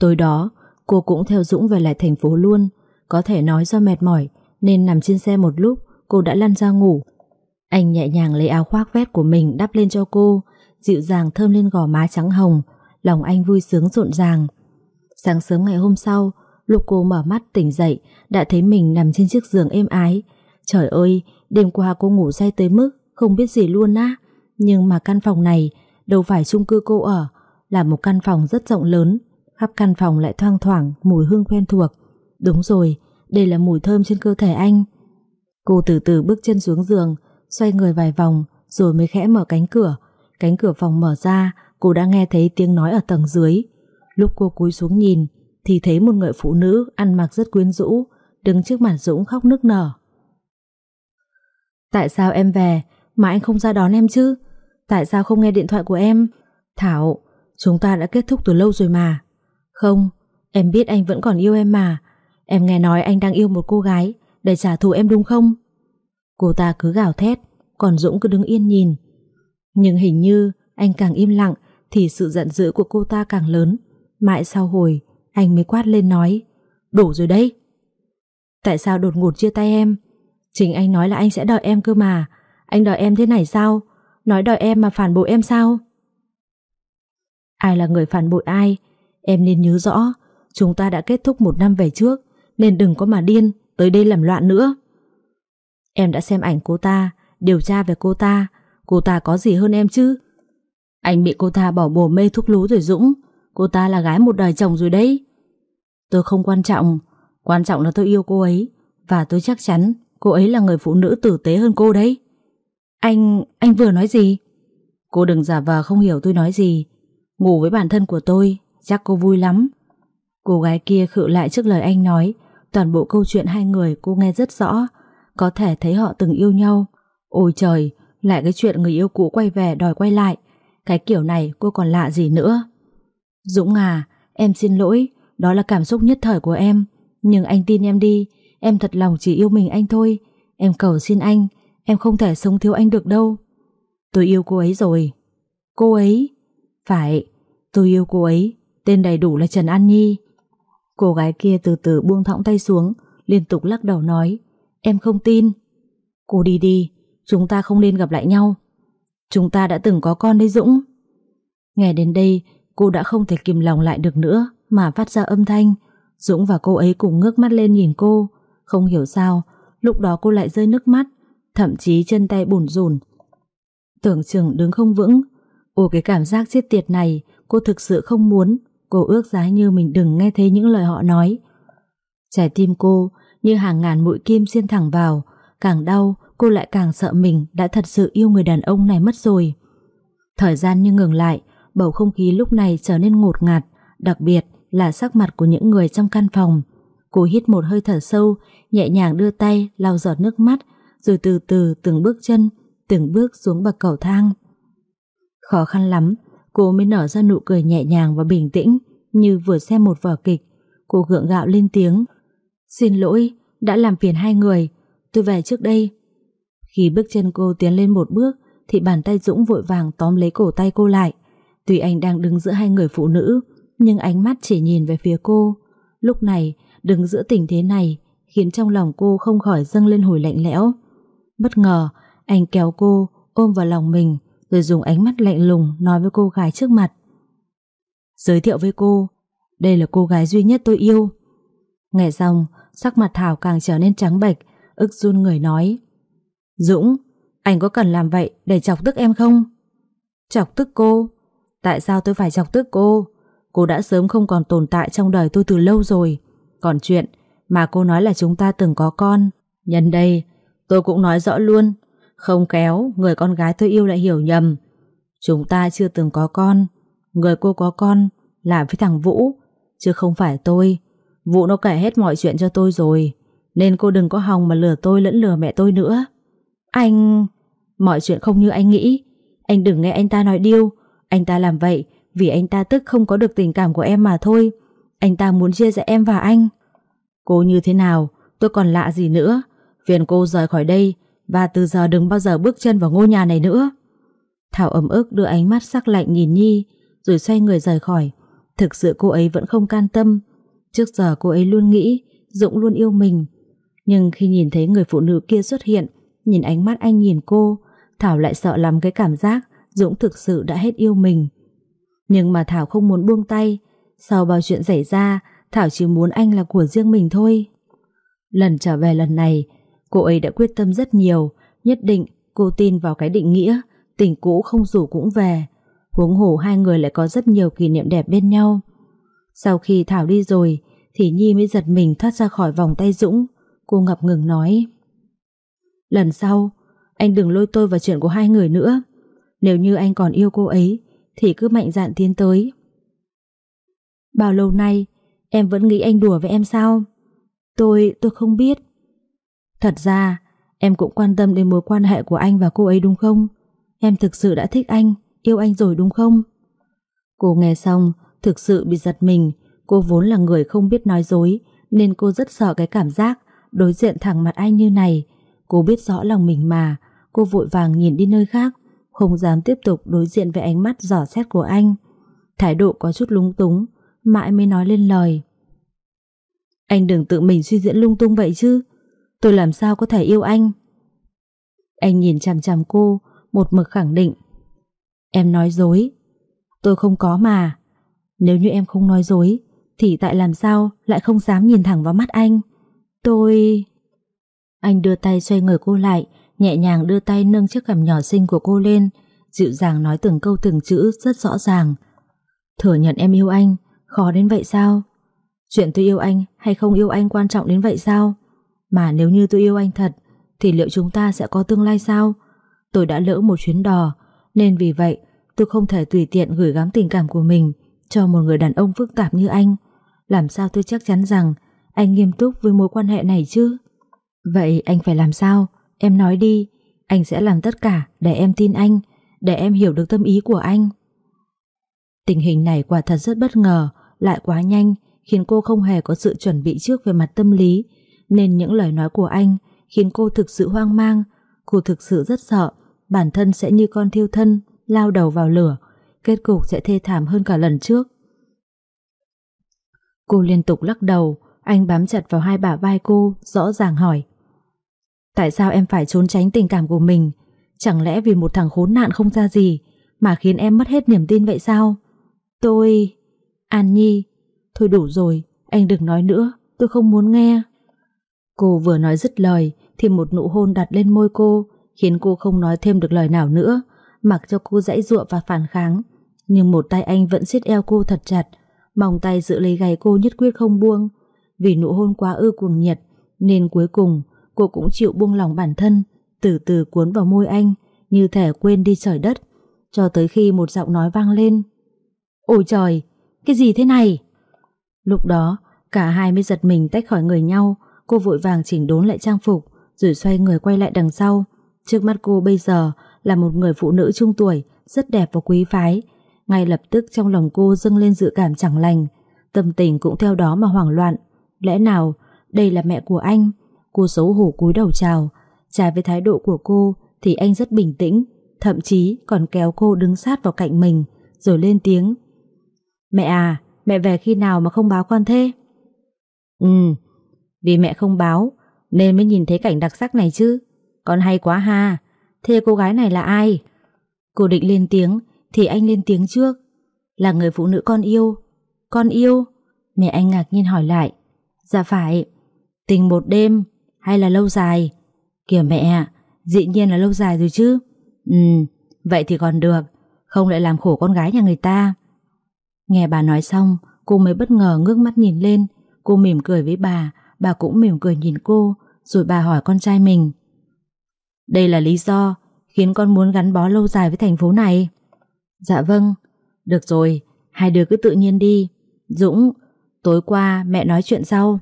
Tối đó, cô cũng theo Dũng về lại thành phố luôn. Có thể nói do mệt mỏi, nên nằm trên xe một lúc, cô đã lăn ra ngủ. Anh nhẹ nhàng lấy áo khoác vét của mình đắp lên cho cô, dịu dàng thơm lên gò má trắng hồng, lòng anh vui sướng rộn ràng. Sáng sớm ngày hôm sau, lúc cô mở mắt tỉnh dậy, đã thấy mình nằm trên chiếc giường êm ái. Trời ơi, đêm qua cô ngủ say tới mức không biết gì luôn á. Nhưng mà căn phòng này đâu phải chung cư cô ở, là một căn phòng rất rộng lớn, khắp căn phòng lại thoang thoảng mùi hương quen thuộc. Đúng rồi, đây là mùi thơm trên cơ thể anh. Cô từ từ bước chân xuống giường, xoay người vài vòng, rồi mới khẽ mở cánh cửa. Cánh cửa phòng mở ra, cô đã nghe thấy tiếng nói ở tầng dưới. Lúc cô cúi xuống nhìn, thì thấy một người phụ nữ ăn mặc rất quyến rũ, đứng trước mặt Dũng khóc nức nở. Tại sao em về mà anh không ra đón em chứ? Tại sao không nghe điện thoại của em? Thảo, chúng ta đã kết thúc từ lâu rồi mà. Không, em biết anh vẫn còn yêu em mà. Em nghe nói anh đang yêu một cô gái để trả thù em đúng không? Cô ta cứ gào thét, còn Dũng cứ đứng yên nhìn. Nhưng hình như anh càng im lặng thì sự giận dữ của cô ta càng lớn. Mãi sau hồi, anh mới quát lên nói Đủ rồi đấy. Tại sao đột ngột chia tay em? Chính anh nói là anh sẽ đợi em cơ mà. Anh đợi em thế này sao? Nói đợi em mà phản bội em sao? Ai là người phản bội ai? Em nên nhớ rõ Chúng ta đã kết thúc một năm về trước Nên đừng có mà điên Tới đây làm loạn nữa. Em đã xem ảnh cô ta, Điều tra về cô ta. Cô ta có gì hơn em chứ? Anh bị cô ta bỏ bồ mê thuốc lú rồi Dũng. Cô ta là gái một đời chồng rồi đấy. Tôi không quan trọng. Quan trọng là tôi yêu cô ấy. Và tôi chắc chắn cô ấy là người phụ nữ tử tế hơn cô đấy. Anh... anh vừa nói gì? Cô đừng giả vờ không hiểu tôi nói gì. Ngủ với bản thân của tôi, Chắc cô vui lắm. Cô gái kia khự lại trước lời anh nói. Toàn bộ câu chuyện hai người cô nghe rất rõ. Có thể thấy họ từng yêu nhau Ôi trời Lại cái chuyện người yêu cũ quay về đòi quay lại Cái kiểu này cô còn lạ gì nữa Dũng à, em xin lỗi, đó là cảm xúc nhất thời của em. Nhưng anh tin em đi, em thật lòng chỉ yêu mình anh thôi. Em cầu xin anh, em không thể sống thiếu anh được đâu. Tôi yêu cô ấy rồi. Cô ấy? Phải, tôi yêu cô ấy, tên đầy đủ là Trần An Nhi. Cô gái kia từ từ buông thõng tay xuống, liên tục lắc đầu nói, em không tin. Cô đi đi, chúng ta không nên gặp lại nhau. Chúng ta đã từng có con đấy Dũng. Nghe đến đây, Cô đã không thể kìm lòng lại được nữa mà phát ra âm thanh. Dũng và cô ấy cùng ngước mắt lên nhìn cô. Không hiểu sao, lúc đó cô lại rơi nước mắt, thậm chí chân tay bùn rùn. Tưởng chừng đứng không vững. Ồ cái cảm giác chết tiệt này, cô thực sự không muốn. Cô ước giá như mình đừng nghe thấy những lời họ nói. Trái tim cô như hàng ngàn mũi kim xuyên thẳng vào. Càng đau, cô lại càng sợ mình đã thật sự yêu người đàn ông này mất rồi. Thời gian như ngừng lại, bầu không khí lúc này trở nên ngột ngạt, đặc biệt là sắc mặt của những người trong căn phòng. Cô hít một hơi thở sâu, nhẹ nhàng đưa tay lau giọt nước mắt, rồi từ từ từng bước chân, từng bước xuống bậc cầu thang. Khó khăn lắm, cô mới nở ra nụ cười nhẹ nhàng và bình tĩnh, như vừa xem một vở kịch. Cô gượng gạo lên tiếng. Xin lỗi, đã làm phiền hai người, tôi về trước đây. Khi bước chân cô tiến lên một bước, thì bàn tay Dũng vội vàng tóm lấy cổ tay cô lại. Tuy anh đang đứng giữa hai người phụ nữ, nhưng ánh mắt chỉ nhìn về phía cô. Lúc này, đứng giữa tình thế này, khiến trong lòng cô không khỏi dâng lên hồi lạnh lẽo. Bất ngờ, anh kéo cô, ôm vào lòng mình, rồi dùng ánh mắt lạnh lùng nói với cô gái trước mặt. Giới thiệu với cô, đây là cô gái duy nhất tôi yêu. Nghe xong, sắc mặt Thảo càng trở nên trắng bệch, ức run người nói. Dũng, anh có cần làm vậy để chọc tức em không? Chọc tức cô? Tại sao tôi phải chọc tức cô? Cô đã sớm không còn tồn tại trong đời tôi từ lâu rồi. Còn chuyện mà cô nói là chúng ta từng có con. Nhân đây, tôi cũng nói rõ luôn. Không kéo, người con gái tôi yêu lại hiểu nhầm. Chúng ta chưa từng có con. Người cô có con là với thằng Vũ, chứ không phải tôi. Vũ nó kể hết mọi chuyện cho tôi rồi. Nên cô đừng có hòng mà lừa tôi lẫn lừa mẹ tôi nữa. Anh... Mọi chuyện không như anh nghĩ. Anh đừng nghe anh ta nói điêu. Anh ta làm vậy vì anh ta tức không có được tình cảm của em mà thôi. Anh ta muốn chia rẽ em và anh. Cô như thế nào, tôi còn lạ gì nữa. Phiền cô rời khỏi đây và từ giờ đừng bao giờ bước chân vào ngôi nhà này nữa. Thảo ấm ức đưa ánh mắt sắc lạnh nhìn Nhi rồi xoay người rời khỏi. Thực sự cô ấy vẫn không can tâm. Trước giờ cô ấy luôn nghĩ Dũng luôn yêu mình. Nhưng khi nhìn thấy người phụ nữ kia xuất hiện, nhìn ánh mắt anh nhìn cô, Thảo lại sợ lắm cái cảm giác Dũng thực sự đã hết yêu mình. Nhưng mà Thảo không muốn buông tay. Sau bao chuyện xảy ra, Thảo chỉ muốn anh là của riêng mình thôi. Lần trở về lần này, cô ấy đã quyết tâm rất nhiều, nhất định cô tin vào cái định nghĩa, tình cũ không rủ cũng về. Huống hồ hai người lại có rất nhiều kỷ niệm đẹp bên nhau. Sau khi Thảo đi rồi, thì Nhi mới giật mình thoát ra khỏi vòng tay Dũng. Cô ngập ngừng nói. Lần sau, anh đừng lôi tôi vào chuyện của hai người nữa. Nếu như anh còn yêu cô ấy, thì cứ mạnh dạn tiến tới. Bao lâu nay, em vẫn nghĩ anh đùa với em sao? Tôi, tôi không biết. Thật ra, em cũng quan tâm đến mối quan hệ của anh và cô ấy đúng không? Em thực sự đã thích anh, yêu anh rồi đúng không? Cô nghe xong, thực sự bị giật mình. Cô vốn là người không biết nói dối, nên cô rất sợ cái cảm giác đối diện thẳng mặt anh như này. Cô biết rõ lòng mình mà, cô vội vàng nhìn đi nơi khác, không dám tiếp tục đối diện với ánh mắt giỏ xét của anh. Thái độ có chút lúng túng, mãi mới nói lên lời. Anh đừng tự mình suy diễn lung tung vậy chứ, tôi làm sao có thể yêu anh? Anh nhìn chằm chằm cô, một mực khẳng định. Em nói dối, tôi không có mà. Nếu như em không nói dối, thì tại làm sao lại không dám nhìn thẳng vào mắt anh? Tôi... Anh đưa tay xoay người cô lại, nhẹ nhàng đưa tay nâng chiếc cằm nhỏ xinh của cô lên, dịu dàng nói từng câu từng chữ rất rõ ràng. Thừa nhận em yêu anh, khó đến vậy sao? Chuyện tôi yêu anh hay không yêu anh quan trọng đến vậy sao? Mà nếu như tôi yêu anh thật, thì liệu chúng ta sẽ có tương lai sao? Tôi đã lỡ một chuyến đò, nên vì vậy tôi không thể tùy tiện gửi gắm tình cảm của mình cho một người đàn ông phức tạp như anh. Làm sao tôi chắc chắn rằng anh nghiêm túc với mối quan hệ này chứ? Vậy anh phải làm sao? Em nói đi, anh sẽ làm tất cả để em tin anh, để em hiểu được tâm ý của anh. Tình hình này quả thật rất bất ngờ, lại quá nhanh, khiến cô không hề có sự chuẩn bị trước về mặt tâm lý, nên những lời nói của anh khiến cô thực sự hoang mang, cô thực sự rất sợ, bản thân sẽ như con thiêu thân, lao đầu vào lửa, kết cục sẽ thê thảm hơn cả lần trước. Cô liên tục lắc đầu, anh bám chặt vào hai bả vai cô, rõ ràng hỏi. Tại sao em phải trốn tránh tình cảm của mình? Chẳng lẽ vì một thằng khốn nạn không ra gì mà khiến em mất hết niềm tin vậy sao? Tôi... An Nhi... Thôi đủ rồi, anh đừng nói nữa, tôi không muốn nghe. Cô vừa nói dứt lời thì một nụ hôn đặt lên môi cô khiến cô không nói thêm được lời nào nữa mặc cho cô dãy dụa và phản kháng. Nhưng một tay anh vẫn siết eo cô thật chặt mong tay giữ lấy gáy cô nhất quyết không buông vì nụ hôn quá ư cuồng nhiệt Nên cuối cùng cô cũng chịu buông lòng bản thân, từ từ cuốn vào môi anh, như thể quên đi trời đất, cho tới khi một giọng nói vang lên. Ôi trời, cái gì thế này? Lúc đó, cả hai mới giật mình tách khỏi người nhau, cô vội vàng chỉnh đốn lại trang phục, rồi xoay người quay lại đằng sau. Trước mắt cô bây giờ là một người phụ nữ trung tuổi, rất đẹp và quý phái. Ngay lập tức trong lòng cô dâng lên dự cảm chẳng lành, tâm tình cũng theo đó mà hoảng loạn. Lẽ nào đây là mẹ của anh? Cô xấu hổ cúi đầu chào. Trái với thái độ của cô thì anh rất bình tĩnh, thậm chí còn kéo cô đứng sát vào cạnh mình, rồi lên tiếng. Mẹ à, mẹ về khi nào mà không báo con thế? Ừ, vì mẹ không báo nên mới nhìn thấy cảnh đặc sắc này chứ. Con hay quá ha. Thế cô gái này là ai? Cô định lên tiếng thì anh lên tiếng trước. Là người phụ nữ con yêu. Con yêu? Mẹ anh ngạc nhiên hỏi lại. Dạ phải. Tình một đêm hay là lâu dài? Kìa mẹ, dĩ nhiên là lâu dài rồi chứ. Ừ, vậy thì còn được. Không lại làm khổ con gái nhà người ta. Nghe bà nói xong, cô mới bất ngờ ngước mắt nhìn lên. Cô mỉm cười với bà, bà cũng mỉm cười nhìn cô, rồi bà hỏi con trai mình. Đây là lý do khiến con muốn gắn bó lâu dài với thành phố này. Dạ vâng, được rồi, hai đứa cứ tự nhiên đi. Dũng, tối qua mẹ nói chuyện sau.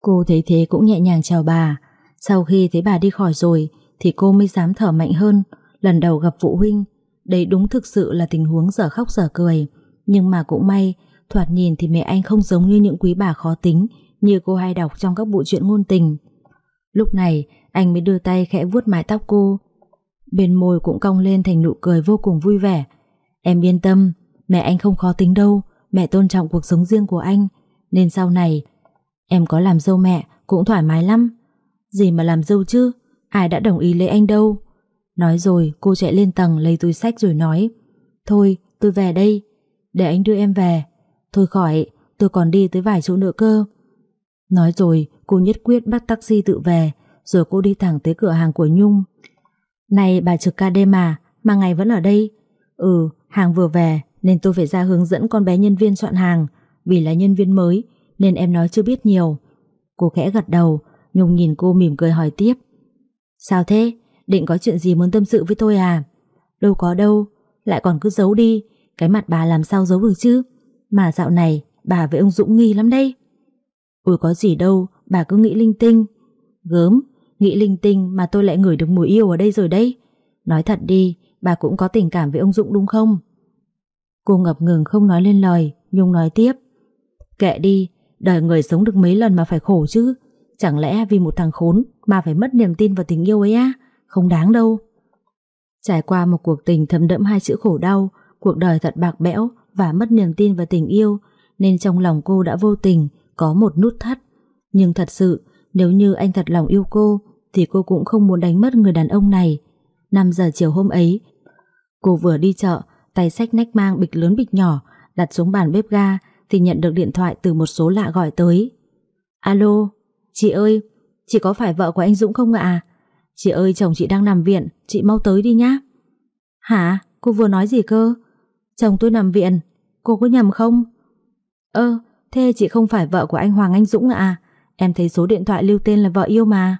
Cô thấy thế cũng nhẹ nhàng chào bà. Sau khi thấy bà đi khỏi rồi thì cô mới dám thở mạnh hơn. Lần đầu gặp phụ huynh, đây đúng thực sự là tình huống dở khóc dở cười. Nhưng mà cũng may, thoạt nhìn thì mẹ anh không giống như những quý bà khó tính như cô hay đọc trong các bộ truyện ngôn tình. Lúc này, anh mới đưa tay khẽ vuốt mái tóc cô. Bên môi cũng cong lên thành nụ cười vô cùng vui vẻ. Em yên tâm, mẹ anh không khó tính đâu, mẹ tôn trọng cuộc sống riêng của anh, nên sau này em có làm dâu mẹ cũng thoải mái lắm. Gì mà làm dâu chứ, ai đã đồng ý lấy anh đâu. Nói rồi cô chạy lên tầng lấy túi sách rồi nói Thôi tôi về đây Để anh đưa em về. Thôi khỏi tôi còn đi tới vài chỗ nữa cơ. Nói rồi cô nhất quyết bắt taxi tự về Rồi cô đi thẳng tới cửa hàng của Nhung. Này bà trực ca đêm mà Mà ngày vẫn ở đây. Ừ hàng vừa về, Nên tôi phải ra hướng dẫn con bé nhân viên soạn hàng. Vì là nhân viên mới, Nên em nói chưa biết nhiều. Cô khẽ gật đầu, Nhung nhìn cô mỉm cười hỏi tiếp. Sao thế? Định có chuyện gì muốn tâm sự với tôi à? Đâu có đâu, Lại còn cứ giấu đi. Cái mặt bà làm sao giấu được chứ? Mà dạo này, bà với ông Dũng nghi lắm đây Ủa có gì đâu, Bà cứ nghĩ linh tinh. Gớm, Nghĩ linh tinh mà tôi lại ngửi được mùi yêu ở đây rồi đấy. Nói thật đi Bà cũng có tình cảm với ông Dũng đúng không? Cô ngập ngừng không nói lên lời, Nhung nói tiếp. Kệ đi, Đời người sống được mấy lần mà phải khổ chứ. Chẳng lẽ vì một thằng khốn Mà phải mất niềm tin vào tình yêu ấy á? Không đáng đâu. Trải qua một cuộc tình thấm đẫm hai chữ khổ đau, Cuộc đời thật bạc bẽo Và mất niềm tin vào tình yêu, Nên trong lòng cô đã vô tình Có một nút thắt. Nhưng thật sự, nếu như anh thật lòng yêu cô, Thì cô cũng không muốn đánh mất người đàn ông này. 5 giờ chiều hôm ấy Cô vừa đi chợ, Tay sách nách mang bịch lớn bịch nhỏ, Đặt xuống bàn bếp ga Thì nhận được điện thoại từ một số lạ gọi tới. Alo, Chị ơi, Chị có phải vợ của anh Dũng không ạ? Chị ơi, chồng chị đang nằm viện, Chị mau tới đi nhá. Hả? Cô vừa nói gì cơ? Chồng tôi nằm viện, Cô có nhầm không? Ơ, thế chị không phải vợ của anh Hoàng Anh Dũng à Em thấy số điện thoại lưu tên là vợ yêu mà.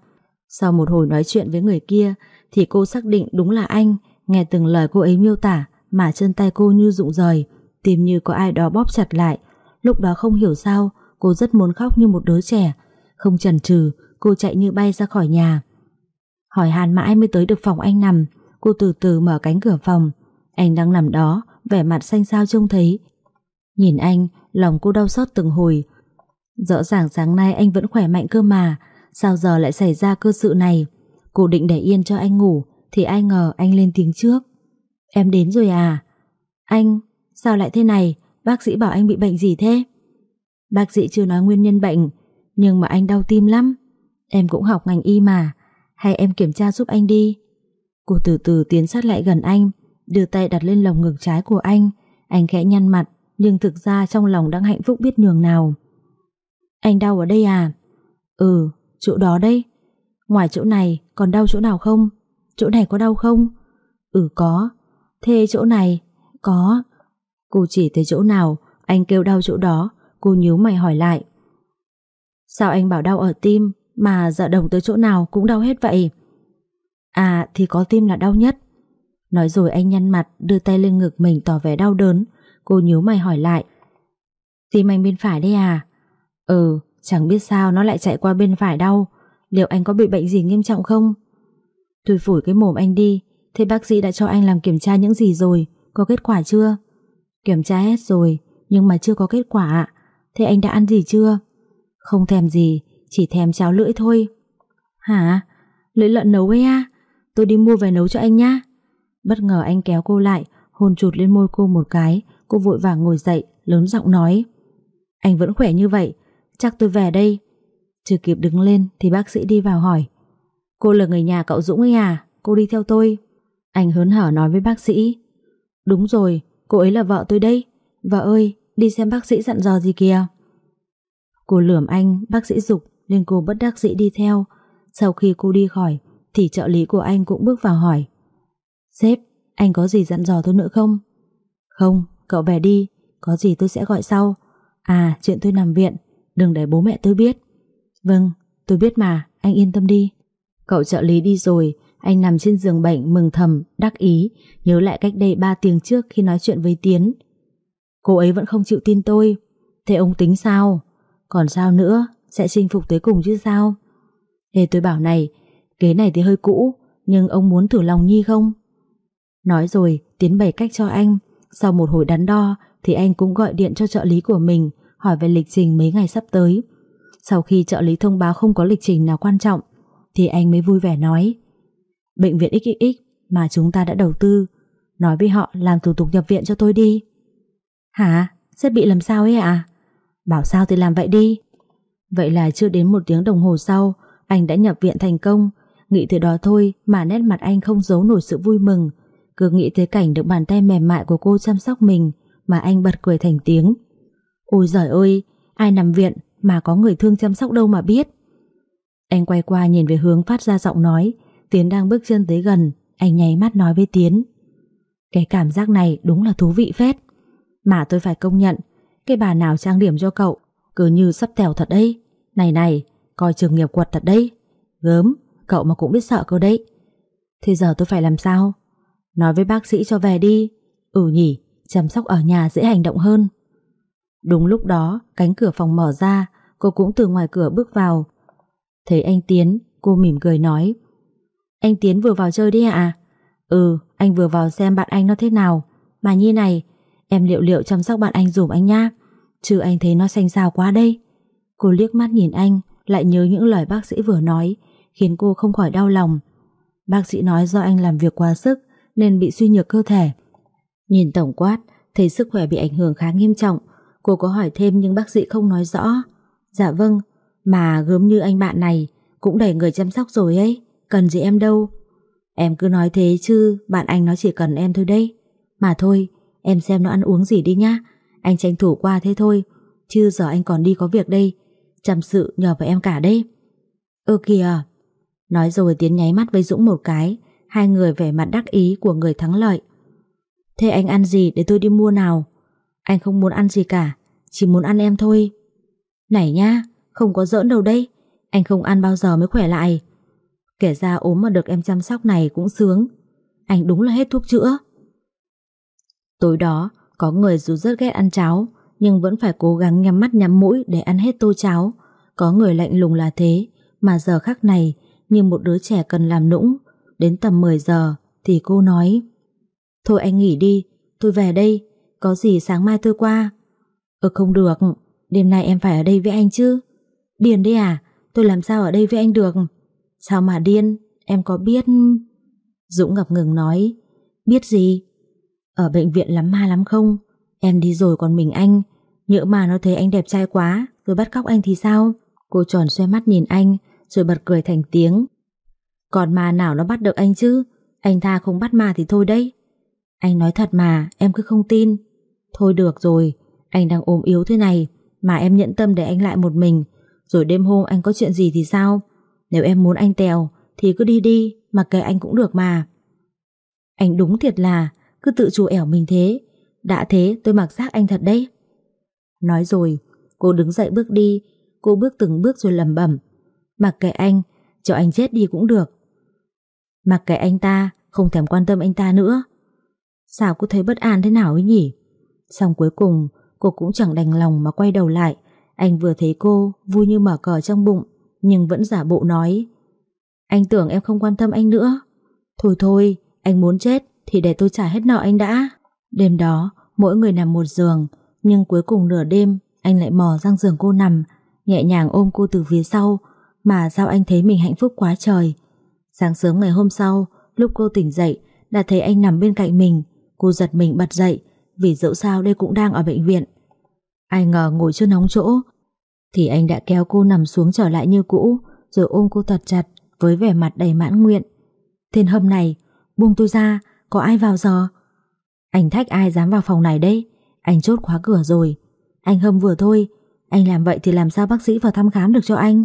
Sau một hồi nói chuyện với người kia Thì cô xác định đúng là anh. Nghe từng lời cô ấy miêu tả Mà chân tay cô như rụng rời, Tìm như có ai đó bóp chặt lại. Lúc đó không hiểu sao, Cô rất muốn khóc như một đứa trẻ. Không chần chừ, Cô chạy như bay ra khỏi nhà. Hỏi hàn mãi mới tới được phòng anh nằm, Cô từ từ mở cánh cửa phòng. Anh đang nằm đó, Vẻ mặt xanh xao trông thấy. Nhìn anh, Lòng cô đau xót từng hồi. Rõ ràng sáng nay anh vẫn khỏe mạnh cơ mà, Sao giờ lại xảy ra cơ sự này? Cô định để yên cho anh ngủ thì ai ngờ anh lên tiếng trước. Em đến rồi à? Anh, sao lại thế này? Bác sĩ bảo anh bị bệnh gì thế? Bác sĩ chưa nói nguyên nhân bệnh Nhưng mà anh đau tim lắm. Em cũng học ngành y mà. Hay em kiểm tra giúp anh đi? Cô từ từ tiến sát lại gần anh Đưa tay đặt lên lồng ngực trái của anh. Anh khẽ nhăn mặt Nhưng thực ra trong lòng đang hạnh phúc biết nhường nào. Anh đau ở đây à? Ừ chỗ đó đây Ngoài chỗ này còn đau chỗ nào không? Chỗ này có đau không Ừ có Thế chỗ này Có Cô chỉ tới chỗ nào Anh kêu đau chỗ đó Cô nhíu mày hỏi lại Sao anh bảo đau ở tim mà dạ đồng tới chỗ nào cũng đau hết vậy. À thì có tim là đau nhất. Nói rồi anh nhăn mặt đưa tay lên ngực mình tỏ vẻ đau đớn. Cô nhíu mày hỏi lại. Tim anh bên phải đấy à? Ừ, chẳng biết sao nó lại chạy qua bên phải đau. Liệu anh có bị bệnh gì nghiêm trọng không? Tôi phủi cái mồm anh đi. Thế bác sĩ đã cho anh làm kiểm tra những gì rồi? Có kết quả chưa? Kiểm tra hết rồi, nhưng mà chưa có kết quả. Thế anh đã ăn gì chưa? Không thèm gì, chỉ thèm cháo lưỡi thôi. Hả? Lưỡi lợn nấu ấy à? Tôi đi mua về nấu cho anh nhá. Bất ngờ anh kéo cô lại, hôn chụt lên môi cô một cái, cô vội vàng ngồi dậy, lớn giọng nói. Anh vẫn khỏe như vậy, chắc tôi về đây. Chưa kịp đứng lên thì bác sĩ đi vào hỏi. Cô là người nhà cậu Dũng ấy à? Cô đi theo tôi. Anh hớn hở nói với bác sĩ. Đúng rồi, cô ấy là vợ tôi đây. Vợ ơi, đi xem bác sĩ dặn dò gì kìa. Cô lườm anh, bác sĩ dục nên cô bất đắc dĩ đi theo. Sau khi cô đi khỏi thì trợ lý của anh cũng bước vào hỏi. Sếp, anh có gì dặn dò tôi nữa không? Không, cậu về đi, có gì tôi sẽ gọi sau. À, chuyện tôi nằm viện, đừng để bố mẹ tôi biết. Vâng, tôi biết mà, anh yên tâm đi. Cậu trợ lý đi rồi, anh nằm trên giường bệnh mừng thầm, đắc ý, nhớ lại cách đây 3 tiếng trước khi nói chuyện với Tiến. Cô ấy vẫn không chịu tin tôi. Thế ông tính sao? Còn sao nữa, sẽ chinh phục tới cùng chứ sao? Thế tôi bảo này, kế này thì hơi cũ, nhưng ông muốn thử lòng Nhi không? Nói rồi, Tiến bày cách cho anh. Sau một hồi đắn đo, thì anh cũng gọi điện cho trợ lý của mình, hỏi về lịch trình mấy ngày sắp tới. Sau khi trợ lý thông báo không có lịch trình nào quan trọng, thì anh mới vui vẻ nói, Bệnh viện XXX mà chúng ta đã đầu tư, Nói với họ làm thủ tục nhập viện cho tôi đi. Hả? Sẽ bị làm sao ấy à? Bảo sao thì làm vậy đi. Vậy là chưa đến một tiếng đồng hồ sau, Anh đã nhập viện thành công. Nghĩ từ đó thôi mà nét mặt anh không giấu nổi sự vui mừng. Cứ nghĩ tới cảnh được bàn tay mềm mại của cô chăm sóc mình Mà anh bật cười thành tiếng. Ôi giời ơi, Ai nằm viện mà có người thương chăm sóc đâu mà biết anh quay qua nhìn về hướng phát ra giọng nói. Tiến đang bước chân tới gần. Anh nháy mắt nói với Tiến. Cái cảm giác này đúng là thú vị phết. Mà tôi phải công nhận Cái bà nào trang điểm cho cậu Cứ như sắp tèo thật đấy. Này này, coi trường nghiệp quật thật đấy. Gớm, cậu mà cũng biết sợ cơ đấy. Thế giờ tôi phải làm sao? Nói với bác sĩ cho về đi. Ừ nhỉ, chăm sóc ở nhà dễ hành động hơn. Đúng lúc đó Cánh cửa phòng mở ra. Cô cũng từ ngoài cửa bước vào. Thấy anh Tiến, cô mỉm cười nói. Anh Tiến vừa vào chơi đi ạ. Ừ, anh vừa vào xem bạn anh nó thế nào. Mà như này Em liệu liệu chăm sóc bạn anh dùm anh nha Chứ anh thấy nó xanh xao quá đây. Cô liếc mắt nhìn anh Lại nhớ những lời bác sĩ vừa nói Khiến cô không khỏi đau lòng. Bác sĩ nói do anh làm việc quá sức Nên bị suy nhược cơ thể. Nhìn tổng quát Thấy sức khỏe bị ảnh hưởng khá nghiêm trọng Cô có hỏi thêm nhưng bác sĩ không nói rõ. Dạ vâng mà gớm như anh bạn này Cũng đầy người chăm sóc rồi ấy. Cần gì em đâu. Em cứ nói thế chứ, Bạn anh nó chỉ cần em thôi đấy. Mà thôi, em xem nó ăn uống gì đi nhá. Anh tranh thủ qua thế thôi, Chứ giờ anh còn đi có việc đây. Chăm sự nhờ vào em cả đây Ơ kìa. Nói rồi Tiến nháy mắt với Dũng một cái, Hai người vẻ mặt đắc ý của người thắng lợi. Thế anh ăn gì để tôi đi mua nào? Anh không muốn ăn gì cả, Chỉ muốn ăn em thôi. Này nhá không có giỡn đâu đây Anh không ăn bao giờ mới khỏe lại. Kể ra ốm mà được em chăm sóc này cũng sướng. Anh đúng là hết thuốc chữa. Tối đó, Có người dù rất ghét ăn cháo, Nhưng vẫn phải cố gắng nhắm mắt nhắm mũi Để ăn hết tô cháo. Có người lạnh lùng là thế, Mà giờ khắc này, Như một đứa trẻ cần làm nũng. Đến tầm 10 giờ Thì cô nói, Thôi anh nghỉ đi, Tôi về đây, Có gì sáng mai tôi qua. Ừ không được, Đêm nay em phải ở đây với anh chứ. Điên đấy à? Tôi làm sao ở đây với anh được? Sao mà điên? Em có biết? Dũng ngập ngừng nói. Biết gì? Ở bệnh viện lắm ma lắm không? Em đi rồi còn mình anh. Nhỡ mà nó thấy anh đẹp trai quá Rồi bắt cóc anh thì sao? Cô tròn xoay mắt nhìn anh, Rồi bật cười thành tiếng. Còn mà nào nó bắt được anh chứ? Anh tha không bắt ma thì thôi đấy. Anh nói thật mà, em cứ không tin. Thôi được rồi, Anh đang ốm yếu thế này, Mà em nhẫn tâm để anh lại một mình rồi đêm hôm anh có chuyện gì thì sao Nếu em muốn anh tèo Thì cứ đi đi Mặc kệ anh cũng được mà Anh đúng thiệt là Cứ tự chủ ẻo mình thế Đã thế tôi mặc xác anh thật đấy Nói rồi Cô đứng dậy bước đi Cô bước từng bước rồi lầm bẩm Mặc kệ anh, cho anh chết đi cũng được. Mặc kệ anh ta, không thèm quan tâm anh ta nữa. Sao cô thấy bất an thế nào ấy nhỉ? Xong cuối cùng, cô cũng chẳng đành lòng mà quay đầu lại. Anh vừa thấy cô, vui như mở cờ trong bụng, nhưng vẫn giả bộ nói. Anh tưởng em không quan tâm anh nữa. Thôi thôi, anh muốn chết thì để tôi trả hết nợ anh đã. Đêm đó, mỗi người nằm một giường, nhưng cuối cùng nửa đêm, anh lại mò sang giường cô nằm, nhẹ nhàng ôm cô từ phía sau, mà sao anh thấy mình hạnh phúc quá trời. Sáng sớm ngày hôm sau, lúc cô tỉnh dậy, đã thấy anh nằm bên cạnh mình, cô giật mình bật dậy, vì dẫu sao đây cũng đang ở bệnh viện. Ai ngờ ngồi chưa nóng chỗ, thì anh đã kéo cô nằm xuống trở lại như cũ, rồi ôm cô thật chặt, với vẻ mặt đầy mãn nguyện. Thiên hâm này, buông tôi ra, có ai vào giờ? Anh thách ai dám vào phòng này đấy, anh chốt khóa cửa rồi. Anh hâm vừa thôi, anh làm vậy thì làm sao bác sĩ vào thăm khám được cho anh?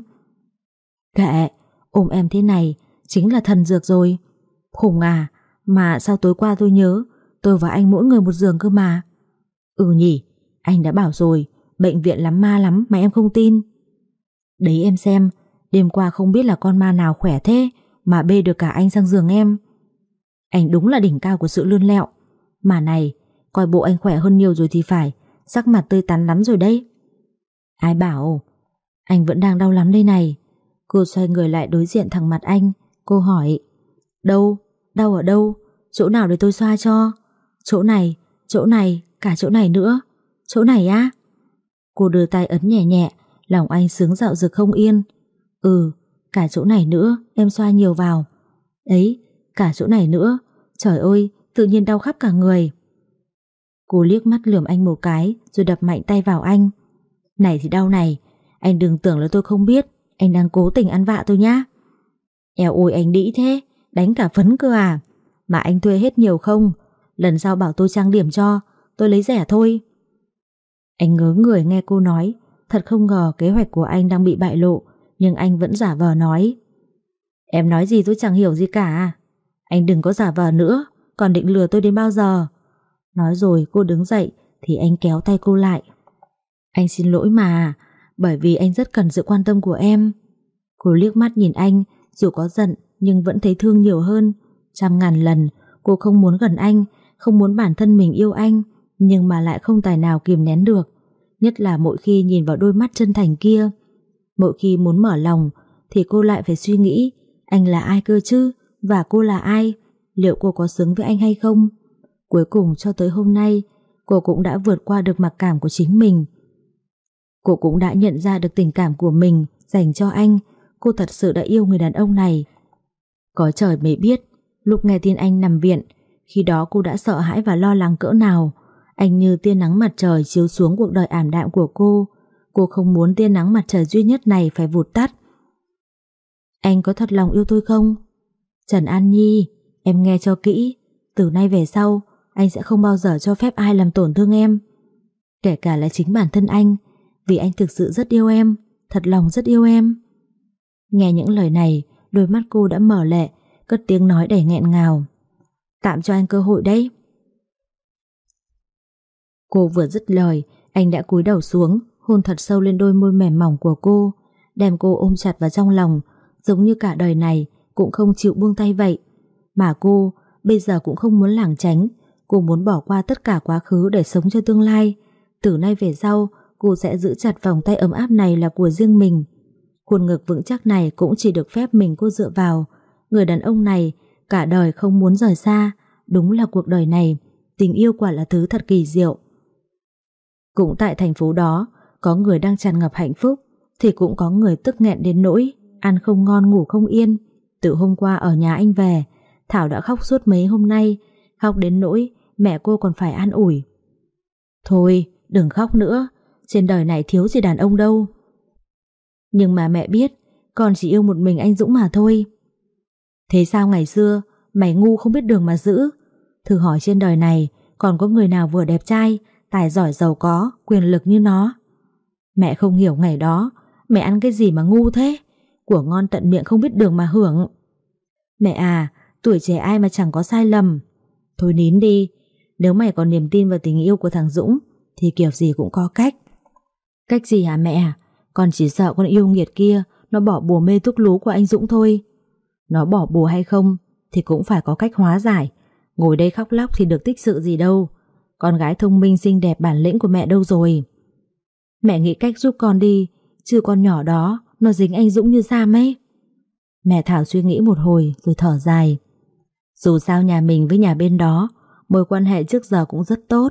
Kệ, ôm em thế này, chính là thần dược rồi. Khủng à, mà sao tối qua tôi nhớ, tôi và anh mỗi người một giường cơ mà. Ừ nhỉ, anh đã bảo rồi, bệnh viện lắm ma lắm mà em không tin. Đấy em xem, đêm qua không biết là con ma nào khỏe thế mà bê được cả anh sang giường em. Anh đúng là đỉnh cao của sự lươn lẹo. Mà này, coi bộ anh khỏe hơn nhiều rồi thì phải, sắc mặt tươi tắn lắm rồi đấy. Ai bảo, anh vẫn đang đau lắm đây này. Cô xoay người lại đối diện thẳng mặt anh, cô hỏi, đâu, đau ở đâu, chỗ nào để tôi xoa cho? Chỗ này, chỗ này, cả chỗ này nữa, chỗ này á? Cô đưa tay ấn nhẹ nhẹ, lòng anh sướng dạo dực không yên. Ừ, cả chỗ này nữa, em xoa nhiều vào. Ấy, cả chỗ này nữa, trời ơi, tự nhiên đau khắp cả người. Cô liếc mắt lườm anh một cái rồi đập mạnh tay vào anh. Này thì đau này, anh đừng tưởng là tôi không biết, anh đang cố tình ăn vạ tôi nhá. Eo ôi anh đĩ thế, đánh cả phấn cơ à. Mà anh thuê hết nhiều không? Lần sau bảo tôi trang điểm cho, tôi lấy rẻ thôi. Anh ngớ người nghe cô nói, thật không ngờ kế hoạch của anh đang bị bại lộ, nhưng anh vẫn giả vờ nói. Em nói gì tôi chẳng hiểu gì cả. Anh đừng có giả vờ nữa, còn định lừa tôi đến bao giờ? Nói rồi cô đứng dậy thì anh kéo tay cô lại. Anh xin lỗi mà, bởi vì anh rất cần sự quan tâm của em. Cô liếc mắt nhìn anh, dù có giận nhưng vẫn thấy thương nhiều hơn. Trăm ngàn lần, cô không muốn gần anh, không muốn bản thân mình yêu anh, nhưng mà lại không tài nào kìm nén được. Nhất là mỗi khi nhìn vào đôi mắt chân thành kia. Mỗi khi muốn mở lòng, thì cô lại phải suy nghĩ anh là ai cơ chứ, và cô là ai, liệu cô có xứng với anh hay không. Cuối cùng cho tới hôm nay, cô cũng đã vượt qua được mặc cảm của chính mình. Cô cũng đã nhận ra được tình cảm của mình dành cho anh, cô thật sự đã yêu người đàn ông này. Có trời mới biết, lúc nghe tin anh nằm viện, khi đó cô đã sợ hãi và lo lắng cỡ nào. Anh như tia nắng mặt trời chiếu xuống cuộc đời ảm đạm của cô. Cô không muốn tia nắng mặt trời duy nhất này phải vụt tắt. Anh có thật lòng yêu tôi không? Trần An Nhi, em nghe cho kỹ. Từ nay về sau, anh sẽ không bao giờ cho phép ai làm tổn thương em. Kể cả là chính bản thân anh, vì anh thực sự rất yêu em, thật lòng rất yêu em. Nghe những lời này, đôi mắt cô đã mở lệ, cất tiếng nói đầy nghẹn ngào. Tạm cho anh cơ hội đấy. Cô vừa dứt lời, anh đã cúi đầu xuống, hôn thật sâu lên đôi môi mềm mỏng của cô, đem cô ôm chặt vào trong lòng, giống như cả đời này cũng không chịu buông tay vậy. Mà cô bây giờ cũng không muốn lảng tránh, cô muốn bỏ qua tất cả quá khứ để sống cho tương lai. Từ nay về sau, cô sẽ giữ chặt vòng tay ấm áp này là của riêng mình. Khuôn ngực vững chắc này cũng chỉ được phép mình cô dựa vào. Người đàn ông này cả đời không muốn rời xa, đúng là cuộc đời này, tình yêu quả là thứ thật kỳ diệu. Cũng tại thành phố đó, có người đang tràn ngập hạnh phúc, thì cũng có người tức nghẹn đến nỗi, ăn không ngon ngủ không yên. Từ hôm qua ở nhà anh về, Thảo đã khóc suốt mấy hôm nay, khóc đến nỗi mẹ cô còn phải an ủi. Thôi, đừng khóc nữa, trên đời này thiếu gì đàn ông đâu. Nhưng mà mẹ biết, con chỉ yêu một mình anh Dũng mà thôi. Thế sao ngày xưa, mày ngu không biết đường mà giữ? Thử hỏi trên đời này, còn có người nào vừa đẹp trai, tài giỏi giàu có, quyền lực như nó? Mẹ không hiểu ngày đó, mẹ ăn cái gì mà ngu thế? Của ngon tận miệng không biết đường mà hưởng. Mẹ à, tuổi trẻ ai mà chẳng có sai lầm. Thôi nín đi, nếu mày còn niềm tin vào tình yêu của thằng Dũng, thì kiểu gì cũng có cách. Cách gì hả mẹ? Con chỉ sợ con yêu nghiệt kia nó bỏ bùa mê thuốc lú của anh Dũng thôi. Nó bỏ bùa hay không thì cũng phải có cách hóa giải. Ngồi đây khóc lóc thì được tích sự gì đâu. Con gái thông minh xinh đẹp bản lĩnh của mẹ đâu rồi. Mẹ nghĩ cách giúp con đi, chứ con nhỏ đó nó dính anh Dũng như Sam ấy. Mẹ Thảo suy nghĩ một hồi rồi thở dài. Dù sao nhà mình với nhà bên đó, mối quan hệ trước giờ cũng rất tốt.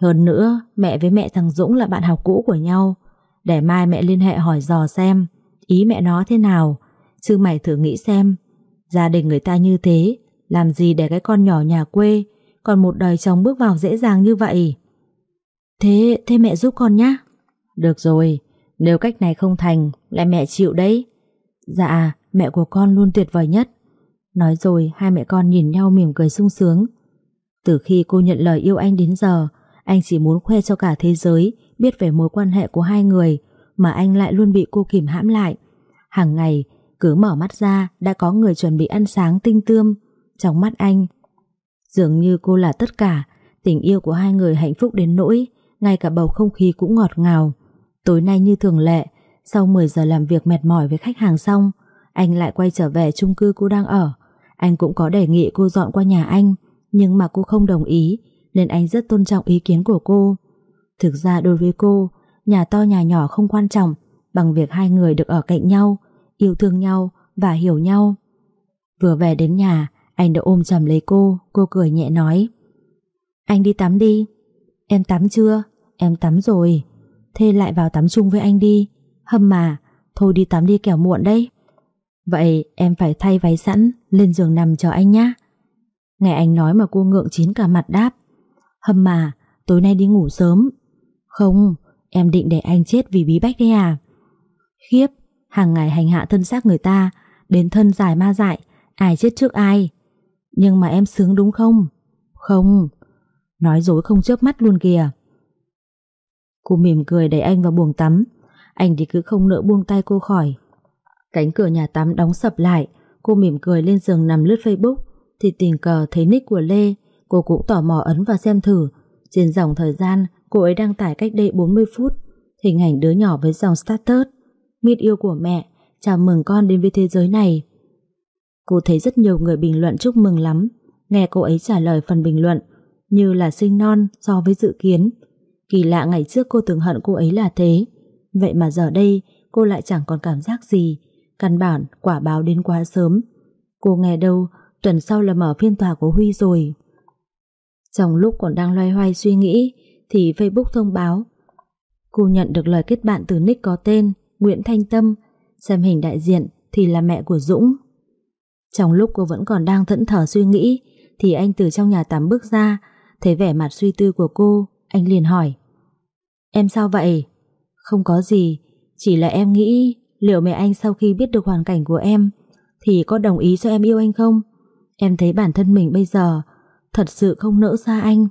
Hơn nữa, mẹ với mẹ thằng Dũng là bạn học cũ của nhau. Để mai mẹ liên hệ hỏi dò xem ý mẹ nó thế nào. Chứ mày thử nghĩ xem, gia đình người ta như thế, làm gì để cái con nhỏ nhà quê, còn một đời chồng bước vào dễ dàng như vậy. Thế, thế mẹ giúp con nhá. Được rồi, nếu cách này không thành, lại mẹ chịu đấy. Dạ, mẹ của con luôn tuyệt vời nhất. Nói rồi hai mẹ con nhìn nhau mỉm cười sung sướng. Từ khi cô nhận lời yêu anh đến giờ, anh chỉ muốn khoe cho cả thế giới biết về mối quan hệ của hai người mà anh lại luôn bị cô kìm hãm lại. Hàng ngày, cứ mở mắt ra đã có người chuẩn bị ăn sáng tinh tươm. Trong mắt anh, dường như cô là tất cả, tình yêu của hai người hạnh phúc đến nỗi, ngay cả bầu không khí cũng ngọt ngào. Tối nay như thường lệ, sau 10 giờ làm việc mệt mỏi với khách hàng xong, anh lại quay trở về chung cư cô đang ở. Anh cũng có đề nghị cô dọn qua nhà anh, nhưng mà cô không đồng ý, nên anh rất tôn trọng ý kiến của cô. Thực ra đối với cô, nhà to nhà nhỏ không quan trọng, bằng việc hai người được ở cạnh nhau, yêu thương nhau và hiểu nhau. Vừa về đến nhà, anh đã ôm chầm lấy cô, cô cười nhẹ nói. Anh đi tắm đi. Em tắm chưa? Em tắm rồi. Thế lại vào tắm chung với anh đi. Hâm mà, thôi đi tắm đi kẻo muộn đấy. Vậy em phải thay váy sẵn, lên giường nằm cho anh nhé. Nghe anh nói mà cô ngượng chín cả mặt đáp. Hâm mà, tối nay đi ngủ sớm. Không, em định để anh chết vì bí bách đấy à? Khiếp, hàng ngày hành hạ thân xác người ta, đến thân dài ma dại, ai chết trước ai. Nhưng mà em sướng đúng không? Không, nói dối không chớp mắt luôn kìa. Cô mỉm cười đẩy anh vào buồng tắm, anh thì cứ không nỡ buông tay cô khỏi. Cánh cửa nhà tắm đóng sập lại, cô mỉm cười lên giường nằm lướt Facebook, thì tình cờ thấy nick của Lê, cô cũng tò mò ấn vào xem thử. Trên dòng thời gian, cô ấy đăng tải cách đây 40 phút, hình ảnh đứa nhỏ với dòng status. Mít yêu của mẹ, chào mừng con đến với thế giới này. Cô thấy rất nhiều người bình luận chúc mừng lắm, nghe cô ấy trả lời phần bình luận, như là sinh non so với dự kiến. Kỳ lạ ngày trước cô từng hận cô ấy là thế, vậy mà giờ đây cô lại chẳng còn cảm giác gì, căn bản quả báo đến quá sớm. Cô nghe đâu, tuần sau là mở phiên tòa của Huy rồi. Trong lúc còn đang loay hoay suy nghĩ, thì Facebook thông báo. Cô nhận được lời kết bạn từ nick có tên Nguyễn Thanh Tâm, xem hình đại diện thì là mẹ của Dũng. Trong lúc cô vẫn còn đang thẫn thờ suy nghĩ, thì anh từ trong nhà tắm bước ra, thấy vẻ mặt suy tư của cô, anh liền hỏi. Em sao vậy? Không có gì, chỉ là em nghĩ liệu mẹ anh sau khi biết được hoàn cảnh của em thì có đồng ý cho em yêu anh không? Em thấy bản thân mình bây giờ thật sự không nỡ xa anh.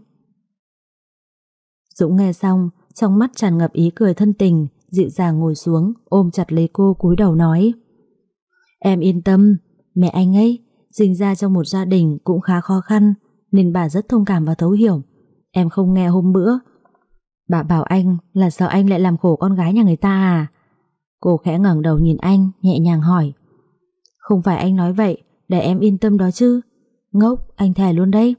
Dũng nghe xong, trong mắt tràn ngập ý cười thân tình, dịu dàng ngồi xuống, ôm chặt lấy cô cúi đầu nói. Em yên tâm, mẹ anh ấy, sinh ra trong một gia đình cũng khá khó khăn, nên bà rất thông cảm và thấu hiểu. Em không nghe hôm bữa. Bà bảo anh là sợ anh lại làm khổ con gái nhà người ta à? Cô khẽ ngẩng đầu nhìn anh, nhẹ nhàng hỏi. Không phải anh nói vậy, để em yên tâm đó chứ. Ngốc, anh thề luôn đấy.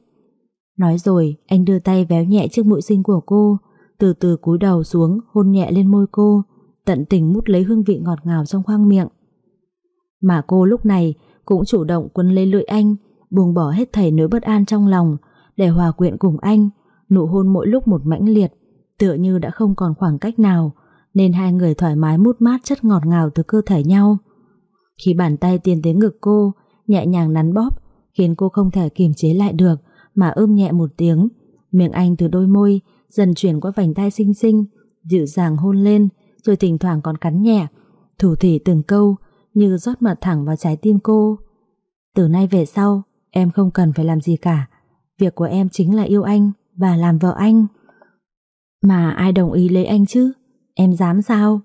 Nói rồi, anh đưa tay véo nhẹ trước mũi xinh của cô, từ từ cúi đầu xuống, hôn nhẹ lên môi cô, tận tình mút lấy hương vị ngọt ngào trong khoang miệng. Mà cô lúc này cũng chủ động quấn lấy lưỡi anh, buông bỏ hết thảy nỗi bất an trong lòng, để hòa quyện cùng anh, nụ hôn mỗi lúc một mãnh liệt, tựa như đã không còn khoảng cách nào, nên hai người thoải mái mút mát chất ngọt ngào từ cơ thể nhau. Khi bàn tay tiến tới ngực cô, nhẹ nhàng nắn bóp, khiến cô không thể kiềm chế lại được, mà ưm nhẹ một tiếng. Miệng anh từ đôi môi dần chuyển qua vành tay xinh xinh, dịu dàng hôn lên, rồi thỉnh thoảng còn cắn nhẹ, thủ thỉ từng câu như rót mật thẳng vào trái tim cô. Từ nay về sau, em không cần phải làm gì cả. Việc của em chính là yêu anh và làm vợ anh. Mà ai đồng ý lấy anh chứ? Em dám sao?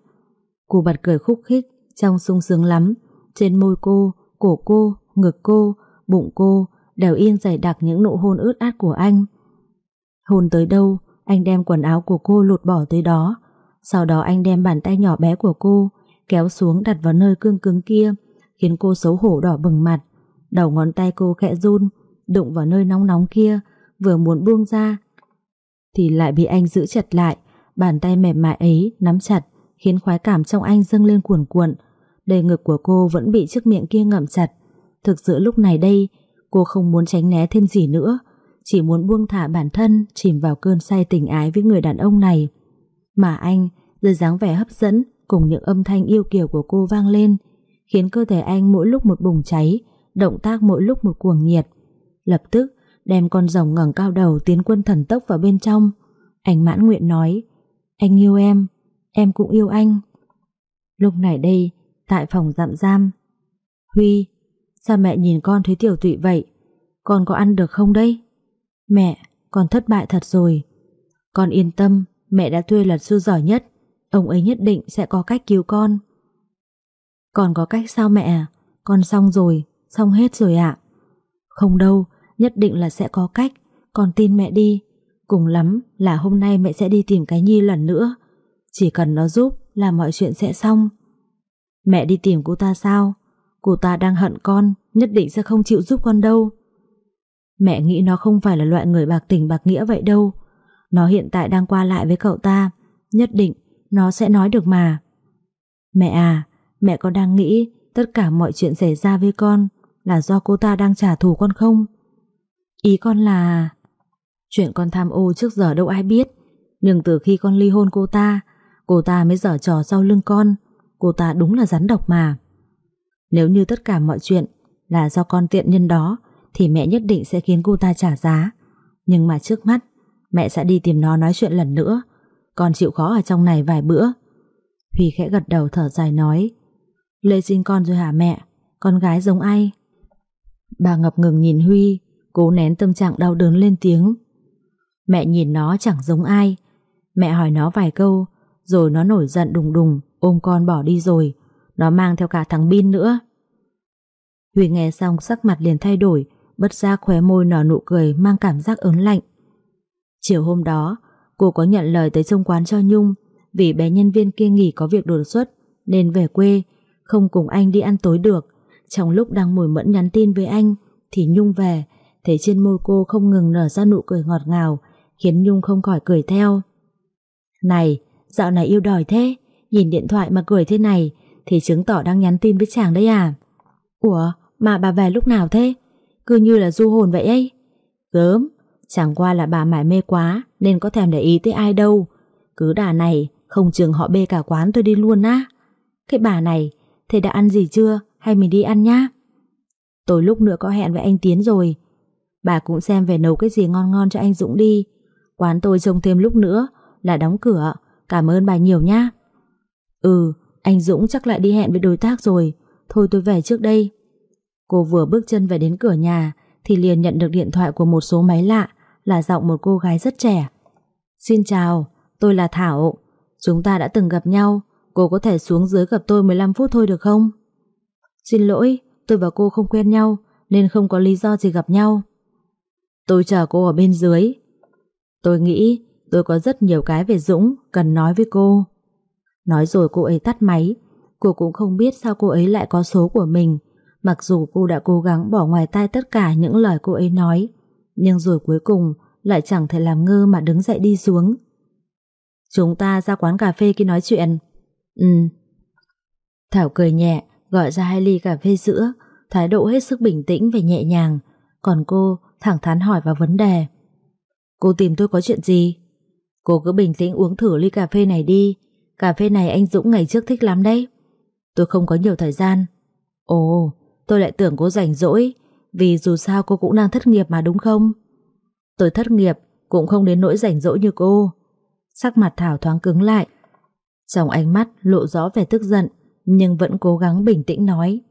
Cô bật cười khúc khích, trông sung sướng lắm. Trên môi cô, cổ cô, ngực cô, bụng cô đều yên dày đặc những nụ hôn ướt át của anh. Hôn tới đâu, anh đem quần áo của cô lột bỏ tới đó. Sau đó anh đem bàn tay nhỏ bé của cô kéo xuống đặt vào nơi cương cứng kia, khiến cô xấu hổ đỏ bừng mặt. Đầu ngón tay cô khẽ run, đụng vào nơi nóng nóng kia, vừa muốn buông ra, thì lại bị anh giữ chặt lại, bàn tay mềm mại ấy nắm chặt, khiến khoái cảm trong anh dâng lên cuồn cuộn. Đầy ngực của cô vẫn bị chiếc miệng kia ngậm chặt. Thực sự lúc này đây, cô không muốn tránh né thêm gì nữa, chỉ muốn buông thả bản thân chìm vào cơn say tình ái với người đàn ông này. Mà anh, dưới dáng vẻ hấp dẫn cùng những âm thanh yêu kiều của cô vang lên, khiến cơ thể anh mỗi lúc một bùng cháy, động tác mỗi lúc một cuồng nhiệt. Lập tức, đem con rồng ngẩng cao đầu tiến quân thần tốc vào bên trong. Anh mãn nguyện nói, anh yêu em, em cũng yêu anh. Lúc này đây, tại phòng giam giam, Huy, sao mẹ nhìn con thấy tiểu tụy vậy? Con có ăn được không đây? Mẹ, con thất bại thật rồi. Con yên tâm, mẹ đã thuê luật sư giỏi nhất, ông ấy nhất định sẽ có cách cứu con. Còn có cách sao mẹ Con xong rồi, xong hết rồi ạ. Không đâu, nhất định là sẽ có cách, con tin mẹ đi. Cùng lắm là hôm nay mẹ sẽ đi tìm cái Nhi lần nữa. Chỉ cần nó giúp là mọi chuyện sẽ xong. Mẹ đi tìm cô ta sao? Cô ta đang hận con, nhất định sẽ không chịu giúp con đâu. Mẹ nghĩ nó không phải là loại người bạc tình bạc nghĩa vậy đâu. Nó hiện tại đang qua lại với cậu ta, nhất định nó sẽ nói được mà. Mẹ à, mẹ có đang nghĩ tất cả mọi chuyện xảy ra với con là do cô ta đang trả thù con không? Ý con là... Chuyện con tham ô trước giờ đâu ai biết Nhưng từ khi con ly hôn cô ta Cô ta mới dở trò sau lưng con Cô ta đúng là rắn độc mà Nếu như tất cả mọi chuyện Là do con tiện nhân đó Thì mẹ nhất định sẽ khiến cô ta trả giá Nhưng mà trước mắt Mẹ sẽ đi tìm nó nói chuyện lần nữa con chịu khó ở trong này vài bữa. Huy khẽ gật đầu thở dài nói, Lê sinh con rồi hả mẹ? Con gái giống ai? Bà ngập ngừng nhìn Huy, Cố nén tâm trạng đau đớn lên tiếng. Mẹ nhìn nó chẳng giống ai. Mẹ hỏi nó vài câu, Rồi nó nổi giận đùng đùng, Ôm con bỏ đi rồi. Nó mang theo cả thằng Bin nữa. Huy nghe xong, sắc mặt liền thay đổi Bất ra khóe môi nở nụ cười, Mang cảm giác ớn lạnh. Chiều hôm đó Cô có nhận lời tới trông quán cho Nhung Vì bé nhân viên kia nghỉ có việc đột xuất Nên về quê Không cùng anh đi ăn tối được Trong lúc đang mồi mẫn nhắn tin với anh Thì Nhung về Thấy trên môi cô không ngừng nở ra nụ cười ngọt ngào khiến Nhung không khỏi cười theo. Này, dạo này yêu đòi thế, nhìn điện thoại mà cười thế này thì chứng tỏ đang nhắn tin với chàng đấy à? Ủa, mà bà về lúc nào thế? Cứ như là du hồn vậy ấy. Gớm, chẳng qua là bà mải mê quá nên có thèm để ý tới ai đâu. Cứ đà này, không chừng họ bê cả quán tôi đi luôn á. Cái bà này, thế đã ăn gì chưa? Hay mình đi ăn nhá? Tôi lúc nữa có hẹn với anh Tiến rồi. Bà cũng xem về nấu cái gì ngon ngon cho anh Dũng đi. Quán tôi trông thêm lúc nữa là đóng cửa. Cảm ơn bà nhiều nhá. Ừ, anh Dũng chắc lại đi hẹn với đối tác rồi. Thôi tôi về trước đây. Cô vừa bước chân về đến cửa nhà thì liền nhận được điện thoại của một số máy lạ là giọng một cô gái rất trẻ. Xin chào, tôi là Thảo. Chúng ta đã từng gặp nhau. Cô có thể xuống dưới gặp tôi 15 phút thôi được không? Xin lỗi, tôi và cô không quen nhau nên không có lý do gì gặp nhau. Tôi chờ cô ở bên dưới Tôi nghĩ tôi có rất nhiều cái về Dũng cần nói với cô. Nói rồi cô ấy tắt máy. Cô cũng không biết sao cô ấy lại có số của mình. Mặc dù cô đã cố gắng bỏ ngoài tai tất cả những lời cô ấy nói. Nhưng rồi cuối cùng lại chẳng thể làm ngơ mà đứng dậy đi xuống. Chúng ta ra quán cà phê kia nói chuyện. Ừ. Thảo cười nhẹ, gọi ra hai ly cà phê sữa, thái độ hết sức bình tĩnh và nhẹ nhàng. Còn cô thẳng thắn hỏi vào vấn đề. Cô tìm tôi có chuyện gì? Cô cứ bình tĩnh uống thử ly cà phê này đi. Cà phê này anh Dũng ngày trước thích lắm đấy. Tôi không có nhiều thời gian. Ồ, tôi lại tưởng cô rảnh rỗi. Vì dù sao cô cũng đang thất nghiệp mà đúng không? Tôi thất nghiệp cũng không đến nỗi rảnh rỗi như cô. Sắc mặt Thảo thoáng cứng lại. Trong ánh mắt lộ rõ vẻ tức giận nhưng vẫn cố gắng bình tĩnh nói.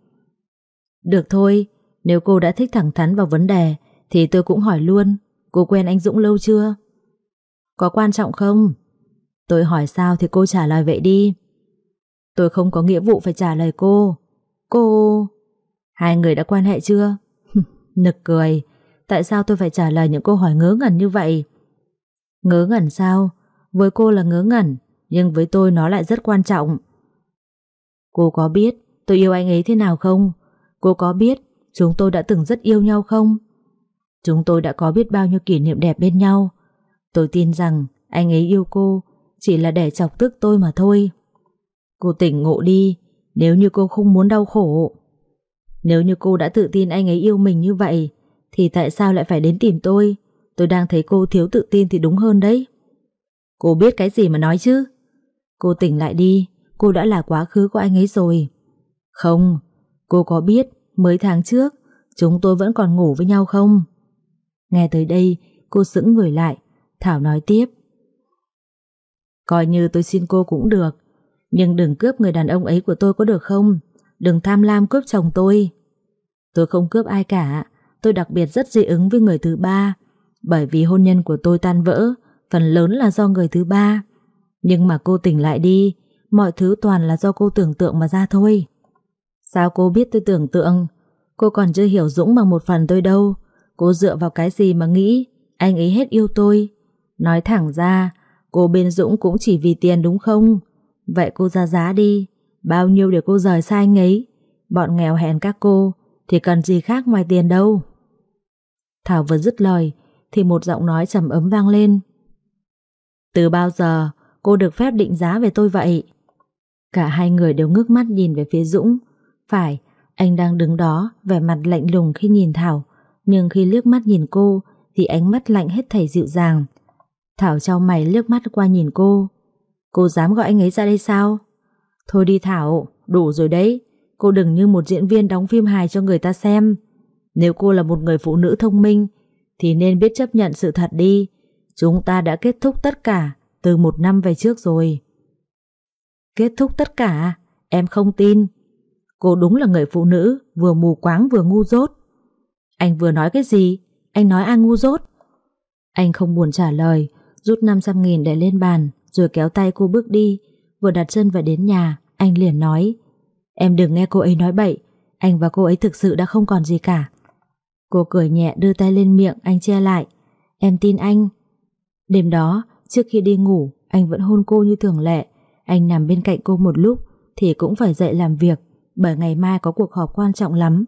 Được thôi, nếu cô đã thích thẳng thắn vào vấn đề thì tôi cũng hỏi luôn Cô quen anh Dũng lâu chưa? Có quan trọng không? Tôi hỏi sao thì cô trả lời vậy đi. Tôi không có nghĩa vụ phải trả lời cô. Cô... Hai người đã quan hệ chưa? Nực cười. Tại sao tôi phải trả lời những câu hỏi ngớ ngẩn như vậy? Ngớ ngẩn sao? Với cô là ngớ ngẩn, nhưng với tôi nó lại rất quan trọng. Cô có biết tôi yêu anh ấy thế nào không? Cô có biết chúng tôi đã từng rất yêu nhau không? Chúng tôi đã có biết bao nhiêu kỷ niệm đẹp bên nhau. Tôi tin rằng anh ấy yêu cô chỉ là để chọc tức tôi mà thôi. Cô tỉnh ngộ đi, nếu như cô không muốn đau khổ. Nếu như cô đã tự tin anh ấy yêu mình như vậy, thì tại sao lại phải đến tìm tôi? Tôi đang thấy cô thiếu tự tin thì đúng hơn đấy. Cô biết cái gì mà nói chứ? Cô tỉnh lại đi, cô đã là quá khứ của anh ấy rồi. Không, cô có biết mới tháng trước chúng tôi vẫn còn ngủ với nhau không? Nghe tới đây, cô sững người lại, Thảo nói tiếp. Coi như tôi xin cô cũng được, nhưng đừng cướp người đàn ông ấy của tôi có được không? Đừng tham lam cướp chồng tôi. Tôi không cướp ai cả, tôi đặc biệt rất dị ứng với người thứ ba, bởi vì hôn nhân của tôi tan vỡ, phần lớn là do người thứ ba. Nhưng mà cô tỉnh lại đi, mọi thứ toàn là do cô tưởng tượng mà ra thôi. Sao cô biết tôi tưởng tượng? Cô còn chưa hiểu Dũng bằng một phần tôi đâu. Cô dựa vào cái gì mà nghĩ anh ấy hết yêu tôi? Nói thẳng ra, cô bên Dũng cũng chỉ vì tiền đúng không? Vậy cô ra giá đi, bao nhiêu để cô rời xa anh ấy? Bọn nghèo hèn các cô thì cần gì khác ngoài tiền đâu. Thảo vừa dứt lời thì một giọng nói trầm ấm vang lên. Từ bao giờ cô được phép định giá về tôi vậy? Cả hai người đều ngước mắt nhìn về phía Dũng. Phải, anh đang đứng đó vẻ mặt lạnh lùng khi nhìn Thảo, nhưng khi liếc mắt nhìn cô thì ánh mắt lạnh hết thảy dịu dàng. Thảo trao mày liếc mắt qua nhìn cô. Cô dám gọi anh ấy ra đây sao? Thôi đi Thảo, đủ rồi đấy. Cô đừng như một diễn viên đóng phim hài cho người ta xem. Nếu cô là một người phụ nữ thông minh thì nên biết chấp nhận sự thật đi. Chúng ta đã kết thúc tất cả từ một năm về trước rồi. Kết thúc tất cả? Em không tin. Cô đúng là người phụ nữ vừa mù quáng vừa ngu dốt. Anh vừa nói cái gì? Anh nói ai ngu dốt? Anh không buồn trả lời, rút 500 nghìn để lên bàn, rồi kéo tay cô bước đi. Vừa đặt chân vào đến nhà, anh liền nói Em đừng nghe cô ấy nói bậy, anh và cô ấy thực sự đã không còn gì cả. Cô cười nhẹ đưa tay lên miệng anh che lại. Em tin anh. Đêm đó, trước khi đi ngủ, anh vẫn hôn cô như thường lệ. Anh nằm bên cạnh cô một lúc thì cũng phải dậy làm việc bởi ngày mai có cuộc họp quan trọng lắm.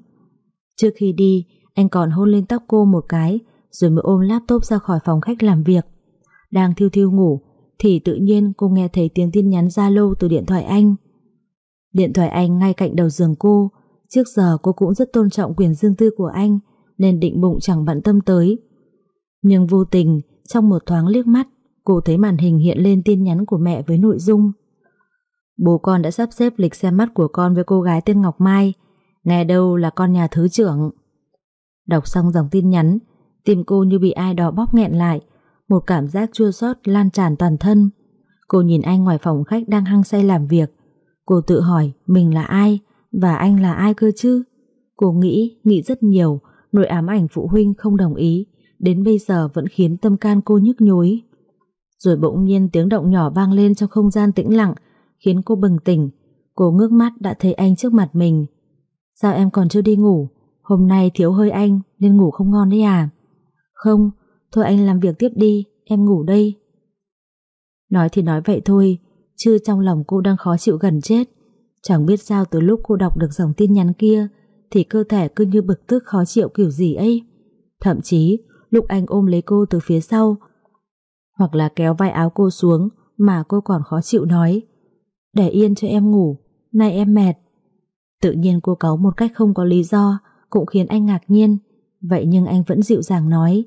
Trước khi đi, anh còn hôn lên tóc cô một cái rồi mới ôm laptop ra khỏi phòng khách làm việc. Đang thiêu thiêu ngủ thì tự nhiên cô nghe thấy tiếng tin nhắn Zalo từ điện thoại anh. Điện thoại anh ngay cạnh đầu giường cô, trước giờ cô cũng rất tôn trọng quyền riêng tư của anh nên định bụng chẳng bận tâm tới. Nhưng vô tình, trong một thoáng liếc mắt, cô thấy màn hình hiện lên tin nhắn của mẹ với nội dung. Bố con đã sắp xếp lịch xem mắt của con với cô gái tên Ngọc Mai, nghe đâu là con nhà thứ trưởng. Đọc xong dòng tin nhắn, tim cô như bị ai đó bóp nghẹn lại, một cảm giác chua xót lan tràn toàn thân. Cô nhìn anh ngoài phòng khách đang hăng say làm việc. Cô tự hỏi mình là ai và anh là ai cơ chứ? Cô nghĩ, nghĩ rất nhiều, nỗi ám ảnh phụ huynh không đồng ý, đến bây giờ vẫn khiến tâm can cô nhức nhối. Rồi bỗng nhiên tiếng động nhỏ vang lên trong không gian tĩnh lặng, khiến cô bừng tỉnh. Cô ngước mắt đã thấy anh trước mặt mình. Sao em còn chưa đi ngủ? Hôm nay thiếu hơi anh nên ngủ không ngon đấy à? Không, thôi anh làm việc tiếp đi, em ngủ đây. Nói thì nói vậy thôi, chứ trong lòng cô đang khó chịu gần chết. Chẳng biết sao từ lúc cô đọc được dòng tin nhắn kia thì cơ thể cứ như bực tức khó chịu kiểu gì ấy. Thậm chí lúc anh ôm lấy cô từ phía sau hoặc là kéo vai áo cô xuống mà cô còn khó chịu nói để yên cho em ngủ, nay em mệt. Tự nhiên cô cáu một cách không có lý do cũng khiến anh ngạc nhiên. Vậy nhưng anh vẫn dịu dàng nói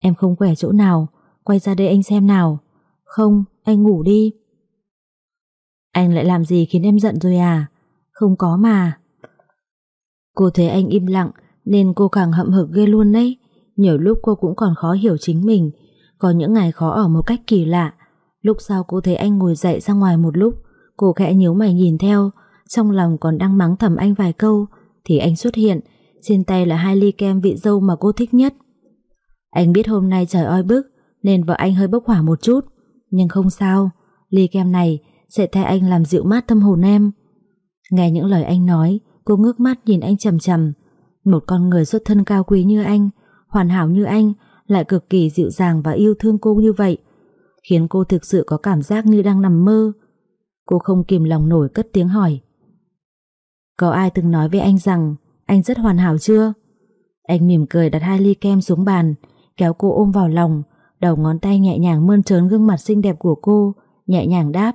Em không khỏe chỗ nào, quay ra đây anh xem nào. Không, anh ngủ đi. Anh lại làm gì khiến em giận rồi à? Không có mà. Cô thấy anh im lặng nên cô càng hậm hực ghê luôn đấy. Nhiều lúc cô cũng còn khó hiểu chính mình. Có những ngày khó ở một cách kỳ lạ. Lúc sau cô thấy anh ngồi dậy ra ngoài một lúc. Cô khẽ nhíu mày nhìn theo. Trong lòng còn đang mắng thầm anh vài câu. Thì anh xuất hiện. Trên tay là hai ly kem vị dâu mà cô thích nhất. Anh biết hôm nay trời oi bức nên vợ anh hơi bốc hỏa một chút. Nhưng không sao. Ly kem này sẽ thay anh làm dịu mát tâm hồn em. Nghe những lời anh nói, cô ngước mắt nhìn anh chầm chầm. Một con người xuất thân cao quý như anh, hoàn hảo như anh, lại cực kỳ dịu dàng và yêu thương cô như vậy, khiến cô thực sự có cảm giác như đang nằm mơ. Cô không kìm lòng nổi cất tiếng hỏi. Có ai từng nói với anh rằng anh rất hoàn hảo chưa? Anh mỉm cười đặt hai ly kem xuống bàn, kéo cô ôm vào lòng, đầu ngón tay nhẹ nhàng mơn trớn gương mặt xinh đẹp của cô, nhẹ nhàng đáp.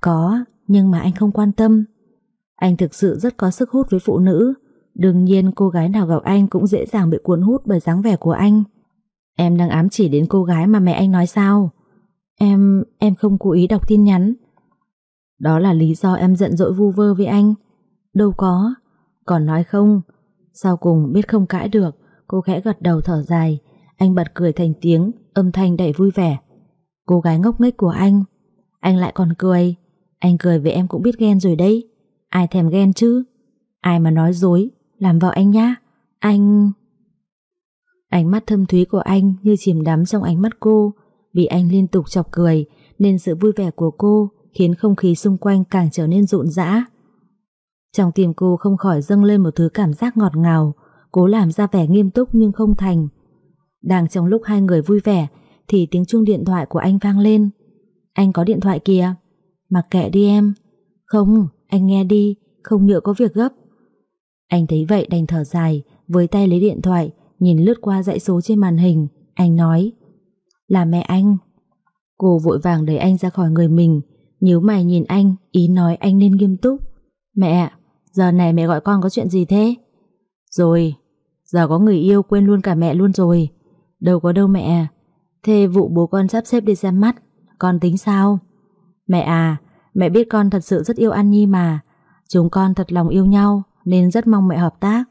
Có, nhưng mà anh không quan tâm. Anh thực sự rất có sức hút với phụ nữ, đương nhiên cô gái nào gặp anh cũng dễ dàng bị cuốn hút bởi dáng vẻ của anh. Em đang ám chỉ đến cô gái mà mẹ anh nói sao? Em, em không cố ý đọc tin nhắn. Đó là lý do em giận dỗi vu vơ với anh. Đâu có, còn nói không. Sau cùng biết không cãi được, cô khẽ gật đầu thở dài. Anh bật cười thành tiếng, âm thanh đầy vui vẻ. Cô gái ngốc nghếch của anh. Anh lại còn cười. Anh cười với em cũng biết ghen rồi đấy. Ai thèm ghen chứ? Ai mà nói dối, làm vợ anh nhá. Anh... Ánh mắt thâm thúy của anh như chìm đắm trong ánh mắt cô. Vì anh liên tục chọc cười, nên sự vui vẻ của cô khiến không khí xung quanh càng trở nên rộn rã. Trong tim cô không khỏi dâng lên một thứ cảm giác ngọt ngào, cố làm ra vẻ nghiêm túc nhưng không thành. Đang trong lúc hai người vui vẻ thì tiếng chuông điện thoại của anh vang lên. Anh có điện thoại kìa. Mặc kệ đi em. Không, anh nghe đi, không nhựa có việc gấp. Anh thấy vậy đành thở dài, với tay lấy điện thoại, nhìn lướt qua dãy số trên màn hình. Anh nói, là mẹ anh. Cô vội vàng đẩy anh ra khỏi người mình, nhíu mày nhìn anh, ý nói anh nên nghiêm túc. Mẹ, giờ này mẹ gọi con có chuyện gì thế? Rồi, giờ có người yêu quên luôn cả mẹ luôn rồi. Đâu có đâu mẹ. Thế vụ bố con sắp xếp đi xem mắt, con tính sao? Mẹ à, mẹ biết con thật sự rất yêu An Nhi mà. Chúng con thật lòng yêu nhau nên rất mong mẹ hợp tác.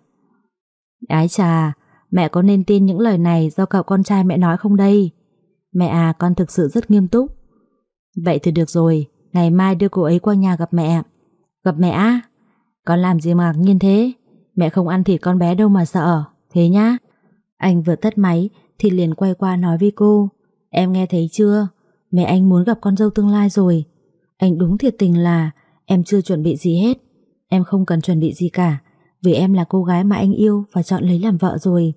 Ái chà, mẹ có nên tin những lời này do cậu con trai mẹ nói không đây? Mẹ à, con thực sự rất nghiêm túc. Vậy thì được rồi, ngày mai đưa cô ấy qua nhà gặp mẹ. Gặp mẹ á? Con làm gì mà ngạc nhiên thế? Mẹ không ăn thịt con bé đâu mà sợ. Thế nhá. Anh vừa tắt máy thì liền quay qua nói với cô. Em nghe thấy chưa? Mẹ anh muốn gặp con dâu tương lai rồi. Anh đúng thiệt tình là em chưa chuẩn bị gì hết. Em không cần chuẩn bị gì cả. Vì em là cô gái mà anh yêu và chọn lấy làm vợ rồi.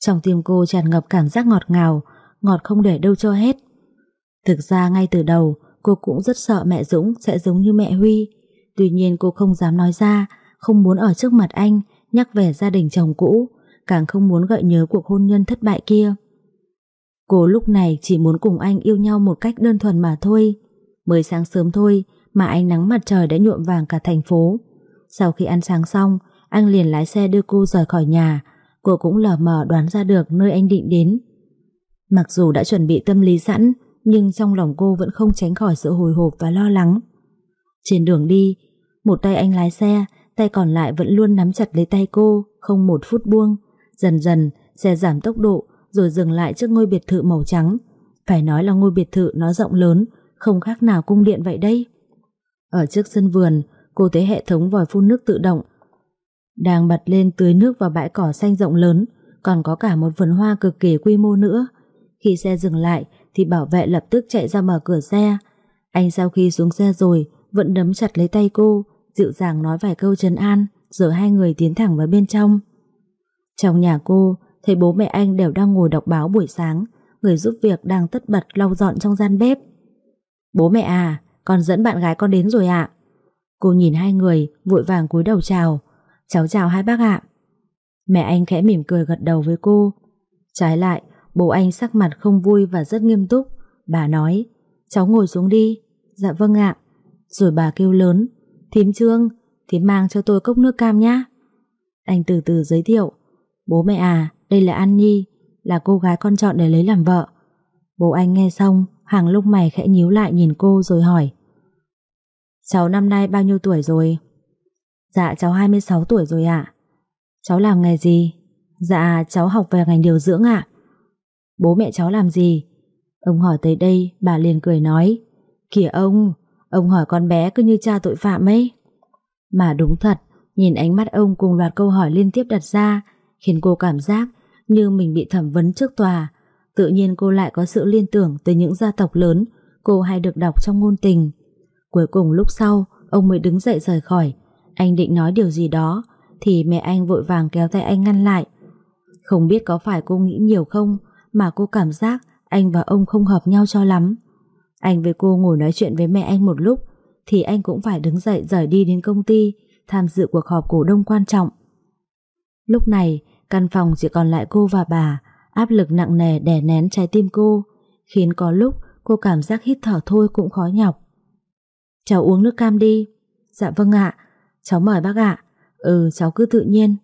Trong tim cô tràn ngập cảm giác ngọt ngào, ngọt không để đâu cho hết. Thực ra ngay từ đầu, cô cũng rất sợ mẹ Dũng sẽ giống như mẹ Huy. Tuy nhiên cô không dám nói ra, không muốn ở trước mặt anh nhắc về gia đình chồng cũ, càng không muốn gợi nhớ cuộc hôn nhân thất bại kia. Cô lúc này chỉ muốn cùng anh yêu nhau một cách đơn thuần mà thôi. Mới sáng sớm thôi mà ánh nắng mặt trời đã nhuộm vàng cả thành phố. Sau khi ăn sáng xong, anh liền lái xe đưa cô rời khỏi nhà. Cô cũng lờ mờ đoán ra được nơi anh định đến. Mặc dù đã chuẩn bị tâm lý sẵn, nhưng trong lòng cô vẫn không tránh khỏi sự hồi hộp và lo lắng. Trên đường đi, một tay anh lái xe, tay còn lại vẫn luôn nắm chặt lấy tay cô, không một phút buông. Dần dần, xe giảm tốc độ, rồi dừng lại trước ngôi biệt thự màu trắng. Phải nói là ngôi biệt thự nó rộng lớn, không khác nào cung điện vậy đây. Ở trước sân vườn, cô thấy hệ thống vòi phun nước tự động đang bật lên tưới nước vào bãi cỏ xanh rộng lớn, còn có cả một vườn hoa cực kỳ quy mô nữa. Khi xe dừng lại thì bảo vệ lập tức chạy ra mở cửa xe. Anh sau khi xuống xe rồi vẫn đấm chặt lấy tay cô, dịu dàng nói vài câu trấn an, rồi hai người tiến thẳng vào bên trong. Trong nhà cô, thấy bố mẹ anh đều đang ngồi đọc báo buổi sáng, người giúp việc đang tất bật lau dọn trong gian bếp. Bố mẹ à, con dẫn bạn gái con đến rồi ạ. Cô nhìn hai người, vội vàng cúi đầu chào. Cháu chào hai bác ạ. Mẹ anh khẽ mỉm cười gật đầu với cô. Trái lại, bố anh sắc mặt không vui và rất nghiêm túc. Bà nói, cháu ngồi xuống đi. Dạ vâng ạ. Rồi bà kêu lớn, thím trương, thím mang cho tôi cốc nước cam nhá. Anh từ từ giới thiệu, bố mẹ à, đây là An Nhi, là cô gái con chọn để lấy làm vợ. Bố anh nghe xong, hàng lúc mày khẽ nhíu lại nhìn cô rồi hỏi. Cháu năm nay bao nhiêu tuổi rồi? Dạ cháu 26 tuổi rồi ạ. Cháu làm nghề gì? Dạ cháu học về ngành điều dưỡng ạ. Bố mẹ cháu làm gì? Ông hỏi tới đây, bà liền cười nói. Kìa ông, ông hỏi con bé cứ như cha tội phạm ấy. Mà đúng thật, nhìn ánh mắt ông cùng loạt câu hỏi liên tiếp đặt ra, khiến cô cảm giác như mình bị thẩm vấn trước tòa. Tự nhiên cô lại có sự liên tưởng tới những gia tộc lớn cô hay được đọc trong ngôn tình. Cuối cùng lúc sau, ông mới đứng dậy rời khỏi. Anh định nói điều gì đó, thì mẹ anh vội vàng kéo tay anh ngăn lại. Không biết có phải cô nghĩ nhiều không, mà cô cảm giác anh và ông không hợp nhau cho lắm. Anh với cô ngồi nói chuyện với mẹ anh một lúc, thì anh cũng phải đứng dậy rời đi đến công ty, tham dự cuộc họp cổ đông quan trọng. Lúc này, căn phòng chỉ còn lại cô và bà, áp lực nặng nề đè nén trái tim cô, khiến có lúc cô cảm giác hít thở thôi cũng khó nhọc. Cháu uống nước cam đi. Dạ vâng ạ, cháu mời bác ạ. Ừ, cháu cứ tự nhiên.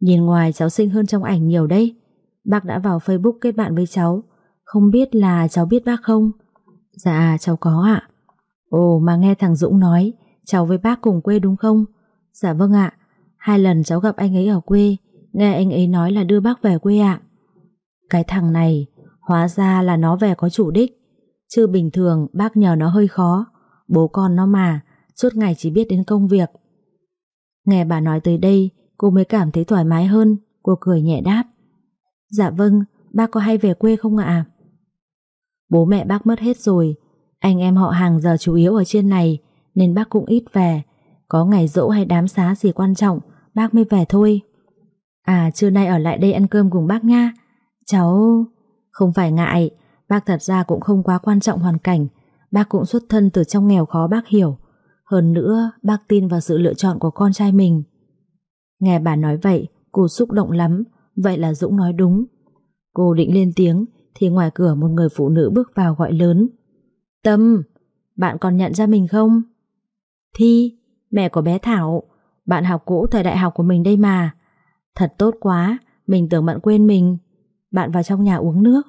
Nhìn ngoài cháu xinh hơn trong ảnh nhiều đấy. Bác đã vào Facebook kết bạn với cháu. Không biết là cháu biết bác không? Dạ, cháu có ạ. Ồ, mà nghe thằng Dũng nói, cháu với bác cùng quê đúng không? Dạ vâng ạ. Hai lần cháu gặp anh ấy ở quê, nghe anh ấy nói là đưa bác về quê ạ. Cái thằng này, hóa ra là nó về có chủ đích. Chứ bình thường bác nhờ nó hơi khó. Bố con nó mà, suốt ngày chỉ biết đến công việc. Nghe bà nói tới đây, cô mới cảm thấy thoải mái hơn. Cô cười nhẹ đáp. Dạ vâng, bác có hay về quê không ạ? Bố mẹ bác mất hết rồi. Anh em họ hàng giờ chủ yếu ở trên này, nên bác cũng ít về. Có ngày dỗ hay đám xá gì quan trọng, bác mới về thôi. À, trưa nay ở lại đây ăn cơm cùng bác nha. Cháu... Không phải ngại, bác thật ra cũng không quá quan trọng hoàn cảnh. Bác cũng xuất thân từ trong nghèo khó bác hiểu. Hơn nữa, bác tin vào sự lựa chọn của con trai mình. Nghe bà nói vậy, cô xúc động lắm. Vậy là Dũng nói đúng. Cô định lên tiếng, thì ngoài cửa một người phụ nữ bước vào gọi lớn. Tâm, bạn còn nhận ra mình không? Thi, mẹ của bé Thảo, bạn học cũ thời đại học của mình đây mà. Thật tốt quá, mình tưởng bạn quên mình. Bạn vào trong nhà uống nước.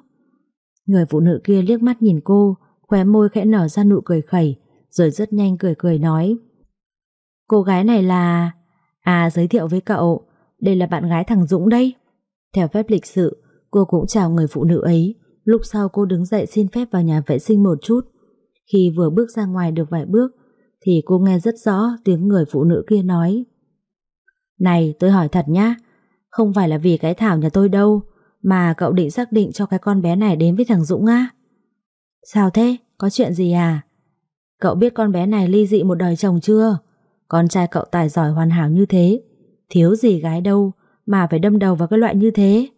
Người phụ nữ kia liếc mắt nhìn cô, khóe môi khẽ nở ra nụ cười khẩy, rồi rất nhanh cười cười nói. Cô gái này là... À giới thiệu với cậu, đây là bạn gái thằng Dũng đây. Theo phép lịch sự, cô cũng chào người phụ nữ ấy. Lúc sau cô đứng dậy xin phép vào nhà vệ sinh một chút. Khi vừa bước ra ngoài được vài bước, thì cô nghe rất rõ tiếng người phụ nữ kia nói. Này, tôi hỏi thật nhá, không phải là vì cái Thảo nhà tôi đâu, mà cậu định xác định cho cái con bé này đến với thằng Dũng á? Sao thế? Có chuyện gì à? Cậu biết con bé này ly dị một đời chồng chưa? Con trai cậu tài giỏi hoàn hảo như thế, thiếu gì gái đâu mà phải đâm đầu vào cái loại như thế.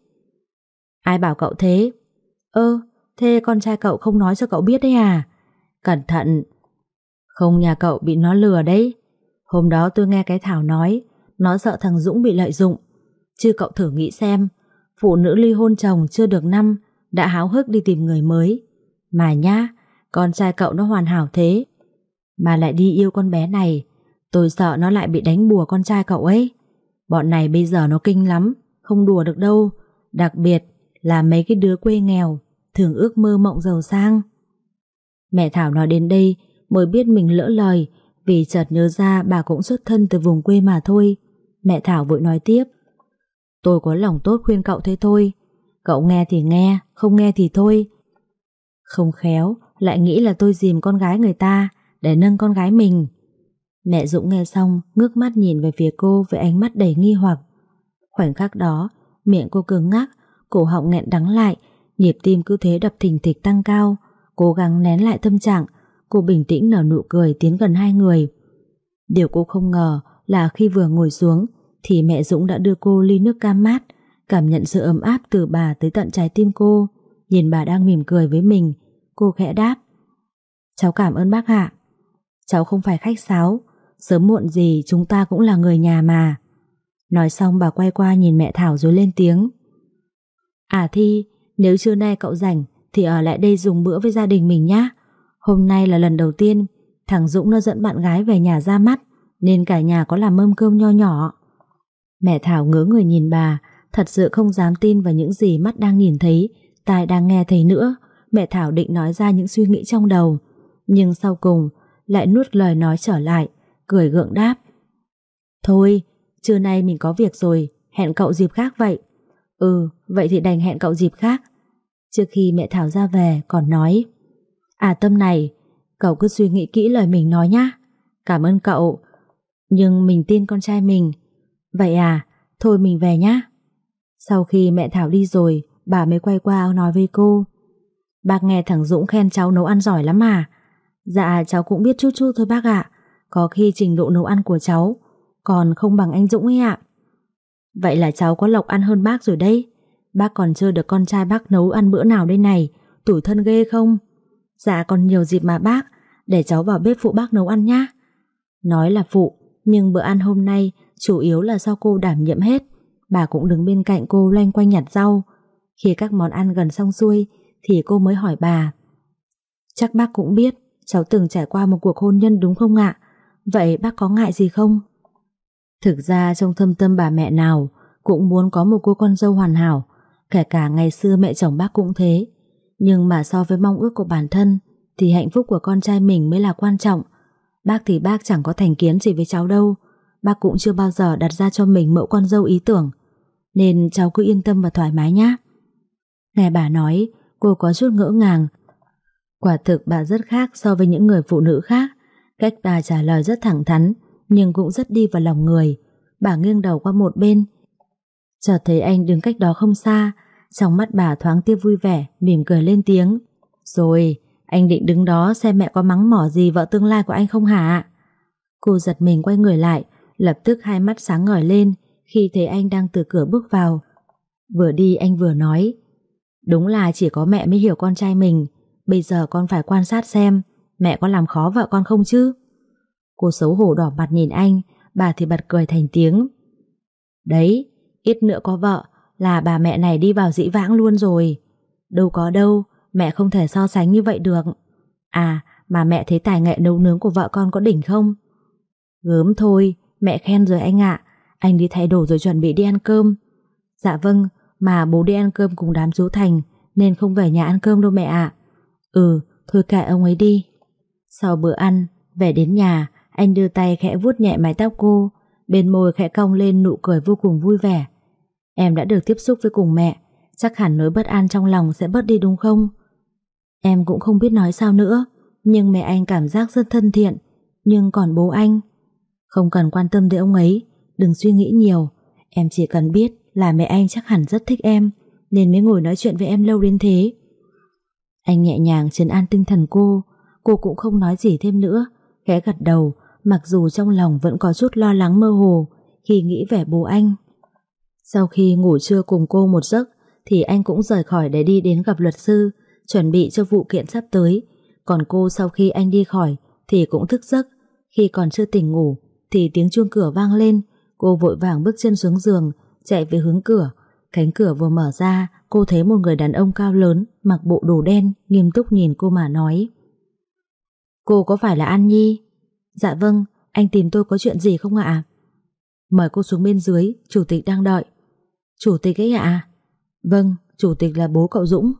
Ai bảo cậu thế? Ơ, thế con trai cậu không nói cho cậu biết đấy à? Cẩn thận. Không nhà cậu bị nó lừa đấy. Hôm đó tôi nghe cái Thảo nói, nó sợ thằng Dũng bị lợi dụng. Chứ cậu thử nghĩ xem, phụ nữ ly hôn chồng chưa được năm đã háo hức đi tìm người mới. Mà nhá, con trai cậu nó hoàn hảo thế. Mà lại đi yêu con bé này, tôi sợ nó lại bị đánh bùa con trai cậu ấy. Bọn này bây giờ nó kinh lắm, không đùa được đâu. Đặc biệt là mấy cái đứa quê nghèo, thường ước mơ mộng giàu sang. Mẹ Thảo nói đến đây mới biết mình lỡ lời vì chợt nhớ ra bà cũng xuất thân từ vùng quê mà thôi. Mẹ Thảo vội nói tiếp. Tôi có lòng tốt khuyên cậu thế thôi. Cậu nghe thì nghe, không nghe thì thôi. Không khéo, lại nghĩ là tôi dìm con gái người ta để nâng con gái mình. Mẹ Dũng nghe xong, ngước mắt nhìn về phía cô với ánh mắt đầy nghi hoặc. Khoảnh khắc đó, miệng cô cứng ngắc, cổ họng nghẹn đắng lại, nhịp tim cứ thế đập thình thịch tăng cao, cố gắng nén lại tâm trạng, cô bình tĩnh nở nụ cười tiến gần hai người. Điều cô không ngờ là khi vừa ngồi xuống thì mẹ Dũng đã đưa cô ly nước cam mát, cảm nhận sự ấm áp từ bà tới tận trái tim cô. Nhìn bà đang mỉm cười với mình, cô khẽ đáp. Cháu cảm ơn bác Hạ. Cháu không phải khách sáo, sớm muộn gì chúng ta cũng là người nhà mà. Nói xong bà quay qua nhìn mẹ Thảo rồi lên tiếng. À Thi, nếu trưa nay cậu rảnh thì ở lại đây dùng bữa với gia đình mình nhé. Hôm nay là lần đầu tiên thằng Dũng nó dẫn bạn gái về nhà ra mắt nên cả nhà có làm mâm cơm nho nhỏ. Mẹ Thảo ngớ người nhìn bà, thật sự không dám tin vào những gì mắt đang nhìn thấy, tai đang nghe thấy nữa. Mẹ Thảo định nói ra những suy nghĩ trong đầu, nhưng sau cùng lại nuốt lời nói trở lại, cười gượng đáp. Thôi, trưa nay mình có việc rồi, hẹn cậu dịp khác vậy. Ừ, vậy thì đành hẹn cậu dịp khác. Trước khi mẹ Thảo ra về còn nói À Tâm này, cậu cứ suy nghĩ kỹ lời mình nói nhá. Cảm ơn cậu, nhưng mình tin con trai mình. Vậy à, thôi mình về nhá. Sau khi mẹ Thảo đi rồi, bà mới quay qua nói với cô. Bác nghe thằng Dũng khen cháu nấu ăn giỏi lắm mà. Dạ cháu cũng biết chút chút thôi bác ạ. Có khi trình độ nấu ăn của cháu còn không bằng anh Dũng ấy ạ. Vậy là cháu có lộc ăn hơn bác rồi đấy. Bác còn chưa được con trai bác nấu ăn bữa nào đây này. Tủi thân ghê không? Dạ còn nhiều dịp mà bác. Để cháu vào bếp phụ bác nấu ăn nhá. Nói là phụ, Nhưng bữa ăn hôm nay chủ yếu là do cô đảm nhiệm hết. Bà cũng đứng bên cạnh cô loanh quanh nhặt rau. Khi các món ăn gần xong xuôi thì cô mới hỏi bà. Chắc bác cũng biết cháu từng trải qua một cuộc hôn nhân đúng không ạ? Vậy bác có ngại gì không? Thực ra trong thâm tâm bà mẹ nào cũng muốn có một cô con dâu hoàn hảo. Kể cả ngày xưa mẹ chồng bác cũng thế. Nhưng mà so với mong ước của bản thân thì hạnh phúc của con trai mình mới là quan trọng. Bác thì bác chẳng có thành kiến gì với cháu đâu. Bác cũng chưa bao giờ đặt ra cho mình mẫu con dâu ý tưởng. Nên cháu cứ yên tâm và thoải mái nhé. Nghe bà nói, cô có chút ngỡ ngàng. Quả thực bà rất khác so với những người phụ nữ khác. Cách bà trả lời rất thẳng thắn, nhưng cũng rất đi vào lòng người. Bà nghiêng đầu qua một bên. Chợt thấy anh đứng cách đó không xa, trong mắt bà thoáng tia vui vẻ, mỉm cười lên tiếng. Rồi, anh định đứng đó xem mẹ có mắng mỏ gì vợ tương lai của anh không hả? Cô giật mình quay người lại, lập tức hai mắt sáng ngời lên khi thấy anh đang từ cửa bước vào. Vừa đi anh vừa nói, đúng là chỉ có mẹ mới hiểu con trai mình, bây giờ con phải quan sát xem mẹ có làm khó vợ con không chứ? Cô xấu hổ đỏ mặt nhìn anh, bà thì bật cười thành tiếng. Đấy, ít nữa có vợ là bà mẹ này đi vào dĩ vãng luôn rồi. Đâu có đâu, mẹ không thể so sánh như vậy được. À, mà mẹ thấy tài nghệ nấu nướng của vợ con có đỉnh không? Gớm thôi, mẹ khen rồi anh ạ. Anh đi thay đồ rồi chuẩn bị đi ăn cơm. Dạ vâng, mà bố đi ăn cơm cùng đám chú Thành nên không về nhà ăn cơm đâu mẹ ạ. Ừ, thôi kệ ông ấy đi. Sau bữa ăn, về đến nhà, anh đưa tay khẽ vuốt nhẹ mái tóc cô, bên môi khẽ cong lên nụ cười vô cùng vui vẻ. Em đã được tiếp xúc với cùng mẹ, chắc hẳn nỗi bất an trong lòng sẽ bớt đi đúng không? Em cũng không biết nói sao nữa, nhưng mẹ anh cảm giác rất thân thiện, nhưng còn bố anh... Không cần quan tâm đến ông ấy, đừng suy nghĩ nhiều, em chỉ cần biết là mẹ anh chắc hẳn rất thích em, nên mới ngồi nói chuyện với em lâu đến thế. Anh nhẹ nhàng trấn an tinh thần cô, cô cũng không nói gì thêm nữa, khẽ gật đầu, mặc dù trong lòng vẫn có chút lo lắng mơ hồ khi nghĩ về bố anh. Sau khi ngủ trưa cùng cô một giấc, thì anh cũng rời khỏi để đi đến gặp luật sư, chuẩn bị cho vụ kiện sắp tới. Còn cô sau khi anh đi khỏi thì cũng thức giấc. Khi còn chưa tỉnh ngủ thì tiếng chuông cửa vang lên, cô vội vàng bước chân xuống giường, chạy về hướng cửa. Cánh cửa vừa mở ra, cô thấy một người đàn ông cao lớn, mặc bộ đồ đen, nghiêm túc nhìn cô mà nói. Cô có phải là An Nhi? Dạ vâng, anh tìm tôi có chuyện gì không ạ? Mời cô xuống bên dưới, chủ tịch đang đợi. Chủ tịch ấy ạ? Vâng, chủ tịch là bố cậu Dũng.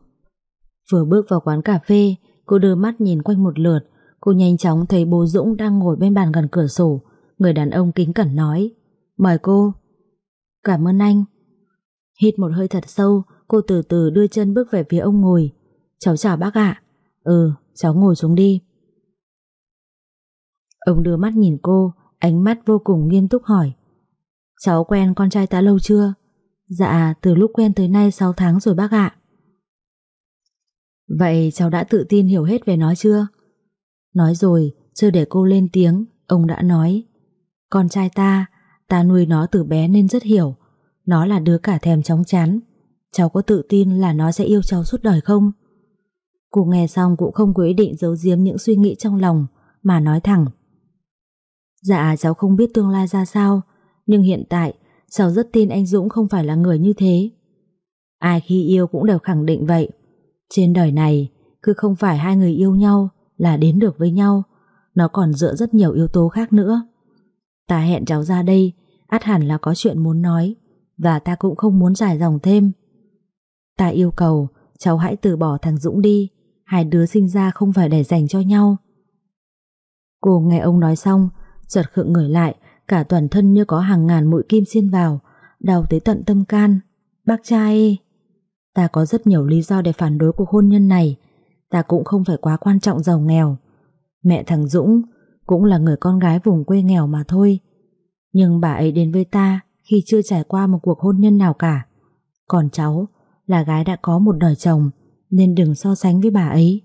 Vừa bước vào quán cà phê, cô đưa mắt nhìn quanh một lượt, cô nhanh chóng thấy bố Dũng đang ngồi bên bàn gần cửa sổ. Người đàn ông kính cẩn nói, mời cô. Cảm ơn anh. Hít một hơi thật sâu, cô từ từ đưa chân bước về phía ông ngồi. Cháu chào bác ạ. Ừ, cháu ngồi xuống đi. Ông đưa mắt nhìn cô, ánh mắt vô cùng nghiêm túc hỏi. Cháu quen con trai ta lâu chưa? Dạ, từ lúc quen tới nay 6 tháng rồi bác ạ. Vậy cháu đã tự tin hiểu hết về nó chưa? Nói rồi, chưa để cô lên tiếng, ông đã nói. Con trai ta, ta nuôi nó từ bé nên rất hiểu. Nó là đứa cả thèm chóng chán. Cháu có tự tin là nó sẽ yêu cháu suốt đời không? Cô nghe xong cũng không quyết định giấu giếm những suy nghĩ trong lòng, mà nói thẳng. Dạ cháu không biết tương lai ra sao, nhưng hiện tại cháu rất tin anh Dũng không phải là người như thế. Ai khi yêu cũng đều khẳng định vậy. Trên đời này, cứ không phải hai người yêu nhau là đến được với nhau, nó còn dựa rất nhiều yếu tố khác nữa. Ta hẹn cháu ra đây, át hẳn là có chuyện muốn nói, và ta cũng không muốn dài dòng thêm. Ta yêu cầu cháu hãy từ bỏ thằng Dũng đi, hai đứa sinh ra không phải để dành cho nhau. Cô nghe ông nói xong, chợt khựng người lại, cả toàn thân như có hàng ngàn mũi kim xiên vào, đau tới tận tâm can. Bác trai, ta có rất nhiều lý do để phản đối cuộc hôn nhân này, ta cũng không phải quá quan trọng giàu nghèo. Mẹ thằng Dũng cũng là người con gái vùng quê nghèo mà thôi. Nhưng bà ấy đến với ta khi chưa trải qua một cuộc hôn nhân nào cả. Còn cháu là gái đã có một đời chồng nên đừng so sánh với bà ấy.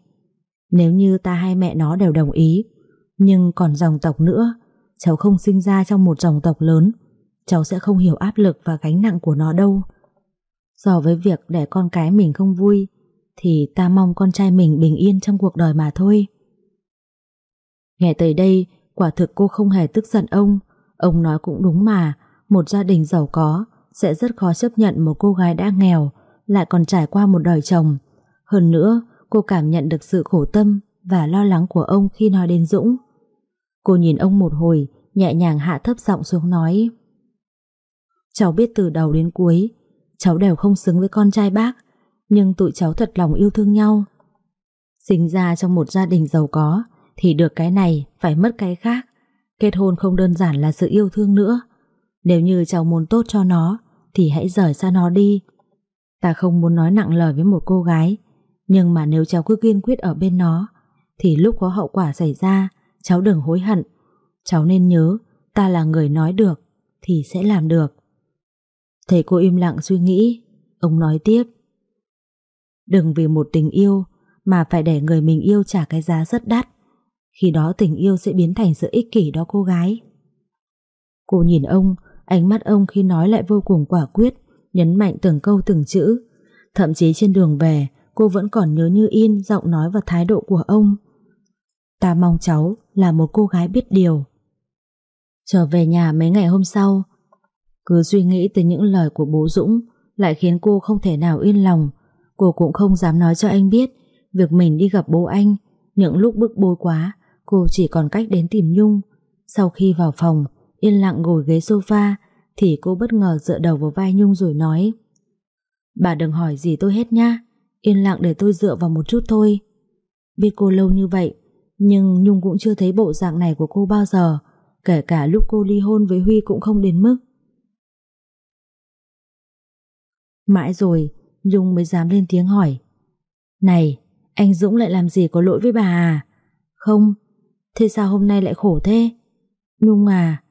Nếu như ta hai mẹ nó đều đồng ý, nhưng còn dòng tộc nữa cháu không sinh ra trong một dòng tộc lớn, cháu sẽ không hiểu áp lực và gánh nặng của nó đâu. So với việc để con cái mình không vui, thì ta mong con trai mình bình yên trong cuộc đời mà thôi. Nghe tới đây, quả thực cô không hề tức giận ông, Ông nói cũng đúng mà, một gia đình giàu có sẽ rất khó chấp nhận một cô gái đã nghèo, lại còn trải qua một đời chồng. Hơn nữa, cô cảm nhận được sự khổ tâm và lo lắng của ông khi nói đến Dũng. Cô nhìn ông một hồi, nhẹ nhàng hạ thấp giọng xuống nói Cháu biết từ đầu đến cuối, cháu đều không xứng với con trai bác, nhưng tụi cháu thật lòng yêu thương nhau. Sinh ra trong một gia đình giàu có, thì được cái này phải mất cái khác. Kết hôn không đơn giản là sự yêu thương nữa. Nếu như cháu muốn tốt cho nó, thì hãy rời xa nó đi. Ta không muốn nói nặng lời với một cô gái, nhưng mà nếu cháu cứ kiên quyết ở bên nó, thì lúc có hậu quả xảy ra, cháu đừng hối hận. Cháu nên nhớ, ta là người nói được, thì sẽ làm được. Thầy cô im lặng suy nghĩ, ông nói tiếp. Đừng vì một tình yêu mà phải để người mình yêu trả cái giá rất đắt. Khi đó tình yêu sẽ biến thành sự ích kỷ đó cô gái. Cô nhìn ông, ánh mắt ông khi nói lại vô cùng quả quyết, nhấn mạnh từng câu từng chữ. Thậm chí trên đường về, cô vẫn còn nhớ như in giọng nói và thái độ của ông. Ta mong cháu là một cô gái biết điều. Trở về nhà mấy ngày hôm sau, cứ suy nghĩ tới những lời của bố Dũng lại khiến cô không thể nào yên lòng. Cô cũng không dám nói cho anh biết việc mình đi gặp bố anh. Những lúc bức bối quá, cô chỉ còn cách đến tìm Nhung. Sau khi vào phòng, yên lặng ngồi ghế sofa, thì cô bất ngờ dựa đầu vào vai Nhung rồi nói Bà đừng hỏi gì tôi hết nha, yên lặng để tôi dựa vào một chút thôi. Biết cô lâu như vậy, nhưng Nhung cũng chưa thấy bộ dạng này của cô bao giờ, kể cả lúc cô ly hôn với Huy cũng không đến mức. Mãi rồi, Nhung mới dám lên tiếng hỏi. Này, anh Dũng lại làm gì có lỗi với bà à? Không, thế sao hôm nay lại khổ thế? Nhung à,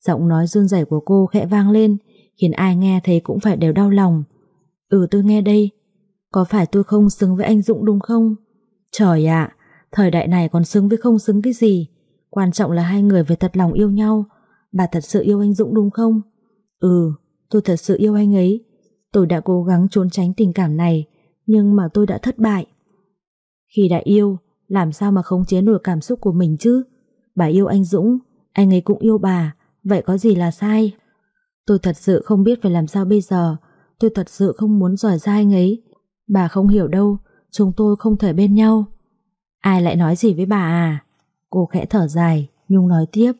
giọng nói run rẩy của cô khẽ vang lên, khiến ai nghe thấy cũng phải đều đau lòng. Ừ tôi nghe đây, có phải tôi không xứng với anh Dũng đúng không? Trời ạ, thời đại này còn xứng với không xứng cái gì? Quan trọng là hai người phải thật lòng yêu nhau. Bà thật sự yêu anh Dũng đúng không? Ừ, tôi thật sự yêu anh ấy. Tôi đã cố gắng trốn tránh tình cảm này, nhưng mà tôi đã thất bại. Khi đã yêu, làm sao mà không chế nổi cảm xúc của mình chứ? Bà yêu anh Dũng, anh ấy cũng yêu bà, vậy có gì là sai? Tôi thật sự không biết phải làm sao bây giờ, tôi thật sự không muốn giỏi ra anh ấy. Bà không hiểu đâu, chúng tôi không thể bên nhau. Ai lại nói gì với bà à? Cô khẽ thở dài, Nhung nói tiếp.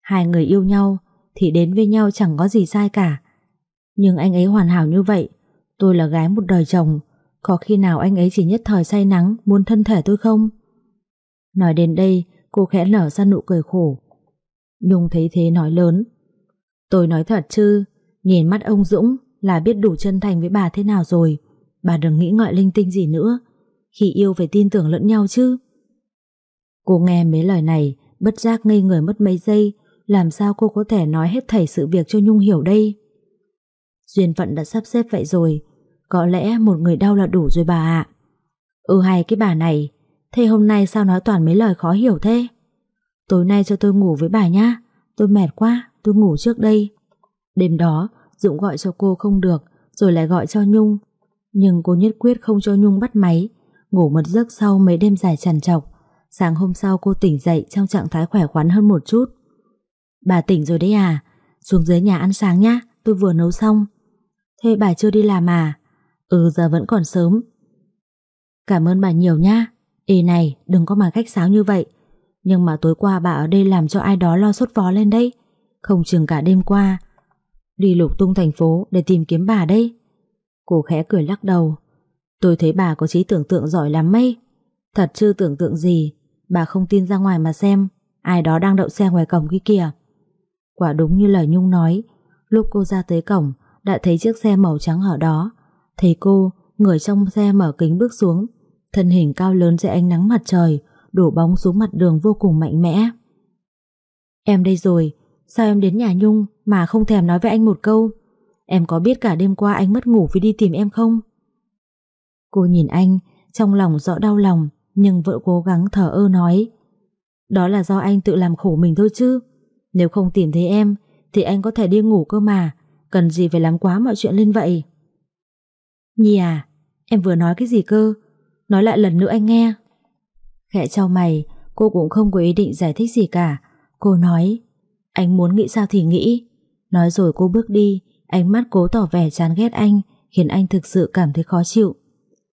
Hai người yêu nhau thì đến với nhau chẳng có gì sai cả. Nhưng anh ấy hoàn hảo như vậy, tôi là gái một đời chồng, có khi nào anh ấy chỉ nhất thời say nắng muốn thân thể tôi không? Nói đến đây, cô khẽ nở ra nụ cười khổ. Nhung thấy thế nói lớn. Tôi nói thật chứ, nhìn mắt ông Dũng là biết đủ chân thành với bà thế nào rồi. Bà đừng nghĩ ngợi linh tinh gì nữa. Khi yêu phải tin tưởng lẫn nhau chứ. Cô nghe mấy lời này, bất giác ngây người mất mấy giây, làm sao cô có thể nói hết thảy sự việc cho Nhung hiểu đây? Duyên phận đã sắp xếp vậy rồi, có lẽ một người đau là đủ rồi bà ạ. Ừ hay cái bà này, thế hôm nay sao nói toàn mấy lời khó hiểu thế? Tối nay cho tôi ngủ với bà nhá, tôi mệt quá, tôi ngủ trước đây. Đêm đó, Dũng gọi cho cô không được, rồi lại gọi cho Nhung. Nhưng cô nhất quyết không cho Nhung bắt máy, ngủ một giấc sau mấy đêm dài trằn trọc. Sáng hôm sau cô tỉnh dậy trong trạng thái khỏe khoắn hơn một chút. Bà tỉnh rồi đấy à? Xuống dưới nhà ăn sáng nhá, tôi vừa nấu xong. Thế bà chưa đi làm à? Ừ giờ vẫn còn sớm. Cảm ơn bà nhiều nhá. Ê này, đừng có mà khách sáo như vậy. Nhưng mà tối qua bà ở đây làm cho ai đó lo sốt vó lên đấy. Không chừng cả đêm qua. Đi lục tung thành phố để tìm kiếm bà đây. Cô khẽ cười lắc đầu. Tôi thấy bà có trí tưởng tượng giỏi lắm mấy. Thật chưa tưởng tượng gì. Bà không tin ra ngoài mà xem. Ai đó đang đậu xe ngoài cổng kia kìa. Quả đúng như lời Nhung nói. Lúc cô ra tới cổng, đã thấy chiếc xe màu trắng ở đó. Thấy cô, người trong xe mở kính bước xuống, thân hình cao lớn dưới ánh nắng mặt trời, đổ bóng xuống mặt đường vô cùng mạnh mẽ. Em đây rồi, sao em đến nhà Nhung mà không thèm nói với anh một câu? Em có biết cả đêm qua anh mất ngủ vì đi tìm em không? Cô nhìn anh, trong lòng rõ đau lòng, nhưng vợ cố gắng thở ơ nói. Đó là do anh tự làm khổ mình thôi chứ. Nếu không tìm thấy em, thì anh có thể đi ngủ cơ mà, cần gì phải làm quá mọi chuyện lên vậy. Nhi à, em vừa nói cái gì cơ? Nói lại lần nữa anh nghe. Khẽ trao mày, cô cũng không có ý định giải thích gì cả. Cô nói, Anh muốn nghĩ sao thì nghĩ. Nói rồi cô bước đi, ánh mắt cố tỏ vẻ chán ghét anh, khiến anh thực sự cảm thấy khó chịu.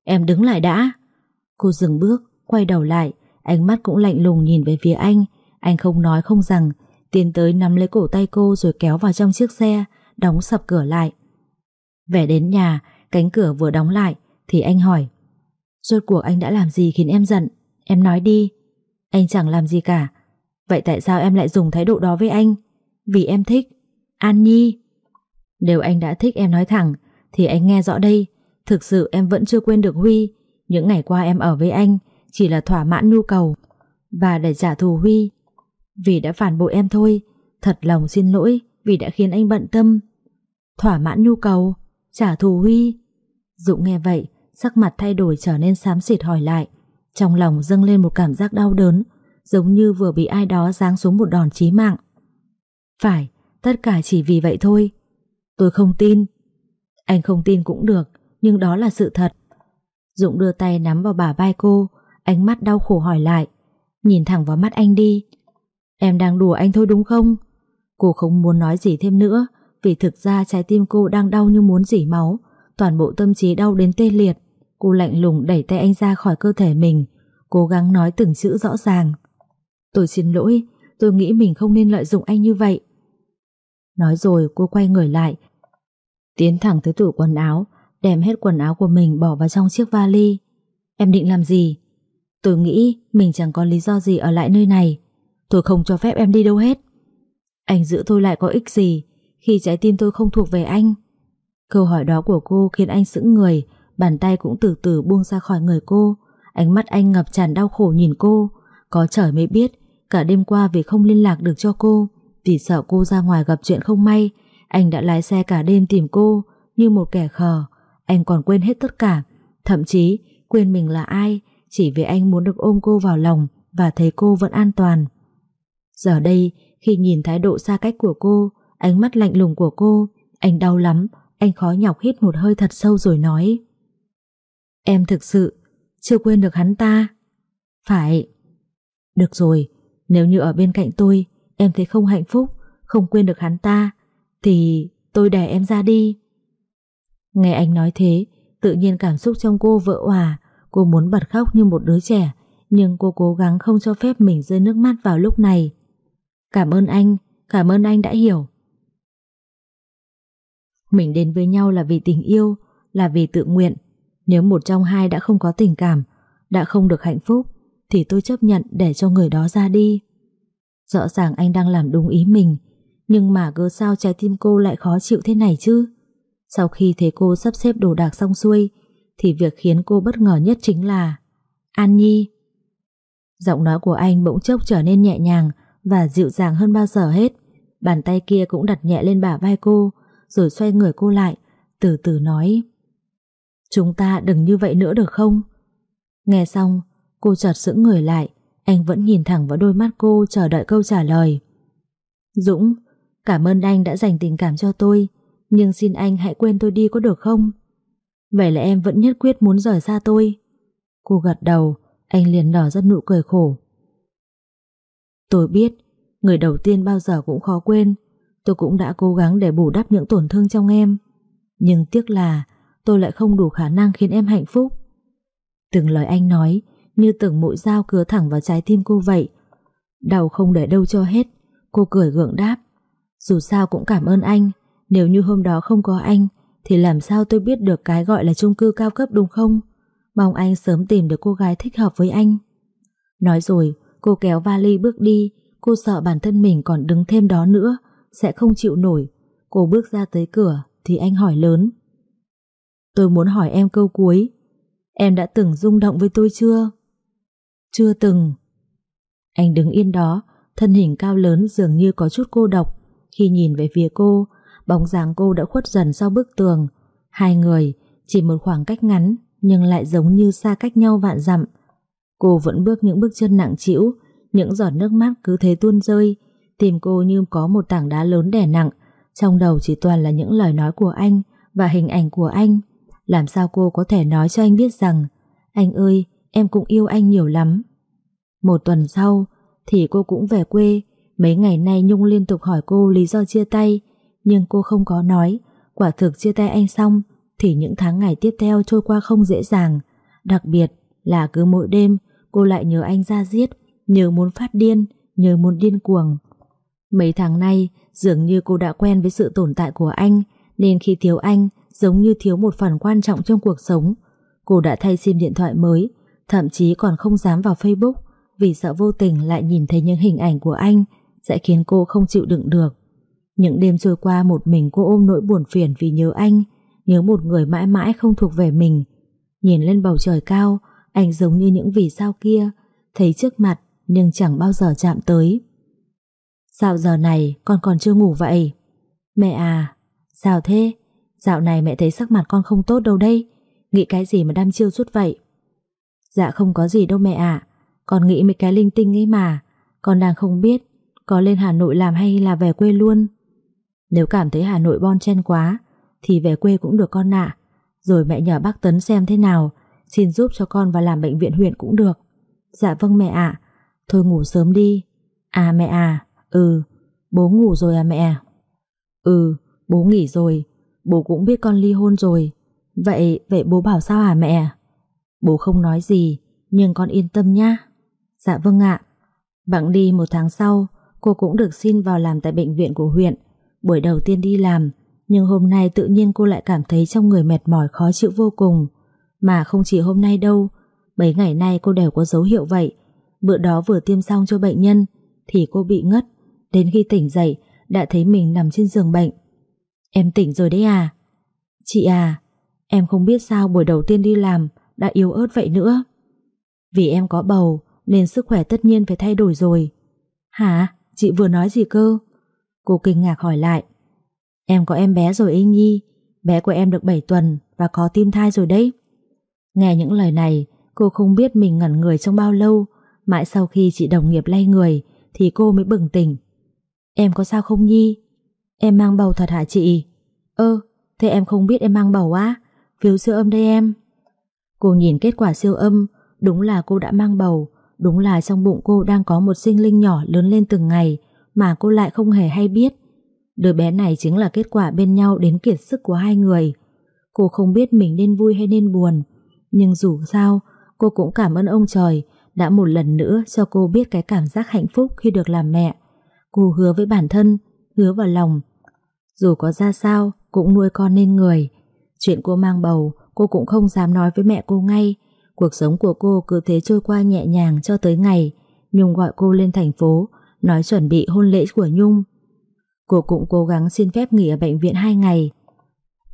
Em đứng lại đã. Cô dừng bước, quay đầu lại, ánh mắt cũng lạnh lùng nhìn về phía anh. Anh không nói không rằng, tiến tới nắm lấy cổ tay cô rồi kéo vào trong chiếc xe, đóng sập cửa lại. Về đến nhà, cánh cửa vừa đóng lại, thì anh hỏi. Rốt cuộc anh đã làm gì khiến em giận? Em nói đi. Anh chẳng làm gì cả. Vậy tại sao em lại dùng thái độ đó với anh? Vì em thích. An Nhi. Nếu anh đã thích em nói thẳng, thì anh nghe rõ đây. Thực sự em vẫn chưa quên được Huy. Những ngày qua em ở với anh chỉ là thỏa mãn nhu cầu và để trả thù Huy. Vì đã phản bội em thôi. Thật lòng xin lỗi vì đã khiến anh bận tâm. Thỏa mãn nhu cầu, trả thù Huy. Dũng nghe vậy, sắc mặt thay đổi trở nên xám xịt hỏi lại. Trong lòng dâng lên một cảm giác đau đớn, giống như vừa bị ai đó giáng xuống một đòn chí mạng. Phải, tất cả chỉ vì vậy thôi. Tôi không tin. Anh không tin cũng được, nhưng đó là sự thật. Dũng đưa tay nắm vào bả vai cô, ánh mắt đau khổ hỏi lại. Nhìn thẳng vào mắt anh đi. Em đang đùa anh thôi đúng không? Cô không muốn nói gì thêm nữa, vì thực ra trái tim cô đang đau như muốn dỉ máu, toàn bộ tâm trí đau đến tê liệt. Cô lạnh lùng đẩy tay anh ra khỏi cơ thể mình, cố gắng nói từng chữ rõ ràng. Tôi xin lỗi, tôi nghĩ mình không nên lợi dụng anh như vậy. Nói rồi cô quay người lại, tiến thẳng tới tủ quần áo, đem hết quần áo của mình bỏ vào trong chiếc vali. Em định làm gì? Tôi nghĩ mình chẳng có lý do gì ở lại nơi này. Tôi không cho phép em đi đâu hết. Anh giữ tôi lại có ích gì khi trái tim tôi không thuộc về anh? Câu hỏi đó của cô khiến anh sững người, bàn tay cũng từ từ buông ra khỏi người cô. Ánh mắt anh ngập tràn đau khổ nhìn cô. Có trời mới biết, cả đêm qua vì không liên lạc được cho cô, vì sợ cô ra ngoài gặp chuyện không may, anh đã lái xe cả đêm tìm cô như một kẻ khờ. Anh còn quên hết tất cả, thậm chí quên mình là ai, chỉ vì anh muốn được ôm cô vào lòng và thấy cô vẫn an toàn. Giờ đây, khi nhìn thái độ xa cách của cô, ánh mắt lạnh lùng của cô, anh đau lắm, anh khó nhọc hít một hơi thật sâu rồi nói. Em thực sự chưa quên được hắn ta. Phải. Được rồi, nếu như ở bên cạnh tôi, em thấy không hạnh phúc, không quên được hắn ta, thì tôi đè em ra đi. Nghe anh nói thế, tự nhiên cảm xúc trong cô vỡ hòa, cô muốn bật khóc như một đứa trẻ, nhưng cô cố gắng không cho phép mình rơi nước mắt vào lúc này. Cảm ơn anh, cảm ơn anh đã hiểu. Mình đến với nhau là vì tình yêu, là vì tự nguyện. Nếu một trong hai đã không có tình cảm, đã không được hạnh phúc, thì tôi chấp nhận để cho người đó ra đi. Rõ ràng anh đang làm đúng ý mình, nhưng mà cơ sao trái tim cô lại khó chịu thế này chứ? Sau khi thấy cô sắp xếp đồ đạc xong xuôi, thì việc khiến cô bất ngờ nhất chính là An Nhi. Giọng nói của anh bỗng chốc trở nên nhẹ nhàng và dịu dàng hơn bao giờ hết. Bàn tay kia cũng đặt nhẹ lên bả vai cô, rồi xoay người cô lại, từ từ nói. Chúng ta đừng như vậy nữa được không? Nghe xong, cô chợt sững người lại, anh vẫn nhìn thẳng vào đôi mắt cô chờ đợi câu trả lời. Dũng, cảm ơn anh đã dành tình cảm cho tôi, nhưng xin anh hãy quên tôi đi có được không? Vậy là em vẫn nhất quyết muốn rời xa tôi. Cô gật đầu, anh liền nở ra nụ cười khổ. Tôi biết, người đầu tiên bao giờ cũng khó quên, tôi cũng đã cố gắng để bù đắp những tổn thương trong em. Nhưng tiếc là tôi lại không đủ khả năng khiến em hạnh phúc. Từng lời anh nói như từng mũi dao cứa thẳng vào trái tim cô vậy. Đau không để đâu cho hết, cô cười gượng đáp. Dù sao cũng cảm ơn anh, nếu như hôm đó không có anh, thì làm sao tôi biết được cái gọi là chung cư cao cấp đúng không? Mong anh sớm tìm được cô gái thích hợp với anh. Nói rồi, cô kéo vali bước đi, cô sợ bản thân mình còn đứng thêm đó nữa, sẽ không chịu nổi. Cô bước ra tới cửa, thì anh hỏi lớn. Tôi muốn hỏi em câu cuối. Em đã từng rung động với tôi chưa? Chưa từng. Anh đứng yên đó, thân hình cao lớn dường như có chút cô độc. Khi nhìn về phía cô, bóng dáng cô đã khuất dần sau bức tường. Hai người, chỉ một khoảng cách ngắn, nhưng lại giống như xa cách nhau vạn dặm. Cô vẫn bước những bước chân nặng trĩu, những giọt nước mắt cứ thế tuôn rơi, tìm cô như có một tảng đá lớn đè nặng, trong đầu chỉ toàn là những lời nói của anh và hình ảnh của anh. Làm sao cô có thể nói cho anh biết rằng Anh ơi, em cũng yêu anh nhiều lắm. Một tuần sau thì cô cũng về quê, Mấy ngày nay Nhung liên tục hỏi cô lý do chia tay, nhưng cô không có nói. Quả thực chia tay anh xong, thì những tháng ngày tiếp theo trôi qua không dễ dàng. Đặc biệt là cứ mỗi đêm cô lại nhớ anh ra giết, nhớ muốn phát điên, nhớ muốn điên cuồng. Mấy tháng nay, dường như cô đã quen với sự tồn tại của anh, nên khi thiếu anh, giống như thiếu một phần quan trọng trong cuộc sống. Cô đã thay sim điện thoại mới, thậm chí còn không dám vào Facebook vì sợ vô tình lại nhìn thấy những hình ảnh của anh sẽ khiến cô không chịu đựng được. Những đêm trôi qua một mình cô ôm nỗi buồn phiền vì nhớ anh, nhớ một người mãi mãi không thuộc về mình. Nhìn lên bầu trời cao, anh giống như những vì sao kia, thấy trước mặt nhưng chẳng bao giờ chạm tới. Sao giờ này con còn chưa ngủ vậy? Mẹ à, sao thế? Dạo này mẹ thấy sắc mặt con không tốt đâu đây, nghĩ cái gì mà đam chiêu suốt vậy? Dạ không có gì đâu mẹ ạ, con nghĩ mấy cái linh tinh ấy mà, con đang không biết có lên Hà Nội làm hay là về quê luôn. Nếu cảm thấy Hà Nội bon chen quá, thì về quê cũng được con ạ. Rồi mẹ nhờ bác Tấn xem thế nào, xin giúp cho con vào làm bệnh viện huyện cũng được. Dạ vâng mẹ ạ, thôi ngủ sớm đi. À mẹ à, ừ, bố ngủ rồi à mẹ? Ừ, bố nghỉ rồi, bố cũng biết con ly hôn rồi. Vậy, vậy bố bảo sao hả mẹ? Bố không nói gì, nhưng con yên tâm nhá. Dạ vâng ạ. Bạn đi một tháng sau, cô cũng được xin vào làm tại bệnh viện của huyện. Buổi đầu tiên đi làm, nhưng hôm nay tự nhiên cô lại cảm thấy trong người mệt mỏi khó chịu vô cùng. Mà không chỉ hôm nay đâu, mấy ngày nay cô đều có dấu hiệu vậy. Bữa đó vừa tiêm xong cho bệnh nhân, thì cô bị ngất. Đến khi tỉnh dậy, đã thấy mình nằm trên giường bệnh. Em tỉnh rồi đấy à? Chị à, em không biết sao buổi đầu tiên đi làm đã yếu ớt vậy nữa. Vì em có bầu, nên sức khỏe tất nhiên phải thay đổi rồi. Hả? Chị vừa nói gì cơ? Cô kinh ngạc hỏi lại. Em có em bé rồi ấy Nhi, bé của em được 7 tuần và có tim thai rồi đấy. Nghe những lời này, cô không biết mình ngẩn người trong bao lâu, mãi sau khi chị đồng nghiệp lay người thì cô mới bừng tỉnh. Em có sao không Nhi? Em mang bầu thật hả chị? Ơ, thế em không biết em mang bầu á? Phiếu siêu âm đây em. Cô nhìn kết quả siêu âm, đúng là cô đã mang bầu, đúng là trong bụng cô đang có một sinh linh nhỏ lớn lên từng ngày mà cô lại không hề hay biết. Đứa bé này chính là kết quả bên nhau đến kiệt sức của hai người. Cô không biết mình nên vui hay nên buồn, nhưng dù sao, cô cũng cảm ơn ông trời đã một lần nữa cho cô biết cái cảm giác hạnh phúc khi được làm mẹ. Cô hứa với bản thân, hứa vào lòng. Dù có ra sao, cũng nuôi con nên người. Chuyện cô mang bầu, cô cũng không dám nói với mẹ cô ngay. Cuộc sống của cô cứ thế trôi qua nhẹ nhàng cho tới ngày Nhung gọi cô lên thành phố, nói chuẩn bị hôn lễ của Nhung. Cô cũng cố gắng xin phép nghỉ ở bệnh viện 2 ngày.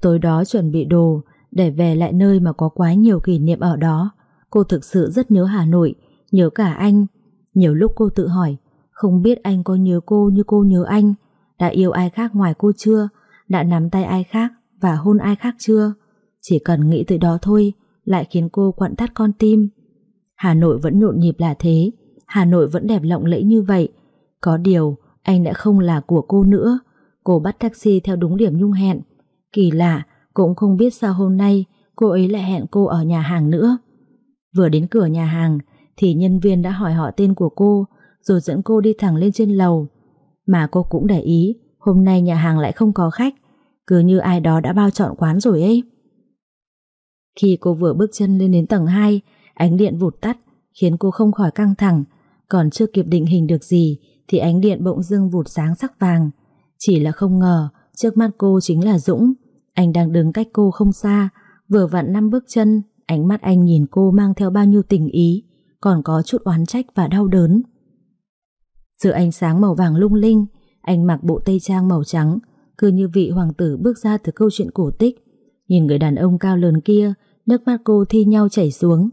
Tối đó chuẩn bị đồ để về lại nơi mà có quá nhiều kỷ niệm ở đó. Cô thực sự rất nhớ Hà Nội, nhớ cả anh. Nhiều lúc cô tự hỏi, không biết anh có nhớ cô như cô nhớ anh, đã yêu ai khác ngoài cô chưa, đã nắm tay ai khác và hôn ai khác chưa. Chỉ cần nghĩ tới đó thôi, lại khiến cô quặn thắt con tim. Hà Nội vẫn nhộn nhịp là thế, Hà Nội vẫn đẹp lộng lẫy như vậy. Có điều, anh đã không là của cô nữa. Cô bắt taxi theo đúng điểm Nhung hẹn. Kỳ lạ, cũng không biết sao hôm nay cô ấy lại hẹn cô ở nhà hàng nữa. Vừa đến cửa nhà hàng thì nhân viên đã hỏi họ tên của cô rồi dẫn cô đi thẳng lên trên lầu. Mà cô cũng để ý hôm nay nhà hàng lại không có khách cứ như ai đó đã bao trọn quán rồi ấy. Khi cô vừa bước chân lên đến tầng 2 ánh điện vụt tắt khiến cô không khỏi căng thẳng còn chưa kịp định hình được gì thì ánh điện bỗng dưng vụt sáng sắc vàng. Chỉ là không ngờ trước mắt cô chính là Dũng. Anh đang đứng cách cô không xa, vừa vặn năm bước chân, ánh mắt anh nhìn cô mang theo bao nhiêu tình ý, còn có chút oán trách và đau đớn. Giữa ánh sáng màu vàng lung linh, anh mặc bộ tây trang màu trắng, cứ như vị hoàng tử bước ra từ câu chuyện cổ tích. Nhìn người đàn ông cao lớn kia, nước mắt cô thi nhau chảy xuống.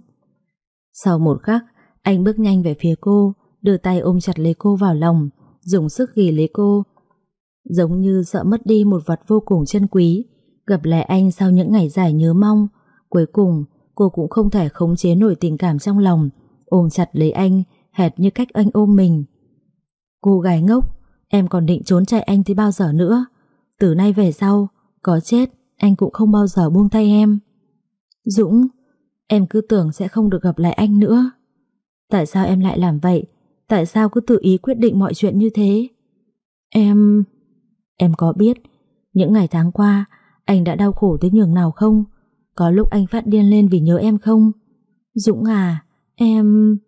Sau một khắc, anh bước nhanh về phía cô, đưa tay ôm chặt lấy cô vào lòng, dùng sức ghi lấy cô. Giống như sợ mất đi một vật vô cùng chân quý, gặp lại anh sau những ngày dài nhớ mong. Cuối cùng, cô cũng không thể khống chế nổi tình cảm trong lòng, ôm chặt lấy anh, hệt như cách anh ôm mình. Cô gái ngốc, em còn định trốn chạy anh tới bao giờ nữa? Từ nay về sau, có chết, anh cũng không bao giờ buông tay em. Dũng, em cứ tưởng sẽ không được gặp lại anh nữa. Tại sao em lại làm vậy? Tại sao cứ tự ý quyết định mọi chuyện như thế? Em... Em có biết, Những ngày tháng qua, Anh đã đau khổ tới nhường nào không? Có lúc anh phát điên lên vì nhớ em không? Dũng à Em...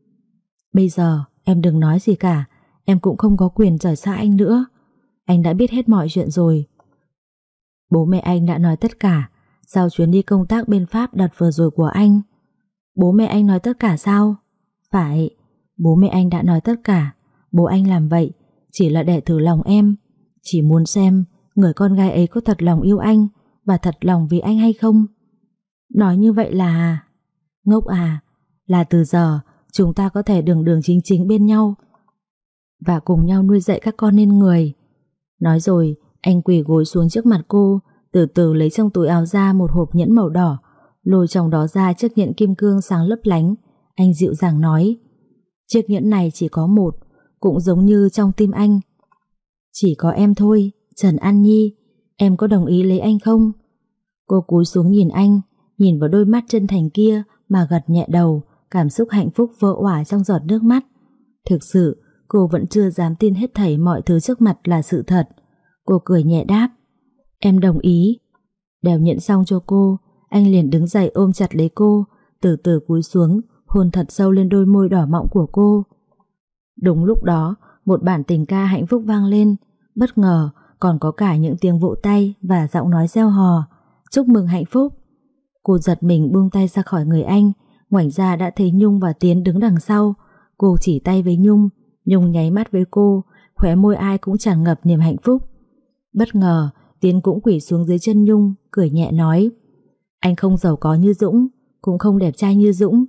Bây giờ em đừng nói gì cả, Em cũng không có quyền rời xa anh nữa. Anh đã biết hết mọi chuyện rồi. Bố mẹ anh đã nói tất cả, Sau chuyến đi công tác bên Pháp đợt vừa rồi của anh. Bố mẹ anh nói tất cả sao? Phải Bố mẹ anh đã nói tất cả. Bố anh làm vậy Chỉ là để thử lòng em. Chỉ muốn xem Người con gái ấy có thật lòng yêu anh Và thật lòng vì anh hay không. Nói như vậy là Ngốc à. Là từ giờ chúng ta có thể đường đường chính chính bên nhau Và cùng nhau nuôi dạy các con nên người. Nói rồi, Anh quỳ gối xuống trước mặt cô, Từ từ lấy trong túi áo ra một hộp nhẫn màu đỏ, Lôi trong đó ra chiếc nhẫn kim cương sáng lấp lánh. Anh dịu dàng nói Chiếc nhẫn này chỉ có một, Cũng giống như trong tim anh. Chỉ có em thôi, Trần An Nhi, Em có đồng ý lấy anh không? Cô cúi xuống nhìn anh, Nhìn vào đôi mắt chân thành kia Mà gật nhẹ đầu, Cảm xúc hạnh phúc vỡ òa trong giọt nước mắt. Thực sự, cô vẫn chưa dám tin hết thảy mọi thứ trước mặt là sự thật. Cô cười nhẹ đáp, Em đồng ý. Đèo nhận xong cho cô, Anh liền đứng dậy ôm chặt lấy cô, Từ từ cúi xuống hôn thật sâu lên đôi môi đỏ mọng của cô. Đúng lúc đó, một bản tình ca hạnh phúc vang lên, bất ngờ còn có cả những tiếng vỗ tay và giọng nói reo hò, chúc mừng hạnh phúc. Cô giật mình buông tay ra khỏi người anh, ngoảnh ra đã thấy Nhung và Tiến đứng đằng sau. Cô chỉ tay với Nhung, Nhung nháy mắt với cô, khóe môi ai cũng tràn ngập niềm hạnh phúc. Bất ngờ, Tiến cũng quỷ xuống dưới chân Nhung, cười nhẹ nói Anh không giàu có như Dũng, cũng không đẹp trai như Dũng,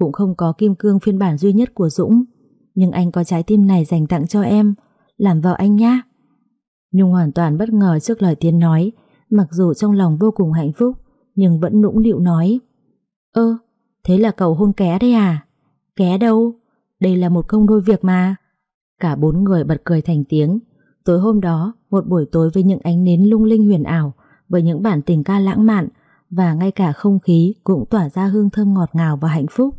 cũng không có kim cương phiên bản duy nhất của Dũng. Nhưng anh có trái tim này dành tặng cho em Làm vợ anh nhá. Nhung hoàn toàn bất ngờ trước lời Tiến nói Mặc dù trong lòng vô cùng hạnh phúc Nhưng vẫn nũng nịu nói. Ơ, thế là cậu hôn ké đấy à? Ké đâu? Đây là một công đôi việc mà. Cả bốn người bật cười thành tiếng. Tối hôm đó, một buổi tối với những ánh nến lung linh huyền ảo Với những bản tình ca lãng mạn Và ngay cả không khí cũng tỏa ra hương thơm ngọt ngào và hạnh phúc.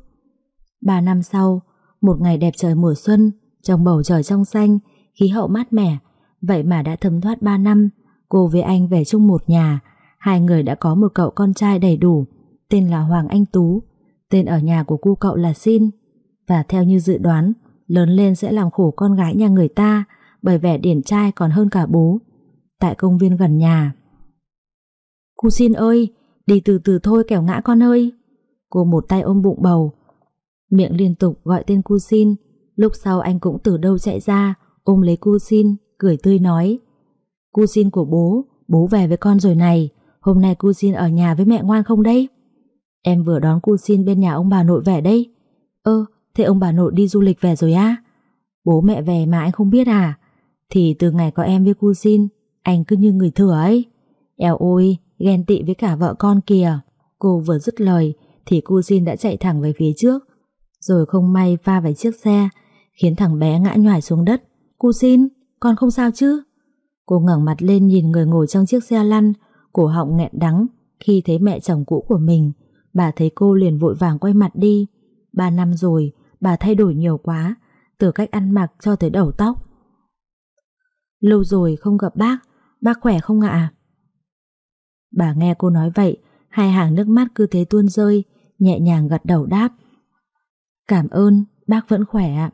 Ba năm sau, một ngày đẹp trời mùa xuân, trong bầu trời trong xanh, khí hậu mát mẻ, vậy mà đã thấm thoát ba năm, cô với anh về chung một nhà, hai người đã có một cậu con trai đầy đủ, tên là Hoàng Anh Tú, tên ở nhà của cu cậu là Xin, và theo như dự đoán, lớn lên sẽ làm khổ con gái nhà người ta, bởi vẻ điển trai còn hơn cả bố. Tại công viên gần nhà. Cu Xin ơi, đi từ từ thôi kẻo ngã con ơi. Cô một tay ôm bụng bầu, Miệng liên tục gọi tên cu xin. Lúc sau anh cũng từ đâu chạy ra, Ôm lấy cu xin, Cười tươi nói, Cu xin của bố Bố về với con rồi này, Hôm nay cu xin ở nhà với mẹ ngoan không đấy? Em vừa đón cu xin bên nhà ông bà nội về đây Ơ, Thế ông bà nội đi du lịch về rồi á? Bố mẹ về mà anh không biết à? Thì từ ngày có em với cu xin, Anh cứ như người thừa ấy. Eo ôi, ghen tị với cả vợ con kìa. Cô vừa dứt lời Thì cu xin đã chạy thẳng về phía trước rồi không may va vào chiếc xe, khiến thằng bé ngã nhòi xuống đất. Cô xin, con không sao chứ? Cô ngẩng mặt lên nhìn người ngồi trong chiếc xe lăn, cổ họng nghẹn đắng khi thấy mẹ chồng cũ của mình. Bà thấy cô liền vội vàng quay mặt đi. Ba năm rồi, bà thay đổi nhiều quá, từ cách ăn mặc cho tới đầu tóc. Lâu rồi không gặp bác, bác khỏe không ạ? Bà nghe cô nói vậy, hai hàng nước mắt cứ thế tuôn rơi, nhẹ nhàng gật đầu đáp. Cảm ơn, bác vẫn khỏe ạ.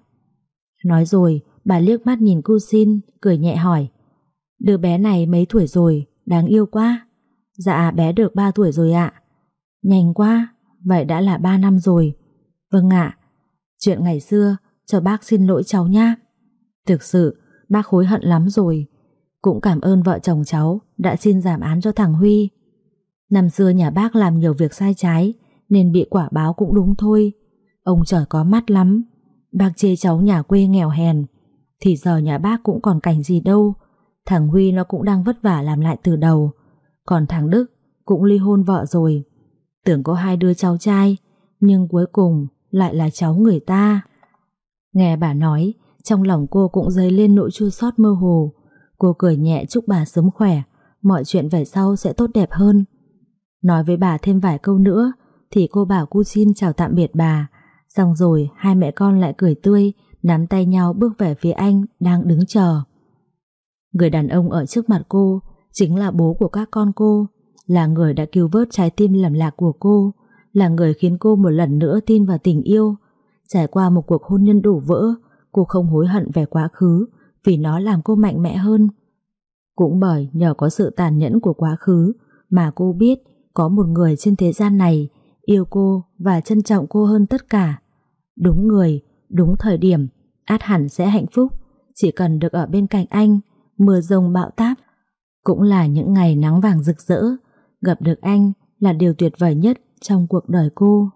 Nói rồi, bà liếc mắt nhìn cu xin, cười nhẹ hỏi. Đứa bé này mấy tuổi rồi, đáng yêu quá. Dạ bé được 3 tuổi rồi ạ. Nhanh quá, vậy đã là 3 năm rồi. Vâng ạ, chuyện ngày xưa, cho bác xin lỗi cháu nha. Thực sự, bác hối hận lắm rồi. Cũng cảm ơn vợ chồng cháu đã xin giảm án cho thằng Huy. Năm xưa nhà bác làm nhiều việc sai trái, nên bị quả báo cũng đúng thôi. Ông trời có mắt lắm. Bác chê cháu nhà quê nghèo hèn. Thì giờ nhà bác cũng còn cảnh gì đâu. Thằng Huy nó cũng đang vất vả làm lại từ đầu. Còn thằng Đức Cũng ly hôn vợ rồi. Tưởng có hai đứa cháu trai, Nhưng cuối cùng lại là cháu người ta. Nghe bà nói, Trong lòng cô cũng dấy lên nỗi chua xót mơ hồ. Cô cười nhẹ chúc bà sớm khỏe, Mọi chuyện về sau sẽ tốt đẹp hơn. Nói với bà thêm vài câu nữa, Thì cô bảo cu xin chào tạm biệt bà. Xong rồi hai mẹ con lại cười tươi nắm tay nhau bước về phía anh đang đứng chờ. Người đàn ông ở trước mặt cô chính là bố của các con cô, là người đã cứu vớt trái tim lầm lạc của cô, là người khiến cô một lần nữa tin vào tình yêu. Trải qua một cuộc hôn nhân đổ vỡ, cô không hối hận về quá khứ vì nó làm cô mạnh mẽ hơn. Cũng bởi nhờ có sự tàn nhẫn của quá khứ mà cô biết có một người trên thế gian này yêu cô và trân trọng cô hơn tất cả. Đúng người, đúng thời điểm, át hẳn sẽ hạnh phúc, chỉ cần được ở bên cạnh anh, mưa rông bão táp. Cũng là những ngày nắng vàng rực rỡ, gặp được anh là điều tuyệt vời nhất trong cuộc đời cô.